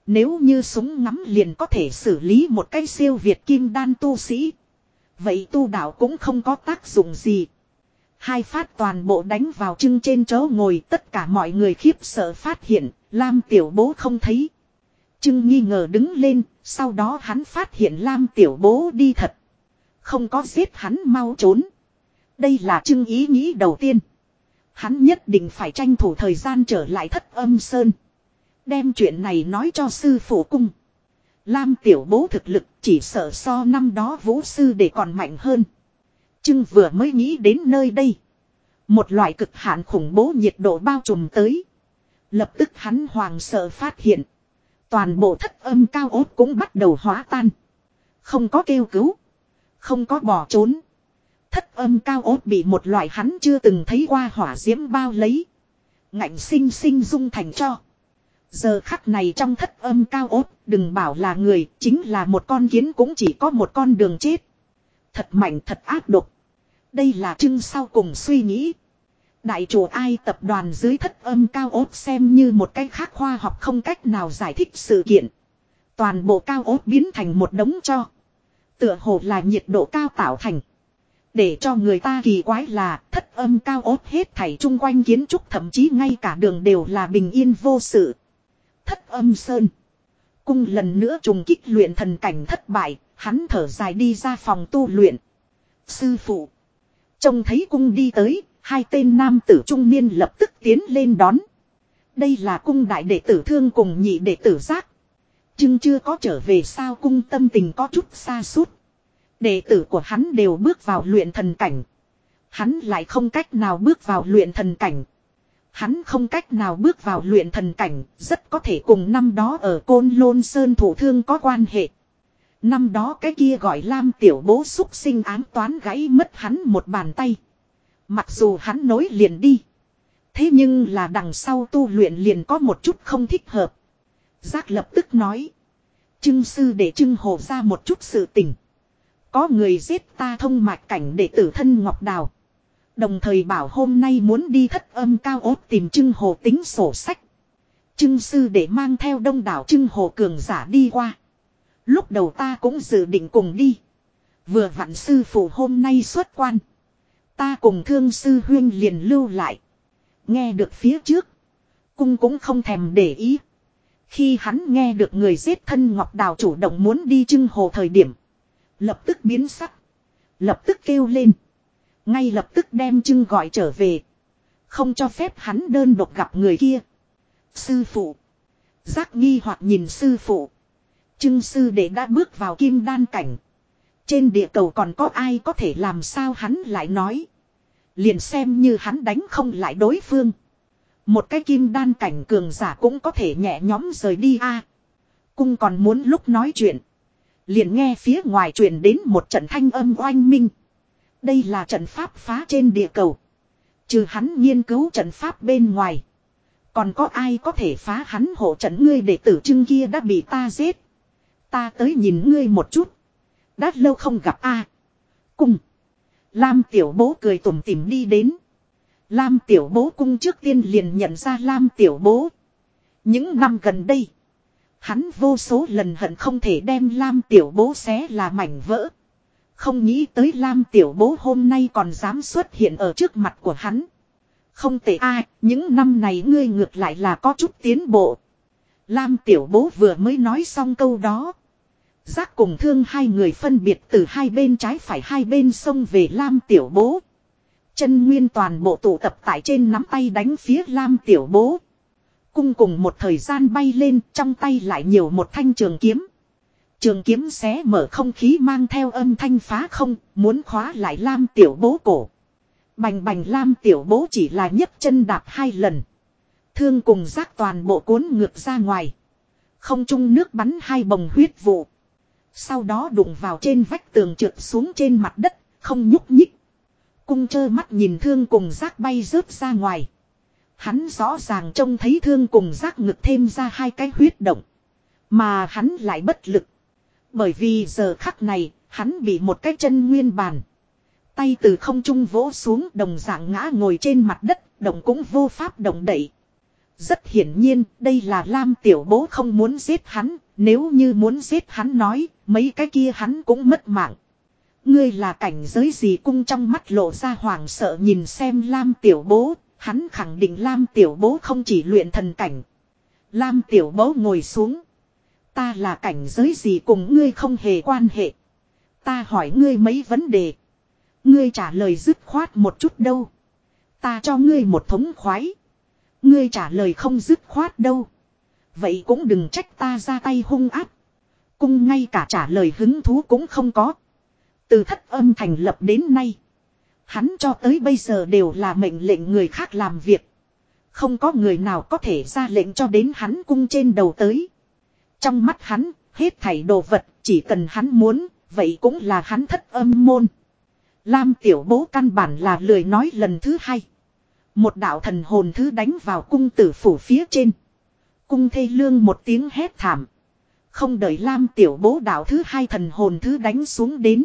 Nếu như súng ngắm liền có thể xử lý một cái siêu việt kim đan tu sĩ. Vậy tu đạo cũng không có tác dụng gì. Hai phát toàn bộ đánh vào trưng trên chỗ ngồi tất cả mọi người khiếp sợ phát hiện, Lam tiểu bố không thấy. Trưng nghi ngờ đứng lên, sau đó hắn phát hiện Lam tiểu bố đi thật. Không có giết hắn mau trốn. Đây là trưng ý nghĩ đầu tiên. Hắn nhất định phải tranh thủ thời gian trở lại thất âm sơn. Đem chuyện này nói cho sư phụ cung. Lam tiểu bố thực lực chỉ sợ so năm đó vũ sư để còn mạnh hơn. Trưng vừa mới nghĩ đến nơi đây. Một loại cực hạn khủng bố nhiệt độ bao trùm tới. Lập tức hắn hoàng sợ phát hiện. Toàn bộ thất âm cao ốt cũng bắt đầu hóa tan. Không có kêu cứu. Không có bỏ trốn. Thất âm cao ốt bị một loại hắn chưa từng thấy qua hỏa diễm bao lấy. Ngạnh sinh sinh dung thành cho. Giờ khắc này trong thất âm cao ốt, đừng bảo là người, chính là một con kiến cũng chỉ có một con đường chết. Thật mạnh thật ác độc. Đây là trưng sau cùng suy nghĩ. Đại chủ ai tập đoàn dưới thất âm cao ốt xem như một cách khác khoa học không cách nào giải thích sự kiện. Toàn bộ cao ốt biến thành một đống cho. Tựa hồ là nhiệt độ cao tạo thành. Để cho người ta kỳ quái là thất âm cao ốt hết thảy chung quanh kiến trúc thậm chí ngay cả đường đều là bình yên vô sự. Thất âm sơn. Cung lần nữa trùng kích luyện thần cảnh thất bại, hắn thở dài đi ra phòng tu luyện. Sư phụ. Trông thấy cung đi tới, hai tên nam tử trung niên lập tức tiến lên đón. Đây là cung đại đệ tử thương cùng nhị đệ tử giác. Chưng chưa có trở về sao cung tâm tình có chút xa suốt. Đệ tử của hắn đều bước vào luyện thần cảnh. Hắn lại không cách nào bước vào luyện thần cảnh. Hắn không cách nào bước vào luyện thần cảnh, rất có thể cùng năm đó ở Côn Lôn Sơn thủ thương có quan hệ. Năm đó cái kia gọi Lam tiểu bố xúc sinh ám toán gãy mất hắn một bàn tay. Mặc dù hắn nối liền đi. Thế nhưng là đằng sau tu luyện liền có một chút không thích hợp. Giác lập tức nói. Trưng sư để trưng hồ ra một chút sự tình. Có người giết ta thông mạch cảnh để tử thân Ngọc Đào. Đồng thời bảo hôm nay muốn đi thất âm cao ốt tìm trưng hồ tính sổ sách. Trưng sư để mang theo đông đảo trưng hồ cường giả đi qua. Lúc đầu ta cũng dự định cùng đi. Vừa vặn sư phụ hôm nay xuất quan. Ta cùng thương sư huyên liền lưu lại. Nghe được phía trước. Cung cũng không thèm để ý. Khi hắn nghe được người giết thân Ngọc Đào chủ động muốn đi trưng hồ thời điểm. Lập tức biến sắc. Lập tức kêu lên. Ngay lập tức đem trưng gọi trở về. Không cho phép hắn đơn độc gặp người kia. Sư phụ. Giác nghi hoặc nhìn sư phụ. Trưng sư đệ đã bước vào kim đan cảnh. Trên địa cầu còn có ai có thể làm sao hắn lại nói. Liền xem như hắn đánh không lại đối phương. Một cái kim đan cảnh cường giả cũng có thể nhẹ nhóm rời đi a. cung còn muốn lúc nói chuyện. Liền nghe phía ngoài truyền đến một trận thanh âm oanh minh. Đây là trận pháp phá trên địa cầu. Trừ hắn nghiên cứu trận pháp bên ngoài. Còn có ai có thể phá hắn hộ trận ngươi để tử trưng kia đã bị ta giết. Ta tới nhìn ngươi một chút. Đã lâu không gặp a. Cung. Lam tiểu bố cười tủm tỉm đi đến. Lam tiểu bố cung trước tiên liền nhận ra Lam tiểu bố. Những năm gần đây. Hắn vô số lần hận không thể đem Lam tiểu bố xé là mảnh vỡ. Không nghĩ tới Lam tiểu bố hôm nay còn dám xuất hiện ở trước mặt của hắn. Không tệ ai, những năm này ngươi ngược lại là có chút tiến bộ. Lam tiểu bố vừa mới nói xong câu đó. Giác cùng thương hai người phân biệt từ hai bên trái phải hai bên sông về Lam tiểu bố. Chân nguyên toàn bộ tụ tập tại trên nắm tay đánh phía Lam tiểu bố. Cung cùng một thời gian bay lên trong tay lại nhiều một thanh trường kiếm. Trường kiếm xé mở không khí mang theo âm thanh phá không, muốn khóa lại Lam tiểu bố cổ. Bành bành Lam tiểu bố chỉ là nhấc chân đạp hai lần. Thương cùng giác toàn bộ cuốn ngược ra ngoài. Không trung nước bắn hai bồng huyết vụ. Sau đó đụng vào trên vách tường trượt xuống trên mặt đất, không nhúc nhích. Cung chơ mắt nhìn thương cùng rác bay rớt ra ngoài. Hắn rõ ràng trông thấy thương cùng rác ngực thêm ra hai cái huyết động. Mà hắn lại bất lực. Bởi vì giờ khắc này, hắn bị một cái chân nguyên bàn. Tay từ không trung vỗ xuống đồng dạng ngã ngồi trên mặt đất, động cũng vô pháp động đậy. Rất hiển nhiên, đây là Lam tiểu bố không muốn giết hắn, nếu như muốn giết hắn nói, mấy cái kia hắn cũng mất mạng. Ngươi là cảnh giới gì cung trong mắt lộ ra hoàng sợ nhìn xem Lam tiểu bố, hắn khẳng định Lam tiểu bố không chỉ luyện thần cảnh. Lam tiểu bố ngồi xuống. Ta là cảnh giới gì cùng ngươi không hề quan hệ. Ta hỏi ngươi mấy vấn đề. Ngươi trả lời dứt khoát một chút đâu. Ta cho ngươi một thống khoái. Ngươi trả lời không dứt khoát đâu. Vậy cũng đừng trách ta ra tay hung áp. Cung ngay cả trả lời hứng thú cũng không có. Từ thất âm thành lập đến nay. Hắn cho tới bây giờ đều là mệnh lệnh người khác làm việc. Không có người nào có thể ra lệnh cho đến hắn cung trên đầu tới. Trong mắt hắn, hết thảy đồ vật, chỉ cần hắn muốn, vậy cũng là hắn thất âm môn. Lam tiểu bố căn bản là lười nói lần thứ hai. Một đạo thần hồn thứ đánh vào cung tử phủ phía trên. Cung thê lương một tiếng hét thảm. Không đợi Lam tiểu bố đạo thứ hai thần hồn thứ đánh xuống đến.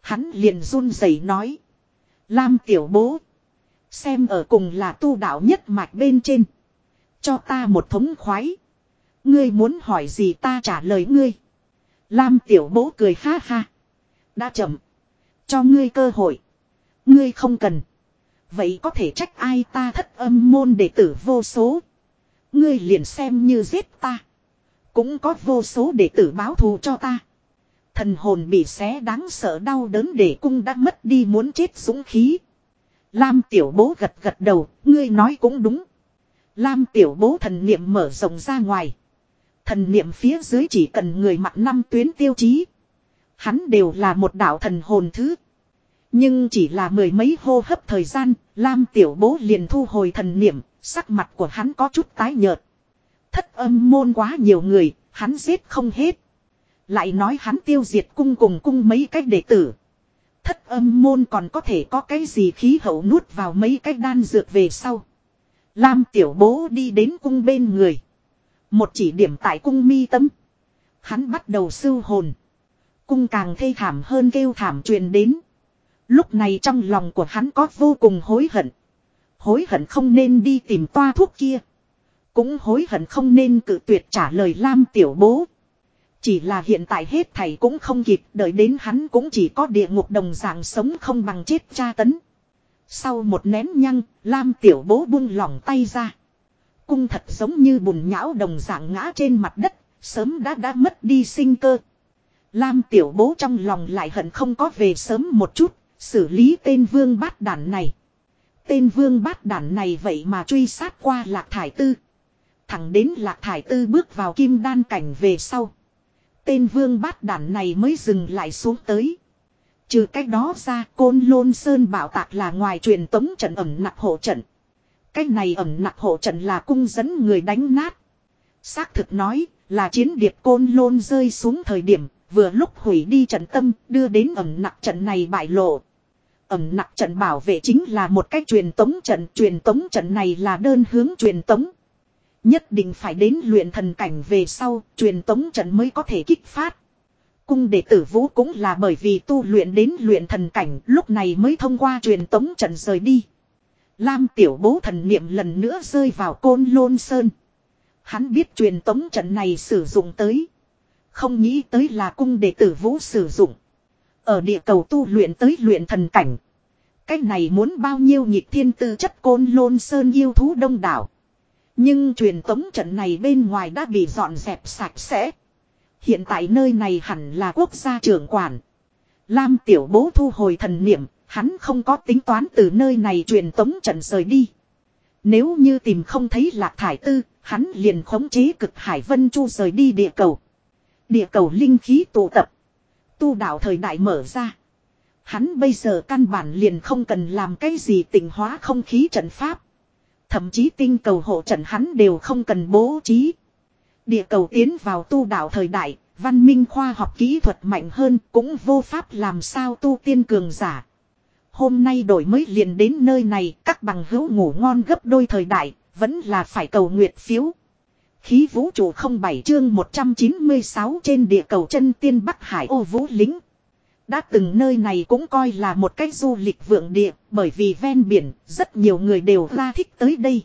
Hắn liền run rẩy nói. Lam tiểu bố. Xem ở cùng là tu đạo nhất mạch bên trên. Cho ta một thống khoái. Ngươi muốn hỏi gì ta trả lời ngươi. Lam tiểu bố cười ha ha. Đã chậm. Cho ngươi cơ hội. Ngươi không cần. Vậy có thể trách ai ta thất âm môn đệ tử vô số. Ngươi liền xem như giết ta. Cũng có vô số đệ tử báo thù cho ta. Thần hồn bị xé đáng sợ đau đớn để cung đã mất đi muốn chết dũng khí. Lam tiểu bố gật gật đầu, ngươi nói cũng đúng. Lam tiểu bố thần niệm mở rộng ra ngoài. Thần niệm phía dưới chỉ cần người mặc năm tuyến tiêu chí. Hắn đều là một đạo thần hồn thứ. Nhưng chỉ là mười mấy hô hấp thời gian, Lam tiểu bố liền thu hồi thần niệm, sắc mặt của hắn có chút tái nhợt. Thất âm môn quá nhiều người, hắn giết không hết. Lại nói hắn tiêu diệt cung cùng cung mấy cách đệ tử. Thất âm môn còn có thể có cái gì khí hậu nuốt vào mấy cái đan dược về sau. Lam tiểu bố đi đến cung bên người. Một chỉ điểm tại cung mi tâm. Hắn bắt đầu sưu hồn. Cung càng thê thảm hơn kêu thảm truyền đến. Lúc này trong lòng của hắn có vô cùng hối hận. Hối hận không nên đi tìm toa thuốc kia. Cũng hối hận không nên cự tuyệt trả lời Lam tiểu bố. Chỉ là hiện tại hết thầy cũng không kịp đợi đến hắn cũng chỉ có địa ngục đồng dạng sống không bằng chết tra tấn. Sau một nén nhăng, Lam tiểu bố buông lỏng tay ra. Cung thật giống như bùn nhão đồng dạng ngã trên mặt đất, sớm đã đã mất đi sinh cơ. Lam tiểu bố trong lòng lại hận không có về sớm một chút, xử lý tên vương bát đàn này. Tên vương bát đản này vậy mà truy sát qua lạc thải tư. Thẳng đến lạc thải tư bước vào kim đan cảnh về sau. Tên vương bát đản này mới dừng lại xuống tới. Trừ cách đó ra, côn lôn sơn bảo tạc là ngoài truyền tống trận ẩm nặc hộ trận. Cách này ẩm nặc hộ trận là cung dẫn người đánh nát. Xác thực nói là chiến điệp côn lôn rơi xuống thời điểm, vừa lúc hủy đi trận tâm, đưa đến ẩm nặc trận này bại lộ. Ẩm nặc trận bảo vệ chính là một cách truyền tống trận. Truyền tống trận này là đơn hướng truyền tống. Nhất định phải đến luyện thần cảnh về sau, truyền tống trận mới có thể kích phát. Cung đệ tử vũ cũng là bởi vì tu luyện đến luyện thần cảnh lúc này mới thông qua truyền tống trận rời đi. Lam tiểu bố thần niệm lần nữa rơi vào côn lôn sơn. Hắn biết truyền tống trận này sử dụng tới. Không nghĩ tới là cung đệ tử vũ sử dụng. Ở địa cầu tu luyện tới luyện thần cảnh. Cách này muốn bao nhiêu nhịp thiên tư chất côn lôn sơn yêu thú đông đảo. Nhưng truyền tống trận này bên ngoài đã bị dọn dẹp sạch sẽ. Hiện tại nơi này hẳn là quốc gia trưởng quản. Lam tiểu bố thu hồi thần niệm, hắn không có tính toán từ nơi này truyền tống trận rời đi. Nếu như tìm không thấy lạc thải tư, hắn liền khống chế cực hải vân chu rời đi địa cầu. Địa cầu linh khí tụ tập. Tu đạo thời đại mở ra. Hắn bây giờ căn bản liền không cần làm cái gì tình hóa không khí trận pháp. Thậm chí tinh cầu hộ trận hắn đều không cần bố trí. Địa cầu tiến vào tu đạo thời đại, văn minh khoa học kỹ thuật mạnh hơn cũng vô pháp làm sao tu tiên cường giả. Hôm nay đổi mới liền đến nơi này, các bằng hữu ngủ ngon gấp đôi thời đại, vẫn là phải cầu nguyệt phiếu. Khí vũ trụ không bảy chương 196 trên địa cầu chân tiên Bắc Hải ô vũ lính. Đã từng nơi này cũng coi là một cách du lịch vượng địa, bởi vì ven biển, rất nhiều người đều ra thích tới đây.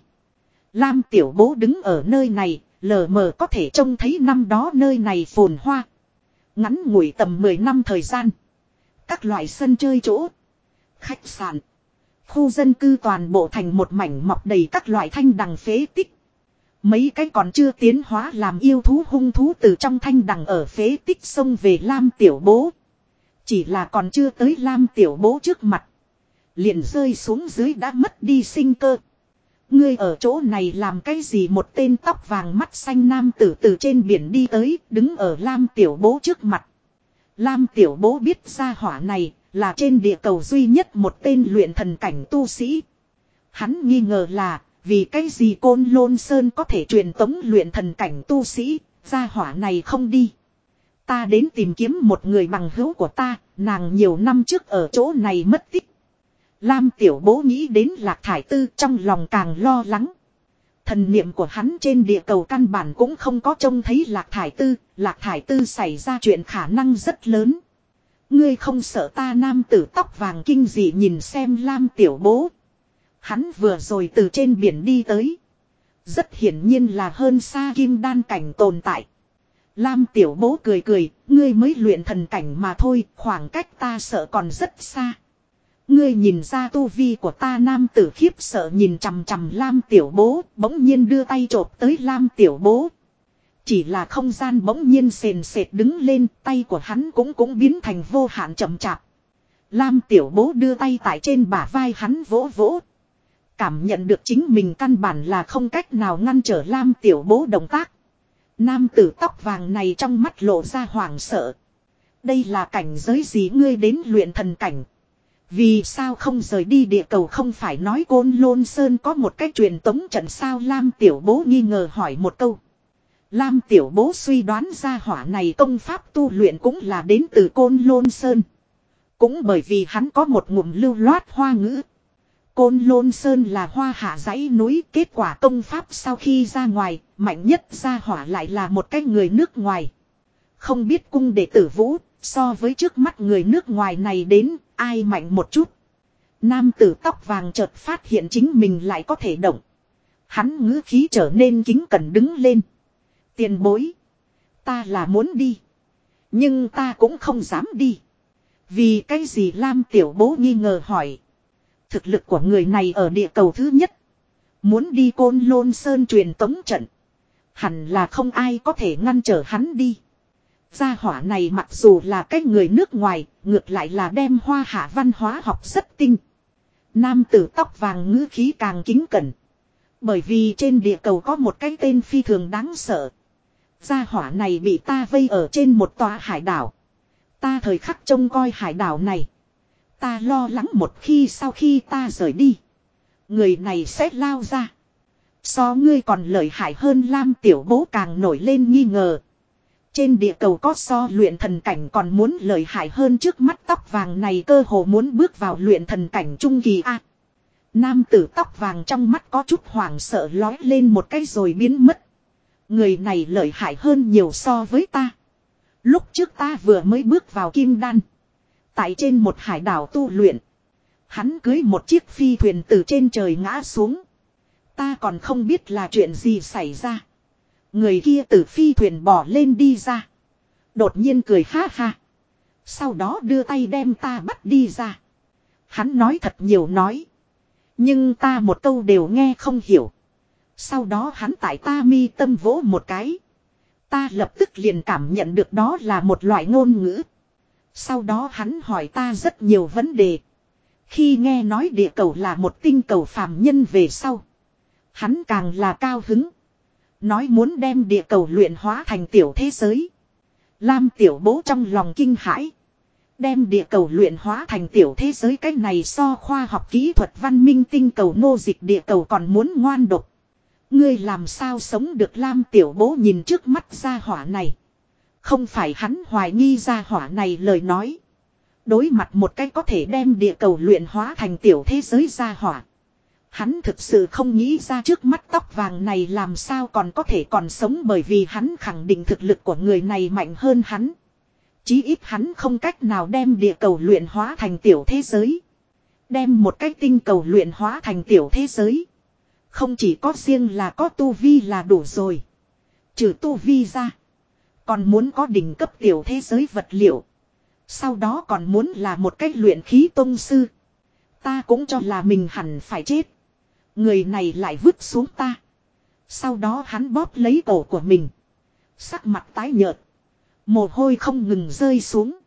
Lam tiểu bố đứng ở nơi này, lờ mờ có thể trông thấy năm đó nơi này phồn hoa. Ngắn ngủi tầm 10 năm thời gian. Các loại sân chơi chỗ, khách sạn, khu dân cư toàn bộ thành một mảnh mọc đầy các loại thanh đằng phế tích. Mấy cái còn chưa tiến hóa làm yêu thú hung thú từ trong thanh đằng ở phế tích sông về Lam Tiểu Bố. Chỉ là còn chưa tới Lam Tiểu Bố trước mặt. Liền rơi xuống dưới đã mất đi sinh cơ. Ngươi ở chỗ này làm cái gì một tên tóc vàng mắt xanh nam tử từ trên biển đi tới, đứng ở Lam Tiểu Bố trước mặt. Lam Tiểu Bố biết ra hỏa này là trên địa cầu duy nhất một tên luyện thần cảnh tu sĩ. Hắn nghi ngờ là vì cái gì côn lôn sơn có thể truyền tống luyện thần cảnh tu sĩ, ra hỏa này không đi. Ta đến tìm kiếm một người bằng hữu của ta, nàng nhiều năm trước ở chỗ này mất tích. Lam tiểu bố nghĩ đến lạc thải tư trong lòng càng lo lắng. Thần niệm của hắn trên địa cầu căn bản cũng không có trông thấy lạc thải tư, lạc thải tư xảy ra chuyện khả năng rất lớn. Ngươi không sợ ta nam tử tóc vàng kinh dị nhìn xem Lam tiểu bố. Hắn vừa rồi từ trên biển đi tới. Rất hiển nhiên là hơn xa kim đan cảnh tồn tại. Lam tiểu bố cười cười, ngươi mới luyện thần cảnh mà thôi, khoảng cách ta sợ còn rất xa. Ngươi nhìn ra tu vi của ta nam tử khiếp sợ nhìn chằm chằm Lam tiểu bố, bỗng nhiên đưa tay chộp tới Lam tiểu bố. Chỉ là không gian bỗng nhiên sền sệt đứng lên, tay của hắn cũng cũng biến thành vô hạn chậm chạp. Lam tiểu bố đưa tay tại trên bả vai hắn vỗ vỗ. Cảm nhận được chính mình căn bản là không cách nào ngăn trở Lam tiểu bố động tác. Nam tử tóc vàng này trong mắt lộ ra hoảng sợ. Đây là cảnh giới gì ngươi đến luyện thần cảnh. Vì sao không rời đi địa cầu không phải nói côn lôn sơn có một cái truyền tống trận sao Lam tiểu bố nghi ngờ hỏi một câu. Lam tiểu bố suy đoán ra hỏa này công pháp tu luyện cũng là đến từ côn lôn sơn. Cũng bởi vì hắn có một ngụm lưu loát hoa ngữ. Côn lôn sơn là hoa hạ dãy núi kết quả công pháp sau khi ra ngoài, mạnh nhất ra hỏa lại là một cái người nước ngoài. Không biết cung đệ tử vũ, so với trước mắt người nước ngoài này đến, ai mạnh một chút. Nam tử tóc vàng chợt phát hiện chính mình lại có thể động. Hắn ngữ khí trở nên kính cẩn đứng lên. Tiền bối. Ta là muốn đi. Nhưng ta cũng không dám đi. Vì cái gì Lam tiểu bố nghi ngờ hỏi. Thực lực của người này ở địa cầu thứ nhất. Muốn đi côn lôn sơn truyền tống trận. Hẳn là không ai có thể ngăn trở hắn đi. Gia hỏa này mặc dù là cái người nước ngoài, ngược lại là đem hoa hạ văn hóa học rất tinh. Nam tử tóc vàng ngữ khí càng kính cẩn. Bởi vì trên địa cầu có một cái tên phi thường đáng sợ. Gia hỏa này bị ta vây ở trên một tòa hải đảo. Ta thời khắc trông coi hải đảo này. Ta lo lắng một khi sau khi ta rời đi. Người này sẽ lao ra. So ngươi còn lợi hại hơn Lam tiểu bố càng nổi lên nghi ngờ. Trên địa cầu có so luyện thần cảnh còn muốn lợi hại hơn trước mắt tóc vàng này cơ hồ muốn bước vào luyện thần cảnh trung kỳ A. Nam tử tóc vàng trong mắt có chút hoảng sợ lói lên một cái rồi biến mất. Người này lợi hại hơn nhiều so với ta. Lúc trước ta vừa mới bước vào kim đan. Tại trên một hải đảo tu luyện. Hắn cưới một chiếc phi thuyền từ trên trời ngã xuống. Ta còn không biết là chuyện gì xảy ra. Người kia từ phi thuyền bỏ lên đi ra. Đột nhiên cười ha ha. Sau đó đưa tay đem ta bắt đi ra. Hắn nói thật nhiều nói. Nhưng ta một câu đều nghe không hiểu. Sau đó hắn tại ta mi tâm vỗ một cái. Ta lập tức liền cảm nhận được đó là một loại ngôn ngữ. Sau đó hắn hỏi ta rất nhiều vấn đề. Khi nghe nói địa cầu là một tinh cầu phàm nhân về sau. Hắn càng là cao hứng. Nói muốn đem địa cầu luyện hóa thành tiểu thế giới. Lam tiểu bố trong lòng kinh hãi. Đem địa cầu luyện hóa thành tiểu thế giới cách này so khoa học kỹ thuật văn minh tinh cầu nô dịch địa cầu còn muốn ngoan độc. Ngươi làm sao sống được Lam tiểu bố nhìn trước mắt ra hỏa này. Không phải hắn hoài nghi ra hỏa này lời nói. Đối mặt một cái có thể đem địa cầu luyện hóa thành tiểu thế giới ra hỏa. Hắn thực sự không nghĩ ra trước mắt tóc vàng này làm sao còn có thể còn sống bởi vì hắn khẳng định thực lực của người này mạnh hơn hắn. Chí ít hắn không cách nào đem địa cầu luyện hóa thành tiểu thế giới. Đem một cái tinh cầu luyện hóa thành tiểu thế giới. Không chỉ có riêng là có tu vi là đủ rồi. Trừ tu vi ra. Còn muốn có đỉnh cấp tiểu thế giới vật liệu. Sau đó còn muốn là một cách luyện khí tông sư. Ta cũng cho là mình hẳn phải chết. Người này lại vứt xuống ta. Sau đó hắn bóp lấy cổ của mình. Sắc mặt tái nhợt. Mồ hôi không ngừng rơi xuống.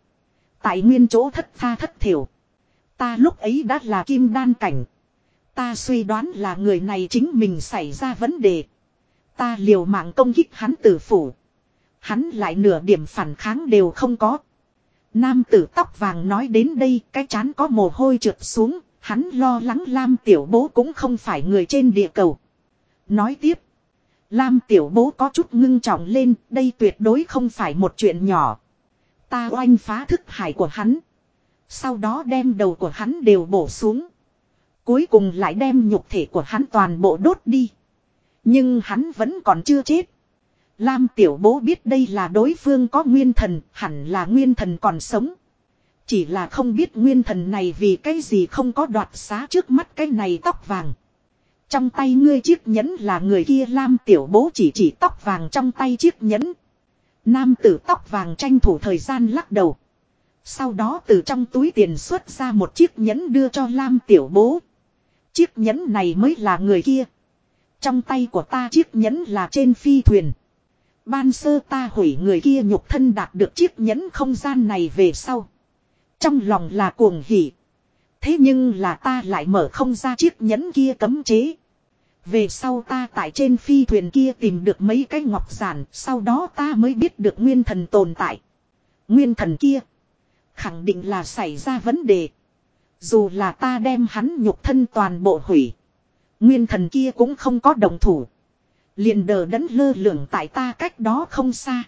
Tại nguyên chỗ thất tha thất thiểu. Ta lúc ấy đã là kim đan cảnh. Ta suy đoán là người này chính mình xảy ra vấn đề. Ta liều mạng công kích hắn tử phủ. Hắn lại nửa điểm phản kháng đều không có. Nam tử tóc vàng nói đến đây, cái chán có mồ hôi trượt xuống. Hắn lo lắng Lam tiểu bố cũng không phải người trên địa cầu. Nói tiếp. Lam tiểu bố có chút ngưng trọng lên. Đây tuyệt đối không phải một chuyện nhỏ. Ta oanh phá thức hải của hắn. Sau đó đem đầu của hắn đều bổ xuống. Cuối cùng lại đem nhục thể của hắn toàn bộ đốt đi. Nhưng hắn vẫn còn chưa chết. Lam tiểu bố biết đây là đối phương có nguyên thần, hẳn là nguyên thần còn sống. Chỉ là không biết nguyên thần này vì cái gì không có đoạt xá trước mắt cái này tóc vàng. Trong tay ngươi chiếc nhẫn là người kia Lam tiểu bố chỉ chỉ tóc vàng trong tay chiếc nhẫn. Nam tử tóc vàng tranh thủ thời gian lắc đầu. Sau đó từ trong túi tiền xuất ra một chiếc nhẫn đưa cho Lam tiểu bố. Chiếc nhẫn này mới là người kia. Trong tay của ta chiếc nhẫn là trên phi thuyền. Ban sơ ta hủy người kia nhục thân đạt được chiếc nhẫn không gian này về sau. Trong lòng là cuồng hỉ. Thế nhưng là ta lại mở không ra chiếc nhẫn kia cấm chế. Về sau ta tại trên phi thuyền kia tìm được mấy cái ngọc giản, sau đó ta mới biết được nguyên thần tồn tại. Nguyên thần kia, khẳng định là xảy ra vấn đề. Dù là ta đem hắn nhục thân toàn bộ hủy. Nguyên thần kia cũng không có đồng thủ liền đờ đẫn lơ lửng tại ta cách đó không xa.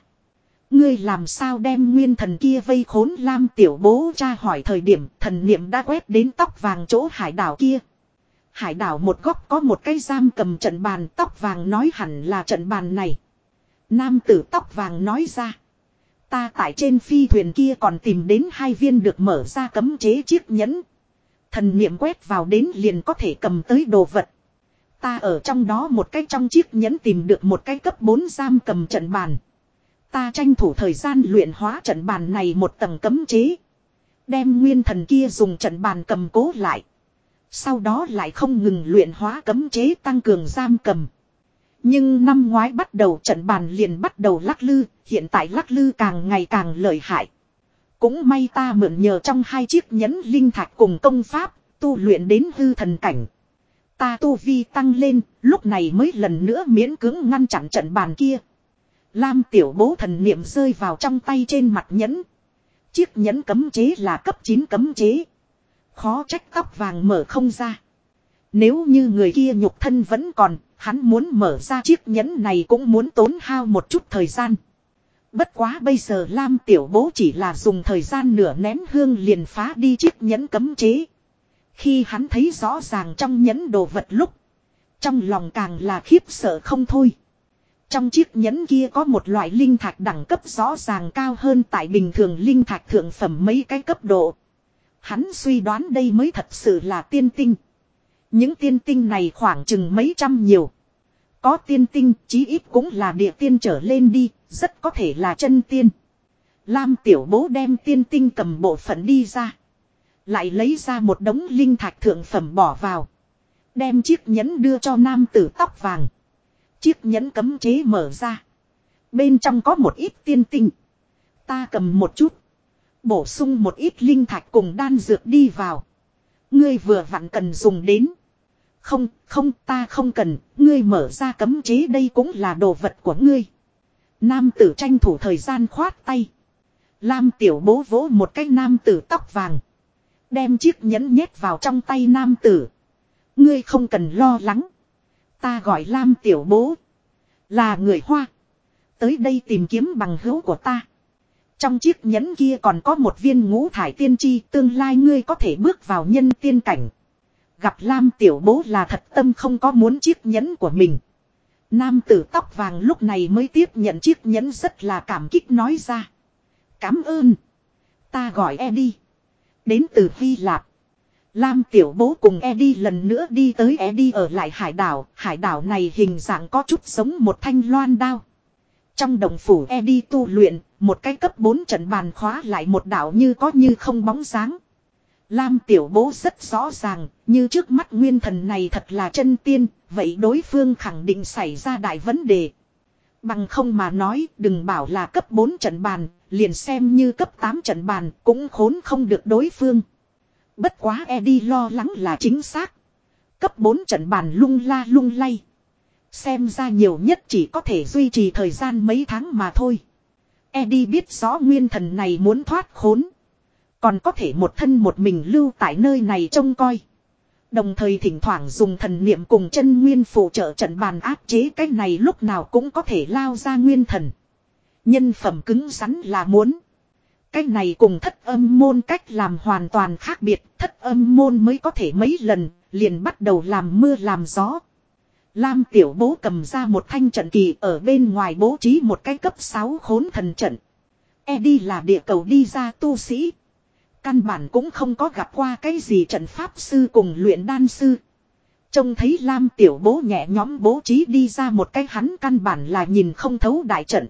Ngươi làm sao đem nguyên thần kia vây khốn lam tiểu bố cha hỏi thời điểm, thần niệm đã quét đến tóc vàng chỗ hải đảo kia. Hải đảo một góc có một cái giam cầm trận bàn, tóc vàng nói hẳn là trận bàn này. Nam tử tóc vàng nói ra. Ta tại trên phi thuyền kia còn tìm đến hai viên được mở ra cấm chế chiếc nhẫn. Thần niệm quét vào đến liền có thể cầm tới đồ vật. Ta ở trong đó một cái trong chiếc nhẫn tìm được một cái cấp 4 giam cầm trận bàn. Ta tranh thủ thời gian luyện hóa trận bàn này một tầng cấm chế. Đem nguyên thần kia dùng trận bàn cầm cố lại. Sau đó lại không ngừng luyện hóa cấm chế tăng cường giam cầm. Nhưng năm ngoái bắt đầu trận bàn liền bắt đầu lắc lư, hiện tại lắc lư càng ngày càng lợi hại. Cũng may ta mượn nhờ trong hai chiếc nhẫn linh thạch cùng công pháp, tu luyện đến hư thần cảnh. Ta tu vi tăng lên, lúc này mới lần nữa miễn cưỡng ngăn chặn trận bàn kia. Lam tiểu bố thần niệm rơi vào trong tay trên mặt nhẫn. Chiếc nhẫn cấm chế là cấp 9 cấm chế. Khó trách tóc vàng mở không ra. Nếu như người kia nhục thân vẫn còn, hắn muốn mở ra chiếc nhẫn này cũng muốn tốn hao một chút thời gian. Bất quá bây giờ Lam Tiểu Bố chỉ là dùng thời gian nửa nén hương liền phá đi chiếc nhẫn cấm chế. Khi hắn thấy rõ ràng trong nhẫn đồ vật lúc. Trong lòng càng là khiếp sợ không thôi. Trong chiếc nhẫn kia có một loại linh thạch đẳng cấp rõ ràng cao hơn tại bình thường linh thạch thượng phẩm mấy cái cấp độ. Hắn suy đoán đây mới thật sự là tiên tinh. Những tiên tinh này khoảng chừng mấy trăm nhiều. Có tiên tinh chí ít cũng là địa tiên trở lên đi, rất có thể là chân tiên. Lam tiểu bố đem tiên tinh cầm bộ phận đi ra. Lại lấy ra một đống linh thạch thượng phẩm bỏ vào. Đem chiếc nhẫn đưa cho nam tử tóc vàng. Chiếc nhẫn cấm chế mở ra. Bên trong có một ít tiên tinh. Ta cầm một chút. Bổ sung một ít linh thạch cùng đan dược đi vào. Ngươi vừa vặn cần dùng đến. Không, không ta không cần, ngươi mở ra cấm chế đây cũng là đồ vật của ngươi. Nam tử tranh thủ thời gian khoát tay. Lam tiểu bố vỗ một cái nam tử tóc vàng. Đem chiếc nhẫn nhét vào trong tay nam tử. Ngươi không cần lo lắng. Ta gọi Lam tiểu bố. Là người Hoa. Tới đây tìm kiếm bằng hữu của ta. Trong chiếc nhẫn kia còn có một viên ngũ thải tiên tri, tương lai ngươi có thể bước vào nhân tiên cảnh. Gặp Lam tiểu bố là thật tâm không có muốn chiếc nhẫn của mình. Nam tử tóc vàng lúc này mới tiếp nhận chiếc nhẫn rất là cảm kích nói ra. Cảm ơn. Ta gọi e đi. Đến từ Vi Lạp. Lam tiểu bố cùng Eddie lần nữa đi tới Eddie ở lại hải đảo. Hải đảo này hình dạng có chút giống một thanh loan đao. Trong đồng phủ Eddie tu luyện, một cái cấp 4 trận bàn khóa lại một đảo như có như không bóng sáng. Lam tiểu bố rất rõ ràng, như trước mắt nguyên thần này thật là chân tiên, vậy đối phương khẳng định xảy ra đại vấn đề. Bằng không mà nói, đừng bảo là cấp 4 trận bàn, liền xem như cấp 8 trận bàn, cũng khốn không được đối phương. Bất quá Eddie lo lắng là chính xác. Cấp 4 trận bàn lung la lung lay. Xem ra nhiều nhất chỉ có thể duy trì thời gian mấy tháng mà thôi. Eddie biết rõ nguyên thần này muốn thoát khốn. Còn có thể một thân một mình lưu tại nơi này trông coi. Đồng thời thỉnh thoảng dùng thần niệm cùng chân nguyên phụ trợ trận bàn áp chế cái này lúc nào cũng có thể lao ra nguyên thần. Nhân phẩm cứng rắn là muốn. Cái này cùng thất âm môn cách làm hoàn toàn khác biệt, thất âm môn mới có thể mấy lần, liền bắt đầu làm mưa làm gió. Lam tiểu bố cầm ra một thanh trận kỳ ở bên ngoài bố trí một cái cấp 6 khốn thần trận. Eddie là địa cầu đi ra tu sĩ, Căn bản cũng không có gặp qua cái gì trận pháp sư cùng luyện đan sư. Trông thấy Lam tiểu bố nhẹ nhóm bố trí đi ra một cái hắn căn bản là nhìn không thấu đại trận.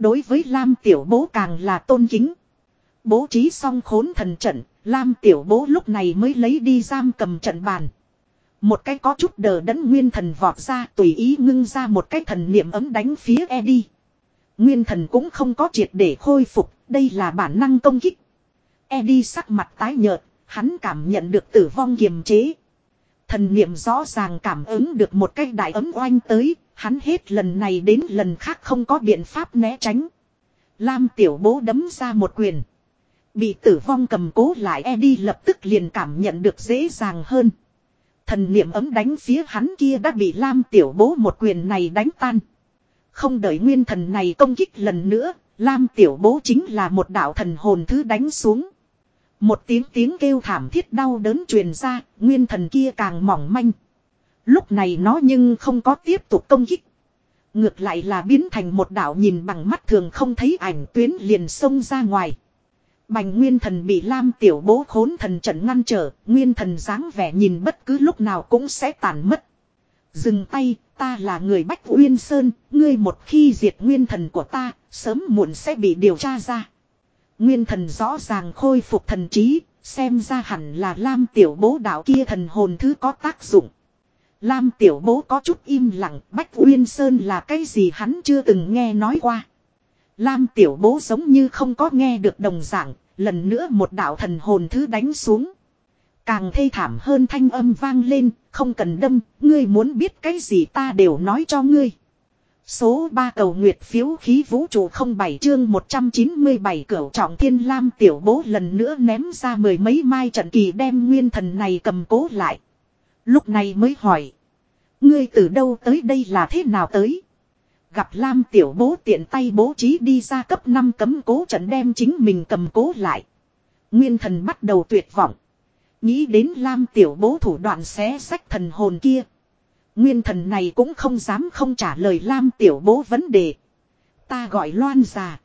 Đối với Lam tiểu bố càng là tôn kính. Bố trí xong khốn thần trận, Lam tiểu bố lúc này mới lấy đi giam cầm trận bàn. Một cái có chút đờ đẫn nguyên thần vọt ra tùy ý ngưng ra một cái thần niệm ấm đánh phía Eddie. Nguyên thần cũng không có triệt để khôi phục, đây là bản năng công kích. Eddie sắc mặt tái nhợt, hắn cảm nhận được tử vong kiềm chế. Thần niệm rõ ràng cảm ứng được một cái đại ấm oanh tới, hắn hết lần này đến lần khác không có biện pháp né tránh. Lam tiểu bố đấm ra một quyền. Bị tử vong cầm cố lại e đi lập tức liền cảm nhận được dễ dàng hơn. Thần niệm ấm đánh phía hắn kia đã bị Lam tiểu bố một quyền này đánh tan. Không đợi nguyên thần này công kích lần nữa, Lam tiểu bố chính là một đạo thần hồn thứ đánh xuống. Một tiếng tiếng kêu thảm thiết đau đớn truyền ra, nguyên thần kia càng mỏng manh. Lúc này nó nhưng không có tiếp tục công kích. Ngược lại là biến thành một đạo nhìn bằng mắt thường không thấy ảnh tuyến liền xông ra ngoài. Bành nguyên thần bị Lam tiểu bố khốn thần trận ngăn trở, nguyên thần dáng vẻ nhìn bất cứ lúc nào cũng sẽ tàn mất. Dừng tay, ta là người Bách Uyên Sơn, ngươi một khi diệt nguyên thần của ta, sớm muộn sẽ bị điều tra ra. Nguyên thần rõ ràng khôi phục thần trí, xem ra hẳn là Lam tiểu bố đạo kia thần hồn thứ có tác dụng. Lam tiểu bố có chút im lặng, Bách Uyên Sơn là cái gì hắn chưa từng nghe nói qua. Lam tiểu bố giống như không có nghe được đồng dạng, lần nữa một đạo thần hồn thứ đánh xuống. Càng thê thảm hơn thanh âm vang lên, không cần đâm, ngươi muốn biết cái gì ta đều nói cho ngươi. Số 3 cầu nguyệt phiếu khí vũ trụ 07 chương 197 cửu trọng thiên lam tiểu bố lần nữa ném ra mười mấy mai trận kỳ đem nguyên thần này cầm cố lại. Lúc này mới hỏi. Ngươi từ đâu tới đây là thế nào tới? Gặp lam tiểu bố tiện tay bố trí đi ra cấp 5 cấm cố trận đem chính mình cầm cố lại. Nguyên thần bắt đầu tuyệt vọng. Nghĩ đến lam tiểu bố thủ đoạn xé sách thần hồn kia. Nguyên thần này cũng không dám không trả lời Lam tiểu bố vấn đề. Ta gọi loan già.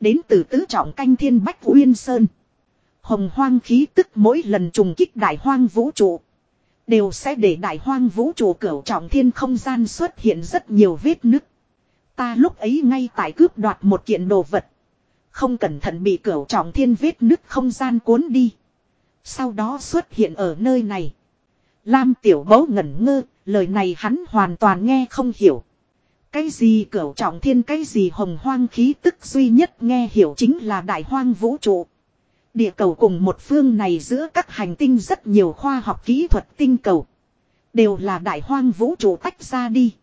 Đến từ tứ trọng canh thiên bách uyên sơn. Hồng hoang khí tức mỗi lần trùng kích đại hoang vũ trụ. Đều sẽ để đại hoang vũ trụ cửu trọng thiên không gian xuất hiện rất nhiều vết nứt. Ta lúc ấy ngay tại cướp đoạt một kiện đồ vật. Không cẩn thận bị cửu trọng thiên vết nứt không gian cuốn đi. Sau đó xuất hiện ở nơi này. Lam tiểu bấu ngẩn ngơ, lời này hắn hoàn toàn nghe không hiểu. Cái gì cửu trọng thiên cái gì hồng hoang khí tức duy nhất nghe hiểu chính là đại hoang vũ trụ. Địa cầu cùng một phương này giữa các hành tinh rất nhiều khoa học kỹ thuật tinh cầu. Đều là đại hoang vũ trụ tách ra đi.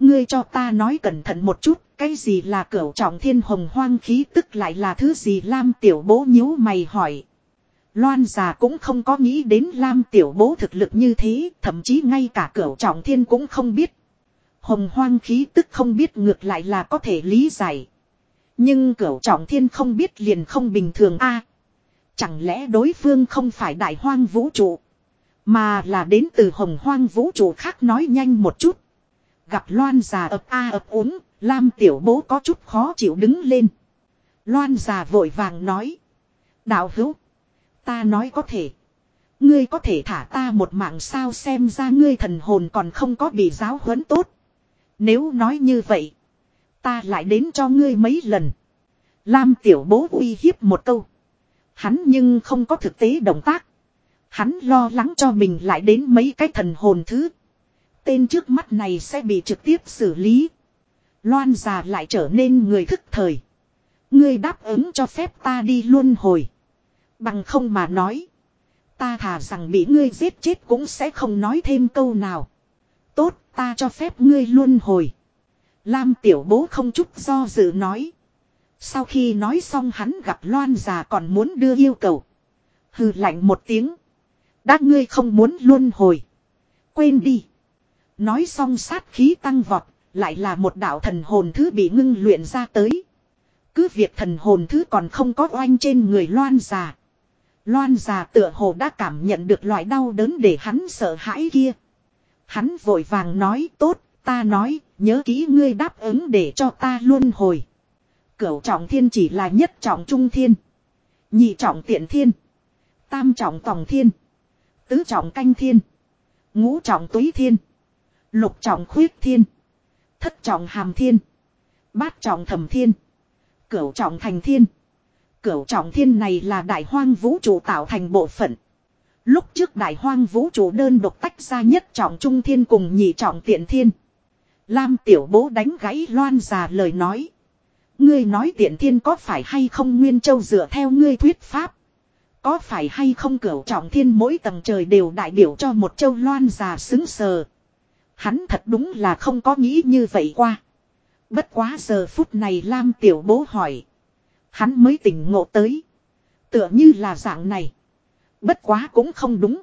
Ngươi cho ta nói cẩn thận một chút, cái gì là cửu trọng thiên hồng hoang khí tức lại là thứ gì Lam tiểu bố nhíu mày hỏi. Loan già cũng không có nghĩ đến Lam tiểu bố thực lực như thế, thậm chí ngay cả cửu trọng thiên cũng không biết. Hồng hoang khí tức không biết ngược lại là có thể lý giải. Nhưng cửu trọng thiên không biết liền không bình thường a Chẳng lẽ đối phương không phải đại hoang vũ trụ. Mà là đến từ hồng hoang vũ trụ khác nói nhanh một chút. Gặp loan già ập a ập uống, Lam tiểu bố có chút khó chịu đứng lên. Loan già vội vàng nói. Đạo hữu. Ta nói có thể. Ngươi có thể thả ta một mạng sao xem ra ngươi thần hồn còn không có bị giáo huấn tốt. Nếu nói như vậy. Ta lại đến cho ngươi mấy lần. Lam tiểu bố uy hiếp một câu. Hắn nhưng không có thực tế động tác. Hắn lo lắng cho mình lại đến mấy cái thần hồn thứ. Tên trước mắt này sẽ bị trực tiếp xử lý. Loan già lại trở nên người thức thời. Ngươi đáp ứng cho phép ta đi luôn hồi. Bằng không mà nói. Ta thà rằng bị ngươi giết chết cũng sẽ không nói thêm câu nào. Tốt, ta cho phép ngươi luôn hồi. Lam tiểu bố không chút do dự nói. Sau khi nói xong hắn gặp loan già còn muốn đưa yêu cầu. Hừ lạnh một tiếng. Đã ngươi không muốn luôn hồi. Quên đi. Nói xong sát khí tăng vọt, lại là một đạo thần hồn thứ bị ngưng luyện ra tới. Cứ việc thần hồn thứ còn không có oanh trên người loan già. Loan già tựa hồ đã cảm nhận được loại đau đớn để hắn sợ hãi kia. Hắn vội vàng nói tốt, ta nói, nhớ kỹ ngươi đáp ứng để cho ta luôn hồi. Cửu trọng thiên chỉ là nhất trọng trung thiên. Nhị trọng tiện thiên. Tam trọng tòng thiên. Tứ trọng canh thiên. Ngũ trọng túy thiên. Lục trọng khuyết thiên. Thất trọng hàm thiên. Bát trọng thẩm thiên. Cửu trọng thành thiên. Cửu trọng thiên này là đại hoang vũ trụ tạo thành bộ phận. Lúc trước đại hoang vũ trụ đơn độc tách ra nhất trọng trung thiên cùng nhị trọng tiện thiên. Lam tiểu bố đánh gãy loan già lời nói. Ngươi nói tiện thiên có phải hay không nguyên châu dựa theo ngươi thuyết pháp. Có phải hay không cửu trọng thiên mỗi tầng trời đều đại biểu cho một châu loan già xứng sờ. Hắn thật đúng là không có nghĩ như vậy qua. Bất quá giờ phút này Lam tiểu bố hỏi. Hắn mới tỉnh ngộ tới. Tựa như là dạng này. Bất quá cũng không đúng.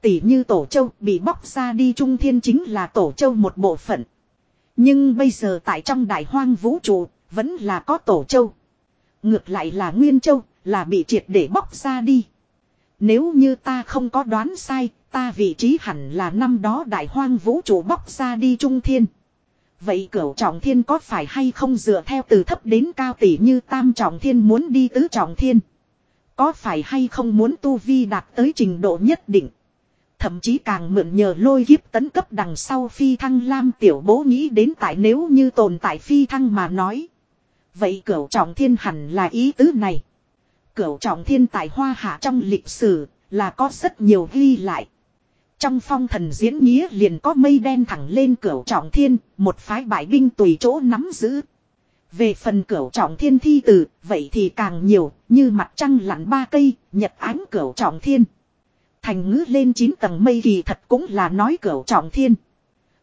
Tỷ như tổ châu bị bóc ra đi trung thiên chính là tổ châu một bộ phận. Nhưng bây giờ tại trong đại hoang vũ trụ, vẫn là có tổ châu. Ngược lại là nguyên châu, là bị triệt để bóc ra đi. Nếu như ta không có đoán sai, ta vị trí hẳn là năm đó đại hoang vũ trụ bóc ra đi trung thiên. Vậy cửu trọng thiên có phải hay không dựa theo từ thấp đến cao tỷ như tam trọng thiên muốn đi tứ trọng thiên? Có phải hay không muốn tu vi đạt tới trình độ nhất định? Thậm chí càng mượn nhờ lôi kiếp tấn cấp đằng sau phi thăng lam tiểu bố nghĩ đến tại nếu như tồn tại phi thăng mà nói. Vậy cửu trọng thiên hẳn là ý tứ này. Cửu trọng thiên tại hoa hạ trong lịch sử là có rất nhiều ghi lại. Trong phong thần diễn nghĩa liền có mây đen thẳng lên cửu trọng thiên, một phái bại binh tùy chỗ nắm giữ. Về phần cửu trọng thiên thi tử, vậy thì càng nhiều, như mặt trăng lặn ba cây, nhật ánh cửu trọng thiên. Thành ngữ lên chín tầng mây kỳ thật cũng là nói cửu trọng thiên.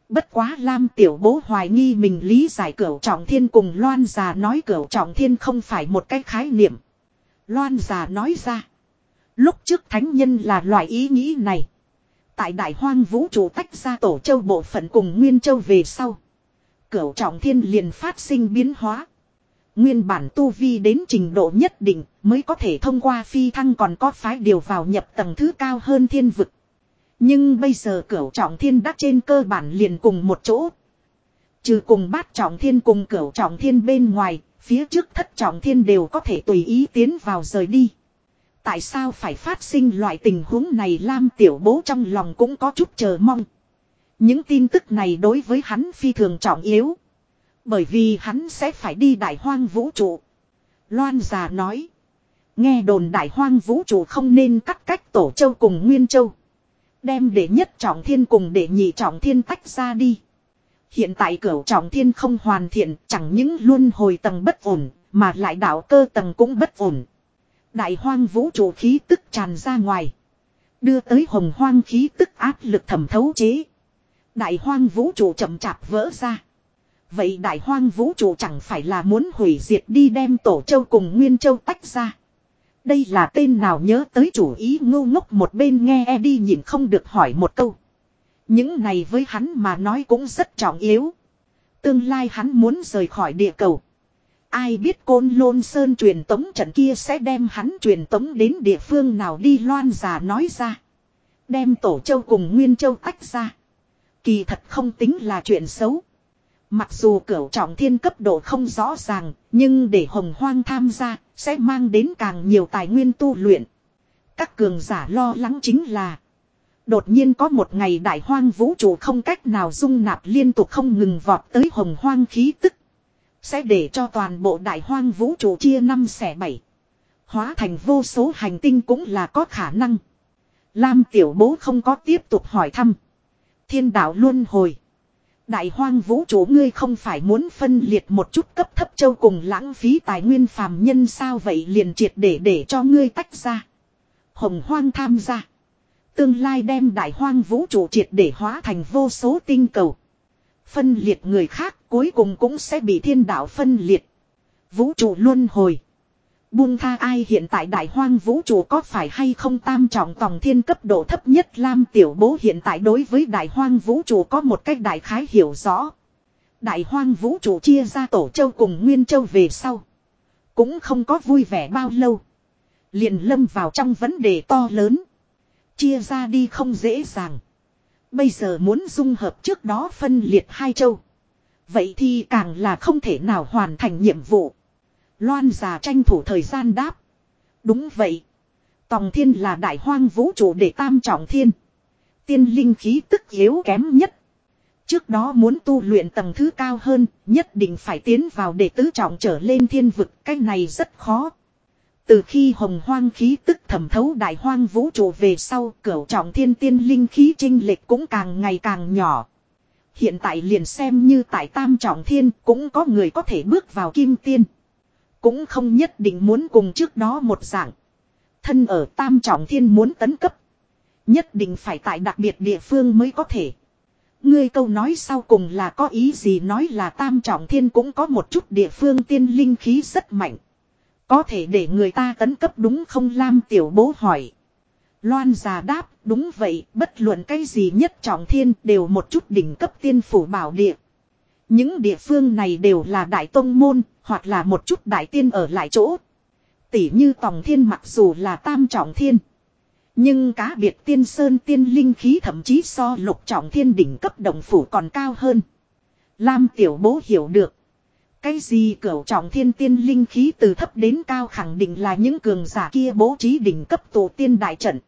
Bất quá Lam tiểu bố hoài nghi mình lý giải cửu trọng thiên cùng Loan già nói cửu trọng thiên không phải một cái khái niệm. Loan già nói ra. Lúc trước thánh nhân là loại ý nghĩ này. Tại đại hoang vũ trụ tách ra tổ châu bộ phận cùng nguyên châu về sau. Cửu trọng thiên liền phát sinh biến hóa. Nguyên bản tu vi đến trình độ nhất định mới có thể thông qua phi thăng còn có phái điều vào nhập tầng thứ cao hơn thiên vực. Nhưng bây giờ cửu trọng thiên đắc trên cơ bản liền cùng một chỗ. Trừ cùng bát trọng thiên cùng cửu trọng thiên bên ngoài, phía trước thất trọng thiên đều có thể tùy ý tiến vào rời đi. Tại sao phải phát sinh loại tình huống này Lam tiểu bố trong lòng cũng có chút chờ mong. Những tin tức này đối với hắn phi thường trọng yếu. Bởi vì hắn sẽ phải đi đại hoang vũ trụ. Loan già nói. Nghe đồn đại hoang vũ trụ không nên cắt cách tổ châu cùng nguyên châu. Đem để nhất trọng thiên cùng để nhị trọng thiên tách ra đi. Hiện tại cửu trọng thiên không hoàn thiện, chẳng những luôn hồi tầng bất ổn, mà lại đạo cơ tầng cũng bất ổn. Đại hoang vũ trụ khí tức tràn ra ngoài. Đưa tới hồng hoang khí tức áp lực thẩm thấu chế. Đại hoang vũ trụ chậm chạp vỡ ra. Vậy đại hoang vũ trụ chẳng phải là muốn hủy diệt đi đem tổ châu cùng nguyên châu tách ra. Đây là tên nào nhớ tới chủ ý ngu ngốc một bên nghe e đi nhìn không được hỏi một câu. Những này với hắn mà nói cũng rất trọng yếu. Tương lai hắn muốn rời khỏi địa cầu. Ai biết côn lôn sơn truyền tống trận kia sẽ đem hắn truyền tống đến địa phương nào đi loan già nói ra. Đem tổ châu cùng nguyên châu tách ra. Kỳ thật không tính là chuyện xấu. Mặc dù cửu trọng thiên cấp độ không rõ ràng, nhưng để hồng hoang tham gia, sẽ mang đến càng nhiều tài nguyên tu luyện. Các cường giả lo lắng chính là, Đột nhiên có một ngày đại hoang vũ trụ không cách nào dung nạp liên tục không ngừng vọt tới hồng hoang khí tức. Sẽ để cho toàn bộ đại hoang vũ trụ chia năm xẻ bảy. Hóa thành vô số hành tinh cũng là có khả năng. Lam tiểu bố không có tiếp tục hỏi thăm. Thiên đạo luân hồi. Đại hoang vũ trụ ngươi không phải muốn phân liệt một chút cấp thấp châu cùng lãng phí tài nguyên phàm nhân sao vậy liền triệt để để cho ngươi tách ra. Hồng hoang tham gia. Tương lai đem đại hoang vũ trụ triệt để hóa thành vô số tinh cầu. Phân liệt người khác cuối cùng cũng sẽ bị thiên đạo phân liệt. Vũ trụ luân hồi. Buông tha ai hiện tại đại hoang vũ trụ có phải hay không tam trọng tòng thiên cấp độ thấp nhất Lam Tiểu Bố hiện tại đối với đại hoang vũ trụ có một cách đại khái hiểu rõ. Đại hoang vũ trụ chia ra tổ châu cùng nguyên châu về sau. Cũng không có vui vẻ bao lâu. liền lâm vào trong vấn đề to lớn. Chia ra đi không dễ dàng. Bây giờ muốn dung hợp trước đó phân liệt hai châu. Vậy thì càng là không thể nào hoàn thành nhiệm vụ. Loan già tranh thủ thời gian đáp. Đúng vậy. Tòng thiên là đại hoang vũ trụ để tam trọng thiên. Tiên linh khí tức yếu kém nhất. Trước đó muốn tu luyện tầng thứ cao hơn, nhất định phải tiến vào để tứ trọng trở lên thiên vực, cái này rất khó. Từ khi hồng hoang khí tức thẩm thấu đại hoang vũ trụ về sau, cửu trọng thiên tiên linh khí trinh lệch cũng càng ngày càng nhỏ. Hiện tại liền xem như tại tam trọng thiên cũng có người có thể bước vào kim tiên. Cũng không nhất định muốn cùng trước đó một dạng. Thân ở tam trọng thiên muốn tấn cấp. Nhất định phải tại đặc biệt địa phương mới có thể. Ngươi câu nói sau cùng là có ý gì nói là tam trọng thiên cũng có một chút địa phương tiên linh khí rất mạnh. Có thể để người ta tấn cấp đúng không Lam tiểu bố hỏi. Loan già đáp, đúng vậy, bất luận cái gì nhất trọng thiên đều một chút đỉnh cấp tiên phủ bảo địa. Những địa phương này đều là đại tông môn, hoặc là một chút đại tiên ở lại chỗ. Tỷ như tòng thiên mặc dù là tam trọng thiên. Nhưng cá biệt tiên sơn tiên linh khí thậm chí so lục trọng thiên đỉnh cấp đồng phủ còn cao hơn. Lam tiểu bố hiểu được. Cái gì cửu trọng thiên tiên linh khí từ thấp đến cao khẳng định là những cường giả kia bố trí đỉnh cấp tổ tiên đại trận.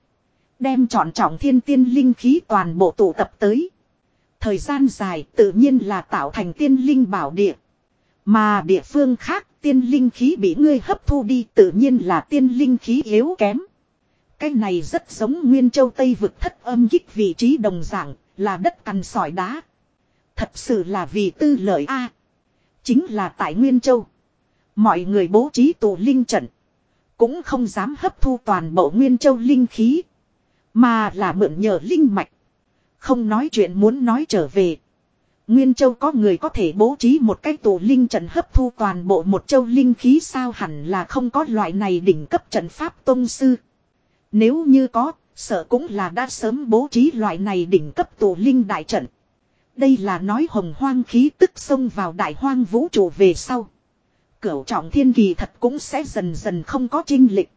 Đem chọn trọng thiên tiên linh khí toàn bộ tụ tập tới. Thời gian dài tự nhiên là tạo thành tiên linh bảo địa. Mà địa phương khác tiên linh khí bị ngươi hấp thu đi tự nhiên là tiên linh khí yếu kém. Cái này rất giống Nguyên Châu Tây vực thất âm kích vị trí đồng dạng, là đất cằn sỏi đá. Thật sự là vì tư lợi A. Chính là tại Nguyên Châu. Mọi người bố trí tù linh trận. Cũng không dám hấp thu toàn bộ Nguyên Châu linh khí. Mà là mượn nhờ linh mạch. Không nói chuyện muốn nói trở về. Nguyên Châu có người có thể bố trí một cái tù linh trận hấp thu toàn bộ một châu linh khí sao hẳn là không có loại này đỉnh cấp trận pháp tôn sư. Nếu như có, sợ cũng là đã sớm bố trí loại này đỉnh cấp tù linh đại trận. Đây là nói hồng hoang khí tức xông vào đại hoang vũ trụ về sau. Cửu trọng thiên kỳ thật cũng sẽ dần dần không có trinh lịch.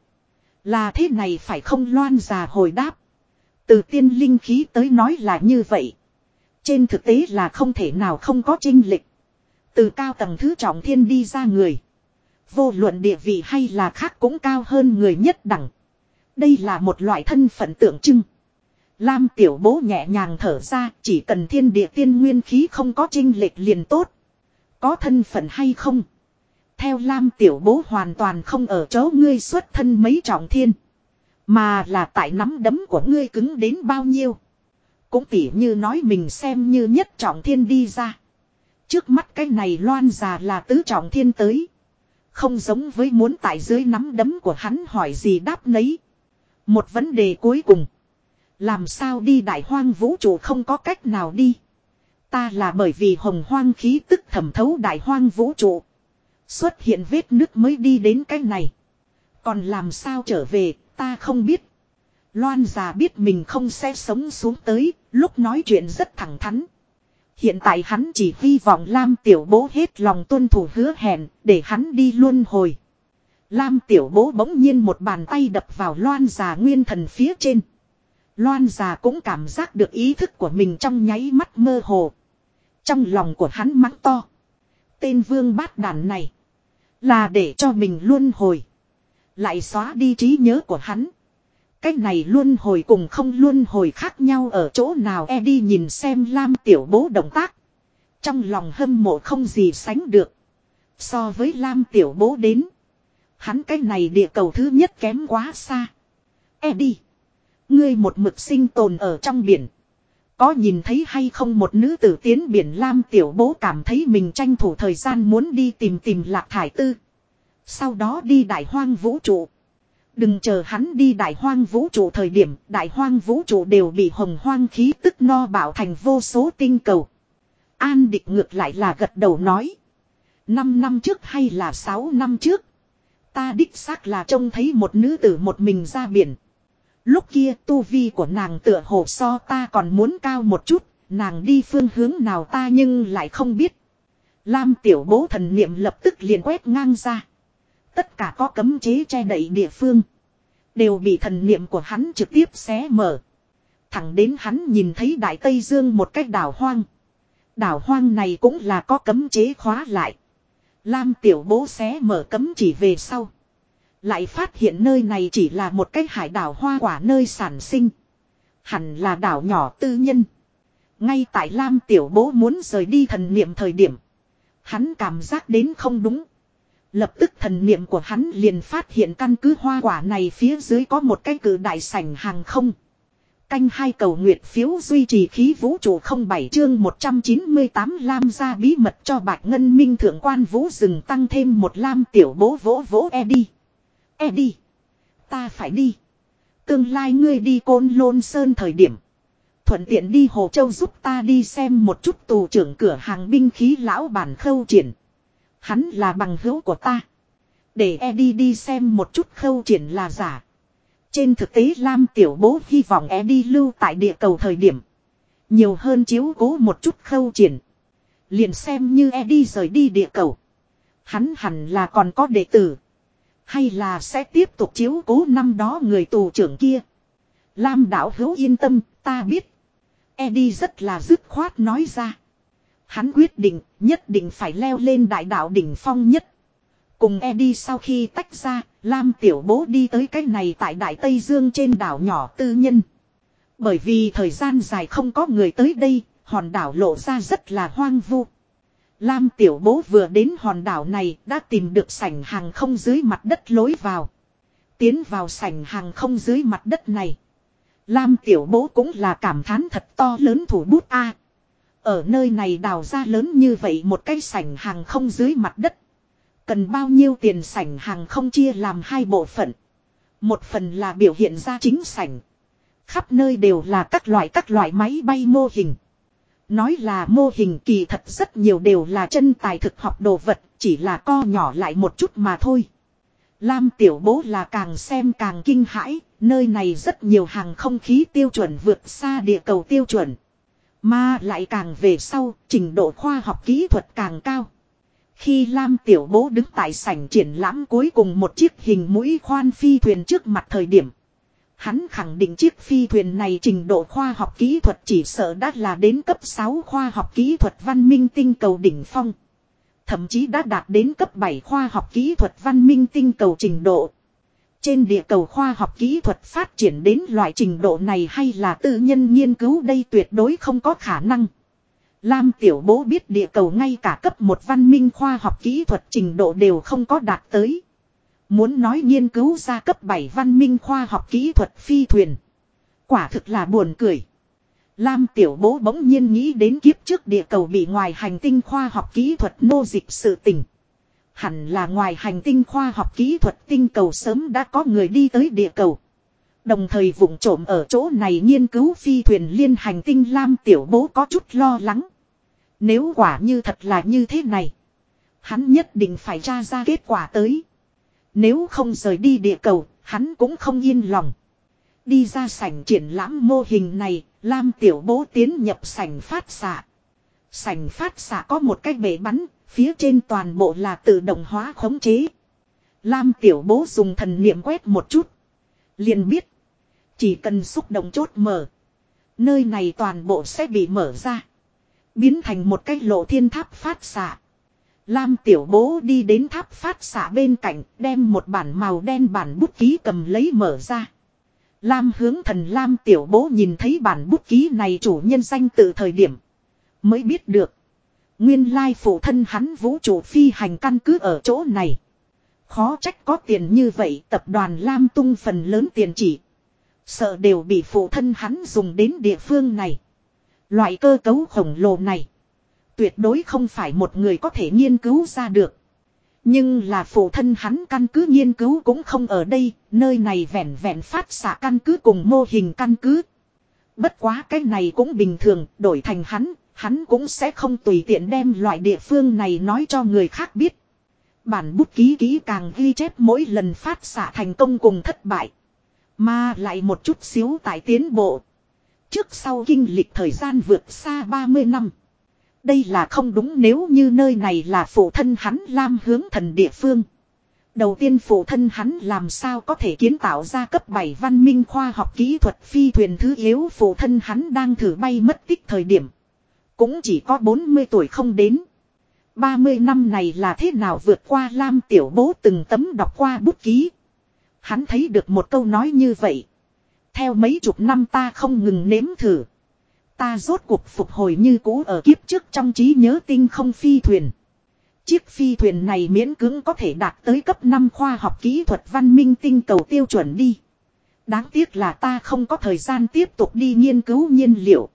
Là thế này phải không loan già hồi đáp. Từ tiên linh khí tới nói là như vậy. Trên thực tế là không thể nào không có trinh lịch. Từ cao tầng thứ trọng thiên đi ra người. Vô luận địa vị hay là khác cũng cao hơn người nhất đẳng. Đây là một loại thân phận tượng trưng. Lam tiểu bố nhẹ nhàng thở ra, chỉ cần thiên địa tiên nguyên khí không có trinh lệch liền tốt. Có thân phận hay không? Theo Lam tiểu bố hoàn toàn không ở chỗ ngươi xuất thân mấy trọng thiên. Mà là tại nắm đấm của ngươi cứng đến bao nhiêu. Cũng tỉ như nói mình xem như nhất trọng thiên đi ra. Trước mắt cái này loan già là tứ trọng thiên tới. Không giống với muốn tại dưới nắm đấm của hắn hỏi gì đáp nấy. Một vấn đề cuối cùng. Làm sao đi đại hoang vũ trụ không có cách nào đi. Ta là bởi vì hồng hoang khí tức thẩm thấu đại hoang vũ trụ. Xuất hiện vết nước mới đi đến cái này. Còn làm sao trở về, ta không biết. Loan già biết mình không sẽ sống xuống tới, lúc nói chuyện rất thẳng thắn. Hiện tại hắn chỉ hy vọng Lam tiểu bố hết lòng tuân thủ hứa hẹn, để hắn đi luôn hồi. Lam tiểu bố bỗng nhiên một bàn tay đập vào loan già nguyên thần phía trên. Loan già cũng cảm giác được ý thức của mình trong nháy mắt mơ hồ. Trong lòng của hắn mắng to. Tên vương bát đàn này. Là để cho mình luôn hồi. Lại xóa đi trí nhớ của hắn. Cách này luôn hồi cùng không luôn hồi khác nhau ở chỗ nào e đi nhìn xem Lam tiểu bố động tác. Trong lòng hâm mộ không gì sánh được. So với Lam tiểu bố đến. Hắn cái này địa cầu thứ nhất kém quá xa. E đi. Ngươi một mực sinh tồn ở trong biển. Có nhìn thấy hay không một nữ tử tiến biển Lam tiểu bố cảm thấy mình tranh thủ thời gian muốn đi tìm tìm lạc thải tư. Sau đó đi đại hoang vũ trụ. Đừng chờ hắn đi đại hoang vũ trụ thời điểm đại hoang vũ trụ đều bị hồng hoang khí tức no bảo thành vô số tinh cầu. An địch ngược lại là gật đầu nói. Năm năm trước hay là sáu năm trước. Ta đích xác là trông thấy một nữ tử một mình ra biển. Lúc kia tu vi của nàng tựa hồ so ta còn muốn cao một chút, nàng đi phương hướng nào ta nhưng lại không biết. Lam tiểu bố thần niệm lập tức liền quét ngang ra. Tất cả có cấm chế che đậy địa phương. Đều bị thần niệm của hắn trực tiếp xé mở. Thẳng đến hắn nhìn thấy Đại Tây Dương một cách đảo hoang. Đảo hoang này cũng là có cấm chế khóa lại. Lam tiểu bố xé mở cấm chỉ về sau. Lại phát hiện nơi này chỉ là một cái hải đảo hoa quả nơi sản sinh. Hẳn là đảo nhỏ tư nhân. Ngay tại Lam tiểu bố muốn rời đi thần niệm thời điểm. Hắn cảm giác đến không đúng. Lập tức thần niệm của hắn liền phát hiện căn cứ hoa quả này phía dưới có một cái cử đại sảnh hàng không. Canh hai cầu nguyệt phiếu duy trì khí vũ trụ không bảy chương 198 lam ra bí mật cho bạch ngân minh thượng quan vũ rừng tăng thêm một lam tiểu bố vỗ vỗ e đi. E đi. Ta phải đi. Tương lai ngươi đi côn lôn sơn thời điểm. Thuận tiện đi Hồ Châu giúp ta đi xem một chút tù trưởng cửa hàng binh khí lão bản khâu triển. Hắn là bằng hữu của ta. Để Eddie đi xem một chút khâu triển là giả. Trên thực tế Lam Tiểu Bố hy vọng Eddie lưu tại địa cầu thời điểm. Nhiều hơn chiếu cố một chút khâu triển. Liền xem như Eddie rời đi địa cầu. Hắn hẳn là còn có đệ tử. Hay là sẽ tiếp tục chiếu cố năm đó người tù trưởng kia. Lam đạo hữu yên tâm, ta biết. Eddie rất là dứt khoát nói ra. Hắn quyết định nhất định phải leo lên đại đạo đỉnh phong nhất. Cùng Eddie sau khi tách ra, Lam tiểu bố đi tới cái này tại Đại Tây Dương trên đảo nhỏ tư nhân. Bởi vì thời gian dài không có người tới đây, hòn đảo lộ ra rất là hoang vu. Lam tiểu bố vừa đến hòn đảo này đã tìm được sảnh hàng không dưới mặt đất lối vào. Tiến vào sảnh hàng không dưới mặt đất này. Lam tiểu bố cũng là cảm thán thật to lớn thủ bút A. Ở nơi này đào ra lớn như vậy một cái sảnh hàng không dưới mặt đất. Cần bao nhiêu tiền sảnh hàng không chia làm hai bộ phận. Một phần là biểu hiện ra chính sảnh. Khắp nơi đều là các loại các loại máy bay mô hình. Nói là mô hình kỳ thật rất nhiều đều là chân tài thực học đồ vật, chỉ là co nhỏ lại một chút mà thôi. Lam tiểu bố là càng xem càng kinh hãi, nơi này rất nhiều hàng không khí tiêu chuẩn vượt xa địa cầu tiêu chuẩn. Mà lại càng về sau, trình độ khoa học kỹ thuật càng cao. Khi Lam Tiểu Bố đứng tại sảnh triển lãm cuối cùng một chiếc hình mũi khoan phi thuyền trước mặt thời điểm. Hắn khẳng định chiếc phi thuyền này trình độ khoa học kỹ thuật chỉ sợ đã là đến cấp 6 khoa học kỹ thuật văn minh tinh cầu đỉnh phong. Thậm chí đã đạt đến cấp 7 khoa học kỹ thuật văn minh tinh cầu trình độ. Trên địa cầu khoa học kỹ thuật phát triển đến loại trình độ này hay là tự nhân nghiên cứu đây tuyệt đối không có khả năng. Lam Tiểu Bố biết địa cầu ngay cả cấp một văn minh khoa học kỹ thuật trình độ đều không có đạt tới. Muốn nói nghiên cứu ra cấp 7 văn minh khoa học kỹ thuật phi thuyền. Quả thực là buồn cười. Lam Tiểu Bố bỗng nhiên nghĩ đến kiếp trước địa cầu bị ngoài hành tinh khoa học kỹ thuật nô dịch sự tình. Hẳn là ngoài hành tinh khoa học kỹ thuật tinh cầu sớm đã có người đi tới địa cầu. Đồng thời vụng trộm ở chỗ này nghiên cứu phi thuyền liên hành tinh Lam Tiểu Bố có chút lo lắng. Nếu quả như thật là như thế này. Hắn nhất định phải tra ra kết quả tới. Nếu không rời đi địa cầu, hắn cũng không yên lòng. Đi ra sảnh triển lãm mô hình này, Lam Tiểu Bố tiến nhập sảnh phát xạ. Sảnh phát xạ có một cái bể bắn, phía trên toàn bộ là tự động hóa khống chế. Lam Tiểu Bố dùng thần niệm quét một chút. liền biết. Chỉ cần xúc động chốt mở. Nơi này toàn bộ sẽ bị mở ra. Biến thành một cái lộ thiên tháp phát xạ. Lam tiểu bố đi đến tháp phát xạ bên cạnh, đem một bản màu đen bản bút ký cầm lấy mở ra. Lam hướng thần Lam tiểu bố nhìn thấy bản bút ký này chủ nhân danh từ thời điểm. Mới biết được. Nguyên lai phụ thân hắn vũ trụ phi hành căn cứ ở chỗ này. Khó trách có tiền như vậy tập đoàn Lam tung phần lớn tiền chỉ. Sợ đều bị phụ thân hắn dùng đến địa phương này. Loại cơ cấu khổng lồ này. Tuyệt đối không phải một người có thể nghiên cứu ra được. Nhưng là phụ thân hắn căn cứ nghiên cứu cũng không ở đây, nơi này vẹn vẹn phát xạ căn cứ cùng mô hình căn cứ. Bất quá cái này cũng bình thường, đổi thành hắn, hắn cũng sẽ không tùy tiện đem loại địa phương này nói cho người khác biết. Bản bút ký ký càng ghi chép mỗi lần phát xạ thành công cùng thất bại. Mà lại một chút xíu tại tiến bộ. Trước sau kinh lịch thời gian vượt xa 30 năm. Đây là không đúng nếu như nơi này là phụ thân hắn Lam hướng thần địa phương. Đầu tiên phụ thân hắn làm sao có thể kiến tạo ra cấp 7 văn minh khoa học kỹ thuật phi thuyền thứ yếu phụ thân hắn đang thử bay mất tích thời điểm. Cũng chỉ có 40 tuổi không đến. 30 năm này là thế nào vượt qua Lam tiểu bố từng tấm đọc qua bút ký. Hắn thấy được một câu nói như vậy. Theo mấy chục năm ta không ngừng nếm thử. Ta rốt cuộc phục hồi như cũ ở kiếp trước trong trí nhớ tinh không phi thuyền. Chiếc phi thuyền này miễn cưỡng có thể đạt tới cấp 5 khoa học kỹ thuật văn minh tinh cầu tiêu chuẩn đi. Đáng tiếc là ta không có thời gian tiếp tục đi nghiên cứu nhiên liệu.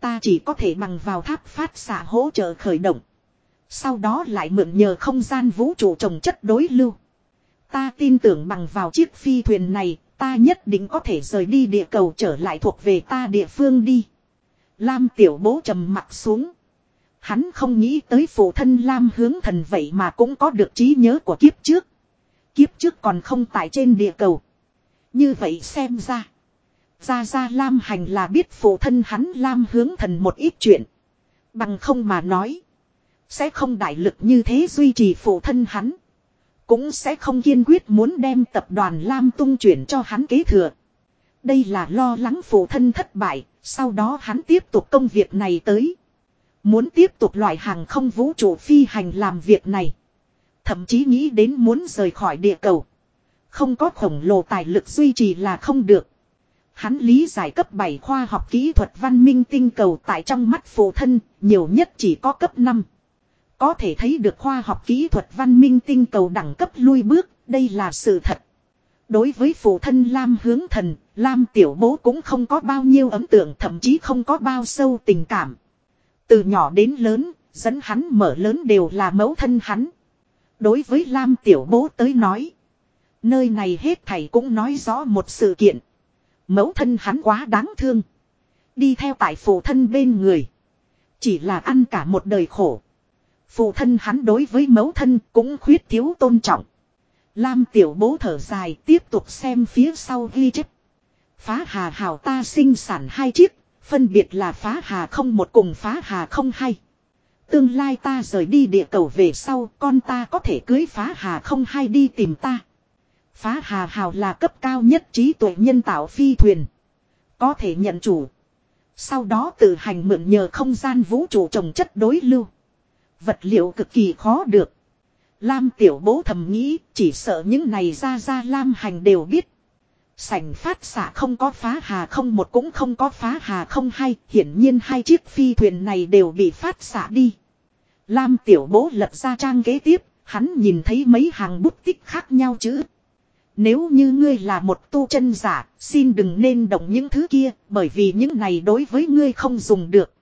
Ta chỉ có thể bằng vào tháp phát xạ hỗ trợ khởi động. Sau đó lại mượn nhờ không gian vũ trụ trồng chất đối lưu. Ta tin tưởng bằng vào chiếc phi thuyền này, ta nhất định có thể rời đi địa cầu trở lại thuộc về ta địa phương đi. Lam tiểu bố trầm mặt xuống. Hắn không nghĩ tới phụ thân Lam hướng thần vậy mà cũng có được trí nhớ của kiếp trước. Kiếp trước còn không tại trên địa cầu. Như vậy xem ra. Ra ra Lam hành là biết phụ thân hắn Lam hướng thần một ít chuyện. Bằng không mà nói. Sẽ không đại lực như thế duy trì phụ thân hắn. Cũng sẽ không kiên quyết muốn đem tập đoàn Lam tung chuyển cho hắn kế thừa. Đây là lo lắng phụ thân thất bại, sau đó hắn tiếp tục công việc này tới. Muốn tiếp tục loại hàng không vũ trụ phi hành làm việc này. Thậm chí nghĩ đến muốn rời khỏi địa cầu. Không có khổng lồ tài lực duy trì là không được. Hắn lý giải cấp 7 khoa học kỹ thuật văn minh tinh cầu tại trong mắt phụ thân, nhiều nhất chỉ có cấp 5. Có thể thấy được khoa học kỹ thuật văn minh tinh cầu đẳng cấp lui bước, đây là sự thật. Đối với phụ thân Lam hướng thần, Lam tiểu bố cũng không có bao nhiêu ấn tượng thậm chí không có bao sâu tình cảm. Từ nhỏ đến lớn, dẫn hắn mở lớn đều là mẫu thân hắn. Đối với Lam tiểu bố tới nói. Nơi này hết thầy cũng nói rõ một sự kiện. Mẫu thân hắn quá đáng thương. Đi theo tại phụ thân bên người. Chỉ là ăn cả một đời khổ. Phụ thân hắn đối với mẫu thân cũng khuyết thiếu tôn trọng. Lam tiểu bố thở dài tiếp tục xem phía sau ghi chép. Phá hà hào ta sinh sản hai chiếc, phân biệt là phá hà không một cùng phá hà không hai. Tương lai ta rời đi địa cầu về sau, con ta có thể cưới phá hà không hai đi tìm ta. Phá hà hào là cấp cao nhất trí tuệ nhân tạo phi thuyền. Có thể nhận chủ. Sau đó tự hành mượn nhờ không gian vũ trụ trồng chất đối lưu. Vật liệu cực kỳ khó được. Lam tiểu bố thầm nghĩ, chỉ sợ những này ra ra Lam hành đều biết. Sảnh phát xạ không có phá hà không một cũng không có phá hà không hai. Hiển nhiên hai chiếc phi thuyền này đều bị phát xạ đi. Lam tiểu bố lật ra trang kế tiếp. Hắn nhìn thấy mấy hàng bút tích khác nhau chứ. Nếu như ngươi là một tu chân giả, xin đừng nên động những thứ kia, bởi vì những này đối với ngươi không dùng được.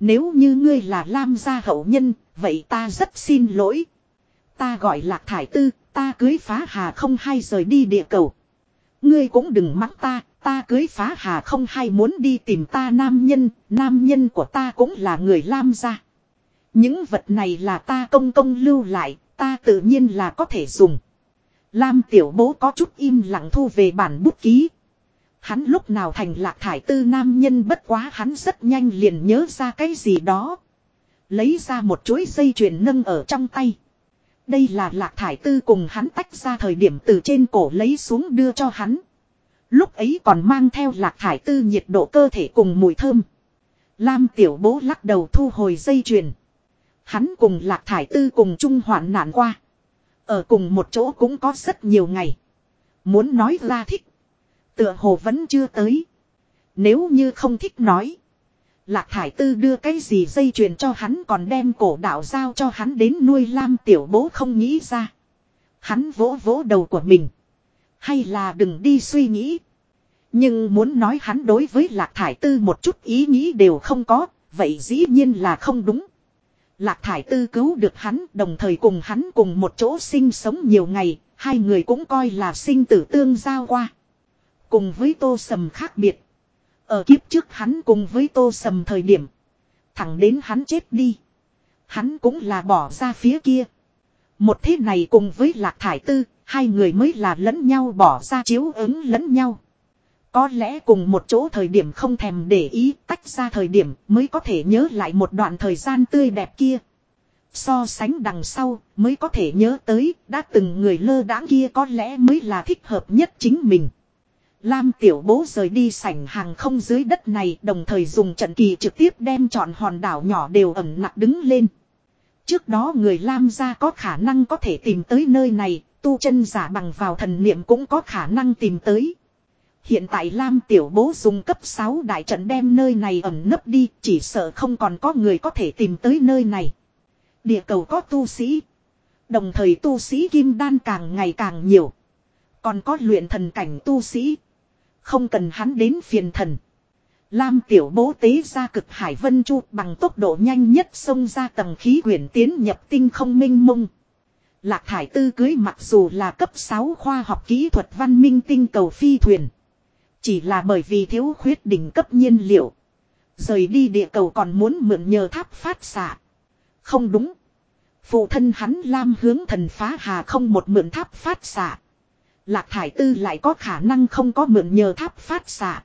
Nếu như ngươi là Lam gia hậu nhân, vậy ta rất xin lỗi. Ta gọi lạc thải tư, ta cưới phá hà không hay rời đi địa cầu. Ngươi cũng đừng mắng ta, ta cưới phá hà không hay muốn đi tìm ta nam nhân, nam nhân của ta cũng là người Lam gia. Những vật này là ta công công lưu lại, ta tự nhiên là có thể dùng. Lam tiểu bố có chút im lặng thu về bản bút ký. Hắn lúc nào thành lạc thải tư nam nhân bất quá hắn rất nhanh liền nhớ ra cái gì đó. Lấy ra một chuỗi dây chuyền nâng ở trong tay. Đây là lạc thải tư cùng hắn tách ra thời điểm từ trên cổ lấy xuống đưa cho hắn. Lúc ấy còn mang theo lạc thải tư nhiệt độ cơ thể cùng mùi thơm. Lam tiểu bố lắc đầu thu hồi dây chuyền. Hắn cùng lạc thải tư cùng chung hoạn nạn qua. Ở cùng một chỗ cũng có rất nhiều ngày. Muốn nói ra thích. Tựa hồ vẫn chưa tới. Nếu như không thích nói. Lạc Thải Tư đưa cái gì dây chuyền cho hắn còn đem cổ đạo giao cho hắn đến nuôi lam tiểu bố không nghĩ ra. Hắn vỗ vỗ đầu của mình. Hay là đừng đi suy nghĩ. Nhưng muốn nói hắn đối với Lạc Thải Tư một chút ý nghĩ đều không có, vậy dĩ nhiên là không đúng. Lạc Thải Tư cứu được hắn đồng thời cùng hắn cùng một chỗ sinh sống nhiều ngày, hai người cũng coi là sinh tử tương giao qua. Cùng với Tô Sầm khác biệt. Ở kiếp trước hắn cùng với Tô Sầm thời điểm. Thẳng đến hắn chết đi. Hắn cũng là bỏ ra phía kia. Một thế này cùng với Lạc Thải Tư, hai người mới là lẫn nhau bỏ ra chiếu ứng lẫn nhau. Có lẽ cùng một chỗ thời điểm không thèm để ý tách ra thời điểm mới có thể nhớ lại một đoạn thời gian tươi đẹp kia. So sánh đằng sau mới có thể nhớ tới đã từng người lơ đãng kia có lẽ mới là thích hợp nhất chính mình. Lam tiểu bố rời đi sảnh hàng không dưới đất này đồng thời dùng trận kỳ trực tiếp đem chọn hòn đảo nhỏ đều ẩm nặng đứng lên. Trước đó người Lam gia có khả năng có thể tìm tới nơi này, tu chân giả bằng vào thần niệm cũng có khả năng tìm tới. Hiện tại Lam Tiểu Bố dùng cấp 6 đại trận đem nơi này ẩm nấp đi, chỉ sợ không còn có người có thể tìm tới nơi này. Địa cầu có tu sĩ. Đồng thời tu sĩ kim đan càng ngày càng nhiều. Còn có luyện thần cảnh tu sĩ. Không cần hắn đến phiền thần. Lam tiểu bố tế ra cực hải vân chu bằng tốc độ nhanh nhất xông ra tầng khí quyển tiến nhập tinh không minh mông. Lạc thải tư cưới mặc dù là cấp 6 khoa học kỹ thuật văn minh tinh cầu phi thuyền. Chỉ là bởi vì thiếu khuyết đỉnh cấp nhiên liệu. Rời đi địa cầu còn muốn mượn nhờ tháp phát xạ. Không đúng. Phụ thân hắn Lam hướng thần phá hà không một mượn tháp phát xạ. Lạc thải tư lại có khả năng không có mượn nhờ tháp phát xạ.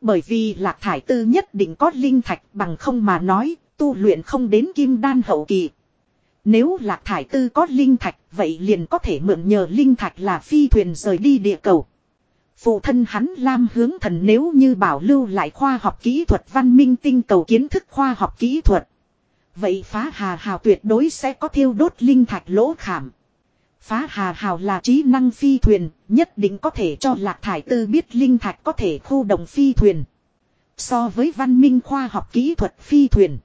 Bởi vì lạc thải tư nhất định có linh thạch bằng không mà nói, tu luyện không đến kim đan hậu kỳ. Nếu lạc thải tư có linh thạch, vậy liền có thể mượn nhờ linh thạch là phi thuyền rời đi địa cầu. Phụ thân hắn Lam hướng thần nếu như bảo lưu lại khoa học kỹ thuật văn minh tinh cầu kiến thức khoa học kỹ thuật. Vậy phá hà hào tuyệt đối sẽ có thiêu đốt linh thạch lỗ khảm. Phá hà hào là trí năng phi thuyền, nhất định có thể cho lạc thải tư biết linh thạch có thể khu động phi thuyền. So với văn minh khoa học kỹ thuật phi thuyền.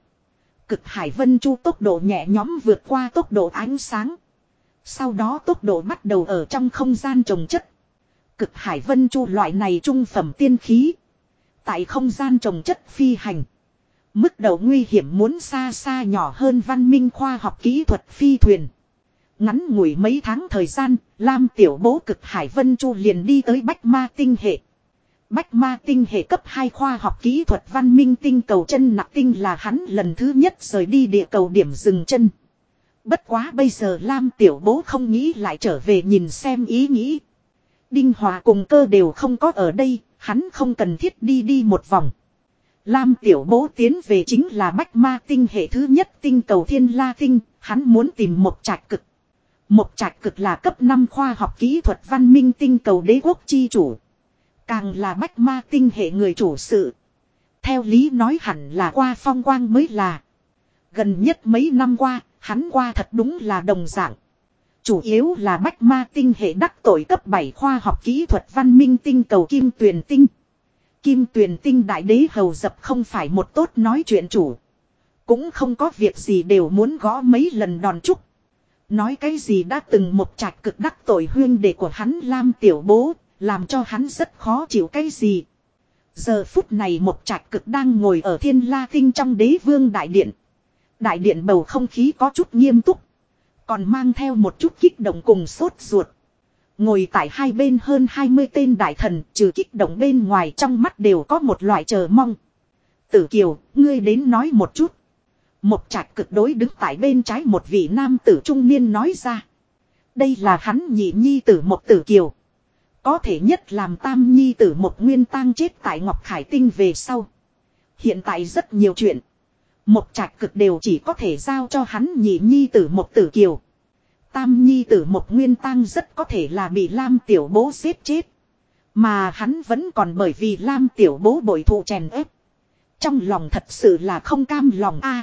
Cực hải vân chu tốc độ nhẹ nhóm vượt qua tốc độ ánh sáng. Sau đó tốc độ bắt đầu ở trong không gian trồng chất. Cực hải vân chu loại này trung phẩm tiên khí. Tại không gian trồng chất phi hành. Mức độ nguy hiểm muốn xa xa nhỏ hơn văn minh khoa học kỹ thuật phi thuyền. Ngắn ngủi mấy tháng thời gian, Lam tiểu bố cực Hải Vân Chu liền đi tới Bách Ma tinh hệ. Bách ma tinh hệ cấp 2 khoa học kỹ thuật văn minh tinh cầu chân nặng tinh là hắn lần thứ nhất rời đi địa cầu điểm dừng chân. Bất quá bây giờ Lam tiểu bố không nghĩ lại trở về nhìn xem ý nghĩ. Đinh Hòa cùng cơ đều không có ở đây, hắn không cần thiết đi đi một vòng. Lam tiểu bố tiến về chính là bách ma tinh hệ thứ nhất tinh cầu thiên la tinh, hắn muốn tìm một trạch cực. Một trạch cực là cấp 5 khoa học kỹ thuật văn minh tinh cầu đế quốc chi chủ. Càng là bách ma tinh hệ người chủ sự. Theo lý nói hẳn là qua phong quang mới là. Gần nhất mấy năm qua, hắn qua thật đúng là đồng dạng. Chủ yếu là bách ma tinh hệ đắc tội cấp 7 khoa học kỹ thuật văn minh tinh cầu kim tuyền tinh. Kim tuyền tinh đại đế hầu dập không phải một tốt nói chuyện chủ. Cũng không có việc gì đều muốn gõ mấy lần đòn trúc. Nói cái gì đã từng một trạch cực đắc tội huyên đệ của hắn Lam tiểu bố, làm cho hắn rất khó chịu cái gì. Giờ phút này một trạch cực đang ngồi ở thiên la tinh trong đế vương đại điện. Đại điện bầu không khí có chút nghiêm túc. Còn mang theo một chút kích động cùng sốt ruột. Ngồi tại hai bên hơn 20 tên đại thần trừ kích động bên ngoài trong mắt đều có một loại chờ mong. Tử Kiều, ngươi đến nói một chút. Một trạch cực đối đứng tại bên trái một vị nam tử trung niên nói ra. Đây là hắn nhị nhi tử một tử Kiều. Có thể nhất làm tam nhi tử một nguyên tang chết tại Ngọc Khải Tinh về sau. Hiện tại rất nhiều chuyện. Một trạch cực đều chỉ có thể giao cho hắn nhị nhi tử một tử kiều. Tam nhi tử một nguyên tang rất có thể là bị Lam tiểu bố giết chết. Mà hắn vẫn còn bởi vì Lam tiểu bố bội thụ chèn ép. Trong lòng thật sự là không cam lòng a.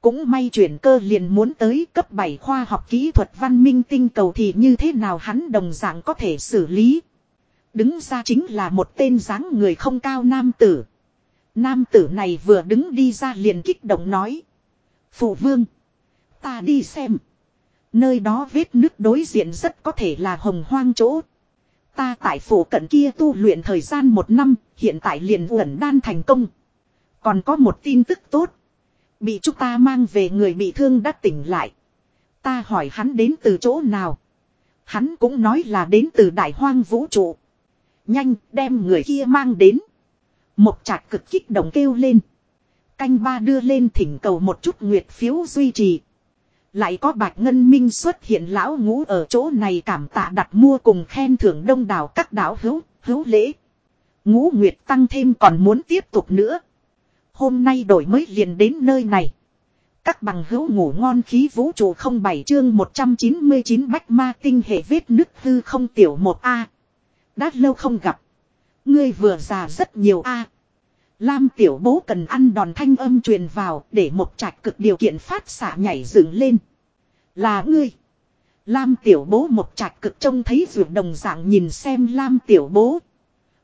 cũng may chuyển cơ liền muốn tới cấp 7 khoa học kỹ thuật văn minh tinh cầu thì như thế nào hắn đồng dạng có thể xử lý. Đứng ra chính là một tên dáng người không cao nam tử. Nam tử này vừa đứng đi ra liền kích động nói. Phụ vương. Ta đi xem. Nơi đó vết nước đối diện rất có thể là hồng hoang chỗ. Ta tại phủ cận kia tu luyện thời gian một năm, hiện tại liền uẩn đan thành công. Còn có một tin tức tốt. Bị chúng ta mang về người bị thương đã tỉnh lại. Ta hỏi hắn đến từ chỗ nào. Hắn cũng nói là đến từ đại hoang vũ trụ. Nhanh đem người kia mang đến. Một trạch cực kích động kêu lên. Canh ba đưa lên thỉnh cầu một chút nguyệt phiếu duy trì. Lại có bạch ngân minh xuất hiện lão ngũ ở chỗ này cảm tạ đặt mua cùng khen thưởng đông đảo các đảo hữu, hữu lễ. Ngũ nguyệt tăng thêm còn muốn tiếp tục nữa. Hôm nay đổi mới liền đến nơi này. Các bằng hữu ngủ ngon khí vũ trụ không bảy chương 199 bách ma tinh hệ vết nứt hư không tiểu một a Đã lâu không gặp. Ngươi vừa già rất nhiều a. Lam tiểu bố cần ăn đòn thanh âm truyền vào để một trạch cực điều kiện phát xạ nhảy dựng lên. Là ngươi. Lam tiểu bố một trạch cực trông thấy ruột đồng dạng nhìn xem Lam tiểu bố.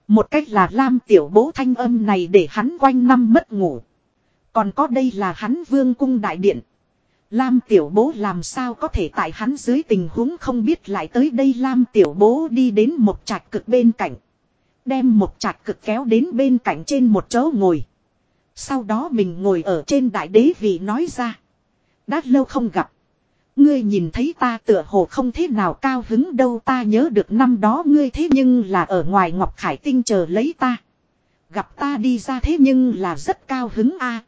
Một cách là Lam tiểu bố thanh âm này để hắn quanh năm mất ngủ. Còn có đây là hắn vương cung đại điện. Lam tiểu bố làm sao có thể tại hắn dưới tình huống không biết lại tới đây Lam tiểu bố đi đến một trạch cực bên cạnh. Đem một trạch cực kéo đến bên cạnh trên một chỗ ngồi. Sau đó mình ngồi ở trên đại đế vị nói ra. Đã lâu không gặp. Ngươi nhìn thấy ta tựa hồ không thế nào cao hứng đâu ta nhớ được năm đó ngươi thế nhưng là ở ngoài Ngọc Khải Tinh chờ lấy ta. Gặp ta đi ra thế nhưng là rất cao hứng a.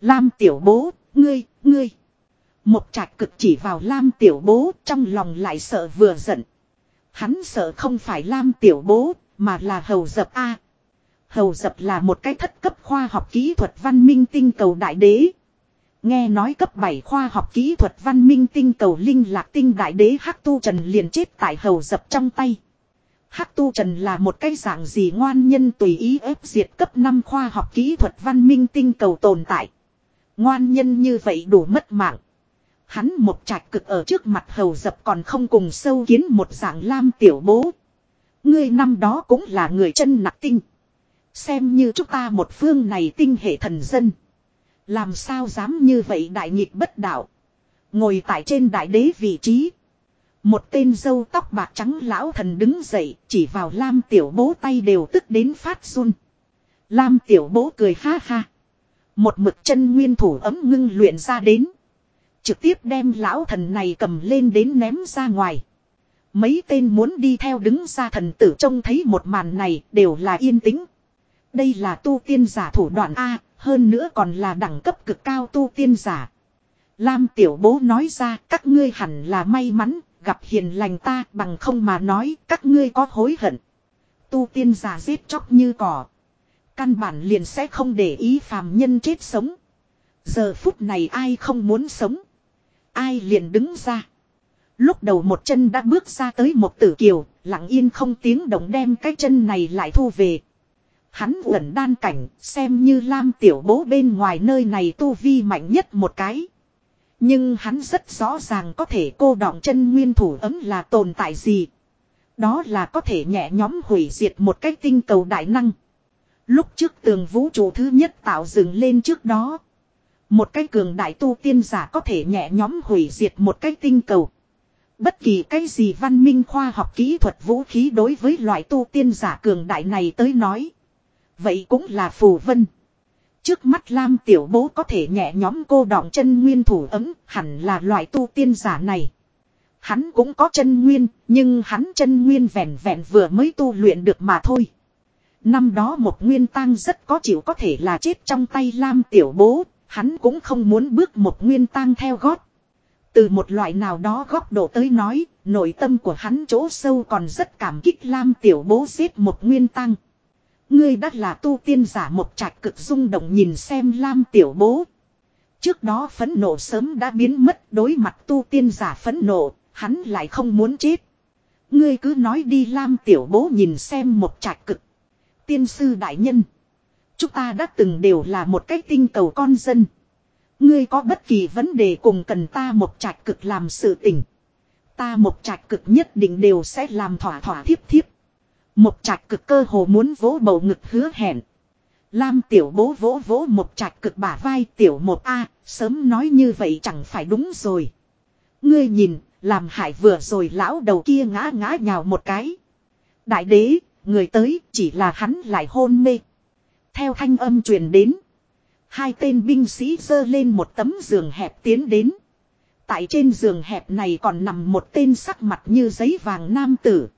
Lam tiểu bố, ngươi, ngươi. Một trạch cực chỉ vào Lam tiểu bố trong lòng lại sợ vừa giận. Hắn sợ không phải Lam tiểu bố, mà là hầu dập A. Hầu dập là một cái thất cấp khoa học kỹ thuật văn minh tinh cầu đại đế. Nghe nói cấp 7 khoa học kỹ thuật văn minh tinh cầu linh lạc tinh đại đế Hắc Tu Trần liền chết tại hầu dập trong tay. Hắc Tu Trần là một cái dạng gì ngoan nhân tùy ý ép diệt cấp 5 khoa học kỹ thuật văn minh tinh cầu tồn tại. Ngoan nhân như vậy đủ mất mạng. Hắn một trạch cực ở trước mặt hầu dập còn không cùng sâu kiến một dạng lam tiểu bố. Ngươi năm đó cũng là người chân nặc tinh. Xem như chúng ta một phương này tinh hệ thần dân. Làm sao dám như vậy đại nghịch bất đạo. Ngồi tại trên đại đế vị trí. Một tên dâu tóc bạc trắng lão thần đứng dậy, chỉ vào Lam tiểu bố tay đều tức đến phát run. Lam tiểu bố cười ha ha. Một mực chân nguyên thủ ấm ngưng luyện ra đến. Trực tiếp đem lão thần này cầm lên đến ném ra ngoài. Mấy tên muốn đi theo đứng ra thần tử trông thấy một màn này đều là yên tĩnh. Đây là tu tiên giả thủ đoạn A, hơn nữa còn là đẳng cấp cực cao tu tiên giả. Lam tiểu bố nói ra các ngươi hẳn là may mắn, gặp hiền lành ta bằng không mà nói các ngươi có hối hận. Tu tiên giả giết chóc như cỏ. Căn bản liền sẽ không để ý phàm nhân chết sống. Giờ phút này ai không muốn sống. Ai liền đứng ra. Lúc đầu một chân đã bước ra tới một tử kiều, lặng yên không tiếng động đem cái chân này lại thu về. Hắn uẩn đan cảnh, xem như Lam tiểu bố bên ngoài nơi này tu vi mạnh nhất một cái. Nhưng hắn rất rõ ràng có thể cô đọng chân nguyên thủ ấm là tồn tại gì. Đó là có thể nhẹ nhóm hủy diệt một cái tinh cầu đại năng. Lúc trước tường vũ trụ thứ nhất tạo dựng lên trước đó. Một cái cường đại tu tiên giả có thể nhẹ nhóm hủy diệt một cái tinh cầu. Bất kỳ cái gì văn minh khoa học kỹ thuật vũ khí đối với loại tu tiên giả cường đại này tới nói. Vậy cũng là phù vân. Trước mắt Lam tiểu bố có thể nhẹ nhóm cô đọng chân nguyên thủ ấm hẳn là loại tu tiên giả này. Hắn cũng có chân nguyên, nhưng hắn chân nguyên vẹn vẹn vừa mới tu luyện được mà thôi. Năm đó một nguyên tăng rất có chịu có thể là chết trong tay Lam tiểu bố, hắn cũng không muốn bước một nguyên tăng theo gót. Từ một loại nào đó góc độ tới nói, nội tâm của hắn chỗ sâu còn rất cảm kích Lam tiểu bố giết một nguyên tăng. Ngươi đã là tu tiên giả một trạch cực rung động nhìn xem Lam tiểu bố. Trước đó phấn nộ sớm đã biến mất đối mặt tu tiên giả phấn nộ, hắn lại không muốn chết. Ngươi cứ nói đi Lam tiểu bố nhìn xem một trạch cực. Tiên sư đại nhân. Chúng ta đã từng đều là một cái tinh cầu con dân. Ngươi có bất kỳ vấn đề cùng cần ta một trạch cực làm sự tình. Ta một trạch cực nhất định đều sẽ làm thỏa thỏa thiếp thiếp. Một trạch cực cơ hồ muốn vỗ bầu ngực hứa hẹn. Lam tiểu bố vỗ vỗ một trạch cực bả vai tiểu một A, sớm nói như vậy chẳng phải đúng rồi. Ngươi nhìn, làm hại vừa rồi lão đầu kia ngã ngã nhào một cái. Đại đế, người tới chỉ là hắn lại hôn mê. Theo thanh âm truyền đến. Hai tên binh sĩ dơ lên một tấm giường hẹp tiến đến. Tại trên giường hẹp này còn nằm một tên sắc mặt như giấy vàng nam tử.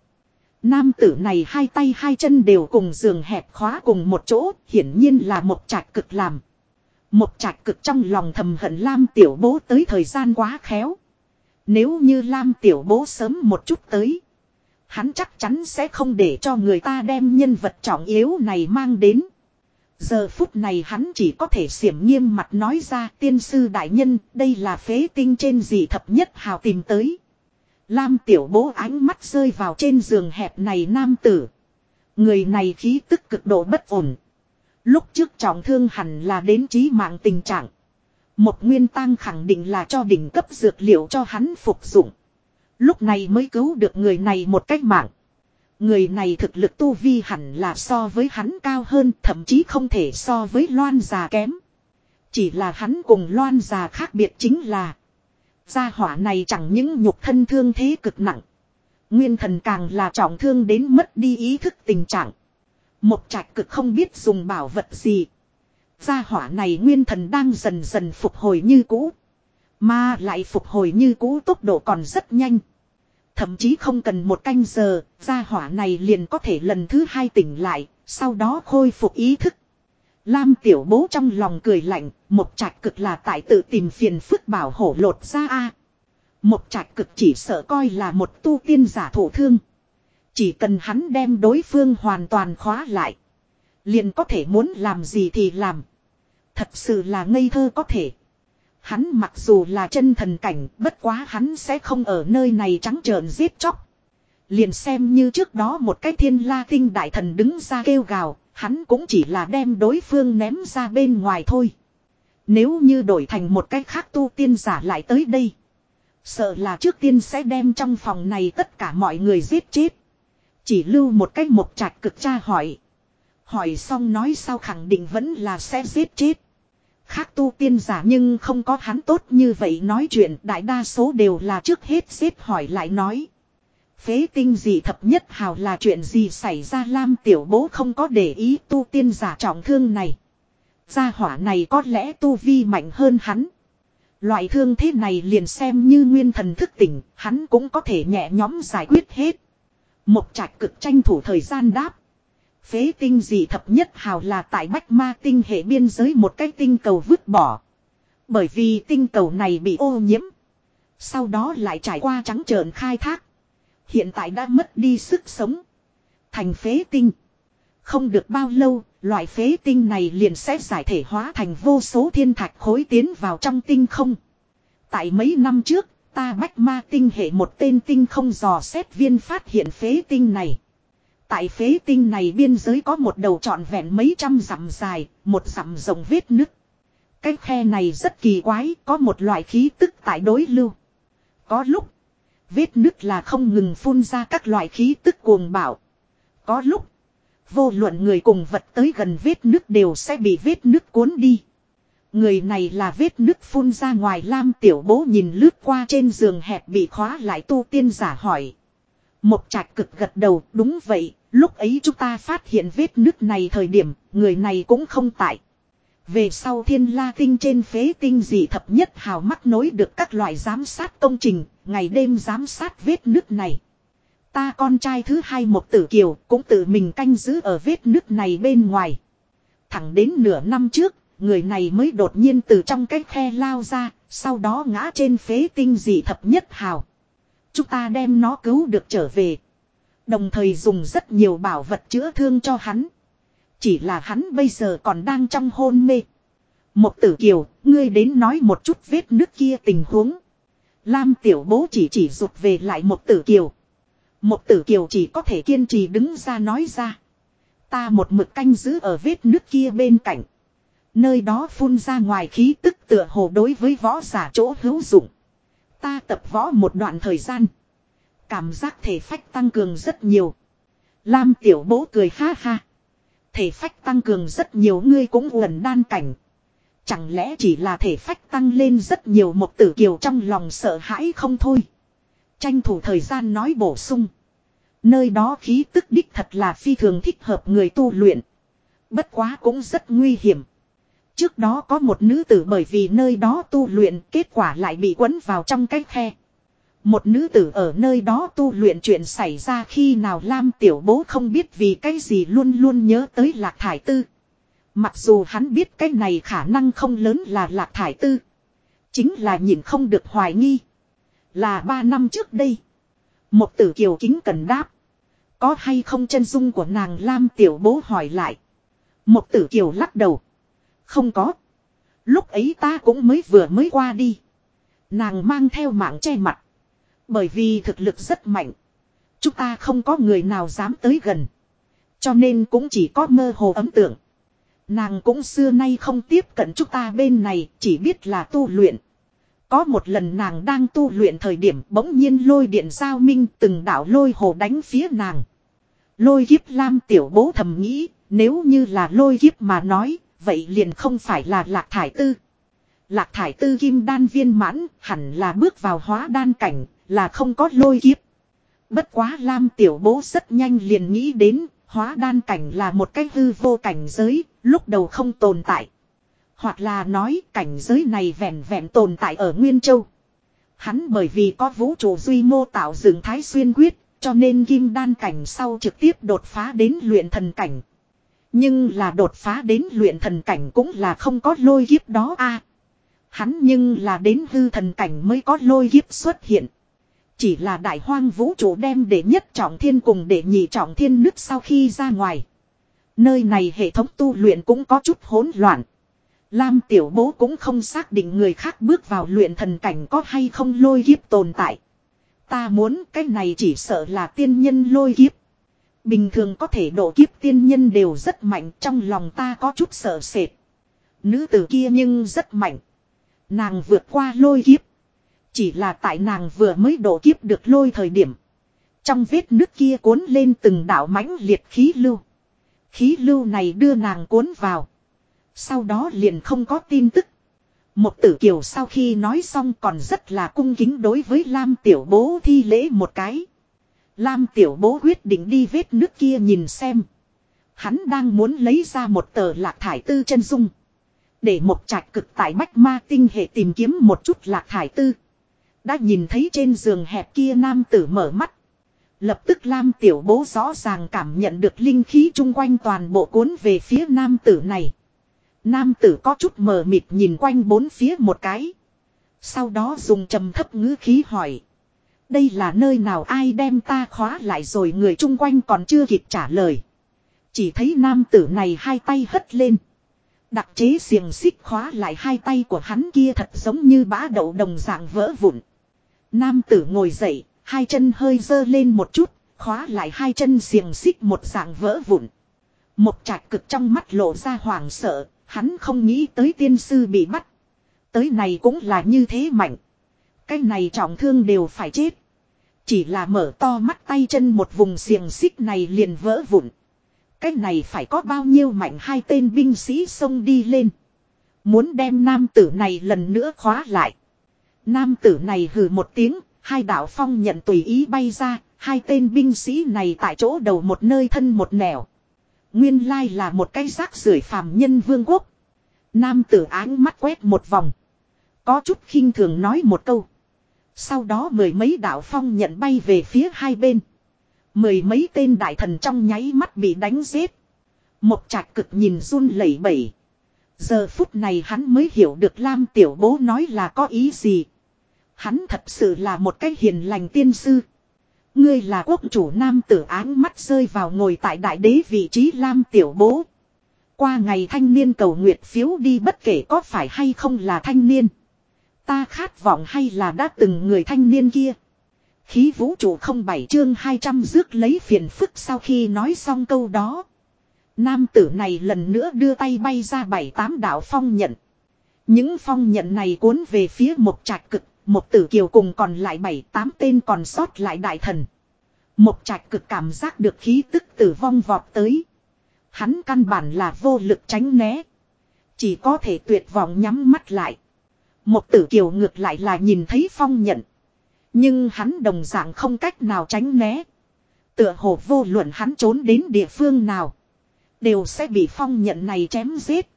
Nam tử này hai tay hai chân đều cùng giường hẹp khóa cùng một chỗ, hiển nhiên là một trạch cực làm. Một trạch cực trong lòng thầm hận Lam tiểu bố tới thời gian quá khéo. Nếu như Lam tiểu bố sớm một chút tới. Hắn chắc chắn sẽ không để cho người ta đem nhân vật trọng yếu này mang đến. Giờ phút này hắn chỉ có thể xiểm nghiêm mặt nói ra, tiên sư đại nhân, đây là phế tinh trên gì thập nhất hào tìm tới. Lam tiểu bố ánh mắt rơi vào trên giường hẹp này nam tử. Người này khí tức cực độ bất ổn. Lúc trước trọng thương hẳn là đến trí mạng tình trạng. Một nguyên tăng khẳng định là cho đỉnh cấp dược liệu cho hắn phục dụng. Lúc này mới cứu được người này một cách mạng. Người này thực lực tu vi hẳn là so với hắn cao hơn, thậm chí không thể so với loan già kém. Chỉ là hắn cùng loan già khác biệt chính là. Gia hỏa này chẳng những nhục thân thương thế cực nặng. Nguyên thần càng là trọng thương đến mất đi ý thức tình trạng. Một trạch cực không biết dùng bảo vật gì. Gia hỏa này nguyên thần đang dần dần phục hồi như cũ. Mà lại phục hồi như cũ tốc độ còn rất nhanh. Thậm chí không cần một canh giờ, gia hỏa này liền có thể lần thứ hai tỉnh lại, sau đó khôi phục ý thức. Lam tiểu bố trong lòng cười lạnh, một trạch cực là tại tự tìm phiền phức bảo hổ lột ra a. Một trạch cực chỉ sợ coi là một tu tiên giả thổ thương. Chỉ cần hắn đem đối phương hoàn toàn khóa lại. Liền có thể muốn làm gì thì làm. Thật sự là ngây thơ có thể. Hắn mặc dù là chân thần cảnh, bất quá hắn sẽ không ở nơi này trắng trợn giết chóc. Liền xem như trước đó một cái thiên la tinh đại thần đứng ra kêu gào, hắn cũng chỉ là đem đối phương ném ra bên ngoài thôi. Nếu như đổi thành một cách khác tu tiên giả lại tới đây. Sợ là trước tiên sẽ đem trong phòng này tất cả mọi người giết chết. Chỉ lưu một cách một trạch cực tra hỏi. Hỏi xong nói sau khẳng định vẫn là sẽ giết chết. Khác tu tiên giả nhưng không có hắn tốt như vậy nói chuyện đại đa số đều là trước hết xếp hỏi lại nói. Phế tinh gì thập nhất hào là chuyện gì xảy ra Lam tiểu bố không có để ý tu tiên giả trọng thương này. Gia hỏa này có lẽ tu vi mạnh hơn hắn. Loại thương thế này liền xem như nguyên thần thức tỉnh, hắn cũng có thể nhẹ nhóm giải quyết hết. Một trạch cực tranh thủ thời gian đáp. Phế tinh gì thập nhất hào là tại bách ma tinh hệ biên giới một cái tinh cầu vứt bỏ. Bởi vì tinh cầu này bị ô nhiễm. Sau đó lại trải qua trắng trợn khai thác. Hiện tại đã mất đi sức sống. Thành phế tinh. Không được bao lâu, loại phế tinh này liền sẽ giải thể hóa thành vô số thiên thạch khối tiến vào trong tinh không. Tại mấy năm trước, ta bách ma tinh hệ một tên tinh không dò xét viên phát hiện phế tinh này. Tại phế tinh này biên giới có một đầu trọn vẹn mấy trăm dặm dài, một dặm rộng vết nứt. Cái khe này rất kỳ quái, có một loại khí tức tại đối lưu. Có lúc, vết nứt là không ngừng phun ra các loại khí tức cuồng bạo. Có lúc, vô luận người cùng vật tới gần vết nứt đều sẽ bị vết nứt cuốn đi. Người này là vết nứt phun ra ngoài lam tiểu bố nhìn lướt qua trên giường hẹp bị khóa lại tu tiên giả hỏi. Một trạch cực gật đầu đúng vậy, lúc ấy chúng ta phát hiện vết nứt này thời điểm, người này cũng không tại. Về sau thiên la tinh trên phế tinh dị thập nhất hào mắc nối được các loại giám sát công trình, ngày đêm giám sát vết nứt này. Ta con trai thứ hai một tử kiều cũng tự mình canh giữ ở vết nứt này bên ngoài. Thẳng đến nửa năm trước, người này mới đột nhiên từ trong cái khe lao ra, sau đó ngã trên phế tinh dị thập nhất hào. Chúng ta đem nó cứu được trở về. Đồng thời dùng rất nhiều bảo vật chữa thương cho hắn. Chỉ là hắn bây giờ còn đang trong hôn mê. Một tử kiều, ngươi đến nói một chút vết nước kia tình huống. Lam tiểu bố chỉ chỉ rụt về lại một tử kiều. Một tử kiều chỉ có thể kiên trì đứng ra nói ra. Ta một mực canh giữ ở vết nước kia bên cạnh. Nơi đó phun ra ngoài khí tức tựa hồ đối với võ giả chỗ hữu dụng. Ta tập võ một đoạn thời gian. Cảm giác thể phách tăng cường rất nhiều. Lam tiểu bố cười ha ha. Thể phách tăng cường rất nhiều, ngươi cũng uẩn đan cảnh. Chẳng lẽ chỉ là thể phách tăng lên rất nhiều một tử kiều trong lòng sợ hãi không thôi. Tranh thủ thời gian nói bổ sung. Nơi đó khí tức đích thật là phi thường thích hợp người tu luyện. Bất quá cũng rất nguy hiểm. Trước đó có một nữ tử bởi vì nơi đó tu luyện, kết quả lại bị quấn vào trong cái khe. Một nữ tử ở nơi đó tu luyện chuyện xảy ra khi nào Lam tiểu bố không biết vì cái gì luôn luôn nhớ tới lạc thải tư. Mặc dù hắn biết cái này khả năng không lớn là lạc thải tư. Chính là nhìn không được hoài nghi. Là ba năm trước đây. Một tử kiều kính cần đáp. Có hay không chân dung của nàng Lam tiểu bố hỏi lại. Một tử kiều lắc đầu. Không có. Lúc ấy ta cũng mới vừa mới qua đi. Nàng mang theo mạng che mặt. Bởi vì thực lực rất mạnh. Chúng ta không có người nào dám tới gần. Cho nên cũng chỉ có mơ hồ ấm tưởng. Nàng cũng xưa nay không tiếp cận chúng ta bên này, chỉ biết là tu luyện. Có một lần nàng đang tu luyện thời điểm bỗng nhiên lôi điện giao minh từng đảo lôi hồ đánh phía nàng. Lôi kiếp lam tiểu bố thầm nghĩ, nếu như là lôi kiếp mà nói, vậy liền không phải là lạc thải tư. Lạc thải tư kim đan viên mãn, hẳn là bước vào hóa đan cảnh, là không có lôi kiếp. Bất quá Lam tiểu bố rất nhanh liền nghĩ đến, hóa đan cảnh là một cái hư vô cảnh giới, lúc đầu không tồn tại. Hoặc là nói cảnh giới này vẹn vẹn tồn tại ở Nguyên Châu. Hắn bởi vì có vũ trụ duy mô tạo dựng thái xuyên quyết, cho nên kim đan cảnh sau trực tiếp đột phá đến luyện thần cảnh. Nhưng là đột phá đến luyện thần cảnh cũng là không có lôi kiếp đó a. hắn nhưng là đến hư thần cảnh mới có lôi kiếp xuất hiện. Chỉ là đại hoang vũ trụ đem để nhất trọng thiên cùng để nhị trọng thiên nứt sau khi ra ngoài. Nơi này hệ thống tu luyện cũng có chút hỗn loạn. Lam tiểu bố cũng không xác định người khác bước vào luyện thần cảnh có hay không lôi kiếp tồn tại. Ta muốn cái này chỉ sợ là tiên nhân lôi kiếp. Bình thường có thể độ kiếp tiên nhân đều rất mạnh, trong lòng ta có chút sợ sệt. Nữ tử kia nhưng rất mạnh. Nàng vượt qua lôi kiếp. Chỉ là tại nàng vừa mới độ kiếp được lôi thời điểm. Trong vết nước kia cuốn lên từng đảo mãnh liệt khí lưu. Khí lưu này đưa nàng cuốn vào. Sau đó liền không có tin tức. Một tử kiều sau khi nói xong còn rất là cung kính đối với Lam tiểu bố thi lễ một cái. Lam tiểu bố quyết định đi vết nước kia nhìn xem. Hắn đang muốn lấy ra một tờ lạc thải tư chân dung. Để một trạch cực tại bách ma tinh hệ tìm kiếm một chút lạc thải tư. Đã nhìn thấy trên giường hẹp kia nam tử mở mắt. Lập tức Lam tiểu bố rõ ràng cảm nhận được linh khí chung quanh toàn bộ cuốn về phía nam tử này. Nam tử có chút mờ mịt nhìn quanh bốn phía một cái. Sau đó dùng trầm thấp ngữ khí hỏi. Đây là nơi nào ai đem ta khóa lại rồi người chung quanh còn chưa kịp trả lời. Chỉ thấy nam tử này hai tay hất lên. Đặc chế xiềng xích khóa lại hai tay của hắn kia thật giống như bã đậu đồng dạng vỡ vụn. Nam tử ngồi dậy, hai chân hơi dơ lên một chút, khóa lại hai chân xiềng xích một dạng vỡ vụn. Một trạch cực trong mắt lộ ra hoảng sợ, hắn không nghĩ tới tiên sư bị bắt. Tới này cũng là như thế mạnh. Cái này trọng thương đều phải chết. Chỉ là mở to mắt tay chân một vùng xiềng xích này liền vỡ vụn. Cái này phải có bao nhiêu mạnh hai tên binh sĩ xông đi lên. Muốn đem nam tử này lần nữa khóa lại. Nam tử này hừ một tiếng, hai đạo phong nhận tùy ý bay ra, hai tên binh sĩ này tại chỗ đầu một nơi thân một nẻo. Nguyên lai là một cái rác rưởi phàm nhân vương quốc. Nam tử áng mắt quét một vòng. Có chút khinh thường nói một câu. Sau đó mười mấy đạo phong nhận bay về phía hai bên. Mười mấy tên đại thần trong nháy mắt bị đánh giết. Một trạch cực nhìn run lẩy bẩy. Giờ phút này hắn mới hiểu được Lam tiểu bố nói là có ý gì. Hắn thật sự là một cái hiền lành tiên sư. Ngươi là quốc chủ nam tử áng mắt rơi vào ngồi tại đại đế vị trí Lam tiểu bố. Qua ngày thanh niên cầu nguyệt phiếu đi bất kể có phải hay không là thanh niên. Ta khát vọng hay là đã từng người thanh niên kia. Khí vũ trụ không bảy chương 200 rước lấy phiền phức sau khi nói xong câu đó. Nam tử này lần nữa đưa tay bay ra bảy tám đạo phong nhận. Những phong nhận này cuốn về phía một trạch cực, một tử kiều cùng còn lại bảy tám tên còn sót lại đại thần. Một trạch cực cảm giác được khí tức tử vong vọt tới. Hắn căn bản là vô lực tránh né. Chỉ có thể tuyệt vọng nhắm mắt lại. Một tử kiều ngược lại là nhìn thấy phong nhận. Nhưng hắn đồng dạng không cách nào tránh né. Tựa hồ vô luận hắn trốn đến địa phương nào. Đều sẽ bị phong nhận này chém giết.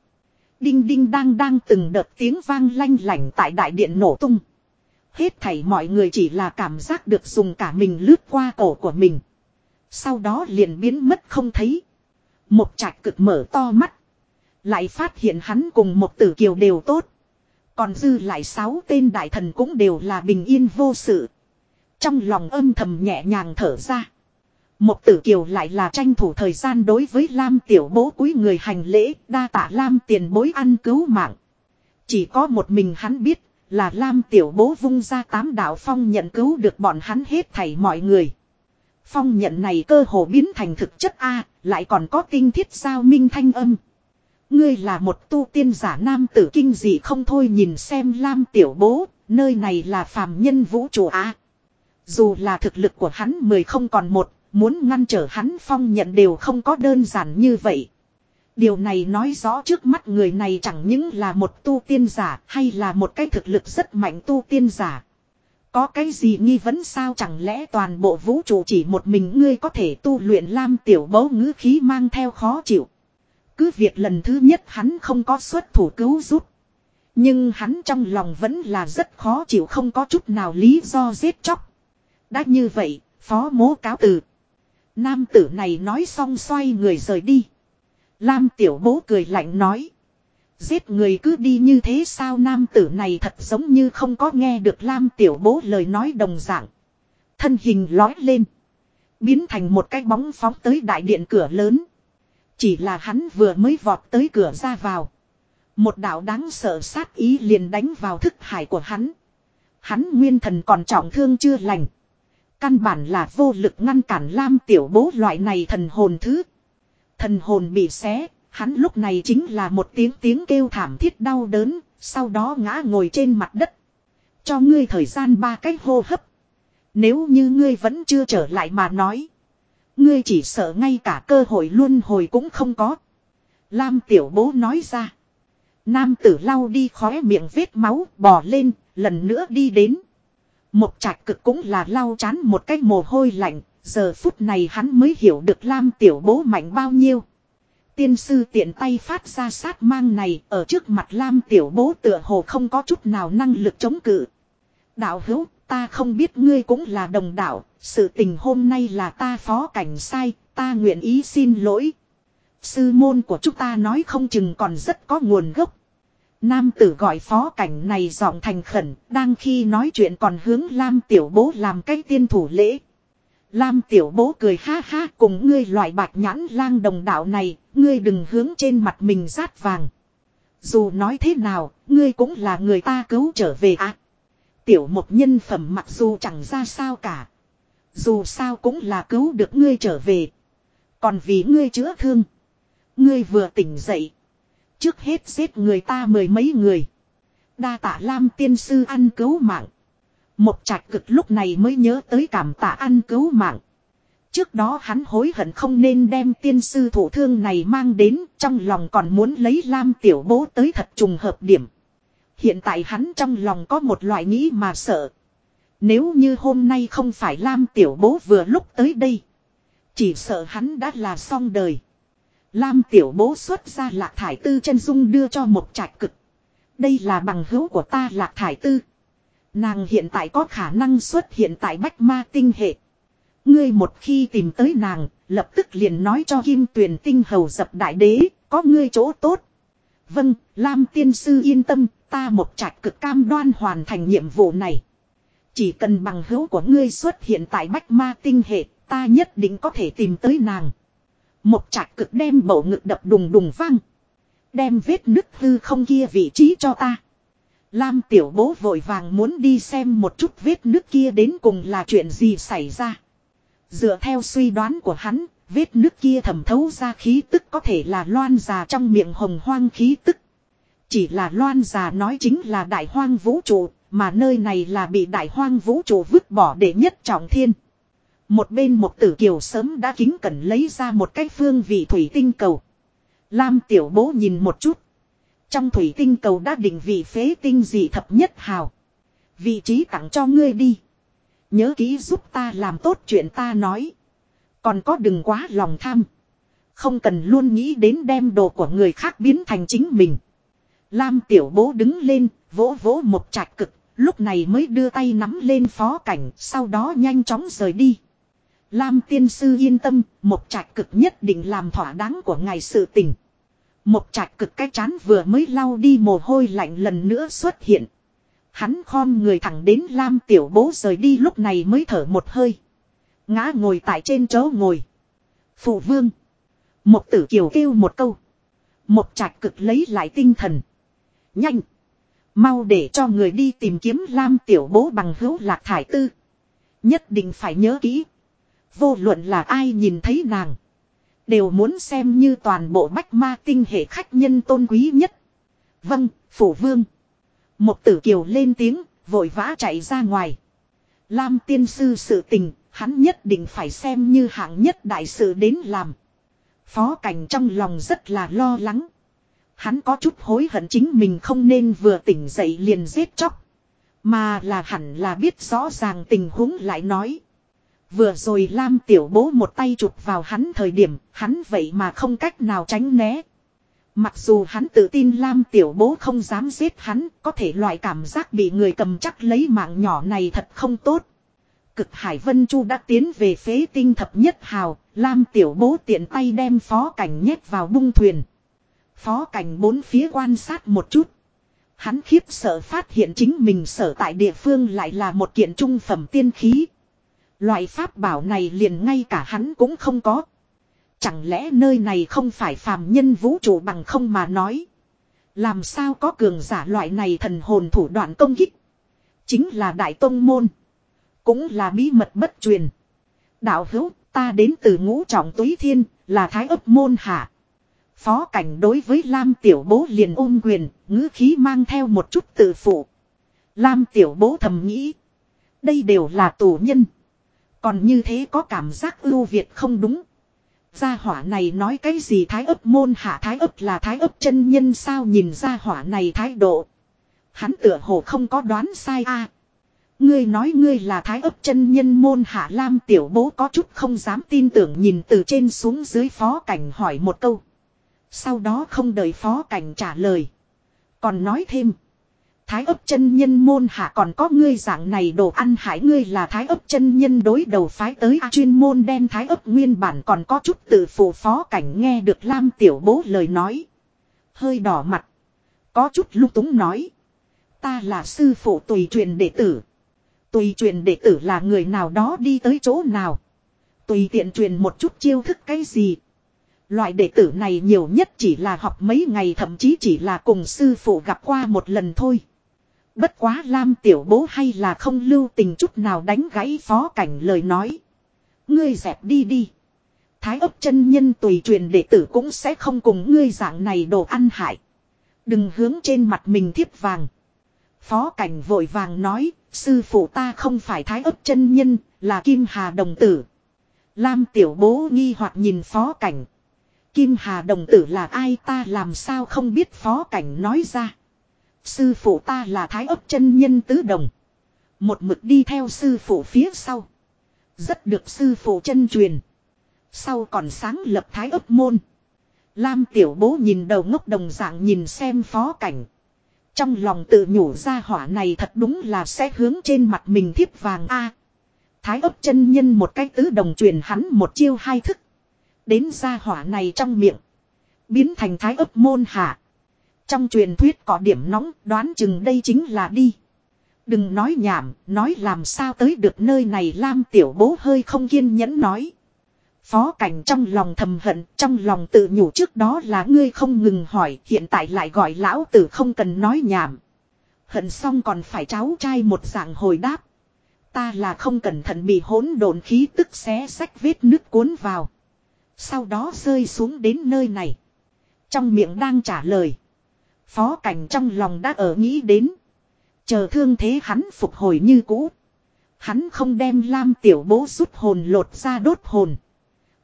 Đinh đinh đang đang từng đợt tiếng vang lanh lảnh tại đại điện nổ tung. Hết thảy mọi người chỉ là cảm giác được dùng cả mình lướt qua cổ của mình. Sau đó liền biến mất không thấy. Một trạch cực mở to mắt. Lại phát hiện hắn cùng một tử kiều đều tốt. Còn dư lại sáu tên đại thần cũng đều là bình yên vô sự. Trong lòng âm thầm nhẹ nhàng thở ra. Một tử kiều lại là tranh thủ thời gian đối với Lam tiểu bố quý người hành lễ đa tạ Lam tiền bối ăn cứu mạng. Chỉ có một mình hắn biết là Lam tiểu bố vung ra tám đạo phong nhận cứu được bọn hắn hết thảy mọi người. Phong nhận này cơ hồ biến thành thực chất A, lại còn có tinh thiết giao minh thanh âm. Ngươi là một tu tiên giả nam tử kinh dị không thôi nhìn xem Lam tiểu bố, nơi này là phàm nhân vũ trụ A. Dù là thực lực của hắn mười không còn một, muốn ngăn trở hắn phong nhận đều không có đơn giản như vậy. Điều này nói rõ trước mắt người này chẳng những là một tu tiên giả hay là một cái thực lực rất mạnh tu tiên giả. Có cái gì nghi vấn sao chẳng lẽ toàn bộ vũ trụ chỉ một mình ngươi có thể tu luyện lam tiểu bấu ngữ khí mang theo khó chịu. Cứ việc lần thứ nhất hắn không có xuất thủ cứu giúp. Nhưng hắn trong lòng vẫn là rất khó chịu không có chút nào lý do giết chóc. Đã như vậy, phó mố cáo từ. Nam tử này nói xong xoay người rời đi. Lam tiểu bố cười lạnh nói. Giết người cứ đi như thế sao nam tử này thật giống như không có nghe được Lam tiểu bố lời nói đồng dạng. Thân hình lói lên. Biến thành một cái bóng phóng tới đại điện cửa lớn. Chỉ là hắn vừa mới vọt tới cửa ra vào. Một đạo đáng sợ sát ý liền đánh vào thức hải của hắn. Hắn nguyên thần còn trọng thương chưa lành. Căn bản là vô lực ngăn cản Lam tiểu bố loại này thần hồn thứ. Thần hồn bị xé, hắn lúc này chính là một tiếng tiếng kêu thảm thiết đau đớn, sau đó ngã ngồi trên mặt đất. Cho ngươi thời gian ba cách hô hấp. Nếu như ngươi vẫn chưa trở lại mà nói. Ngươi chỉ sợ ngay cả cơ hội luôn hồi cũng không có. Lam tiểu bố nói ra. Nam tử lau đi khóe miệng vết máu bò lên, lần nữa đi đến. Một trạch cực cũng là lau chán một cái mồ hôi lạnh, giờ phút này hắn mới hiểu được Lam tiểu bố mạnh bao nhiêu. Tiên sư tiện tay phát ra sát mang này ở trước mặt Lam tiểu bố tựa hồ không có chút nào năng lực chống cự. Đạo hữu, ta không biết ngươi cũng là đồng đạo, sự tình hôm nay là ta phó cảnh sai, ta nguyện ý xin lỗi. Sư môn của chúng ta nói không chừng còn rất có nguồn gốc. Nam tử gọi phó cảnh này giọng thành khẩn, đang khi nói chuyện còn hướng Lam tiểu bố làm cái tiên thủ lễ. Lam tiểu bố cười ha ha cùng ngươi loại bạch nhãn lang đồng đạo này, ngươi đừng hướng trên mặt mình rát vàng. Dù nói thế nào, ngươi cũng là người ta cứu trở về ạ. À, tiểu một nhân phẩm mặc dù chẳng ra sao cả. Dù sao cũng là cứu được ngươi trở về. Còn vì ngươi chữa thương. Ngươi vừa tỉnh dậy. Trước hết giết người ta mười mấy người. Đa tạ Lam tiên sư ăn cứu mạng. Một trạch cực lúc này mới nhớ tới cảm tạ ăn cứu mạng. Trước đó hắn hối hận không nên đem tiên sư thủ thương này mang đến, trong lòng còn muốn lấy Lam tiểu bố tới thật trùng hợp điểm. Hiện tại hắn trong lòng có một loại nghĩ mà sợ. Nếu như hôm nay không phải Lam tiểu bố vừa lúc tới đây. Chỉ sợ hắn đã là xong đời. Lam tiểu bố xuất ra lạc thải tư chân dung đưa cho một trạch cực. Đây là bằng hữu của ta lạc thải tư. Nàng hiện tại có khả năng xuất hiện tại bách ma tinh hệ. Ngươi một khi tìm tới nàng, lập tức liền nói cho kim tuyển tinh hầu dập đại đế, có ngươi chỗ tốt. Vâng, Lam tiên sư yên tâm, ta một trạch cực cam đoan hoàn thành nhiệm vụ này. Chỉ cần bằng hữu của ngươi xuất hiện tại bách ma tinh hệ, ta nhất định có thể tìm tới nàng. Một trạch cực đem bầu ngực đập đùng đùng vang. Đem vết nứt hư không kia vị trí cho ta. Lam tiểu bố vội vàng muốn đi xem một chút vết nứt kia đến cùng là chuyện gì xảy ra. Dựa theo suy đoán của hắn, vết nứt kia thẩm thấu ra khí tức có thể là loan già trong miệng hồng hoang khí tức. Chỉ là loan già nói chính là đại hoang vũ trụ, mà nơi này là bị đại hoang vũ trụ vứt bỏ để nhất trọng thiên. Một bên một tử kiều sớm đã kính cẩn lấy ra một cái phương vị thủy tinh cầu. Lam tiểu bố nhìn một chút. Trong thủy tinh cầu đã định vị phế tinh dị thập nhất hào. Vị trí tặng cho ngươi đi. Nhớ kỹ giúp ta làm tốt chuyện ta nói. Còn có đừng quá lòng tham. Không cần luôn nghĩ đến đem đồ của người khác biến thành chính mình. Lam tiểu bố đứng lên, vỗ vỗ một trạch cực, lúc này mới đưa tay nắm lên phó cảnh, sau đó nhanh chóng rời đi. Lam tiên sư yên tâm, một trạch cực nhất định làm thỏa đáng của ngài sự tình. Một trạch cực cái chán vừa mới lau đi mồ hôi lạnh lần nữa xuất hiện. Hắn khom người thẳng đến Lam tiểu bố rời đi lúc này mới thở một hơi. Ngã ngồi tại trên chỗ ngồi. Phụ vương. Một tử kiều kêu một câu. Một trạch cực lấy lại tinh thần. Nhanh. Mau để cho người đi tìm kiếm Lam tiểu bố bằng hữu lạc thải tư. Nhất định phải nhớ kỹ. Vô luận là ai nhìn thấy nàng. Đều muốn xem như toàn bộ bách ma tinh hệ khách nhân tôn quý nhất. Vâng, phủ vương. Một tử kiều lên tiếng, vội vã chạy ra ngoài. Lam tiên sư sự tình, hắn nhất định phải xem như hạng nhất đại sự đến làm. Phó cảnh trong lòng rất là lo lắng. Hắn có chút hối hận chính mình không nên vừa tỉnh dậy liền giết chóc. Mà là hẳn là biết rõ ràng tình huống lại nói. Vừa rồi Lam tiểu bố một tay chụp vào hắn thời điểm, hắn vậy mà không cách nào tránh né. Mặc dù hắn tự tin Lam tiểu bố không dám giết hắn, có thể loại cảm giác bị người cầm chắc lấy mạng nhỏ này thật không tốt. Cực Hải Vân Chu đã tiến về phế tinh thập nhất hào, Lam tiểu bố tiện tay đem phó cảnh nhét vào bung thuyền. Phó cảnh bốn phía quan sát một chút. Hắn khiếp sợ phát hiện chính mình sở tại địa phương lại là một kiện trung phẩm tiên khí. Loại pháp bảo này liền ngay cả hắn cũng không có. Chẳng lẽ nơi này không phải phàm nhân vũ trụ bằng không mà nói. Làm sao có cường giả loại này thần hồn thủ đoạn công kích. Chính là đại tông môn. Cũng là bí mật bất truyền. Đạo hữu ta đến từ ngũ trọng túy thiên là thái ấp môn hạ. Phó cảnh đối với Lam tiểu bố liền ôm quyền, ngữ khí mang theo một chút tự phụ. Lam tiểu bố thầm nghĩ. Đây đều là tù nhân. Còn như thế có cảm giác ưu việt không đúng. Gia hỏa này nói cái gì thái ấp môn hạ thái ấp là thái ấp chân nhân sao nhìn gia hỏa này thái độ. Hắn tựa hồ không có đoán sai a. Ngươi nói ngươi là thái ấp chân nhân môn hạ lam tiểu bố có chút không dám tin tưởng nhìn từ trên xuống dưới phó cảnh hỏi một câu. Sau đó không đợi phó cảnh trả lời. Còn nói thêm. Thái ấp chân nhân môn hạ còn có ngươi dạng này đồ ăn hại ngươi là thái ấp chân nhân đối đầu phái tới A chuyên môn đen thái ấp nguyên bản còn có chút tự phụ phó cảnh nghe được Lam tiểu bố lời nói. Hơi đỏ mặt. Có chút lúc túng nói. Ta là sư phụ tùy truyền đệ tử. Tùy truyền đệ tử là người nào đó đi tới chỗ nào. Tùy tiện truyền một chút chiêu thức cái gì. Loại đệ tử này nhiều nhất chỉ là học mấy ngày, thậm chí chỉ là cùng sư phụ gặp qua một lần thôi. Bất quá Lam tiểu bố hay là không lưu tình chút nào đánh gãy phó cảnh lời nói. Ngươi dẹp đi đi. Thái ấp chân nhân tùy truyền đệ tử cũng sẽ không cùng ngươi dạng này đồ ăn hại. Đừng hướng trên mặt mình thiếp vàng. Phó cảnh vội vàng nói, sư phụ ta không phải thái ấp chân nhân, là Kim Hà đồng tử. Lam tiểu bố nghi hoặc nhìn phó cảnh. Kim Hà đồng tử là ai ta làm sao không biết phó cảnh nói ra. Sư phụ ta là thái ấp chân nhân tứ đồng. Một mực đi theo sư phụ phía sau. Rất được sư phụ chân truyền. Sau còn sáng lập thái ấp môn. Lam tiểu bố nhìn đầu ngốc đồng dạng nhìn xem phó cảnh. Trong lòng tự nhủ ra hỏa này thật đúng là sẽ hướng trên mặt mình thiếp vàng a. thái ấp chân nhân một cái tứ đồng truyền hắn một chiêu hai thức. Đến ra hỏa này trong miệng. Biến thành thái ấp môn hạ. Trong truyền thuyết có điểm nóng đoán chừng đây chính là đi. Đừng nói nhảm, nói làm sao tới được nơi này Lam tiểu bố hơi không kiên nhẫn nói. Phó cảnh trong lòng thầm hận, trong lòng tự nhủ trước đó là ngươi không ngừng hỏi, hiện tại lại gọi lão tử không cần nói nhảm. Hận xong còn phải cháu trai một dạng hồi đáp. Ta là không cẩn thận bị hỗn độn khí tức xé sách vết nước cuốn vào. Sau đó rơi xuống đến nơi này. Trong miệng đang trả lời. Phó cảnh trong lòng đã ở nghĩ đến. Chờ thương thế hắn phục hồi như cũ. Hắn không đem lam tiểu bố rút hồn lột ra đốt hồn.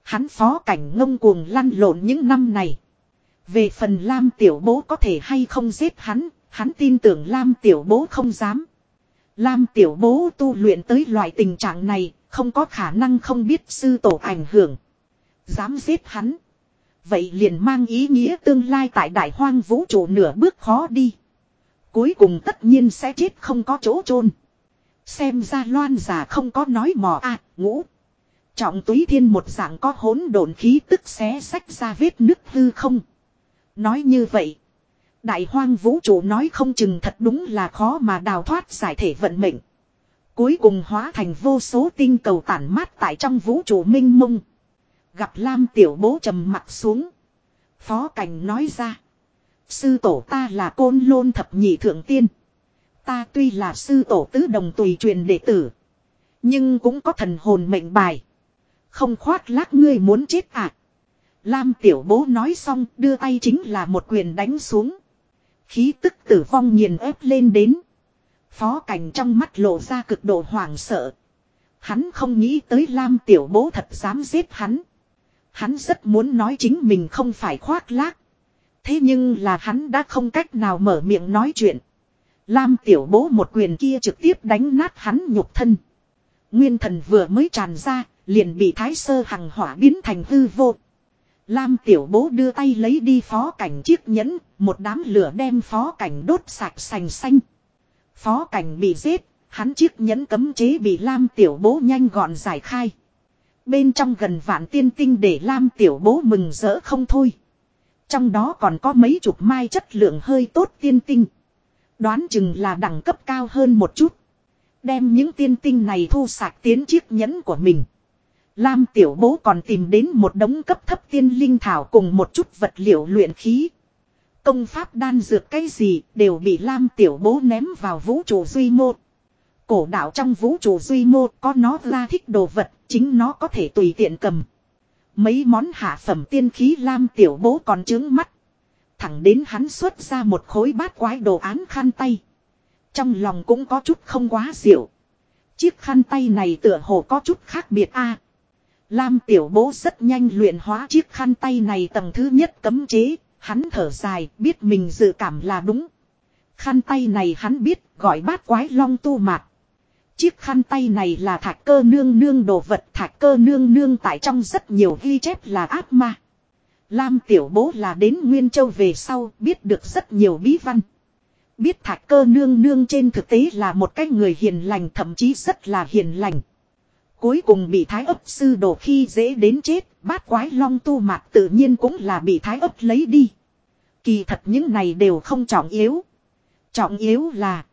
Hắn phó cảnh ngông cuồng lăn lộn những năm này. Về phần lam tiểu bố có thể hay không giết hắn, hắn tin tưởng lam tiểu bố không dám. Lam tiểu bố tu luyện tới loại tình trạng này, không có khả năng không biết sư tổ ảnh hưởng. Dám giết hắn. Vậy liền mang ý nghĩa tương lai tại đại hoang vũ trụ nửa bước khó đi. Cuối cùng tất nhiên sẽ chết không có chỗ chôn Xem ra loan giả không có nói mò à, ngũ. Trọng túy thiên một dạng có hỗn độn khí tức xé sách ra vết nứt hư không. Nói như vậy. Đại hoang vũ trụ nói không chừng thật đúng là khó mà đào thoát giải thể vận mệnh. Cuối cùng hóa thành vô số tinh cầu tản mát tại trong vũ trụ minh mông. Gặp Lam tiểu bố trầm mặt xuống. Phó cảnh nói ra. Sư tổ ta là côn lôn thập nhị thượng tiên. Ta tuy là sư tổ tứ đồng tùy truyền đệ tử. Nhưng cũng có thần hồn mệnh bài. Không khoát lác ngươi muốn chết à. Lam tiểu bố nói xong, đưa tay chính là một quyền đánh xuống. Khí tức tử vong nghiền ép lên đến. Phó cảnh trong mắt lộ ra cực độ hoảng sợ. Hắn không nghĩ tới Lam tiểu bố thật dám giết hắn. Hắn rất muốn nói chính mình không phải khoác lác. Thế nhưng là hắn đã không cách nào mở miệng nói chuyện. Lam tiểu bố một quyền kia trực tiếp đánh nát hắn nhục thân. Nguyên thần vừa mới tràn ra, liền bị thái sơ hằng hỏa biến thành hư vô. Lam tiểu bố đưa tay lấy đi phó cảnh chiếc nhẫn, một đám lửa đem phó cảnh đốt sạch sành xanh. Phó cảnh bị giết, hắn chiếc nhẫn cấm chế bị Lam tiểu bố nhanh gọn giải khai. Bên trong gần vạn tiên tinh để Lam tiểu bố mừng rỡ không thôi. Trong đó còn có mấy chục mai chất lượng hơi tốt tiên tinh. Đoán chừng là đẳng cấp cao hơn một chút. Đem những tiên tinh này thu sạc tiến chiếc nhẫn của mình. Lam tiểu bố còn tìm đến một đống cấp thấp tiên linh thảo cùng một chút vật liệu luyện khí. Công pháp đan dược cái gì đều bị Lam tiểu bố ném vào vũ trụ duy mô. Cổ đạo trong vũ trụ duy mô có nó ra thích đồ vật, chính nó có thể tùy tiện cầm. Mấy món hạ phẩm tiên khí Lam tiểu bố còn trướng mắt. Thẳng đến hắn xuất ra một khối bát quái đồ án khăn tay. Trong lòng cũng có chút không quá diệu. Chiếc khăn tay này tựa hồ có chút khác biệt a. Lam tiểu bố rất nhanh luyện hóa chiếc khăn tay này tầng thứ nhất cấm chế, hắn thở dài, biết mình dự cảm là đúng. Khăn tay này hắn biết, gọi bát quái long tu mạt. Chiếc khăn tay này là thạch cơ nương nương đồ vật, thạch cơ nương nương tại trong rất nhiều ghi chép là ác ma. Lam tiểu bố là đến Nguyên Châu về sau biết được rất nhiều bí văn. Biết thạch cơ nương nương trên thực tế là một cái người hiền lành thậm chí rất là hiền lành. Cuối cùng bị thái ấp sư đổ khi dễ đến chết, bát quái long tu mạc tự nhiên cũng là bị thái ấp lấy đi. Kỳ thật những này đều không trọng yếu. Trọng yếu là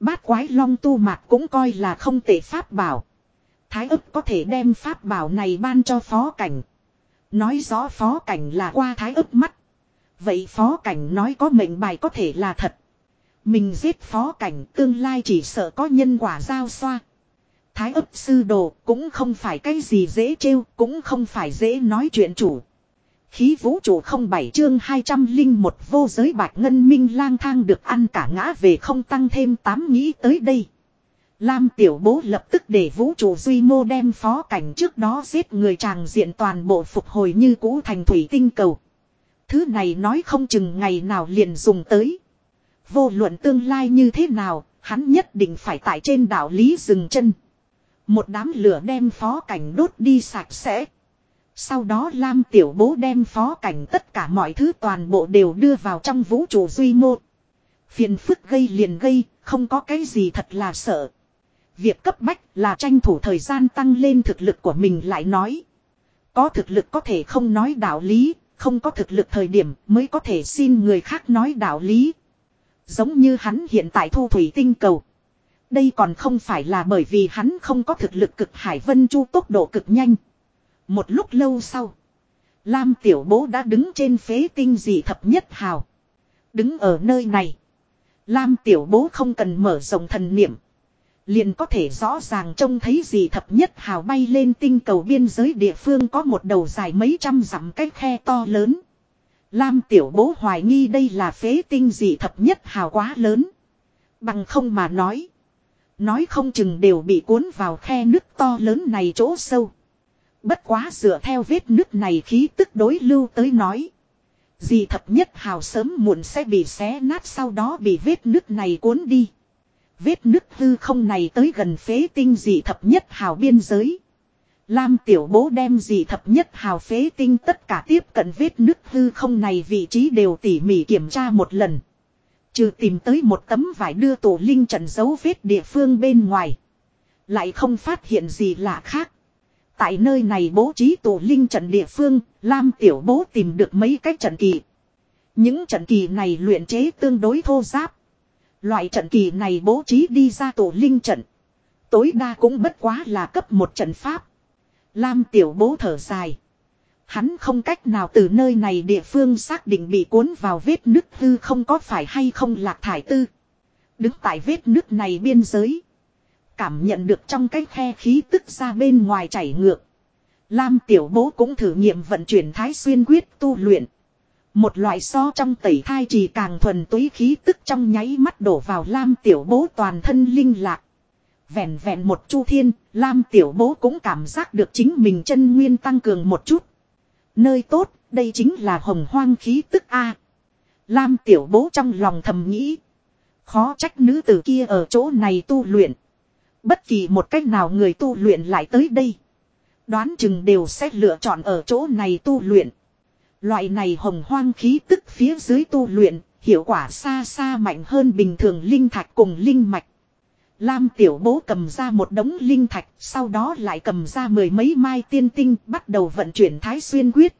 bát quái long tu mạc cũng coi là không tệ pháp bảo. Thái ức có thể đem pháp bảo này ban cho phó cảnh. Nói rõ phó cảnh là qua thái ức mắt. Vậy phó cảnh nói có mệnh bài có thể là thật. Mình giết phó cảnh tương lai chỉ sợ có nhân quả giao xoa. Thái ấp sư đồ cũng không phải cái gì dễ trêu, cũng không phải dễ nói chuyện chủ. Khí vũ trụ không bảy chương 200 linh một vô giới bạch ngân minh lang thang được ăn cả ngã về không tăng thêm tám nghĩ tới đây. Lam tiểu bố lập tức để vũ trụ duy mô đem phó cảnh trước đó giết người tràng diện toàn bộ phục hồi như cũ thành thủy tinh cầu. Thứ này nói không chừng ngày nào liền dùng tới. Vô luận tương lai như thế nào, hắn nhất định phải tại trên đảo Lý dừng chân. Một đám lửa đem phó cảnh đốt đi sạch sẽ. Sau đó Lam Tiểu Bố đem phó cảnh tất cả mọi thứ toàn bộ đều đưa vào trong vũ trụ duy mô. Phiền phức gây liền gây, không có cái gì thật là sợ. Việc cấp bách là tranh thủ thời gian tăng lên thực lực của mình lại nói. Có thực lực có thể không nói đạo lý, không có thực lực thời điểm mới có thể xin người khác nói đạo lý. Giống như hắn hiện tại thu thủy tinh cầu. Đây còn không phải là bởi vì hắn không có thực lực cực hải vân chu tốc độ cực nhanh. Một lúc lâu sau. Lam tiểu bố đã đứng trên phế tinh dị thập nhất hào. Đứng ở nơi này. Lam tiểu bố không cần mở rộng thần niệm. Liền có thể rõ ràng trông thấy gì thập nhất hào bay lên tinh cầu biên giới địa phương có một đầu dài mấy trăm dặm cái khe to lớn. Lam tiểu bố hoài nghi đây là phế tinh dị thập nhất hào quá lớn. Bằng không mà nói. Nói không chừng đều bị cuốn vào khe nước to lớn này chỗ sâu. Bất quá dựa theo vết nước này khí tức đối lưu tới nói. Dì thập nhất hào sớm muộn sẽ bị xé nát sau đó bị vết nước này cuốn đi. Vết nước hư không này tới gần phế tinh dì thập nhất hào biên giới. Lam tiểu bố đem dì thập nhất hào phế tinh tất cả tiếp cận vết nước hư không này vị trí đều tỉ mỉ kiểm tra một lần. Trừ tìm tới một tấm vải đưa tổ linh trần dấu vết địa phương bên ngoài. Lại không phát hiện gì lạ khác. Tại nơi này bố trí tổ linh trận địa phương, Lam Tiểu Bố tìm được mấy cái trận kỳ. Những trận kỳ này luyện chế tương đối thô giáp. Loại trận kỳ này bố trí đi ra tổ linh trận. Tối đa cũng bất quá là cấp một trận pháp. Lam Tiểu Bố thở dài. Hắn không cách nào từ nơi này địa phương xác định bị cuốn vào vết nứt hư không có phải hay không lạc thải tư. Đứng tại vết nứt này biên giới. Cảm nhận được trong cái khe khí tức ra bên ngoài chảy ngược. Lam tiểu bố cũng thử nghiệm vận chuyển thái xuyên quyết tu luyện. Một loại so trong tẩy thai chỉ càng thuần túy khí tức trong nháy mắt đổ vào Lam tiểu bố toàn thân linh lạc. Vẹn vẹn một chu thiên, Lam tiểu bố cũng cảm giác được chính mình chân nguyên tăng cường một chút. Nơi tốt, đây chính là hồng hoang khí tức A. Lam tiểu bố trong lòng thầm nghĩ. Khó trách nữ tử kia ở chỗ này tu luyện. Bất kỳ một cách nào người tu luyện lại tới đây. Đoán chừng đều sẽ lựa chọn ở chỗ này tu luyện. Loại này hồng hoang khí tức phía dưới tu luyện, hiệu quả xa xa mạnh hơn bình thường linh thạch cùng linh mạch. Lam tiểu bố cầm ra một đống linh thạch, sau đó lại cầm ra mười mấy mai tiên tinh, bắt đầu vận chuyển thái xuyên quyết.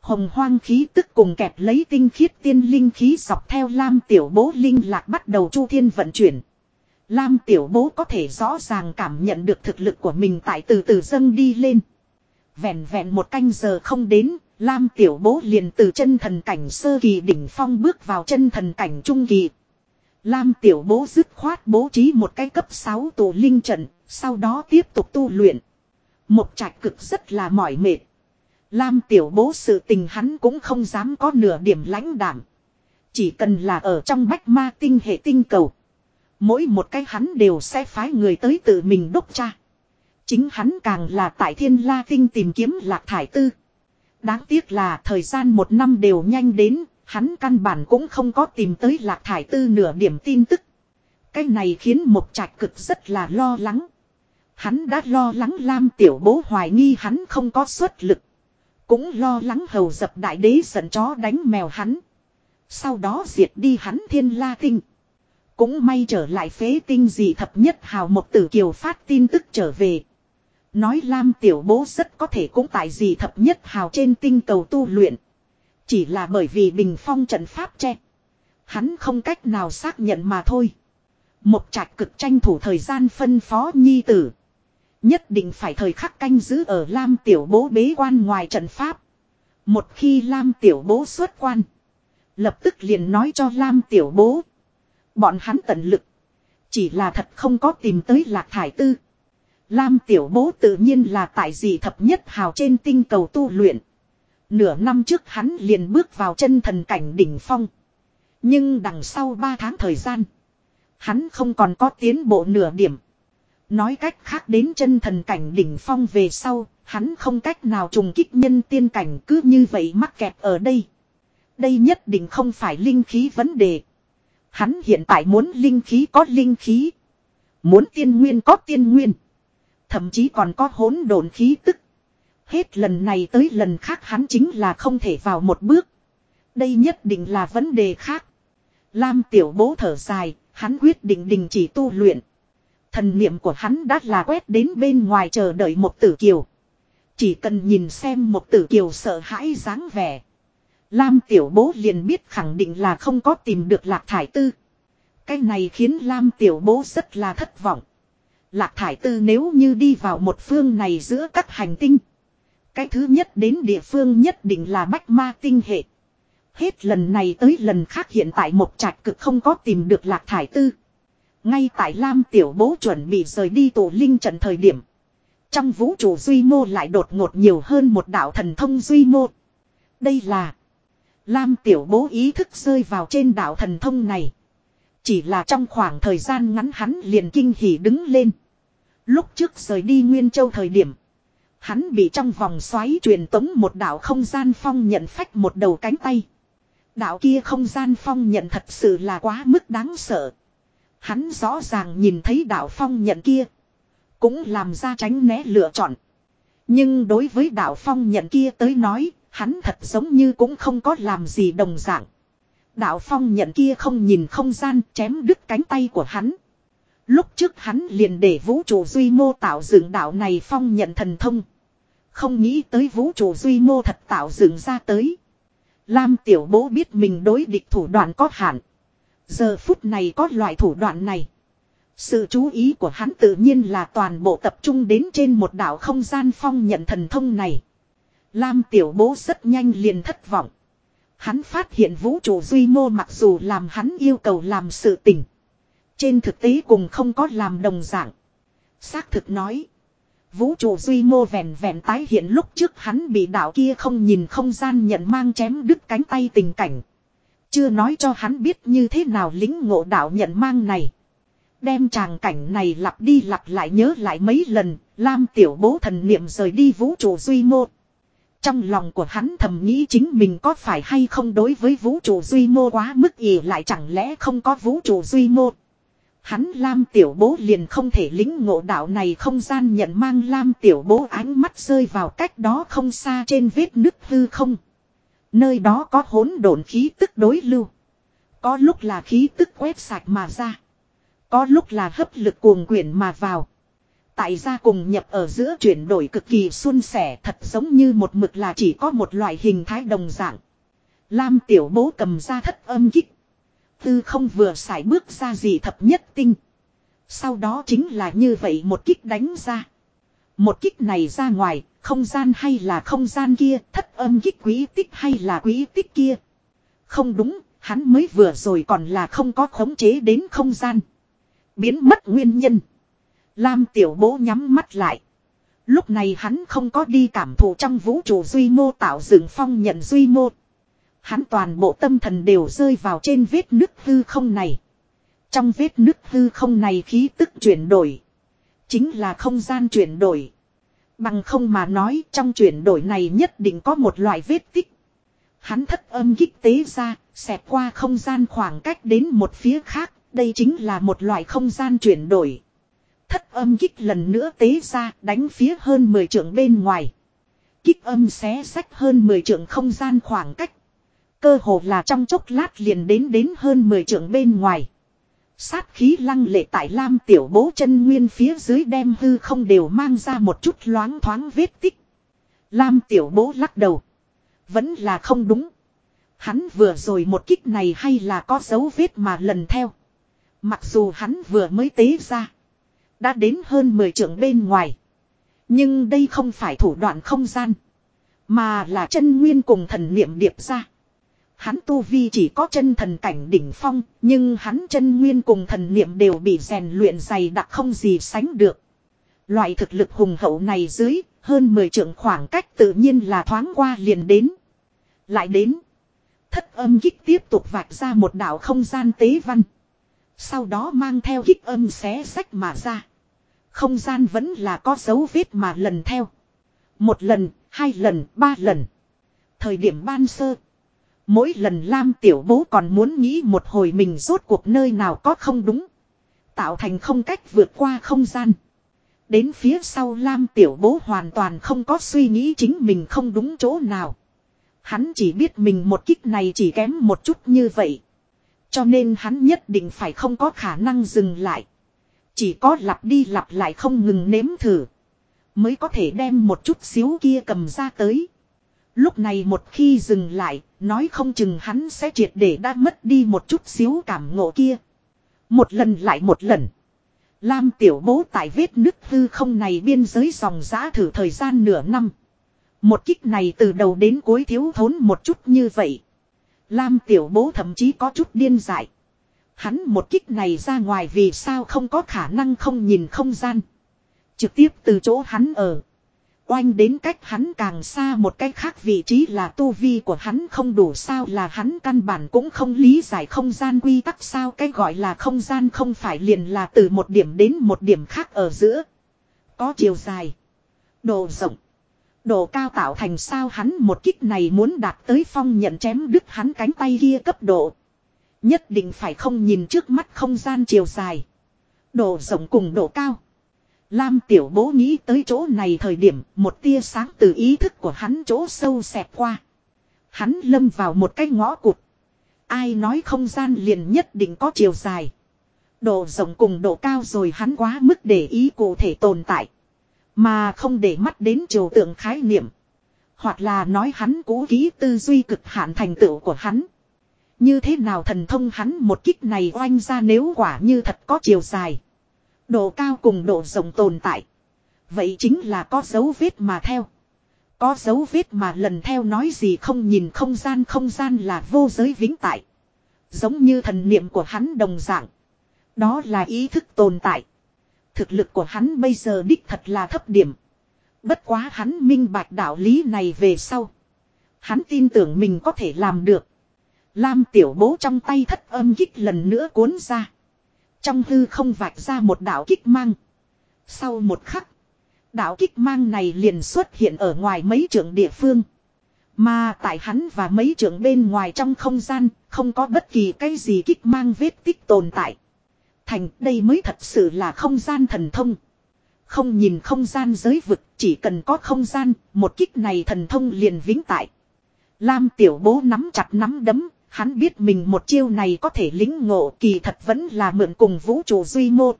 Hồng hoang khí tức cùng kẹp lấy tinh khiết tiên linh khí dọc theo Lam tiểu bố linh lạc bắt đầu chu thiên vận chuyển. Lam tiểu bố có thể rõ ràng cảm nhận được thực lực của mình tại từ từ dâng đi lên. Vẹn vẹn một canh giờ không đến, Lam tiểu bố liền từ chân thần cảnh sơ kỳ đỉnh phong bước vào chân thần cảnh trung kỳ. Lam tiểu bố dứt khoát bố trí một cái cấp 6 tổ linh trận, sau đó tiếp tục tu luyện. Một trạch cực rất là mỏi mệt. Lam tiểu bố sự tình hắn cũng không dám có nửa điểm lãnh đảm. Chỉ cần là ở trong bách ma tinh hệ tinh cầu. Mỗi một cái hắn đều sẽ phái người tới tự mình đốc cha. Chính hắn càng là tại thiên la tinh tìm kiếm lạc thải tư. Đáng tiếc là thời gian một năm đều nhanh đến, hắn căn bản cũng không có tìm tới lạc thải tư nửa điểm tin tức. Cái này khiến một trạch cực rất là lo lắng. Hắn đã lo lắng Lam tiểu bố hoài nghi hắn không có xuất lực. Cũng lo lắng hầu dập đại đế giận chó đánh mèo hắn. Sau đó diệt đi hắn thiên la tinh. Cũng may trở lại phế tinh gì thập nhất hào một tử kiều phát tin tức trở về. Nói Lam tiểu bố rất có thể cũng tại gì thập nhất hào trên tinh cầu tu luyện. Chỉ là bởi vì bình phong trận pháp che. Hắn không cách nào xác nhận mà thôi. Một trạch cực tranh thủ thời gian phân phó nhi tử. Nhất định phải thời khắc canh giữ ở Lam tiểu bố bế quan ngoài trận pháp. Một khi Lam tiểu bố xuất quan. Lập tức liền nói cho Lam tiểu bố. Bọn hắn tận lực. Chỉ là thật không có tìm tới lạc thải tư. Lam tiểu bố tự nhiên là tại gì thập nhất hào trên tinh cầu tu luyện. Nửa năm trước hắn liền bước vào chân thần cảnh đỉnh phong. Nhưng đằng sau 3 tháng thời gian. Hắn không còn có tiến bộ nửa điểm. Nói cách khác đến chân thần cảnh đỉnh phong về sau, hắn không cách nào trùng kích nhân tiên cảnh cứ như vậy mắc kẹt ở đây. Đây nhất định không phải linh khí vấn đề. Hắn hiện tại muốn linh khí có linh khí. Muốn tiên nguyên có tiên nguyên. Thậm chí còn có hỗn độn khí tức. Hết lần này tới lần khác hắn chính là không thể vào một bước. Đây nhất định là vấn đề khác. Lam tiểu bố thở dài, hắn quyết định đình chỉ tu luyện. Thần niệm của hắn đã là quét đến bên ngoài chờ đợi một tử kiều. Chỉ cần nhìn xem một tử kiều sợ hãi dáng vẻ. Lam tiểu bố liền biết khẳng định là không có tìm được lạc thải tư. Cái này khiến Lam tiểu bố rất là thất vọng. Lạc thải tư nếu như đi vào một phương này giữa các hành tinh. Cái thứ nhất đến địa phương nhất định là bách ma tinh hệ. Hết lần này tới lần khác hiện tại một trạch cực không có tìm được lạc thải tư. Ngay tại Lam tiểu bố chuẩn bị rời đi tổ linh trận thời điểm. Trong vũ trụ duy mô lại đột ngột nhiều hơn một đạo thần thông duy mô. Đây là Lam tiểu bố ý thức rơi vào trên đạo thần thông này. Chỉ là trong khoảng thời gian ngắn hắn liền kinh hỉ đứng lên. Lúc trước rời đi Nguyên Châu thời điểm. Hắn bị trong vòng xoáy truyền tống một đạo không gian phong nhận phách một đầu cánh tay. Đạo kia không gian phong nhận thật sự là quá mức đáng sợ. Hắn rõ ràng nhìn thấy đạo phong nhận kia. Cũng làm ra tránh né lựa chọn. Nhưng đối với đạo phong nhận kia tới nói, hắn thật giống như cũng không có làm gì đồng dạng. Đạo phong nhận kia không nhìn không gian, chém đứt cánh tay của hắn. Lúc trước hắn liền để vũ trụ duy mô tạo dựng đạo này phong nhận thần thông. Không nghĩ tới vũ trụ duy mô thật tạo dựng ra tới. Lam tiểu bố biết mình đối địch thủ đoạn có hạn. Giờ phút này có loại thủ đoạn này. Sự chú ý của hắn tự nhiên là toàn bộ tập trung đến trên một đảo không gian phong nhận thần thông này. Lam tiểu bố rất nhanh liền thất vọng. Hắn phát hiện vũ trụ duy mô mặc dù làm hắn yêu cầu làm sự tình. Trên thực tế cùng không có làm đồng dạng. Xác thực nói. Vũ trụ duy mô vẹn vẹn tái hiện lúc trước hắn bị đạo kia không nhìn không gian nhận mang chém đứt cánh tay tình cảnh. Chưa nói cho hắn biết như thế nào lính ngộ đạo nhận mang này. Đem tràng cảnh này lặp đi lặp lại nhớ lại mấy lần, Lam tiểu bố thần niệm rời đi vũ trụ duy mô. Trong lòng của hắn thầm nghĩ chính mình có phải hay không đối với vũ trụ duy mô quá mức ỉ lại chẳng lẽ không có vũ trụ duy mô. Hắn Lam tiểu bố liền không thể lính ngộ đạo này không gian nhận mang Lam tiểu bố ánh mắt rơi vào cách đó không xa trên vết nứt hư không. Nơi đó có hỗn độn khí tức đối lưu. Có lúc là khí tức quét sạch mà ra. Có lúc là hấp lực cuồng quyển mà vào. Tại gia cùng nhập ở giữa chuyển đổi cực kỳ xuân sẻ thật giống như một mực là chỉ có một loại hình thái đồng dạng. Lam tiểu bố cầm ra thất âm kích. Tư không vừa xài bước ra gì thập nhất tinh. Sau đó chính là như vậy một kích đánh ra. Một kích này ra ngoài, không gian hay là không gian kia, thất âm kích quý tích hay là quý tích kia. Không đúng, hắn mới vừa rồi còn là không có khống chế đến không gian. Biến mất nguyên nhân. Lam tiểu bố nhắm mắt lại. Lúc này hắn không có đi cảm thụ trong vũ trụ duy mô tạo dựng phong nhận duy mô. Hắn toàn bộ tâm thần đều rơi vào trên vết nứt hư không này. Trong vết nứt hư không này khí tức chuyển đổi. Chính là không gian chuyển đổi. Bằng không mà nói trong chuyển đổi này nhất định có một loại vết tích. Hắn thất âm kích tế ra, xẹt qua không gian khoảng cách đến một phía khác, đây chính là một loại không gian chuyển đổi. Thất âm kích lần nữa tế ra, đánh phía hơn 10 trượng bên ngoài. Kích âm xé sách hơn 10 trượng không gian khoảng cách. Cơ hồ là trong chốc lát liền đến đến hơn 10 trượng bên ngoài. Sát khí lăng lệ tại lam tiểu bố chân nguyên phía dưới đem hư không đều mang ra một chút loáng thoáng vết tích. Lam tiểu bố lắc đầu. Vẫn là không đúng. Hắn vừa rồi một kích này hay là có dấu vết mà lần theo. Mặc dù hắn vừa mới tế ra. Đã đến hơn 10 trưởng bên ngoài. Nhưng đây không phải thủ đoạn không gian. Mà là chân nguyên cùng thần niệm điệp ra. Hắn tu vi chỉ có chân thần cảnh đỉnh phong, nhưng hắn chân nguyên cùng thần niệm đều bị rèn luyện dày đặc không gì sánh được. Loại thực lực hùng hậu này dưới, hơn 10 trượng khoảng cách tự nhiên là thoáng qua liền đến. Lại đến. Thất âm kích tiếp tục vạch ra một đảo không gian tế văn. Sau đó mang theo kích âm xé sách mà ra. Không gian vẫn là có dấu vết mà lần theo. Một lần, hai lần, ba lần. Thời điểm ban sơ. Mỗi lần Lam tiểu bố còn muốn nghĩ một hồi mình rốt cuộc nơi nào có không đúng. Tạo thành không cách vượt qua không gian. Đến phía sau Lam tiểu bố hoàn toàn không có suy nghĩ chính mình không đúng chỗ nào. Hắn chỉ biết mình một kích này chỉ kém một chút như vậy. Cho nên hắn nhất định phải không có khả năng dừng lại. Chỉ có lặp đi lặp lại không ngừng nếm thử. Mới có thể đem một chút xíu kia cầm ra tới. Lúc này một khi dừng lại, nói không chừng hắn sẽ triệt để đã mất đi một chút xíu cảm ngộ kia. Một lần lại một lần. Lam tiểu bố tại vết nứt hư không này biên giới dòng giã thử thời gian nửa năm. Một kích này từ đầu đến cuối thiếu thốn một chút như vậy. Lam tiểu bố thậm chí có chút điên dại. Hắn một kích này ra ngoài vì sao không có khả năng không nhìn không gian. Trực tiếp từ chỗ hắn ở. Oanh đến cách hắn càng xa một cách khác vị trí là tu vi của hắn không đủ sao là hắn căn bản cũng không lý giải không gian quy tắc sao cái gọi là không gian không phải liền là từ một điểm đến một điểm khác ở giữa. Có chiều dài, độ rộng, độ cao tạo thành sao hắn một kích này muốn đạt tới phong nhận chém đứt hắn cánh tay kia cấp độ. Nhất định phải không nhìn trước mắt không gian chiều dài, độ rộng cùng độ cao. Lam tiểu bố nghĩ tới chỗ này thời điểm một tia sáng từ ý thức của hắn chỗ sâu xẹp qua. Hắn lâm vào một cái ngõ cụt. Ai nói không gian liền nhất định có chiều dài. Độ rộng cùng độ cao rồi hắn quá mức để ý cụ thể tồn tại. Mà không để mắt đến chiều tượng khái niệm. Hoặc là nói hắn cố ký tư duy cực hạn thành tựu của hắn. Như thế nào thần thông hắn một kích này oanh ra nếu quả như thật có chiều dài. Độ cao cùng độ rộng tồn tại. Vậy chính là có dấu vết mà theo. Có dấu vết mà lần theo nói gì không nhìn không gian không gian là vô giới vĩnh tại. Giống như thần niệm của hắn đồng dạng. Đó là ý thức tồn tại. Thực lực của hắn bây giờ đích thật là thấp điểm. Bất quá hắn minh bạch đạo lý này về sau. Hắn tin tưởng mình có thể làm được. Lam tiểu bố trong tay thất âm kích lần nữa cuốn ra. Trong hư không vạch ra một đạo kích mang. Sau một khắc. Đạo kích mang này liền xuất hiện ở ngoài mấy trường địa phương. Mà tại hắn và mấy trường bên ngoài trong không gian, không có bất kỳ cái gì kích mang vết tích tồn tại. Thành đây mới thật sự là không gian thần thông. Không nhìn không gian giới vực, chỉ cần có không gian, một kích này thần thông liền vĩnh tại. Lam tiểu bố nắm chặt nắm đấm, Hắn biết mình một chiêu này có thể lính ngộ kỳ thật vẫn là mượn cùng vũ trụ duy mô.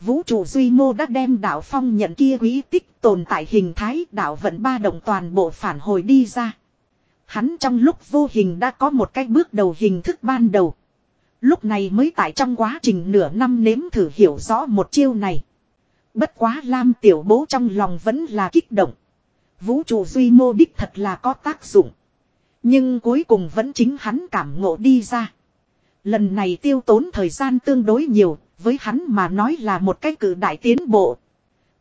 Vũ trụ duy mô đã đem đạo phong nhận kia quý tích tồn tại hình thái đạo vận ba đồng toàn bộ phản hồi đi ra. Hắn trong lúc vô hình đã có một cái bước đầu hình thức ban đầu. Lúc này mới tại trong quá trình nửa năm nếm thử hiểu rõ một chiêu này. Bất quá Lam tiểu bố trong lòng vẫn là kích động. Vũ trụ duy mô đích thật là có tác dụng. Nhưng cuối cùng vẫn chính hắn cảm ngộ đi ra. Lần này tiêu tốn thời gian tương đối nhiều, với hắn mà nói là một cái cử đại tiến bộ.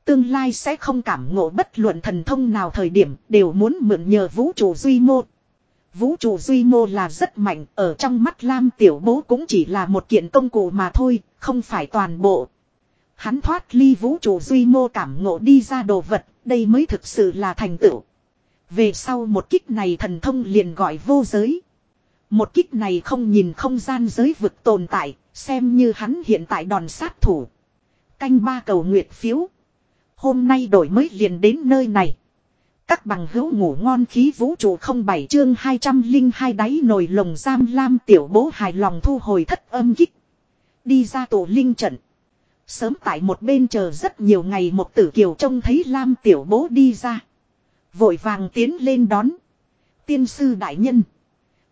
Tương lai sẽ không cảm ngộ bất luận thần thông nào thời điểm đều muốn mượn nhờ vũ trụ duy mô. Vũ trụ duy mô là rất mạnh, ở trong mắt Lam Tiểu Bố cũng chỉ là một kiện công cụ mà thôi, không phải toàn bộ. Hắn thoát ly vũ trụ duy mô cảm ngộ đi ra đồ vật, đây mới thực sự là thành tựu. Về sau một kích này thần thông liền gọi vô giới. Một kích này không nhìn không gian giới vực tồn tại, xem như hắn hiện tại đòn sát thủ. Canh ba cầu nguyệt phiếu. Hôm nay đổi mới liền đến nơi này. Các bằng hữu ngủ ngon khí vũ trụ không bảy chương 202 đáy nồi lồng giam lam tiểu bố hài lòng thu hồi thất âm kích. Đi ra tổ linh trận. Sớm tại một bên chờ rất nhiều ngày một tử kiều trông thấy lam tiểu bố đi ra. Vội vàng tiến lên đón. Tiên sư đại nhân.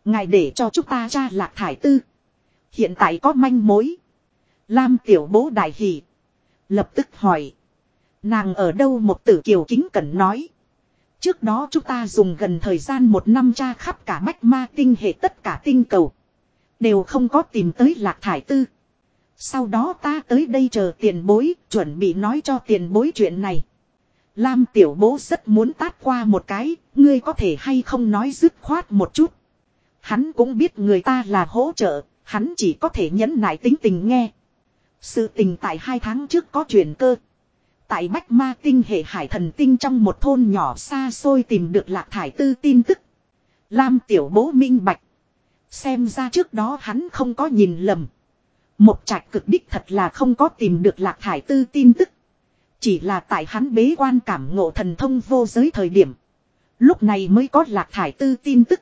Ngài để cho chúng ta cha lạc thải tư. Hiện tại có manh mối. Lam tiểu bố đại hỷ. Lập tức hỏi. Nàng ở đâu một tử kiều kính cẩn nói. Trước đó chúng ta dùng gần thời gian một năm tra khắp cả bách ma tinh hệ tất cả tinh cầu. Đều không có tìm tới lạc thải tư. Sau đó ta tới đây chờ tiền bối, chuẩn bị nói cho tiền bối chuyện này. Lam tiểu bố rất muốn tát qua một cái, ngươi có thể hay không nói dứt khoát một chút. Hắn cũng biết người ta là hỗ trợ, hắn chỉ có thể nhẫn nại tính tình nghe. Sự tình tại hai tháng trước có chuyển cơ. Tại Bách Ma Tinh hệ hải thần tinh trong một thôn nhỏ xa xôi tìm được lạc thải tư tin tức. Lam tiểu bố minh bạch. Xem ra trước đó hắn không có nhìn lầm. Một trạch cực đích thật là không có tìm được lạc thải tư tin tức. Chỉ là tại hắn bế quan cảm ngộ thần thông vô giới thời điểm. Lúc này mới có lạc thải tư tin tức.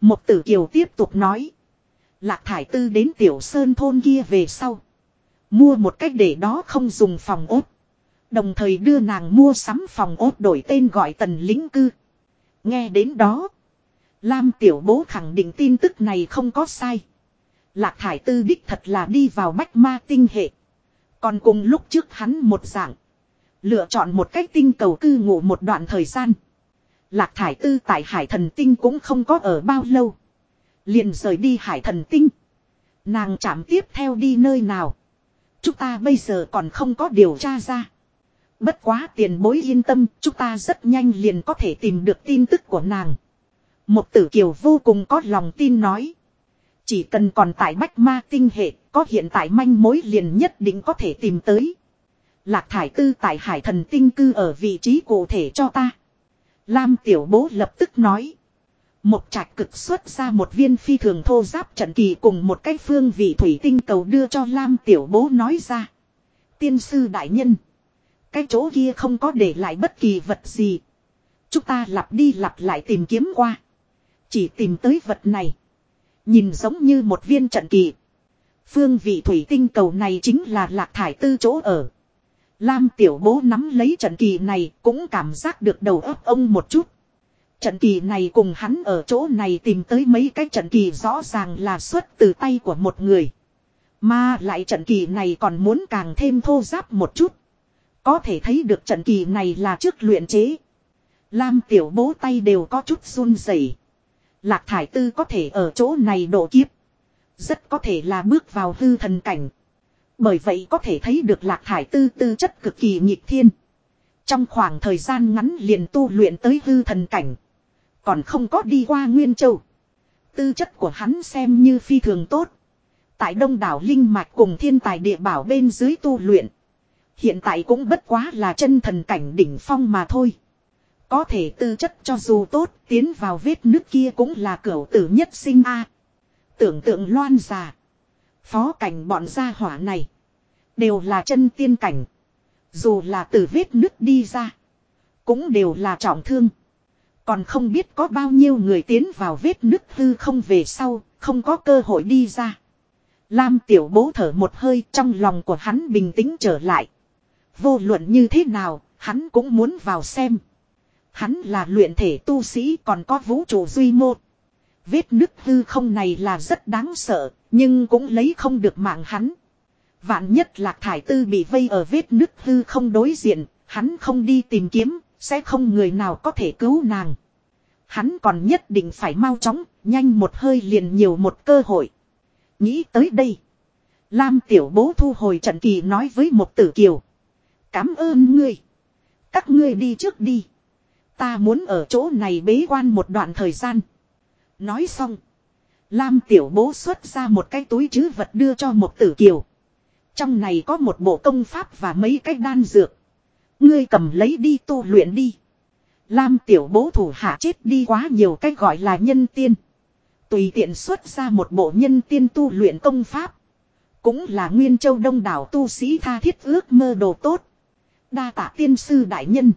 Một tử kiều tiếp tục nói. Lạc thải tư đến tiểu sơn thôn kia về sau. Mua một cách để đó không dùng phòng ốt. Đồng thời đưa nàng mua sắm phòng ốt đổi tên gọi tần lính cư. Nghe đến đó. Lam tiểu bố khẳng định tin tức này không có sai. Lạc thải tư đích thật là đi vào bách ma tinh hệ. Còn cùng lúc trước hắn một dạng. Lựa chọn một cách tinh cầu cư ngụ một đoạn thời gian. Lạc thải tư tại hải thần tinh cũng không có ở bao lâu. Liền rời đi hải thần tinh. Nàng chạm tiếp theo đi nơi nào. Chúng ta bây giờ còn không có điều tra ra. Bất quá tiền bối yên tâm, chúng ta rất nhanh liền có thể tìm được tin tức của nàng. Một tử kiều vô cùng có lòng tin nói. Chỉ cần còn tại bách ma tinh hệ, có hiện tại manh mối liền nhất định có thể tìm tới. Lạc thải tư tại hải thần tinh cư ở vị trí cụ thể cho ta. Lam tiểu bố lập tức nói. Một trạch cực xuất ra một viên phi thường thô giáp trận kỳ cùng một cái phương vị thủy tinh cầu đưa cho Lam tiểu bố nói ra. Tiên sư đại nhân. Cái chỗ kia không có để lại bất kỳ vật gì. Chúng ta lặp đi lặp lại tìm kiếm qua. Chỉ tìm tới vật này. Nhìn giống như một viên trận kỳ. Phương vị thủy tinh cầu này chính là lạc thải tư chỗ ở. Lam tiểu bố nắm lấy trận kỳ này cũng cảm giác được đầu óc ông một chút. Trận kỳ này cùng hắn ở chỗ này tìm tới mấy cái trận kỳ rõ ràng là xuất từ tay của một người. Mà lại trận kỳ này còn muốn càng thêm thô giáp một chút. Có thể thấy được trận kỳ này là trước luyện chế. Lam tiểu bố tay đều có chút run rẩy. Lạc thải tư có thể ở chỗ này độ kiếp. Rất có thể là bước vào hư thần cảnh. Bởi vậy có thể thấy được lạc thải tư tư chất cực kỳ nhịp thiên. Trong khoảng thời gian ngắn liền tu luyện tới hư thần cảnh. Còn không có đi qua Nguyên Châu. Tư chất của hắn xem như phi thường tốt. Tại đông đảo Linh Mạch cùng thiên tài địa bảo bên dưới tu luyện. Hiện tại cũng bất quá là chân thần cảnh đỉnh phong mà thôi. Có thể tư chất cho dù tốt, tiến vào vết nước kia cũng là cửu tử nhất sinh a. Tưởng tượng loan già. Phó cảnh bọn gia hỏa này. Đều là chân tiên cảnh. Dù là từ vết nứt đi ra. Cũng đều là trọng thương. Còn không biết có bao nhiêu người tiến vào vết nứt hư không về sau, không có cơ hội đi ra. Lam tiểu bố thở một hơi trong lòng của hắn bình tĩnh trở lại. Vô luận như thế nào, hắn cũng muốn vào xem. Hắn là luyện thể tu sĩ còn có vũ trụ duy mô. Vết nứt hư không này là rất đáng sợ, nhưng cũng lấy không được mạng hắn. Vạn nhất lạc thải tư bị vây ở vết nứt hư không đối diện, hắn không đi tìm kiếm, sẽ không người nào có thể cứu nàng. Hắn còn nhất định phải mau chóng, nhanh một hơi liền nhiều một cơ hội. Nghĩ tới đây. Lam tiểu bố thu hồi trận kỳ nói với một tử kiều. Cám ơn ngươi. Các ngươi đi trước đi. Ta muốn ở chỗ này bế quan một đoạn thời gian. Nói xong. Lam tiểu bố xuất ra một cái túi chứ vật đưa cho một tử kiều. Trong này có một bộ công pháp và mấy cái đan dược. Ngươi cầm lấy đi tu luyện đi. Lam tiểu bố thủ hạ chết đi quá nhiều cách gọi là nhân tiên. Tùy tiện xuất ra một bộ nhân tiên tu luyện công pháp. Cũng là nguyên châu đông đảo tu sĩ tha thiết ước mơ đồ tốt. Đa tạ tiên sư đại nhân.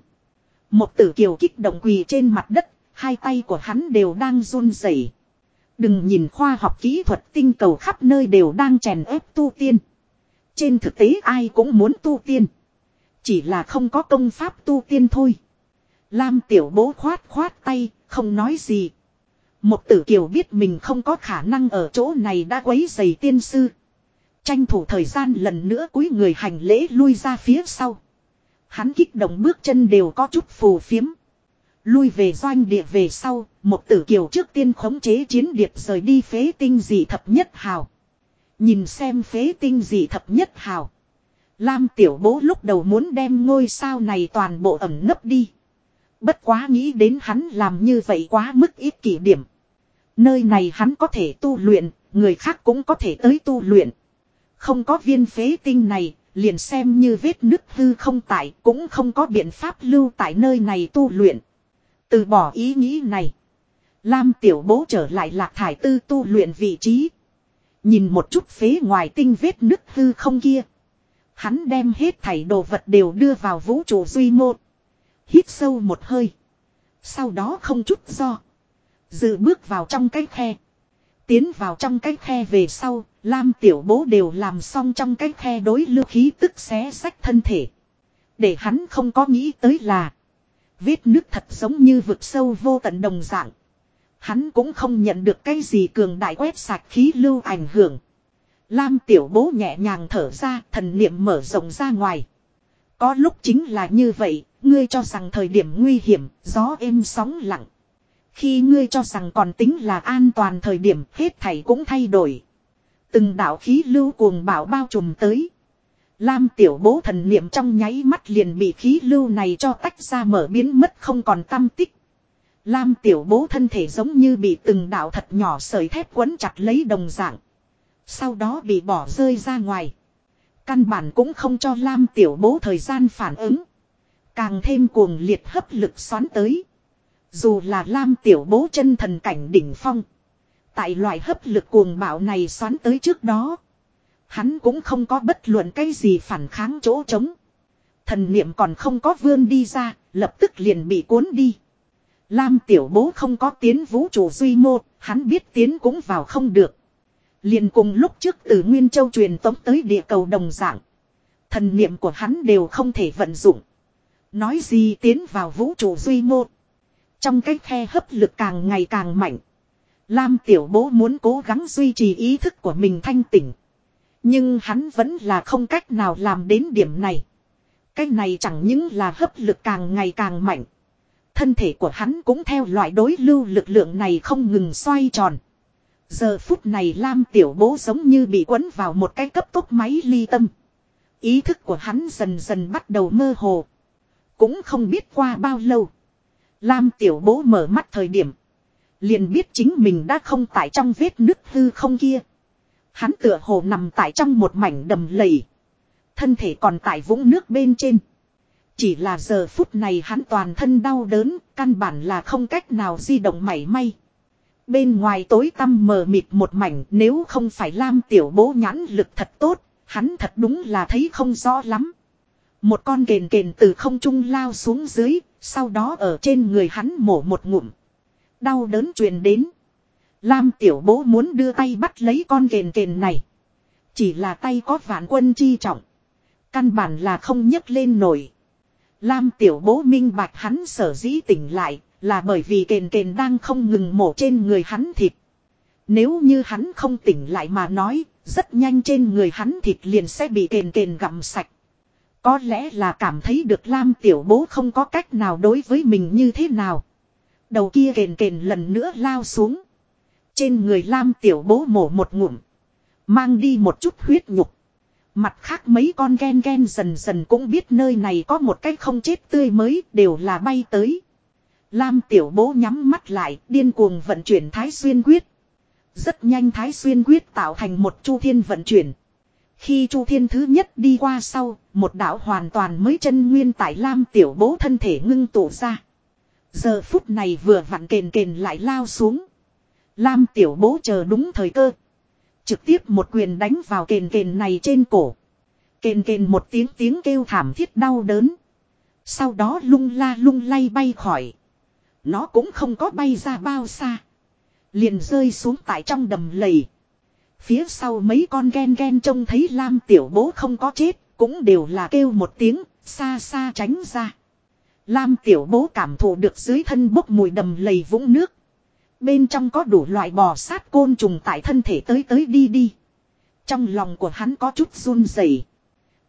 Một tử kiều kích động quỳ trên mặt đất, hai tay của hắn đều đang run rẩy. Đừng nhìn khoa học kỹ thuật tinh cầu khắp nơi đều đang chèn ép tu tiên. Trên thực tế ai cũng muốn tu tiên. Chỉ là không có công pháp tu tiên thôi. Lam tiểu bố khoát khoát tay, không nói gì. Một tử kiều biết mình không có khả năng ở chỗ này đã quấy giày tiên sư. Tranh thủ thời gian lần nữa cúi người hành lễ lui ra phía sau. Hắn kích động bước chân đều có chút phù phiếm. Lui về doanh địa về sau, một tử kiều trước tiên khống chế chiến điệp rời đi phế tinh dị thập nhất hào. Nhìn xem phế tinh dị thập nhất hào. Lam tiểu bố lúc đầu muốn đem ngôi sao này toàn bộ ẩm nấp đi. Bất quá nghĩ đến hắn làm như vậy quá mức ít kỷ điểm. Nơi này hắn có thể tu luyện, người khác cũng có thể tới tu luyện. Không có viên phế tinh này, liền xem như vết nứt hư không tại, cũng không có biện pháp lưu tại nơi này tu luyện. Từ bỏ ý nghĩ này. Lam tiểu bố trở lại lạc thải tư tu luyện vị trí. Nhìn một chút phế ngoài tinh vết nứt hư không kia. Hắn đem hết thảy đồ vật đều đưa vào vũ trụ duy mô. Hít sâu một hơi. Sau đó không chút do. Dự bước vào trong cái khe. Tiến vào trong cái khe về sau, Lam tiểu bố đều làm xong trong cái khe đối lưu khí tức xé sách thân thể. Để hắn không có nghĩ tới là. Vết nước thật giống như vực sâu vô tận đồng dạng. Hắn cũng không nhận được cái gì cường đại quét sạch khí lưu ảnh hưởng. Lam tiểu bố nhẹ nhàng thở ra, thần niệm mở rộng ra ngoài. Có lúc chính là như vậy, ngươi cho rằng thời điểm nguy hiểm, gió êm sóng lặng. Khi ngươi cho rằng còn tính là an toàn thời điểm, hết thảy cũng thay đổi. Từng đạo khí lưu cuồng bạo bao trùm tới. Lam tiểu bố thần niệm trong nháy mắt liền bị khí lưu này cho tách ra mở biến mất không còn tâm tích. Lam tiểu bố thân thể giống như bị từng đạo thật nhỏ sợi thép quấn chặt lấy đồng dạng. Sau đó bị bỏ rơi ra ngoài. Căn bản cũng không cho Lam tiểu bố thời gian phản ứng. Càng thêm cuồng liệt hấp lực xoắn tới. Dù là Lam tiểu bố chân thần cảnh đỉnh phong. Tại loại hấp lực cuồng bạo này xoắn tới trước đó. Hắn cũng không có bất luận cái gì phản kháng chỗ trống. Thần niệm còn không có vươn đi ra, lập tức liền bị cuốn đi. Lam tiểu bố không có tiến vũ trụ duy mô, hắn biết tiến cũng vào không được. Liền cùng lúc trước từ Nguyên Châu truyền tống tới địa cầu đồng dạng. Thần niệm của hắn đều không thể vận dụng. Nói gì tiến vào vũ trụ duy mô. Trong cái khe hấp lực càng ngày càng mạnh. Lam tiểu bố muốn cố gắng duy trì ý thức của mình thanh tỉnh. Nhưng hắn vẫn là không cách nào làm đến điểm này. Cái này chẳng những là hấp lực càng ngày càng mạnh. Thân thể của hắn cũng theo loại đối lưu lực lượng này không ngừng xoay tròn. Giờ phút này Lam tiểu bố giống như bị quấn vào một cái cấp tốc máy ly tâm. Ý thức của hắn dần dần bắt đầu mơ hồ. Cũng không biết qua bao lâu. Lam tiểu bố mở mắt thời điểm. Liền biết chính mình đã không tại trong vết nứt hư không kia. Hắn tựa hồ nằm tại trong một mảnh đầm lầy. Thân thể còn tại vũng nước bên trên. Chỉ là giờ phút này hắn toàn thân đau đớn, căn bản là không cách nào di động mảy may. Bên ngoài tối tăm mờ mịt một mảnh nếu không phải Lam tiểu bố nhãn lực thật tốt, hắn thật đúng là thấy không rõ lắm. Một con kền kền từ không trung lao xuống dưới, sau đó ở trên người hắn mổ một ngụm. Đau đớn truyền đến. Lam tiểu bố muốn đưa tay bắt lấy con kền kền này. Chỉ là tay có vạn quân chi trọng. Căn bản là không nhấc lên nổi. Lam tiểu bố minh bạch hắn sở dĩ tỉnh lại là bởi vì kền kền đang không ngừng mổ trên người hắn thịt. Nếu như hắn không tỉnh lại mà nói, rất nhanh trên người hắn thịt liền sẽ bị kền kền gặm sạch. Có lẽ là cảm thấy được Lam tiểu bố không có cách nào đối với mình như thế nào. Đầu kia kền kền lần nữa lao xuống. Trên người Lam tiểu bố mổ một ngụm. Mang đi một chút huyết nhục. Mặt khác mấy con ghen ghen dần dần cũng biết nơi này có một cái không chết tươi mới đều là bay tới. Lam tiểu bố nhắm mắt lại điên cuồng vận chuyển thái xuyên quyết. Rất nhanh thái xuyên quyết tạo thành một chu thiên vận chuyển. Khi chu thiên thứ nhất đi qua sau, một đạo hoàn toàn mới chân nguyên tại Lam tiểu bố thân thể ngưng tụ ra. Giờ phút này vừa vặn kền kền lại lao xuống. Lam tiểu bố chờ đúng thời cơ. Trực tiếp một quyền đánh vào kền kền này trên cổ. Kền kền một tiếng tiếng kêu thảm thiết đau đớn. Sau đó lung la lung lay bay khỏi. Nó cũng không có bay ra bao xa. Liền rơi xuống tại trong đầm lầy. Phía sau mấy con ghen ghen trông thấy Lam tiểu bố không có chết, cũng đều là kêu một tiếng, xa xa tránh ra. Lam tiểu bố cảm thụ được dưới thân bốc mùi đầm lầy vũng nước. Bên trong có đủ loại bò sát côn trùng tại thân thể tới tới đi đi. Trong lòng của hắn có chút run rẩy.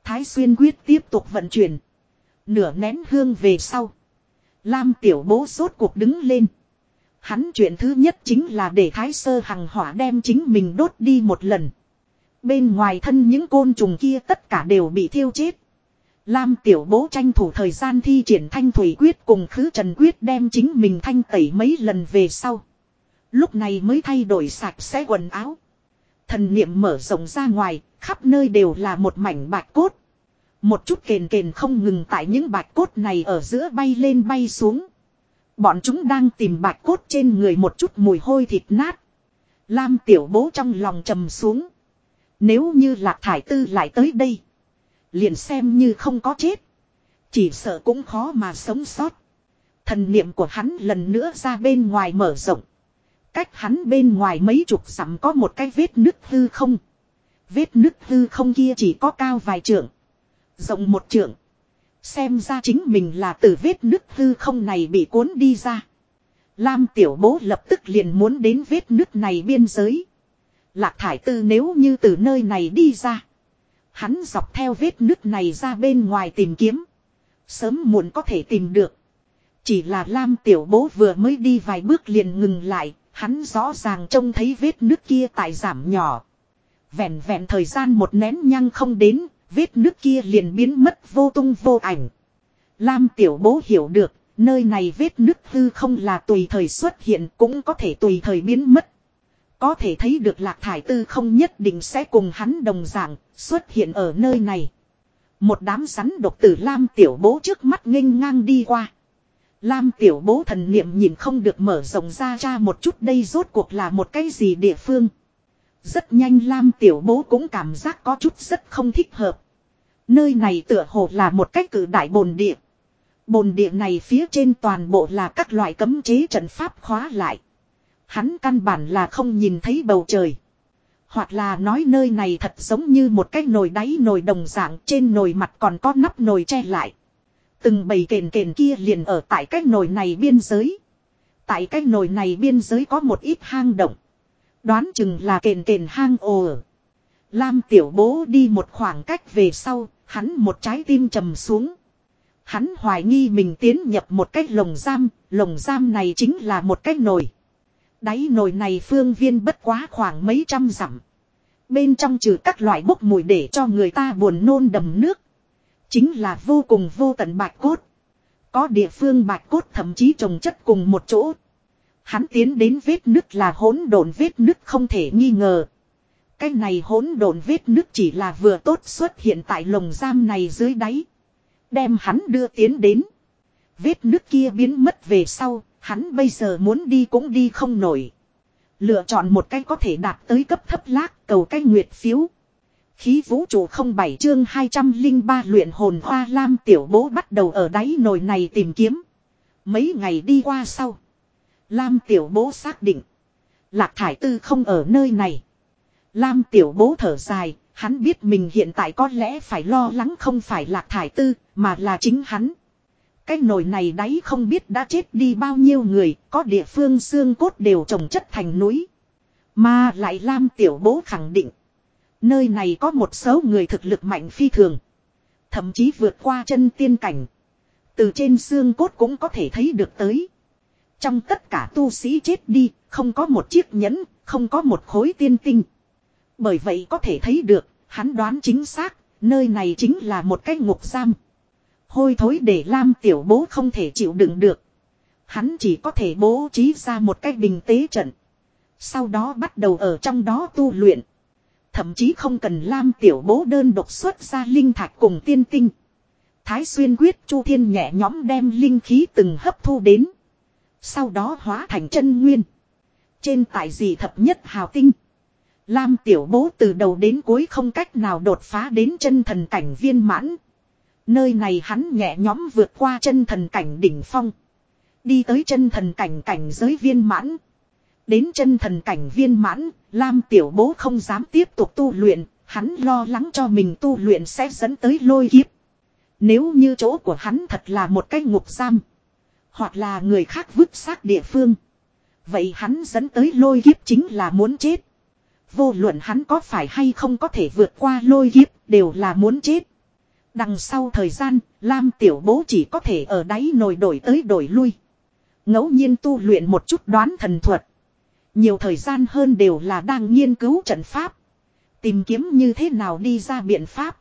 Thái xuyên quyết tiếp tục vận chuyển. Nửa nén hương về sau. Lam tiểu bố sốt cuộc đứng lên. Hắn chuyện thứ nhất chính là để thái sơ hằng hỏa đem chính mình đốt đi một lần. Bên ngoài thân những côn trùng kia tất cả đều bị thiêu chết. Lam tiểu bố tranh thủ thời gian thi triển thanh thủy quyết cùng khứ trần quyết đem chính mình thanh tẩy mấy lần về sau. Lúc này mới thay đổi sạch sẽ quần áo. Thần niệm mở rộng ra ngoài, khắp nơi đều là một mảnh bạch cốt. Một chút kền kền không ngừng tại những bạch cốt này ở giữa bay lên bay xuống. Bọn chúng đang tìm bạch cốt trên người một chút mùi hôi thịt nát. Lam tiểu bố trong lòng trầm xuống. Nếu như lạc thải tư lại tới đây. Liền xem như không có chết. Chỉ sợ cũng khó mà sống sót. Thần niệm của hắn lần nữa ra bên ngoài mở rộng. Cách hắn bên ngoài mấy chục sắm có một cái vết nứt hư không. Vết nứt hư không kia chỉ có cao vài trượng. Rộng một trượng. Xem ra chính mình là từ vết nứt hư không này bị cuốn đi ra. Lam tiểu bố lập tức liền muốn đến vết nứt này biên giới. Lạc thải tư nếu như từ nơi này đi ra. Hắn dọc theo vết nứt này ra bên ngoài tìm kiếm. Sớm muộn có thể tìm được. Chỉ là Lam tiểu bố vừa mới đi vài bước liền ngừng lại. Hắn rõ ràng trông thấy vết nước kia tại giảm nhỏ. Vẹn vẹn thời gian một nén nhăng không đến, vết nước kia liền biến mất vô tung vô ảnh. Lam tiểu bố hiểu được, nơi này vết nước hư không là tùy thời xuất hiện cũng có thể tùy thời biến mất. Có thể thấy được lạc thải tư không nhất định sẽ cùng hắn đồng dạng xuất hiện ở nơi này. Một đám rắn độc tử Lam tiểu bố trước mắt nghênh ngang đi qua. Lam tiểu bố thần niệm nhìn không được mở rộng ra cha một chút, đây rốt cuộc là một cái gì địa phương. Rất nhanh Lam tiểu bố cũng cảm giác có chút rất không thích hợp. Nơi này tựa hồ là một cách cử đại bồn địa. Bồn địa này phía trên toàn bộ là các loại cấm chế trận pháp khóa lại. Hắn căn bản là không nhìn thấy bầu trời. Hoặc là nói nơi này thật giống như một cái nồi đáy nồi đồng dạng, trên nồi mặt còn có nắp nồi che lại. Từng bầy kền kền kia liền ở tại cái nồi này biên giới. Tại cái nồi này biên giới có một ít hang động. Đoán chừng là kền kền hang ồ. Lam tiểu bố đi một khoảng cách về sau, hắn một trái tim trầm xuống. Hắn hoài nghi mình tiến nhập một cái lồng giam, lồng giam này chính là một cái nồi. Đáy nồi này phương viên bất quá khoảng mấy trăm dặm. Bên trong trừ các loại bốc mùi để cho người ta buồn nôn đầm nước. Chính là vô cùng vô tận bạch cốt. Có địa phương bạch cốt thậm chí trồng chất cùng một chỗ. Hắn tiến đến vết nứt là hỗn độn vết nứt không thể nghi ngờ. Cái này hỗn độn vết nứt chỉ là vừa tốt xuất hiện tại lồng giam này dưới đáy. Đem hắn đưa tiến đến. Vết nứt kia biến mất về sau, hắn bây giờ muốn đi cũng đi không nổi. Lựa chọn một cái có thể đạt tới cấp thấp lác cầu cái nguyệt phiếu. Khí vũ trụ không bảy chương 203 luyện hồn hoa lam tiểu bố bắt đầu ở đáy nồi này tìm kiếm. Mấy ngày đi qua sau. Lam tiểu bố xác định. Lạc thải tư không ở nơi này. Lam tiểu bố thở dài, hắn biết mình hiện tại có lẽ phải lo lắng không phải lạc thải tư, mà là chính hắn. Cái nồi này đáy không biết đã chết đi bao nhiêu người, có địa phương xương cốt đều trồng chất thành núi. Mà lại Lam tiểu bố khẳng định. Nơi này có một số người thực lực mạnh phi thường. Thậm chí vượt qua chân tiên cảnh. Từ trên xương cốt cũng có thể thấy được tới. Trong tất cả tu sĩ chết đi, không có một chiếc nhẫn, không có một khối tiên tinh. Bởi vậy có thể thấy được, hắn đoán chính xác, nơi này chính là một cái ngục giam. Hôi thối để Lam tiểu bố không thể chịu đựng được. Hắn chỉ có thể bố trí ra một cái bình tế trận. Sau đó bắt đầu ở trong đó tu luyện. Thậm chí không cần Lam tiểu bố đơn độc xuất ra linh thạch cùng tiên tinh. Thái xuyên quyết Chu Thiên nhẹ nhõm đem linh khí từng hấp thu đến. Sau đó hóa thành chân nguyên. Trên tại gì thập nhất hào tinh. Lam tiểu bố từ đầu đến cuối không cách nào đột phá đến chân thần cảnh viên mãn. Nơi này hắn nhẹ nhóm vượt qua chân thần cảnh đỉnh phong. Đi tới chân thần cảnh cảnh giới viên mãn. Đến chân thần cảnh viên mãn, Lam tiểu bố không dám tiếp tục tu luyện, hắn lo lắng cho mình tu luyện sẽ dẫn tới lôi kiếp. Nếu như chỗ của hắn thật là một cái ngục giam. Hoặc là người khác vứt xác địa phương. Vậy hắn dẫn tới lôi kiếp chính là muốn chết. Vô luận hắn có phải hay không có thể vượt qua lôi kiếp đều là muốn chết. Đằng sau thời gian, Lam tiểu bố chỉ có thể ở đáy nồi đổi tới đổi lui. ngẫu nhiên tu luyện một chút đoán thần thuật. Nhiều thời gian hơn đều là đang nghiên cứu trận pháp. Tìm kiếm như thế nào đi ra biện pháp.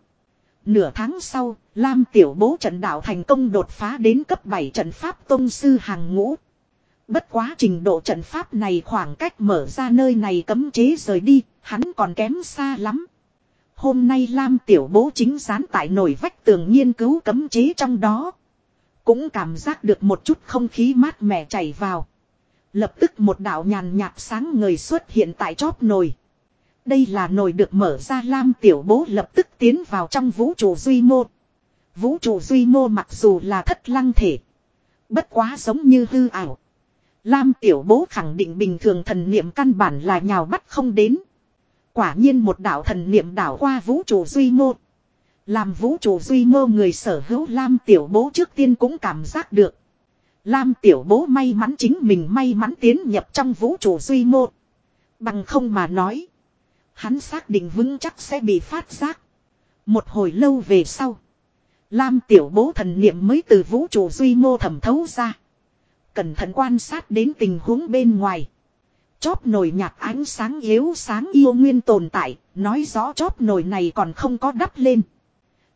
Nửa tháng sau, Lam tiểu bố trận đạo thành công đột phá đến cấp 7 trận pháp tông sư hàng ngũ. Bất quá trình độ trận pháp này khoảng cách mở ra nơi này cấm chế rời đi, hắn còn kém xa lắm. Hôm nay Lam tiểu bố chính dán tại nổi vách tường nghiên cứu cấm chế trong đó. Cũng cảm giác được một chút không khí mát mẻ chảy vào. Lập tức một đạo nhàn nhạt sáng người xuất hiện tại chóp nồi. Đây là nồi được mở ra Lam tiểu bố lập tức tiến vào trong vũ trụ duy mô. Vũ trụ duy mô mặc dù là thất lăng thể. Bất quá giống như hư ảo. Lam tiểu bố khẳng định bình thường thần niệm căn bản là nhào bắt không đến. Quả nhiên một đạo thần niệm đảo qua vũ trụ duy mô. Làm vũ trụ duy mô người sở hữu Lam tiểu bố trước tiên cũng cảm giác được. Lam tiểu bố may mắn chính mình may mắn tiến nhập trong vũ trụ duy mô. Bằng không mà nói. Hắn xác định vững chắc sẽ bị phát giác. Một hồi lâu về sau. Lam tiểu bố thần niệm mới từ vũ trụ duy mô thẩm thấu ra. Cẩn thận quan sát đến tình huống bên ngoài. Chóp nồi nhạt ánh sáng yếu sáng yêu nguyên tồn tại, nói rõ chóp nồi này còn không có đắp lên.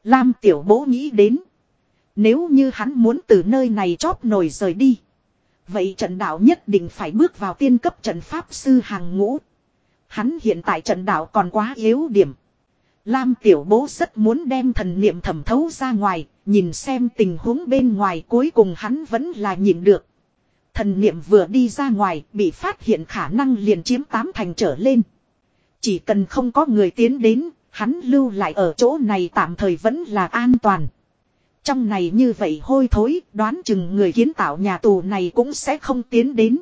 Lam tiểu bố nghĩ đến. Nếu như hắn muốn từ nơi này chóp nổi rời đi. Vậy trận đạo nhất định phải bước vào tiên cấp trận pháp sư hàng ngũ. Hắn hiện tại trận đạo còn quá yếu điểm. Lam tiểu bố rất muốn đem thần niệm thẩm thấu ra ngoài, nhìn xem tình huống bên ngoài cuối cùng hắn vẫn là nhìn được. Thần niệm vừa đi ra ngoài bị phát hiện khả năng liền chiếm tám thành trở lên. Chỉ cần không có người tiến đến, hắn lưu lại ở chỗ này tạm thời vẫn là an toàn. Trong này như vậy hôi thối, đoán chừng người kiến tạo nhà tù này cũng sẽ không tiến đến.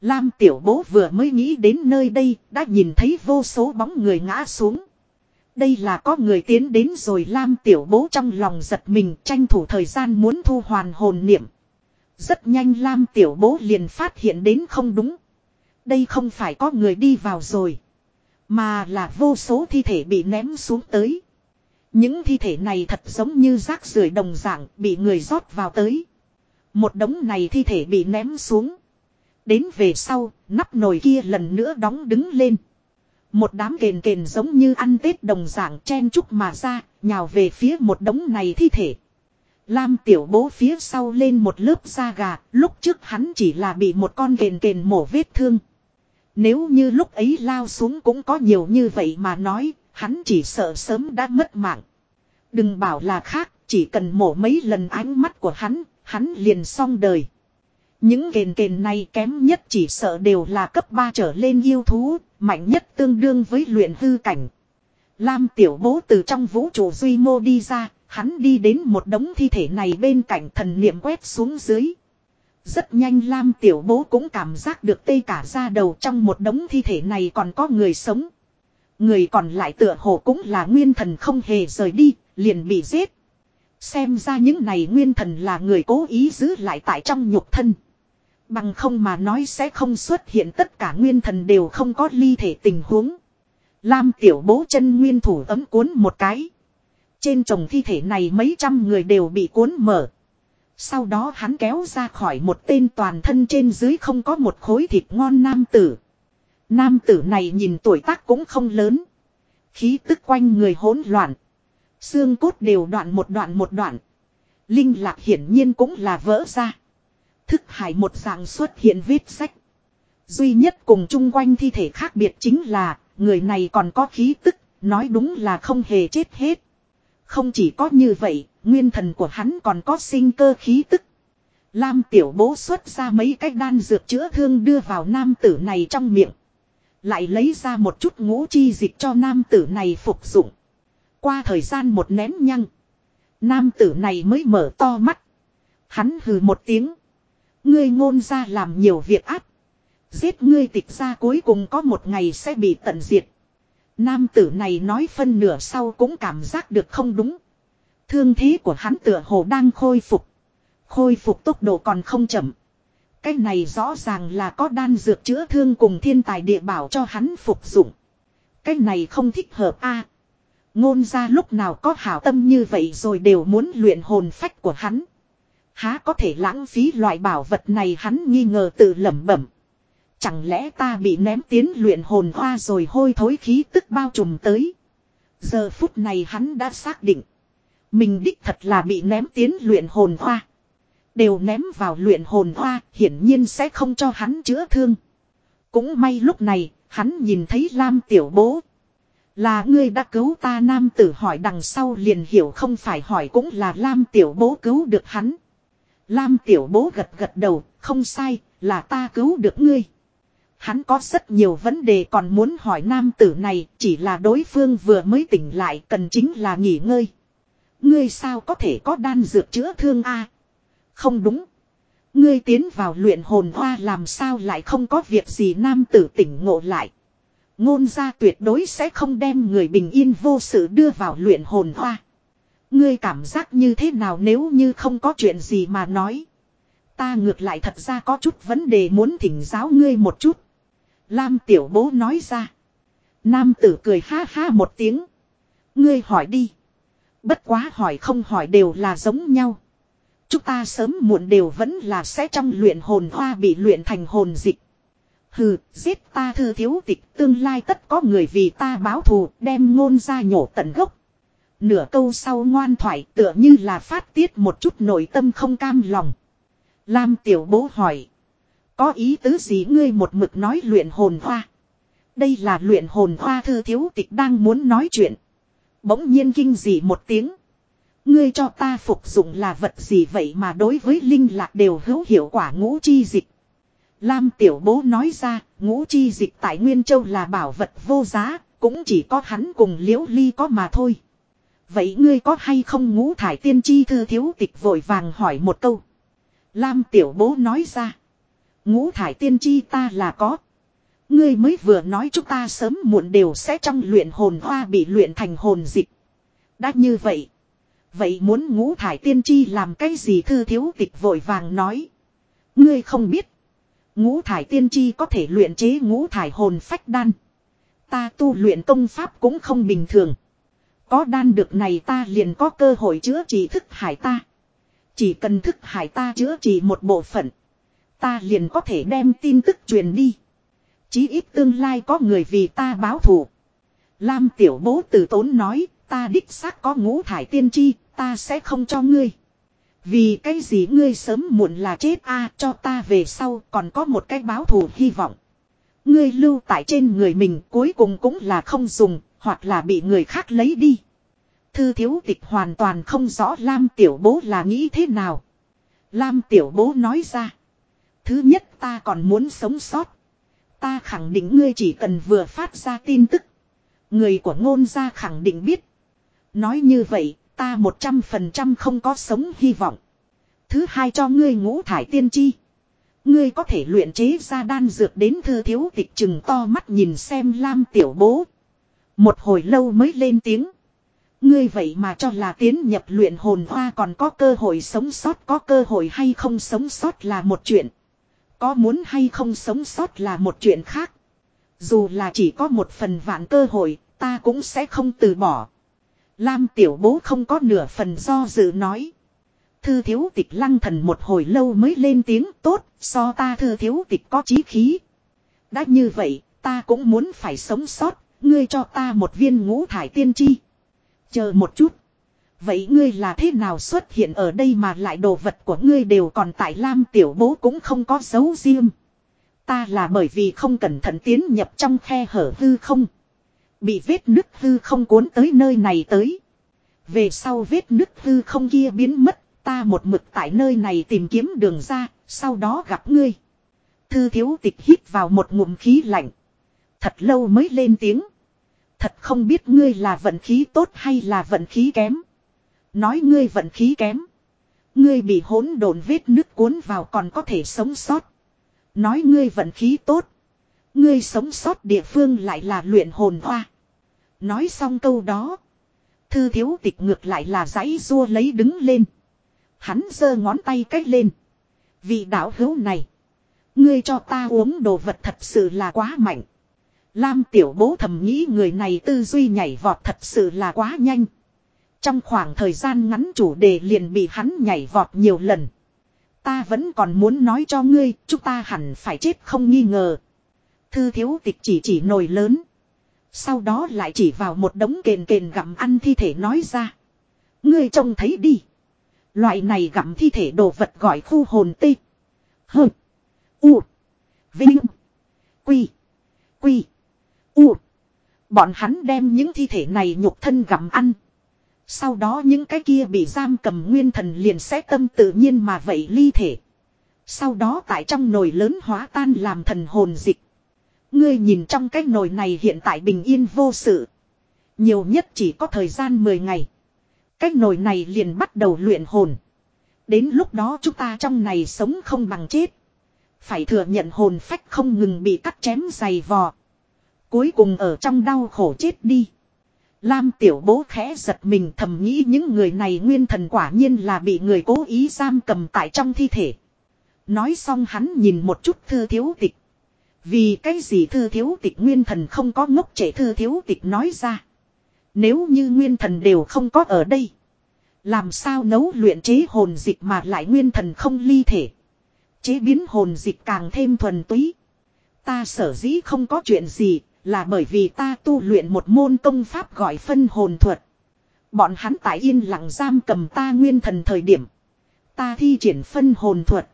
Lam tiểu bố vừa mới nghĩ đến nơi đây, đã nhìn thấy vô số bóng người ngã xuống. Đây là có người tiến đến rồi Lam tiểu bố trong lòng giật mình tranh thủ thời gian muốn thu hoàn hồn niệm. Rất nhanh Lam tiểu bố liền phát hiện đến không đúng. Đây không phải có người đi vào rồi. Mà là vô số thi thể bị ném xuống tới. Những thi thể này thật giống như rác rưởi đồng dạng bị người rót vào tới. Một đống này thi thể bị ném xuống. Đến về sau, nắp nồi kia lần nữa đóng đứng lên. Một đám kền kền giống như ăn tết đồng dạng chen chúc mà ra, nhào về phía một đống này thi thể. Lam tiểu bố phía sau lên một lớp da gà, lúc trước hắn chỉ là bị một con kền kền mổ vết thương. Nếu như lúc ấy lao xuống cũng có nhiều như vậy mà nói, hắn chỉ sợ sớm đã mất mạng. Đừng bảo là khác, chỉ cần mổ mấy lần ánh mắt của hắn, hắn liền xong đời. Những kền kền này kém nhất chỉ sợ đều là cấp 3 trở lên yêu thú, mạnh nhất tương đương với luyện hư cảnh. Lam tiểu bố từ trong vũ trụ duy mô đi ra, hắn đi đến một đống thi thể này bên cạnh thần niệm quét xuống dưới. Rất nhanh Lam tiểu bố cũng cảm giác được tê cả ra đầu trong một đống thi thể này còn có người sống. Người còn lại tựa hồ cũng là nguyên thần không hề rời đi, liền bị giết. Xem ra những này nguyên thần là người cố ý giữ lại tại trong nhục thân. Bằng không mà nói sẽ không xuất hiện tất cả nguyên thần đều không có ly thể tình huống. Lam tiểu bố chân nguyên thủ ấm cuốn một cái. Trên chồng thi thể này mấy trăm người đều bị cuốn mở. Sau đó hắn kéo ra khỏi một tên toàn thân trên dưới không có một khối thịt ngon nam tử. Nam tử này nhìn tuổi tác cũng không lớn. Khí tức quanh người hỗn loạn. Xương cốt đều đoạn một đoạn một đoạn. Linh lạc hiển nhiên cũng là vỡ ra. Thức hải một dạng xuất hiện vết sách. Duy nhất cùng chung quanh thi thể khác biệt chính là, người này còn có khí tức, nói đúng là không hề chết hết. Không chỉ có như vậy, nguyên thần của hắn còn có sinh cơ khí tức. Lam tiểu bố xuất ra mấy cái đan dược chữa thương đưa vào nam tử này trong miệng. Lại lấy ra một chút ngũ chi dịch cho nam tử này phục dụng. Qua thời gian một nén nhăng. Nam tử này mới mở to mắt. Hắn hừ một tiếng. Ngươi ngôn ra làm nhiều việc ác. Giết ngươi tịch ra cuối cùng có một ngày sẽ bị tận diệt. Nam tử này nói phân nửa sau cũng cảm giác được không đúng. Thương thế của hắn tựa hồ đang khôi phục. Khôi phục tốc độ còn không chậm. Cái này rõ ràng là có đan dược chữa thương cùng thiên tài địa bảo cho hắn phục dụng. Cái này không thích hợp a. ngôn ra lúc nào có hảo tâm như vậy rồi đều muốn luyện hồn phách của hắn. Há có thể lãng phí loại bảo vật này hắn nghi ngờ tự lẩm bẩm. Chẳng lẽ ta bị ném tiến luyện hồn hoa rồi hôi thối khí tức bao trùm tới. Giờ phút này hắn đã xác định. Mình đích thật là bị ném tiến luyện hồn hoa. Đều ném vào luyện hồn hoa hiển nhiên sẽ không cho hắn chữa thương. Cũng may lúc này hắn nhìn thấy Lam tiểu bố. Là ngươi đã cứu ta nam tử hỏi đằng sau liền hiểu không phải hỏi cũng là Lam tiểu bố cứu được hắn. Lam tiểu bố gật gật đầu, không sai, là ta cứu được ngươi. Hắn có rất nhiều vấn đề còn muốn hỏi nam tử này, chỉ là đối phương vừa mới tỉnh lại cần chính là nghỉ ngơi. Ngươi sao có thể có đan dược chữa thương a? Không đúng. Ngươi tiến vào luyện hồn hoa làm sao lại không có việc gì nam tử tỉnh ngộ lại. Ngôn gia tuyệt đối sẽ không đem người bình yên vô sự đưa vào luyện hồn hoa. Ngươi cảm giác như thế nào nếu như không có chuyện gì mà nói. Ta ngược lại thật ra có chút vấn đề muốn thỉnh giáo ngươi một chút. Lam tiểu bố nói ra. Nam tử cười ha ha một tiếng. Ngươi hỏi đi. Bất quá hỏi không hỏi đều là giống nhau. Chúng ta sớm muộn đều vẫn là sẽ trong luyện hồn hoa bị luyện thành hồn dịch. Hừ, giết ta thư thiếu tịch tương lai tất có người vì ta báo thù đem ngôn ra nhổ tận gốc. Nửa câu sau ngoan thoại tựa như là phát tiết một chút nội tâm không cam lòng. Lam tiểu bố hỏi. Có ý tứ gì ngươi một mực nói luyện hồn hoa. Đây là luyện hồn hoa thư thiếu tịch đang muốn nói chuyện. Bỗng nhiên kinh dị một tiếng. Ngươi cho ta phục dụng là vật gì vậy mà đối với linh lạc đều hữu hiệu quả ngũ chi dịch. Lam tiểu bố nói ra, ngũ chi dịch tại Nguyên Châu là bảo vật vô giá, cũng chỉ có hắn cùng liễu ly có mà thôi. Vậy ngươi có hay không ngũ thải tiên chi thư thiếu tịch vội vàng hỏi một câu. Lam tiểu bố nói ra. Ngũ thải tiên chi ta là có. Ngươi mới vừa nói chúng ta sớm muộn đều sẽ trong luyện hồn hoa bị luyện thành hồn dịch. Đã như vậy. Vậy muốn ngũ thải tiên chi làm cái gì thư thiếu tịch vội vàng nói. Ngươi không biết. Ngũ thải tiên chi có thể luyện chế ngũ thải hồn phách đan. Ta tu luyện công pháp cũng không bình thường. Có đan được này ta liền có cơ hội chữa trị thức hải ta. Chỉ cần thức hải ta chữa trị một bộ phận. Ta liền có thể đem tin tức truyền đi. Chí ít tương lai có người vì ta báo thù. Lam tiểu bố từ tốn nói, ta đích xác có ngũ thải tiên tri, ta sẽ không cho ngươi. Vì cái gì ngươi sớm muộn là chết a cho ta về sau còn có một cái báo thù hy vọng. Ngươi lưu tại trên người mình cuối cùng cũng là không dùng, hoặc là bị người khác lấy đi. Thư thiếu tịch hoàn toàn không rõ Lam tiểu bố là nghĩ thế nào. Lam tiểu bố nói ra. Thứ nhất ta còn muốn sống sót. Ta khẳng định ngươi chỉ cần vừa phát ra tin tức. Người của ngôn gia khẳng định biết. Nói như vậy, ta một trăm phần trăm không có sống hy vọng. Thứ hai cho ngươi ngũ thải tiên chi. Ngươi có thể luyện chế ra đan dược đến thư thiếu tịch chừng to mắt nhìn xem lam tiểu bố. Một hồi lâu mới lên tiếng. Ngươi vậy mà cho là tiến nhập luyện hồn hoa còn có cơ hội sống sót có cơ hội hay không sống sót là một chuyện. Có muốn hay không sống sót là một chuyện khác. Dù là chỉ có một phần vạn cơ hội, ta cũng sẽ không từ bỏ. Lam tiểu bố không có nửa phần do dự nói. Thư thiếu tịch lăng thần một hồi lâu mới lên tiếng tốt, so ta thư thiếu tịch có chí khí. Đã như vậy, ta cũng muốn phải sống sót, ngươi cho ta một viên ngũ thải tiên chi. Chờ một chút. Vậy ngươi là thế nào xuất hiện ở đây mà lại đồ vật của ngươi đều còn tại Lam tiểu bố cũng không có dấu riêng. Ta là bởi vì không cẩn thận tiến nhập trong khe hở hư không. Bị vết nứt hư không cuốn tới nơi này tới. Về sau vết nứt hư không kia biến mất, ta một mực tại nơi này tìm kiếm đường ra, sau đó gặp ngươi. Thư thiếu tịch hít vào một ngụm khí lạnh. Thật lâu mới lên tiếng. Thật không biết ngươi là vận khí tốt hay là vận khí kém. Nói ngươi vận khí kém. Ngươi bị hỗn độn vết nứt cuốn vào còn có thể sống sót. Nói ngươi vận khí tốt. Ngươi sống sót địa phương lại là luyện hồn hoa. Nói xong câu đó. Thư thiếu tịch ngược lại là giấy rua lấy đứng lên. Hắn giơ ngón tay cách lên. Vị đạo hữu này. Ngươi cho ta uống đồ vật thật sự là quá mạnh. Lam tiểu bố thầm nghĩ người này tư duy nhảy vọt thật sự là quá nhanh. Trong khoảng thời gian ngắn chủ đề liền bị hắn nhảy vọt nhiều lần. Ta vẫn còn muốn nói cho ngươi, chúng ta hẳn phải chết không nghi ngờ. Thư thiếu tịch chỉ chỉ nồi lớn. Sau đó lại chỉ vào một đống kền kền gặm ăn thi thể nói ra. Ngươi trông thấy đi. Loại này gặm thi thể đồ vật gọi khu hồn tê. Hờ. U. Vinh. Quy. Quy. U. Bọn hắn đem những thi thể này nhục thân gặm ăn. Sau đó những cái kia bị giam cầm nguyên thần liền sẽ tâm tự nhiên mà vậy ly thể. Sau đó tại trong nồi lớn hóa tan làm thần hồn dịch. Ngươi nhìn trong cái nồi này hiện tại bình yên vô sự. Nhiều nhất chỉ có thời gian 10 ngày. Cái nồi này liền bắt đầu luyện hồn. Đến lúc đó chúng ta trong này sống không bằng chết. Phải thừa nhận hồn phách không ngừng bị cắt chém dày vò. Cuối cùng ở trong đau khổ chết đi. Lam tiểu bố khẽ giật mình thầm nghĩ những người này nguyên thần quả nhiên là bị người cố ý giam cầm tại trong thi thể. Nói xong hắn nhìn một chút thư thiếu tịch. Vì cái gì thư thiếu tịch nguyên thần không có ngốc trẻ thư thiếu tịch nói ra. Nếu như nguyên thần đều không có ở đây. Làm sao nấu luyện chế hồn dịch mà lại nguyên thần không ly thể. Chế biến hồn dịch càng thêm thuần túy. Ta sở dĩ không có chuyện gì là bởi vì ta tu luyện một môn công pháp gọi phân hồn thuật. Bọn hắn tại yên lặng giam cầm ta nguyên thần thời điểm. Ta thi triển phân hồn thuật.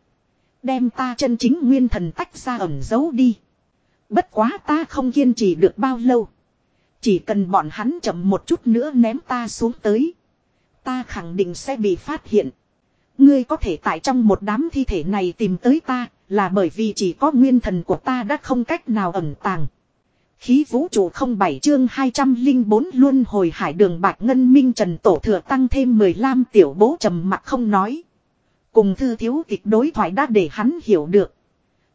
Đem ta chân chính nguyên thần tách ra ẩn giấu đi. Bất quá ta không kiên trì được bao lâu. Chỉ cần bọn hắn chậm một chút nữa ném ta xuống tới. Ta khẳng định sẽ bị phát hiện. Ngươi có thể tại trong một đám thi thể này tìm tới ta, là bởi vì chỉ có nguyên thần của ta đã không cách nào ẩn tàng. Khí vũ trụ không bảy chương 204 luôn hồi hải đường bạc ngân minh trần tổ thừa tăng thêm 15 tiểu bố trầm mặt không nói. Cùng thư thiếu tịch đối thoại đã để hắn hiểu được.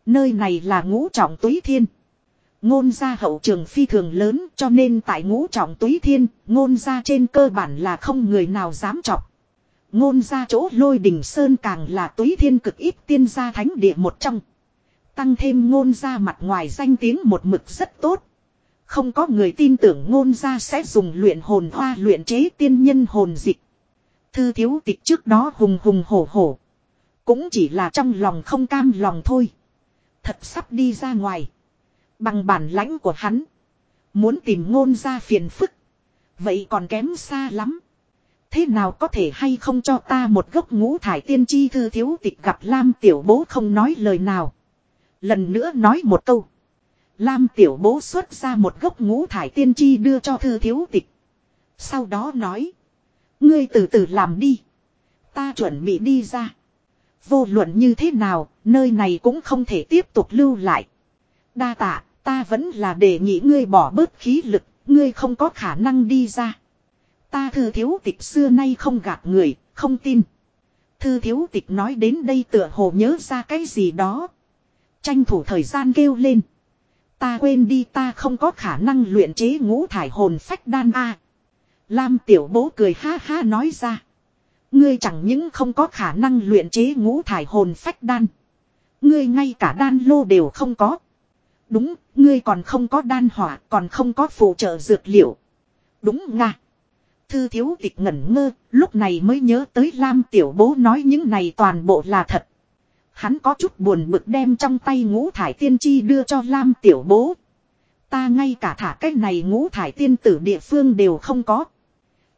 Nơi này là ngũ trọng túy thiên. Ngôn gia hậu trường phi thường lớn cho nên tại ngũ trọng túy thiên, ngôn gia trên cơ bản là không người nào dám chọc. Ngôn gia chỗ lôi đỉnh sơn càng là túy thiên cực ít tiên gia thánh địa một trong. Tăng thêm ngôn gia mặt ngoài danh tiếng một mực rất tốt. Không có người tin tưởng ngôn gia sẽ dùng luyện hồn hoa luyện chế tiên nhân hồn dịch. Thư thiếu tịch trước đó hùng hùng hổ hổ. Cũng chỉ là trong lòng không cam lòng thôi. Thật sắp đi ra ngoài. Bằng bản lãnh của hắn. Muốn tìm ngôn ra phiền phức. Vậy còn kém xa lắm. Thế nào có thể hay không cho ta một gốc ngũ thải tiên chi thư thiếu tịch gặp Lam tiểu bố không nói lời nào. Lần nữa nói một câu. Lam tiểu bố xuất ra một gốc ngũ thải tiên chi đưa cho thư thiếu tịch. Sau đó nói. Ngươi từ từ làm đi. Ta chuẩn bị đi ra. Vô luận như thế nào, nơi này cũng không thể tiếp tục lưu lại. Đa tạ, ta vẫn là đề nghị ngươi bỏ bớt khí lực, ngươi không có khả năng đi ra. Ta thư thiếu tịch xưa nay không gạt người, không tin. Thư thiếu tịch nói đến đây tựa hồ nhớ ra cái gì đó. Tranh thủ thời gian kêu lên. Ta quên đi ta không có khả năng luyện chế ngũ thải hồn phách đan A. Lam tiểu bố cười ha ha nói ra. Ngươi chẳng những không có khả năng luyện chế ngũ thải hồn phách đan. Ngươi ngay cả đan lô đều không có. Đúng, ngươi còn không có đan hỏa, còn không có phụ trợ dược liệu. Đúng nga. Thư thiếu tịch ngẩn ngơ, lúc này mới nhớ tới Lam tiểu bố nói những này toàn bộ là thật. Hắn có chút buồn bực đem trong tay ngũ thải tiên chi đưa cho Lam tiểu bố. Ta ngay cả thả cái này ngũ thải tiên tử địa phương đều không có.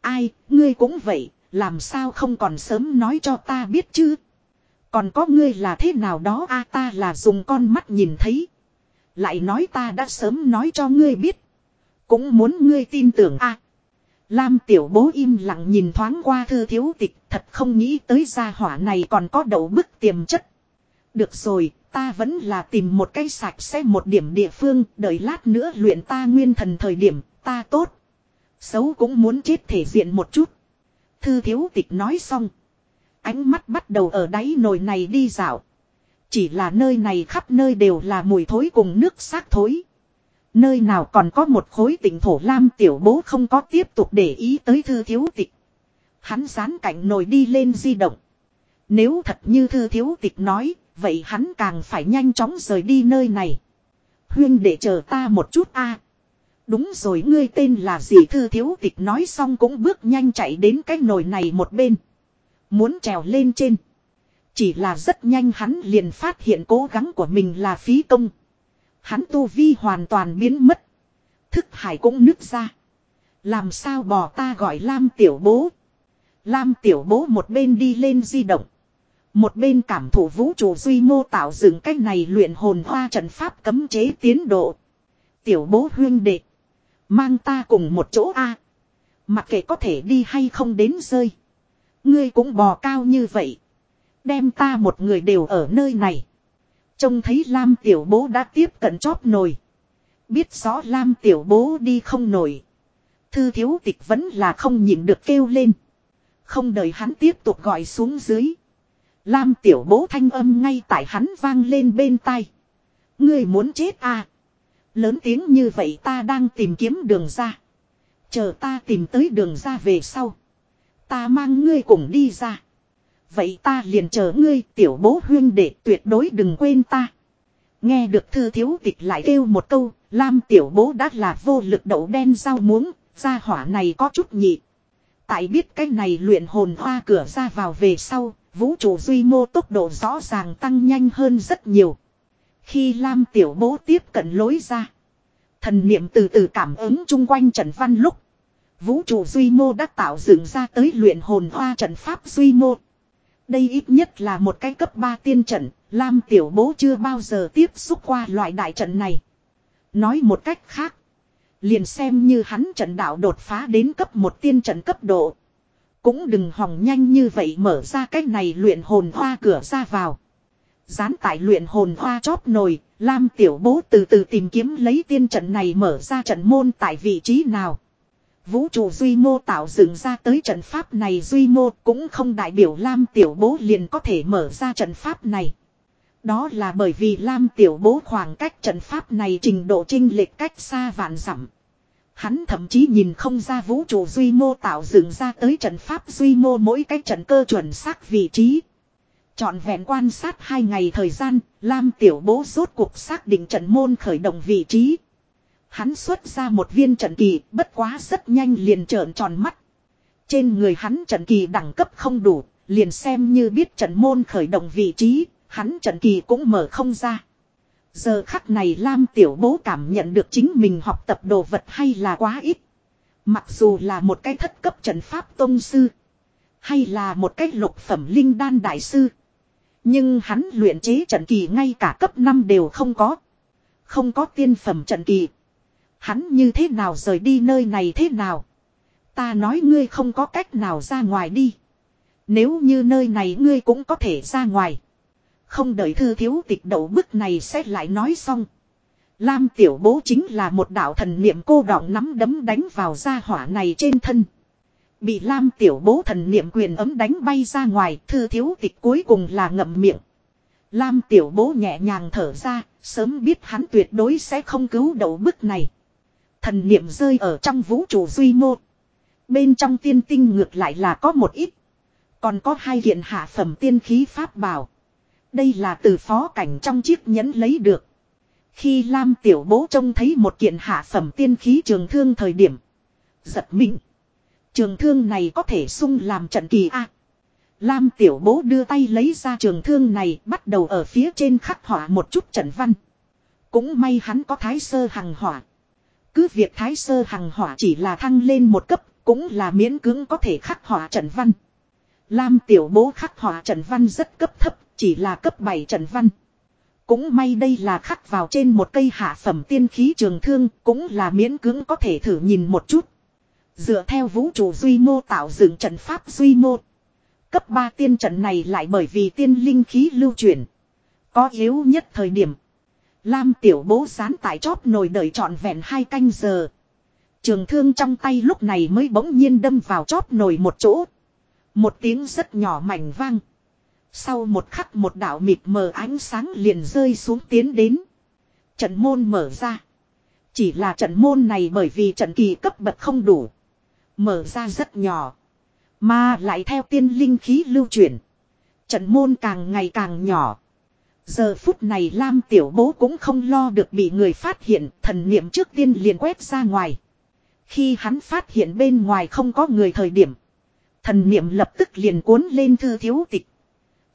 Ai, ngươi cũng vậy, làm sao không còn sớm nói cho ta biết chứ. Còn có ngươi là thế nào đó a ta là dùng con mắt nhìn thấy. Lại nói ta đã sớm nói cho ngươi biết. Cũng muốn ngươi tin tưởng a Lam tiểu bố im lặng nhìn thoáng qua thư thiếu tịch thật không nghĩ tới gia hỏa này còn có đầu bức tiềm chất. Được rồi, ta vẫn là tìm một cái sạch sẽ một điểm địa phương, đợi lát nữa luyện ta nguyên thần thời điểm, ta tốt. Xấu cũng muốn chết thể diện một chút. Thư thiếu tịch nói xong. Ánh mắt bắt đầu ở đáy nồi này đi dạo. Chỉ là nơi này khắp nơi đều là mùi thối cùng nước xác thối. Nơi nào còn có một khối tỉnh thổ lam tiểu bố không có tiếp tục để ý tới thư thiếu tịch. Hắn dán cạnh nồi đi lên di động. Nếu thật như thư thiếu tịch nói, vậy hắn càng phải nhanh chóng rời đi nơi này. Huyên để chờ ta một chút a. Đúng rồi ngươi tên là gì thư thiếu tịch nói xong cũng bước nhanh chạy đến cái nồi này một bên. Muốn trèo lên trên. Chỉ là rất nhanh hắn liền phát hiện cố gắng của mình là phí công. Hắn tu vi hoàn toàn biến mất. Thức hải cũng nứt ra. Làm sao bỏ ta gọi Lam tiểu bố. Lam tiểu bố một bên đi lên di động. Một bên cảm thủ vũ trụ duy mô tạo dựng cách này luyện hồn hoa trận pháp cấm chế tiến độ. Tiểu bố huyên đệ. Mang ta cùng một chỗ A. Mặc kệ có thể đi hay không đến rơi. Ngươi cũng bò cao như vậy. Đem ta một người đều ở nơi này. Trông thấy Lam tiểu bố đã tiếp cận chóp nồi. Biết rõ Lam tiểu bố đi không nổi. Thư thiếu tịch vẫn là không nhịn được kêu lên. Không đợi hắn tiếp tục gọi xuống dưới. Lam tiểu bố thanh âm ngay tại hắn vang lên bên tai. Ngươi muốn chết à? Lớn tiếng như vậy ta đang tìm kiếm đường ra. Chờ ta tìm tới đường ra về sau. Ta mang ngươi cùng đi ra. Vậy ta liền chờ ngươi tiểu bố huyên để tuyệt đối đừng quên ta. Nghe được thư thiếu tịch lại kêu một câu, Lam tiểu bố đã là vô lực đậu đen rau muống, ra hỏa này có chút nhị. Tại biết cái này luyện hồn hoa cửa ra vào về sau, vũ trụ duy mô tốc độ rõ ràng tăng nhanh hơn rất nhiều. Khi Lam tiểu bố tiếp cận lối ra, thần niệm từ từ cảm ứng chung quanh trần văn lúc. Vũ trụ duy mô đã tạo dựng ra tới luyện hồn hoa trận pháp duy mô. Đây ít nhất là một cái cấp 3 tiên trận, Lam Tiểu Bố chưa bao giờ tiếp xúc qua loại đại trận này. Nói một cách khác, liền xem như hắn trận đạo đột phá đến cấp một tiên trận cấp độ. Cũng đừng hòng nhanh như vậy mở ra cách này luyện hồn hoa cửa ra vào. Dán tại luyện hồn hoa chóp nồi, Lam Tiểu Bố từ từ tìm kiếm lấy tiên trận này mở ra trận môn tại vị trí nào. Vũ trụ duy mô tạo dựng ra tới trận pháp này duy mô cũng không đại biểu Lam Tiểu Bố liền có thể mở ra trận pháp này. Đó là bởi vì Lam Tiểu Bố khoảng cách trận pháp này trình độ trinh lệch cách xa vạn dặm. Hắn thậm chí nhìn không ra vũ trụ duy mô tạo dựng ra tới trận pháp duy mô mỗi cái trận cơ chuẩn xác vị trí. Chọn vẹn quan sát hai ngày thời gian, Lam Tiểu Bố rốt cuộc xác định trận môn khởi động vị trí. Hắn xuất ra một viên trận kỳ, bất quá rất nhanh liền trợn tròn mắt. Trên người hắn trận kỳ đẳng cấp không đủ, liền xem như biết trận môn khởi động vị trí, hắn trận kỳ cũng mở không ra. Giờ khắc này Lam Tiểu Bố cảm nhận được chính mình học tập đồ vật hay là quá ít. Mặc dù là một cái thất cấp trận pháp tông sư. Hay là một cái lục phẩm linh đan đại sư. Nhưng hắn luyện chế trận kỳ ngay cả cấp 5 đều không có. Không có tiên phẩm trận kỳ. Hắn như thế nào rời đi nơi này thế nào? Ta nói ngươi không có cách nào ra ngoài đi. Nếu như nơi này ngươi cũng có thể ra ngoài. Không đợi thư thiếu tịch đậu bức này sẽ lại nói xong. Lam tiểu bố chính là một đạo thần niệm cô đọng nắm đấm đánh vào gia hỏa này trên thân. Bị Lam tiểu bố thần niệm quyền ấm đánh bay ra ngoài, thư thiếu tịch cuối cùng là ngậm miệng. Lam tiểu bố nhẹ nhàng thở ra, sớm biết hắn tuyệt đối sẽ không cứu đậu bức này. Thần niệm rơi ở trong vũ trụ duy mô. Bên trong tiên tinh ngược lại là có một ít. Còn có hai kiện hạ phẩm tiên khí pháp bảo. Đây là từ phó cảnh trong chiếc nhẫn lấy được. Khi Lam tiểu bố trông thấy một kiện hạ phẩm tiên khí trường thương thời điểm. Giật mình. Trường thương này có thể sung làm trận kỳ A. Lam tiểu bố đưa tay lấy ra trường thương này, bắt đầu ở phía trên khắc họa một chút trận văn. Cũng may hắn có thái sơ hằng họa. Cứ việc thái sơ hằng hỏa chỉ là thăng lên một cấp, cũng là miễn cưỡng có thể khắc họa trận văn. Lam tiểu bố khắc họa trận văn rất cấp thấp, chỉ là cấp 7 trận văn. Cũng may đây là khắc vào trên một cây hạ phẩm tiên khí trường thương, cũng là miễn cưỡng có thể thử nhìn một chút. Dựa theo vũ trụ duy mô tạo dựng trận pháp duy mô. Cấp 3 tiên trận này lại bởi vì tiên linh khí lưu chuyển. Có yếu nhất thời điểm. Lam tiểu bố sán tại chóp nồi đợi trọn vẹn hai canh giờ. Trường thương trong tay lúc này mới bỗng nhiên đâm vào chóp nồi một chỗ. Một tiếng rất nhỏ mảnh vang. Sau một khắc một đạo mịt mờ ánh sáng liền rơi xuống tiến đến. Trận môn mở ra. Chỉ là trận môn này bởi vì trận kỳ cấp bậc không đủ. Mở ra rất nhỏ. Mà lại theo tiên linh khí lưu chuyển. Trận môn càng ngày càng nhỏ. Giờ phút này Lam tiểu bố cũng không lo được bị người phát hiện, thần niệm trước tiên liền quét ra ngoài. Khi hắn phát hiện bên ngoài không có người thời điểm. Thần niệm lập tức liền cuốn lên thư thiếu tịch.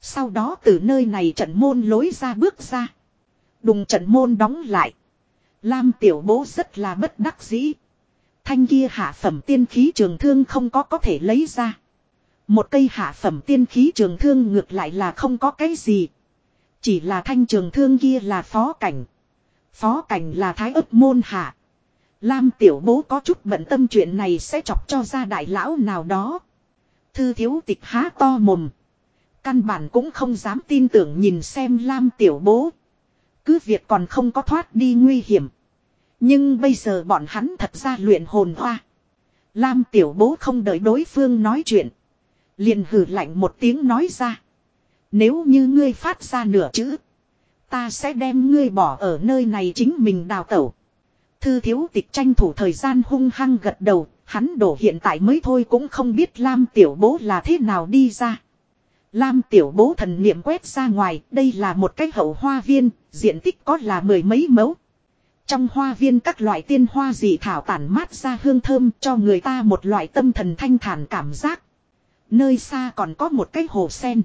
Sau đó từ nơi này trận môn lối ra bước ra. Đùng trận môn đóng lại. Lam tiểu bố rất là bất đắc dĩ. Thanh kia hạ phẩm tiên khí trường thương không có có thể lấy ra. Một cây hạ phẩm tiên khí trường thương ngược lại là không có cái gì. Chỉ là thanh trường thương kia là phó cảnh. Phó cảnh là thái ấp môn hạ. Lam tiểu bố có chút bận tâm chuyện này sẽ chọc cho ra đại lão nào đó. Thư thiếu tịch há to mồm. Căn bản cũng không dám tin tưởng nhìn xem Lam tiểu bố. Cứ việc còn không có thoát đi nguy hiểm. Nhưng bây giờ bọn hắn thật ra luyện hồn hoa. Lam tiểu bố không đợi đối phương nói chuyện. Liền hử lạnh một tiếng nói ra. Nếu như ngươi phát ra nửa chữ. Ta sẽ đem ngươi bỏ ở nơi này chính mình đào tẩu. Thư thiếu tịch tranh thủ thời gian hung hăng gật đầu. Hắn đổ hiện tại mới thôi cũng không biết Lam tiểu bố là thế nào đi ra. Lam tiểu bố thần niệm quét ra ngoài. Đây là một cái hậu hoa viên. Diện tích có là mười mấy mẫu. Trong hoa viên các loại tiên hoa dị thảo tản mát ra hương thơm cho người ta một loại tâm thần thanh thản cảm giác. Nơi xa còn có một cái hồ sen.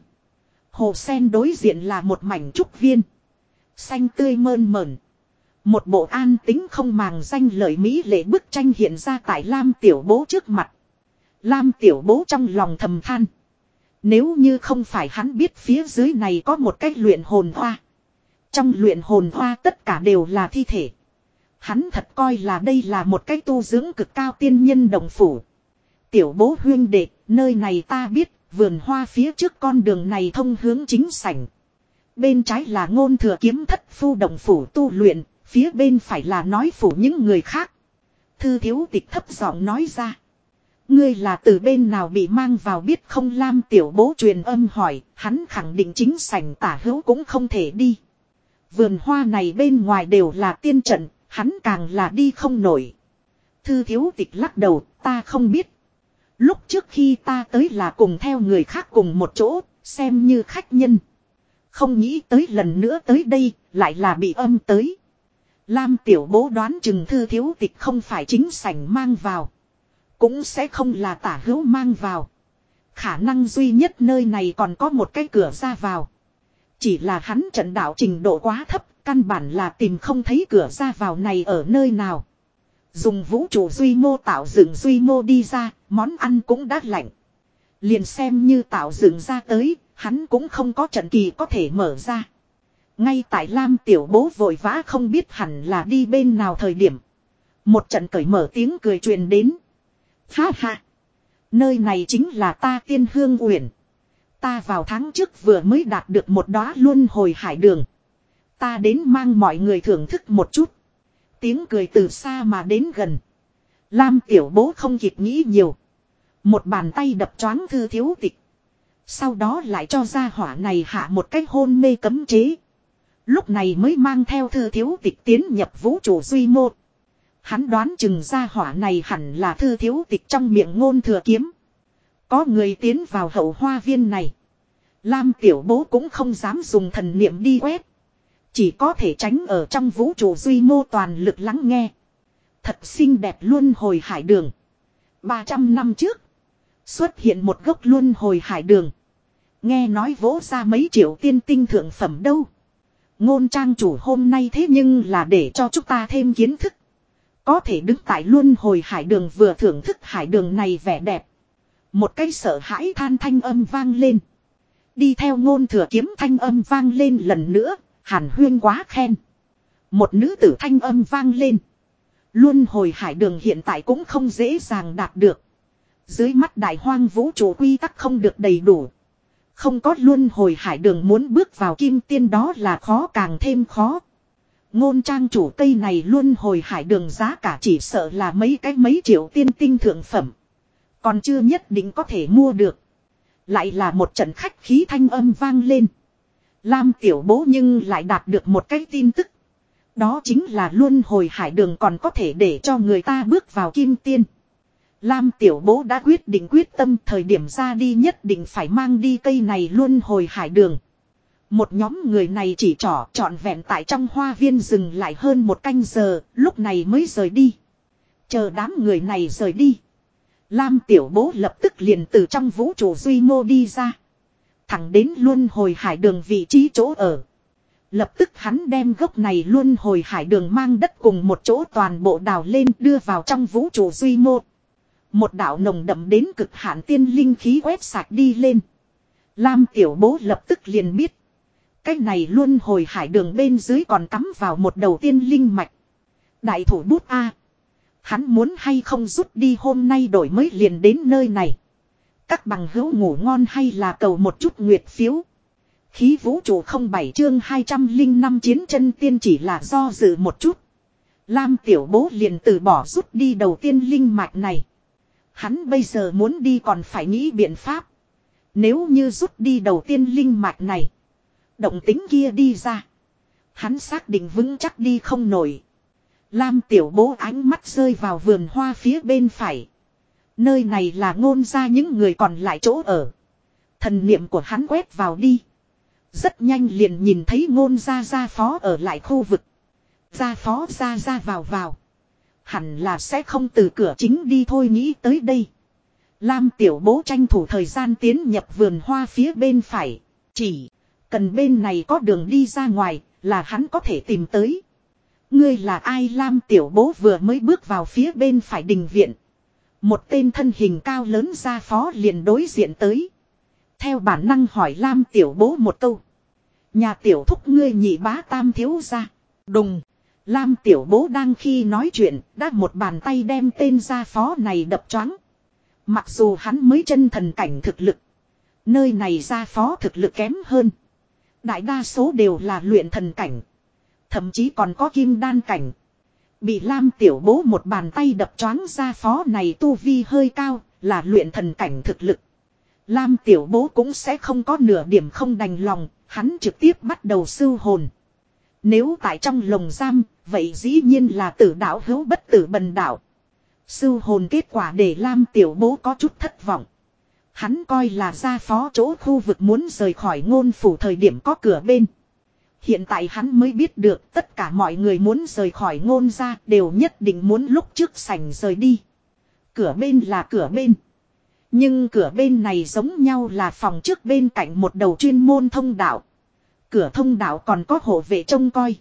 Hồ sen đối diện là một mảnh trúc viên. Xanh tươi mơn mởn. Một bộ an tính không màng danh lợi Mỹ lệ bức tranh hiện ra tại Lam Tiểu Bố trước mặt. Lam Tiểu Bố trong lòng thầm than. Nếu như không phải hắn biết phía dưới này có một cách luyện hồn hoa. Trong luyện hồn hoa tất cả đều là thi thể. Hắn thật coi là đây là một cái tu dưỡng cực cao tiên nhân đồng phủ. Tiểu bố huyên đệ, nơi này ta biết, vườn hoa phía trước con đường này thông hướng chính sảnh. Bên trái là ngôn thừa kiếm thất phu đồng phủ tu luyện, phía bên phải là nói phủ những người khác. Thư thiếu tịch thấp giọng nói ra. Ngươi là từ bên nào bị mang vào biết không lam tiểu bố truyền âm hỏi, hắn khẳng định chính sảnh tả hữu cũng không thể đi. Vườn hoa này bên ngoài đều là tiên trận, hắn càng là đi không nổi. Thư thiếu tịch lắc đầu, ta không biết. Lúc trước khi ta tới là cùng theo người khác cùng một chỗ, xem như khách nhân. Không nghĩ tới lần nữa tới đây, lại là bị âm tới. Lam tiểu bố đoán chừng thư thiếu tịch không phải chính sảnh mang vào. Cũng sẽ không là tả hữu mang vào. Khả năng duy nhất nơi này còn có một cái cửa ra vào. Chỉ là hắn trận đạo trình độ quá thấp, căn bản là tìm không thấy cửa ra vào này ở nơi nào. Dùng vũ trụ duy mô tạo dựng duy mô đi ra, món ăn cũng đã lạnh. Liền xem như tạo dựng ra tới, hắn cũng không có trận kỳ có thể mở ra. Ngay tại Lam tiểu bố vội vã không biết hẳn là đi bên nào thời điểm. Một trận cởi mở tiếng cười truyền đến. Ha ha! Nơi này chính là ta tiên hương uyển. Ta vào tháng trước vừa mới đạt được một đóa luân hồi hải đường. Ta đến mang mọi người thưởng thức một chút. Tiếng cười từ xa mà đến gần. Lam tiểu bố không kịp nghĩ nhiều. Một bàn tay đập choáng thư thiếu tịch. Sau đó lại cho ra hỏa này hạ một cách hôn mê cấm chế. Lúc này mới mang theo thư thiếu tịch tiến nhập vũ trụ duy mô. Hắn đoán chừng ra hỏa này hẳn là thư thiếu tịch trong miệng ngôn thừa kiếm. Có người tiến vào hậu hoa viên này. Lam tiểu bố cũng không dám dùng thần niệm đi quét. Chỉ có thể tránh ở trong vũ trụ duy mô toàn lực lắng nghe. Thật xinh đẹp luôn hồi hải đường. 300 năm trước. Xuất hiện một gốc luôn hồi hải đường. Nghe nói vỗ ra mấy triệu tiên tinh thượng phẩm đâu. Ngôn trang chủ hôm nay thế nhưng là để cho chúng ta thêm kiến thức. Có thể đứng tại luôn hồi hải đường vừa thưởng thức hải đường này vẻ đẹp. Một cái sợ hãi than thanh âm vang lên. Đi theo ngôn thừa kiếm thanh âm vang lên lần nữa, hàn huyên quá khen. Một nữ tử thanh âm vang lên. Luôn hồi hải đường hiện tại cũng không dễ dàng đạt được. Dưới mắt đại hoang vũ trụ quy tắc không được đầy đủ. Không có luôn hồi hải đường muốn bước vào kim tiên đó là khó càng thêm khó. Ngôn trang chủ cây này luôn hồi hải đường giá cả chỉ sợ là mấy cái mấy triệu tiên tinh thượng phẩm. Còn chưa nhất định có thể mua được. Lại là một trận khách khí thanh âm vang lên. Lam tiểu bố nhưng lại đạt được một cái tin tức. Đó chính là luôn hồi hải đường còn có thể để cho người ta bước vào kim tiên. Lam tiểu bố đã quyết định quyết tâm thời điểm ra đi nhất định phải mang đi cây này luôn hồi hải đường. Một nhóm người này chỉ trỏ trọn vẹn tại trong hoa viên dừng lại hơn một canh giờ, lúc này mới rời đi. Chờ đám người này rời đi. Lam tiểu bố lập tức liền từ trong vũ trụ duy Ngô đi ra. Thẳng đến luôn hồi hải đường vị trí chỗ ở. Lập tức hắn đem gốc này luôn hồi hải đường mang đất cùng một chỗ toàn bộ đào lên đưa vào trong vũ trụ duy mô. Một đạo nồng đậm đến cực hạn tiên linh khí quét sạch đi lên. Lam tiểu bố lập tức liền biết. Cái này luôn hồi hải đường bên dưới còn cắm vào một đầu tiên linh mạch. Đại thủ bút A. Hắn muốn hay không rút đi hôm nay đổi mới liền đến nơi này. Các bằng hữu ngủ ngon hay là cầu một chút nguyệt phiếu. Khí vũ trụ không bảy chương 205 chiến chân tiên chỉ là do dự một chút. Lam tiểu bố liền từ bỏ rút đi đầu tiên linh mạch này. Hắn bây giờ muốn đi còn phải nghĩ biện pháp. Nếu như rút đi đầu tiên linh mạch này. Động tính kia đi ra. Hắn xác định vững chắc đi không nổi. Lam tiểu bố ánh mắt rơi vào vườn hoa phía bên phải. Nơi này là ngôn ra những người còn lại chỗ ở. Thần niệm của hắn quét vào đi. Rất nhanh liền nhìn thấy ngôn ra ra phó ở lại khu vực. Ra phó ra ra vào vào. Hẳn là sẽ không từ cửa chính đi thôi nghĩ tới đây. Lam tiểu bố tranh thủ thời gian tiến nhập vườn hoa phía bên phải. Chỉ, cần bên này có đường đi ra ngoài là hắn có thể tìm tới. Ngươi là ai Lam tiểu bố vừa mới bước vào phía bên phải đình viện. Một tên thân hình cao lớn ra phó liền đối diện tới. Theo bản năng hỏi Lam tiểu bố một câu. Nhà tiểu thúc ngươi nhị bá tam thiếu ra. Đùng. Lam tiểu bố đang khi nói chuyện, đã một bàn tay đem tên gia phó này đập choáng. Mặc dù hắn mới chân thần cảnh thực lực. Nơi này gia phó thực lực kém hơn. Đại đa số đều là luyện thần cảnh. Thậm chí còn có kim đan cảnh. Bị Lam tiểu bố một bàn tay đập choáng ra phó này tu vi hơi cao, là luyện thần cảnh thực lực. Lam tiểu bố cũng sẽ không có nửa điểm không đành lòng, hắn trực tiếp bắt đầu sưu hồn. Nếu tại trong lồng giam, vậy dĩ nhiên là tử đạo hữu bất tử bần đạo. Sưu hồn kết quả để Lam tiểu bố có chút thất vọng. Hắn coi là ra phó chỗ khu vực muốn rời khỏi ngôn phủ thời điểm có cửa bên. Hiện tại hắn mới biết được tất cả mọi người muốn rời khỏi ngôn ra đều nhất định muốn lúc trước sảnh rời đi. Cửa bên là cửa bên. Nhưng cửa bên này giống nhau là phòng trước bên cạnh một đầu chuyên môn thông đạo. Cửa thông đạo còn có hộ vệ trông coi.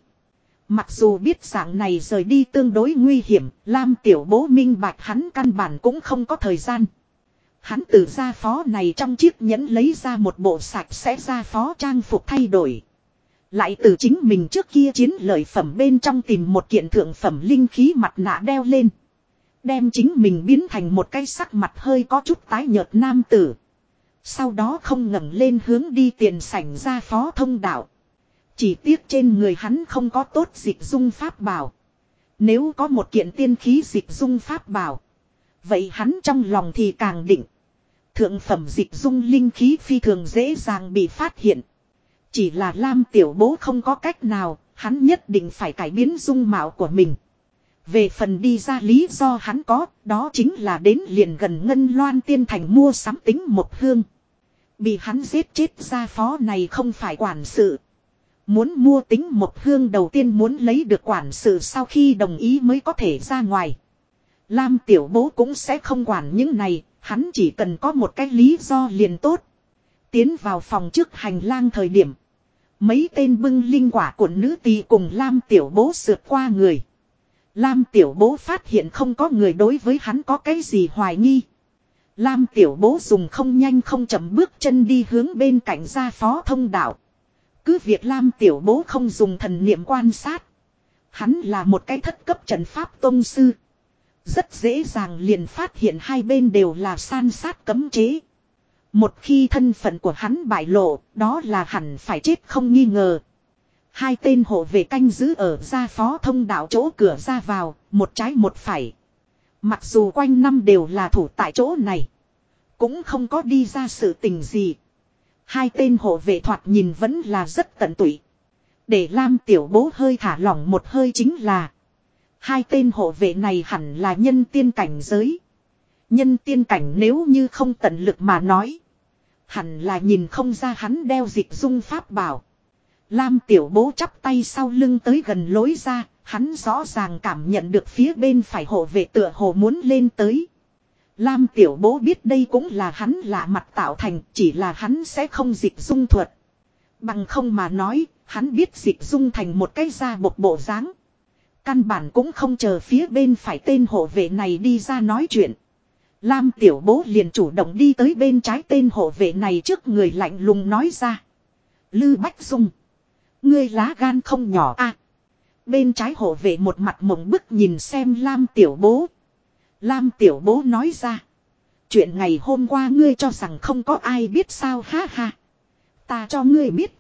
Mặc dù biết dạng này rời đi tương đối nguy hiểm, Lam tiểu bố minh bạch hắn căn bản cũng không có thời gian. Hắn từ gia phó này trong chiếc nhẫn lấy ra một bộ sạch sẽ gia phó trang phục thay đổi. Lại từ chính mình trước kia chiến lợi phẩm bên trong tìm một kiện thượng phẩm linh khí mặt nạ đeo lên. Đem chính mình biến thành một cái sắc mặt hơi có chút tái nhợt nam tử. Sau đó không ngẩng lên hướng đi tiền sảnh ra phó thông đạo. Chỉ tiếc trên người hắn không có tốt dịch dung pháp bảo. Nếu có một kiện tiên khí dịch dung pháp bảo. Vậy hắn trong lòng thì càng định. Thượng phẩm dịch dung linh khí phi thường dễ dàng bị phát hiện. Chỉ là Lam tiểu bố không có cách nào, hắn nhất định phải cải biến dung mạo của mình. Về phần đi ra lý do hắn có, đó chính là đến liền gần ngân loan tiên thành mua sắm tính một hương. Bị hắn giết chết ra phó này không phải quản sự. Muốn mua tính một hương đầu tiên muốn lấy được quản sự sau khi đồng ý mới có thể ra ngoài. Lam tiểu bố cũng sẽ không quản những này, hắn chỉ cần có một cái lý do liền tốt. Tiến vào phòng trước hành lang thời điểm. Mấy tên bưng linh quả của nữ tỳ cùng Lam tiểu bố sượt qua người. Lam tiểu bố phát hiện không có người đối với hắn có cái gì hoài nghi. Lam tiểu bố dùng không nhanh không chậm bước chân đi hướng bên cạnh gia phó thông đạo. Cứ việc Lam tiểu bố không dùng thần niệm quan sát. Hắn là một cái thất cấp trần pháp tông sư. Rất dễ dàng liền phát hiện hai bên đều là san sát cấm chế. Một khi thân phận của hắn bại lộ, đó là hẳn phải chết không nghi ngờ. Hai tên hộ vệ canh giữ ở gia phó thông đạo chỗ cửa ra vào, một trái một phải. Mặc dù quanh năm đều là thủ tại chỗ này. Cũng không có đi ra sự tình gì. Hai tên hộ vệ thoạt nhìn vẫn là rất tận tụy. Để Lam tiểu bố hơi thả lỏng một hơi chính là. Hai tên hộ vệ này hẳn là nhân tiên cảnh giới. Nhân tiên cảnh nếu như không tận lực mà nói. Hẳn là nhìn không ra hắn đeo dịch dung pháp bảo. Lam tiểu bố chắp tay sau lưng tới gần lối ra, hắn rõ ràng cảm nhận được phía bên phải hộ vệ tựa hồ muốn lên tới. Lam tiểu bố biết đây cũng là hắn lạ mặt tạo thành, chỉ là hắn sẽ không dịch dung thuật. Bằng không mà nói, hắn biết dịch dung thành một cái da bột bộ dáng. Căn bản cũng không chờ phía bên phải tên hộ vệ này đi ra nói chuyện. Lam tiểu bố liền chủ động đi tới bên trái tên hộ vệ này trước người lạnh lùng nói ra. Lư Bách Dung. Ngươi lá gan không nhỏ a. bên trái hộ vệ một mặt mộng bức nhìn xem Lam tiểu bố. Lam tiểu bố nói ra. Chuyện ngày hôm qua ngươi cho rằng không có ai biết sao ha ha. Ta cho ngươi biết.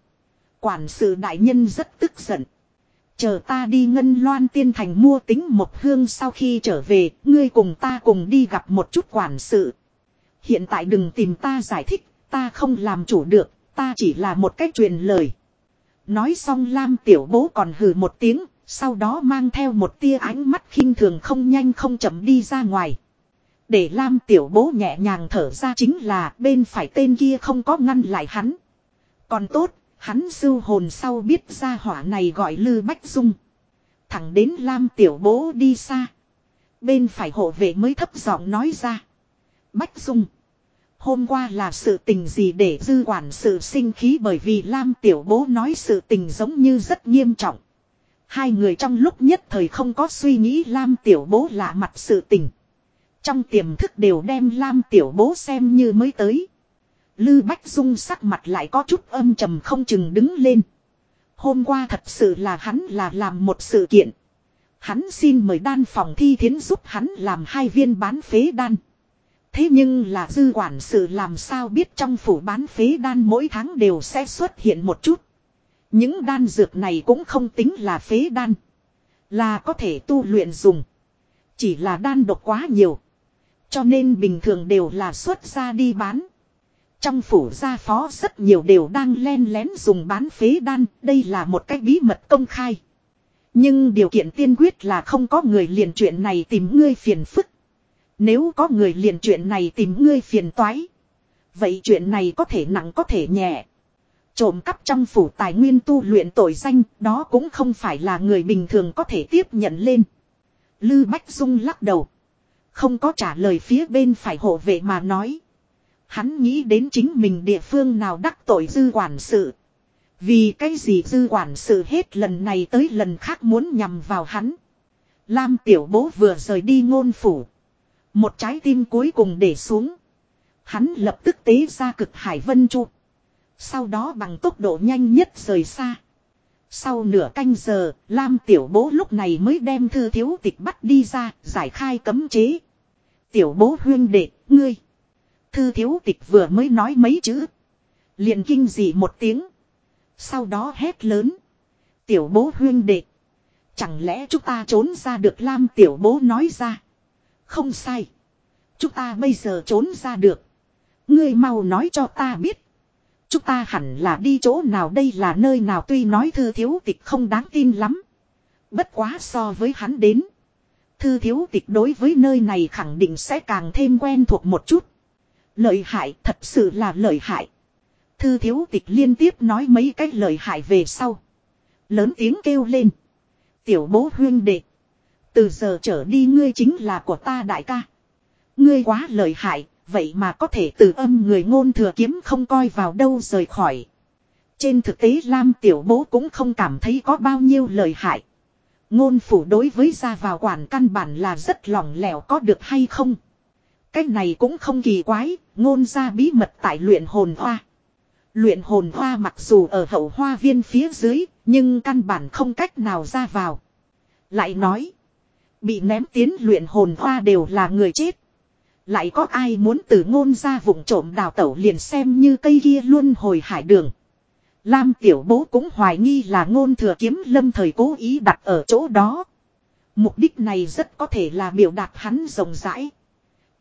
Quản sự đại nhân rất tức giận. Chờ ta đi ngân loan tiên thành mua tính một hương sau khi trở về, ngươi cùng ta cùng đi gặp một chút quản sự. Hiện tại đừng tìm ta giải thích, ta không làm chủ được, ta chỉ là một cách truyền lời. Nói xong Lam tiểu bố còn hừ một tiếng, sau đó mang theo một tia ánh mắt khinh thường không nhanh không chậm đi ra ngoài. Để Lam tiểu bố nhẹ nhàng thở ra chính là bên phải tên kia không có ngăn lại hắn. Còn tốt, hắn dư hồn sau biết ra hỏa này gọi Lư Bách Dung. Thẳng đến Lam tiểu bố đi xa. Bên phải hộ vệ mới thấp giọng nói ra. Bách Dung. Hôm qua là sự tình gì để dư quản sự sinh khí bởi vì Lam tiểu bố nói sự tình giống như rất nghiêm trọng. Hai người trong lúc nhất thời không có suy nghĩ Lam tiểu bố lạ mặt sự tình. Trong tiềm thức đều đem Lam tiểu bố xem như mới tới. Lư Bách Dung sắc mặt lại có chút âm trầm không chừng đứng lên. Hôm qua thật sự là hắn là làm một sự kiện. Hắn xin mời đan phòng thi thiến giúp hắn làm hai viên bán phế đan. Thế nhưng là dư quản sự làm sao biết trong phủ bán phế đan mỗi tháng đều sẽ xuất hiện một chút. Những đan dược này cũng không tính là phế đan. Là có thể tu luyện dùng. Chỉ là đan độc quá nhiều. Cho nên bình thường đều là xuất ra đi bán. Trong phủ gia phó rất nhiều đều đang len lén dùng bán phế đan, đây là một cái bí mật công khai. Nhưng điều kiện tiên quyết là không có người liền chuyện này tìm ngươi phiền phức. Nếu có người liền chuyện này tìm ngươi phiền toái. Vậy chuyện này có thể nặng có thể nhẹ. Trộm cắp trong phủ tài nguyên tu luyện tội danh, đó cũng không phải là người bình thường có thể tiếp nhận lên. Lư Bách Dung lắc đầu. Không có trả lời phía bên phải hộ vệ mà nói. Hắn nghĩ đến chính mình địa phương nào đắc tội dư quản sự. Vì cái gì dư quản sự hết lần này tới lần khác muốn nhằm vào hắn. Lam tiểu bố vừa rời đi ngôn phủ. Một trái tim cuối cùng để xuống. Hắn lập tức tế ra cực hải vân chu. Sau đó bằng tốc độ nhanh nhất rời xa. Sau nửa canh giờ, Lam tiểu bố lúc này mới đem thư thiếu tịch bắt đi ra, giải khai cấm chế. Tiểu bố huyên đệ, ngươi. Thư thiếu tịch vừa mới nói mấy chữ. liền kinh dị một tiếng. Sau đó hét lớn. Tiểu bố huyên đệ. Chẳng lẽ chúng ta trốn ra được Lam tiểu bố nói ra. Không sai. Chúng ta bây giờ trốn ra được. Ngươi mau nói cho ta biết. Chúng ta hẳn là đi chỗ nào đây là nơi nào tuy nói thư thiếu tịch không đáng tin lắm. Bất quá so với hắn đến. Thư thiếu tịch đối với nơi này khẳng định sẽ càng thêm quen thuộc một chút. Lợi hại thật sự là lợi hại. Thư thiếu tịch liên tiếp nói mấy cái lợi hại về sau. Lớn tiếng kêu lên. Tiểu bố huyên đệ. Từ giờ trở đi ngươi chính là của ta đại ca. Ngươi quá lợi hại, vậy mà có thể từ âm người ngôn thừa kiếm không coi vào đâu rời khỏi. Trên thực tế Lam tiểu bố cũng không cảm thấy có bao nhiêu lợi hại. Ngôn phủ đối với ra vào quản căn bản là rất lỏng lẻo có được hay không. Cái này cũng không kỳ quái, ngôn ra bí mật tại luyện hồn hoa. Luyện hồn hoa mặc dù ở hậu hoa viên phía dưới, nhưng căn bản không cách nào ra vào. Lại nói, bị ném tiến luyện hồn hoa đều là người chết. Lại có ai muốn từ ngôn ra vùng trộm đào tẩu liền xem như cây kia luôn hồi hải đường. Lam tiểu bố cũng hoài nghi là ngôn thừa kiếm lâm thời cố ý đặt ở chỗ đó. Mục đích này rất có thể là biểu đạt hắn rộng rãi.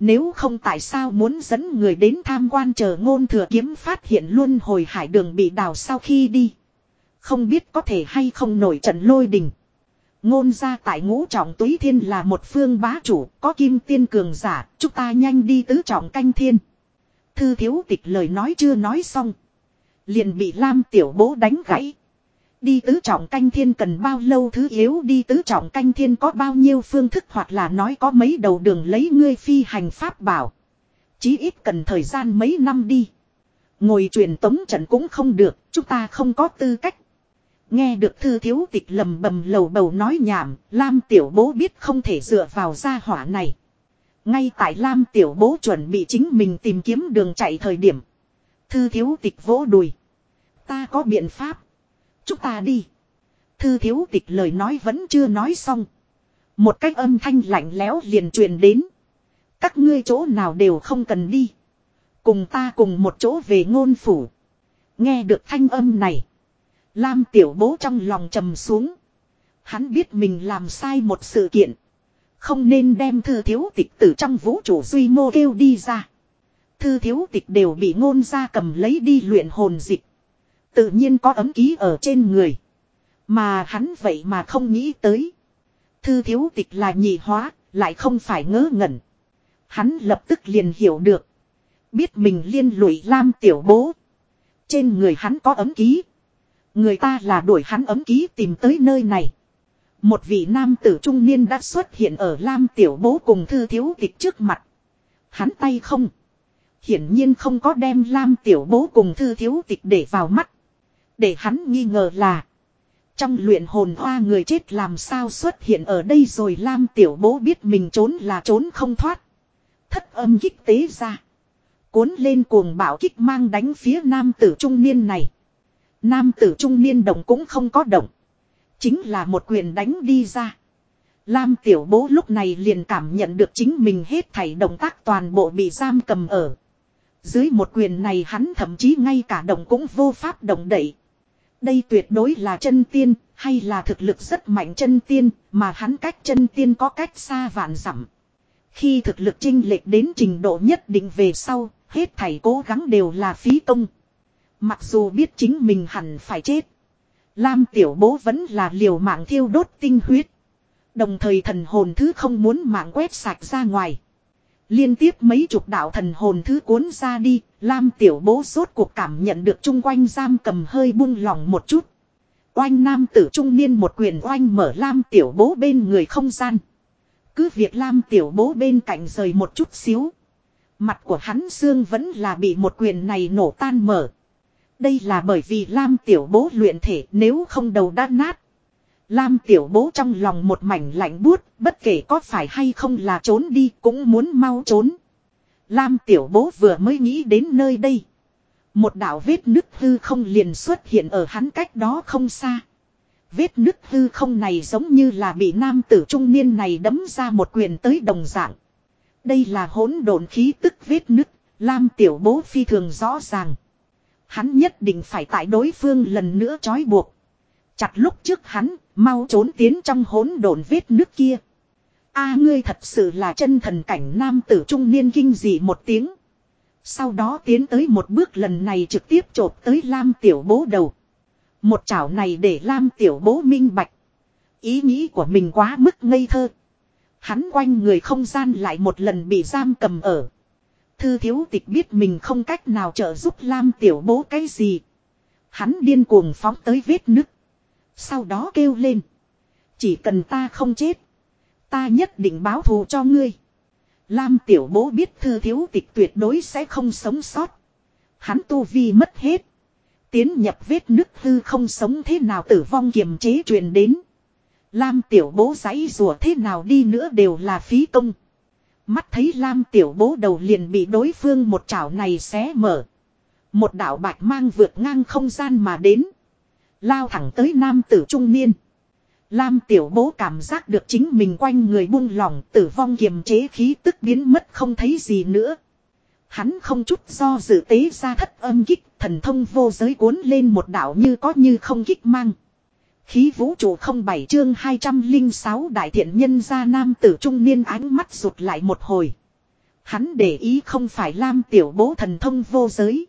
Nếu không tại sao muốn dẫn người đến tham quan chờ ngôn thừa kiếm phát hiện luôn hồi hải đường bị đào sau khi đi. Không biết có thể hay không nổi trận lôi đình. Ngôn ra tại ngũ trọng túy thiên là một phương bá chủ, có kim tiên cường giả, chúng ta nhanh đi tứ trọng canh thiên. Thư thiếu tịch lời nói chưa nói xong. Liền bị Lam tiểu bố đánh gãy. Đi tứ trọng canh thiên cần bao lâu thứ yếu đi tứ trọng canh thiên có bao nhiêu phương thức hoặc là nói có mấy đầu đường lấy ngươi phi hành pháp bảo. Chí ít cần thời gian mấy năm đi. Ngồi truyền tống trận cũng không được, chúng ta không có tư cách. Nghe được thư thiếu tịch lầm bầm lầu bầu nói nhảm, Lam tiểu bố biết không thể dựa vào gia hỏa này. Ngay tại Lam tiểu bố chuẩn bị chính mình tìm kiếm đường chạy thời điểm. Thư thiếu tịch vỗ đùi. Ta có biện pháp. Chúng ta đi. Thư thiếu tịch lời nói vẫn chưa nói xong. Một cách âm thanh lạnh lẽo liền truyền đến. Các ngươi chỗ nào đều không cần đi. Cùng ta cùng một chỗ về ngôn phủ. Nghe được thanh âm này. Lam tiểu bố trong lòng trầm xuống. Hắn biết mình làm sai một sự kiện. Không nên đem thư thiếu tịch từ trong vũ trụ duy mô kêu đi ra. Thư thiếu tịch đều bị ngôn ra cầm lấy đi luyện hồn dịch. Tự nhiên có ấm ký ở trên người. Mà hắn vậy mà không nghĩ tới. Thư thiếu tịch là nhị hóa, lại không phải ngớ ngẩn. Hắn lập tức liền hiểu được. Biết mình liên lụy Lam tiểu bố. Trên người hắn có ấm ký. Người ta là đuổi hắn ấm ký tìm tới nơi này. Một vị nam tử trung niên đã xuất hiện ở Lam tiểu bố cùng thư thiếu tịch trước mặt. Hắn tay không. Hiển nhiên không có đem Lam tiểu bố cùng thư thiếu tịch để vào mắt. Để hắn nghi ngờ là. Trong luyện hồn hoa người chết làm sao xuất hiện ở đây rồi Lam tiểu bố biết mình trốn là trốn không thoát. Thất âm kích tế ra. Cuốn lên cuồng bạo kích mang đánh phía nam tử trung niên này. Nam tử trung niên động cũng không có động. Chính là một quyền đánh đi ra. Lam tiểu bố lúc này liền cảm nhận được chính mình hết thảy động tác toàn bộ bị giam cầm ở. Dưới một quyền này hắn thậm chí ngay cả động cũng vô pháp động đậy. Đây tuyệt đối là chân tiên, hay là thực lực rất mạnh chân tiên, mà hắn cách chân tiên có cách xa vạn dặm. Khi thực lực chinh lệch đến trình độ nhất định về sau, hết thảy cố gắng đều là phí công. Mặc dù biết chính mình hẳn phải chết. Lam tiểu bố vẫn là liều mạng thiêu đốt tinh huyết. Đồng thời thần hồn thứ không muốn mạng quét sạch ra ngoài. Liên tiếp mấy chục đạo thần hồn thứ cuốn ra đi, Lam tiểu bố rốt cuộc cảm nhận được chung quanh giam cầm hơi buông lỏng một chút. Oanh nam tử trung niên một quyền oanh mở Lam tiểu bố bên người không gian. Cứ việc Lam tiểu bố bên cạnh rời một chút xíu. Mặt của hắn xương vẫn là bị một quyền này nổ tan mở. Đây là bởi vì Lam tiểu bố luyện thể nếu không đầu đã nát. Lam tiểu bố trong lòng một mảnh lạnh buốt, bất kể có phải hay không là trốn đi cũng muốn mau trốn. Lam tiểu bố vừa mới nghĩ đến nơi đây. Một đạo vết nứt hư không liền xuất hiện ở hắn cách đó không xa. Vết nứt hư không này giống như là bị nam tử trung niên này đấm ra một quyền tới đồng dạng. Đây là hỗn độn khí tức vết nứt, Lam tiểu bố phi thường rõ ràng. Hắn nhất định phải tại đối phương lần nữa trói buộc. Chặt lúc trước hắn, mau trốn tiến trong hỗn độn vết nước kia. a, ngươi thật sự là chân thần cảnh nam tử trung niên kinh dị một tiếng. Sau đó tiến tới một bước lần này trực tiếp chộp tới Lam tiểu bố đầu. Một chảo này để Lam tiểu bố minh bạch. Ý nghĩ của mình quá mức ngây thơ. Hắn quanh người không gian lại một lần bị giam cầm ở. Thư thiếu tịch biết mình không cách nào trợ giúp Lam tiểu bố cái gì. Hắn điên cuồng phóng tới vết nứt. Sau đó kêu lên. Chỉ cần ta không chết. Ta nhất định báo thù cho ngươi. Lam tiểu bố biết thư thiếu tịch tuyệt đối sẽ không sống sót. Hắn tu vi mất hết. Tiến nhập vết nứt hư không sống thế nào tử vong kiềm chế truyền đến. Lam tiểu bố giấy rùa thế nào đi nữa đều là phí công. Mắt thấy Lam tiểu bố đầu liền bị đối phương một chảo này xé mở. Một đạo bạch mang vượt ngang không gian mà đến. Lao thẳng tới nam tử trung niên. Lam tiểu bố cảm giác được chính mình quanh người buông lỏng, tử vong kiềm chế khí tức biến mất không thấy gì nữa. Hắn không chút do dự tế ra thất âm kích, thần thông vô giới cuốn lên một đạo như có như không kích mang. Khí vũ trụ không bảy chương 206 đại thiện nhân ra nam tử trung niên ánh mắt rụt lại một hồi. Hắn để ý không phải Lam tiểu bố thần thông vô giới.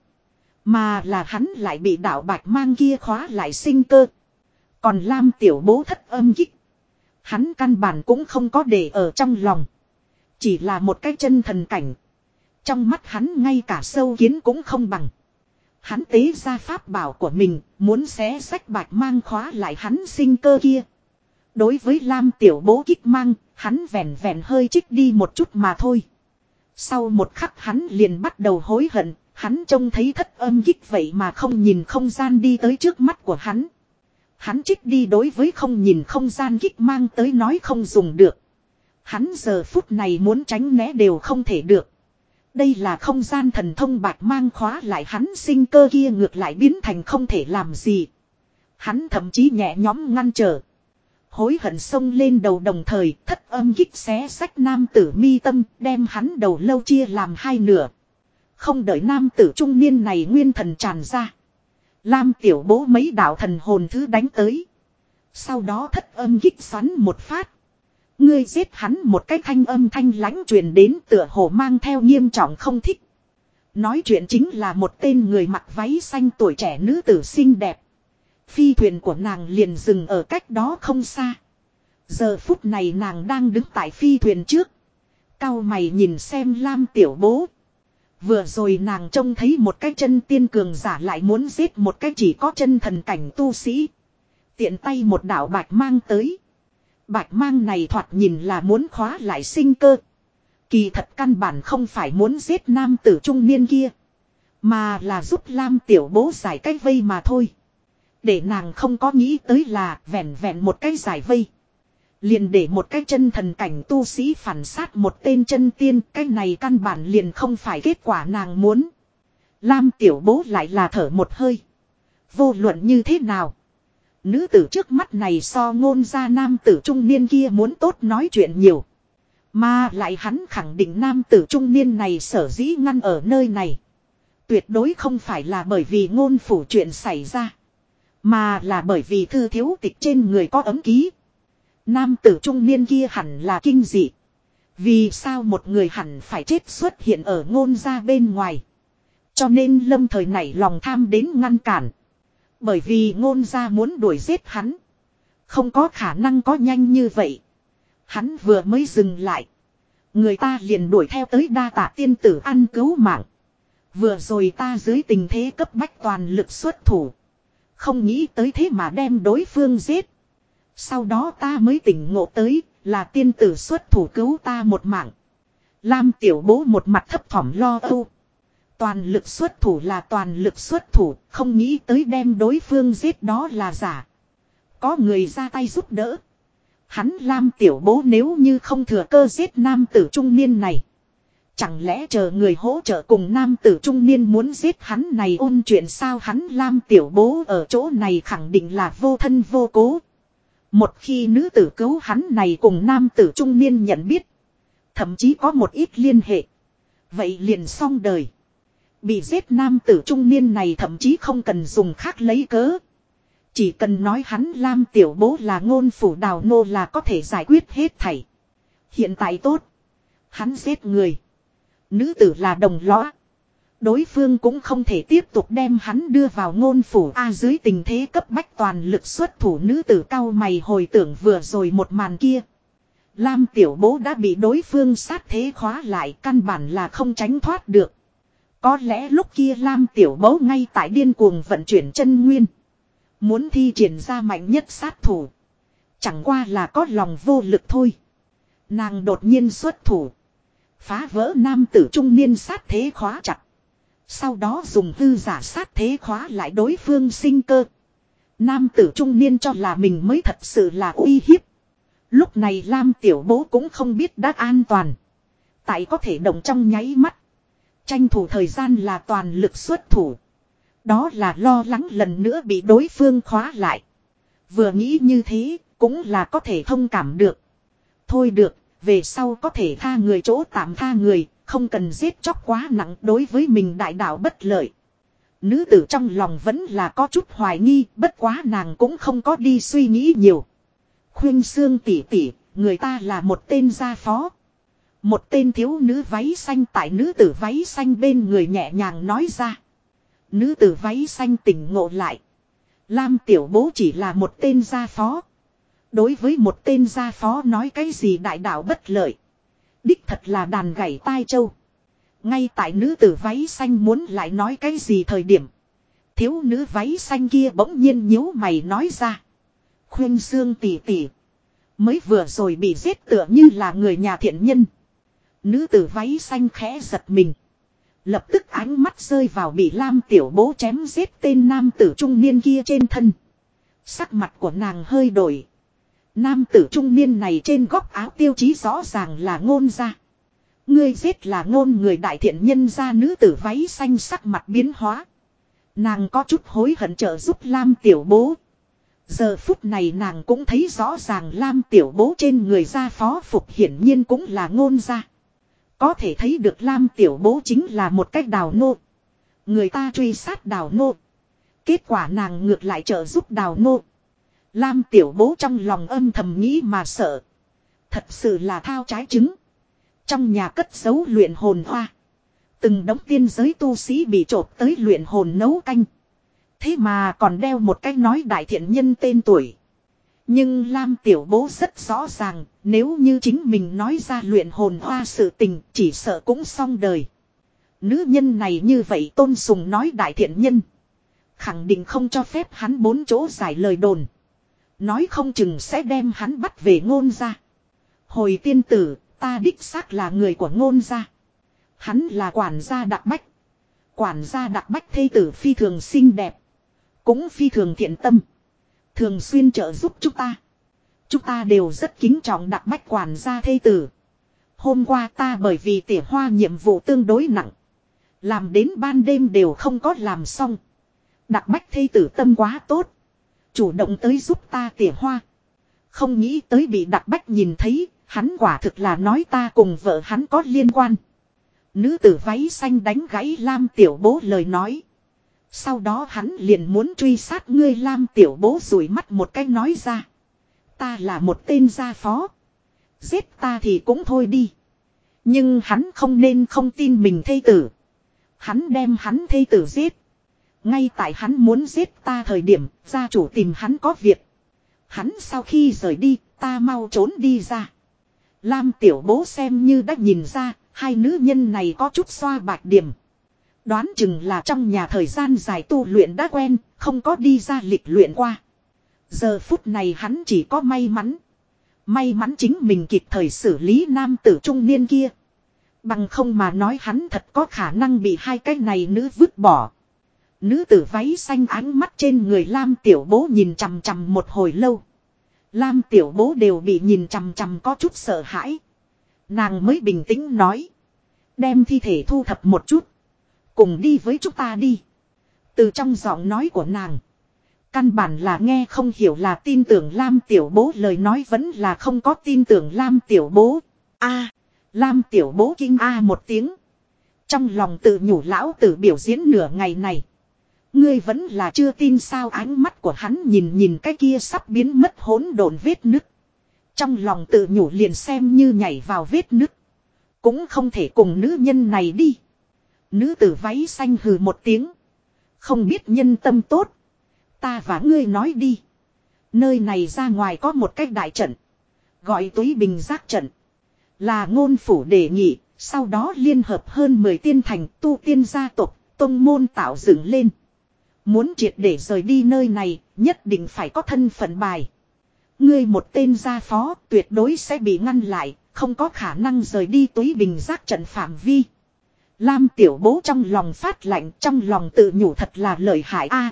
Mà là hắn lại bị đạo bạch mang kia khóa lại sinh cơ. Còn Lam tiểu bố thất âm kích. Hắn căn bản cũng không có để ở trong lòng. Chỉ là một cái chân thần cảnh. Trong mắt hắn ngay cả sâu kiến cũng không bằng. Hắn tế ra pháp bảo của mình, muốn xé sách bạch mang khóa lại hắn sinh cơ kia. Đối với Lam tiểu bố kích mang, hắn vẹn vẹn hơi trích đi một chút mà thôi. Sau một khắc hắn liền bắt đầu hối hận, hắn trông thấy thất âm kích vậy mà không nhìn không gian đi tới trước mắt của hắn. Hắn trích đi đối với không nhìn không gian kích mang tới nói không dùng được. Hắn giờ phút này muốn tránh né đều không thể được. Đây là không gian thần thông bạc mang khóa lại hắn sinh cơ kia ngược lại biến thành không thể làm gì. Hắn thậm chí nhẹ nhóm ngăn trở. Hối hận sông lên đầu đồng thời, thất âm kích xé sách nam tử mi tâm, đem hắn đầu lâu chia làm hai nửa. Không đợi nam tử trung niên này nguyên thần tràn ra. Lam tiểu bố mấy đạo thần hồn thứ đánh tới. Sau đó thất âm kích xoắn một phát. Ngươi giết hắn một cái thanh âm thanh lãnh truyền đến tựa hồ mang theo nghiêm trọng không thích. Nói chuyện chính là một tên người mặc váy xanh tuổi trẻ nữ tử xinh đẹp. Phi thuyền của nàng liền dừng ở cách đó không xa. Giờ phút này nàng đang đứng tại phi thuyền trước. Cao mày nhìn xem Lam tiểu bố. Vừa rồi nàng trông thấy một cái chân tiên cường giả lại muốn giết một cái chỉ có chân thần cảnh tu sĩ. Tiện tay một đạo bạch mang tới. Bạch mang này thoạt nhìn là muốn khóa lại sinh cơ. Kỳ thật căn bản không phải muốn giết nam tử trung niên kia. Mà là giúp Lam tiểu bố giải cái vây mà thôi. Để nàng không có nghĩ tới là vẹn vẹn một cái giải vây. Liền để một cái chân thần cảnh tu sĩ phản sát một tên chân tiên. Cái này căn bản liền không phải kết quả nàng muốn. Lam tiểu bố lại là thở một hơi. Vô luận như thế nào. Nữ tử trước mắt này so ngôn ra nam tử trung niên kia muốn tốt nói chuyện nhiều. Mà lại hắn khẳng định nam tử trung niên này sở dĩ ngăn ở nơi này. Tuyệt đối không phải là bởi vì ngôn phủ chuyện xảy ra. Mà là bởi vì thư thiếu tịch trên người có ấm ký. Nam tử trung niên kia hẳn là kinh dị. Vì sao một người hẳn phải chết xuất hiện ở ngôn ra bên ngoài. Cho nên lâm thời này lòng tham đến ngăn cản. Bởi vì ngôn gia muốn đuổi giết hắn. Không có khả năng có nhanh như vậy. Hắn vừa mới dừng lại. Người ta liền đuổi theo tới đa tạ tiên tử ăn cứu mạng. Vừa rồi ta dưới tình thế cấp bách toàn lực xuất thủ. Không nghĩ tới thế mà đem đối phương giết. Sau đó ta mới tỉnh ngộ tới là tiên tử xuất thủ cứu ta một mạng. Lam tiểu bố một mặt thấp thỏm lo âu. Toàn lực xuất thủ là toàn lực xuất thủ, không nghĩ tới đem đối phương giết đó là giả. Có người ra tay giúp đỡ. Hắn Lam tiểu bố nếu như không thừa cơ giết nam tử trung niên này. Chẳng lẽ chờ người hỗ trợ cùng nam tử trung niên muốn giết hắn này ôn chuyện sao hắn Lam tiểu bố ở chỗ này khẳng định là vô thân vô cố. Một khi nữ tử cứu hắn này cùng nam tử trung niên nhận biết. Thậm chí có một ít liên hệ. Vậy liền xong đời. Bị giết nam tử trung niên này thậm chí không cần dùng khác lấy cớ. Chỉ cần nói hắn Lam tiểu bố là ngôn phủ đào nô là có thể giải quyết hết thảy. Hiện tại tốt. Hắn giết người. Nữ tử là đồng lõa. Đối phương cũng không thể tiếp tục đem hắn đưa vào ngôn phủ A dưới tình thế cấp bách toàn lực xuất thủ nữ tử cao mày hồi tưởng vừa rồi một màn kia. Lam tiểu bố đã bị đối phương sát thế khóa lại, căn bản là không tránh thoát được. Có lẽ lúc kia Lam Tiểu bố ngay tại điên cuồng vận chuyển chân nguyên. Muốn thi triển ra mạnh nhất sát thủ. Chẳng qua là có lòng vô lực thôi. Nàng đột nhiên xuất thủ. Phá vỡ nam tử trung niên sát thế khóa chặt. Sau đó dùng hư giả sát thế khóa lại đối phương sinh cơ. Nam tử trung niên cho là mình mới thật sự là uy hiếp. Lúc này Lam tiểu bố cũng không biết đã an toàn. Tại có thể động trong nháy mắt. Tranh thủ thời gian là toàn lực xuất thủ. Đó là lo lắng lần nữa bị đối phương khóa lại. Vừa nghĩ như thế, cũng là có thể thông cảm được. Thôi được, về sau có thể tha người chỗ tạm tha người, không cần giết chóc quá nặng đối với mình đại đạo bất lợi. Nữ tử trong lòng vẫn là có chút hoài nghi, bất quá nàng cũng không có đi suy nghĩ nhiều. Khuyên xương tỉ tỉ, người ta là một tên gia phó. Một tên thiếu nữ váy xanh tại nữ tử váy xanh bên người nhẹ nhàng nói ra. Nữ tử váy xanh tỉnh ngộ lại. Lam tiểu bố chỉ là một tên gia phó. Đối với một tên gia phó nói cái gì đại đạo bất lợi. Đích thật là đàn gảy tai châu. Ngay tại nữ tử váy xanh muốn lại nói cái gì thời điểm. Thiếu nữ váy xanh kia bỗng nhiên nhíu mày nói ra. Khuyên xương tỉ tỉ. Mới vừa rồi bị giết tựa như là người nhà thiện nhân. Nữ tử váy xanh khẽ giật mình. Lập tức ánh mắt rơi vào bị Lam tiểu bố chém giết tên nam tử trung niên kia trên thân. Sắc mặt của nàng hơi đổi. Nam tử trung niên này trên góc áo tiêu chí rõ ràng là ngôn ra. Ngươi giết là ngôn người đại thiện nhân ra nữ tử váy xanh sắc mặt biến hóa. Nàng có chút hối hận trợ giúp Lam tiểu bố. Giờ phút này nàng cũng thấy rõ ràng Lam tiểu bố trên người ra phó phục hiển nhiên cũng là ngôn ra. Có thể thấy được Lam tiểu bố chính là một cách đào nô. Người ta truy sát đào nô. Kết quả nàng ngược lại trợ giúp đào nô. Lam tiểu bố trong lòng âm thầm nghĩ mà sợ. Thật sự là thao trái trứng. Trong nhà cất giấu luyện hồn hoa. Từng đống tiên giới tu sĩ bị trộp tới luyện hồn nấu canh. Thế mà còn đeo một cái nói đại thiện nhân tên tuổi. Nhưng Lam Tiểu Bố rất rõ ràng, nếu như chính mình nói ra luyện hồn hoa sự tình, chỉ sợ cũng xong đời. Nữ nhân này như vậy tôn sùng nói đại thiện nhân. Khẳng định không cho phép hắn bốn chỗ giải lời đồn. Nói không chừng sẽ đem hắn bắt về ngôn ra. Hồi tiên tử, ta đích xác là người của ngôn gia. Hắn là quản gia đặc bách. Quản gia đặc bách thây tử phi thường xinh đẹp. Cũng phi thường thiện tâm. Thường xuyên trợ giúp chúng ta. Chúng ta đều rất kính trọng đặc bách quản gia thây tử. Hôm qua ta bởi vì tỉa hoa nhiệm vụ tương đối nặng. Làm đến ban đêm đều không có làm xong. Đặc bách thây tử tâm quá tốt. Chủ động tới giúp ta tỉa hoa. Không nghĩ tới bị đặc bách nhìn thấy, hắn quả thực là nói ta cùng vợ hắn có liên quan. Nữ tử váy xanh đánh gãy Lam tiểu bố lời nói. Sau đó hắn liền muốn truy sát ngươi Lam tiểu bố rủi mắt một cái nói ra. Ta là một tên gia phó. Giết ta thì cũng thôi đi. Nhưng hắn không nên không tin mình thây tử. Hắn đem hắn thây tử giết. Ngay tại hắn muốn giết ta thời điểm, gia chủ tìm hắn có việc. Hắn sau khi rời đi, ta mau trốn đi ra. Lam tiểu bố xem như đã nhìn ra, hai nữ nhân này có chút xoa bạc điểm. Đoán chừng là trong nhà thời gian dài tu luyện đã quen, không có đi ra lịch luyện qua. Giờ phút này hắn chỉ có may mắn. May mắn chính mình kịp thời xử lý nam tử trung niên kia. Bằng không mà nói hắn thật có khả năng bị hai cái này nữ vứt bỏ. Nữ tử váy xanh ánh mắt trên người Lam tiểu bố nhìn chằm chằm một hồi lâu. Lam tiểu bố đều bị nhìn chằm chằm có chút sợ hãi. Nàng mới bình tĩnh nói. Đem thi thể thu thập một chút. Cùng đi với chúng ta đi. Từ trong giọng nói của nàng. Căn bản là nghe không hiểu là tin tưởng Lam tiểu bố, lời nói vẫn là không có tin tưởng Lam tiểu bố. a, Lam tiểu bố kinh a một tiếng. Trong lòng tự nhủ lão tử biểu diễn nửa ngày này. Ngươi vẫn là chưa tin sao ánh mắt của hắn nhìn nhìn cái kia sắp biến mất hỗn độn vết nứt. Trong lòng tự nhủ liền xem như nhảy vào vết nứt. Cũng không thể cùng nữ nhân này đi. Nữ tử váy xanh hừ một tiếng. Không biết nhân tâm tốt. Ta và ngươi nói đi. Nơi này ra ngoài có một cách đại trận. Gọi túi bình giác trận. Là ngôn phủ đề nghị. Sau đó liên hợp hơn 10 tiên thành tu tiên gia tộc, tông môn tạo dựng lên. Muốn triệt để rời đi nơi này, nhất định phải có thân phận bài. Ngươi một tên gia phó tuyệt đối sẽ bị ngăn lại, không có khả năng rời đi túi bình giác trận phạm vi. Lam tiểu bố trong lòng phát lạnh trong lòng tự nhủ thật là lợi hại a.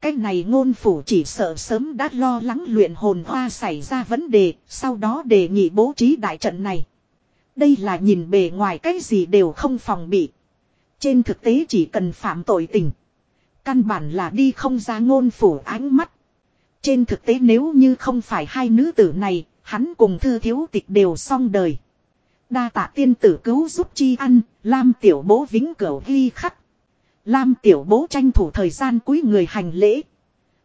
cái này ngôn phủ chỉ sợ sớm đã lo lắng luyện hồn hoa xảy ra vấn đề, sau đó đề nghị bố trí đại trận này. Đây là nhìn bề ngoài cái gì đều không phòng bị. Trên thực tế chỉ cần phạm tội tình. Căn bản là đi không ra ngôn phủ ánh mắt. Trên thực tế nếu như không phải hai nữ tử này, hắn cùng thư thiếu tịch đều xong đời. Đa tạ tiên tử cứu giúp chi ăn, Lam tiểu bố vĩnh cửu ghi khắc. Lam tiểu bố tranh thủ thời gian cuối người hành lễ.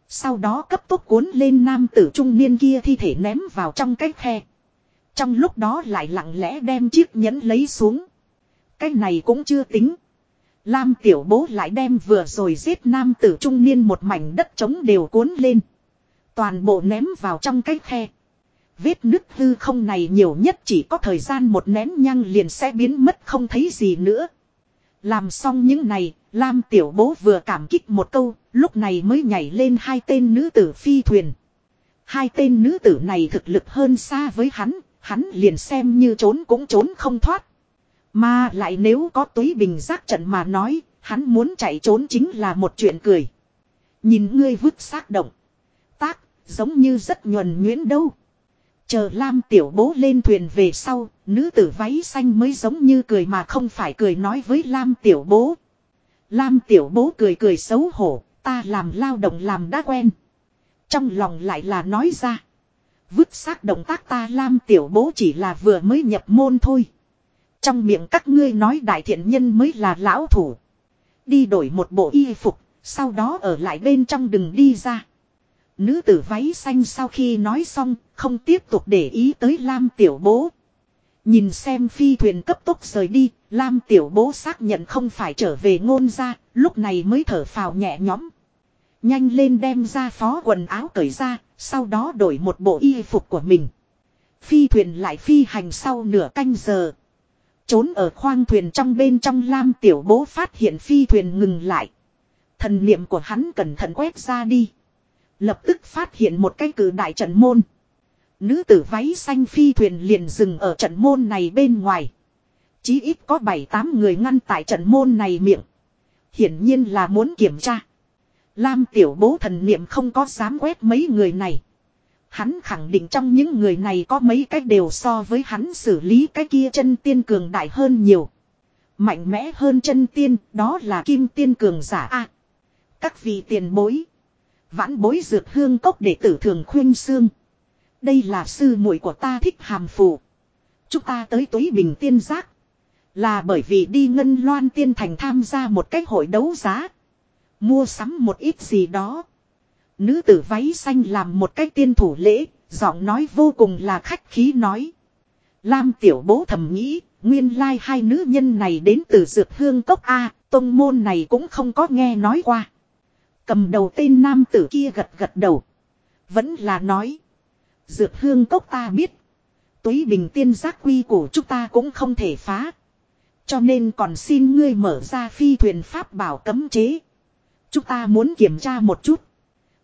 Sau đó cấp tốc cuốn lên nam tử trung niên kia thi thể ném vào trong cái khe. Trong lúc đó lại lặng lẽ đem chiếc nhẫn lấy xuống. Cái này cũng chưa tính. Lam tiểu bố lại đem vừa rồi giết nam tử trung niên một mảnh đất trống đều cuốn lên. Toàn bộ ném vào trong cái khe. Vết nứt hư không này nhiều nhất chỉ có thời gian một nén nhăng liền sẽ biến mất không thấy gì nữa. Làm xong những này, Lam tiểu bố vừa cảm kích một câu, lúc này mới nhảy lên hai tên nữ tử phi thuyền. Hai tên nữ tử này thực lực hơn xa với hắn, hắn liền xem như trốn cũng trốn không thoát. Mà lại nếu có túy bình giác trận mà nói, hắn muốn chạy trốn chính là một chuyện cười. Nhìn ngươi vứt xác động. Tác, giống như rất nhuần nhuyễn đâu. Chờ Lam tiểu bố lên thuyền về sau, nữ tử váy xanh mới giống như cười mà không phải cười nói với Lam tiểu bố. Lam tiểu bố cười cười xấu hổ, ta làm lao động làm đã quen. Trong lòng lại là nói ra. Vứt xác động tác ta Lam tiểu bố chỉ là vừa mới nhập môn thôi. Trong miệng các ngươi nói đại thiện nhân mới là lão thủ. Đi đổi một bộ y phục, sau đó ở lại bên trong đừng đi ra. Nữ tử váy xanh sau khi nói xong, không tiếp tục để ý tới Lam tiểu bố. Nhìn xem phi thuyền cấp tốc rời đi, Lam tiểu bố xác nhận không phải trở về ngôn ra, lúc này mới thở phào nhẹ nhõm. Nhanh lên đem ra phó quần áo cởi ra, sau đó đổi một bộ y phục của mình. Phi thuyền lại phi hành sau nửa canh giờ. Trốn ở khoang thuyền trong bên trong lam tiểu bố phát hiện phi thuyền ngừng lại. Thần niệm của hắn cẩn thận quét ra đi. Lập tức phát hiện một cái cử đại trận môn. Nữ tử váy xanh phi thuyền liền dừng ở trận môn này bên ngoài. Chí ít có 7-8 người ngăn tại trận môn này miệng. Hiển nhiên là muốn kiểm tra. Lam tiểu bố thần niệm không có dám quét mấy người này. Hắn khẳng định trong những người này có mấy cách đều so với hắn xử lý cái kia chân tiên cường đại hơn nhiều. Mạnh mẽ hơn chân tiên, đó là kim tiên cường giả a. các vị tiền bối. Vãn bối dược hương cốc để tử thường khuyên xương. Đây là sư muội của ta thích hàm phù. Chúng ta tới túy bình tiên giác. Là bởi vì đi ngân loan tiên thành tham gia một cái hội đấu giá. Mua sắm một ít gì đó. Nữ tử váy xanh làm một cái tiên thủ lễ, giọng nói vô cùng là khách khí nói. Lam tiểu bố thầm nghĩ, nguyên lai like hai nữ nhân này đến từ dược hương cốc A, tông môn này cũng không có nghe nói qua. Cầm đầu tên nam tử kia gật gật đầu. Vẫn là nói. Dược hương cốc ta biết. túy bình tiên giác quy của chúng ta cũng không thể phá. Cho nên còn xin ngươi mở ra phi thuyền pháp bảo cấm chế. Chúng ta muốn kiểm tra một chút.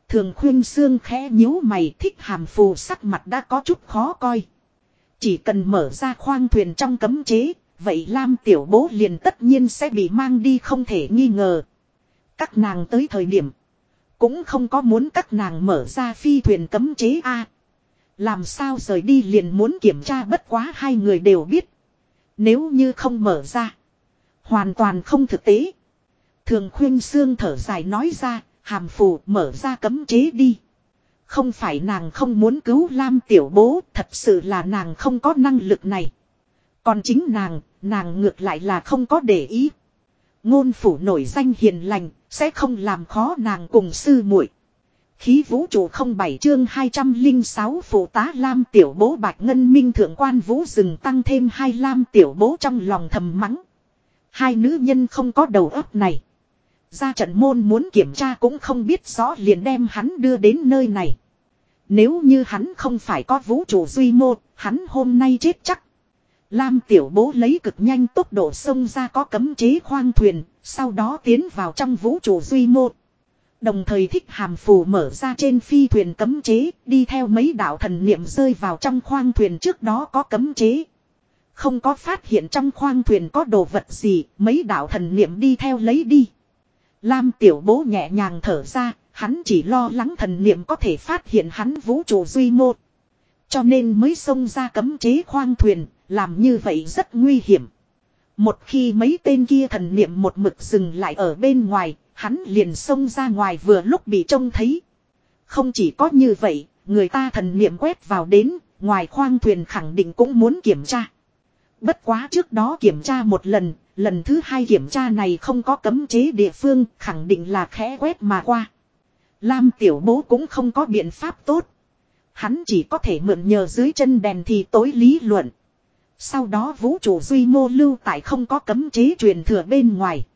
Thường khuyên xương khẽ nhíu mày thích hàm phù sắc mặt đã có chút khó coi. Chỉ cần mở ra khoang thuyền trong cấm chế, vậy Lam tiểu bố liền tất nhiên sẽ bị mang đi không thể nghi ngờ. Các nàng tới thời điểm, cũng không có muốn các nàng mở ra phi thuyền cấm chế A. làm sao rời đi liền muốn kiểm tra bất quá hai người đều biết. Nếu như không mở ra, hoàn toàn không thực tế. Thường khuyên xương thở dài nói ra, hàm phù mở ra cấm chế đi. Không phải nàng không muốn cứu Lam tiểu bố, thật sự là nàng không có năng lực này. Còn chính nàng, nàng ngược lại là không có để ý. Ngôn phủ nổi danh hiền lành, sẽ không làm khó nàng cùng sư muội. Khí vũ trụ không bảy chương 206 phụ tá Lam tiểu bố bạch ngân minh thượng quan vũ rừng tăng thêm hai Lam tiểu bố trong lòng thầm mắng. Hai nữ nhân không có đầu óc này. Ra trận môn muốn kiểm tra cũng không biết rõ liền đem hắn đưa đến nơi này. Nếu như hắn không phải có vũ trụ duy mô, hắn hôm nay chết chắc. Lam tiểu bố lấy cực nhanh tốc độ xông ra có cấm chế khoang thuyền, sau đó tiến vào trong vũ trụ duy mô. Đồng thời thích hàm phù mở ra trên phi thuyền cấm chế, đi theo mấy đạo thần niệm rơi vào trong khoang thuyền trước đó có cấm chế. Không có phát hiện trong khoang thuyền có đồ vật gì, mấy đạo thần niệm đi theo lấy đi. Lam tiểu bố nhẹ nhàng thở ra, hắn chỉ lo lắng thần niệm có thể phát hiện hắn vũ trụ duy một, Cho nên mới xông ra cấm chế khoang thuyền, làm như vậy rất nguy hiểm. Một khi mấy tên kia thần niệm một mực dừng lại ở bên ngoài, hắn liền xông ra ngoài vừa lúc bị trông thấy. Không chỉ có như vậy, người ta thần niệm quét vào đến, ngoài khoang thuyền khẳng định cũng muốn kiểm tra. Bất quá trước đó kiểm tra một lần, lần thứ hai kiểm tra này không có cấm chế địa phương, khẳng định là khẽ quét mà qua. Lam tiểu bố cũng không có biện pháp tốt. Hắn chỉ có thể mượn nhờ dưới chân đèn thì tối lý luận. Sau đó vũ trụ duy mô lưu tại không có cấm chế truyền thừa bên ngoài.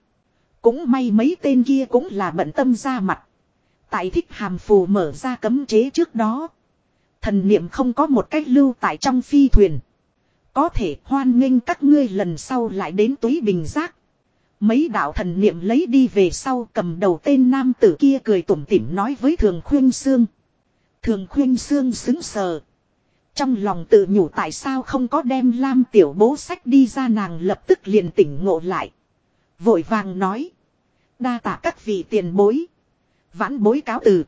Cũng may mấy tên kia cũng là bận tâm ra mặt. Tại thích hàm phù mở ra cấm chế trước đó. Thần niệm không có một cách lưu tại trong phi thuyền. Có thể hoan nghênh các ngươi lần sau lại đến túi bình giác. Mấy đạo thần niệm lấy đi về sau cầm đầu tên nam tử kia cười tủm tỉm nói với thường khuyên xương. Thường khuyên xương xứng sờ. Trong lòng tự nhủ tại sao không có đem lam tiểu bố sách đi ra nàng lập tức liền tỉnh ngộ lại. Vội vàng nói. Đa tạ các vị tiền bối. Vãn bối cáo từ.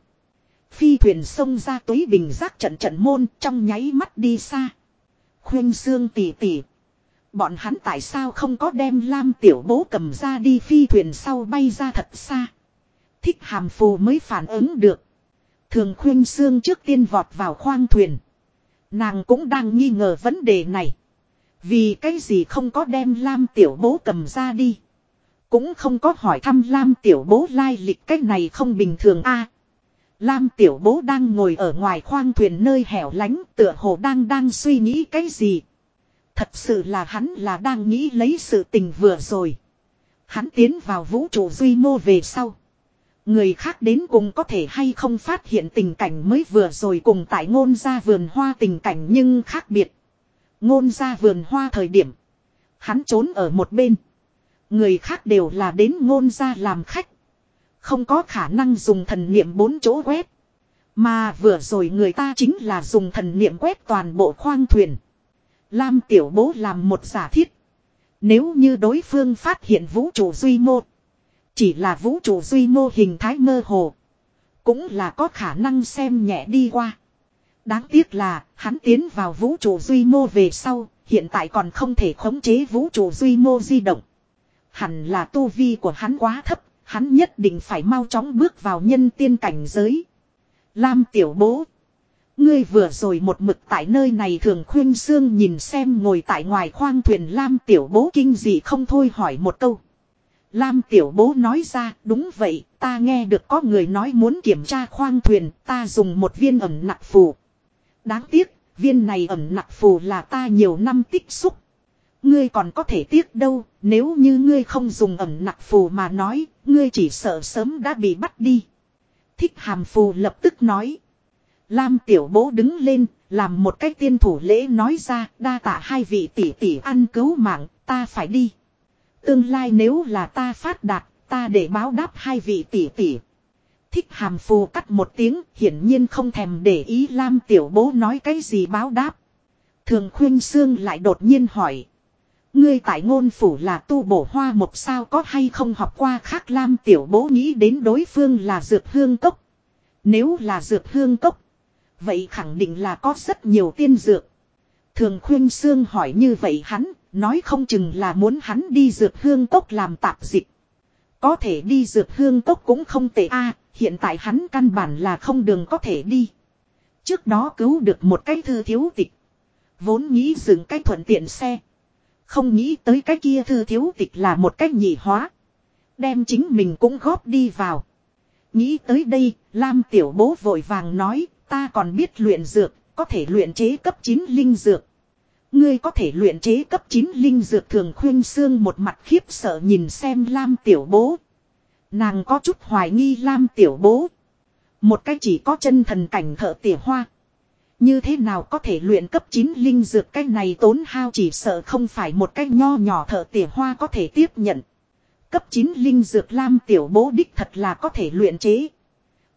Phi thuyền xông ra túi bình giác trận trận môn trong nháy mắt đi xa. Khuyên xương tỉ tỉ. Bọn hắn tại sao không có đem lam tiểu bố cầm ra đi phi thuyền sau bay ra thật xa. Thích hàm phù mới phản ứng được. Thường khuyên xương trước tiên vọt vào khoang thuyền. Nàng cũng đang nghi ngờ vấn đề này. Vì cái gì không có đem lam tiểu bố cầm ra đi. Cũng không có hỏi thăm lam tiểu bố lai lịch cách này không bình thường a Lam tiểu bố đang ngồi ở ngoài khoang thuyền nơi hẻo lánh tựa hồ đang đang suy nghĩ cái gì. Thật sự là hắn là đang nghĩ lấy sự tình vừa rồi. Hắn tiến vào vũ trụ duy mô về sau. Người khác đến cùng có thể hay không phát hiện tình cảnh mới vừa rồi cùng tại ngôn ra vườn hoa tình cảnh nhưng khác biệt. Ngôn ra vườn hoa thời điểm. Hắn trốn ở một bên. Người khác đều là đến ngôn ra làm khách. Không có khả năng dùng thần niệm bốn chỗ quét. Mà vừa rồi người ta chính là dùng thần niệm quét toàn bộ khoang thuyền. Lam tiểu bố làm một giả thiết. Nếu như đối phương phát hiện vũ trụ duy mô. Chỉ là vũ trụ duy mô hình thái mơ hồ. Cũng là có khả năng xem nhẹ đi qua. Đáng tiếc là, hắn tiến vào vũ trụ duy mô về sau. Hiện tại còn không thể khống chế vũ trụ duy mô di động. Hẳn là tu vi của hắn quá thấp. Hắn nhất định phải mau chóng bước vào nhân tiên cảnh giới. Lam tiểu bố. Ngươi vừa rồi một mực tại nơi này thường khuyên xương nhìn xem ngồi tại ngoài khoang thuyền Lam tiểu bố kinh gì không thôi hỏi một câu. Lam tiểu bố nói ra, đúng vậy, ta nghe được có người nói muốn kiểm tra khoang thuyền, ta dùng một viên ẩm nặc phù. Đáng tiếc, viên này ẩm nặc phù là ta nhiều năm tích xúc. Ngươi còn có thể tiếc đâu nếu như ngươi không dùng ẩm nặc phù mà nói ngươi chỉ sợ sớm đã bị bắt đi. Thích hàm phù lập tức nói. Lam tiểu bố đứng lên, làm một cái tiên thủ lễ nói ra, đa tạ hai vị tỷ tỷ ăn cứu mạng, ta phải đi. Tương lai nếu là ta phát đạt, ta để báo đáp hai vị tỷ tỷ. Thích hàm phù cắt một tiếng, hiển nhiên không thèm để ý Lam tiểu bố nói cái gì báo đáp. Thường khuyên xương lại đột nhiên hỏi. Ngươi tại ngôn phủ là tu bổ hoa một sao có hay không học qua khác Lam tiểu bố nghĩ đến đối phương là dược hương cốc. Nếu là dược hương cốc. Vậy khẳng định là có rất nhiều tiên dược. Thường khuyên xương hỏi như vậy hắn, nói không chừng là muốn hắn đi dược hương cốc làm tạp dịch. Có thể đi dược hương cốc cũng không tệ a hiện tại hắn căn bản là không đường có thể đi. Trước đó cứu được một cái thư thiếu tịch. Vốn nghĩ dừng cái thuận tiện xe. Không nghĩ tới cái kia thư thiếu tịch là một cách nhị hóa. Đem chính mình cũng góp đi vào. Nghĩ tới đây, Lam tiểu bố vội vàng nói, ta còn biết luyện dược, có thể luyện chế cấp 9 linh dược. Ngươi có thể luyện chế cấp 9 linh dược thường khuyên xương một mặt khiếp sợ nhìn xem Lam tiểu bố. Nàng có chút hoài nghi Lam tiểu bố. Một cách chỉ có chân thần cảnh thợ tỉa hoa. Như thế nào có thể luyện cấp 9 linh dược cái này tốn hao chỉ sợ không phải một cái nho nhỏ thợ tỉa hoa có thể tiếp nhận. Cấp 9 linh dược lam tiểu bố đích thật là có thể luyện chế.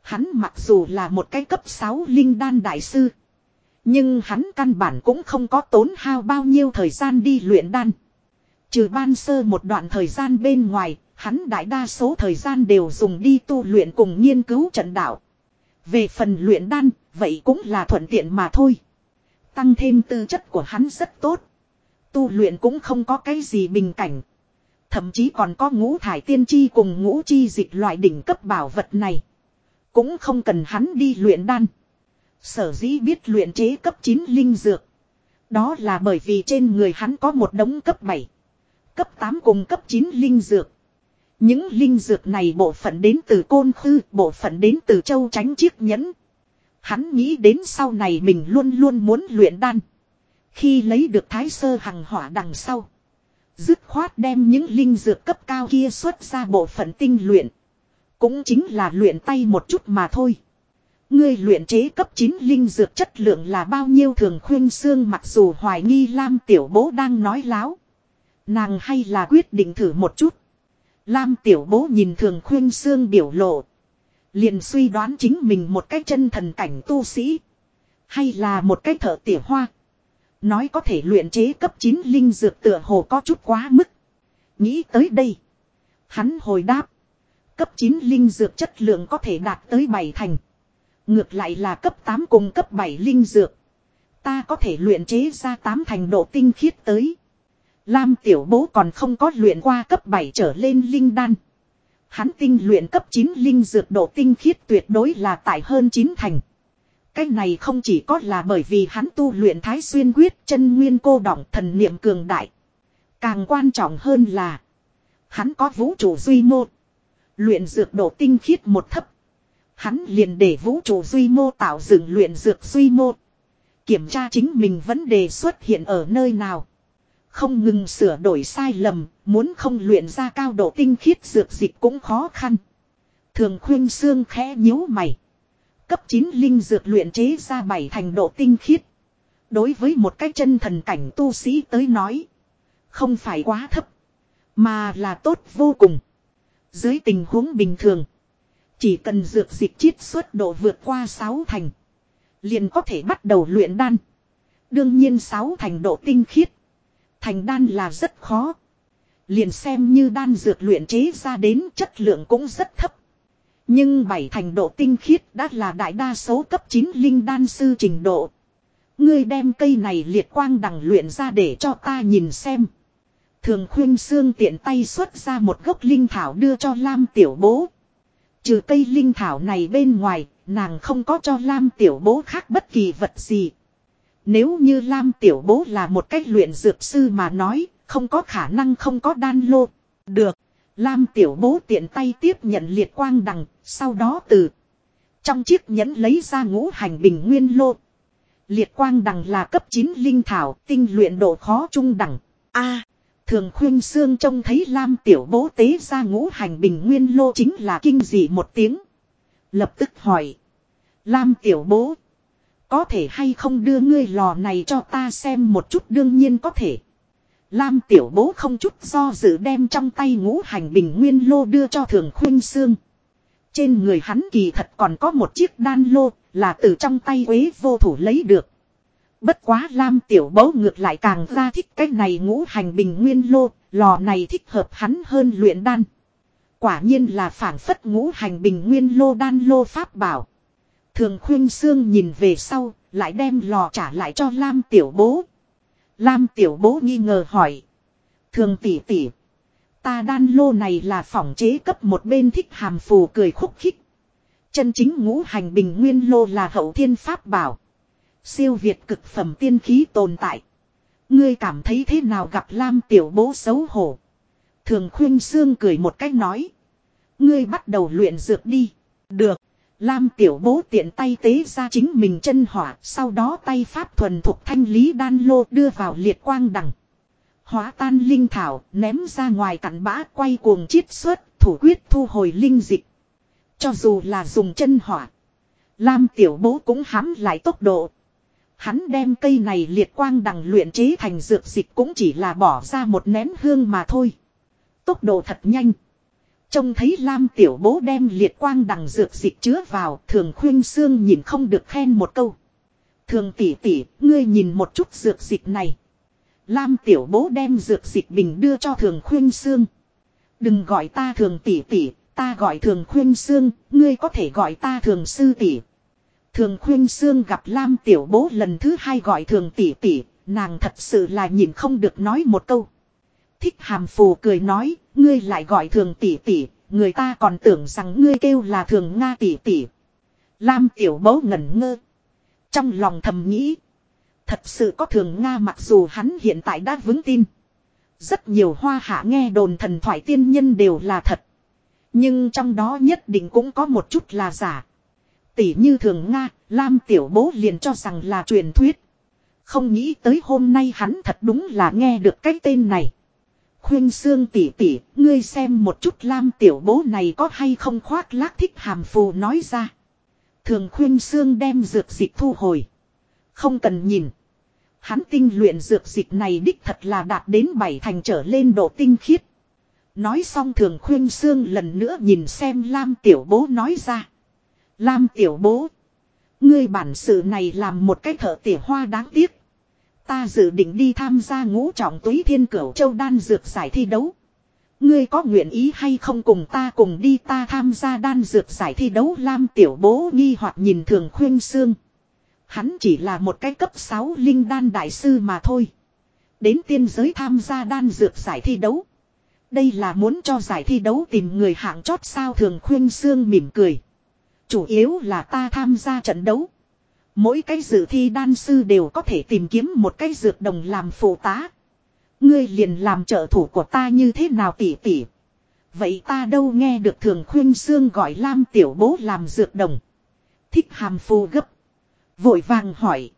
Hắn mặc dù là một cái cấp 6 linh đan đại sư. Nhưng hắn căn bản cũng không có tốn hao bao nhiêu thời gian đi luyện đan. Trừ ban sơ một đoạn thời gian bên ngoài, hắn đại đa số thời gian đều dùng đi tu luyện cùng nghiên cứu trận đạo. Về phần luyện đan, vậy cũng là thuận tiện mà thôi. Tăng thêm tư chất của hắn rất tốt. Tu luyện cũng không có cái gì bình cảnh. Thậm chí còn có ngũ thải tiên chi cùng ngũ chi dịch loại đỉnh cấp bảo vật này. Cũng không cần hắn đi luyện đan. Sở dĩ biết luyện chế cấp 9 linh dược. Đó là bởi vì trên người hắn có một đống cấp 7. Cấp 8 cùng cấp 9 linh dược. Những linh dược này bộ phận đến từ côn khư, bộ phận đến từ châu tránh chiếc nhẫn. Hắn nghĩ đến sau này mình luôn luôn muốn luyện đan. Khi lấy được thái sơ hằng hỏa đằng sau. Dứt khoát đem những linh dược cấp cao kia xuất ra bộ phận tinh luyện. Cũng chính là luyện tay một chút mà thôi. Ngươi luyện chế cấp 9 linh dược chất lượng là bao nhiêu thường khuyên xương mặc dù hoài nghi Lam tiểu bố đang nói láo. Nàng hay là quyết định thử một chút. Lam tiểu bố nhìn thường khuyên xương biểu lộ. Liền suy đoán chính mình một cái chân thần cảnh tu sĩ. Hay là một cái thợ tỉa hoa. Nói có thể luyện chế cấp 9 linh dược tựa hồ có chút quá mức. Nghĩ tới đây. Hắn hồi đáp. Cấp 9 linh dược chất lượng có thể đạt tới 7 thành. Ngược lại là cấp 8 cùng cấp 7 linh dược. Ta có thể luyện chế ra 8 thành độ tinh khiết tới. Lam tiểu bố còn không có luyện qua cấp 7 trở lên linh đan. Hắn tinh luyện cấp 9 linh dược độ tinh khiết tuyệt đối là tại hơn 9 thành. Cái này không chỉ có là bởi vì hắn tu luyện thái xuyên quyết, chân nguyên cô động thần niệm cường đại. Càng quan trọng hơn là, hắn có vũ trụ duy mô. Luyện dược độ tinh khiết một thấp. Hắn liền để vũ trụ duy mô tạo dựng luyện dược duy mô. Kiểm tra chính mình vấn đề xuất hiện ở nơi nào. Không ngừng sửa đổi sai lầm, muốn không luyện ra cao độ tinh khiết dược dịch cũng khó khăn. Thường khuyên xương khẽ nhíu mày. Cấp 9 linh dược luyện chế ra bảy thành độ tinh khiết. Đối với một cái chân thần cảnh tu sĩ tới nói. Không phải quá thấp. Mà là tốt vô cùng. Dưới tình huống bình thường. Chỉ cần dược dịch chiết xuất độ vượt qua 6 thành. Liền có thể bắt đầu luyện đan. Đương nhiên 6 thành độ tinh khiết. Thành đan là rất khó. Liền xem như đan dược luyện chế ra đến chất lượng cũng rất thấp. Nhưng bảy thành độ tinh khiết đã là đại đa số cấp 9 linh đan sư trình độ. Ngươi đem cây này liệt quang đằng luyện ra để cho ta nhìn xem. Thường khuyên xương tiện tay xuất ra một gốc linh thảo đưa cho Lam tiểu bố. Trừ cây linh thảo này bên ngoài, nàng không có cho Lam tiểu bố khác bất kỳ vật gì. Nếu như Lam tiểu bố là một cách luyện dược sư mà nói, không có khả năng không có đan lô. Được. Lam tiểu bố tiện tay tiếp nhận liệt quang đằng, sau đó từ trong chiếc nhẫn lấy ra ngũ hành bình nguyên lô. Liệt quang đằng là cấp 9 linh thảo, tinh luyện độ khó trung đẳng. A, thường khuyên xương trông thấy Lam tiểu bố tế ra ngũ hành bình nguyên lô chính là kinh dị một tiếng. Lập tức hỏi. Lam tiểu bố. Có thể hay không đưa ngươi lò này cho ta xem một chút đương nhiên có thể. Lam tiểu bố không chút do dự đem trong tay ngũ hành bình nguyên lô đưa cho thường khuyên xương. Trên người hắn kỳ thật còn có một chiếc đan lô là từ trong tay quế vô thủ lấy được. Bất quá Lam tiểu bố ngược lại càng ra thích cái này ngũ hành bình nguyên lô, lò này thích hợp hắn hơn luyện đan. Quả nhiên là phản phất ngũ hành bình nguyên lô đan lô pháp bảo. Thường khuyên xương nhìn về sau, lại đem lò trả lại cho Lam tiểu bố. Lam tiểu bố nghi ngờ hỏi. Thường tỷ tỷ. Ta đan lô này là phỏng chế cấp một bên thích hàm phù cười khúc khích. Chân chính ngũ hành bình nguyên lô là hậu thiên pháp bảo. Siêu việt cực phẩm tiên khí tồn tại. Ngươi cảm thấy thế nào gặp Lam tiểu bố xấu hổ. Thường khuyên xương cười một cách nói. Ngươi bắt đầu luyện dược đi. Được. Lam tiểu bố tiện tay tế ra chính mình chân hỏa, sau đó tay pháp thuần thuộc thanh lý đan lô đưa vào liệt quang đằng. Hóa tan linh thảo, ném ra ngoài cặn bã quay cuồng chiết xuất, thủ quyết thu hồi linh dịch. Cho dù là dùng chân hỏa, Lam tiểu bố cũng hám lại tốc độ. Hắn đem cây này liệt quang đằng luyện chế thành dược dịch cũng chỉ là bỏ ra một nén hương mà thôi. Tốc độ thật nhanh. Trông thấy Lam tiểu bố đem liệt quang đằng dược dịch chứa vào, thường khuyên xương nhìn không được khen một câu. Thường tỷ tỷ, ngươi nhìn một chút dược dịch này. Lam tiểu bố đem dược dịch bình đưa cho thường khuyên xương. Đừng gọi ta thường tỷ tỷ, ta gọi thường khuyên xương, ngươi có thể gọi ta thường sư tỷ. Thường khuyên xương gặp Lam tiểu bố lần thứ hai gọi thường tỷ tỷ, nàng thật sự là nhìn không được nói một câu. Thích hàm phù cười nói, ngươi lại gọi thường tỷ tỷ, người ta còn tưởng rằng ngươi kêu là thường Nga tỷ tỷ. Lam tiểu bố ngẩn ngơ. Trong lòng thầm nghĩ. Thật sự có thường Nga mặc dù hắn hiện tại đã vững tin. Rất nhiều hoa hạ nghe đồn thần thoại tiên nhân đều là thật. Nhưng trong đó nhất định cũng có một chút là giả. Tỷ như thường Nga, Lam tiểu bố liền cho rằng là truyền thuyết. Không nghĩ tới hôm nay hắn thật đúng là nghe được cái tên này. Khuyên xương tỉ tỉ, ngươi xem một chút Lam tiểu bố này có hay không khoác lác thích hàm phù nói ra. Thường khuyên xương đem dược dịch thu hồi. Không cần nhìn. Hắn tinh luyện dược dịch này đích thật là đạt đến bảy thành trở lên độ tinh khiết. Nói xong thường khuyên xương lần nữa nhìn xem Lam tiểu bố nói ra. Lam tiểu bố. Ngươi bản sự này làm một cái thợ tỉa hoa đáng tiếc. Ta dự định đi tham gia ngũ trọng túy thiên cửu châu đan dược giải thi đấu. Ngươi có nguyện ý hay không cùng ta cùng đi ta tham gia đan dược giải thi đấu Lam tiểu bố nghi hoặc nhìn thường khuyên xương. Hắn chỉ là một cái cấp 6 linh đan đại sư mà thôi. Đến tiên giới tham gia đan dược giải thi đấu. Đây là muốn cho giải thi đấu tìm người hạng chót sao thường khuyên xương mỉm cười. Chủ yếu là ta tham gia trận đấu. Mỗi cái dự thi đan sư đều có thể tìm kiếm một cái dược đồng làm phụ tá. Ngươi liền làm trợ thủ của ta như thế nào tỉ tỉ. Vậy ta đâu nghe được thường khuyên xương gọi Lam tiểu bố làm dược đồng. Thích hàm phù gấp. Vội vàng hỏi.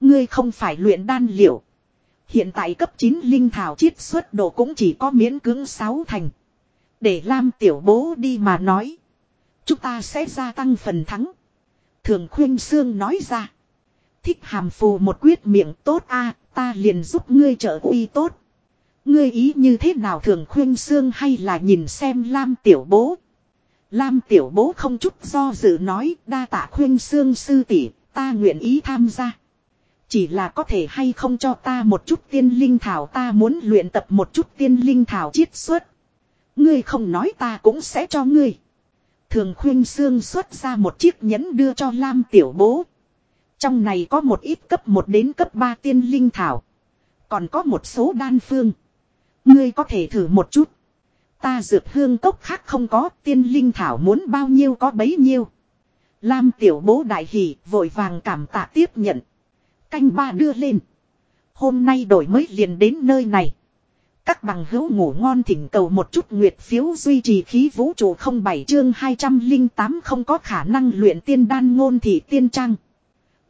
Ngươi không phải luyện đan liệu. Hiện tại cấp 9 linh thảo chiết xuất độ cũng chỉ có miễn cưỡng 6 thành. Để Lam tiểu bố đi mà nói. Chúng ta sẽ gia tăng phần thắng. Thường khuyên xương nói ra. Thích hàm phù một quyết miệng tốt a, ta liền giúp ngươi trợ uy tốt. Ngươi ý như thế nào thường khuyên xương hay là nhìn xem Lam tiểu bố. Lam tiểu bố không chút do dự nói, đa tạ khuyên xương sư tỷ, ta nguyện ý tham gia. Chỉ là có thể hay không cho ta một chút tiên linh thảo, ta muốn luyện tập một chút tiên linh thảo chiết xuất. Ngươi không nói ta cũng sẽ cho ngươi. Thường khuyên xương xuất ra một chiếc nhẫn đưa cho Lam tiểu bố. Trong này có một ít cấp 1 đến cấp 3 tiên linh thảo. Còn có một số đan phương. Ngươi có thể thử một chút. Ta dược hương cốc khác không có, tiên linh thảo muốn bao nhiêu có bấy nhiêu. Lam tiểu bố đại hỷ vội vàng cảm tạ tiếp nhận. Canh ba đưa lên. Hôm nay đổi mới liền đến nơi này. Các bằng hữu ngủ ngon thỉnh cầu một chút nguyệt phiếu duy trì khí vũ trụ không bảy chương 208 không có khả năng luyện tiên đan ngôn thị tiên trang.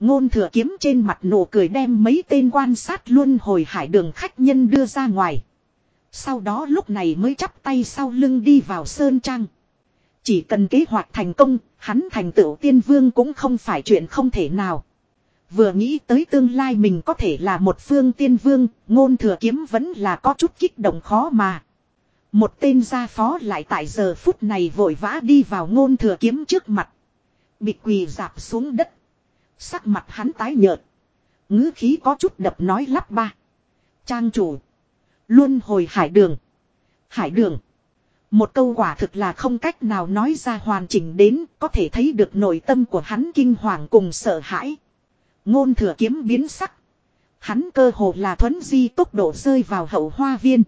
Ngôn thừa kiếm trên mặt nụ cười đem mấy tên quan sát luôn hồi hải đường khách nhân đưa ra ngoài. Sau đó lúc này mới chắp tay sau lưng đi vào sơn trang. Chỉ cần kế hoạch thành công, hắn thành tựu tiên vương cũng không phải chuyện không thể nào. Vừa nghĩ tới tương lai mình có thể là một phương tiên vương, ngôn thừa kiếm vẫn là có chút kích động khó mà. Một tên gia phó lại tại giờ phút này vội vã đi vào ngôn thừa kiếm trước mặt. Bị quỳ dạp xuống đất. Sắc mặt hắn tái nhợt. ngữ khí có chút đập nói lắp ba. Trang chủ. Luôn hồi hải đường. Hải đường. Một câu quả thực là không cách nào nói ra hoàn chỉnh đến có thể thấy được nội tâm của hắn kinh hoàng cùng sợ hãi. Ngôn thừa kiếm biến sắc. Hắn cơ hồ là thuấn di tốc độ rơi vào hậu hoa viên.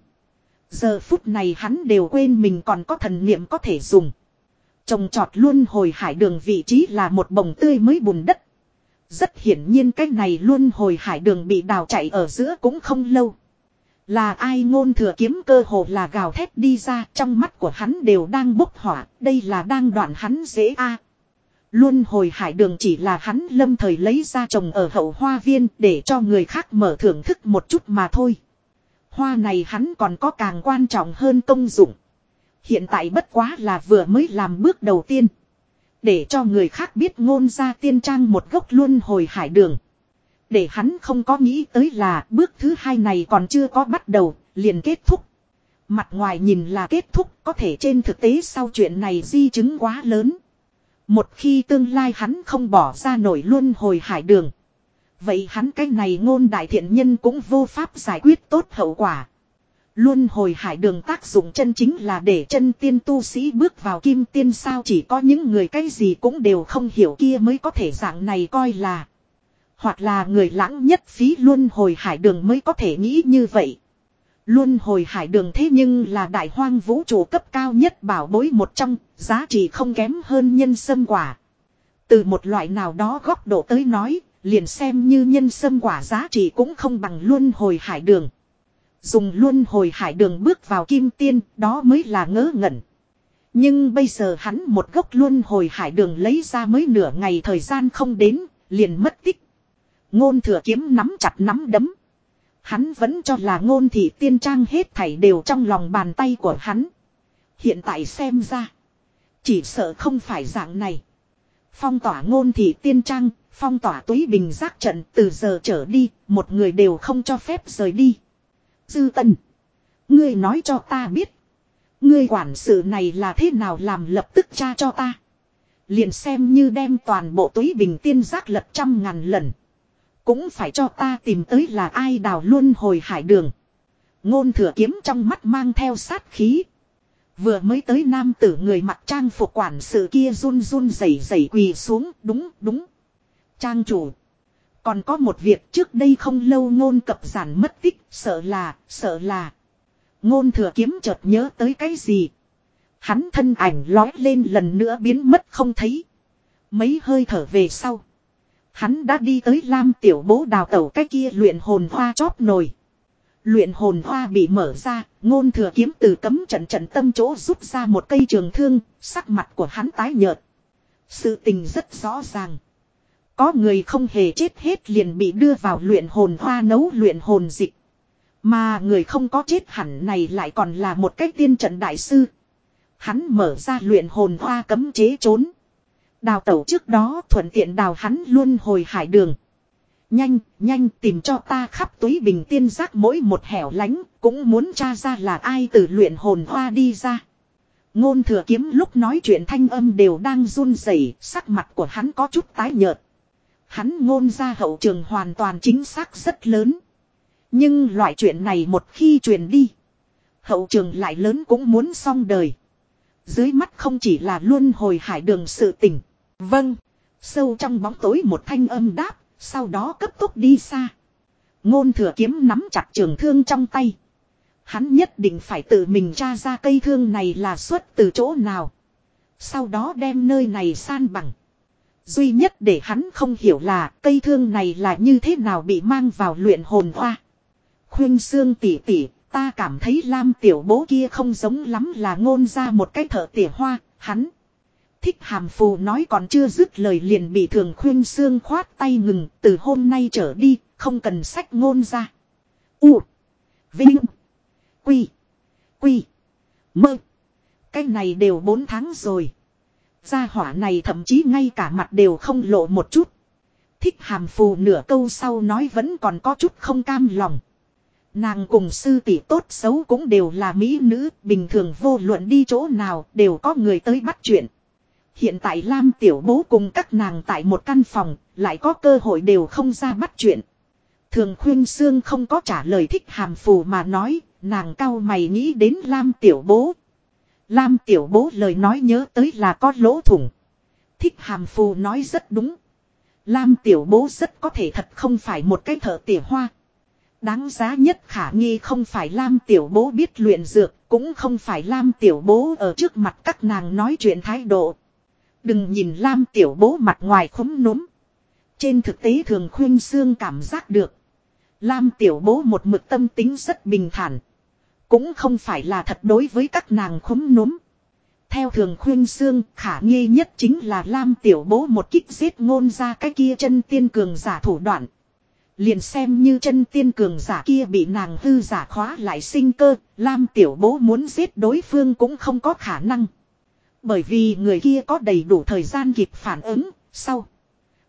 Giờ phút này hắn đều quên mình còn có thần niệm có thể dùng. Trồng trọt luôn hồi hải đường vị trí là một bồng tươi mới bùn đất. Rất hiển nhiên cái này luôn hồi hải đường bị đào chạy ở giữa cũng không lâu. Là ai ngôn thừa kiếm cơ hồ là gào thét đi ra trong mắt của hắn đều đang bốc hỏa, đây là đang đoạn hắn dễ a Luôn hồi hải đường chỉ là hắn lâm thời lấy ra trồng ở hậu hoa viên để cho người khác mở thưởng thức một chút mà thôi. Hoa này hắn còn có càng quan trọng hơn công dụng. Hiện tại bất quá là vừa mới làm bước đầu tiên. Để cho người khác biết ngôn ra tiên trang một gốc luôn hồi hải đường. Để hắn không có nghĩ tới là bước thứ hai này còn chưa có bắt đầu, liền kết thúc. Mặt ngoài nhìn là kết thúc, có thể trên thực tế sau chuyện này di chứng quá lớn. Một khi tương lai hắn không bỏ ra nổi luôn hồi hải đường. Vậy hắn cái này ngôn đại thiện nhân cũng vô pháp giải quyết tốt hậu quả. Luôn hồi hải đường tác dụng chân chính là để chân tiên tu sĩ bước vào kim tiên sao chỉ có những người cái gì cũng đều không hiểu kia mới có thể dạng này coi là. Hoặc là người lãng nhất phí luôn hồi hải đường mới có thể nghĩ như vậy. Luôn hồi hải đường thế nhưng là đại hoang vũ trụ cấp cao nhất bảo bối một trong, giá trị không kém hơn nhân sâm quả. Từ một loại nào đó góc độ tới nói, liền xem như nhân sâm quả giá trị cũng không bằng luân hồi hải đường. Dùng luân hồi hải đường bước vào kim tiên, đó mới là ngớ ngẩn. Nhưng bây giờ hắn một gốc luân hồi hải đường lấy ra mới nửa ngày thời gian không đến, liền mất tích. Ngôn thừa kiếm nắm chặt nắm đấm. Hắn vẫn cho là ngôn thị tiên trang hết thảy đều trong lòng bàn tay của hắn. Hiện tại xem ra. Chỉ sợ không phải dạng này. Phong tỏa ngôn thị tiên trang, phong tỏa túy bình giác trận từ giờ trở đi, một người đều không cho phép rời đi. Dư tần. Ngươi nói cho ta biết. Ngươi quản sự này là thế nào làm lập tức tra cho ta. Liền xem như đem toàn bộ túy bình tiên giác lật trăm ngàn lần. Cũng phải cho ta tìm tới là ai đào luôn hồi hải đường. Ngôn thừa kiếm trong mắt mang theo sát khí. Vừa mới tới nam tử người mặc trang phục quản sự kia run run rẩy rẩy quỳ xuống, đúng đúng. Trang chủ. Còn có một việc trước đây không lâu ngôn cập giản mất tích, sợ là sợ là. Ngôn thừa kiếm chợt nhớ tới cái gì. Hắn thân ảnh lói lên lần nữa biến mất không thấy. Mấy hơi thở về sau. Hắn đã đi tới Lam tiểu bố đào tẩu cái kia luyện hồn hoa chóp nồi. Luyện hồn hoa bị mở ra, ngôn thừa kiếm từ cấm trận trận tâm chỗ rút ra một cây trường thương, sắc mặt của hắn tái nhợt. Sự tình rất rõ ràng. Có người không hề chết hết liền bị đưa vào luyện hồn hoa nấu luyện hồn dịch. Mà người không có chết hẳn này lại còn là một cách tiên trận đại sư. Hắn mở ra luyện hồn hoa cấm chế trốn. Đào tẩu trước đó thuận tiện đào hắn luôn hồi hải đường. Nhanh, nhanh tìm cho ta khắp túi bình tiên giác mỗi một hẻo lánh, cũng muốn tra ra là ai từ luyện hồn hoa đi ra. Ngôn thừa kiếm lúc nói chuyện thanh âm đều đang run rẩy, sắc mặt của hắn có chút tái nhợt. Hắn ngôn ra hậu trường hoàn toàn chính xác rất lớn. Nhưng loại chuyện này một khi truyền đi. Hậu trường lại lớn cũng muốn xong đời. Dưới mắt không chỉ là luôn hồi hải đường sự tình. Vâng. Sâu trong bóng tối một thanh âm đáp. Sau đó cấp tốc đi xa. Ngôn thừa kiếm nắm chặt trường thương trong tay. Hắn nhất định phải tự mình tra ra cây thương này là xuất từ chỗ nào. Sau đó đem nơi này san bằng. Duy nhất để hắn không hiểu là cây thương này là như thế nào bị mang vào luyện hồn hoa. Khuyên xương tỉ tỉ, ta cảm thấy Lam tiểu bố kia không giống lắm là ngôn ra một cái thợ tỉa hoa, hắn. Thích hàm phù nói còn chưa dứt lời liền bị thường khuyên xương khoát tay ngừng, từ hôm nay trở đi, không cần sách ngôn ra. U. Vinh. Quy. Quy. Mơ. Cái này đều bốn tháng rồi. Gia hỏa này thậm chí ngay cả mặt đều không lộ một chút. Thích hàm phù nửa câu sau nói vẫn còn có chút không cam lòng. Nàng cùng sư tỷ tốt xấu cũng đều là mỹ nữ, bình thường vô luận đi chỗ nào đều có người tới bắt chuyện. Hiện tại Lam tiểu bố cùng các nàng tại một căn phòng, lại có cơ hội đều không ra bắt chuyện. Thường khuyên sương không có trả lời thích hàm phù mà nói, nàng cao mày nghĩ đến Lam tiểu bố. Lam tiểu bố lời nói nhớ tới là có lỗ thủng. Thích hàm phù nói rất đúng. Lam tiểu bố rất có thể thật không phải một cái thợ tỉa hoa. Đáng giá nhất khả nghi không phải Lam tiểu bố biết luyện dược, cũng không phải Lam tiểu bố ở trước mặt các nàng nói chuyện thái độ. Đừng nhìn Lam tiểu bố mặt ngoài khống núm. Trên thực tế thường khuyên xương cảm giác được. Lam tiểu bố một mực tâm tính rất bình thản. Cũng không phải là thật đối với các nàng khống núm. Theo thường khuyên xương khả nghi nhất chính là Lam tiểu bố một kích giết ngôn ra cái kia chân tiên cường giả thủ đoạn. Liền xem như chân tiên cường giả kia bị nàng hư giả khóa lại sinh cơ, Lam tiểu bố muốn giết đối phương cũng không có khả năng. Bởi vì người kia có đầy đủ thời gian kịp phản ứng, sau.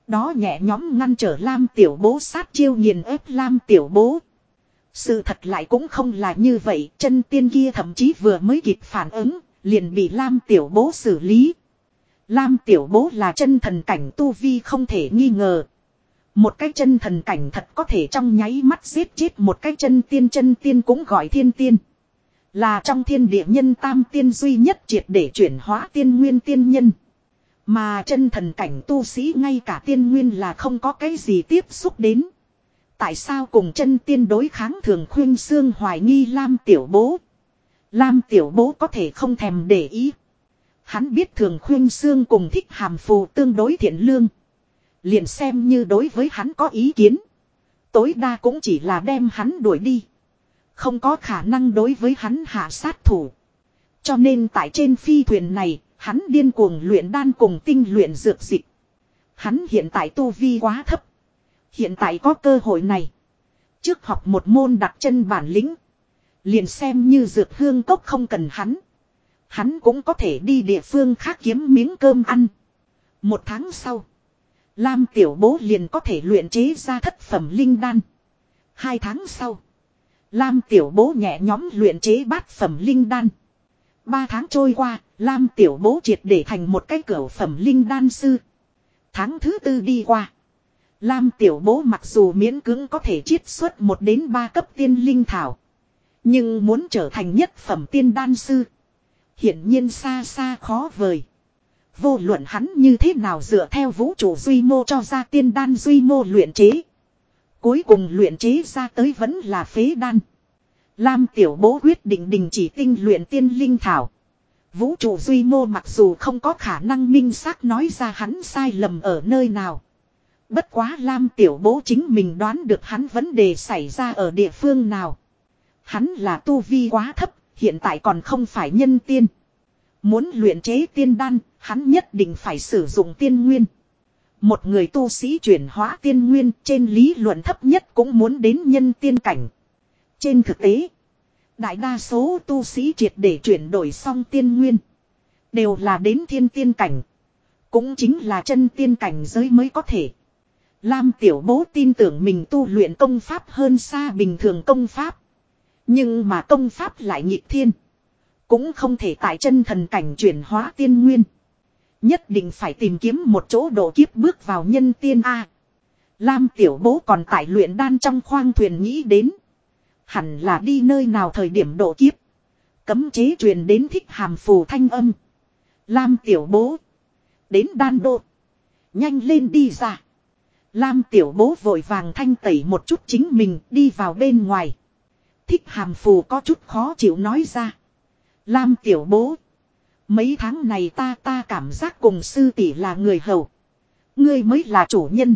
Đó nhẹ nhóm ngăn trở Lam tiểu bố sát chiêu nghiền ép Lam tiểu bố. Sự thật lại cũng không là như vậy, chân tiên kia thậm chí vừa mới kịp phản ứng, liền bị Lam tiểu bố xử lý. Lam tiểu bố là chân thần cảnh tu vi không thể nghi ngờ. Một cái chân thần cảnh thật có thể trong nháy mắt giết chết một cái chân tiên chân tiên cũng gọi thiên tiên. Là trong thiên địa nhân tam tiên duy nhất triệt để chuyển hóa tiên nguyên tiên nhân. Mà chân thần cảnh tu sĩ ngay cả tiên nguyên là không có cái gì tiếp xúc đến. Tại sao cùng chân tiên đối kháng thường khuyên xương hoài nghi Lam tiểu bố. Lam tiểu bố có thể không thèm để ý. Hắn biết thường khuyên xương cùng thích hàm phù tương đối thiện lương. Liền xem như đối với hắn có ý kiến. Tối đa cũng chỉ là đem hắn đuổi đi. Không có khả năng đối với hắn hạ sát thủ. Cho nên tại trên phi thuyền này, hắn điên cuồng luyện đan cùng tinh luyện dược dịch. Hắn hiện tại tu vi quá thấp. Hiện tại có cơ hội này. Trước học một môn đặt chân bản lĩnh. Liền xem như dược hương cốc không cần hắn. Hắn cũng có thể đi địa phương khác kiếm miếng cơm ăn. Một tháng sau. Lam tiểu bố liền có thể luyện chế ra thất phẩm linh đan. Hai tháng sau. Lam tiểu bố nhẹ nhóm luyện chế bát phẩm linh đan. Ba tháng trôi qua, Lam tiểu bố triệt để thành một cái cửa phẩm linh đan sư. Tháng thứ tư đi qua. Lam tiểu bố mặc dù miễn cưỡng có thể chiết xuất một đến ba cấp tiên linh thảo. Nhưng muốn trở thành nhất phẩm tiên đan sư. Hiển nhiên xa xa khó vời. Vô luận hắn như thế nào dựa theo vũ trụ duy mô cho ra tiên đan duy mô luyện chế. Cuối cùng luyện chế ra tới vẫn là phế đan. Lam tiểu bố quyết định đình chỉ tinh luyện tiên linh thảo. Vũ trụ duy mô mặc dù không có khả năng minh xác nói ra hắn sai lầm ở nơi nào. Bất quá Lam tiểu bố chính mình đoán được hắn vấn đề xảy ra ở địa phương nào. Hắn là tu vi quá thấp, hiện tại còn không phải nhân tiên. Muốn luyện chế tiên đan, hắn nhất định phải sử dụng tiên nguyên. Một người tu sĩ chuyển hóa tiên nguyên trên lý luận thấp nhất cũng muốn đến nhân tiên cảnh. Trên thực tế, đại đa số tu sĩ triệt để chuyển đổi xong tiên nguyên. Đều là đến thiên tiên cảnh. Cũng chính là chân tiên cảnh giới mới có thể. Lam tiểu bố tin tưởng mình tu luyện công pháp hơn xa bình thường công pháp. Nhưng mà công pháp lại nhịp thiên. Cũng không thể tại chân thần cảnh chuyển hóa tiên nguyên. Nhất định phải tìm kiếm một chỗ độ kiếp bước vào nhân tiên A. Lam tiểu bố còn tại luyện đan trong khoang thuyền nghĩ đến. Hẳn là đi nơi nào thời điểm độ kiếp. Cấm chế truyền đến thích hàm phù thanh âm. Lam tiểu bố. Đến đan đô. Nhanh lên đi ra. Lam tiểu bố vội vàng thanh tẩy một chút chính mình đi vào bên ngoài. Thích hàm phù có chút khó chịu nói ra. Lam tiểu bố. Mấy tháng này ta ta cảm giác cùng sư tỷ là người hầu. Ngươi mới là chủ nhân.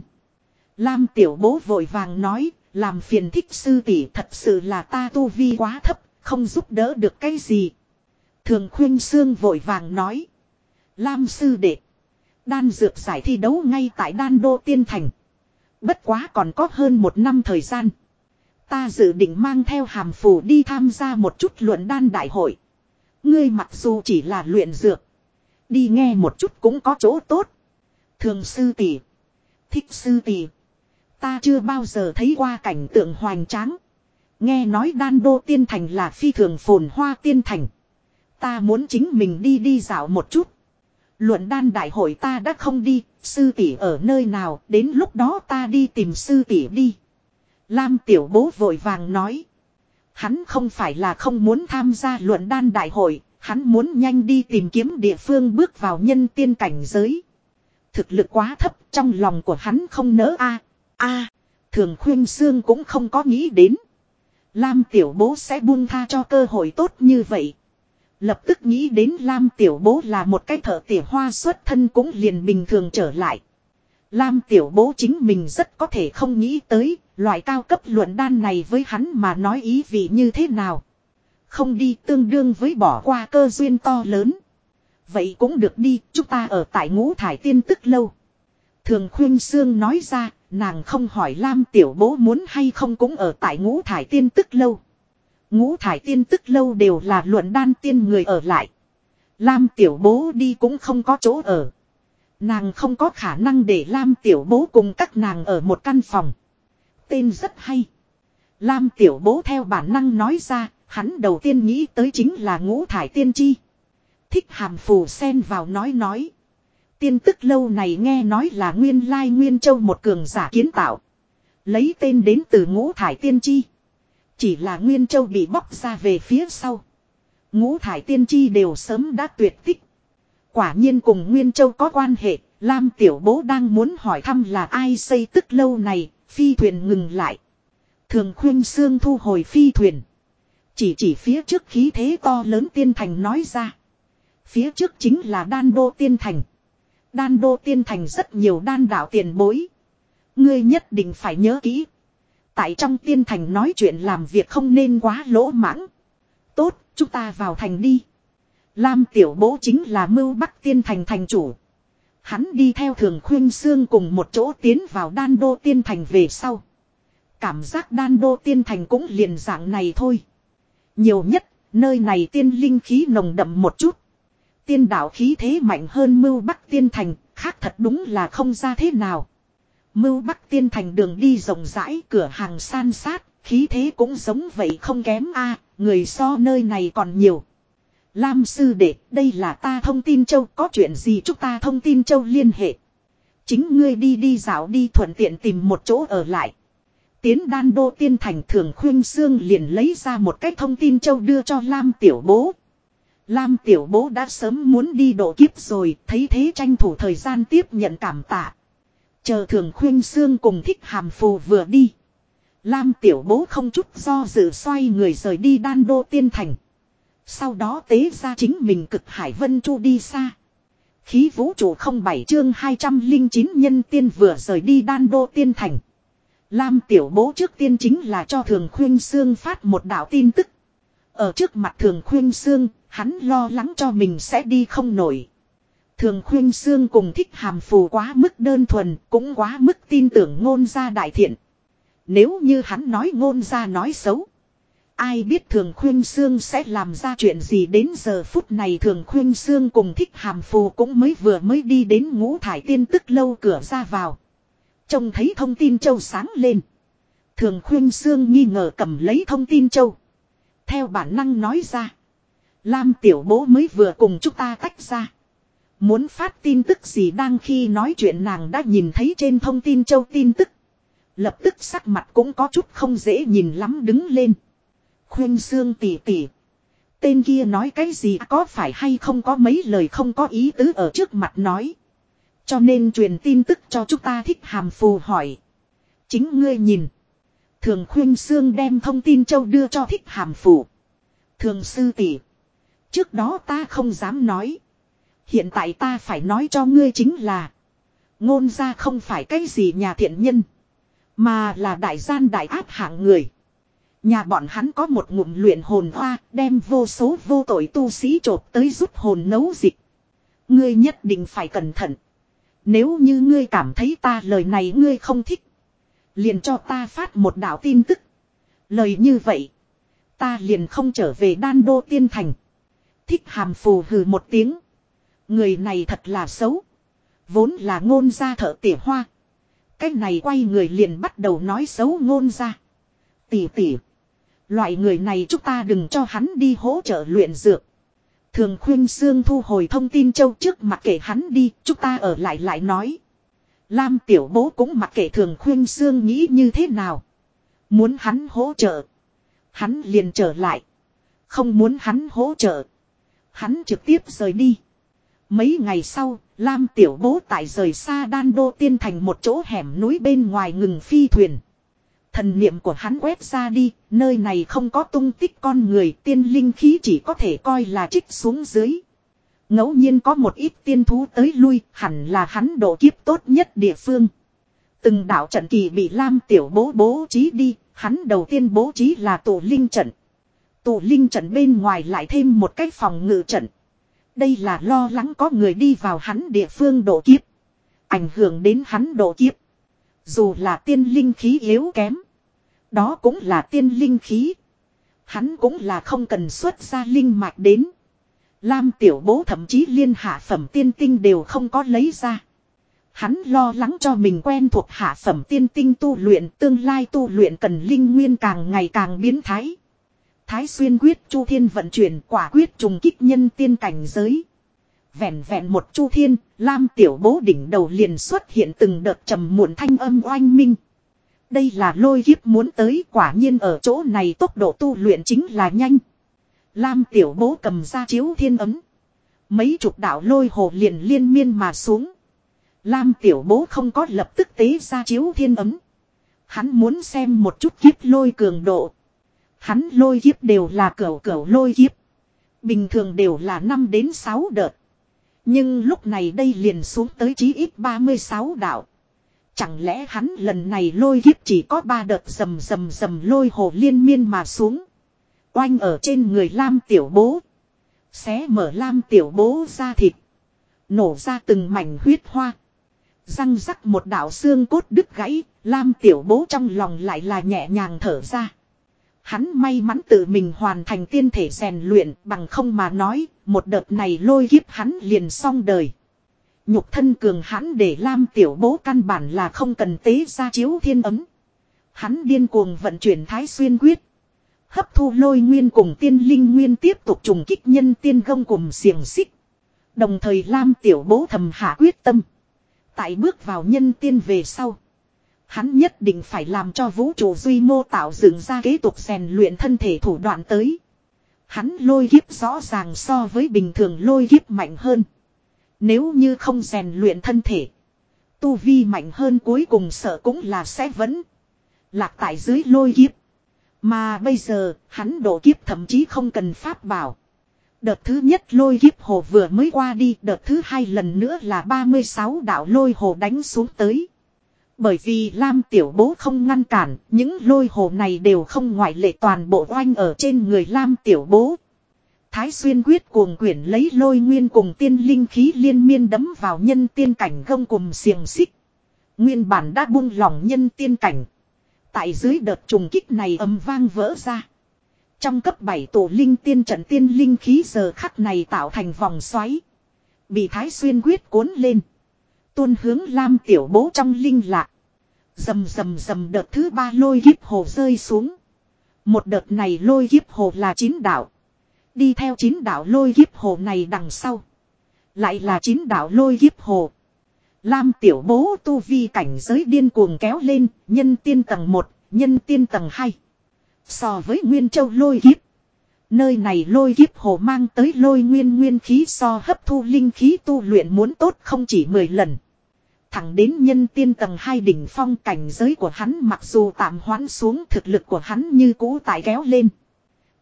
Lam tiểu bố vội vàng nói, làm phiền thích sư tỷ thật sự là ta tu vi quá thấp, không giúp đỡ được cái gì. Thường khuyên sương vội vàng nói. Lam sư đệ. Đan dược giải thi đấu ngay tại đan đô tiên thành. Bất quá còn có hơn một năm thời gian. Ta dự định mang theo hàm phù đi tham gia một chút luận đan đại hội. Ngươi mặc dù chỉ là luyện dược. Đi nghe một chút cũng có chỗ tốt. Thường sư tỷ. Thích sư tỷ. Ta chưa bao giờ thấy qua cảnh tượng hoành tráng. Nghe nói đan đô tiên thành là phi thường phồn hoa tiên thành. Ta muốn chính mình đi đi dạo một chút. Luận đan đại hội ta đã không đi, sư tỷ ở nơi nào, đến lúc đó ta đi tìm sư tỷ đi. Lam tiểu bố vội vàng nói. Hắn không phải là không muốn tham gia luận đan đại hội, hắn muốn nhanh đi tìm kiếm địa phương bước vào nhân tiên cảnh giới. Thực lực quá thấp trong lòng của hắn không nỡ a a thường khuyên xương cũng không có nghĩ đến. Lam tiểu bố sẽ buông tha cho cơ hội tốt như vậy. Lập tức nghĩ đến Lam tiểu bố là một cái thợ tỉa hoa xuất thân cũng liền bình thường trở lại. Lam tiểu bố chính mình rất có thể không nghĩ tới, loại cao cấp luận đan này với hắn mà nói ý vị như thế nào. Không đi tương đương với bỏ qua cơ duyên to lớn. Vậy cũng được đi, chúng ta ở tại ngũ thải tiên tức lâu. Thường khuyên sương nói ra, nàng không hỏi Lam tiểu bố muốn hay không cũng ở tại ngũ thải tiên tức lâu. Ngũ thải tiên tức lâu đều là luận đan tiên người ở lại. Lam tiểu bố đi cũng không có chỗ ở. Nàng không có khả năng để Lam tiểu bố cùng các nàng ở một căn phòng. Tên rất hay. Lam tiểu bố theo bản năng nói ra, hắn đầu tiên nghĩ tới chính là ngũ thải tiên chi. Thích hàm phù sen vào nói nói. Tiên tức lâu này nghe nói là nguyên lai nguyên châu một cường giả kiến tạo. Lấy tên đến từ ngũ thải tiên chi. Chỉ là nguyên châu bị bóc ra về phía sau. Ngũ thải tiên chi đều sớm đã tuyệt tích. Quả nhiên cùng Nguyên Châu có quan hệ, Lam Tiểu Bố đang muốn hỏi thăm là ai xây tức lâu này, phi thuyền ngừng lại. Thường khuyên xương thu hồi phi thuyền. Chỉ chỉ phía trước khí thế to lớn tiên thành nói ra. Phía trước chính là đan đô tiên thành. Đan đô tiên thành rất nhiều đan đạo tiền bối. Ngươi nhất định phải nhớ kỹ. Tại trong tiên thành nói chuyện làm việc không nên quá lỗ mãng. Tốt, chúng ta vào thành đi. Lam tiểu bố chính là mưu bắc tiên thành thành chủ. Hắn đi theo thường khuyên xương cùng một chỗ tiến vào đan đô tiên thành về sau. Cảm giác đan đô tiên thành cũng liền dạng này thôi. Nhiều nhất, nơi này tiên linh khí nồng đậm một chút. Tiên đạo khí thế mạnh hơn mưu bắc tiên thành, khác thật đúng là không ra thế nào. Mưu bắc tiên thành đường đi rộng rãi, cửa hàng san sát, khí thế cũng giống vậy không kém a người so nơi này còn nhiều. Lam sư đệ, đây là ta thông tin châu, có chuyện gì chúc ta thông tin châu liên hệ. Chính ngươi đi đi dạo đi thuận tiện tìm một chỗ ở lại. Tiến đan đô tiên thành thường khuyên xương liền lấy ra một cái thông tin châu đưa cho Lam tiểu bố. Lam tiểu bố đã sớm muốn đi độ kiếp rồi, thấy thế tranh thủ thời gian tiếp nhận cảm tạ. Chờ thường khuyên xương cùng thích hàm phù vừa đi. Lam tiểu bố không chút do dự xoay người rời đi đan đô tiên thành. Sau đó tế ra chính mình cực hải vân chu đi xa. Khí vũ trụ không bảy chương 209 nhân tiên vừa rời đi đan đô tiên thành. Lam tiểu bố trước tiên chính là cho thường khuyên xương phát một đạo tin tức. Ở trước mặt thường khuyên xương, hắn lo lắng cho mình sẽ đi không nổi. Thường khuyên xương cùng thích hàm phù quá mức đơn thuần, cũng quá mức tin tưởng ngôn gia đại thiện. Nếu như hắn nói ngôn gia nói xấu. Ai biết thường khuyên xương sẽ làm ra chuyện gì đến giờ phút này thường khuyên xương cùng thích hàm phù cũng mới vừa mới đi đến ngũ thải tiên tức lâu cửa ra vào. Trông thấy thông tin châu sáng lên. Thường khuyên xương nghi ngờ cầm lấy thông tin châu. Theo bản năng nói ra. Lam tiểu bố mới vừa cùng chúng ta tách ra. Muốn phát tin tức gì đang khi nói chuyện nàng đã nhìn thấy trên thông tin châu tin tức. Lập tức sắc mặt cũng có chút không dễ nhìn lắm đứng lên. Khuyên xương tỉ tỉ. Tên kia nói cái gì, có phải hay không có mấy lời không có ý tứ ở trước mặt nói. Cho nên truyền tin tức cho chúng ta thích hàm phù hỏi. Chính ngươi nhìn. Thường khuyên xương đem thông tin châu đưa cho thích hàm phù. Thường sư tỷ. Trước đó ta không dám nói. Hiện tại ta phải nói cho ngươi chính là. Ngôn ra không phải cái gì nhà thiện nhân. Mà là đại gian đại áp hạng người. Nhà bọn hắn có một ngụm luyện hồn hoa, đem vô số vô tội tu sĩ trộp tới rút hồn nấu dịch. Ngươi nhất định phải cẩn thận. Nếu như ngươi cảm thấy ta lời này ngươi không thích. Liền cho ta phát một đạo tin tức. Lời như vậy. Ta liền không trở về đan đô tiên thành. Thích hàm phù hừ một tiếng. Người này thật là xấu. Vốn là ngôn gia thợ tỉa hoa. Cái này quay người liền bắt đầu nói xấu ngôn gia. Tỉ tỉ. Loại người này chúng ta đừng cho hắn đi hỗ trợ luyện dược. Thường khuyên sương thu hồi thông tin châu trước mặt kể hắn đi, chúng ta ở lại lại nói. Lam tiểu bố cũng mặc kệ thường khuyên sương nghĩ như thế nào. Muốn hắn hỗ trợ. Hắn liền trở lại. Không muốn hắn hỗ trợ. Hắn trực tiếp rời đi. Mấy ngày sau, Lam tiểu bố tại rời xa đan đô tiên thành một chỗ hẻm núi bên ngoài ngừng phi thuyền. Thần niệm của hắn quét ra đi, nơi này không có tung tích con người tiên linh khí chỉ có thể coi là trích xuống dưới. ngẫu nhiên có một ít tiên thú tới lui, hẳn là hắn độ kiếp tốt nhất địa phương. Từng đạo trận kỳ bị Lam tiểu bố bố trí đi, hắn đầu tiên bố trí là tổ linh trận. Tổ linh trận bên ngoài lại thêm một cái phòng ngự trận. Đây là lo lắng có người đi vào hắn địa phương độ kiếp. Ảnh hưởng đến hắn độ kiếp. Dù là tiên linh khí yếu kém. Đó cũng là tiên linh khí. Hắn cũng là không cần xuất ra linh mạch đến. Lam tiểu bố thậm chí liên hạ phẩm tiên tinh đều không có lấy ra. Hắn lo lắng cho mình quen thuộc hạ phẩm tiên tinh tu luyện tương lai tu luyện cần linh nguyên càng ngày càng biến thái. Thái xuyên quyết chu thiên vận chuyển quả quyết trùng kích nhân tiên cảnh giới. Vẹn vẹn một chu thiên, Lam tiểu bố đỉnh đầu liền xuất hiện từng đợt trầm muộn thanh âm oanh minh. Đây là lôi kiếp muốn tới, quả nhiên ở chỗ này tốc độ tu luyện chính là nhanh. Lam tiểu bố cầm ra chiếu thiên ấm. Mấy chục đạo lôi hồ liền liên miên mà xuống. Lam tiểu bố không có lập tức tế ra chiếu thiên ấm. Hắn muốn xem một chút kiếp lôi cường độ. Hắn lôi kiếp đều là cẩu cẩu lôi kiếp. Bình thường đều là 5 đến 6 đợt. Nhưng lúc này đây liền xuống tới chí ít 36 đạo. Chẳng lẽ hắn lần này lôi kiếp chỉ có ba đợt rầm rầm rầm lôi hồ liên miên mà xuống. Oanh ở trên người Lam tiểu bố. Xé mở lam tiểu bố ra thịt. Nổ ra từng mảnh huyết hoa. Răng rắc một đạo xương cốt đứt gãy, lam tiểu bố trong lòng lại là nhẹ nhàng thở ra. Hắn may mắn tự mình hoàn thành tiên thể rèn luyện bằng không mà nói, một đợt này lôi kiếp hắn liền xong đời. Nhục thân cường hãn để Lam tiểu bố căn bản là không cần tế ra chiếu thiên ấm. Hắn điên cuồng vận chuyển thái xuyên quyết. Hấp thu lôi nguyên cùng tiên linh nguyên tiếp tục trùng kích nhân tiên gông cùng xiềng xích. Đồng thời Lam tiểu bố thầm hạ quyết tâm. Tại bước vào nhân tiên về sau. Hắn nhất định phải làm cho vũ trụ duy mô tạo dựng ra kế tục rèn luyện thân thể thủ đoạn tới. Hắn lôi kiếp rõ ràng so với bình thường lôi kiếp mạnh hơn. Nếu như không rèn luyện thân thể. Tu vi mạnh hơn cuối cùng sợ cũng là sẽ vẫn. Lạc tại dưới lôi kiếp. Mà bây giờ, hắn độ kiếp thậm chí không cần pháp bảo. Đợt thứ nhất lôi kiếp hồ vừa mới qua đi, đợt thứ hai lần nữa là 36 đạo lôi hồ đánh xuống tới. Bởi vì Lam tiểu bố không ngăn cản, những lôi hồ này đều không ngoại lệ toàn bộ oanh ở trên người Lam tiểu bố. Thái xuyên quyết cuồng quyển lấy lôi nguyên cùng tiên linh khí liên miên đấm vào nhân tiên cảnh gông cùng xiềng xích. Nguyên bản đã buông lỏng nhân tiên cảnh. Tại dưới đợt trùng kích này ầm vang vỡ ra. Trong cấp 7 tổ linh tiên trận tiên linh khí giờ khắc này tạo thành vòng xoáy. Bị thái xuyên quyết cuốn lên. Tuôn hướng lam tiểu bố trong linh lạc. Dầm dầm dầm đợt thứ ba lôi kiếp hồ rơi xuống. Một đợt này lôi kiếp hồ là chín đạo. Đi theo chín đạo lôi kiếp hồ này đằng sau. Lại là chín đạo lôi kiếp hồ. Lam tiểu bố tu vi cảnh giới điên cuồng kéo lên, nhân tiên tầng 1, nhân tiên tầng 2. So với Nguyên Châu lôi kiếp. Nơi này lôi kiếp hồ mang tới lôi nguyên nguyên khí so hấp thu linh khí tu luyện muốn tốt không chỉ 10 lần. Thẳng đến nhân tiên tầng 2 đỉnh phong cảnh giới của hắn mặc dù tạm hoãn xuống thực lực của hắn như cũ tại kéo lên.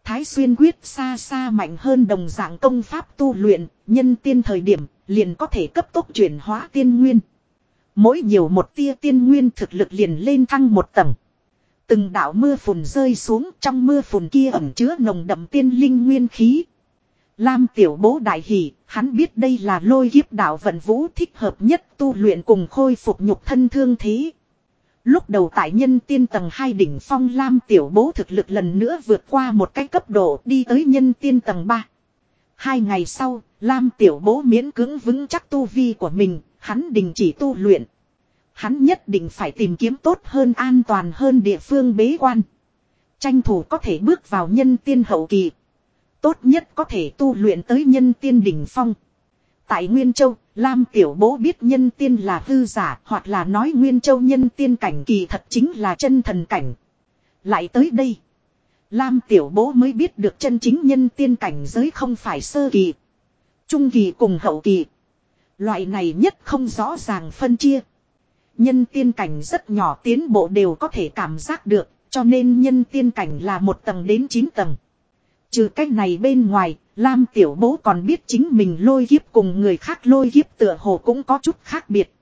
Thái xuyên quyết xa xa mạnh hơn đồng dạng công pháp tu luyện, nhân tiên thời điểm, liền có thể cấp tốc chuyển hóa tiên nguyên. Mỗi nhiều một tia tiên nguyên thực lực liền lên thăng một tầng. Từng đạo mưa phùn rơi xuống trong mưa phùn kia ẩm chứa nồng đậm tiên linh nguyên khí. Lam tiểu bố đại hỷ, hắn biết đây là lôi kiếp đạo vận vũ thích hợp nhất tu luyện cùng khôi phục nhục thân thương thế. Lúc đầu tại nhân tiên tầng 2 đỉnh phong Lam tiểu bố thực lực lần nữa vượt qua một cái cấp độ đi tới nhân tiên tầng 3. Hai ngày sau, Lam tiểu bố miễn cưỡng vững chắc tu vi của mình, hắn đình chỉ tu luyện. Hắn nhất định phải tìm kiếm tốt hơn an toàn hơn địa phương bế quan. Tranh thủ có thể bước vào nhân tiên hậu kỳ. Tốt nhất có thể tu luyện tới nhân tiên đỉnh phong. Tại Nguyên Châu, Lam Tiểu Bố biết nhân tiên là hư giả hoặc là nói Nguyên Châu nhân tiên cảnh kỳ thật chính là chân thần cảnh. Lại tới đây. Lam Tiểu Bố mới biết được chân chính nhân tiên cảnh giới không phải sơ kỳ. Trung kỳ cùng hậu kỳ. Loại này nhất không rõ ràng phân chia. Nhân tiên cảnh rất nhỏ tiến bộ đều có thể cảm giác được, cho nên nhân tiên cảnh là một tầng đến 9 tầng. Trừ cách này bên ngoài, Lam Tiểu Bố còn biết chính mình lôi kiếp cùng người khác lôi kiếp tựa hồ cũng có chút khác biệt.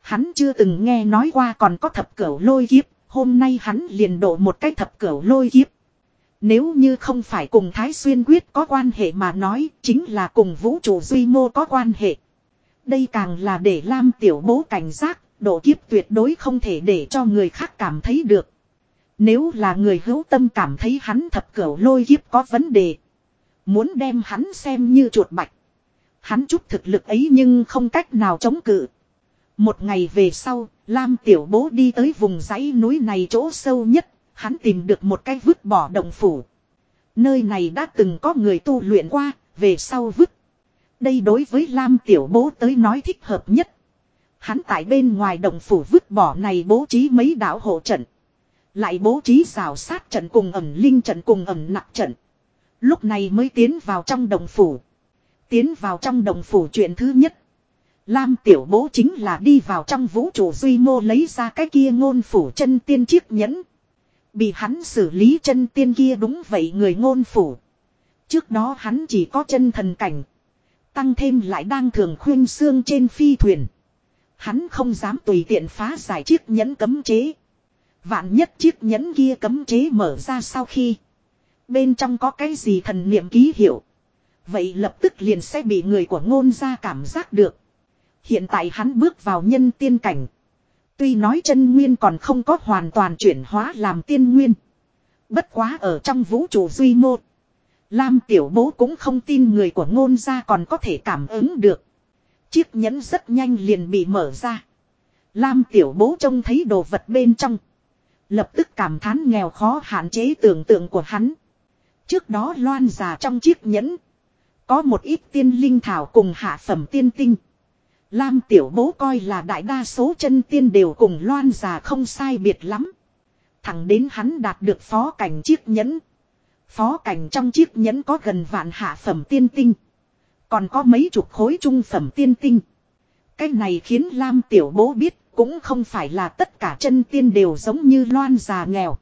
Hắn chưa từng nghe nói qua còn có thập cửu lôi kiếp, hôm nay hắn liền đổ một cái thập cửu lôi kiếp. Nếu như không phải cùng Thái Xuyên Quyết có quan hệ mà nói, chính là cùng vũ trụ duy mô có quan hệ. Đây càng là để Lam Tiểu Bố cảnh giác, độ kiếp tuyệt đối không thể để cho người khác cảm thấy được. Nếu là người hữu tâm cảm thấy hắn thập cửu lôi kiếp có vấn đề. Muốn đem hắn xem như chuột bạch. Hắn chút thực lực ấy nhưng không cách nào chống cự. Một ngày về sau, Lam tiểu bố đi tới vùng dãy núi này chỗ sâu nhất, hắn tìm được một cái vứt bỏ đồng phủ. Nơi này đã từng có người tu luyện qua, về sau vứt. Đây đối với Lam tiểu bố tới nói thích hợp nhất. Hắn tại bên ngoài đồng phủ vứt bỏ này bố trí mấy đảo hộ trận. Lại bố trí rào sát trận cùng ẩm linh trận cùng ẩm nặng trận. Lúc này mới tiến vào trong đồng phủ. Tiến vào trong đồng phủ chuyện thứ nhất. Lam tiểu bố chính là đi vào trong vũ trụ duy mô lấy ra cái kia ngôn phủ chân tiên chiếc nhẫn. Bị hắn xử lý chân tiên kia đúng vậy người ngôn phủ. Trước đó hắn chỉ có chân thần cảnh. Tăng thêm lại đang thường khuyên xương trên phi thuyền. Hắn không dám tùy tiện phá giải chiếc nhẫn cấm chế. Vạn nhất chiếc nhẫn kia cấm chế mở ra sau khi. Bên trong có cái gì thần niệm ký hiệu. Vậy lập tức liền sẽ bị người của ngôn gia cảm giác được. Hiện tại hắn bước vào nhân tiên cảnh. Tuy nói chân nguyên còn không có hoàn toàn chuyển hóa làm tiên nguyên. Bất quá ở trong vũ trụ duy mô. Lam tiểu bố cũng không tin người của ngôn gia còn có thể cảm ứng được. Chiếc nhẫn rất nhanh liền bị mở ra. Lam tiểu bố trông thấy đồ vật bên trong. Lập tức cảm thán nghèo khó hạn chế tưởng tượng của hắn. Trước đó loan già trong chiếc nhẫn. Có một ít tiên linh thảo cùng hạ phẩm tiên tinh. Lam tiểu bố coi là đại đa số chân tiên đều cùng loan già không sai biệt lắm. Thẳng đến hắn đạt được phó cảnh chiếc nhẫn. Phó cảnh trong chiếc nhẫn có gần vạn hạ phẩm tiên tinh. Còn có mấy chục khối trung phẩm tiên tinh. Cái này khiến Lam tiểu bố biết cũng không phải là tất cả chân tiên đều giống như loan già nghèo.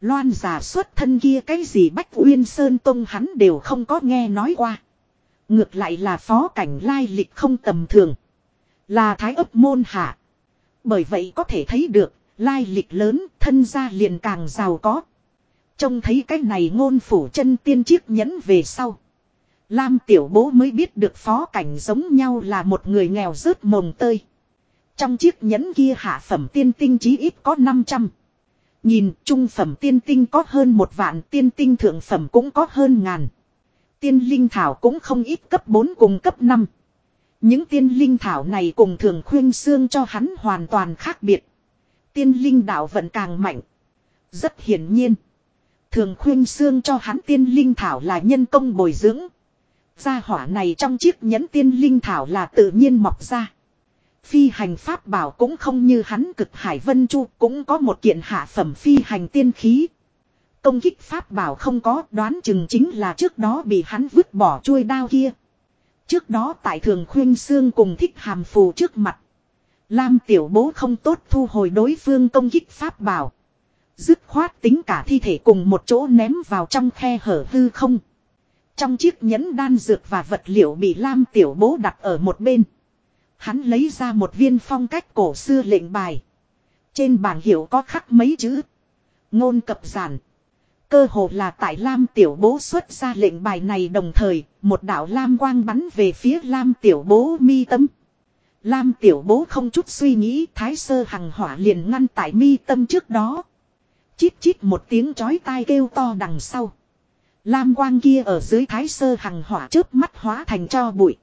Loan già xuất thân kia cái gì Bách Uyên Sơn Tông hắn đều không có nghe nói qua. Ngược lại là phó cảnh lai lịch không tầm thường. Là thái ấp môn hạ. Bởi vậy có thể thấy được, lai lịch lớn, thân gia liền càng giàu có. Trông thấy cái này ngôn phủ chân tiên chiếc nhẫn về sau. Lam tiểu bố mới biết được phó cảnh giống nhau là một người nghèo rớt mồng tơi. Trong chiếc nhẫn kia hạ phẩm tiên tinh chí ít có 500. Nhìn, trung phẩm tiên tinh có hơn một vạn, tiên tinh thượng phẩm cũng có hơn ngàn. Tiên linh thảo cũng không ít cấp 4 cùng cấp 5. Những tiên linh thảo này cùng thường khuyên xương cho hắn hoàn toàn khác biệt. Tiên linh đạo vẫn càng mạnh. Rất hiển nhiên. Thường khuyên xương cho hắn tiên linh thảo là nhân công bồi dưỡng. Gia hỏa này trong chiếc nhẫn tiên linh thảo là tự nhiên mọc ra. Phi hành pháp bảo cũng không như hắn cực hải vân chu, cũng có một kiện hạ phẩm phi hành tiên khí. Công kích pháp bảo không có, đoán chừng chính là trước đó bị hắn vứt bỏ chuôi đao kia. Trước đó tại thường khuyên xương cùng thích hàm phù trước mặt. Lam tiểu bố không tốt thu hồi đối phương công kích pháp bảo. Dứt khoát tính cả thi thể cùng một chỗ ném vào trong khe hở hư không. Trong chiếc nhẫn đan dược và vật liệu bị Lam tiểu bố đặt ở một bên. Hắn lấy ra một viên phong cách cổ xưa lệnh bài. Trên bảng hiệu có khắc mấy chữ. Ngôn cập giản. Cơ hồ là tại Lam Tiểu Bố xuất ra lệnh bài này đồng thời, một đạo Lam quang bắn về phía Lam Tiểu Bố mi tâm. Lam Tiểu Bố không chút suy nghĩ Thái Sơ Hằng Hỏa liền ngăn tại mi tâm trước đó. Chít chít một tiếng chói tai kêu to đằng sau. Lam quang kia ở dưới Thái Sơ Hằng Hỏa chớp mắt hóa thành cho bụi.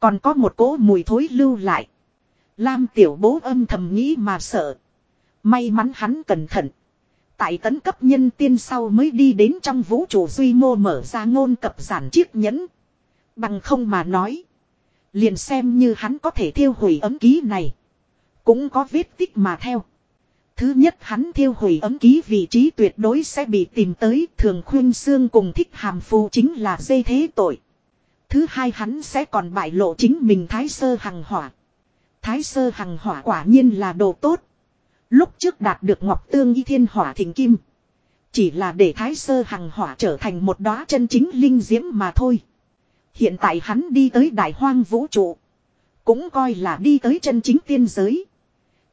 Còn có một cỗ mùi thối lưu lại. Lam Tiểu Bố âm thầm nghĩ mà sợ. May mắn hắn cẩn thận. Tại tấn cấp nhân tiên sau mới đi đến trong vũ trụ duy mô mở ra ngôn cập giản chiếc nhẫn. Bằng không mà nói. Liền xem như hắn có thể thiêu hủy ấm ký này. Cũng có vết tích mà theo. Thứ nhất hắn thiêu hủy ấm ký vị trí tuyệt đối sẽ bị tìm tới thường khuyên xương cùng thích hàm phù chính là dây thế tội. Thứ hai hắn sẽ còn bại lộ chính mình thái sơ hằng hỏa. Thái sơ hằng hỏa quả nhiên là đồ tốt. Lúc trước đạt được ngọc tương y thiên hỏa thỉnh kim. Chỉ là để thái sơ hằng hỏa trở thành một đóa chân chính linh diễm mà thôi. Hiện tại hắn đi tới đại hoang vũ trụ. Cũng coi là đi tới chân chính tiên giới.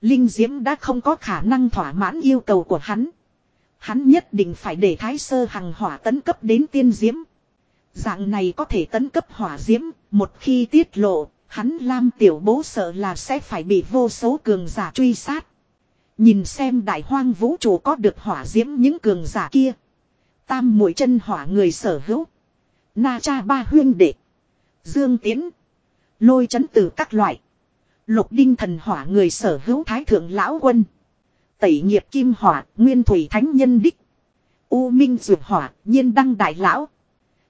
Linh diễm đã không có khả năng thỏa mãn yêu cầu của hắn. Hắn nhất định phải để thái sơ hằng hỏa tấn cấp đến tiên diễm. Dạng này có thể tấn cấp hỏa diễm, một khi tiết lộ, hắn Lam tiểu bố sợ là sẽ phải bị vô số cường giả truy sát. Nhìn xem đại hoang vũ trụ có được hỏa diễm những cường giả kia. Tam mũi chân hỏa người sở hữu. Na cha ba huyên đệ. Dương Tiến. Lôi chấn từ các loại. Lục đinh thần hỏa người sở hữu thái thượng lão quân. Tẩy nghiệp kim hỏa, nguyên thủy thánh nhân đích. U minh dược hỏa, nhiên đăng đại lão.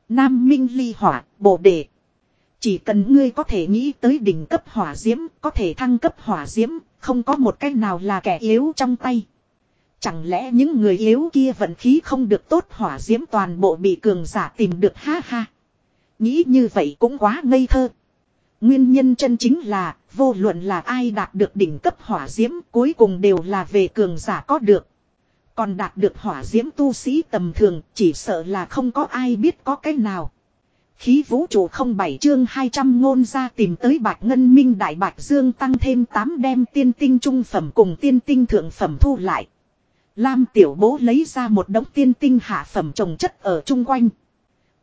Nam minh ly hỏa, bộ đề. Chỉ cần ngươi có thể nghĩ tới đỉnh cấp hỏa diễm, có thể thăng cấp hỏa diễm, không có một cách nào là kẻ yếu trong tay. Chẳng lẽ những người yếu kia vận khí không được tốt hỏa diễm toàn bộ bị cường giả tìm được ha ha. Nghĩ như vậy cũng quá ngây thơ. Nguyên nhân chân chính là, vô luận là ai đạt được đỉnh cấp hỏa diễm cuối cùng đều là về cường giả có được. Còn đạt được hỏa diễm tu sĩ tầm thường, chỉ sợ là không có ai biết có cái nào. Khí vũ trụ không bảy chương 200 ngôn ra tìm tới bạch ngân minh, đại bạch dương tăng thêm 8 đem tiên tinh trung phẩm cùng tiên tinh thượng phẩm thu lại. Lam tiểu bố lấy ra một đống tiên tinh hạ phẩm trồng chất ở chung quanh.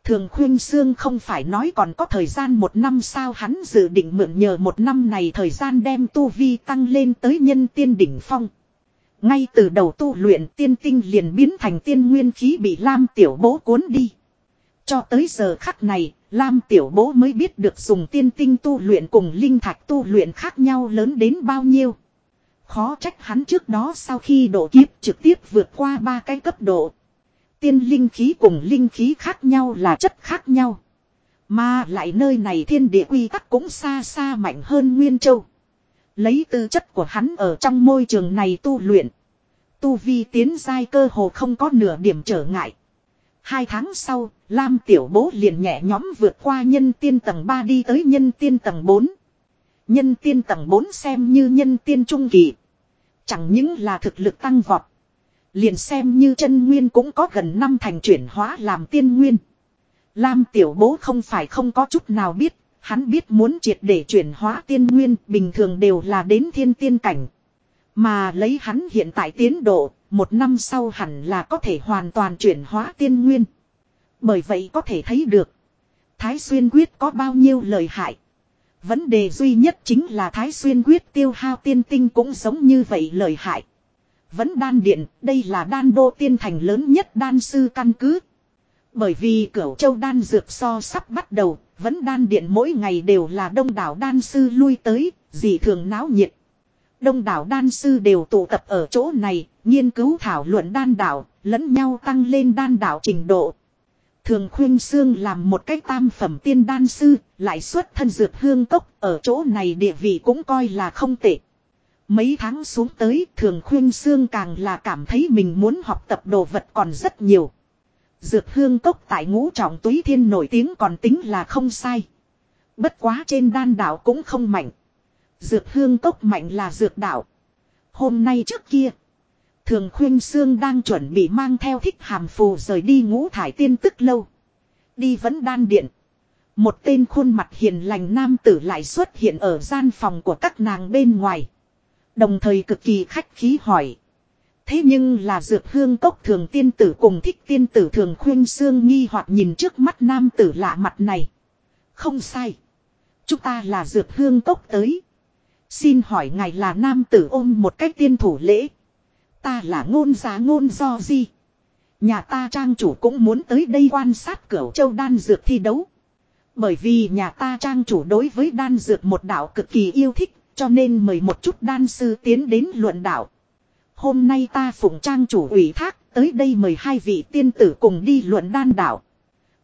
Thường khuyên xương không phải nói còn có thời gian một năm sao hắn dự định mượn nhờ một năm này thời gian đem tu vi tăng lên tới nhân tiên đỉnh phong. Ngay từ đầu tu luyện tiên tinh liền biến thành tiên nguyên khí bị Lam tiểu bố cuốn đi. Cho tới giờ khắc này, Lam tiểu bố mới biết được dùng tiên tinh tu luyện cùng linh thạch tu luyện khác nhau lớn đến bao nhiêu. Khó trách hắn trước đó sau khi độ kiếp trực tiếp vượt qua ba cái cấp độ. Tiên linh khí cùng linh khí khác nhau là chất khác nhau. Mà lại nơi này thiên địa quy tắc cũng xa xa mạnh hơn Nguyên Châu. Lấy tư chất của hắn ở trong môi trường này tu luyện. Tu vi tiến giai cơ hồ không có nửa điểm trở ngại. Hai tháng sau, Lam Tiểu Bố liền nhẹ nhóm vượt qua nhân tiên tầng 3 đi tới nhân tiên tầng 4. Nhân tiên tầng 4 xem như nhân tiên trung kỳ. Chẳng những là thực lực tăng vọt. Liền xem như chân nguyên cũng có gần năm thành chuyển hóa làm tiên nguyên. Lam tiểu bố không phải không có chút nào biết, hắn biết muốn triệt để chuyển hóa tiên nguyên bình thường đều là đến thiên tiên cảnh. Mà lấy hắn hiện tại tiến độ, một năm sau hẳn là có thể hoàn toàn chuyển hóa tiên nguyên. Bởi vậy có thể thấy được, Thái Xuyên Quyết có bao nhiêu lời hại. Vấn đề duy nhất chính là Thái Xuyên Quyết tiêu hao tiên tinh cũng giống như vậy lời hại. Vẫn đan điện, đây là đan đô tiên thành lớn nhất đan sư căn cứ. Bởi vì cửu châu đan dược so sắp bắt đầu, vẫn đan điện mỗi ngày đều là đông đảo đan sư lui tới, dị thường náo nhiệt. Đông đảo đan sư đều tụ tập ở chỗ này, nghiên cứu thảo luận đan đảo, lẫn nhau tăng lên đan đảo trình độ. Thường khuyên xương làm một cách tam phẩm tiên đan sư, lại xuất thân dược hương cốc, ở chỗ này địa vị cũng coi là không tệ. Mấy tháng xuống tới thường khuyên xương càng là cảm thấy mình muốn học tập đồ vật còn rất nhiều. Dược hương cốc tại ngũ trọng túy thiên nổi tiếng còn tính là không sai. Bất quá trên đan đảo cũng không mạnh. Dược hương cốc mạnh là dược đạo Hôm nay trước kia. Thường khuyên xương đang chuẩn bị mang theo thích hàm phù rời đi ngũ thải tiên tức lâu. Đi vẫn đan điện. Một tên khuôn mặt hiền lành nam tử lại xuất hiện ở gian phòng của các nàng bên ngoài. Đồng thời cực kỳ khách khí hỏi. Thế nhưng là dược hương cốc thường tiên tử cùng thích tiên tử thường khuyên xương nghi hoặc nhìn trước mắt nam tử lạ mặt này. Không sai. Chúng ta là dược hương cốc tới. Xin hỏi ngài là nam tử ôm một cách tiên thủ lễ. Ta là ngôn giá ngôn do gì. Nhà ta trang chủ cũng muốn tới đây quan sát cửu châu đan dược thi đấu. Bởi vì nhà ta trang chủ đối với đan dược một đạo cực kỳ yêu thích cho nên mời một chút đan sư tiến đến luận đạo. Hôm nay ta phụng trang chủ ủy thác tới đây mời hai vị tiên tử cùng đi luận đan đạo.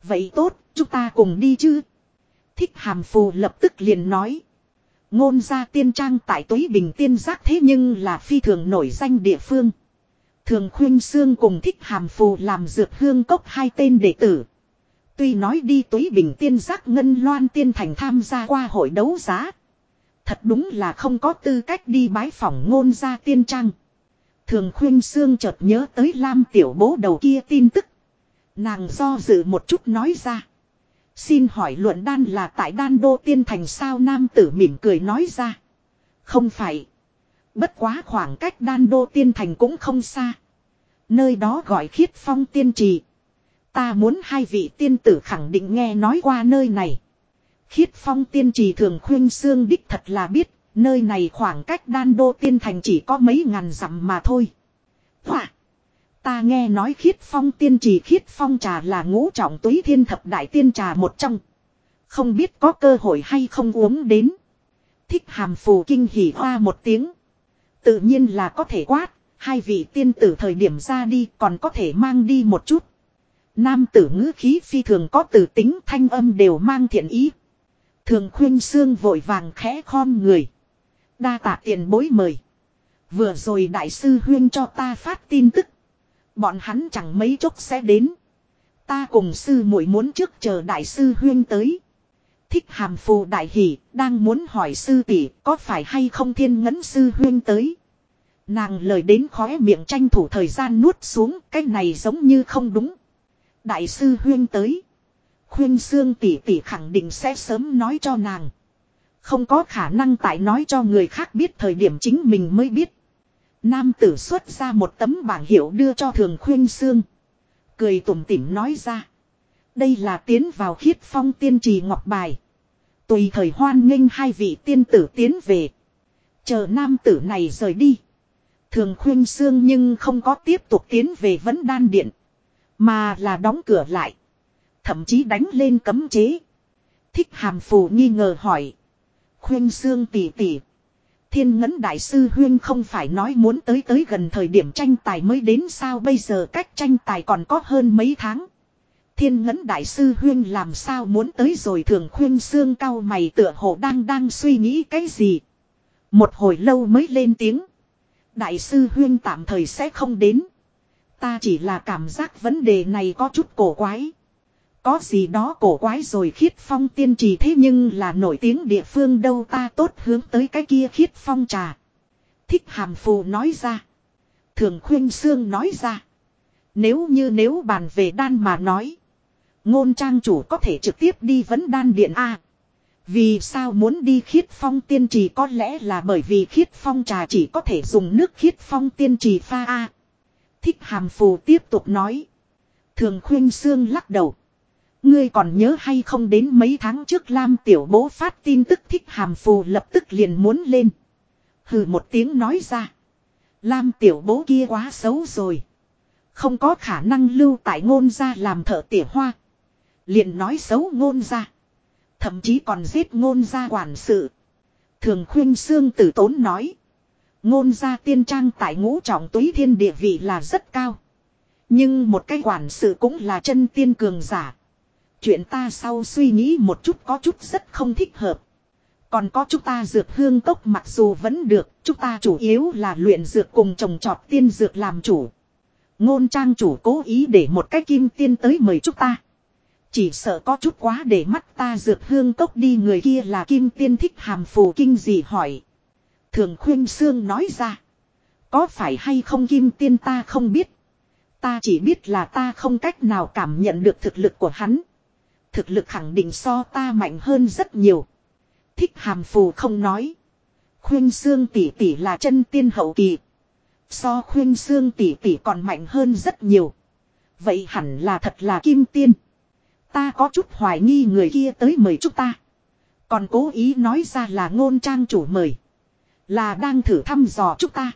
Vậy tốt, chúng ta cùng đi chứ? Thích hàm phù lập tức liền nói. Ngôn ra tiên trang tại túy bình tiên giác thế nhưng là phi thường nổi danh địa phương. Thường khuyên xương cùng thích hàm phù làm dược hương cốc hai tên đệ tử. Tuy nói đi túy bình tiên giác ngân loan tiên thành tham gia qua hội đấu giá. Thật đúng là không có tư cách đi bái phỏng ngôn ra tiên trang. Thường khuyên xương chợt nhớ tới Lam tiểu bố đầu kia tin tức. Nàng do dự một chút nói ra. Xin hỏi luận đan là tại đan đô tiên thành sao nam tử mỉm cười nói ra. Không phải. Bất quá khoảng cách đan đô tiên thành cũng không xa. Nơi đó gọi khiết phong tiên trì. Ta muốn hai vị tiên tử khẳng định nghe nói qua nơi này. Khiết phong tiên trì thường khuyên xương đích thật là biết, nơi này khoảng cách đan đô tiên thành chỉ có mấy ngàn dặm mà thôi. Ta nghe nói khiết phong tiên trì khiết phong trà là ngũ trọng túy thiên thập đại tiên trà một trong. Không biết có cơ hội hay không uống đến. Thích hàm phù kinh hỉ hoa một tiếng. Tự nhiên là có thể quát, hai vị tiên tử thời điểm ra đi còn có thể mang đi một chút. Nam tử ngữ khí phi thường có từ tính thanh âm đều mang thiện ý. Thường khuyên xương vội vàng khẽ khom người. Đa tạ tiền bối mời. Vừa rồi đại sư huyên cho ta phát tin tức. Bọn hắn chẳng mấy chốc sẽ đến. Ta cùng sư muội muốn trước chờ đại sư huyên tới. Thích hàm phù đại hỷ, đang muốn hỏi sư tỷ có phải hay không thiên ngấn sư huyên tới. Nàng lời đến khóe miệng tranh thủ thời gian nuốt xuống, cái này giống như không đúng. Đại sư huyên tới. Khuyên xương tỷ tỷ khẳng định sẽ sớm nói cho nàng. Không có khả năng tại nói cho người khác biết thời điểm chính mình mới biết. Nam tử xuất ra một tấm bảng hiệu đưa cho thường khuyên xương. Cười tủm tỉm nói ra. Đây là tiến vào khiết phong tiên trì ngọc bài. Tùy thời hoan nghênh hai vị tiên tử tiến về. Chờ nam tử này rời đi. Thường khuyên xương nhưng không có tiếp tục tiến về vấn đan điện. Mà là đóng cửa lại. Thậm chí đánh lên cấm chế. Thích hàm phù nghi ngờ hỏi. Khuyên xương tỉ tỉ. Thiên ngấn đại sư huyên không phải nói muốn tới tới gần thời điểm tranh tài mới đến sao bây giờ cách tranh tài còn có hơn mấy tháng. Thiên ngấn đại sư huyên làm sao muốn tới rồi thường khuyên xương cao mày tựa hồ đang đang suy nghĩ cái gì. Một hồi lâu mới lên tiếng. Đại sư huyên tạm thời sẽ không đến. Ta chỉ là cảm giác vấn đề này có chút cổ quái. Có gì đó cổ quái rồi khiết phong tiên trì thế nhưng là nổi tiếng địa phương đâu ta tốt hướng tới cái kia khiết phong trà. Thích hàm phù nói ra. Thường khuyên xương nói ra. Nếu như nếu bàn về đan mà nói. Ngôn trang chủ có thể trực tiếp đi vấn đan điện A. Vì sao muốn đi khiết phong tiên trì có lẽ là bởi vì khiết phong trà chỉ có thể dùng nước khiết phong tiên trì pha A. Thích hàm phù tiếp tục nói. Thường khuyên xương lắc đầu. Ngươi còn nhớ hay không đến mấy tháng trước Lam tiểu bố phát tin tức thích hàm phù lập tức liền muốn lên. Hừ một tiếng nói ra. Lam tiểu bố kia quá xấu rồi. Không có khả năng lưu tại ngôn gia làm thợ tỉa hoa. Liền nói xấu ngôn gia. Thậm chí còn giết ngôn gia quản sự. Thường khuyên xương tử tốn nói. Ngôn gia tiên trang tại ngũ trọng túy thiên địa vị là rất cao. Nhưng một cái quản sự cũng là chân tiên cường giả. Chuyện ta sau suy nghĩ một chút có chút rất không thích hợp. Còn có chúng ta dược hương cốc mặc dù vẫn được, chúng ta chủ yếu là luyện dược cùng trồng trọt tiên dược làm chủ. Ngôn trang chủ cố ý để một cái kim tiên tới mời chúng ta. Chỉ sợ có chút quá để mắt ta dược hương cốc đi người kia là kim tiên thích hàm phù kinh gì hỏi. Thường khuyên xương nói ra. Có phải hay không kim tiên ta không biết. Ta chỉ biết là ta không cách nào cảm nhận được thực lực của hắn. Thực lực khẳng định so ta mạnh hơn rất nhiều. Thích hàm phù không nói. Khuyên xương tỷ tỷ là chân tiên hậu kỳ. So khuyên xương tỷ tỷ còn mạnh hơn rất nhiều. Vậy hẳn là thật là kim tiên. Ta có chút hoài nghi người kia tới mời chúng ta. Còn cố ý nói ra là ngôn trang chủ mời. Là đang thử thăm dò chúng ta.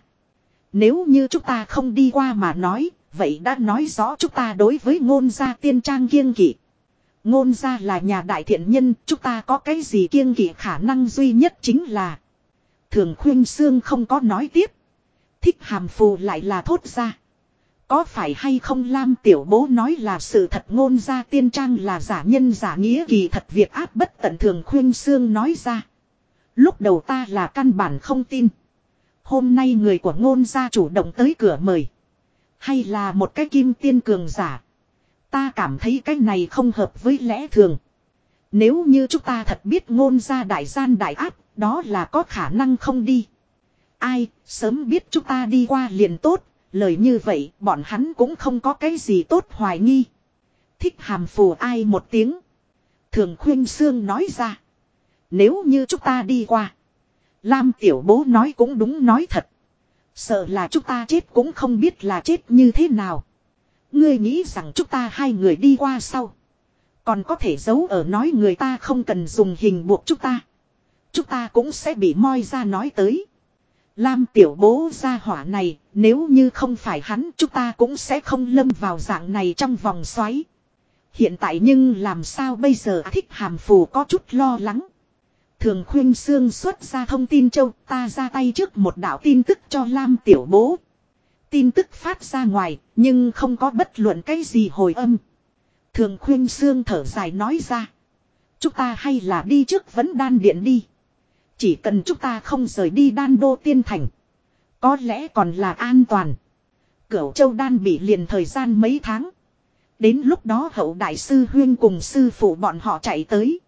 Nếu như chúng ta không đi qua mà nói, vậy đã nói rõ chúng ta đối với ngôn gia tiên trang kiêng kỵ. Ngôn gia là nhà đại thiện nhân, chúng ta có cái gì kiêng kỵ khả năng duy nhất chính là. Thường khuyên xương không có nói tiếp. Thích hàm phù lại là thốt ra. Có phải hay không Lam tiểu bố nói là sự thật ngôn gia tiên trang là giả nhân giả nghĩa kỳ thật việc áp bất tận thường khuyên xương nói ra. Lúc đầu ta là căn bản không tin. Hôm nay người của ngôn gia chủ động tới cửa mời. Hay là một cái kim tiên cường giả. Ta cảm thấy cái này không hợp với lẽ thường. Nếu như chúng ta thật biết ngôn gia đại gian đại áp, đó là có khả năng không đi. Ai, sớm biết chúng ta đi qua liền tốt, lời như vậy bọn hắn cũng không có cái gì tốt hoài nghi. Thích hàm phù ai một tiếng. Thường khuyên xương nói ra. Nếu như chúng ta đi qua. Lam tiểu bố nói cũng đúng nói thật. Sợ là chúng ta chết cũng không biết là chết như thế nào. Ngươi nghĩ rằng chúng ta hai người đi qua sau. Còn có thể giấu ở nói người ta không cần dùng hình buộc chúng ta. Chúng ta cũng sẽ bị moi ra nói tới. Lam tiểu bố ra hỏa này, nếu như không phải hắn chúng ta cũng sẽ không lâm vào dạng này trong vòng xoáy. Hiện tại nhưng làm sao bây giờ thích hàm phù có chút lo lắng. Thường khuyên xương xuất ra thông tin châu ta ra tay trước một đạo tin tức cho Lam tiểu bố. Tin tức phát ra ngoài, nhưng không có bất luận cái gì hồi âm. Thường khuyên xương thở dài nói ra. Chúng ta hay là đi trước vấn đan điện đi. Chỉ cần chúng ta không rời đi đan đô tiên thành. Có lẽ còn là an toàn. Cửu châu đan bị liền thời gian mấy tháng. Đến lúc đó hậu đại sư huyên cùng sư phụ bọn họ chạy tới.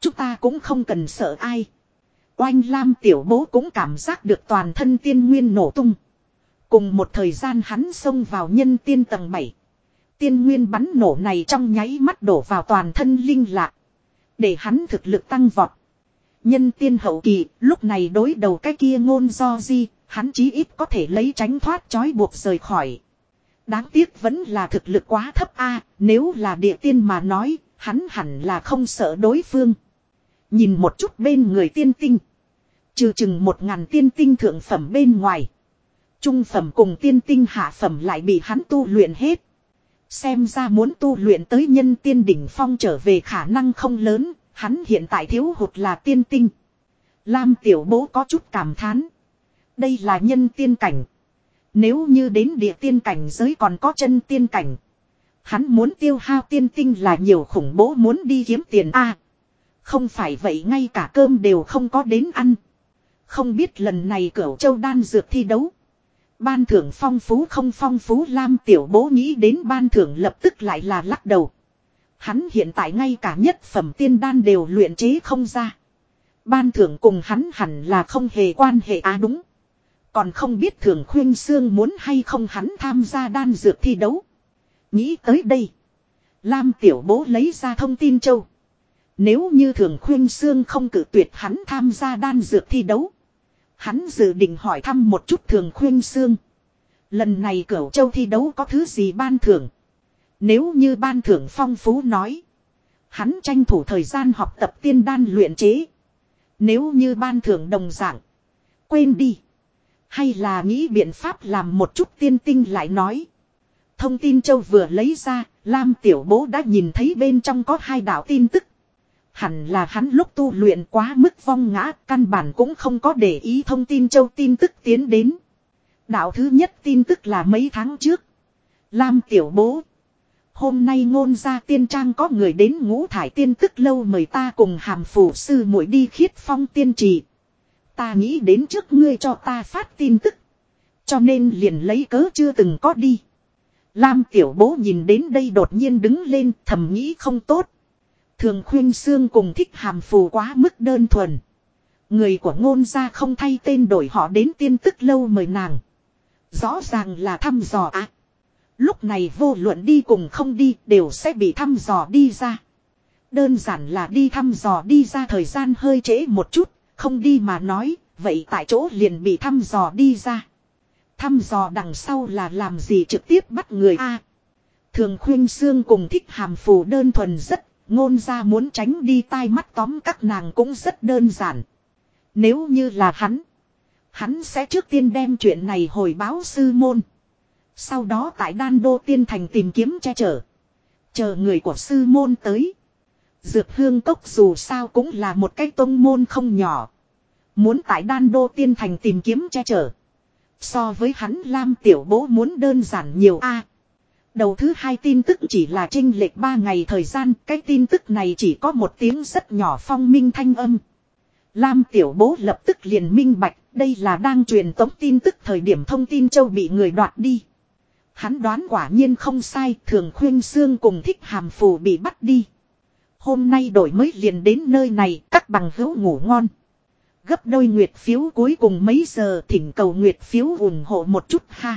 Chúng ta cũng không cần sợ ai. Oanh Lam tiểu bố cũng cảm giác được toàn thân tiên nguyên nổ tung. Cùng một thời gian hắn xông vào nhân tiên tầng 7. Tiên nguyên bắn nổ này trong nháy mắt đổ vào toàn thân linh lạc. Để hắn thực lực tăng vọt. Nhân tiên hậu kỳ, lúc này đối đầu cái kia ngôn do di, hắn chí ít có thể lấy tránh thoát trói buộc rời khỏi. Đáng tiếc vẫn là thực lực quá thấp a nếu là địa tiên mà nói, hắn hẳn là không sợ đối phương. Nhìn một chút bên người tiên tinh. Trừ chừng một ngàn tiên tinh thượng phẩm bên ngoài. Trung phẩm cùng tiên tinh hạ phẩm lại bị hắn tu luyện hết. Xem ra muốn tu luyện tới nhân tiên đỉnh phong trở về khả năng không lớn, hắn hiện tại thiếu hụt là tiên tinh. Lam tiểu bố có chút cảm thán. Đây là nhân tiên cảnh. Nếu như đến địa tiên cảnh giới còn có chân tiên cảnh. Hắn muốn tiêu hao tiên tinh là nhiều khủng bố muốn đi kiếm tiền a Không phải vậy ngay cả cơm đều không có đến ăn. Không biết lần này cửu châu đan dược thi đấu. Ban thưởng phong phú không phong phú Lam tiểu bố nghĩ đến ban thưởng lập tức lại là lắc đầu. Hắn hiện tại ngay cả nhất phẩm tiên đan đều luyện chế không ra. Ban thưởng cùng hắn hẳn là không hề quan hệ á đúng. Còn không biết thường khuyên xương muốn hay không hắn tham gia đan dược thi đấu. Nghĩ tới đây. Lam tiểu bố lấy ra thông tin châu. Nếu như thường khuyên xương không cử tuyệt hắn tham gia đan dược thi đấu. Hắn dự định hỏi thăm một chút thường khuyên xương. Lần này cửu châu thi đấu có thứ gì ban thưởng. Nếu như ban thưởng phong phú nói. Hắn tranh thủ thời gian học tập tiên đan luyện chế. Nếu như ban thưởng đồng dạng. Quên đi. Hay là nghĩ biện pháp làm một chút tiên tinh lại nói. Thông tin châu vừa lấy ra, Lam Tiểu Bố đã nhìn thấy bên trong có hai đạo tin tức. Hẳn là hắn lúc tu luyện quá mức vong ngã, căn bản cũng không có để ý thông tin châu tin tức tiến đến. Đạo thứ nhất tin tức là mấy tháng trước. Lam Tiểu Bố. Hôm nay ngôn ra tiên trang có người đến ngũ thải tiên tức lâu mời ta cùng hàm phủ sư muội đi khiết phong tiên trì. Ta nghĩ đến trước ngươi cho ta phát tin tức. Cho nên liền lấy cớ chưa từng có đi. Lam tiểu bố nhìn đến đây đột nhiên đứng lên thầm nghĩ không tốt. Thường khuyên xương cùng thích hàm phù quá mức đơn thuần. Người của ngôn gia không thay tên đổi họ đến tiên tức lâu mời nàng. Rõ ràng là thăm dò ạ. Lúc này vô luận đi cùng không đi đều sẽ bị thăm dò đi ra. Đơn giản là đi thăm dò đi ra thời gian hơi trễ một chút, không đi mà nói, vậy tại chỗ liền bị thăm dò đi ra. Thăm dò đằng sau là làm gì trực tiếp bắt người A. thường khuyên xương cùng thích hàm phù đơn thuần rất, ngôn ra muốn tránh đi tai mắt tóm các nàng cũng rất đơn giản. Nếu như là hắn, hắn sẽ trước tiên đem chuyện này hồi báo sư môn. Sau đó tại đan đô tiên thành tìm kiếm che chở. Chờ người của sư môn tới. Dược hương cốc dù sao cũng là một cái tông môn không nhỏ. Muốn tại đan đô tiên thành tìm kiếm che chở. So với hắn Lam tiểu bố muốn đơn giản nhiều a đầu thứ hai tin tức chỉ là trinh lệch ba ngày thời gian, cái tin tức này chỉ có một tiếng rất nhỏ phong minh thanh âm. Lam tiểu bố lập tức liền minh bạch, đây là đang truyền tống tin tức thời điểm thông tin châu bị người đoạt đi. Hắn đoán quả nhiên không sai, thường khuyên xương cùng thích hàm phù bị bắt đi. Hôm nay đổi mới liền đến nơi này, các bằng hữu ngủ ngon. Gấp đôi nguyệt phiếu cuối cùng mấy giờ thỉnh cầu nguyệt phiếu ủng hộ một chút ha.